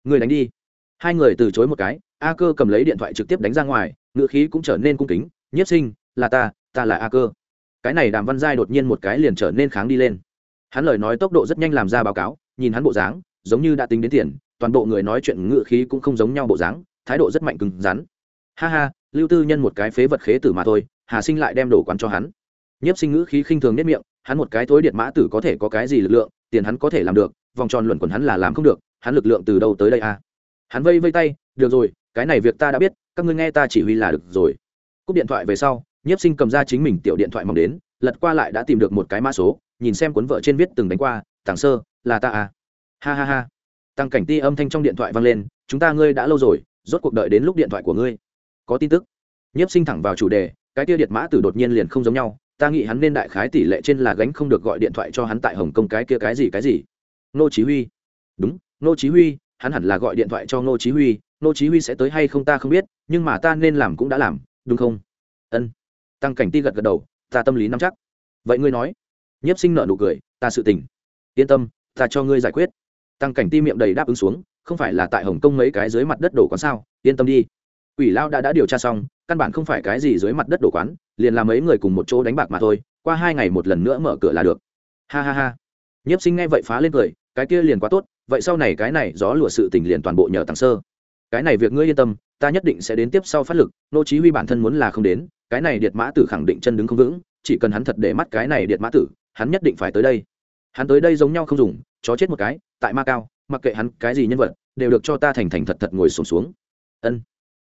người đánh đi. Hai người từ chối một cái, a cơ cầm lấy điện thoại trực tiếp đánh ra ngoài, ngữ khí cũng trở nên cung kính, nhất sinh, là ta ta là a cơ. Cái này đàm văn giai đột nhiên một cái liền trở nên kháng đi lên. Hắn lời nói tốc độ rất nhanh làm ra báo cáo, nhìn hắn bộ dáng, giống như đã tính đến tiền, toàn bộ người nói chuyện ngựa khí cũng không giống nhau bộ dáng, thái độ rất mạnh cứng rắn ha ha, lưu tư nhân một cái phế vật khế tử mà thôi, hà sinh lại đem đổ quán cho hắn. Nhiếp sinh ngữ khí khinh thường nhất miệng, hắn một cái thối điện mã tử có thể có cái gì lực lượng, tiền hắn có thể làm được, vòng tròn luận quẩn hắn là làm không được, hắn lực lượng từ đâu tới đây à? Hắn vây vây tay, được rồi, cái này việc ta đã biết, các ngươi nghe ta chỉ huy là được rồi. Cúp điện thoại về sau, nhiếp sinh cầm ra chính mình tiểu điện thoại mong đến, lật qua lại đã tìm được một cái mã số, nhìn xem cuốn vợ trên viết từng đánh qua tàng sơ, là ta à? Ha ha ha. Tăng cảnh ti âm thanh trong điện thoại vang lên, chúng ta ngươi đã lâu rồi, rốt cuộc đợi đến lúc điện thoại của ngươi có tin tức. Nhiếp sinh thẳng vào chủ đề, cái kia điện mã tử đột nhiên liền không giống nhau, ta nghĩ hắn nên đại khái tỷ lệ trên là gánh không được gọi điện thoại cho hắn tại hồng kông cái kia cái gì cái gì. Nô chí huy. Đúng, nô chí huy, hắn hẳn là gọi điện thoại cho nô chí huy, nô chí huy sẽ tới hay không ta không biết, nhưng mà ta nên làm cũng đã làm, đúng không? Ân. Tăng cảnh ti gật gật đầu, ta tâm lý nắm chắc. Vậy ngươi nói. Nhiếp sinh nở nụ cười, ta sự tình. Yên tâm, ta cho ngươi giải quyết. Tăng cảnh ti miệng đầy đáp ứng xuống, không phải là tại hồng kông mấy cái dưới mặt đất đổ quán sao, yên tâm đi quỷ lao đã đã điều tra xong căn bản không phải cái gì dưới mặt đất đổ quán liền làm mấy người cùng một chỗ đánh bạc mà thôi qua hai ngày một lần nữa mở cửa là được. Ha ha ha. Nhiếp sinh nghe vậy phá lên cười cái kia liền quá tốt vậy sau này cái này gió lùa sự tình liền toàn bộ nhờ tăng sơ. Cái này việc ngươi yên tâm ta nhất định sẽ đến tiếp sau phát lực nô chí huy bản thân muốn là không đến cái này điệt mã tử khẳng định chân đứng không vững chỉ cần hắn thật để mắt cái này điệt mã tử hắn nhất định phải tới đây. Hắn tới đây giống nhau không dùng chó chết một cái tại ma cao mặc kệ hắn cái gì nhân vật đều được cho ta thành thành thật thật ngồi sồn xuống, xuống. Ân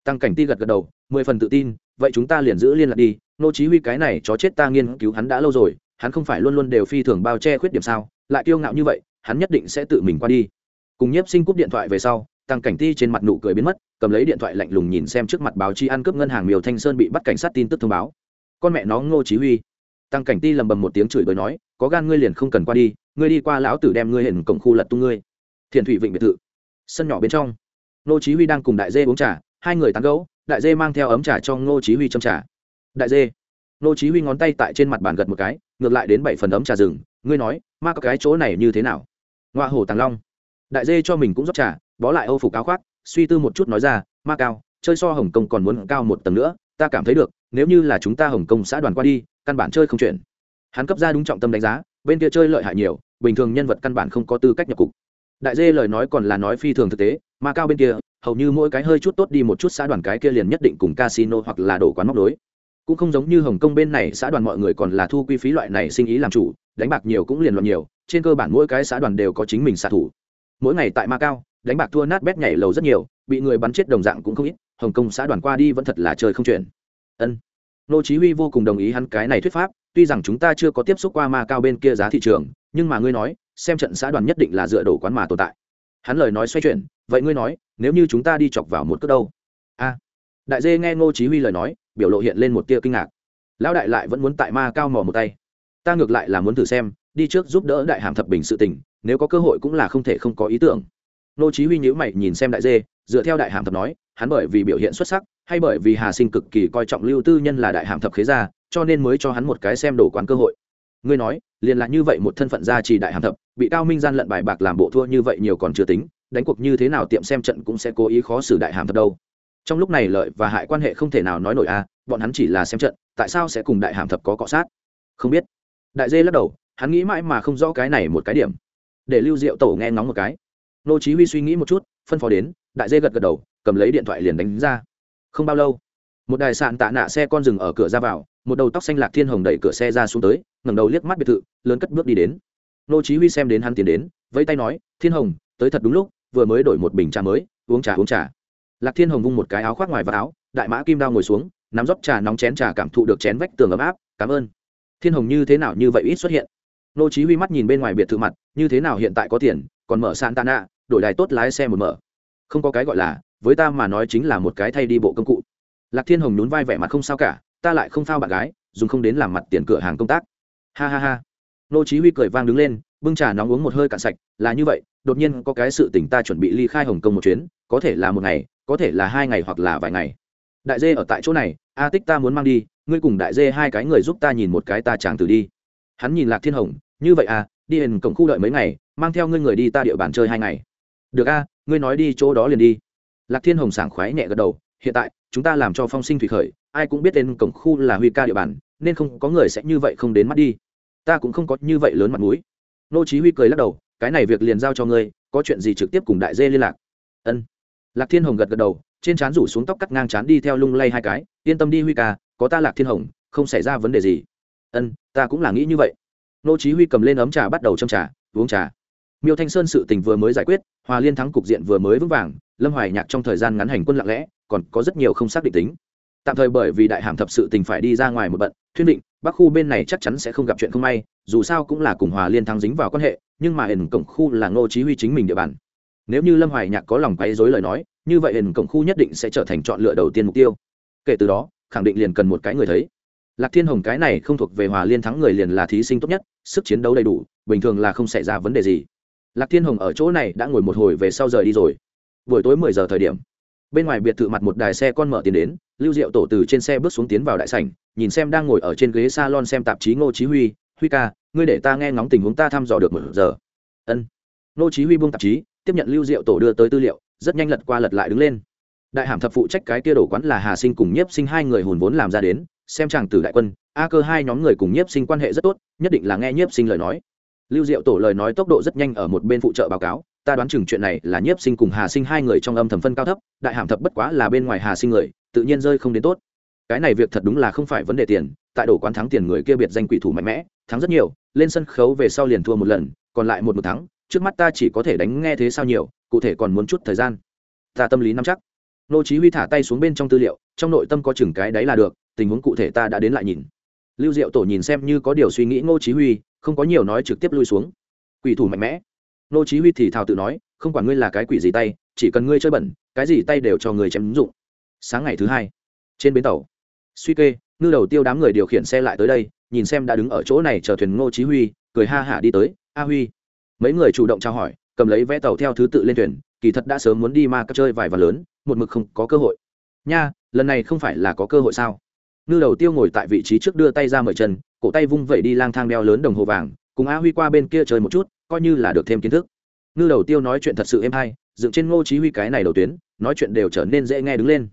tăng cảnh ti gật gật đầu, mười phần tự tin, vậy chúng ta liền giữ liên lạc đi. Nô chí huy cái này chó chết ta nghiên cứu hắn đã lâu rồi, hắn không phải luôn luôn đều phi thường bao che khuyết điểm sao? Lại kiêu ngạo như vậy, hắn nhất định sẽ tự mình qua đi. Cùng nhiếp sinh cúp điện thoại về sau, tăng cảnh ti trên mặt nụ cười biến mất, cầm lấy điện thoại lạnh lùng nhìn xem trước mặt báo chí ăn cướp ngân hàng miều thanh sơn bị bắt cảnh sát tin tức thông báo. Con mẹ nó, ngô chí huy. Tăng cảnh ti lầm bầm một tiếng chửi bới nói, có gan ngươi liền không cần qua đi, ngươi đi qua lão tử đem ngươi hiển cổng khu lật tung ngươi. Thiền thủy vịnh biệt thự. Sân nhỏ bên trong, ngô chí huy đang cùng đại dê uống trà hai người tán gẫu, đại dê mang theo ấm trà cho ngô chí huy châm trà. Đại dê, ngô chí huy ngón tay tại trên mặt bàn gật một cái, ngược lại đến bảy phần ấm trà rừng, ngươi nói, ma có cái chỗ này như thế nào? Ngoa hồ tàng long. Đại dê cho mình cũng rót trà, bó lại âu phục áo khoác, suy tư một chút nói ra, ma cao, chơi so hồng kông còn muốn cao một tầng nữa, ta cảm thấy được, nếu như là chúng ta hồng kông xã đoàn qua đi, căn bản chơi không chuyển hắn cấp ra đúng trọng tâm đánh giá, bên kia chơi lợi hại nhiều, bình thường nhân vật căn bản không có tư cách nhập cục. Đại dê lời nói còn là nói phi thường thực tế, ma cao bên kia hầu như mỗi cái hơi chút tốt đi một chút xã đoàn cái kia liền nhất định cùng casino hoặc là đổ quán móc đối cũng không giống như hồng kông bên này, xã đoàn mọi người còn là thu quy phí loại này sinh ý làm chủ, đánh bạc nhiều cũng liền loạn nhiều, trên cơ bản mỗi cái xã đoàn đều có chính mình xạ thủ. Mỗi ngày tại ma cao, đánh bạc thua nát bét nhảy lầu rất nhiều, bị người bắn chết đồng dạng cũng không ít, hồng kông xã đoàn qua đi vẫn thật là chơi không chuyển. Ân. Nô chí huy vô cùng đồng ý hắn cái này thuyết pháp, tuy rằng chúng ta chưa có tiếp xúc qua ma cao bên kia giá thị trường, nhưng mà ngươi nói, xem trận xã đoàn nhất định là dựa đổ quán mà tồn tại. Hắn lời nói xoay chuyển, vậy ngươi nói nếu như chúng ta đi chọc vào một cước đâu? A. Đại dê nghe ngô chí huy lời nói, biểu lộ hiện lên một tia kinh ngạc. Lão đại lại vẫn muốn tại ma cao mò một tay. Ta ngược lại là muốn thử xem, đi trước giúp đỡ đại hàm thập bình sự tình, nếu có cơ hội cũng là không thể không có ý tưởng. Ngô chí huy nhíu mày nhìn xem đại dê, dựa theo đại hàm thập nói, hắn bởi vì biểu hiện xuất sắc, hay bởi vì hà sinh cực kỳ coi trọng lưu tư nhân là đại hàm thập khế gia, cho nên mới cho hắn một cái xem đồ quán cơ hội. Ngươi nói, liền là như vậy một thân phận gia trì đại hàm thập, bị cao minh gian lận bài bạc làm bộ thua như vậy nhiều còn chưa tính đánh cuộc như thế nào tiệm xem trận cũng sẽ cố ý khó xử đại hàm thật đâu. Trong lúc này lợi và hại quan hệ không thể nào nói nổi a bọn hắn chỉ là xem trận, tại sao sẽ cùng đại hàm thập có cọ sát? Không biết. Đại dê lắc đầu, hắn nghĩ mãi mà không rõ cái này một cái điểm. Để lưu diệu tổ nghe ngóng một cái. Nô chí huy suy nghĩ một chút, phân phó đến, đại dê gật gật đầu, cầm lấy điện thoại liền đánh ra. Không bao lâu, một đài sạn tạ nạ xe con dừng ở cửa ra vào, một đầu tóc xanh lạc thiên hồng đẩy cửa xe ra xuống tới, ngẩng đầu liếc mắt biệt thự, lớn cất bước đi đến. Nô chí huy xem đến hắn tiến đến, vẫy tay nói, thiên hồng, tới thật đúng lúc vừa mới đổi một bình trà mới, uống trà uống trà. Lạc thiên hồng vung một cái áo khoác ngoài và áo, đại mã kim đao ngồi xuống, nắm rót trà nóng chén trà cảm thụ được chén vách tường ấm áp, cảm ơn. Thiên hồng như thế nào như vậy ít xuất hiện? Nô chí huy mắt nhìn bên ngoài biệt thự mặt, như thế nào hiện tại có tiền, còn mở sạn tana đổi đài tốt lái xe một mở. Không có cái gọi là, với ta mà nói chính là một cái thay đi bộ công cụ. Lạc thiên hồng nhún vai vẻ mặt không sao cả, ta lại không phao bạn gái, dùng không đến làm mặt tiền cửa hàng công tác. Ha ha ha. Nô chí huy cười vang đứng lên bưng trà nóng uống một hơi cạn sạch, là như vậy, đột nhiên có cái sự tình ta chuẩn bị ly khai hồng kông một chuyến, có thể là một ngày, có thể là hai ngày hoặc là vài ngày. Đại dê ở tại chỗ này, a tích ta muốn mang đi, ngươi cùng đại dê hai cái người giúp ta nhìn một cái ta chàng từ đi. Hắn nhìn lạc thiên hồng, như vậy à đi hình cổng khu đợi mấy ngày, mang theo ngươi người đi ta địa bàn chơi hai ngày. Được a, ngươi nói đi chỗ đó liền đi. Lạc thiên hồng sảng khoái nhẹ gật đầu, hiện tại, chúng ta làm cho phong sinh thủy khởi, ai cũng biết đến cổng khu là huy ca địa bàn, nên không có người sẽ như vậy không đến mắt đi. Ta cũng không có như vậy lớn mặt mũi nô chí huy cười lắc đầu, cái này việc liền giao cho ngươi, có chuyện gì trực tiếp cùng đại dê liên lạc. Ân. Lạc thiên hồng gật gật đầu, trên trán rủ xuống tóc cắt ngang trán đi theo lung lay hai cái, yên tâm đi huy ca, có ta lạc thiên hồng, không xảy ra vấn đề gì. Ân, ta cũng là nghĩ như vậy. Nô chí huy cầm lên ấm trà bắt đầu châm trà, uống trà. Miêu thanh sơn sự tình vừa mới giải quyết, hòa liên thắng cục diện vừa mới vững vàng, lâm hoài nhạc trong thời gian ngắn hành quân lặng lẽ, còn có rất nhiều không xác định tính. Tạm thời bởi vì đại hàm thập sự tình phải đi ra ngoài một bận, thuyên định bắc khu bên này chắc chắn sẽ không gặp chuyện không may, dù sao cũng là cùng hòa liên thắng dính vào quan hệ, nhưng mà hình cổng khu là ngô chí huy chính mình địa bàn. Nếu như lâm hoài nhạc có lòng quấy rối lời nói, như vậy hình cổng khu nhất định sẽ trở thành chọn lựa đầu tiên mục tiêu. Kể từ đó, khẳng định liền cần một cái người thấy. Lạc thiên hồng cái này không thuộc về hòa liên thắng người liền là thí sinh tốt nhất, sức chiến đấu đầy đủ, bình thường là không xảy ra vấn đề gì. Lạc thiên hồng ở chỗ này đã ngồi một hồi về sau rời đi rồi. Buổi tối mười giờ thời điểm bên ngoài biệt thự mặt một đài xe con mở tiền đến, lưu diệu tổ từ trên xe bước xuống tiến vào đại sảnh, nhìn xem đang ngồi ở trên ghế salon xem tạp chí ngô chí huy huy ca, ngươi để ta nghe ngóng tình huống ta thăm dò được một giờ. Ân. Ngô chí huy buông tạp chí, tiếp nhận lưu diệu tổ đưa tới tư liệu, rất nhanh lật qua lật lại đứng lên. Đại hàm thập phụ trách cái kia đổ quán là hà sinh cùng nhiếp sinh hai người hồn vốn làm ra đến, xem chàng tử đại quân, a cơ hai nhóm người cùng nhiếp sinh quan hệ rất tốt, nhất định là nghe nhiếp sinh lời nói. Lưu diệu tổ lời nói tốc độ rất nhanh ở một bên phụ trợ báo cáo ta đoán chừng chuyện này là nhiếp sinh cùng hà sinh hai người trong âm thầm phân cao thấp, đại hàm thập bất quá là bên ngoài hà sinh người, tự nhiên rơi không đến tốt. Cái này việc thật đúng là không phải vấn đề tiền, tại đổ quán thắng tiền người kia biệt danh quỷ thủ mạnh mẽ, thắng rất nhiều, lên sân khấu về sau liền thua một lần, còn lại một một thắng, trước mắt ta chỉ có thể đánh nghe thế sao nhiều, cụ thể còn muốn chút thời gian. Ta tâm lý nắm chắc. Nô chí huy thả tay xuống bên trong tư liệu, trong nội tâm có chừng cái đấy là được, tình huống cụ thể ta đã đến lại nhìn. Lưu diệu tổ nhìn xem như có điều suy nghĩ ngô chí huy, không có nhiều nói trực tiếp lui xuống. Quỷ thủ mạnh mẽ. Nô chí huy thì thào tự nói, không quản ngươi là cái quỷ gì tay, chỉ cần ngươi chơi bẩn, cái gì tay đều cho người chém dụng. Sáng ngày thứ hai, trên bến tàu, suy kê, ngư đầu tiêu đám người điều khiển xe lại tới đây, nhìn xem đã đứng ở chỗ này chờ thuyền ngô chí huy, cười ha hả đi tới, a huy. Mấy người chủ động chào hỏi, cầm lấy vé tàu theo thứ tự lên thuyền, kỳ thật đã sớm muốn đi ma cấp chơi vài và lớn, một mực không có cơ hội. Nha, lần này không phải là có cơ hội sao? Ngư đầu tiêu ngồi tại vị trí trước đưa tay ra mời chân, cổ tay vung vẩy đi lang thang đeo lớn đồng hồ vàng, cùng a huy qua bên kia chơi một chút coi như là được thêm kiến thức. Ngư đầu tiêu nói chuyện thật sự êm hay, dựng trên ngô chí huy cái này đầu tuyến, nói chuyện đều trở nên dễ nghe đứng lên.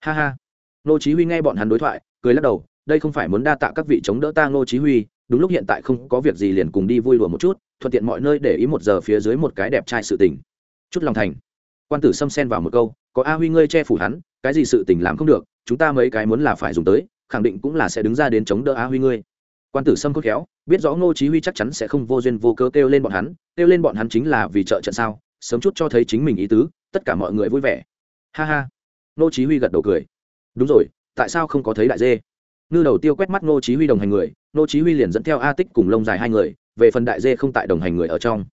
Ha ha. Ngô chí huy nghe bọn hắn đối thoại, cười lắc đầu, đây không phải muốn đa tạ các vị chống đỡ ta ngô chí huy, đúng lúc hiện tại không có việc gì liền cùng đi vui đùa một chút, thuận tiện mọi nơi để ý một giờ phía dưới một cái đẹp trai sự tình. Chút lòng thành. Quan tử xâm xen vào một câu, có a huy ngươi che phủ hắn, cái gì sự tình làm không được, chúng ta mấy cái muốn là phải dùng tới, khẳng định cũng là sẽ đứng ra đến chống đỡ a huy ngươi quan tử sâm khôn khéo, biết rõ ngô chí huy chắc chắn sẽ không vô duyên vô cớ kêu lên bọn hắn, kêu lên bọn hắn chính là vì trợ trận sao, sớm chút cho thấy chính mình ý tứ, tất cả mọi người vui vẻ. Ha ha. Ngô chí huy gật đầu cười. Đúng rồi, tại sao không có thấy đại dê? Ngư đầu tiêu quét mắt ngô chí huy đồng hành người, ngô chí huy liền dẫn theo a tích cùng lông dài hai người, về phần đại dê không tại đồng hành người ở trong.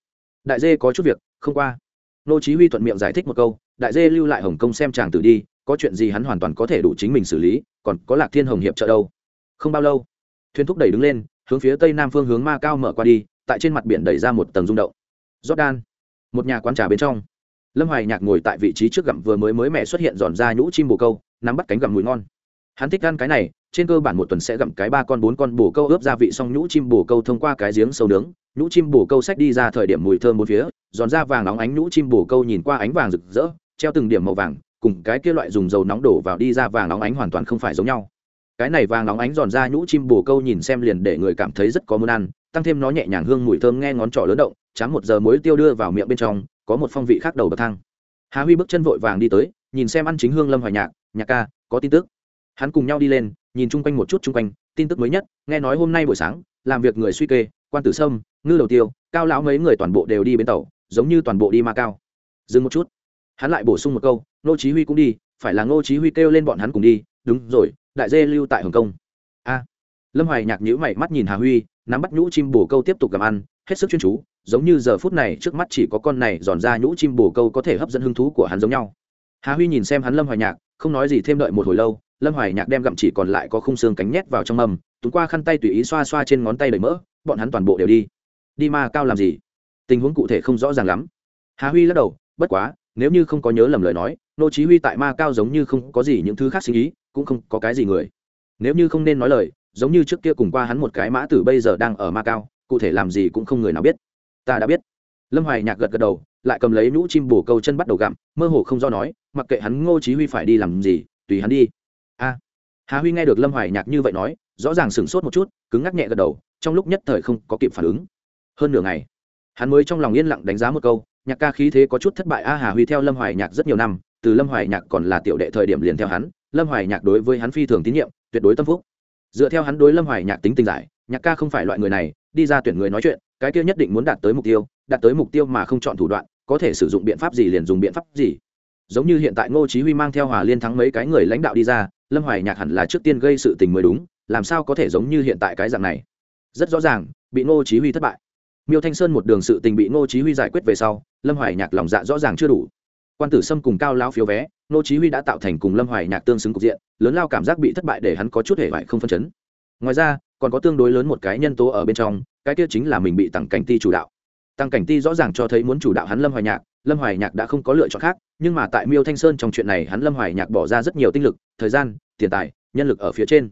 Đại dê có chút việc, không qua. Ngô chí huy thuận miệng giải thích một câu, đại dê lưu lại hồng kông xem chàng tử đi, có chuyện gì hắn hoàn toàn có thể đủ chính mình xử lý, còn có lạc thiên hồng hiệp trợ đâu? Không bao lâu thuyền thúc đẩy đứng lên, hướng phía tây nam phương hướng ma cao mở qua đi, tại trên mặt biển đẩy ra một tầng rung động. Jordan, một nhà quán trà bên trong. Lâm hoài nhạc ngồi tại vị trí trước gặm vừa mới mới mẹ xuất hiện giòn ra nhũ chim bồ câu, nắm bắt cánh gặm mùi ngon. Hắn thích ăn cái này, trên cơ bản một tuần sẽ gặm cái ba con bốn con bồ câu ướp gia vị xong nhũ chim bồ câu thông qua cái giếng sâu nướng. Nhũ chim bồ câu xách đi ra thời điểm mùi thơm bốn phía, giòn da vàng nóng ánh nhũ chim bồ câu nhìn qua ánh vàng rực rỡ, treo từng điểm màu vàng, cùng cái kia loại dùng dầu nóng đổ vào đi ra vàng nóng ánh hoàn toàn không phải giống nhau cái này vàng nóng ánh giòn ra nhũ chim bồ câu nhìn xem liền để người cảm thấy rất có muốn ăn, tăng thêm nó nhẹ nhàng hương mùi thơm nghe ngón trỏ lớn động, chám một giờ muối tiêu đưa vào miệng bên trong, có một phong vị khác đầu bậc thang. Hà huy bước chân vội vàng đi tới, nhìn xem ăn chính hương lâm hoài nhạc nhạc ca, có tin tức. Hắn cùng nhau đi lên, nhìn chung quanh một chút chung quanh, tin tức mới nhất, nghe nói hôm nay buổi sáng, làm việc người suy kê, quan tử sâm, ngư đầu tiêu, cao lão mấy người toàn bộ đều đi bến tàu, giống như toàn bộ đi ma cao. Dừng một chút. Hắn lại bổ sung một câu, ngô chí huy cũng đi, phải là ngô chí huy kêu lên bọn hắn cùng đi. Đúng rồi đại dê lưu tại hồng kông. A. Lâm hoài nhạc nhữ mày mắt nhìn hà huy nắm bắt nhũ chim bồ câu tiếp tục cầm ăn hết sức chuyên chú giống như giờ phút này trước mắt chỉ có con này giòn ra nhũ chim bồ câu có thể hấp dẫn hứng thú của hắn giống nhau. Hà huy nhìn xem hắn lâm hoài nhạc không nói gì thêm đợi một hồi lâu lâm hoài nhạc đem gặm chỉ còn lại có khung xương cánh nhét vào trong mầm, túm qua khăn tay tùy ý xoa xoa trên ngón tay đầy mỡ bọn hắn toàn bộ đều đi. Đi ma cao làm gì? Tình huống cụ thể không rõ ràng lắm. Hà huy lắc đầu bất quá nếu như không có nhớ lầm lời nói nô chí huy tại ma cao giống như không có gì những thứ khác suy nghĩ cũng không có cái gì người. Nếu như không nên nói lời, giống như trước kia cùng qua hắn một cái mã tử bây giờ đang ở ma cao, cụ thể làm gì cũng không người nào biết. Ta đã biết. Lâm hoài nhạc gật gật đầu, lại cầm lấy nhũ chim bổ câu chân bắt đầu gặm, mơ hồ không do nói, mặc kệ hắn ngô chí huy phải đi làm gì, tùy hắn đi. A. Hà huy nghe được lâm hoài nhạc như vậy nói, rõ ràng sửng sốt một chút, cứng ngắc nhẹ gật đầu, trong lúc nhất thời không có kịp phản ứng. Hơn nửa ngày, hắn mới trong lòng yên lặng đánh giá một câu, nhạc ca khí thế có chút thất bại. A, hà huy theo lâm hoài nhạc rất nhiều năm từ lâm hoài nhạc còn là tiểu đệ thời điểm liền theo hắn, lâm hoài nhạc đối với hắn phi thường tín nhiệm, tuyệt đối tâm phúc. Dựa theo hắn đối lâm hoài nhạc tính tình giải, nhạc ca không phải loại người này, đi ra tuyển người nói chuyện, cái kia nhất định muốn đạt tới mục tiêu, đạt tới mục tiêu mà không chọn thủ đoạn, có thể sử dụng biện pháp gì liền dùng biện pháp gì. Giống như hiện tại ngô chí huy mang theo hòa liên thắng mấy cái người lãnh đạo đi ra, lâm hoài nhạc hẳn là trước tiên gây sự tình mới đúng, làm sao có thể giống như hiện tại cái dạng này. Rất rõ ràng, bị ngô chí huy thất bại. Miêu thanh sơn một đường sự tình bị ngô chí huy giải quyết về sau, lâm hoài nhạc lòng dạ rõ ràng chưa đủ quan tử sâm cùng cao lao phiếu vé ngô chí huy đã tạo thành cùng lâm hoài nhạc tương xứng cục diện, lớn lao cảm giác bị thất bại để hắn có chút hề vải không phân chấn. Ngoài ra, còn có tương đối lớn một cái nhân tố ở bên trong, cái kia chính là mình bị tăng cảnh ti chủ đạo. Tăng cảnh ti rõ ràng cho thấy muốn chủ đạo hắn lâm hoài nhạc, lâm hoài nhạc đã không có lựa chọn khác, nhưng mà tại miêu thanh sơn trong chuyện này hắn lâm hoài nhạc bỏ ra rất nhiều tinh lực, thời gian, tiền tài, nhân lực ở phía trên.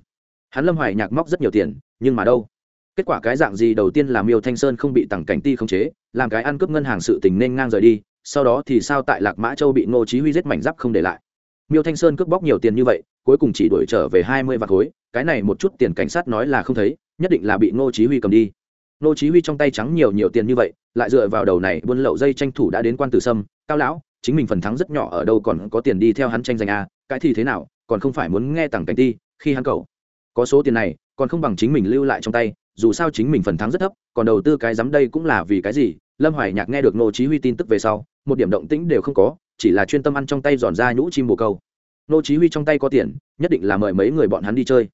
Hắn lâm hoài nhạc móc rất nhiều tiền, nhưng mà đâu? Kết quả cái dạng gì đầu tiên là miêu thanh sơn không bị tặng cảnh ti khống chế, làm cái ăn cướp ngân hàng sự tình nên ngang rời đi sau đó thì sao tại lạc mã châu bị ngô chí huy giết mảnh giáp không để lại? Miêu thanh sơn cướp bóc nhiều tiền như vậy, cuối cùng chỉ đuổi trở về hai mươi vạn khối, cái này một chút tiền cảnh sát nói là không thấy, nhất định là bị ngô chí huy cầm đi. Ngô chí huy trong tay trắng nhiều nhiều tiền như vậy, lại dựa vào đầu này buôn lậu dây tranh thủ đã đến quan tử sâm, cao lão, chính mình phần thắng rất nhỏ ở đâu còn có tiền đi theo hắn tranh giành a cái thì thế nào, còn không phải muốn nghe tặng cảnh ti, khi hắn cầu. Có số tiền này, còn không bằng chính mình lưu lại trong tay, dù sao chính mình phần thắng rất thấp, còn đầu tư cái dám đây cũng là vì cái gì? Lâm hoài nhạc nghe được Ngô chí huy tin tức về sau một điểm động tĩnh đều không có, chỉ là chuyên tâm ăn trong tay giòn ra nhũ chim bồ câu. Nô chí huy trong tay có tiền, nhất định là mời mấy người bọn hắn đi chơi.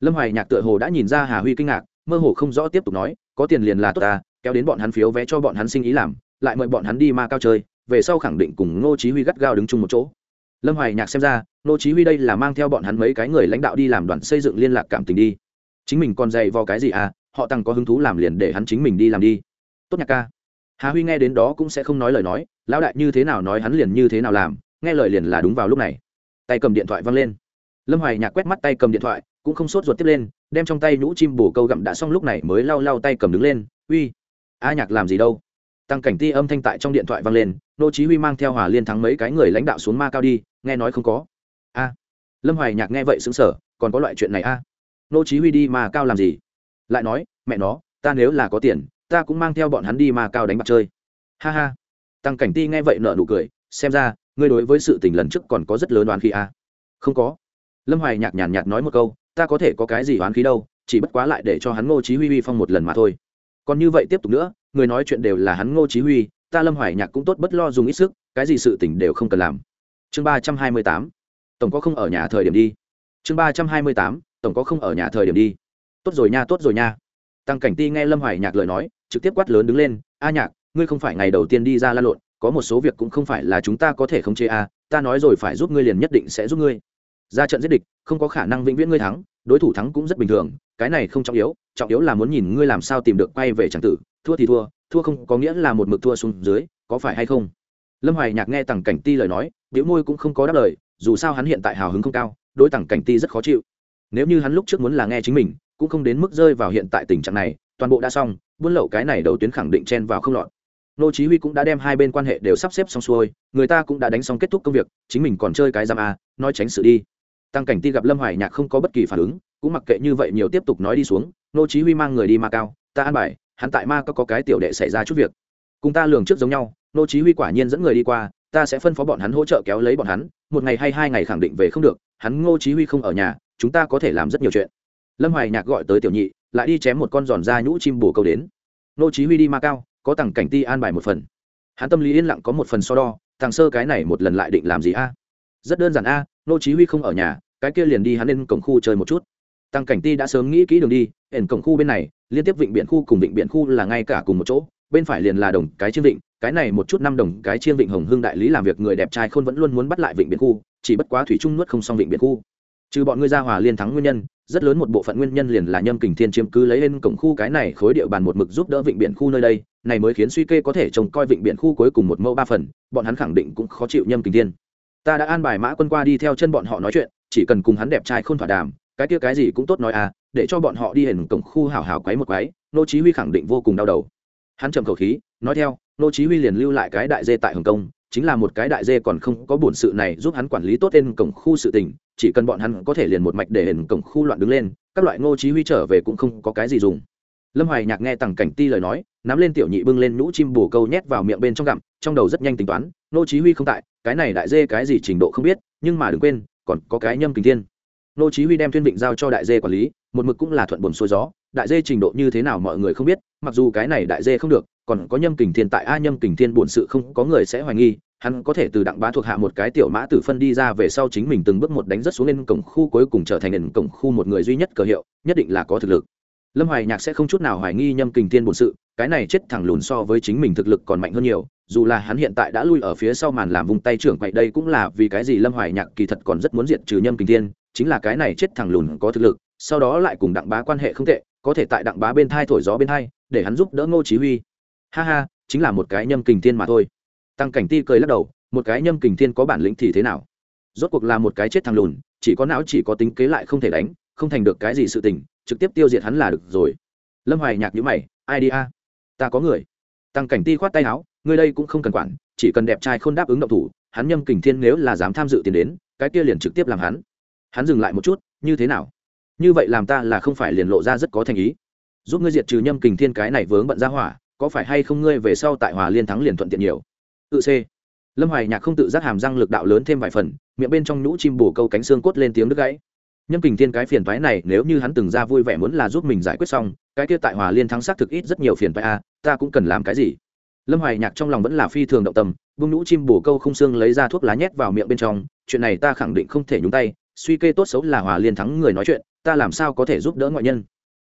Lâm hoài nhạc tựa hồ đã nhìn ra hà huy kinh ngạc, mơ hồ không rõ tiếp tục nói, có tiền liền là tốt ta, kéo đến bọn hắn phiếu vé cho bọn hắn sinh ý làm, lại mời bọn hắn đi ma cao chơi, về sau khẳng định cùng nô chí huy gắt gao đứng chung một chỗ. Lâm hoài nhạc xem ra, nô chí huy đây là mang theo bọn hắn mấy cái người lãnh đạo đi làm đoàn xây dựng liên lạc cảm tình đi. Chính mình còn dạy vào cái gì à họ tăng có hứng thú làm liền để hắn chính mình đi làm đi. Tốt nhạc ca hà huy nghe đến đó cũng sẽ không nói lời nói, lão đại, như thế nào nói hắn liền như thế nào làm, nghe lời liền là đúng vào lúc này. Tay cầm điện thoại văng lên. Lâm hoài nhạc quét mắt tay cầm điện thoại, cũng không sốt ruột tiếp lên, đem trong tay nhũ chim bổ câu gặm đã xong lúc này mới lau lau tay cầm đứng lên uy a nhạc làm gì đâu? Tăng cảnh ti âm thanh tại trong điện thoại vang lên, nô chí huy mang theo hòa liên thắng mấy cái người lãnh đạo xuống ma cao đi, nghe nói không có. A. Lâm hoài nhạc nghe vậy sững sờ, còn có loại chuyện này a? Nô chí huy đi ma cao làm gì? Lại nói, mẹ nó, ta nếu là có tiền ta cũng mang theo bọn hắn đi ma cao đánh bạc chơi. Ha ha. Tăng cảnh ti nghe vậy nở nụ cười, xem ra, ngươi đối với sự tình lần trước còn có rất lớn đoán khí a không có. Lâm hoài nhạc nhàn nhạt nói một câu, ta có thể có cái gì đoán khí đâu, chỉ bất quá lại để cho hắn ngô chí huy huy phong một lần mà thôi. Còn như vậy tiếp tục nữa, người nói chuyện đều là hắn ngô chí huy, ta lâm hoài nhạc cũng tốt bất lo dùng ít sức, cái gì sự tình đều không cần làm. Chương ba trăm hai mươi tám. Tổng có không ở nhà thời điểm đi. Chương ba trăm hai mươi tám. Tổng có không ở nhà thời điểm đi. Tốt rồi nha, tốt rồi nha tăng cảnh ti nghe lâm hoài nhạc lời nói, trực tiếp quát lớn đứng lên, a nhạc, ngươi không phải ngày đầu tiên đi ra la lộn, có một số việc cũng không phải là chúng ta có thể khống chế a ta nói rồi phải giúp ngươi liền nhất định sẽ giúp ngươi. Ra trận giết địch, không có khả năng vĩnh viễn ngươi thắng, đối thủ thắng cũng rất bình thường, cái này không trọng yếu trọng yếu là muốn nhìn ngươi làm sao tìm được quay về tràng tử, thua thì thua thua không có nghĩa là một mực thua xuống dưới, có phải hay không? Lâm hoài nhạc nghe tằng cảnh ti lời nói biểu môi cũng không có đáp lời, dù sao hắn hiện tại hào hứng không cao, đối tằng cảnh ti rất khó chịu. Nếu như hắn lúc trước muốn là nghe chính mình cũng không đến mức rơi vào hiện tại tình trạng này toàn bộ đã xong buôn lậu cái này đầu tuyến khẳng định chen vào không lọt. Nô chí huy cũng đã đem hai bên quan hệ đều sắp xếp xong xuôi người ta cũng đã đánh xong kết thúc công việc chính mình còn chơi cái giam a nói tránh sự đi. Tăng cảnh ti gặp lâm hoài nhạc không có bất kỳ phản ứng cũng mặc kệ như vậy nhiều tiếp tục nói đi xuống nô chí huy mang người đi ma cao ta an bài hắn tại ma có, có cái tiểu đệ xảy ra chút việc. Cùng ta lường trước giống nhau nô chí huy quả nhiên dẫn người đi qua ta sẽ phân phó bọn hắn hỗ trợ kéo lấy bọn hắn một ngày hay hai ngày khẳng định về không được hắn ngô chí huy không ở nhà chúng ta có thể làm rất nhiều chuyện lâm hoài nhạc gọi tới tiểu nhị, lại đi chém một con giòn da nhũ chim bồ câu đến. Nô chí huy đi ma cao, có tặng cảnh ti an bài một phần. Hắn tâm lý yên lặng có một phần so đo, thằng sơ cái này một lần lại định làm gì a? Rất đơn giản a, Nô chí huy không ở nhà, cái kia liền đi hắn lên cổng khu chơi một chút. Tăng cảnh ti đã sớm nghĩ kỹ đường đi, ẩn cổng khu bên này, liên tiếp vịnh biển khu cùng vịnh biển khu là ngay cả cùng một chỗ, bên phải liền là đồng cái chiên vịnh, cái này một chút năm đồng cái chiên vịnh hồng hương đại lý làm việc người đẹp trai khôn vẫn luôn muốn bắt lại vịnh biển khu, chỉ bất quá thủy trung nuốt không xong vịnh biển khu. Trừ bọn ngươi ra hòa liên thắng nguyên nhân rất lớn một bộ phận nguyên nhân liền là nhâm kình thiên chiếm cứ lấy lên cổng khu cái này khối địa bàn một mực giúp đỡ vịnh biển khu nơi đây, này mới khiến suy kê có thể trông coi vịnh biển khu cuối cùng một mẫu ba phần, bọn hắn khẳng định cũng khó chịu nhâm kình thiên. Ta đã an bài mã quân qua đi theo chân bọn họ nói chuyện, chỉ cần cùng hắn đẹp trai không thỏa đàm, cái kia cái gì cũng tốt nói à để cho bọn họ đi hển cổng khu hào hào quấy một quấy, nô chí huy khẳng định vô cùng đau đầu. Hắn trầm khẩu khí, nói theo, nô chí huy liền lưu lại cái đại dê tại hồng kông chính là một cái đại dê còn không có bổn sự này giúp hắn quản lý tốt tên cổng khu sự tình, chỉ cần bọn hắn có thể liền một mạch để hình cổng khu loạn đứng lên, các loại Ngô chí huy trở về cũng không có cái gì dùng. Lâm hoài nhạc nghe tằng cảnh ti lời nói, nắm lên tiểu nhị bưng lên nhũ chim bù câu nhét vào miệng bên trong gặm, trong đầu rất nhanh tính toán, Ngô chí huy không tại, cái này đại dê cái gì trình độ không biết, nhưng mà đừng quên, còn có cái nhâm kình thiên. Ngô chí huy đem thiên định giao cho đại dê quản lý, một mực cũng là thuận buồn xuôi gió, đại dê trình độ như thế nào mọi người không biết, mặc dù cái này đại dê không được còn có nhâm kình thiên tại a nhâm kình thiên buồn sự không có người sẽ hoài nghi, hắn có thể từ đặng bá thuộc hạ một cái tiểu mã tử phân đi ra về sau chính mình từng bước một đánh rất xuống lên cổng khu cuối cùng trở thành nền cổng khu một người duy nhất cờ hiệu, nhất định là có thực lực. Lâm hoài nhạc sẽ không chút nào hoài nghi nhâm kình thiên buồn sự, cái này chết thẳng lùn so với chính mình thực lực còn mạnh hơn nhiều, dù là hắn hiện tại đã lui ở phía sau màn làm vùng tay trưởng quậy đây cũng là vì cái gì lâm hoài nhạc kỳ thật còn rất muốn diệt trừ nhâm kình thiên, chính là cái này chết thẳng lùn có thực lực, sau đó lại cùng đặng bá quan hệ không tệ, có thể tại đặng bá bên thai thổi gió bên thai, để hắn giúp đỡ ngô chí huy ha ha, chính là một cái nhâm kình thiên mà thôi. Tăng cảnh ti cười lắc đầu, một cái nhâm kình thiên có bản lĩnh thì thế nào? Rốt cuộc là một cái chết thằng lùn, chỉ có não chỉ có tính kế lại không thể đánh, không thành được cái gì sự tình, trực tiếp tiêu diệt hắn là được rồi. Lâm hoài nhạc nhữ mày, ai đi a? Ta có người. Tăng cảnh ti khoát tay áo, ngươi đây cũng không cần quản, chỉ cần đẹp trai không đáp ứng động thủ, hắn nhâm kình thiên nếu là dám tham dự tiền đến, cái kia liền trực tiếp làm hắn. Hắn dừng lại một chút, như thế nào? Như vậy làm ta là không phải liền lộ ra rất có thành ý. Giúp ngươi diệt trừ nhâm kình thiên cái này vướng bận ra hỏa có phải hay không ngươi về sau tại hòa liên thắng liền thuận tiện nhiều? Tự c. Lâm hoài nhạc không tự giác hàm răng lực đạo lớn thêm vài phần miệng bên trong nhũ chim bổ câu cánh xương cốt lên tiếng đứt gãy. Nhâm kình thiên cái phiền toái này nếu như hắn từng ra vui vẻ muốn là giúp mình giải quyết xong cái kia tại hòa liên thắng xác thực ít rất nhiều phiền toái a à, ta cũng cần làm cái gì? Lâm hoài nhạc trong lòng vẫn là phi thường động tâm bung nhũ chim bổ câu không xương lấy ra thuốc lá nhét vào miệng bên trong chuyện này ta khẳng định không thể nhúng tay suy kê tốt xấu là hòa liên thắng người nói chuyện ta làm sao có thể giúp đỡ ngoại nhân?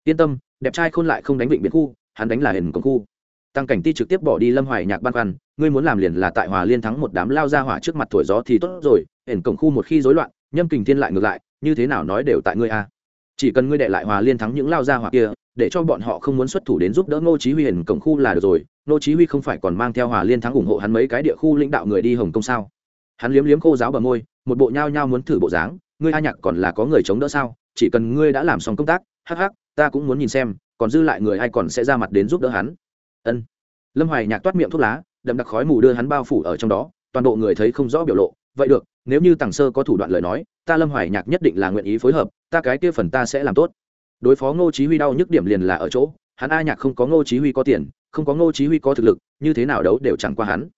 Yên tâm đẹp trai khôn lại không đánh vịnh biệt khu hắn đánh là hình công khu tăng cảnh ti trực tiếp bỏ đi lâm hoài nhạc ban khoăn, ngươi muốn làm liền là tại hòa liên thắng một đám lao ra hỏa trước mặt thổi gió thì tốt rồi ẩn cổng khu một khi rối loạn, nhâm kình thiên lại ngược lại, như thế nào nói đều tại ngươi a. Chỉ cần ngươi đệ lại hòa liên thắng những lao ra hỏa kia, để cho bọn họ không muốn xuất thủ đến giúp đỡ ngô chí huy ẩn cổng khu là được rồi, ngô chí huy không phải còn mang theo hòa liên thắng ủng hộ hắn mấy cái địa khu lãnh đạo người đi hồng công sao? Hắn liếm liếm khô giáo bờ môi, một bộ nhao nhao muốn thử bộ dáng, ngươi a nhạc còn là có người chống đỡ sao? Chỉ cần ngươi đã làm xong công tác, hắc hắc, ta cũng muốn nhìn xem, còn dư lại người ai còn sẽ ra mặt đến giúp đỡ hắn? Ân. Lâm hoài nhạc toát miệng thuốc lá, đậm đặc khói mù đưa hắn bao phủ ở trong đó, toàn bộ người thấy không rõ biểu lộ. Vậy được, nếu như tàng sơ có thủ đoạn lời nói, ta lâm hoài nhạc nhất định là nguyện ý phối hợp, ta cái kia phần ta sẽ làm tốt. Đối phó ngô chí huy đau nhức điểm liền là ở chỗ, hắn a nhạc không có ngô chí huy có tiền, không có ngô chí huy có thực lực, như thế nào đấu đều chẳng qua hắn.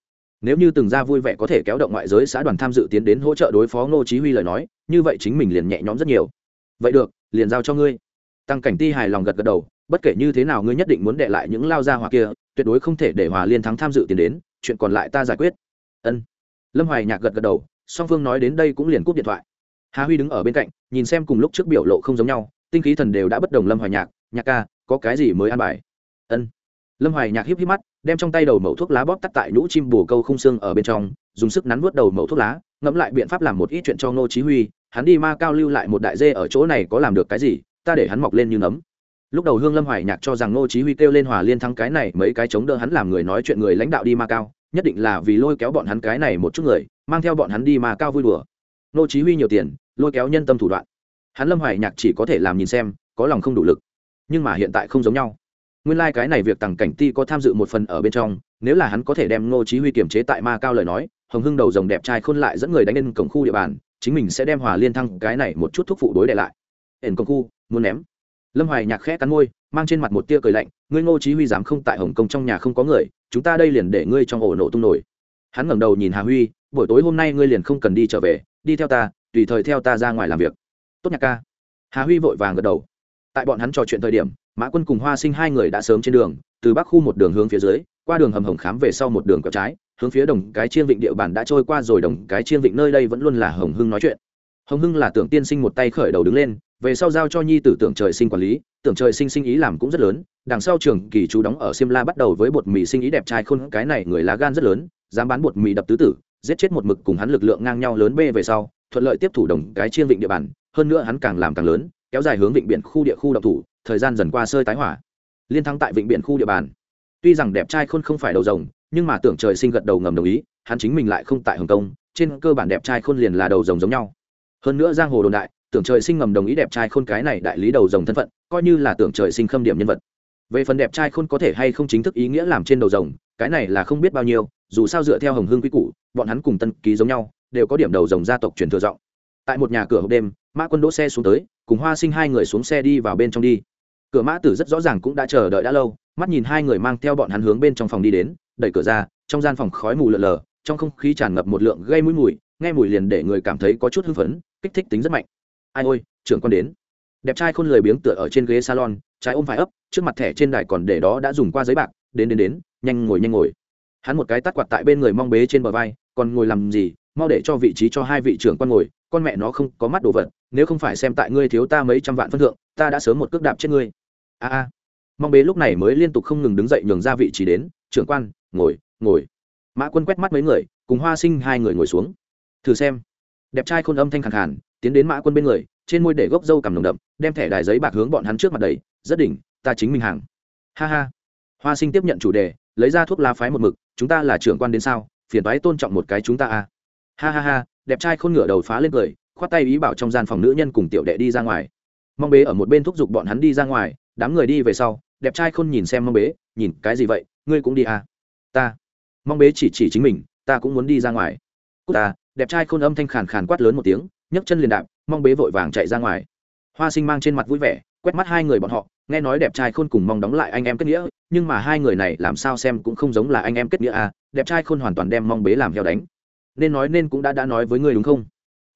Nếu như từng ra vui vẻ có thể kéo động ngoại giới xã đoàn tham dự tiến đến hỗ trợ đối phó ngô chí huy lời nói, như vậy chính mình liền nhẹ nhõm rất nhiều. Vậy được, liền giao cho ngươi. Tăng cảnh ti hài lòng gật gật đầu bất kể như thế nào ngươi nhất định muốn đệ lại những lao gia hỏa kia, tuyệt đối không thể để hòa liên thắng tham dự tiền đến, chuyện còn lại ta giải quyết. Ân. Lâm hoài nhạc gật gật đầu, song phương nói đến đây cũng liền cúp điện thoại. Hà huy đứng ở bên cạnh, nhìn xem cùng lúc trước biểu lộ không giống nhau, tinh khí thần đều đã bất đồng lâm hoài nhạc nhạc ca, có cái gì mới an bài? Ân. Lâm hoài nhạc híp híp mắt, đem trong tay đầu mẩu thuốc lá bóp tắt tại nhũ chim bù câu không xương ở bên trong, dùng sức nắn vớt đầu mẩu thuốc lá, ngẫm lại biện pháp làm một ít chuyện cho ngô chí huy, hắn đi ma cao lưu lại một đại dê ở chỗ này có làm được cái gì, ta để hắn mọc lên như nấm lúc đầu hương lâm hoài nhạc cho rằng ngô chí huy kêu lên hòa liên thắng cái này, mấy cái chống đỡ hắn làm người nói chuyện người lãnh đạo đi ma cao, nhất định là vì lôi kéo bọn hắn cái này một chút người, mang theo bọn hắn đi ma cao vui đùa. Ngô chí huy nhiều tiền, lôi kéo nhân tâm thủ đoạn. Hắn lâm hoài nhạc chỉ có thể làm nhìn xem, có lòng không đủ lực. Nhưng mà hiện tại không giống nhau. Nguyên lai like cái này việc tằng cảnh ti có tham dự một phần ở bên trong, nếu là hắn có thể đem ngô chí huy kiểm chế tại ma cao lời nói, hồng hưng đầu rồng đẹp trai khôn lại dẫn người đánh lên cổng khu địa bàn, chính mình sẽ đem hòa liên thăng cái này một chút thuốc phụ đối đệ lại. Ẩn công khu, muốn ném lâm hoài nhạc khẽ cắn môi, mang trên mặt một tia cười lạnh, ngươi ngô chí huy dám không tại hồng kông trong nhà không có người, chúng ta đây liền để ngươi trong ổ nổ tung nổi. Hắn ngẩng đầu nhìn hà huy, buổi tối hôm nay ngươi liền không cần đi trở về, đi theo ta, tùy thời theo ta ra ngoài làm việc. Tốt nhạc ca. Hà huy vội vàng gật đầu. Tại bọn hắn trò chuyện thời điểm, mã quân cùng hoa sinh hai người đã sớm trên đường, từ bắc khu một đường hướng phía dưới, qua đường hầm hồng khám về sau một đường quẹo trái, hướng phía đồng cái chiên vịnh địa bàn đã trôi qua rồi đồng cái chiên vịnh nơi đây vẫn luôn là hồng hưng nói chuyện. Hồng hưng là tưởng tiên sinh một tay khởi đầu đứng lên về sau giao cho nhi tử tưởng trời sinh quản lý, tưởng trời sinh sinh ý làm cũng rất lớn, đằng sau trường kỳ chú đóng ở simla bắt đầu với bột mì sinh ý đẹp trai khôn, cái này người lá gan rất lớn, dám bán bột mì đập tứ tử, giết chết một mực cùng hắn lực lượng ngang nhau lớn b về sau, thuận lợi tiếp thủ đồng cái chiên vịnh địa bàn, hơn nữa hắn càng làm càng lớn, kéo dài hướng vịnh biển khu địa khu động thủ, thời gian dần qua sơi tái hỏa. Liên thắng tại vịnh biển khu địa bàn. Tuy rằng đẹp trai khôn không phải đầu rồng, nhưng mà tưởng trời sinh gật đầu ngầm đồng ý, hắn chính mình lại không tại hồng kông, trên cơ bản đẹp trai khôn liền là đầu rồng giống nhau. Hơn nữa giang hồ đồn đại tưởng trời sinh ngầm đồng ý đẹp trai khôn cái này đại lý đầu rồng thân phận, coi như là tưởng trời sinh khâm điểm nhân vật. Về phần đẹp trai khôn có thể hay không chính thức ý nghĩa làm trên đầu rồng, cái này là không biết bao nhiêu, dù sao dựa theo hồng hương quy củ, bọn hắn cùng tân ký giống nhau, đều có điểm đầu rồng gia tộc truyền thừa rộng. Tại một nhà cửa hộp đêm, mã quân đỗ xe xuống tới, cùng hoa sinh hai người xuống xe đi vào bên trong đi. Cửa mã tử rất rõ ràng cũng đã chờ đợi đã lâu, mắt nhìn hai người mang theo bọn hắn hướng bên trong phòng đi đến, đẩy cửa ra, trong gian phòng khói mù lợn lờ, trong không khí tràn ngập một lượng gây mũi mùi, nghe mùi liền để người cảm thấy có chút hưng phấn, kích thích tính rất mạnh ai ôi, trưởng con đến. Đẹp trai khôn lười biếng tựa ở trên ghế salon, trái ôm phải ấp, trước mặt thẻ trên đài còn để đó đã dùng qua giấy bạc, đến đến đến, nhanh ngồi nhanh ngồi. Hắn một cái tắt quạt tại bên người mong bế trên bờ vai, còn ngồi làm gì, mau để cho vị trí cho hai vị trưởng quan ngồi, con mẹ nó không có mắt đồ vật, nếu không phải xem tại ngươi thiếu ta mấy trăm vạn phân thượng, ta đã sớm một cước đạp chết ngươi. A a. Mong bế lúc này mới liên tục không ngừng đứng dậy nhường ra vị trí đến, trưởng quan, ngồi ngồi. Mã quân quét mắt mấy người, cùng hoa sinh hai người ngồi xuống. Thử xem. Đẹp trai khôn âm thanh khẳng khàn tiến đến mã quân bên người, trên môi để gốc dâu cầm nồng đậm, đem thẻ đài giấy bạc hướng bọn hắn trước mặt đầy rất đỉnh, ta chính mình hàng. Ha ha. Hoa sinh tiếp nhận chủ đề, lấy ra thuốc lá phái một mực, chúng ta là trưởng quan đến sao? Phiền toái tôn trọng một cái chúng ta à. Ha ha ha, đẹp trai khôn ngửa đầu phá lên cười, khoát tay ý bảo trong gian phòng nữ nhân cùng tiểu đệ đi ra ngoài. Mong bế ở một bên thúc giục bọn hắn đi ra ngoài, đám người đi về sau, đẹp trai khôn nhìn xem mong bế, nhìn, cái gì vậy? Ngươi cũng đi à? Ta. Mong bế chỉ chỉ chính mình, ta cũng muốn đi ra ngoài. Cút ta. Đẹp trai khôn âm thanh khàn khàn quát lớn một tiếng nhấc chân liền đạp, mong bế vội vàng chạy ra ngoài. Hoa sinh mang trên mặt vui vẻ, quét mắt hai người bọn họ, nghe nói đẹp trai khôn cùng mong đóng lại anh em kết nghĩa, nhưng mà hai người này làm sao xem cũng không giống là anh em kết nghĩa à đẹp trai khôn hoàn toàn đem mong bế làm heo đánh. Nên nói nên cũng đã đã nói với ngươi đúng không?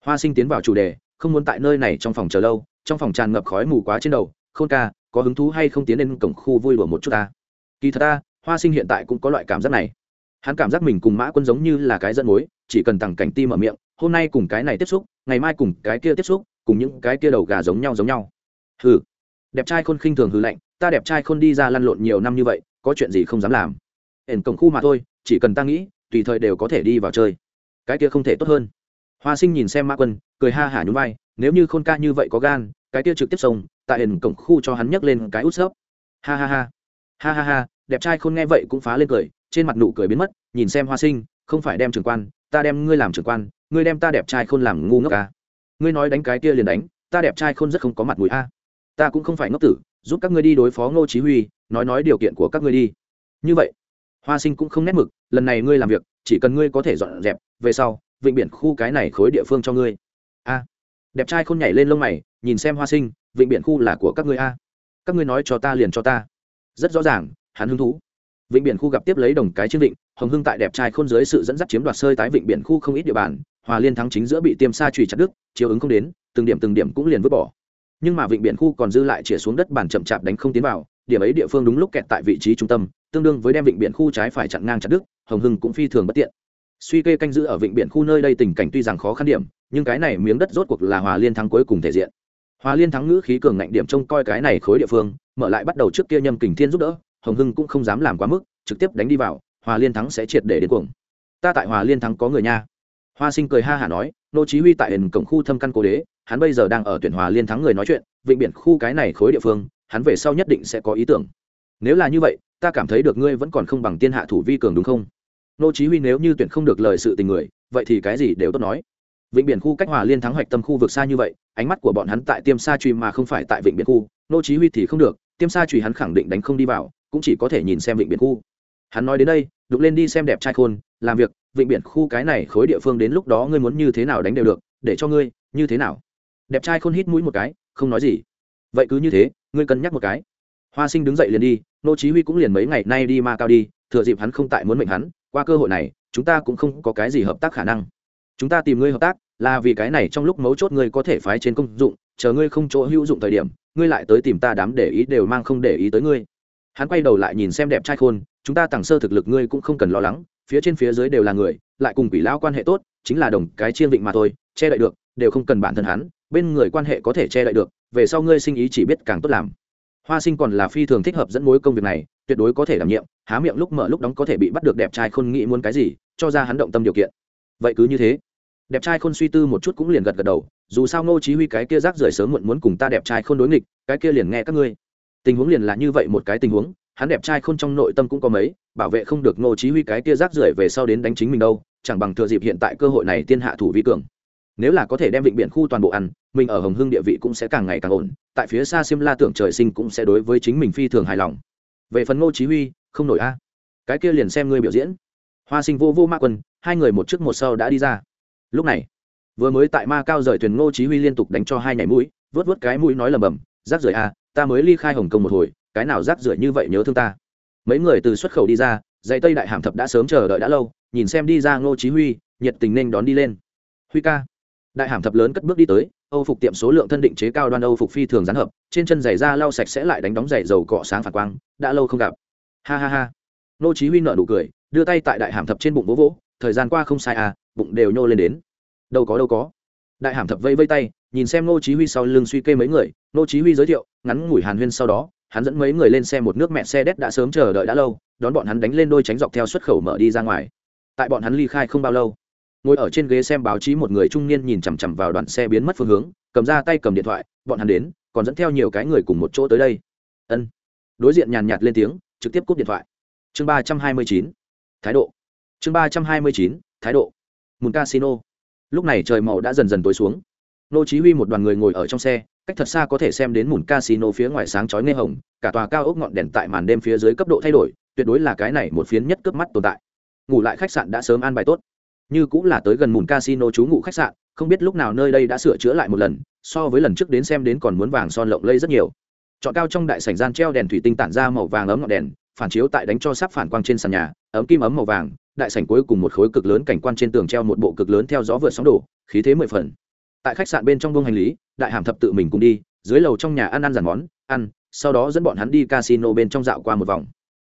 Hoa sinh tiến vào chủ đề, không muốn tại nơi này trong phòng chờ lâu, trong phòng tràn ngập khói mù quá trên đầu, khôn ca, có hứng thú hay không tiến lên cổng khu vui đùa một chút ta? Kỳ thật ta, hoa sinh hiện tại cũng có loại cảm giác này. Hắn cảm giác mình cùng mã quân giống như là cái dẫn mối, chỉ cần tằng cảnh tim mở miệng hôm nay cùng cái này tiếp xúc, ngày mai cùng cái kia tiếp xúc, cùng những cái kia đầu gà giống nhau giống nhau. Hừ. Đẹp trai khôn khinh thường hư lạnh, ta đẹp trai khôn đi ra lăn lộn nhiều năm như vậy, có chuyện gì không dám làm. Ẩn cổng khu mà thôi, chỉ cần ta nghĩ, tùy thời đều có thể đi vào chơi. Cái kia không thể tốt hơn. Hoa sinh nhìn xem ma quân, cười ha hả nhún vai, nếu như khôn ca như vậy có gan, cái kia trực tiếp sông tại ẩn cổng khu cho hắn nhấc lên cái út xớp ha ha ha. Ha ha ha, đẹp trai khôn nghe vậy cũng phá lên cười, trên mặt nụ cười biến mất, nhìn xem hoa sinh, không phải đem trưởng quan ta đem ngươi làm trưởng quan, ngươi đem ta đẹp trai khôn làm ngu ngốc à. ngươi nói đánh cái kia liền đánh, ta đẹp trai khôn rất không có mặt mũi a ta cũng không phải ngốc tử, giúp các ngươi đi đối phó ngô chí huy, nói nói điều kiện của các ngươi đi. Như vậy, hoa sinh cũng không nét mực, lần này ngươi làm việc, chỉ cần ngươi có thể dọn dẹp, về sau, vịnh biển khu cái này khối địa phương cho ngươi. A đẹp trai khôn nhảy lên lông mày, nhìn xem hoa sinh, vịnh biển khu là của các ngươi a các ngươi nói cho ta liền cho ta. Rất rõ ràng, hắn hứng thú. Vịnh biển khu gặp tiếp lấy đồng cái chương định hồng hưng tại đẹp trai khôn dưới sự dẫn dắt chiếm đoạt sơi tái vịnh biển khu không ít địa bàn, hòa liên thắng chính giữa bị tiêm sa trùy chặt đứt chiếu ứng không đến, từng điểm từng điểm cũng liền vứt bỏ. Nhưng mà vịnh biển khu còn dư lại chĩa xuống đất bàn chậm chạp đánh không tiến vào, điểm ấy địa phương đúng lúc kẹt tại vị trí trung tâm, tương đương với đem vịnh biển khu trái phải chặn ngang chặt đứt, hồng hưng cũng phi thường bất tiện. Suy kê canh giữ ở vịnh biển khu nơi đây tình cảnh tuy rằng khó khăn điểm, nhưng cái này miếng đất rốt cuộc là hòa liên thắng cuối cùng thể diện. Hòa liên thắng ngữ khí cường ngạnh điểm trông coi cái này khối địa phương, mở lại bắt đầu trước kia nhâm kình thiên giúp đỡ, hồng hưng cũng không dám làm quá mức, trực tiếp đánh đi vào hòa liên thắng sẽ triệt để đến cuồng. Ta tại hòa liên thắng có người nha. Hoa sinh cười ha hả nói, nô chí huy tại hình cổng khu thâm căn cố đế, hắn bây giờ đang ở tuyển hòa liên thắng người nói chuyện, vịnh biển khu cái này khối địa phương, hắn về sau nhất định sẽ có ý tưởng. Nếu là như vậy, ta cảm thấy được ngươi vẫn còn không bằng tiên hạ thủ vi cường đúng không? Nô chí huy nếu như tuyển không được lời sự tình người, vậy thì cái gì đều tốt nói. Vịnh biển khu cách hòa liên thắng hoạch tâm khu vực xa như vậy, ánh mắt của bọn hắn tại tiêm sa truy mà không phải tại vịnh biển khu, nô chí huy thì không được, tiêm sa truy hắn khẳng định đánh không đi vào, cũng chỉ có thể nhìn xem vịnh biển khu hắn nói đến đây đục lên đi xem đẹp trai khôn, làm việc, vịnh biển khu cái này khối địa phương đến lúc đó ngươi muốn như thế nào đánh đều được, để cho ngươi, như thế nào? Đẹp trai khôn hít mũi một cái, không nói gì. Vậy cứ như thế, ngươi cân nhắc một cái. Hoa sinh đứng dậy liền đi, nô chí huy cũng liền mấy ngày nay đi ma cao đi, thừa dịp hắn không tại muốn mệnh hắn, qua cơ hội này, chúng ta cũng không có cái gì hợp tác khả năng. Chúng ta tìm ngươi hợp tác, là vì cái này trong lúc mấu chốt ngươi có thể phái trên công dụng, chờ ngươi không chỗ hữu dụng thời điểm, ngươi lại tới tìm ta đám để ý đều mang không để ý tới ngươi. Hắn quay đầu lại nhìn xem đẹp trai khôn chúng ta tàng sơ thực lực ngươi cũng không cần lo lắng, phía trên phía dưới đều là người, lại cùng quỷ lão quan hệ tốt, chính là đồng cái chiên vịnh mà thôi, che đậy được, đều không cần bản thân hắn, bên người quan hệ có thể che đậy được, về sau ngươi sinh ý chỉ biết càng tốt làm. Hoa sinh còn là phi thường thích hợp dẫn mối công việc này, tuyệt đối có thể đảm nhiệm, há miệng lúc mở lúc đóng có thể bị bắt được đẹp trai khôn nghĩ muốn cái gì, cho ra hắn động tâm điều kiện. Vậy cứ như thế. Đẹp trai khôn suy tư một chút cũng liền gật gật đầu, dù sao ngô chí huy cái kia rác rưởi sớm muộn muốn cùng ta đẹp trai khôn đối nghịch, cái kia liền nghe các ngươi. Tình huống liền là như vậy một cái tình huống hắn đẹp trai khôn trong nội tâm cũng có mấy, bảo vệ không được ngô chí huy cái kia rác rưởi về sau đến đánh chính mình đâu, chẳng bằng thừa dịp hiện tại cơ hội này tiên hạ thủ vi cường. Nếu là có thể đem vịnh biển khu toàn bộ ăn, mình ở hồng hưng địa vị cũng sẽ càng ngày càng ổn, tại phía xa xiêm la tưởng trời sinh cũng sẽ đối với chính mình phi thường hài lòng. Về phần ngô chí huy, không nổi a. Cái kia liền xem ngươi biểu diễn. Hoa sinh vô vô ma quân hai người một trước một sau đã đi ra. Lúc này, vừa mới tại ma cao rời thuyền ngô chí huy liên tục đánh cho hai nhảy mũi, vớt vớt cái mũi nói lầm bầm, rác rưởi a, ta mới ly khai hồng kông một hồi cái nào rác rưởi như vậy nhớ thương ta. Mấy người từ xuất khẩu đi ra, dãy tây đại hàm thập đã sớm chờ đợi đã lâu, nhìn xem đi ra ngô chí huy, nhiệt tình nên đón đi lên. Huy ca. Đại hàm thập lớn cất bước đi tới, âu phục tiệm số lượng thân định chế cao đoan âu phục phi thường gián hợp, trên chân giày da lau sạch sẽ lại đánh đóng giày dầu cọ sáng phản quang, đã lâu không gặp. Ha ha ha. Ngô chí huy nở nụ cười, đưa tay tại đại hàm thập trên bụng vỗ vỗ, thời gian qua không sai à bụng đều nhô lên đến. Đâu có đâu có. Đại hàm thập vây vây tay, nhìn xem Ngô chí huy sau lưng suy kê mấy người, Ngô chí huy giới thiệu, ngắn ngủi hàn huyên sau đó hắn dẫn mấy người lên xe một nước mẹ xe đét đã sớm chờ đợi đã lâu, đón bọn hắn đánh lên đôi tránh dọc theo xuất khẩu mở đi ra ngoài. Tại bọn hắn ly khai không bao lâu, ngồi ở trên ghế xem báo chí một người trung niên nhìn chằm chằm vào đoàn xe biến mất phương hướng, cầm ra tay cầm điện thoại, bọn hắn đến, còn dẫn theo nhiều cái người cùng một chỗ tới đây. Ân. Đối diện nhàn nhạt lên tiếng, trực tiếp cúp điện thoại. Chương ba trăm hai mươi chín, thái độ. Chương ba trăm hai mươi chín, thái độ. Mùn casino. Lúc này trời màu đã dần dần tối xuống. Nô chí huy một đoàn người ngồi ở trong xe cách thật xa có thể xem đến mùn casino phía ngoài sáng chói nghe hồng, cả tòa cao ốc ngọn đèn tại màn đêm phía dưới cấp độ thay đổi, tuyệt đối là cái này một phiến nhất cướp mắt tồn tại. Ngủ lại khách sạn đã sớm an bài tốt. Như cũng là tới gần mùn casino trú ngụ khách sạn, không biết lúc nào nơi đây đã sửa chữa lại một lần, so với lần trước đến xem đến còn muốn vàng son lộng lây rất nhiều. Chọn cao trong đại sảnh gian treo đèn thủy tinh tản ra màu vàng ấm ngọn đèn, phản chiếu tại đánh cho sắp phản quang trên sàn nhà, ấm kim ấm màu vàng, đại sảnh cuối cùng một khối cực lớn cảnh quan trên tường treo một bộ cực lớn theo gió vượt sóng đổ, khí thế mười phần. Tại khách sạn bên trong buông hành lý đại hàm thập tự mình cùng đi, dưới lầu trong nhà ăn ăn giàn món, ăn, sau đó dẫn bọn hắn đi casino bên trong dạo qua một vòng.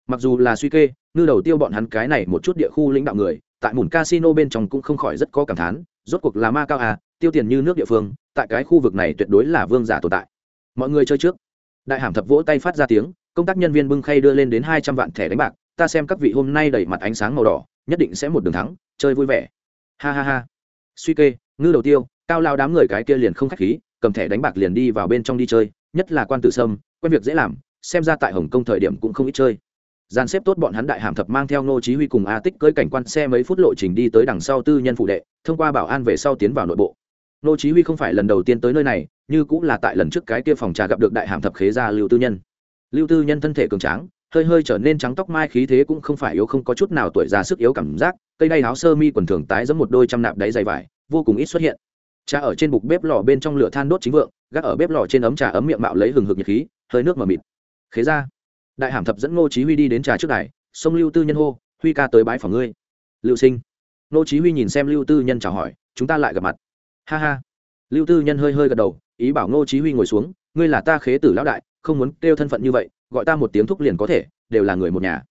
Mặc dù là suy kê, ngư đầu tiêu bọn hắn cái này một chút địa khu lãnh đạo người, tại mùn casino bên trong cũng không khỏi rất có cảm thán, rốt cuộc là ma cao à tiêu tiền như nước địa phương, tại cái khu vực này tuyệt đối là vương giả tồn tại. Mọi người chơi trước. Đại hàm thập vỗ tay phát ra tiếng, công tác nhân viên bưng khay đưa lên đến hai trăm vạn thẻ đánh bạc, ta xem các vị hôm nay đẩy mặt ánh sáng màu đỏ, nhất định sẽ một đường thắng, chơi vui vẻ. Ha ha ha. Suy kê, ngư đầu tiêu, cao lao đám người cái kia liền không khách khí cầm thẻ đánh bạc liền đi vào bên trong đi chơi, nhất là quan tử sâm, quen việc dễ làm, xem ra tại hồng kông thời điểm cũng không ít chơi. Gian xếp tốt bọn hắn đại hàm thập mang theo ngô chí huy cùng a tích cưỡi cảnh quan xe mấy phút lộ trình đi tới đằng sau tư nhân phụ đệ, thông qua bảo an về sau tiến vào nội bộ. Ngô chí huy không phải lần đầu tiên tới nơi này, như cũng là tại lần trước cái kia phòng trà gặp được đại hàm thập khế gia lưu tư nhân. Lưu tư nhân thân thể cường tráng, hơi hơi trở nên trắng tóc mai khí thế cũng không phải yếu không có chút nào tuổi già sức yếu cảm giác, cây đay áo sơ mi quần thường tái giống một đôi trăm nạp đáy dày vải, vô cùng ít xuất hiện trà ở trên bục bếp lò bên trong lửa than đốt chính vượng, gác ở bếp lò trên ấm trà ấm miệng mạo lấy hừng hực nhiệt khí, hơi nước mờ mịt. Khế ra, đại hàm thập dẫn ngô chí huy đi đến trà trước đài, sông lưu tư nhân hô, huy ca tới bái phòng ngươi. Lưu sinh. Ngô chí huy nhìn xem lưu tư nhân chào hỏi, chúng ta lại gặp mặt. Ha ha. Lưu tư nhân hơi hơi gật đầu, ý bảo ngô chí huy ngồi xuống, ngươi là ta khế tử lão đại, không muốn kêu thân phận như vậy, gọi ta một tiếng thúc liền có thể, đều là người một nhà.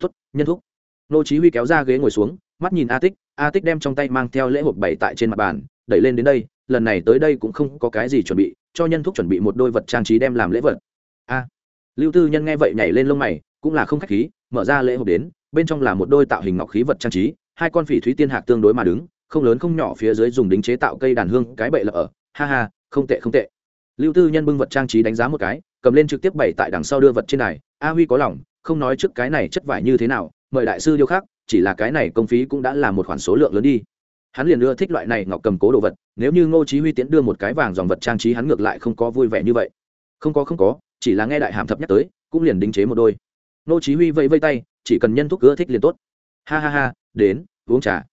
Tốt, nhân thúc. Ngô chí huy kéo ra ghế ngồi xuống, mắt nhìn a tích a tích đem trong tay mang theo lễ hộp bày tại trên mặt bàn đẩy lên đến đây, lần này tới đây cũng không có cái gì chuẩn bị, cho nhân thúc chuẩn bị một đôi vật trang trí đem làm lễ vật. A. Lưu tư nhân nghe vậy nhảy lên lông mày, cũng là không khách khí, mở ra lễ hộp đến, bên trong là một đôi tạo hình ngọc khí vật trang trí, hai con phỉ thúy tiên hạc tương đối mà đứng, không lớn không nhỏ phía dưới dùng đính chế tạo cây đàn hương cái bậy lợ ở. Ha ha, không tệ không tệ. Lưu tư nhân bưng vật trang trí đánh giá một cái, cầm lên trực tiếp bày tại đằng sau đưa vật trên này. A huy có lòng, không nói trước cái này chất vải như thế nào, mời đại sư điêu khắc, chỉ là cái này công phí cũng đã là một khoản số lượng lớn đi hắn liền ưa thích loại này ngọc cầm cố đồ vật, nếu như ngô chí huy tiến đưa một cái vàng dòng vật trang trí hắn ngược lại không có vui vẻ như vậy. Không có không có, chỉ là nghe đại hàm thập nhắc tới, cũng liền đính chế một đôi. Ngô chí huy vẫy vẫy tay, chỉ cần nhân thuốc ưa thích liền tốt. Ha ha ha, đến, uống trà.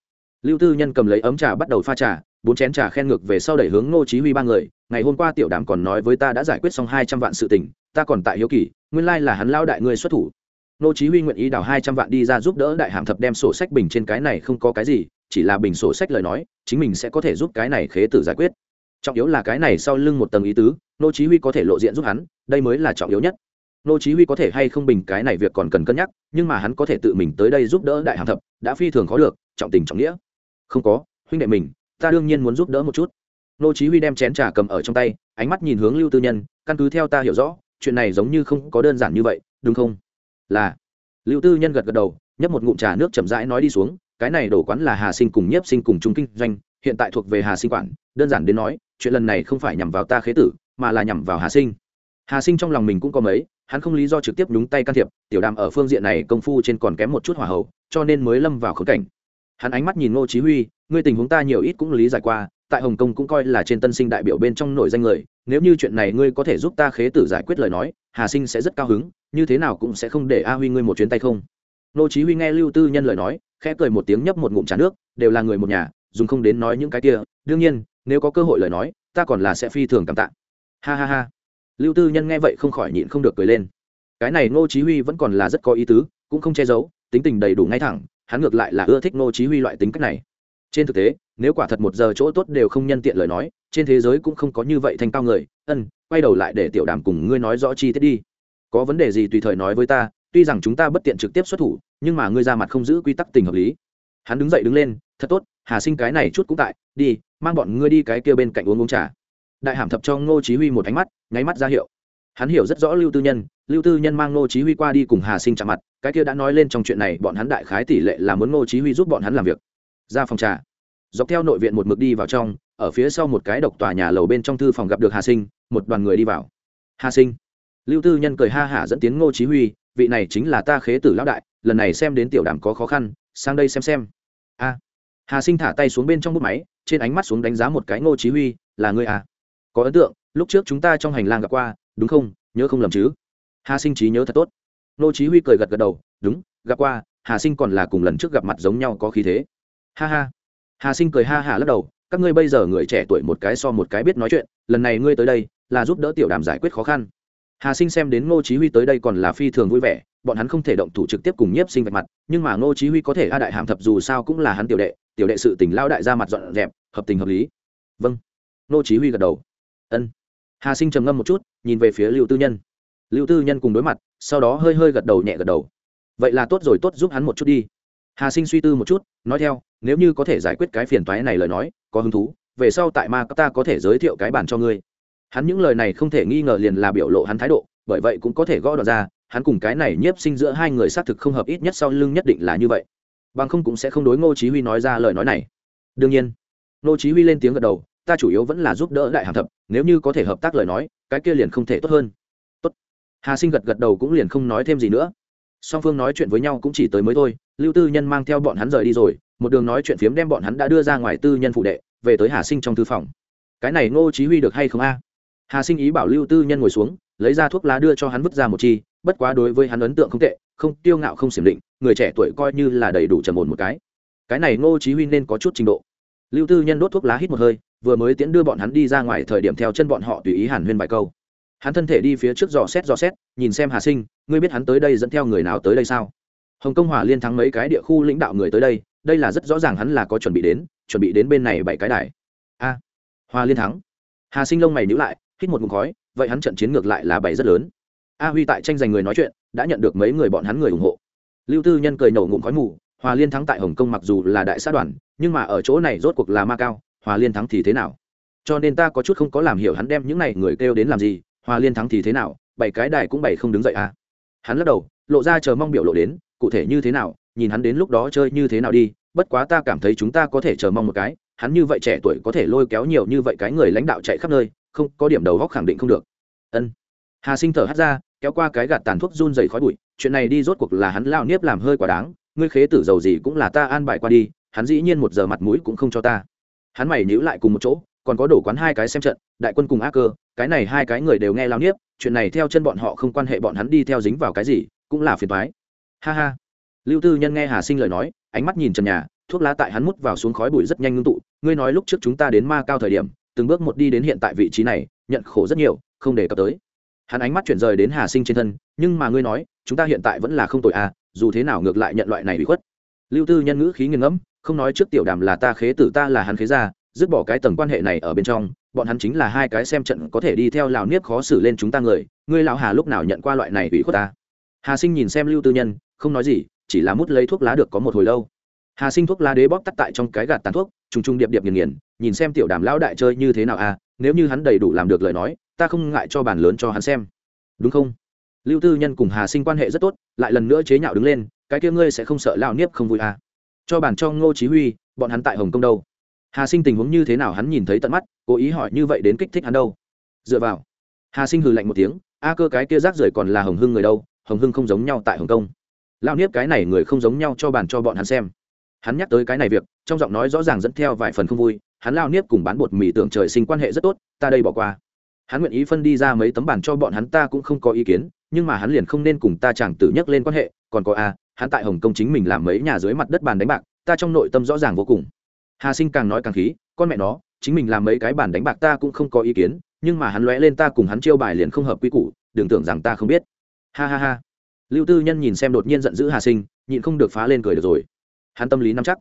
Lưu tư nhân cầm lấy ấm trà bắt đầu pha trà, bốn chén trà khen ngược về sau đẩy hướng ngô chí huy ba người, ngày hôm qua tiểu đàm còn nói với ta đã giải quyết xong hai trăm vạn sự tình, ta còn tại hiếu kỳ, nguyên lai là hắn lao đại ngươi xuất thủ. Nô chí huy nguyện ý đào hai trăm vạn đi ra giúp đỡ đại hàm thập đem sổ sách bình trên cái này không có cái gì chỉ là bình sổ sách lời nói, chính mình sẽ có thể giúp cái này khế tử giải quyết. Trọng yếu là cái này sau lưng một tầng ý tứ, nô chí huy có thể lộ diện giúp hắn, đây mới là trọng yếu nhất. Nô chí huy có thể hay không bình cái này việc còn cần cân nhắc, nhưng mà hắn có thể tự mình tới đây giúp đỡ đại hàm thập, đã phi thường khó được, trọng tình trọng nghĩa. Không có, huynh đệ mình, ta đương nhiên muốn giúp đỡ một chút. Nô chí huy đem chén trà cầm ở trong tay, ánh mắt nhìn hướng lưu tư nhân, căn cứ theo ta hiểu rõ, chuyện này giống như không có đơn giản như vậy, đúng không? Là. Lưu tư nhân gật gật đầu, nhấp một ngụm trà nước chậm rãi nói đi xuống cái này đổ quán là hà sinh cùng nhiếp sinh cùng chung kinh doanh, hiện tại thuộc về hà sinh quản, đơn giản đến nói, chuyện lần này không phải nhằm vào ta khế tử, mà là nhằm vào hà sinh. Hà sinh trong lòng mình cũng có mấy, hắn không lý do trực tiếp nhúng tay can thiệp, tiểu đàm ở phương diện này công phu trên còn kém một chút hỏa hậu, cho nên mới lâm vào khớp cảnh. Hắn ánh mắt nhìn ngô chí huy, ngươi tình huống ta nhiều ít cũng lý giải qua, tại hồng kông cũng coi là trên tân sinh đại biểu bên trong nổi danh người, nếu như chuyện này ngươi có thể giúp ta khế tử giải quyết lời nói, hà sinh sẽ rất cao hứng, như thế nào cũng sẽ không để a huy ngươi một chuyến tay không. Nô chí huy nghe lưu tư nhân lời nói khẽ cười một tiếng nhấp một ngụm trà nước, đều là người một nhà, dùng không đến nói những cái kia. Đương nhiên, nếu có cơ hội lời nói, ta còn là sẽ phi thường cảm tạ. Ha ha ha. Lưu tư nhân nghe vậy không khỏi nhịn không được cười lên. Cái này nô chí huy vẫn còn là rất có ý tứ, cũng không che giấu, tính tình đầy đủ ngay thẳng, hắn ngược lại là ưa thích nô chí huy loại tính cách này. Trên thực tế, nếu quả thật một giờ chỗ tốt đều không nhân tiện lời nói, trên thế giới cũng không có như vậy thành cao người. Ân, quay đầu lại để tiểu đàm cùng ngươi nói rõ chi tiết đi. Có vấn đề gì tùy thời nói với ta tuy rằng chúng ta bất tiện trực tiếp xuất thủ, nhưng mà ngươi ra mặt không giữ quy tắc tình hợp lý. Hắn đứng dậy đứng lên, thật tốt, hà sinh cái này chút cũng tại, đi, mang bọn ngươi đi cái kia bên cạnh uống uống trà. Đại hàm thập cho ngô chí huy một ánh mắt, nháy mắt ra hiệu. Hắn hiểu rất rõ lưu tư nhân, lưu tư nhân mang ngô chí huy qua đi cùng hà sinh chạm mặt, cái kia đã nói lên trong chuyện này, bọn hắn đại khái tỷ lệ là muốn ngô chí huy giúp bọn hắn làm việc. Ra phòng trà. Dọc theo nội viện một mực đi vào trong, ở phía sau một cái độc tòa nhà lầu bên trong thư phòng gặp được hà sinh, một đoàn người đi vào. Hà sinh. Lưu tư nhân cười ha hả dẫn tiến ngô chí huy vị này chính là ta khế tử lão đại, lần này xem đến tiểu đàm có khó khăn, sang đây xem xem. A. Hà sinh thả tay xuống bên trong bút máy, trên ánh mắt xuống đánh giá một cái ngô chí huy, là ngươi à? Có ấn tượng, lúc trước chúng ta trong hành lang gặp qua, đúng không? Nhớ không lầm chứ? Hà sinh trí nhớ thật tốt. Ngô chí huy cười gật gật đầu, đúng, gặp qua, hà sinh còn là cùng lần trước gặp mặt giống nhau có khí thế. Ha ha. Hà sinh cười ha ha lắc đầu, các ngươi bây giờ người trẻ tuổi một cái so một cái biết nói chuyện, lần này ngươi tới đây, là giúp đỡ tiểu đàm giải quyết khó khăn hà sinh xem đến ngô chí huy tới đây còn là phi thường vui vẻ, bọn hắn không thể động thủ trực tiếp cùng nhiếp sinh vạch mặt, nhưng mà ngô chí huy có thể a đại hàm thập dù sao cũng là hắn tiểu đệ tiểu đệ sự tình lao đại ra mặt dọn dẹp, hợp tình hợp lý. Vâng. Ngô chí huy gật đầu. Ân. Hà sinh trầm ngâm một chút, nhìn về phía lưu tư nhân. Lưu tư nhân cùng đối mặt, sau đó hơi hơi gật đầu nhẹ gật đầu. Vậy là tốt rồi, tốt, giúp hắn một chút đi. Hà sinh suy tư một chút, nói theo, nếu như có thể giải quyết cái phiền toái này lời nói, có hứng thú, về sau tại ma ta có thể giới thiệu cái bản cho ngươi hắn những lời này không thể nghi ngờ liền là biểu lộ hắn thái độ, bởi vậy cũng có thể gõ đoạn ra, hắn cùng cái này nhiếp sinh giữa hai người xác thực không hợp ít nhất sau lưng nhất định là như vậy. Bằng không cũng sẽ không đối ngô chí huy nói ra lời nói này. Đương nhiên, ngô chí huy lên tiếng gật đầu, ta chủ yếu vẫn là giúp đỡ đại hàm thập, nếu như có thể hợp tác lời nói, cái kia liền không thể tốt hơn. Tốt. Hà sinh gật gật đầu cũng liền không nói thêm gì nữa. Song phương nói chuyện với nhau cũng chỉ tới mới thôi, lưu tư nhân mang theo bọn hắn rời đi rồi, một đường nói chuyện phiếm đem bọn hắn đã đưa ra ngoài tư nhân phụ đệ, về tới hà sinh trong thư phòng. Cái này ngô chí huy được hay không a? Hà sinh ý bảo lưu tư nhân ngồi xuống, lấy ra thuốc lá đưa cho hắn vứt ra một chi, bất quá đối với hắn ấn tượng không tệ, không tiêu ngạo không xiểm định, người trẻ tuổi coi như là đầy đủ trầm ổn một cái. Cái này ngô chí huy nên có chút trình độ. Lưu tư nhân đốt thuốc lá hít một hơi, vừa mới tiễn đưa bọn hắn đi ra ngoài thời điểm theo chân bọn họ tùy ý hàn huyên bài câu. Hắn thân thể đi phía trước dò xét dò xét, nhìn xem hà sinh, ngươi biết hắn tới đây dẫn theo người nào tới đây sao? Hồng Công hòa liên thắng mấy cái địa khu lãnh đạo người tới đây đây là rất rõ ràng hắn là có chuẩn bị đến, chuẩn bị đến bên này bảy cái đài. A hòa liên thắng. Hà sinh lông mày nhíu lại hít một ngụm khói, vậy hắn trận chiến ngược lại là bảy rất lớn. A huy tại tranh giành người nói chuyện, đã nhận được mấy người bọn hắn người ủng hộ. Lưu tư nhân cười nổ ngụm khói mù, hòa liên thắng tại hồng kông mặc dù là đại sát đoàn, nhưng mà ở chỗ này rốt cuộc là ma cao, hòa liên thắng thì thế nào? Cho nên ta có chút không có làm hiểu hắn đem những này người kêu đến làm gì, hòa liên thắng thì thế nào, bảy cái đài cũng bảy không đứng dậy à? Hắn lắc đầu, lộ ra chờ mong biểu lộ đến, cụ thể như thế nào, nhìn hắn đến lúc đó chơi như thế nào đi, bất quá ta cảm thấy chúng ta có thể chờ mong một cái, hắn như vậy trẻ tuổi có thể lôi kéo nhiều như vậy cái người lãnh đạo chạy khắp nơi không có điểm đầu góc khẳng định không được. Ân. Hà sinh thở hắt ra, kéo qua cái gạt tàn thuốc run dày khói bụi, chuyện này đi rốt cuộc là hắn lao niếp làm hơi quá đáng, ngươi khế tử giàu gì cũng là ta an bài qua đi, hắn dĩ nhiên một giờ mặt mũi cũng không cho ta. Hắn mày nhữ lại cùng một chỗ, còn có đổ quán hai cái xem trận, đại quân cùng ác cơ, cái này hai cái người đều nghe lao niếp, chuyện này theo chân bọn họ không quan hệ bọn hắn đi theo dính vào cái gì, cũng là phiền toái. Ha ha. Lưu tư nhân nghe hà sinh lời nói, ánh mắt nhìn trần nhà, thuốc lá tại hắn mút vào xuống khói bụi rất nhanh ngưng tụ, ngươi nói lúc trước chúng ta đến ma cao thời điểm từng bước một đi đến hiện tại vị trí này, nhận khổ rất nhiều, không để cập tới. Hắn ánh mắt chuyển rời đến hà sinh trên thân, nhưng mà ngươi nói, chúng ta hiện tại vẫn là không tội à dù thế nào ngược lại nhận loại này bị khuất. Lưu tư nhân ngữ khí nghiêng ngẫm, không nói trước tiểu đàm là ta khế tử ta là hắn khế ra dứt bỏ cái tầng quan hệ này ở bên trong, bọn hắn chính là hai cái xem trận có thể đi theo lào niếp khó xử lên chúng ta người, ngươi lão hà lúc nào nhận qua loại này ủy khuất ta? Hà sinh nhìn xem lưu tư nhân, không nói gì, chỉ là mút lấy thuốc lá được có một hồi lâu hà sinh thuốc lá đế bóp tắt tại trong cái gạt tàn thuốc, trùng trùng điệp điệp nghiền nghiền, nhìn xem tiểu đàm lão đại chơi như thế nào à nếu như hắn đầy đủ làm được lời nói, ta không ngại cho bàn lớn cho hắn xem. Đúng không? Lưu tư nhân cùng hà sinh quan hệ rất tốt, lại lần nữa chế nhạo đứng lên, cái kia ngươi sẽ không sợ lao niếp không vui à. Cho bàn cho ngô chí huy, bọn hắn tại hồng kông đâu? Hà sinh tình huống như thế nào hắn nhìn thấy tận mắt, cố ý hỏi như vậy đến kích thích hắn đâu? Dựa vào. Hà sinh hừ lạnh một tiếng, a cơ cái kia rác rưởi còn là hồng hưng người đâu, hồng hưng không giống nhau tại hồng kông. Lao niếp cái này người không giống nhau cho bàn cho bọn hắn xem hắn nhắc tới cái này việc, trong giọng nói rõ ràng dẫn theo vài phần không vui, hắn lao niếp cùng bán bột mì tưởng trời sinh quan hệ rất tốt, ta đây bỏ qua. Hắn nguyện ý phân đi ra mấy tấm bản cho bọn hắn, ta cũng không có ý kiến, nhưng mà hắn liền không nên cùng ta chẳng tử nhắc lên quan hệ, còn có a hắn tại hồng kông chính mình làm mấy nhà dưới mặt đất bàn đánh bạc, ta trong nội tâm rõ ràng vô cùng. Hà sinh càng nói càng khí, con mẹ nó, chính mình làm mấy cái bàn đánh bạc ta cũng không có ý kiến, nhưng mà hắn lóe lên ta cùng hắn chiêu bài liền không hợp quy củ, đừng tưởng rằng ta không biết. Ha ha ha. Lưu tư nhân nhìn xem đột nhiên giận dữ hà sinh, nhịn không được phá lên cười được rồi hắn tâm lý nắm chắc.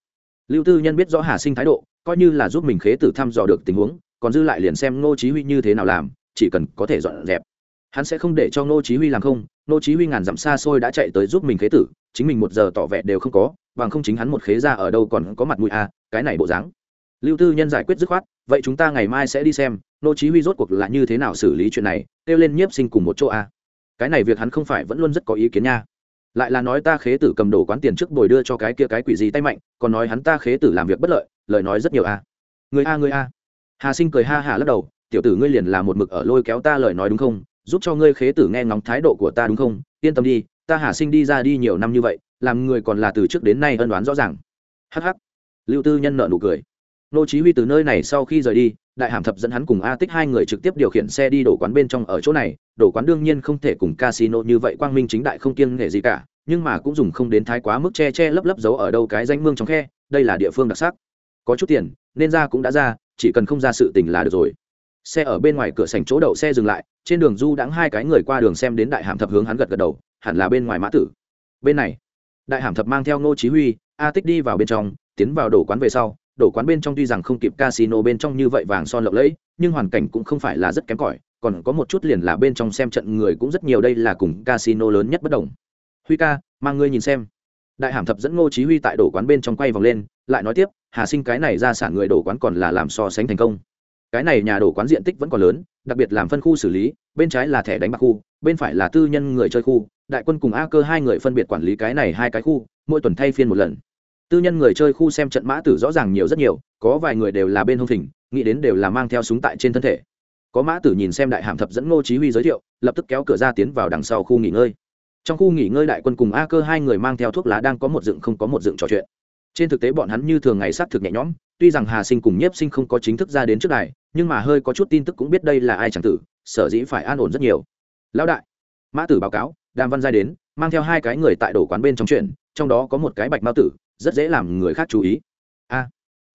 Lưu tư nhân biết rõ hà sinh thái độ, coi như là giúp mình khế tử thăm dò được tình huống, còn dư lại liền xem ngô chí huy như thế nào làm, chỉ cần có thể dọn dẹp. Hắn sẽ không để cho ngô chí huy làm không, ngô chí huy ngàn dặm xa xôi đã chạy tới giúp mình khế tử, chính mình một giờ tỏ vẻ đều không có, bằng không chính hắn một khế ra ở đâu còn có mặt mũi à cái này bộ dáng. Lưu tư nhân giải quyết dứt khoát, vậy chúng ta ngày mai sẽ đi xem, ngô chí huy rốt cuộc là như thế nào xử lý chuyện này tiêu lên nhiếp sinh cùng một chỗ à. Cái này việc hắn không phải vẫn luôn rất có ý kiến nha lại là nói ta khế tử cầm đồ quán tiền trước bồi đưa cho cái kia cái quỷ gì tay mạnh, còn nói hắn ta khế tử làm việc bất lợi, lời nói rất nhiều a người a người a. Hà sinh cười ha hà lắc đầu, tiểu tử ngươi liền là một mực ở lôi kéo ta lời nói đúng không? Giúp cho ngươi khế tử nghe ngóng thái độ của ta đúng không? Yên tâm đi, ta hà sinh đi ra đi nhiều năm như vậy, làm người còn là từ trước đến nay ân đoán rõ ràng. Hh lưu tư nhân nợ nụ cười nô chí huy từ nơi này sau khi rời đi, đại hàm thập dẫn hắn cùng a tích hai người trực tiếp điều khiển xe đi đổ quán bên trong ở chỗ này. Đổ quán đương nhiên không thể cùng casino như vậy quang minh chính đại không kiêng nghệ gì cả, nhưng mà cũng dùng không đến thái quá mức che che lấp lấp giấu ở đâu cái danh mương trong khe, đây là địa phương đặc sắc. Có chút tiền, nên ra cũng đã ra, chỉ cần không ra sự tình là được rồi. Xe ở bên ngoài cửa sảnh chỗ đậu xe dừng lại, trên đường du đãng hai cái người qua đường xem đến đại hàm thập hướng hắn gật gật đầu, hẳn là bên ngoài mã tử. Bên này, đại hàm thập mang theo ngô chí huy, a tích đi vào bên trong, tiến vào đổ quán về sau đổ quán bên trong tuy rằng không kịp casino bên trong như vậy vàng son lộng lẫy, nhưng hoàn cảnh cũng không phải là rất kém cỏi, còn có một chút liền là bên trong xem trận người cũng rất nhiều đây là cùng casino lớn nhất bất đồng. Huy ca, mang ngươi nhìn xem. Đại hàm thập dẫn ngô chí huy tại đổ quán bên trong quay vòng lên, lại nói tiếp, hà sinh cái này ra sản người đổ quán còn là làm so sánh thành công. Cái này nhà đổ quán diện tích vẫn còn lớn, đặc biệt làm phân khu xử lý, bên trái là thẻ đánh bạc khu, bên phải là tư nhân người chơi khu, đại quân cùng a cơ hai người phân biệt quản lý cái này hai cái khu, mỗi tuần thay phiên một lần tư nhân người chơi khu xem trận mã tử rõ ràng nhiều rất nhiều, có vài người đều là bên hông thỉnh, nghĩ đến đều là mang theo súng tại trên thân thể. Có mã tử nhìn xem đại hàm thập dẫn ngô chí huy giới thiệu, lập tức kéo cửa ra tiến vào đằng sau khu nghỉ ngơi. Trong khu nghỉ ngơi đại quân cùng a cơ hai người mang theo thuốc lá đang có một dựng không có một dựng trò chuyện. Trên thực tế bọn hắn như thường ngày sát thực nhẹ nhõm, tuy rằng hà sinh cùng nhiếp sinh không có chính thức ra đến trước đài, nhưng mà hơi có chút tin tức cũng biết đây là ai chẳng tử, sở dĩ phải an ổn rất nhiều. Lão đại, mã tử báo cáo, đàm văn giai đến, mang theo hai cái người tại đổ quán bên trong chuyện, trong đó có một cái bạch mao tử rất dễ làm người khác chú ý. A.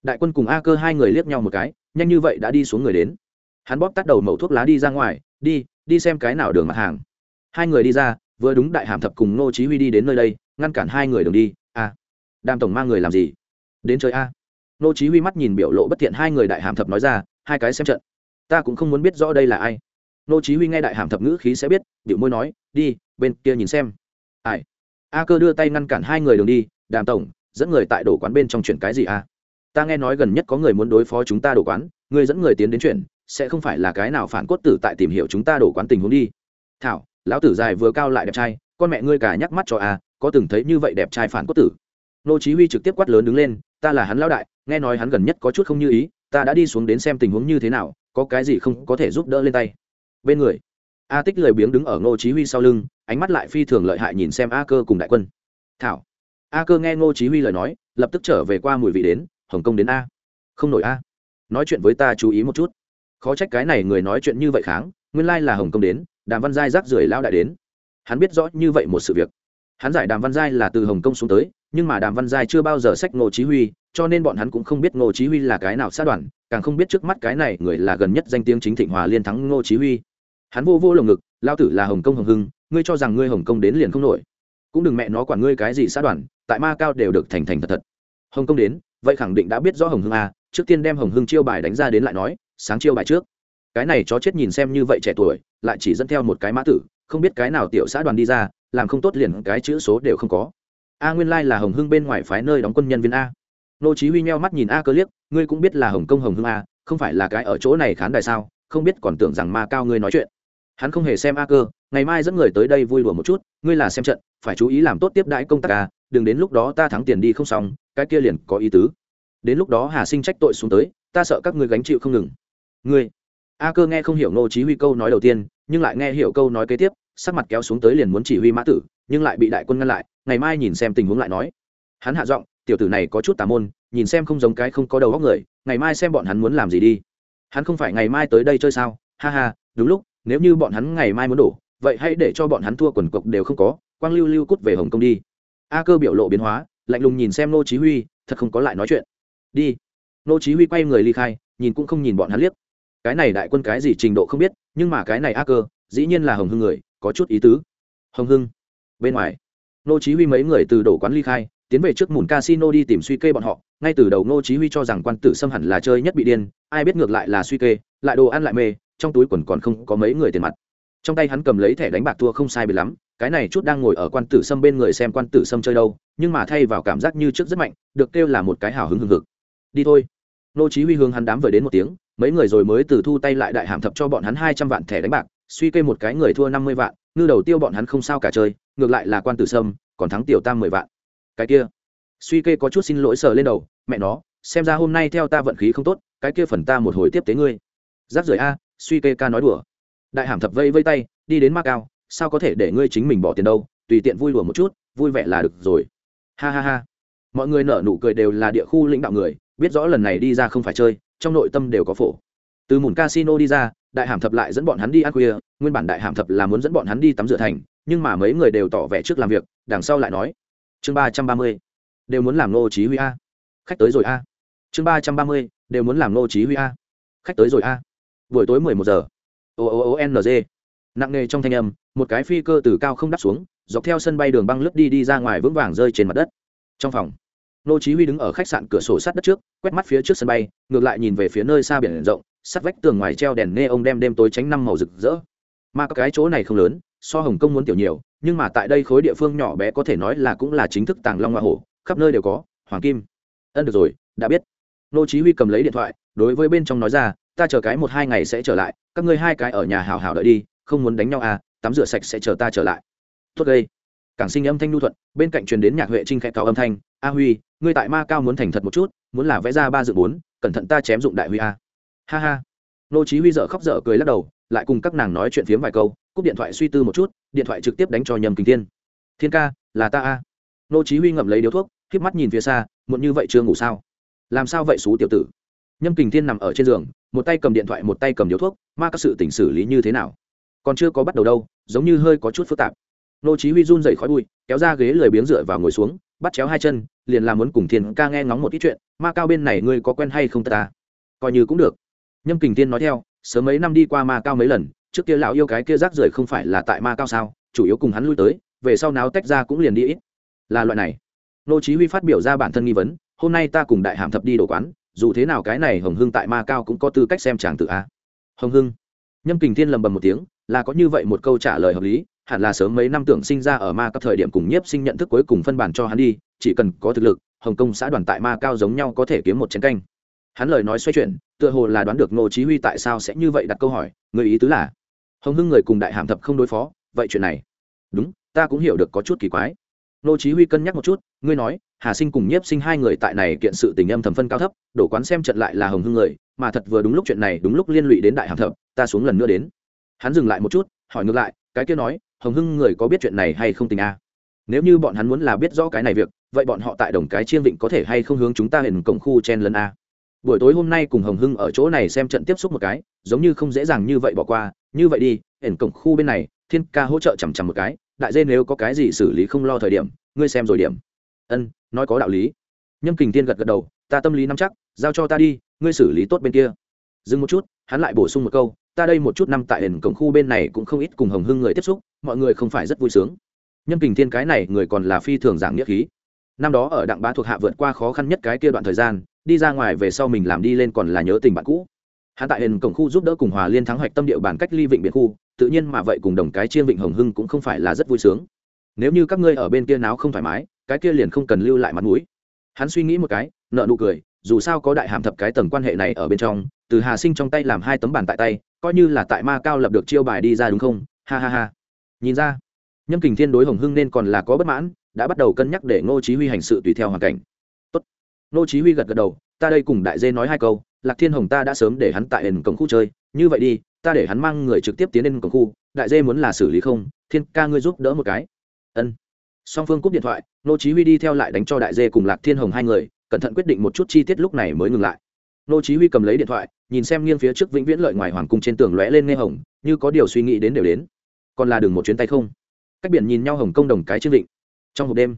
Đại quân cùng a cơ hai người liếc nhau một cái, nhanh như vậy đã đi xuống người đến. Hắn bóp tắt đầu mẩu thuốc lá đi ra ngoài, đi đi xem cái nào đường mặt hàng. Hai người đi ra, vừa đúng đại hàm thập cùng nô chí huy đi đến nơi đây, ngăn cản hai người đường đi. A, đàm tổng mang người làm gì? Đến chơi a. Nô chí huy mắt nhìn biểu lộ bất thiện hai người đại hàm thập nói ra, hai cái xem trận. Ta cũng không muốn biết rõ đây là ai. Nô chí huy nghe đại hàm thập ngữ khí sẽ biết biểu môi nói, đi, bên kia nhìn xem. Ai? A cơ đưa tay ngăn cản hai người đường đi, đàm tổng dẫn người tại đổ quán bên trong chuyện cái gì a ta nghe nói gần nhất có người muốn đối phó chúng ta đổ quán, người dẫn người tiến đến chuyện sẽ không phải là cái nào phản cốt tử tại tìm hiểu chúng ta đổ quán tình huống đi. Thảo, lão tử dài vừa cao lại đẹp trai, con mẹ ngươi cả nhắc mắt cho a có từng thấy như vậy đẹp trai phản cốt tử? Nô chí huy trực tiếp quát lớn đứng lên, ta là hắn lão đại, nghe nói hắn gần nhất có chút không như ý, ta đã đi xuống đến xem tình huống như thế nào, có cái gì không có thể giúp đỡ lên tay. Bên người, a tích lười biếng đứng ở nô chí huy sau lưng, ánh mắt lại phi thường lợi hại nhìn xem a cơ cùng đại quân. Thảo a cơ nghe ngô chí huy lời nói, lập tức trở về qua mùi vị đến, hồng kông đến a. Không nổi a. Nói chuyện với ta chú ý một chút. Khó trách cái này người nói chuyện như vậy kháng, nguyên lai là hồng kông đến, đàm văn giai rác rưởi lao đại đến. Hắn biết rõ như vậy một sự việc. Hắn giải đàm văn giai là từ hồng kông xuống tới, nhưng mà đàm văn giai chưa bao giờ sách ngô chí huy, cho nên bọn hắn cũng không biết ngô chí huy là cái nào sát đoàn, càng không biết trước mắt cái này người là gần nhất danh tiếng chính thịnh hòa liên thắng ngô chí huy. Hắn vô vô lồng ngực, lao tử là hồng kông hồng hưng, ngươi cho rằng ngươi hồng kông đến liền không nổi cũng đừng mẹ nó quản ngươi cái gì xã đoàn, tại ma cao đều được thành thành thật thật. Hồng kông đến, vậy khẳng định đã biết rõ hồng hưng a, trước tiên đem hồng hưng chiêu bài đánh ra đến lại nói, sáng chiêu bài trước. Cái này chó chết nhìn xem như vậy trẻ tuổi, lại chỉ dẫn theo một cái mã tử, không biết cái nào tiểu xã đoàn đi ra, làm không tốt liền cái chữ số đều không có. A nguyên lai là hồng hưng bên ngoài phái nơi đóng quân nhân viên a. Nô chí huy nheo mắt nhìn a cơ liếc, ngươi cũng biết là hồng Công hồng hưng a, không phải là cái ở chỗ này khán đài sao, không biết còn tưởng rằng ma cao ngươi nói chuyện hắn không hề xem a cơ, ngày mai dẫn người tới đây vui đùa một chút, ngươi là xem trận, phải chú ý làm tốt tiếp đãi công tác à? đừng đến lúc đó ta thắng tiền đi không xong, cái kia liền có ý tứ. Đến lúc đó hà sinh trách tội xuống tới, ta sợ các ngươi gánh chịu không ngừng. Ngươi, a cơ nghe không hiểu nô chí huy câu nói đầu tiên, nhưng lại nghe hiểu câu nói kế tiếp, sắc mặt kéo xuống tới liền muốn chỉ huy mã tử, nhưng lại bị đại quân ngăn lại, ngày mai nhìn xem tình huống lại nói. Hắn hạ giọng, tiểu tử này có chút tà môn, nhìn xem không giống cái không có đầu óc người, ngày mai xem bọn hắn muốn làm gì đi. Hắn không phải ngày mai tới đây chơi sao? Ha ha, đúng lúc nếu như bọn hắn ngày mai muốn đổ, vậy hãy để cho bọn hắn thua quần cục đều không có, quang lưu lưu cút về hồng kông đi. A cơ biểu lộ biến hóa, lạnh lùng nhìn xem nô chí huy, thật không có lại nói chuyện. Đi. Nô chí huy quay người ly khai, nhìn cũng không nhìn bọn hắn liếc. Cái này đại quân cái gì trình độ không biết, nhưng mà cái này a cơ, dĩ nhiên là hồng hưng người, có chút ý tứ. Hồng hưng. Bên ngoài. Nô chí huy mấy người từ đổ quán ly khai, tiến về trước mùn casino đi tìm suy kê bọn họ. Ngay từ đầu nô chí huy cho rằng quan tử xâm hẳn là chơi nhất bị điên, ai biết ngược lại là suy kê, lại đồ ăn lại mê trong túi quần còn không có mấy người tiền mặt. Trong tay hắn cầm lấy thẻ đánh bạc thua không sai bị lắm, cái này chút đang ngồi ở quan tử sâm bên người xem quan tử sâm chơi đâu, nhưng mà thay vào cảm giác như trước rất mạnh, được kêu là một cái hào hứng hừng hực. Đi thôi. Nô chí huy hướng hắn đám vời đến một tiếng, mấy người rồi mới từ thu tay lại đại hàm thập cho bọn hắn hai trăm vạn thẻ đánh bạc, suy kê một cái người thua năm mươi vạn, ngư đầu tiêu bọn hắn không sao cả chơi, ngược lại là quan tử sâm, còn thắng tiểu tam mười vạn. Cái kia. Suy kê có chút xin lỗi sờ lên đầu, mẹ nó, xem ra hôm nay theo ta vận khí không tốt, cái kia phần ta một hồi tiếp tế ngươi. Giáp rời a suy kê ca nói đùa. Đại hàm thập vây vây tay, đi đến ma cao, sao có thể để ngươi chính mình bỏ tiền đâu, tùy tiện vui đùa một chút, vui vẻ là được rồi. Ha ha ha. Mọi người nở nụ cười đều là địa khu lãnh đạo người, biết rõ lần này đi ra không phải chơi, trong nội tâm đều có phổ. Từ mùn casino đi ra, đại hàm thập lại dẫn bọn hắn đi ăn khuya, nguyên bản đại hàm thập là muốn dẫn bọn hắn đi tắm rửa thành, nhưng mà mấy người đều tỏ vẻ trước làm việc, đằng sau lại nói, chương ba trăm ba mươi, đều muốn làm nô chí huy a. Khách tới rồi a. Chương ba trăm ba mươi, đều muốn làm nô chí huy a. Khách tới rồi a buổi tối mười một giờ. O o o, n, g. Nặng nề trong thanh âm, một cái phi cơ từ cao không đáp xuống, dọc theo sân bay đường băng lướt đi đi ra ngoài vững vàng rơi trên mặt đất. Trong phòng, nô chí huy đứng ở khách sạn cửa sổ sát đất trước, quét mắt phía trước sân bay, ngược lại nhìn về phía nơi xa biển rộng sắt vách tường ngoài treo đèn ông đem đêm tối tránh năm màu rực rỡ. Mà cái chỗ này không lớn, so hồng kông muốn tiểu nhiều, nhưng mà tại đây khối địa phương nhỏ bé có thể nói là cũng là chính thức tàng long hoa hổ, khắp nơi đều có, hoàng kim. Ân, được rồi, đã biết. Nô chí huy cầm lấy điện thoại, đối với bên trong nói ra ta chờ cái một hai ngày sẽ trở lại, các ngươi hai cái ở nhà hào hào đợi đi, không muốn đánh nhau à tắm rửa sạch sẽ chờ ta trở lại. Tốt đây cảng sinh âm thanh nu thuận, bên cạnh truyền đến nhạc huệ trinh khẽ cao âm thanh, a huy, ngươi tại ma cao muốn thành thật một chút, muốn là vẽ ra ba dự bốn, cẩn thận ta chém dụng đại huy a. Ha ha. Nô chí huy dở khóc dở cười lắc đầu, lại cùng các nàng nói chuyện phiếm vài câu, cúp điện thoại suy tư một chút, điện thoại trực tiếp đánh cho nhầm kinh thiên. Thiên ca, là ta a. Nô chí huy ngậm lấy điếu thuốc khép mắt nhìn phía xa, muộn như vậy chưa ngủ sao? Làm sao vậy xú tiểu tử? Nhâm kình thiên nằm ở trên giường một tay cầm điện thoại, một tay cầm điếu thuốc, ma các sự tỉnh xử lý như thế nào? Còn chưa có bắt đầu đâu, giống như hơi có chút phức tạp. Nô chí huy run rẩy khói bụi, kéo ra ghế lười biếng dựa vào ngồi xuống, bắt chéo hai chân, liền làm muốn cùng thiên ca nghe ngóng một ít chuyện, ma cao bên này ngươi có quen hay không ta? Coi như cũng được. Nhâm kình thiên nói theo, sớm mấy năm đi qua ma cao mấy lần, trước kia lão yêu cái kia rác rưởi không phải là tại ma cao sao, chủ yếu cùng hắn lui tới, về sau náo tách ra cũng liền đi ít. Là loại này. Nô chí huy phát biểu ra bản thân nghi vấn, hôm nay ta cùng đại hàm thập đi đồ quán dù thế nào cái này hồng hưng tại ma cao cũng có tư cách xem chàng tự a. Hồng hưng. Nhâm kình thiên lầm bầm một tiếng, là có như vậy một câu trả lời hợp lý, hẳn là sớm mấy năm tưởng sinh ra ở ma các thời điểm cùng nhiếp sinh nhận thức cuối cùng phân bản cho hắn đi, chỉ cần có thực lực, hồng kông xã đoàn tại ma cao giống nhau có thể kiếm một chiến canh. Hắn lời nói xoay chuyển, tựa hồ là đoán được ngô chí huy tại sao sẽ như vậy đặt câu hỏi, người ý tứ là, hồng hưng người cùng đại hàm thập không đối phó, vậy chuyện này. Đúng, ta cũng hiểu được có chút kỳ quái nô chí huy cân nhắc một chút, ngươi nói, hà sinh cùng nhiếp sinh hai người tại này kiện sự tình âm thầm phân cao thấp, đổ quán xem trận lại là hồng hưng người, mà thật vừa đúng lúc chuyện này đúng lúc liên lụy đến đại hàm thập, ta xuống lần nữa đến. Hắn dừng lại một chút, hỏi ngược lại, cái kia nói, hồng hưng người có biết chuyện này hay không tình a? Nếu như bọn hắn muốn là biết rõ cái này việc, vậy bọn họ tại đồng cái chiên vịnh có thể hay không hướng chúng ta hiện cổng khu chen lấn a? Buổi tối hôm nay cùng hồng hưng ở chỗ này xem trận tiếp xúc một cái, giống như không dễ dàng như vậy bỏ qua, như vậy đi ẩn cổng khu bên này thiên ca hỗ trợ chằm chằm một cái, đại dê nếu có cái gì xử lý không lo thời điểm, ngươi xem rồi điểm. Ân, nói có đạo lý. Nhâm kình tiên gật gật đầu, ta tâm lý nắm chắc, giao cho ta đi, ngươi xử lý tốt bên kia. Dừng một chút, hắn lại bổ sung một câu, ta đây một chút năm tại hển cổng khu bên này cũng không ít cùng hồng hưng người tiếp xúc, mọi người không phải rất vui sướng. Nhân kình thiên cái này người còn là phi thường giảng nghĩa khí. Năm đó ở đặng bá thuộc hạ vượt qua khó khăn nhất cái kia đoạn thời gian, đi ra ngoài về sau mình làm đi lên còn là nhớ tình bạn cũ hắn tại hển cổng khu giúp đỡ cùng hòa liên thắng hoạch tâm địa bàn cách ly vịnh biển khu, tự nhiên mà vậy cùng đồng cái chiên vịnh hồng hưng cũng không phải là rất vui sướng. Nếu như các ngươi ở bên kia náo không thoải mái, cái kia liền không cần lưu lại mặt mũi. Hắn suy nghĩ một cái, nợ nụ cười, dù sao có đại hàm thập cái tầng quan hệ này ở bên trong, từ hà sinh trong tay làm hai tấm bàn tại tay, coi như là tại ma cao lập được chiêu bài đi ra đúng không? Ha ha ha. Nhìn ra, nhâm kình thiên đối hồng hưng nên còn là có bất mãn, đã bắt đầu cân nhắc để ngô chí huy hành sự tùy theo hoàn cảnh. Tốt. Ngô chí huy gật gật đầu, ta đây cùng đại dê nói hai câu lạc thiên hồng ta đã sớm để hắn tại ẩn cổng khu chơi, như vậy đi, ta để hắn mang người trực tiếp tiến lên cổng khu, đại dê muốn là xử lý không, thiên ca ngươi giúp đỡ một cái. Ân. Song phương cúp điện thoại, nô chí huy đi theo lại đánh cho đại dê cùng lạc thiên hồng hai người, cẩn thận quyết định một chút chi tiết lúc này mới ngừng lại. Nô chí huy cầm lấy điện thoại, nhìn xem nghiêng phía trước vĩnh viễn lợi ngoài hoàng cung trên tường lóe lên nghe hồng, như có điều suy nghĩ đến đều đến. Còn là đường một chuyến tay không? Cách biển nhìn nhau hồng công đồng cái trên định. trong hộp đêm,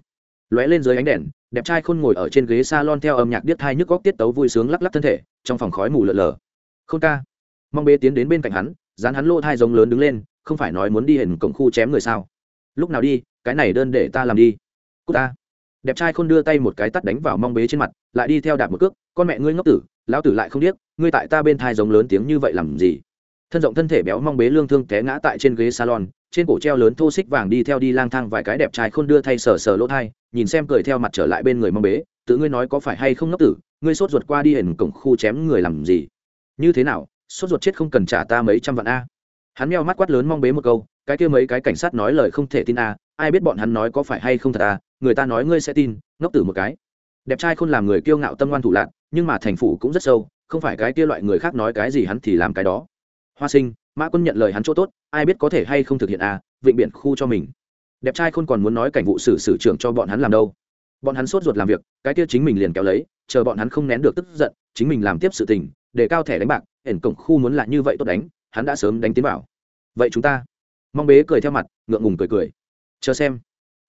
lóe lên dưới ánh đèn, đẹp trai khôn ngồi ở trên ghế salon theo âm nhạc điếc thai nhức góc tiết tấu vui sướng lắc lắc thân thể trong phòng khói mù lờ lờ khôn ca. Mong bê tiến đến bên cạnh hắn, dán hắn lỗ thai giống lớn đứng lên, không phải nói muốn đi hển cổng khu chém người sao? Lúc nào đi, cái này đơn để ta làm đi. Cút ta. Đẹp trai khôn đưa tay một cái tắt đánh vào mong bế trên mặt, lại đi theo đạp một cước, con mẹ ngươi ngốc tử, lão tử lại không điếc, ngươi tại ta bên thai giống lớn tiếng như vậy làm gì? Thân rộng thân thể béo mong bế lương thương té ngã tại trên ghế salon, trên cổ treo lớn thô xích vàng đi theo đi lang thang vài cái đẹp trai khôn đưa thay sờ sờ lỗ thai, nhìn xem cười theo mặt trở lại bên người mong bế tự ngươi nói có phải hay không ngốc tử, ngươi sốt ruột qua đi hển cổng khu chém người làm gì? Như thế nào, sốt ruột chết không cần trả ta mấy trăm vạn a? Hắn meo mắt quát lớn mong bế một câu, cái kia mấy cái cảnh sát nói lời không thể tin a, ai biết bọn hắn nói có phải hay không thật à người ta nói ngươi sẽ tin, ngốc tử một cái. Đẹp trai không làm người kiêu ngạo tâm ngoan thủ lạc nhưng mà thành phủ cũng rất sâu, không phải cái kia loại người khác nói cái gì hắn thì làm cái đó. Hoa sinh, mã quân nhận lời hắn chỗ tốt, ai biết có thể hay không thực hiện a? vịnh biển khu cho mình. Đẹp trai không còn muốn nói cảnh vụ xử xử trưởng cho bọn hắn làm đâu bọn hắn sốt ruột làm việc, cái kia chính mình liền kéo lấy, chờ bọn hắn không nén được tức giận, chính mình làm tiếp sự tình, để cao thẻ đánh bạc ẩn cổng khu muốn lại như vậy tốt đánh, hắn đã sớm đánh tiến bảo vậy chúng ta, mong bế cười theo mặt, ngượng ngùng cười cười. Chờ xem.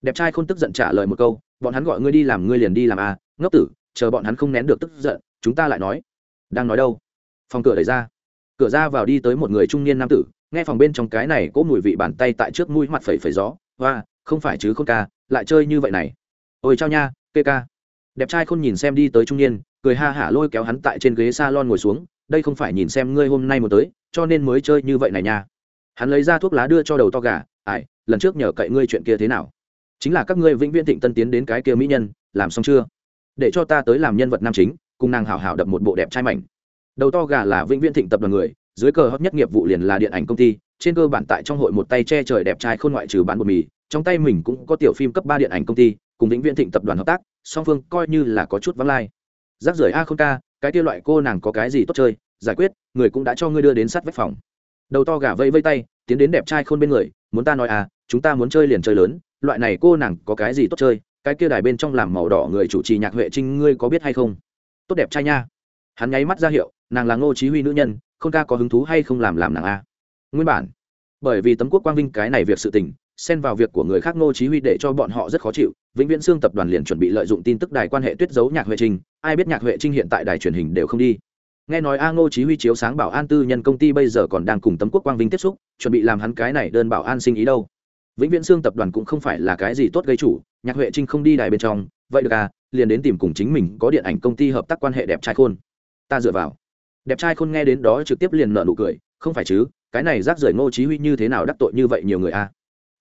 Đẹp trai không tức giận trả lời một câu, bọn hắn gọi ngươi đi làm ngươi liền đi làm à ngốc tử, chờ bọn hắn không nén được tức giận, chúng ta lại nói. Đang nói đâu? Phòng cửa đẩy ra. Cửa ra vào đi tới một người trung niên nam tử, nghe phòng bên trong cái này cỗ mùi vị bàn tay tại trước mũi mặt phẩy phẩy gió. Hoa, không phải chứ không ca, lại chơi như vậy này ôi chao nha, kê ca. Đẹp trai không nhìn xem đi tới trung niên, cười ha hả lôi kéo hắn tại trên ghế salon ngồi xuống, đây không phải nhìn xem ngươi hôm nay một tới, cho nên mới chơi như vậy này nha. Hắn lấy ra thuốc lá đưa cho đầu to gà ải lần trước nhờ cậy ngươi chuyện kia thế nào? Chính là các ngươi vĩnh viễn thịnh tân tiến đến cái kia mỹ nhân, làm xong chưa? Để cho ta tới làm nhân vật nam chính, cùng nàng hảo hảo đập một bộ đẹp trai mảnh. Đầu to gà là vĩnh viễn thịnh tập đoàn người, dưới cờ hấp nhất nghiệp vụ liền là điện ảnh công ty, trên cơ bản tại trong hội một tay che trời đẹp trai khôn ngoại trừ bán bột mì, trong tay mình cũng có tiểu phim cấp ba điện ảnh công ty cùng vĩnh viễn thịnh tập đoàn hợp tác, song phương coi như là có chút vắng lai. Rác rưởi a không ca, cái kia loại cô nàng có cái gì tốt chơi, giải quyết, người cũng đã cho ngươi đưa đến sát vách phòng. Đầu to gà vây vây tay, tiến đến đẹp trai khôn bên người, muốn ta nói à chúng ta muốn chơi liền chơi lớn, loại này cô nàng có cái gì tốt chơi, cái kia đài bên trong làm màu đỏ người chủ trì nhạc huệ trinh ngươi có biết hay không? Tốt đẹp trai nha. Hắn nháy mắt ra hiệu, nàng là ngô chí huy nữ nhân, khôn ca có hứng thú hay không làm làm nàng a? Nguyên bản, bởi vì tấm quốc quang vinh cái này việc sự tình xen vào việc của người khác ngô chí huy để cho bọn họ rất khó chịu. Vĩnh viễn xương tập đoàn liền chuẩn bị lợi dụng tin tức đài quan hệ tuyết giấu nhạc huệ trinh. Ai biết nhạc huệ trinh hiện tại đài truyền hình đều không đi. Nghe nói a ngô chí huy chiếu sáng bảo an tư nhân công ty bây giờ còn đang cùng tấm quốc quang vinh tiếp xúc, chuẩn bị làm hắn cái này đơn bảo an sinh ý đâu. Vĩnh viễn xương tập đoàn cũng không phải là cái gì tốt gây chủ, nhạc huệ trinh không đi đài bên trong. Vậy được à liền đến tìm cùng chính mình có điện ảnh công ty hợp tác quan hệ đẹp trai khôn. Ta dựa vào. Đẹp trai khôn nghe đến đó trực tiếp liền nở nụ cười. Không phải chứ, cái này rác rưởi ngô chí huy như thế nào đắc tội như vậy nhiều người a à?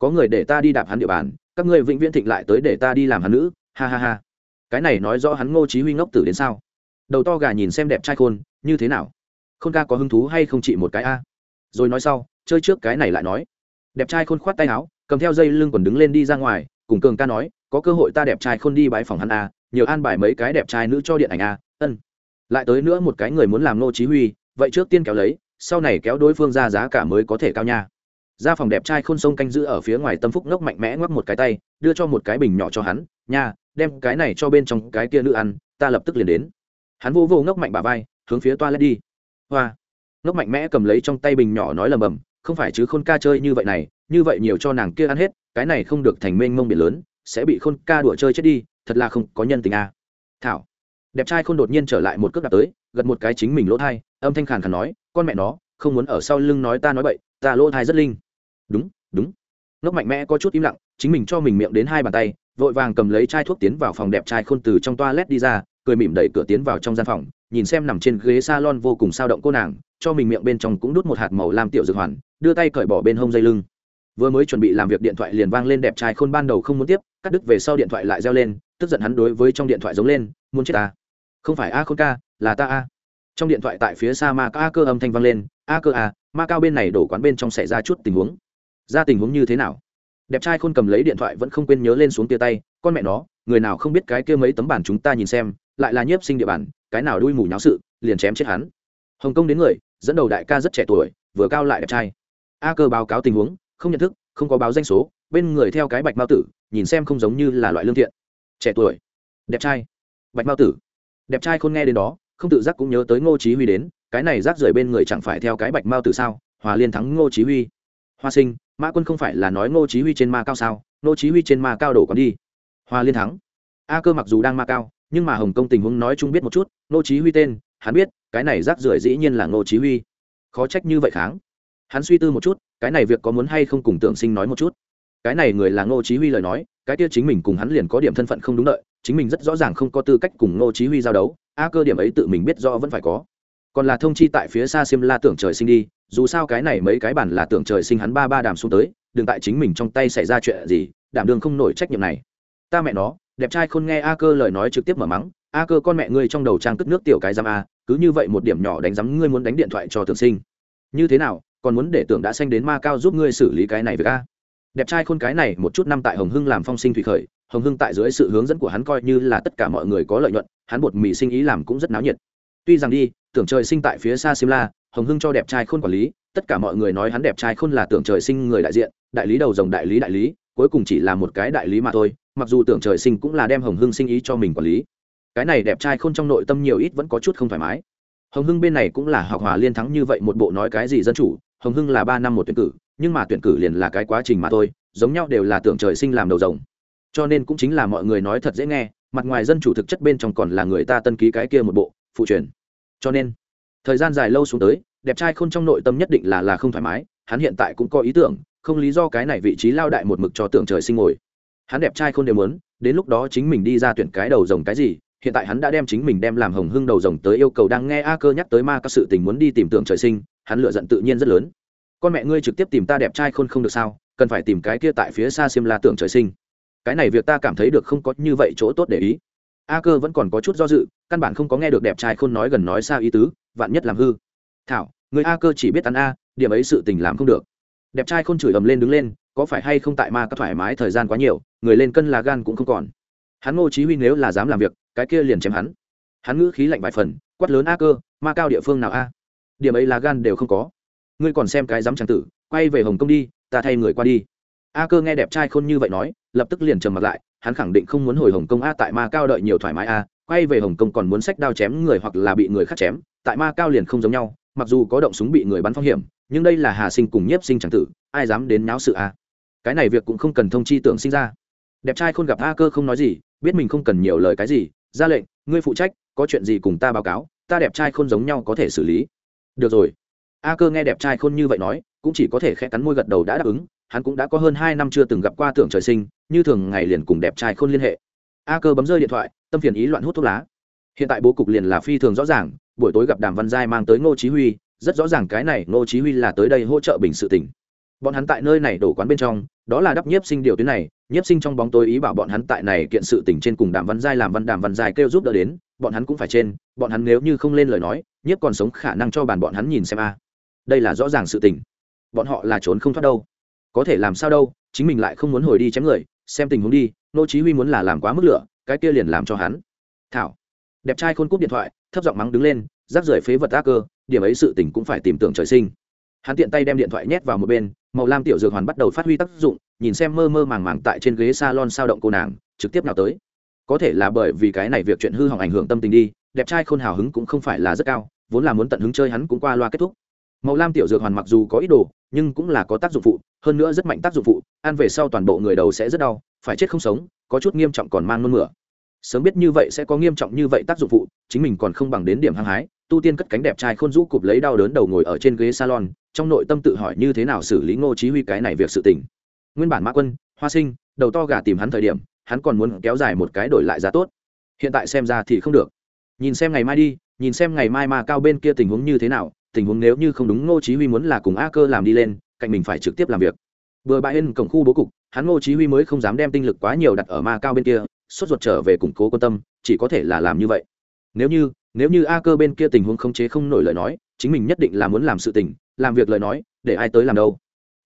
Có người để ta đi đạp hắn địa bàn, các ngươi vĩnh viễn thịnh lại tới để ta đi làm hắn nữ, ha ha ha. Cái này nói rõ hắn ngô chí huy ngốc tử đến sao? Đầu to gà nhìn xem đẹp trai khôn, như thế nào? Khôn ca có hứng thú hay không chỉ một cái a? Rồi nói sau, chơi trước cái này lại nói. Đẹp trai khôn khoát tay áo, cầm theo dây lưng còn đứng lên đi ra ngoài, cùng cường ca nói, có cơ hội ta đẹp trai khôn đi bãi phòng hắn a, nhiều an bài mấy cái đẹp trai nữ cho điện ảnh a. Ân. Lại tới nữa một cái người muốn làm Ngô chí huy, vậy trước tiên kéo lấy, sau này kéo đối phương ra giá cả mới có thể cao nha ra phòng đẹp trai khôn sông canh giữ ở phía ngoài tâm phúc ngốc mạnh mẽ ngoắc một cái tay, đưa cho một cái bình nhỏ cho hắn, nha, đem cái này cho bên trong cái kia nữ ăn, ta lập tức liền đến. Hắn vô vô ngốc mạnh bà vai, hướng phía toa lét đi. Hoa. Ngốc mạnh mẽ cầm lấy trong tay bình nhỏ nói lầm bầm, không phải chứ khôn ca chơi như vậy này, như vậy nhiều cho nàng kia ăn hết, cái này không được thành mênh mông biển lớn, sẽ bị khôn ca đùa chơi chết đi, thật là không có nhân tình à. thảo. Đẹp trai khôn đột nhiên trở lại một cước đạp tới, gật một cái chính mình lỗ thai, âm thanh khàn khàn nói, con mẹ nó, không muốn ở sau lưng nói ta nói bậy, ta lỗ thai rất linh đúng đúng. Ngốc mạnh mẽ có chút im lặng, chính mình cho mình miệng đến hai bàn tay, vội vàng cầm lấy chai thuốc tiến vào phòng đẹp trai khôn từ trong toilet đi ra, cười mỉm đẩy cửa tiến vào trong gian phòng, nhìn xem nằm trên ghế salon vô cùng sao động cô nàng, cho mình miệng bên trong cũng đút một hạt màu lam tiểu dược hoàn, đưa tay cởi bỏ bên hông dây lưng. Vừa mới chuẩn bị làm việc điện thoại liền vang lên đẹp trai khôn ban đầu không muốn tiếp, cắt đứt về sau điện thoại lại reo lên, tức giận hắn đối với trong điện thoại giống lên, muốn chết ta? Không phải a khôn ca, là ta a. Trong điện thoại tại phía xa ma ca cơ âm thanh vang lên, a cơ a, ma cao bên này đổ quán bên trong xảy ra chút tình huống ra tình huống như thế nào? Đẹp trai khôn cầm lấy điện thoại vẫn không quên nhớ lên xuống tia tay, con mẹ nó, người nào không biết cái kia mấy tấm bản chúng ta nhìn xem, lại là nhiếp sinh địa bàn, cái nào đuôi mù nháo sự, liền chém chết hắn. Hồng kông đến người, dẫn đầu đại ca rất trẻ tuổi, vừa cao lại đẹp trai. A cơ báo cáo tình huống, không nhận thức, không có báo danh số, bên người theo cái bạch mao tử, nhìn xem không giống như là loại lương thiện. Trẻ tuổi, đẹp trai, bạch mao tử. Đẹp trai khôn nghe đến đó, không tự giác cũng nhớ tới ngô chí huy đến, cái này rác rưởi bên người chẳng phải theo cái bạch mao tử sao? Hòa liên thắng ngô chí huy. Hoa sinh mã quân không phải là nói ngô chí huy trên ma cao sao? Ngô chí huy trên ma cao đổ còn đi. Hoa liên thắng. A cơ mặc dù đang ma cao, nhưng mà hồng kông tình huống nói chung biết một chút, ngô chí huy tên, hắn biết, cái này rác rưởi dĩ nhiên là ngô chí huy. Khó trách như vậy kháng. Hắn suy tư một chút, cái này việc có muốn hay không cùng tưởng sinh nói một chút. Cái này người là ngô chí huy lời nói, cái kia chính mình cùng hắn liền có điểm thân phận không đúng đợi, chính mình rất rõ ràng không có tư cách cùng ngô chí huy giao đấu, a cơ điểm ấy tự mình biết rõ vẫn phải có còn là thông chi tại phía xa xiêm la tưởng trời sinh đi, dù sao cái này mấy cái bản là tưởng trời sinh hắn ba ba đàm xuống tới, đừng tại chính mình trong tay xảy ra chuyện gì, đảm đương không nổi trách nhiệm này. Ta mẹ nó, đẹp trai khôn nghe a cơ lời nói trực tiếp mở mắng, a cơ con mẹ ngươi trong đầu trang cất nước tiểu cái giam a, cứ như vậy một điểm nhỏ đánh rắm ngươi muốn đánh điện thoại cho tưởng sinh. Như thế nào, còn muốn để tưởng đã xanh đến ma cao giúp ngươi xử lý cái này với a? Đẹp trai khôn cái này một chút năm tại hồng hưng làm phong sinh thủy khởi, hồng hưng tại dưới sự hướng dẫn của hắn coi như là tất cả mọi người có lợi nhuận, hắn bột mì sinh ý làm cũng rất náo nhiệt. Tuy rằng đi tưởng trời sinh tại phía xa simla, hồng hưng cho đẹp trai khôn quản lý, tất cả mọi người nói hắn đẹp trai khôn là tưởng trời sinh người đại diện, đại lý đầu dòng đại lý đại lý, cuối cùng chỉ là một cái đại lý mà thôi, mặc dù tưởng trời sinh cũng là đem hồng hưng sinh ý cho mình quản lý. Cái này đẹp trai khôn trong nội tâm nhiều ít vẫn có chút không thoải mái. Hồng hưng bên này cũng là học hòa liên thắng như vậy một bộ nói cái gì dân chủ, hồng hưng là ba năm một tuyển cử, nhưng mà tuyển cử liền là cái quá trình mà thôi, giống nhau đều là tưởng trời sinh làm đầu rồng. Cho nên cũng chính là mọi người nói thật dễ nghe, mặt ngoài dân chủ thực chất bên trong còn là người ta tân ký cái kia một bộ, phụ truyền cho nên thời gian dài lâu xuống tới, đẹp trai không trong nội tâm nhất định là là không thoải mái, hắn hiện tại cũng có ý tưởng, không lý do cái này vị trí lao đại một mực cho tưởng trời sinh ngồi. Hắn đẹp trai không đều muốn, đến lúc đó chính mình đi ra tuyển cái đầu rồng cái gì, hiện tại hắn đã đem chính mình đem làm hồng hưng đầu rồng tới yêu cầu đang nghe a cơ nhắc tới ma các sự tình muốn đi tìm tưởng trời sinh, hắn lựa giận tự nhiên rất lớn. Con mẹ ngươi trực tiếp tìm ta đẹp trai khôn không được sao, cần phải tìm cái kia tại phía xa xiêm la tưởng trời sinh. Cái này việc ta cảm thấy được không có như vậy chỗ tốt để ý a cơ vẫn còn có chút do dự, căn bản không có nghe được đẹp trai khôn nói gần nói xa ý tứ, vạn nhất làm hư. Thảo, người a cơ chỉ biết ăn a, điểm ấy sự tình làm không được. Đẹp trai khôn chửi ầm lên đứng lên, có phải hay không tại ma các thoải mái thời gian quá nhiều, người lên cân là gan cũng không còn. Hắn ngô chí huy nếu là dám làm việc, cái kia liền chém hắn. Hắn ngữ khí lạnh vài phần, quát lớn a cơ, ma cao địa phương nào a? Điểm ấy là gan đều không có. Ngươi còn xem cái dám trang tử, quay về hồng kông đi, ta thay người qua đi. A cơ nghe đẹp trai khôn như vậy nói, lập tức liền trầm mặt lại hắn khẳng định không muốn hồi hồng kông a, tại ma cao đợi nhiều thoải mái a, quay về hồng kông còn muốn sách đao chém người hoặc là bị người khác chém, tại ma cao liền không giống nhau, mặc dù có động súng bị người bắn phong hiểm, nhưng đây là hà sinh cùng nhiếp sinh chẳng tử, ai dám đến náo sự a. Cái này việc cũng không cần thông chi tưởng sinh ra. Đẹp trai khôn gặp a cơ không nói gì, biết mình không cần nhiều lời cái gì, ra lệnh, ngươi phụ trách, có chuyện gì cùng ta báo cáo, ta đẹp trai khôn giống nhau có thể xử lý. Được rồi. A cơ nghe đẹp trai khôn như vậy nói, cũng chỉ có thể khẽ cắn môi gật đầu đã đáp ứng hắn cũng đã có hơn hai năm chưa từng gặp qua tưởng trời sinh, như thường ngày liền cùng đẹp trai khôn liên hệ. A cơ bấm rơi điện thoại, tâm phiền ý loạn hút thuốc lá. Hiện tại bố cục liền là phi thường rõ ràng, buổi tối gặp đàm văn giai mang tới ngô chí huy, rất rõ ràng cái này ngô chí huy là tới đây hỗ trợ bình sự tình. Bọn hắn tại nơi này đổ quán bên trong, đó là đắp nhiếp sinh điều tuyến này, nhiếp sinh trong bóng tối ý bảo bọn hắn tại này kiện sự tình trên cùng đàm văn giai làm văn, đàm văn giai kêu giúp đỡ đến, bọn hắn cũng phải trên, bọn hắn nếu như không lên lời nói, nhiếp còn sống khả năng cho bàn bọn hắn nhìn xem a. Đây là rõ ràng sự tình. Bọn họ là trốn không thoát đâu có thể làm sao đâu, chính mình lại không muốn hồi đi chém người, xem tình huống đi, nô chí huy muốn là làm quá mức lửa, cái kia liền làm cho hắn. Thảo. Đẹp trai khôn cúp điện thoại, thấp giọng mắng đứng lên rác rưởi phế vật ác cơ, điểm ấy sự tình cũng phải tìm tưởng trời sinh. Hắn tiện tay đem điện thoại nhét vào một bên, màu lam tiểu dược hoàn bắt đầu phát huy tác dụng, nhìn xem mơ mơ màng màng tại trên ghế salon sao động cô nàng, trực tiếp nào tới. Có thể là bởi vì cái này việc chuyện hư hỏng ảnh hưởng tâm tình đi, đẹp trai khôn hào hứng cũng không phải là rất cao, vốn là muốn tận hứng chơi hắn cũng qua loa kết thúc màu lam tiểu dược hoàn mặc dù có ý đồ, nhưng cũng là có tác dụng phụ, hơn nữa rất mạnh tác dụng phụ, ăn về sau toàn bộ người đầu sẽ rất đau, phải chết không sống, có chút nghiêm trọng còn mang nôn mửa. Sớm biết như vậy sẽ có nghiêm trọng như vậy tác dụng phụ, chính mình còn không bằng đến điểm hăng hái, tu tiên cất cánh đẹp trai khôn rũ cụp lấy đau đớn đầu ngồi ở trên ghế salon, trong nội tâm tự hỏi như thế nào xử lý ngô chí huy cái này việc sự tình. Nguyên bản mã quân, hoa sinh, đầu to gà tìm hắn thời điểm, hắn còn muốn kéo dài một cái đổi lại giá tốt. Hiện tại xem ra thì không được. Nhìn xem ngày mai đi, nhìn xem ngày mai mà cao bên kia tình huống như thế nào tình huống nếu như không đúng ngô chí huy muốn là cùng a cơ làm đi lên, cạnh mình phải trực tiếp làm việc. Vừa bãi hên cổng khu bố cục, hắn ngô chí huy mới không dám đem tinh lực quá nhiều đặt ở ma cao bên kia suốt ruột trở về củng cố quan tâm, chỉ có thể là làm như vậy. Nếu như nếu như a cơ bên kia tình huống không chế không nổi lời nói, chính mình nhất định là muốn làm sự tình, làm việc lời nói, để ai tới làm đâu.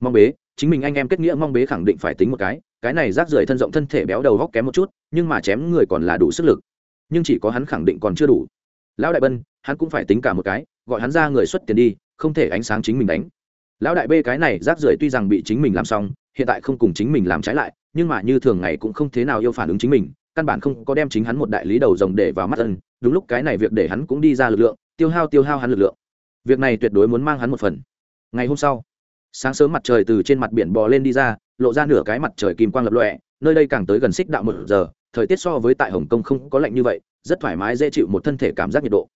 Mong bế, chính mình anh em kết nghĩa mong bế khẳng định phải tính một cái cái này rác rưởi thân rộng thân thể béo đầu góc kém một chút, nhưng mà chém người còn là đủ sức lực. Nhưng chỉ có hắn khẳng định còn chưa đủ. Lão đại bân, hắn cũng phải tính cả một cái gọi hắn ra người xuất tiền đi, không thể ánh sáng chính mình đánh. Lão đại b cái này rác rưởi tuy rằng bị chính mình làm xong, hiện tại không cùng chính mình làm trái lại, nhưng mà như thường ngày cũng không thế nào yêu phản ứng chính mình, căn bản không có đem chính hắn một đại lý đầu rồng để vào mắt ân. Đúng lúc cái này việc để hắn cũng đi ra lực lượng, tiêu hao tiêu hao hắn lực lượng. Việc này tuyệt đối muốn mang hắn một phần. Ngày hôm sau, sáng sớm mặt trời từ trên mặt biển bò lên đi ra, lộ ra nửa cái mặt trời kim quang lập lọe nơi đây càng tới gần xích đạo một giờ, thời tiết so với tại hồng kông không có lạnh như vậy, rất thoải mái dễ chịu một thân thể cảm giác nhiệt độ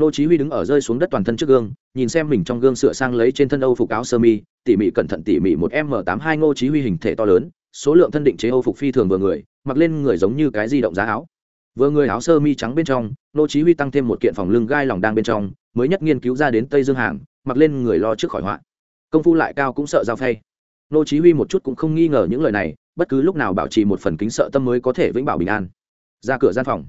nô chí huy đứng ở rơi xuống đất toàn thân trước gương, nhìn xem mình trong gương sửa sang lấy trên thân âu phục áo sơ mi, tỉ mỉ cẩn thận tỉ mỉ một m 82 ngô chí huy hình thể to lớn, số lượng thân định chế âu phục phi thường vừa người, mặc lên người giống như cái di động giá áo. Vừa người áo sơ mi trắng bên trong, nô chí huy tăng thêm một kiện phòng lưng gai lòng đang bên trong, mới nhất nghiên cứu ra đến tây dương hàng, mặc lên người lo trước khỏi họa. Công phu lại cao cũng sợ giao phay. Nô chí huy một chút cũng không nghi ngờ những lời này, bất cứ lúc nào bảo trì một phần kính sợ tâm mới có thể vĩnh bảo bình an. Ra cửa gian phòng,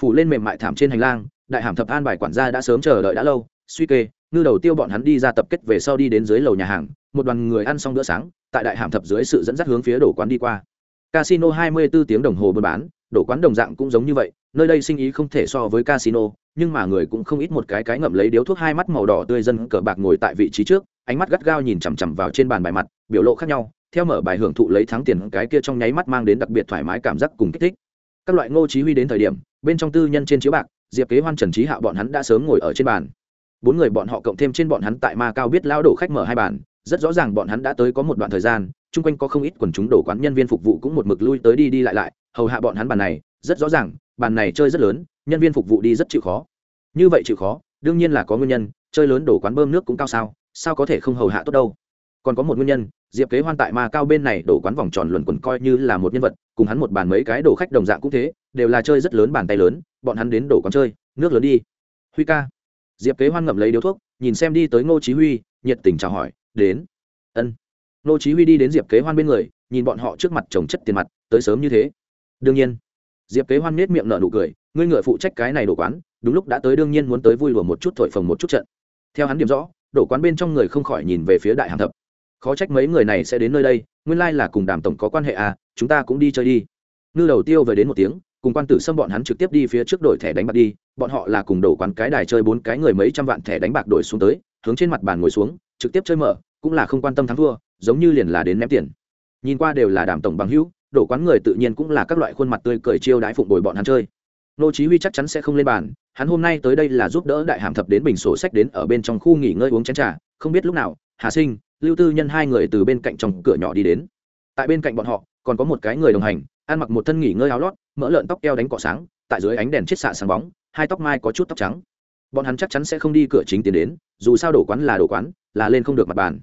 phủ lên mềm mại thảm trên hành lang đại hàm thập an bài quản gia đã sớm chờ đợi đã lâu, suy kê, ngư đầu tiêu bọn hắn đi ra tập kết về sau đi đến dưới lầu nhà hàng, một đoàn người ăn xong bữa sáng, tại đại hàm thập dưới sự dẫn dắt hướng phía đổ quán đi qua. Casino 24 tiếng đồng hồ buôn bán đổ quán đồng dạng cũng giống như vậy, nơi đây sinh ý không thể so với casino, nhưng mà người cũng không ít một cái cái ngậm lấy điếu thuốc hai mắt màu đỏ tươi dân cờ bạc ngồi tại vị trí trước, ánh mắt gắt gao nhìn chằm chằm vào trên bàn bài mặt, biểu lộ khác nhau, theo mở bài hưởng thụ lấy thắng tiền cái kia trong nháy mắt mang đến đặc biệt thoải mái cảm giác cùng kích thích. Các loại ngô chí huy đến thời điểm, bên trong tư nhân trên chiếu bạc diệp kế hoan trần trí hạo bọn hắn đã sớm ngồi ở trên bàn bốn người bọn họ cộng thêm trên bọn hắn tại ma cao biết lao đổ khách mở hai bàn rất rõ ràng bọn hắn đã tới có một đoạn thời gian chung quanh có không ít quần chúng đổ quán nhân viên phục vụ cũng một mực lui tới đi đi lại lại hầu hạ bọn hắn bàn này rất rõ ràng bàn này chơi rất lớn nhân viên phục vụ đi rất chịu khó như vậy chịu khó đương nhiên là có nguyên nhân chơi lớn đổ quán bơm nước cũng cao sao sao có thể không hầu hạ tốt đâu còn có một nguyên nhân diệp kế hoan tại ma cao bên này đổ quán vòng tròn luẩn quẩn coi như là một nhân vật cùng hắn một bàn mấy cái đổ khách đồng dạng cũng thế đều là chơi rất lớn bàn tay lớn bọn hắn đến đổ quán chơi, nước lớn đi. Huy ca. Diệp kế hoan ngậm lấy điếu thuốc, nhìn xem đi tới ngô chí huy, nhiệt tình chào hỏi, đến. Ân. Ngô chí huy đi đến diệp kế hoan bên người, nhìn bọn họ trước mặt chồng chất tiền mặt, tới sớm như thế. Đương nhiên. Diệp kế hoan nết miệng nở nụ cười, ngươi ngựa phụ trách cái này đổ quán, đúng lúc đã tới đương nhiên muốn tới vui lùa một chút thổi phồng một chút trận. Theo hắn điểm rõ, đổ quán bên trong người không khỏi nhìn về phía đại hàm thập. Khó trách mấy người này sẽ đến nơi đây, nguyên lai là cùng đàm tổng có quan hệ à chúng ta cũng đi chơi đi. Ngư đầu tiêu về đến một tiếng cùng quan tử xâm bọn hắn trực tiếp đi phía trước đổi thẻ đánh bạc đi, bọn họ là cùng đổ quán cái đài chơi bốn cái người mấy trăm vạn thẻ đánh bạc đổi xuống tới, hướng trên mặt bàn ngồi xuống, trực tiếp chơi mở, cũng là không quan tâm thắng thua, giống như liền là đến ném tiền. Nhìn qua đều là đàm tổng bằng hữu, đổ quán người tự nhiên cũng là các loại khuôn mặt tươi cười chiêu đái phụng bồi bọn hắn chơi. Nô chí huy chắc chắn sẽ không lên bàn, hắn hôm nay tới đây là giúp đỡ đại hàm thập đến bình sổ sách đến ở bên trong khu nghỉ ngơi uống chén trà, không biết lúc nào, hà sinh, lưu tư nhân hai người từ bên cạnh trong cửa nhỏ đi đến. Tại bên cạnh bọn họ, còn có một cái người đồng hành, ăn mặc một thân nghỉ ngơi áo lót mỡ lợn tóc keo đánh cọ sáng, tại dưới ánh đèn chiết xạ sáng bóng, hai tóc mai có chút tóc trắng. Bọn hắn chắc chắn sẽ không đi cửa chính tiến đến, dù sao đổ quán là đổ quán, là lên không được mặt bàn.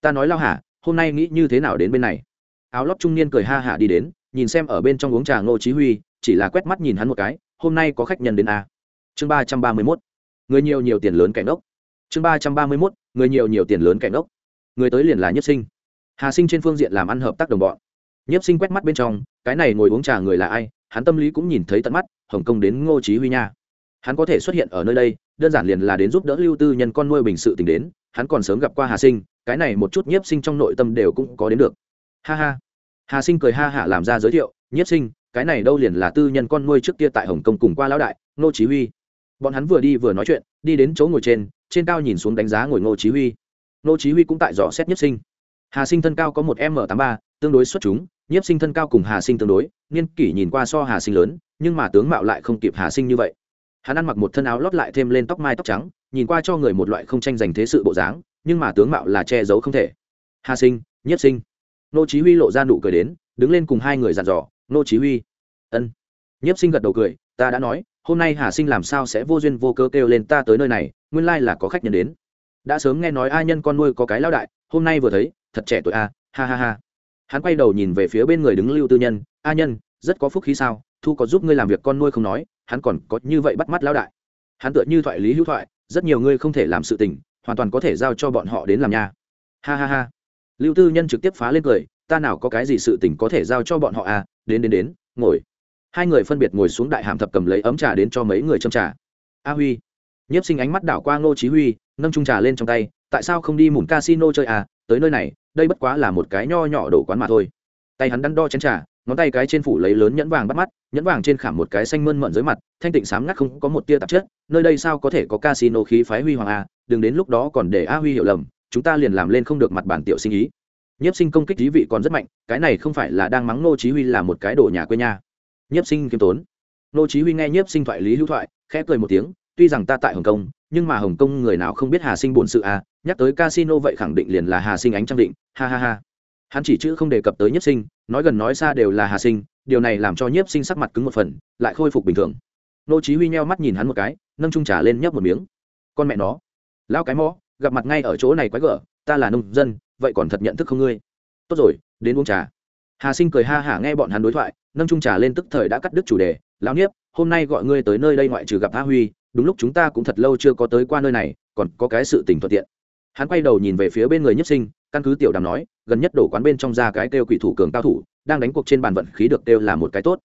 Ta nói lao hả hôm nay nghĩ như thế nào đến bên này? Áo lót trung niên cười ha hả đi đến, nhìn xem ở bên trong uống trà ngô chí huy, chỉ là quét mắt nhìn hắn một cái, hôm nay có khách nhân đến a chương ba trăm ba mươi mốt. Người nhiều nhiều tiền lớn cảnh ốc chương ba trăm ba mươi mốt. Người nhiều nhiều tiền lớn cảnh ốc người tới liền là nhất sinh. Hà sinh trên phương diện làm ăn hợp tác đồng bọn. Nhất sinh quét mắt bên trong, cái này ngồi uống trà người là ai? Hắn tâm lý cũng nhìn thấy tận mắt, hồng kông đến ngô chí huy nha. Hắn có thể xuất hiện ở nơi đây, đơn giản liền là đến giúp đỡ lưu tư nhân con nuôi bình sự tình đến, hắn còn sớm gặp qua hà sinh, cái này một chút nhiếp sinh trong nội tâm đều cũng có đến được. Ha ha. Hà sinh cười ha hả làm ra giới thiệu, nhiếp sinh, cái này đâu liền là tư nhân con nuôi trước kia tại hồng kông cùng qua lão đại, ngô chí huy. Bọn hắn vừa đi vừa nói chuyện, đi đến chỗ ngồi trên trên cao nhìn xuống đánh giá ngồi ngô chí huy. Ngô chí huy cũng tại dò xét nhiếp sinh. Hà sinh thân cao có một m tám ba tương đối xuất chúng, nhiếp sinh thân cao cùng hà sinh tương đối, niên kỷ nhìn qua so hà sinh lớn, nhưng mà tướng mạo lại không kịp hà sinh như vậy. Hắn ăn mặc một thân áo lót lại thêm lên tóc mai tóc trắng, nhìn qua cho người một loại không tranh giành thế sự bộ dáng, nhưng mà tướng mạo là che giấu không thể. Hà sinh, nhiếp sinh. Nô chí huy lộ ra nụ cười đến, đứng lên cùng hai người dặn dò, nô chí huy. Ân. Nhiếp sinh gật đầu cười, ta đã nói, hôm nay hà sinh làm sao sẽ vô duyên vô cớ kêu lên ta tới nơi này, nguyên lai là có khách nhân đến. Đã sớm nghe nói ai nhân con nuôi có cái lão đại, hôm nay vừa thấy, thật trẻ tuổi a, ha ha ha hắn quay đầu nhìn về phía bên người đứng lưu tư nhân, a nhân, rất có phúc khí sao? Thu có giúp ngươi làm việc con nuôi không nói, hắn còn có như vậy bắt mắt lão đại. Hắn tựa như thoại lý hữu thoại, rất nhiều ngươi không thể làm sự tình, hoàn toàn có thể giao cho bọn họ đến làm nha. Ha ha ha. Lưu tư nhân trực tiếp phá lên cười, ta nào có cái gì sự tình có thể giao cho bọn họ à? Đến đến đến, ngồi. Hai người phân biệt ngồi xuống đại hàm thập cầm lấy ấm trà đến cho mấy người châm trà. A huy. Nhiếp sinh ánh mắt đảo qua ngô chí huy, nâng chung trà lên trong tay, tại sao không đi mùn casino chơi à? Tới nơi này đây bất quá là một cái nho nhỏ đổ quán mà thôi. Tay hắn đắn đo chén trà, ngón tay cái trên phủ lấy lớn nhẫn vàng bắt mắt, nhẫn vàng trên khảm một cái xanh mơn mận dưới mặt, thanh tịnh sám ngắt không có một tia tạp chất, nơi đây sao có thể có casino khí phái huy hoàng a đừng đến lúc đó còn để a huy hiểu lầm, chúng ta liền làm lên không được mặt bản tiểu sinh ý. Nhiếp sinh công kích thí vị còn rất mạnh, cái này không phải là đang mắng nô chí huy là một cái đồ nhà quê nha. Nhiếp sinh kiêm tốn. Nô chí huy nghe nhiếp sinh thoại lý hữu thoại, khẽ cười một tiếng, tuy rằng ta tại hồng kông, nhưng mà hồng kông người nào không biết hà sinh buồn sự à nhắc tới casino vậy khẳng định liền là hà sinh ánh trang định ha ha ha. Hắn chỉ chữ không đề cập tới nhiếp sinh nói gần nói xa đều là hà sinh điều này làm cho nhiếp sinh sắc mặt cứng một phần lại khôi phục bình thường. Nô chí huy nheo mắt nhìn hắn một cái nâng Trung trà lên nhấp một miếng. Con mẹ nó lão cái mõ gặp mặt ngay ở chỗ này quái gở ta là nông dân vậy còn thật nhận thức không ngươi? Tốt rồi đến uống trà. Hà sinh cười ha hả nghe bọn hắn đối thoại nâng Trung trà lên tức thời đã cắt đứt chủ đề lão nhiếp, hôm nay gọi ngươi tới nơi đây ngoại trừ gặp a huy đúng lúc chúng ta cũng thật lâu chưa có tới qua nơi này còn có cái sự tình thuận tiện hắn quay đầu nhìn về phía bên người nhất sinh, căn cứ tiểu đàm nói, gần nhất đổ quán bên trong ra cái kêu quỷ thủ cường cao thủ, đang đánh cuộc trên bàn vận khí được kêu là một cái tốt.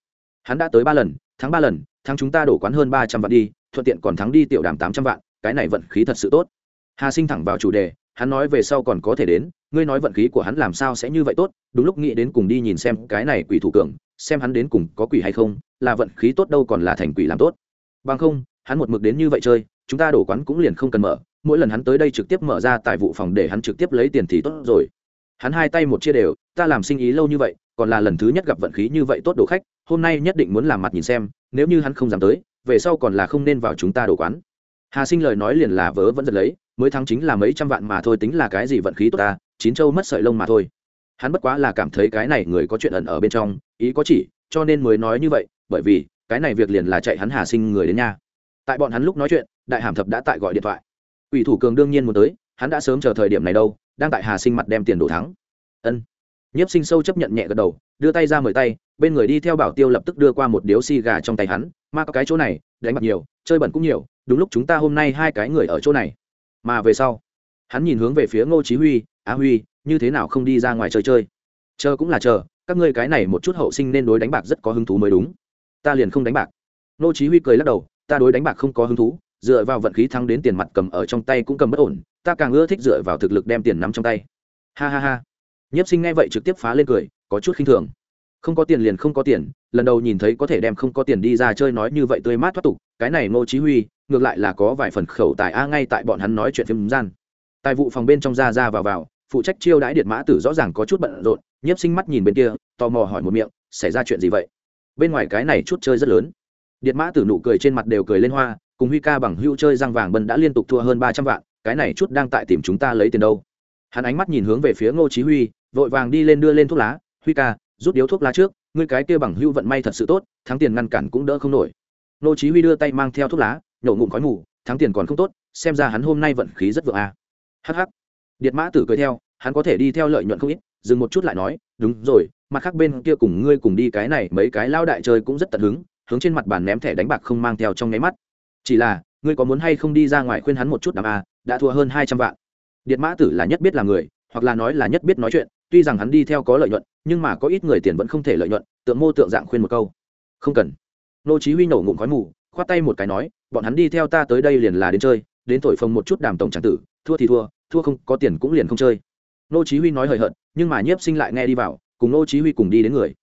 Hắn đã tới ba lần, thắng ba lần, thắng chúng ta đổ quán hơn ba trăm vạn đi, thuận tiện còn thắng đi tiểu đàm tám trăm vạn, cái này vận khí thật sự tốt. Hà sinh thẳng vào chủ đề, hắn nói về sau còn có thể đến, ngươi nói vận khí của hắn làm sao sẽ như vậy tốt, đúng lúc nghĩ đến cùng đi nhìn xem cái này quỷ thủ cường, xem hắn đến cùng có quỷ hay không, là vận khí tốt đâu còn là thành quỷ làm tốt. Bằng không, hắn một mực đến như vậy chơi chúng ta đổ quán cũng liền không cần mở, mỗi lần hắn tới đây trực tiếp mở ra tại vụ phòng để hắn trực tiếp lấy tiền thì tốt rồi. Hắn hai tay một chia đều, ta làm sinh ý lâu như vậy, còn là lần thứ nhất gặp vận khí như vậy tốt đồ khách, hôm nay nhất định muốn làm mặt nhìn xem, nếu như hắn không dám tới, về sau còn là không nên vào chúng ta đổ quán. Hà sinh lời nói liền là vớ vẫn giật lấy, mới thắng chính là mấy trăm vạn mà thôi tính là cái gì vận khí tốt ta, chín châu mất sợi lông mà thôi. Hắn bất quá là cảm thấy cái này người có chuyện ẩn ở bên trong, ý có chỉ, cho nên mới nói như vậy, bởi vì, cái này việc liền là chạy hắn hà sinh người đến nha tại bọn hắn lúc nói chuyện đại hàm thập đã tại gọi điện thoại. Ủy thủ cường đương nhiên muốn tới, hắn đã sớm chờ thời điểm này đâu, đang tại hà sinh mặt đem tiền đổ thắng. Ân. Nhiếp sinh sâu chấp nhận nhẹ gật đầu, đưa tay ra mời tay, bên người đi theo bảo tiêu lập tức đưa qua một điếu xì gà trong tay hắn mà có cái chỗ này, đánh mặt nhiều, chơi bẩn cũng nhiều, đúng lúc chúng ta hôm nay hai cái người ở chỗ này. Mà về sau, hắn nhìn hướng về phía ngô chí huy á huy, như thế nào không đi ra ngoài chơi chơi? Chờ cũng là chờ, các ngươi cái này một chút hậu sinh nên đối đánh bạc rất có hứng thú mới đúng. Ta liền không đánh bạc. Ngô chí huy cười lắc đầu, ta đối đánh bạc không có hứng thú dựa vào vận khí thắng đến tiền mặt cầm ở trong tay cũng cầm bất ổn, ta càng ưa thích dựa vào thực lực đem tiền nắm trong tay. Ha ha ha. Nhiếp sinh nghe vậy trực tiếp phá lên cười, có chút khinh thường. Không có tiền liền không có tiền, lần đầu nhìn thấy có thể đem không có tiền đi ra chơi nói như vậy tươi mát thoát tục, cái này ngô chí huy, ngược lại là có vài phần khẩu tài a ngay tại bọn hắn nói chuyện phim gian. Tài vụ phòng bên trong ra ra vào vào, phụ trách chiêu đãi điện mã tử rõ ràng có chút bận rộn, nhiếp sinh mắt nhìn bên kia, tò mò hỏi một miệng, xảy ra chuyện gì vậy? Bên ngoài cái này chút chơi rất lớn. Điện mã tử nụ cười trên mặt đều cười lên hoa cùng huy ca bằng hưu chơi răng vàng bân đã liên tục thua hơn ba trăm vạn, cái này chút đang tại tìm chúng ta lấy tiền đâu. Hắn ánh mắt nhìn hướng về phía ngô chí huy, vội vàng đi lên đưa lên thuốc lá. Huy ca, rút điếu thuốc lá trước, ngươi cái kia bằng hưu vận may thật sự tốt, thắng tiền ngăn cản cũng đỡ không nổi. Ngô chí huy đưa tay mang theo thuốc lá, nhổ ngụm khói mù, thắng tiền còn không tốt, xem ra hắn hôm nay vận khí rất vượng a. À. hắc hắc. Điệt mã tử cười theo, hắn có thể đi theo lợi nhuận không ít, dừng một chút lại nói, đúng rồi, mặt khác bên kia cùng ngươi cùng đi cái này, mấy cái lao đại chơi cũng rất tận hứng, hướng trên mặt bàn ném thẻ đánh bạc không mang theo trong nháy mắt chỉ là, ngươi có muốn hay không đi ra ngoài khuyên hắn một chút đàm a đã thua hơn hai trăm vạn. Điện mã tử là nhất biết là người, hoặc là nói là nhất biết nói chuyện, tuy rằng hắn đi theo có lợi nhuận, nhưng mà có ít người tiền vẫn không thể lợi nhuận, tượng mô tượng dạng khuyên một câu. Không cần. Nô chí huy nổ ngụm khói mù, khoát tay một cái nói, bọn hắn đi theo ta tới đây liền là đến chơi, đến thổi phồng một chút đàm tổng tràng tử, thua thì thua thua không có tiền cũng liền không chơi. Nô chí huy nói hời hợt, nhưng mà nhiếp sinh lại nghe đi vào, cùng nô chí huy cùng đi đến người.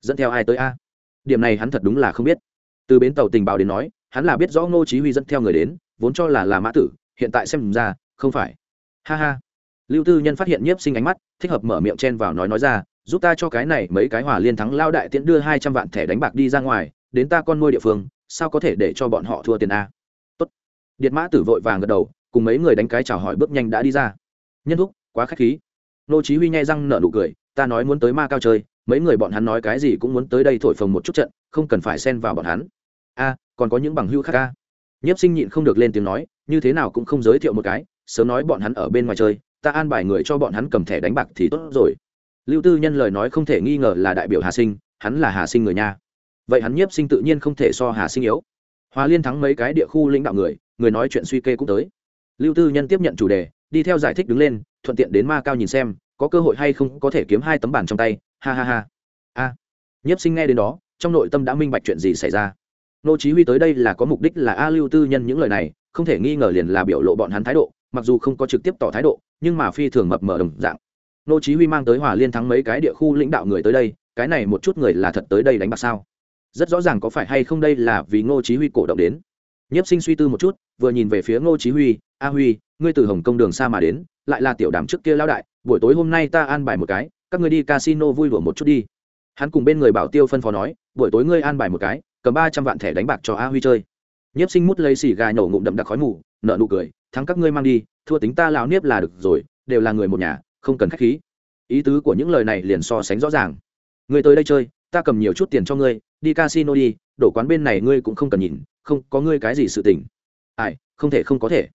Dẫn theo ai tới a? Điểm này hắn thật đúng là không biết. Từ bến tàu tình báo đến nói hắn là biết rõ nô chí huy dẫn theo người đến, vốn cho là là mã tử, hiện tại xem ra, không phải. Ha ha. Lưu tư nhân phát hiện nhiếp sinh ánh mắt, thích hợp mở miệng chen vào nói nói ra, giúp ta cho cái này mấy cái hòa liên thắng lao đại tiễn đưa hai trăm vạn thẻ đánh bạc đi ra ngoài, đến ta con nuôi địa phương, sao có thể để cho bọn họ thua tiền a? Tốt. Điện mã tử vội vàng gật đầu, cùng mấy người đánh cái chào hỏi bước nhanh đã đi ra. Nhân thúc, quá khách khí. Nô chí huy nhai răng nở nụ cười, ta nói muốn tới ma cao chơi, mấy người bọn hắn nói cái gì cũng muốn tới đây thổi phồng một chút trận, không cần phải xen vào bọn hắn a, còn có những bằng hữu khác a. Nhiếp sinh nhịn không được lên tiếng nói, như thế nào cũng không giới thiệu một cái, sớm nói bọn hắn ở bên ngoài chơi, ta an bài người cho bọn hắn cầm thẻ đánh bạc thì tốt rồi. Lưu tư nhân lời nói không thể nghi ngờ là đại biểu hà sinh, hắn là hà sinh người nha vậy hắn nhiếp sinh tự nhiên không thể so hà sinh yếu. Hòa liên thắng mấy cái địa khu lãnh đạo người người nói chuyện suy kê cũng tới. Lưu tư nhân tiếp nhận chủ đề, đi theo giải thích đứng lên, thuận tiện đến ma cao nhìn xem, có cơ hội hay không có thể kiếm hai tấm bản trong tay, ha ha ha. A. Nhiếp sinh nghe đến đó, trong nội tâm đã minh bạch chuyện gì xảy ra nô chí huy tới đây là có mục đích là a lưu tư nhân những lời này, không thể nghi ngờ liền là biểu lộ bọn hắn thái độ, mặc dù không có trực tiếp tỏ thái độ, nhưng mà phi thường mập mờ đồng dạng. Nô chí huy mang tới hòa liên thắng mấy cái địa khu lãnh đạo người tới đây, cái này một chút người là thật tới đây đánh bạc sao? Rất rõ ràng có phải hay không đây là vì ngô chí huy cổ động đến. Nhiếp sinh suy tư một chút, vừa nhìn về phía ngô chí huy, a huy, ngươi từ hồng kông đường xa mà đến, lại là tiểu đàm trước kia lão đại, buổi tối hôm nay ta an bài một cái, các ngươi đi casino vui đùa một chút đi. Hắn cùng bên người bảo tiêu phân phó nói, buổi tối ngươi an bài một cái cầm ba trăm vạn thẻ đánh bạc cho a huy chơi. Nhiếp sinh mút lấy xì gà nổ ngụm đậm đặc khói mù nợ nụ cười, thắng các ngươi mang đi, thua tính ta lão niếp là được rồi, đều là người một nhà, không cần khách khí. Ý tứ của những lời này liền so sánh rõ ràng. Ngươi tới đây chơi, ta cầm nhiều chút tiền cho ngươi, đi casino đi đổ quán bên này ngươi cũng không cần nhìn, không, có ngươi cái gì sự tình. Ai, không thể, không có thể.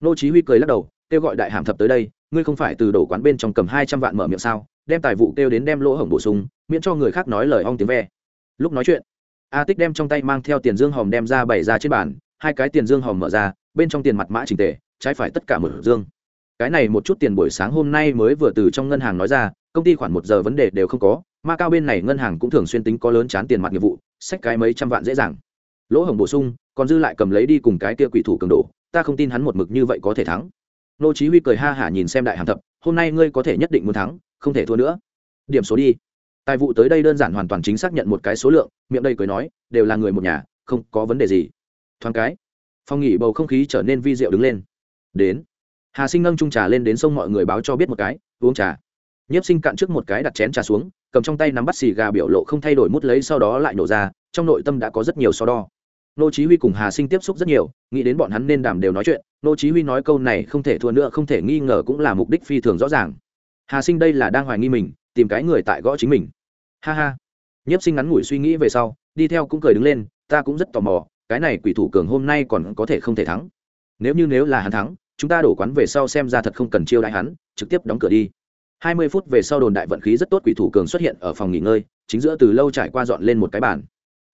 Nô chí huy cười lắc đầu, kêu gọi đại hàm thập tới đây, ngươi không phải từ đổ quán bên trong cầm 200 vạn mở miệng sao, đem tài vụ kêu đến đem lỗ hổng bổ sung, miễn cho người khác nói lời ong tiếng ve. Lúc nói chuyện a tích đem trong tay mang theo tiền dương hòm đem ra bày ra trên bàn, hai cái tiền dương hòm mở ra, bên trong tiền mặt mã chỉnh tề, trái phải tất cả mở dương. Cái này một chút tiền buổi sáng hôm nay mới vừa từ trong ngân hàng nói ra, công ty khoảng một giờ vấn đề đều không có ma cao bên này ngân hàng cũng thường xuyên tính có lớn chán tiền mặt nghiệp vụ sách cái mấy trăm vạn dễ dàng. Lỗ hổng bổ sung, còn dư lại cầm lấy đi cùng cái kia quỷ thủ cường độ, ta không tin hắn một mực như vậy có thể thắng. Nô chí huy cười ha hả nhìn xem đại hàm thập, hôm nay ngươi có thể nhất định muốn thắng, không thể thua nữa. Điểm số đi tài vụ tới đây đơn giản hoàn toàn chính xác nhận một cái số lượng, miệng đây cười nói, đều là người một nhà, không có vấn đề gì. Thoáng cái phong nghỉ bầu không khí trở nên vi diệu đứng lên. Đến, hà sinh nâng chung trà lên đến sông mọi người báo cho biết một cái, uống trà. Nhiếp sinh cạn trước một cái đặt chén trà xuống, cầm trong tay nắm bắt xì gà biểu lộ không thay đổi mút lấy sau đó lại nổ ra, trong nội tâm đã có rất nhiều so đo. Nô chí huy cùng hà sinh tiếp xúc rất nhiều, nghĩ đến bọn hắn nên đàm đều nói chuyện, nô chí huy nói câu này không thể thua nữa, không thể nghi ngờ cũng là mục đích phi thường rõ ràng. Hà sinh đây là đang hoài nghi mình, tìm cái người tại gõ chính mình ha ha. Nhiếp sinh ngắn ngủi suy nghĩ về sau, đi theo cũng cười đứng lên, ta cũng rất tò mò, cái này quỷ thủ cường hôm nay còn có thể không thể thắng. Nếu như nếu là hắn thắng, chúng ta đổ quán về sau xem ra thật không cần chiêu đại hắn, trực tiếp đóng cửa đi. Hai mươi phút về sau đồn đại vận khí rất tốt quỷ thủ cường xuất hiện ở phòng nghỉ ngơi, chính giữa từ lâu trải qua dọn lên một cái bàn.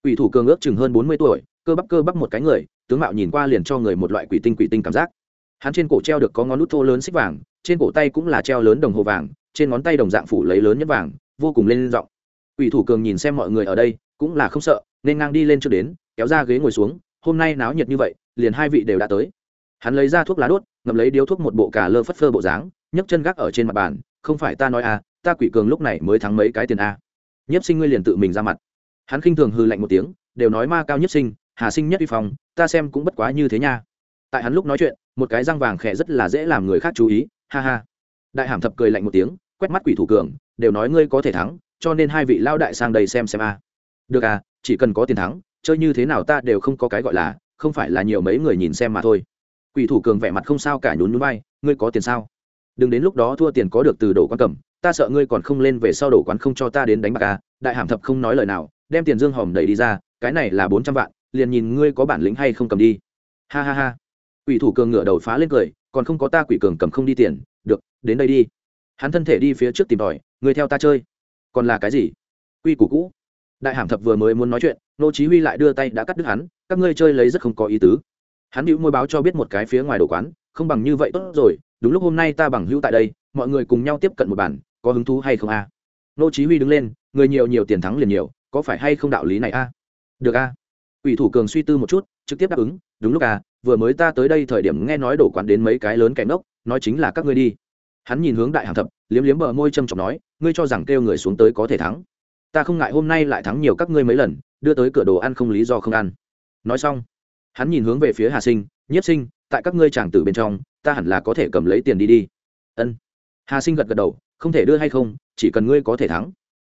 Quỷ thủ cường ước chừng hơn bốn mươi tuổi, cơ bắp cơ bắp một cái người, tướng mạo nhìn qua liền cho người một loại quỷ tinh quỷ tinh cảm giác. Hắn trên cổ treo được có ngón nút thô lớn xích vàng, trên cổ tay cũng là treo lớn đồng hồ vàng, trên ngón tay đồng dạng phủ lấy lớn nhất vàng, vô cùng lên giọng quỷ thủ cường nhìn xem mọi người ở đây, cũng là không sợ, nên ngang đi lên trước đến, kéo ra ghế ngồi xuống, hôm nay náo nhiệt như vậy, liền hai vị đều đã tới. Hắn lấy ra thuốc lá đốt, ngậm lấy điếu thuốc một bộ cà lơ phất phơ bộ dáng, nhấc chân gác ở trên mặt bàn, không phải ta nói à ta quỷ cường lúc này mới thắng mấy cái tiền a. Nhiếp sinh ngươi liền tự mình ra mặt. Hắn khinh thường hư lạnh một tiếng, đều nói ma cao nhất sinh, hà sinh nhất uy phong, ta xem cũng bất quá như thế nha. Tại hắn lúc nói chuyện, một cái răng vàng khẽ rất là dễ làm người khác chú ý, ha ha. Đại hàm thập cười lạnh một tiếng, quét mắt quỷ thủ cường, đều nói ngươi có thể thắng cho nên hai vị lao đại sang đây xem xem a. Được à chỉ cần có tiền thắng, chơi như thế nào ta đều không có cái gọi là, không phải là nhiều mấy người nhìn xem mà thôi. Quỷ thủ cường vẻ mặt không sao cả nhún núi bay ngươi có tiền sao? Đừng đến lúc đó thua tiền có được từ đổ quan cầm, ta sợ ngươi còn không lên về sau đổ quán không cho ta đến đánh bạc à đại hàm thập không nói lời nào, đem tiền dương hòm đẩy đi ra, cái này là bốn trăm vạn, liền nhìn ngươi có bản lĩnh hay không cầm đi. Ha ha ha. Quỷ thủ cường ngựa đầu phá lên cười, còn không có ta quỷ cường cầm không đi tiền, được, đến đây đi. Hắn thân thể đi phía trước tìm tòi, ngươi theo ta chơi còn là cái gì? Quy củ cũ. Đại hàm thập vừa mới muốn nói chuyện, nô chí huy lại đưa tay đã cắt đứt hắn, các ngươi chơi lấy rất không có ý tứ. Hắn liễu môi báo cho biết một cái phía ngoài đồ quán, không bằng như vậy tốt rồi, đúng lúc hôm nay ta bằng hữu tại đây, mọi người cùng nhau tiếp cận một bản, có hứng thú hay không a? Nô chí huy đứng lên, người nhiều nhiều tiền thắng liền nhiều, có phải hay không đạo lý này a? Được a. Ủy thủ cường suy tư một chút, trực tiếp đáp ứng, đúng lúc a vừa mới ta tới đây thời điểm nghe nói đổ quán đến mấy cái lớn kẻ ngốc, nói chính là các ngươi đi hắn nhìn hướng đại hàm thập, liếm liếm bờ môi châm trọng nói, ngươi cho rằng kêu người xuống tới có thể thắng? Ta không ngại hôm nay lại thắng nhiều các ngươi mấy lần, đưa tới cửa đồ ăn không lý do không ăn. Nói xong, hắn nhìn hướng về phía hà sinh, nhiếp sinh, tại các ngươi chàng tử bên trong, ta hẳn là có thể cầm lấy tiền đi đi. Ân. Hà sinh gật gật đầu, không thể đưa hay không, chỉ cần ngươi có thể thắng.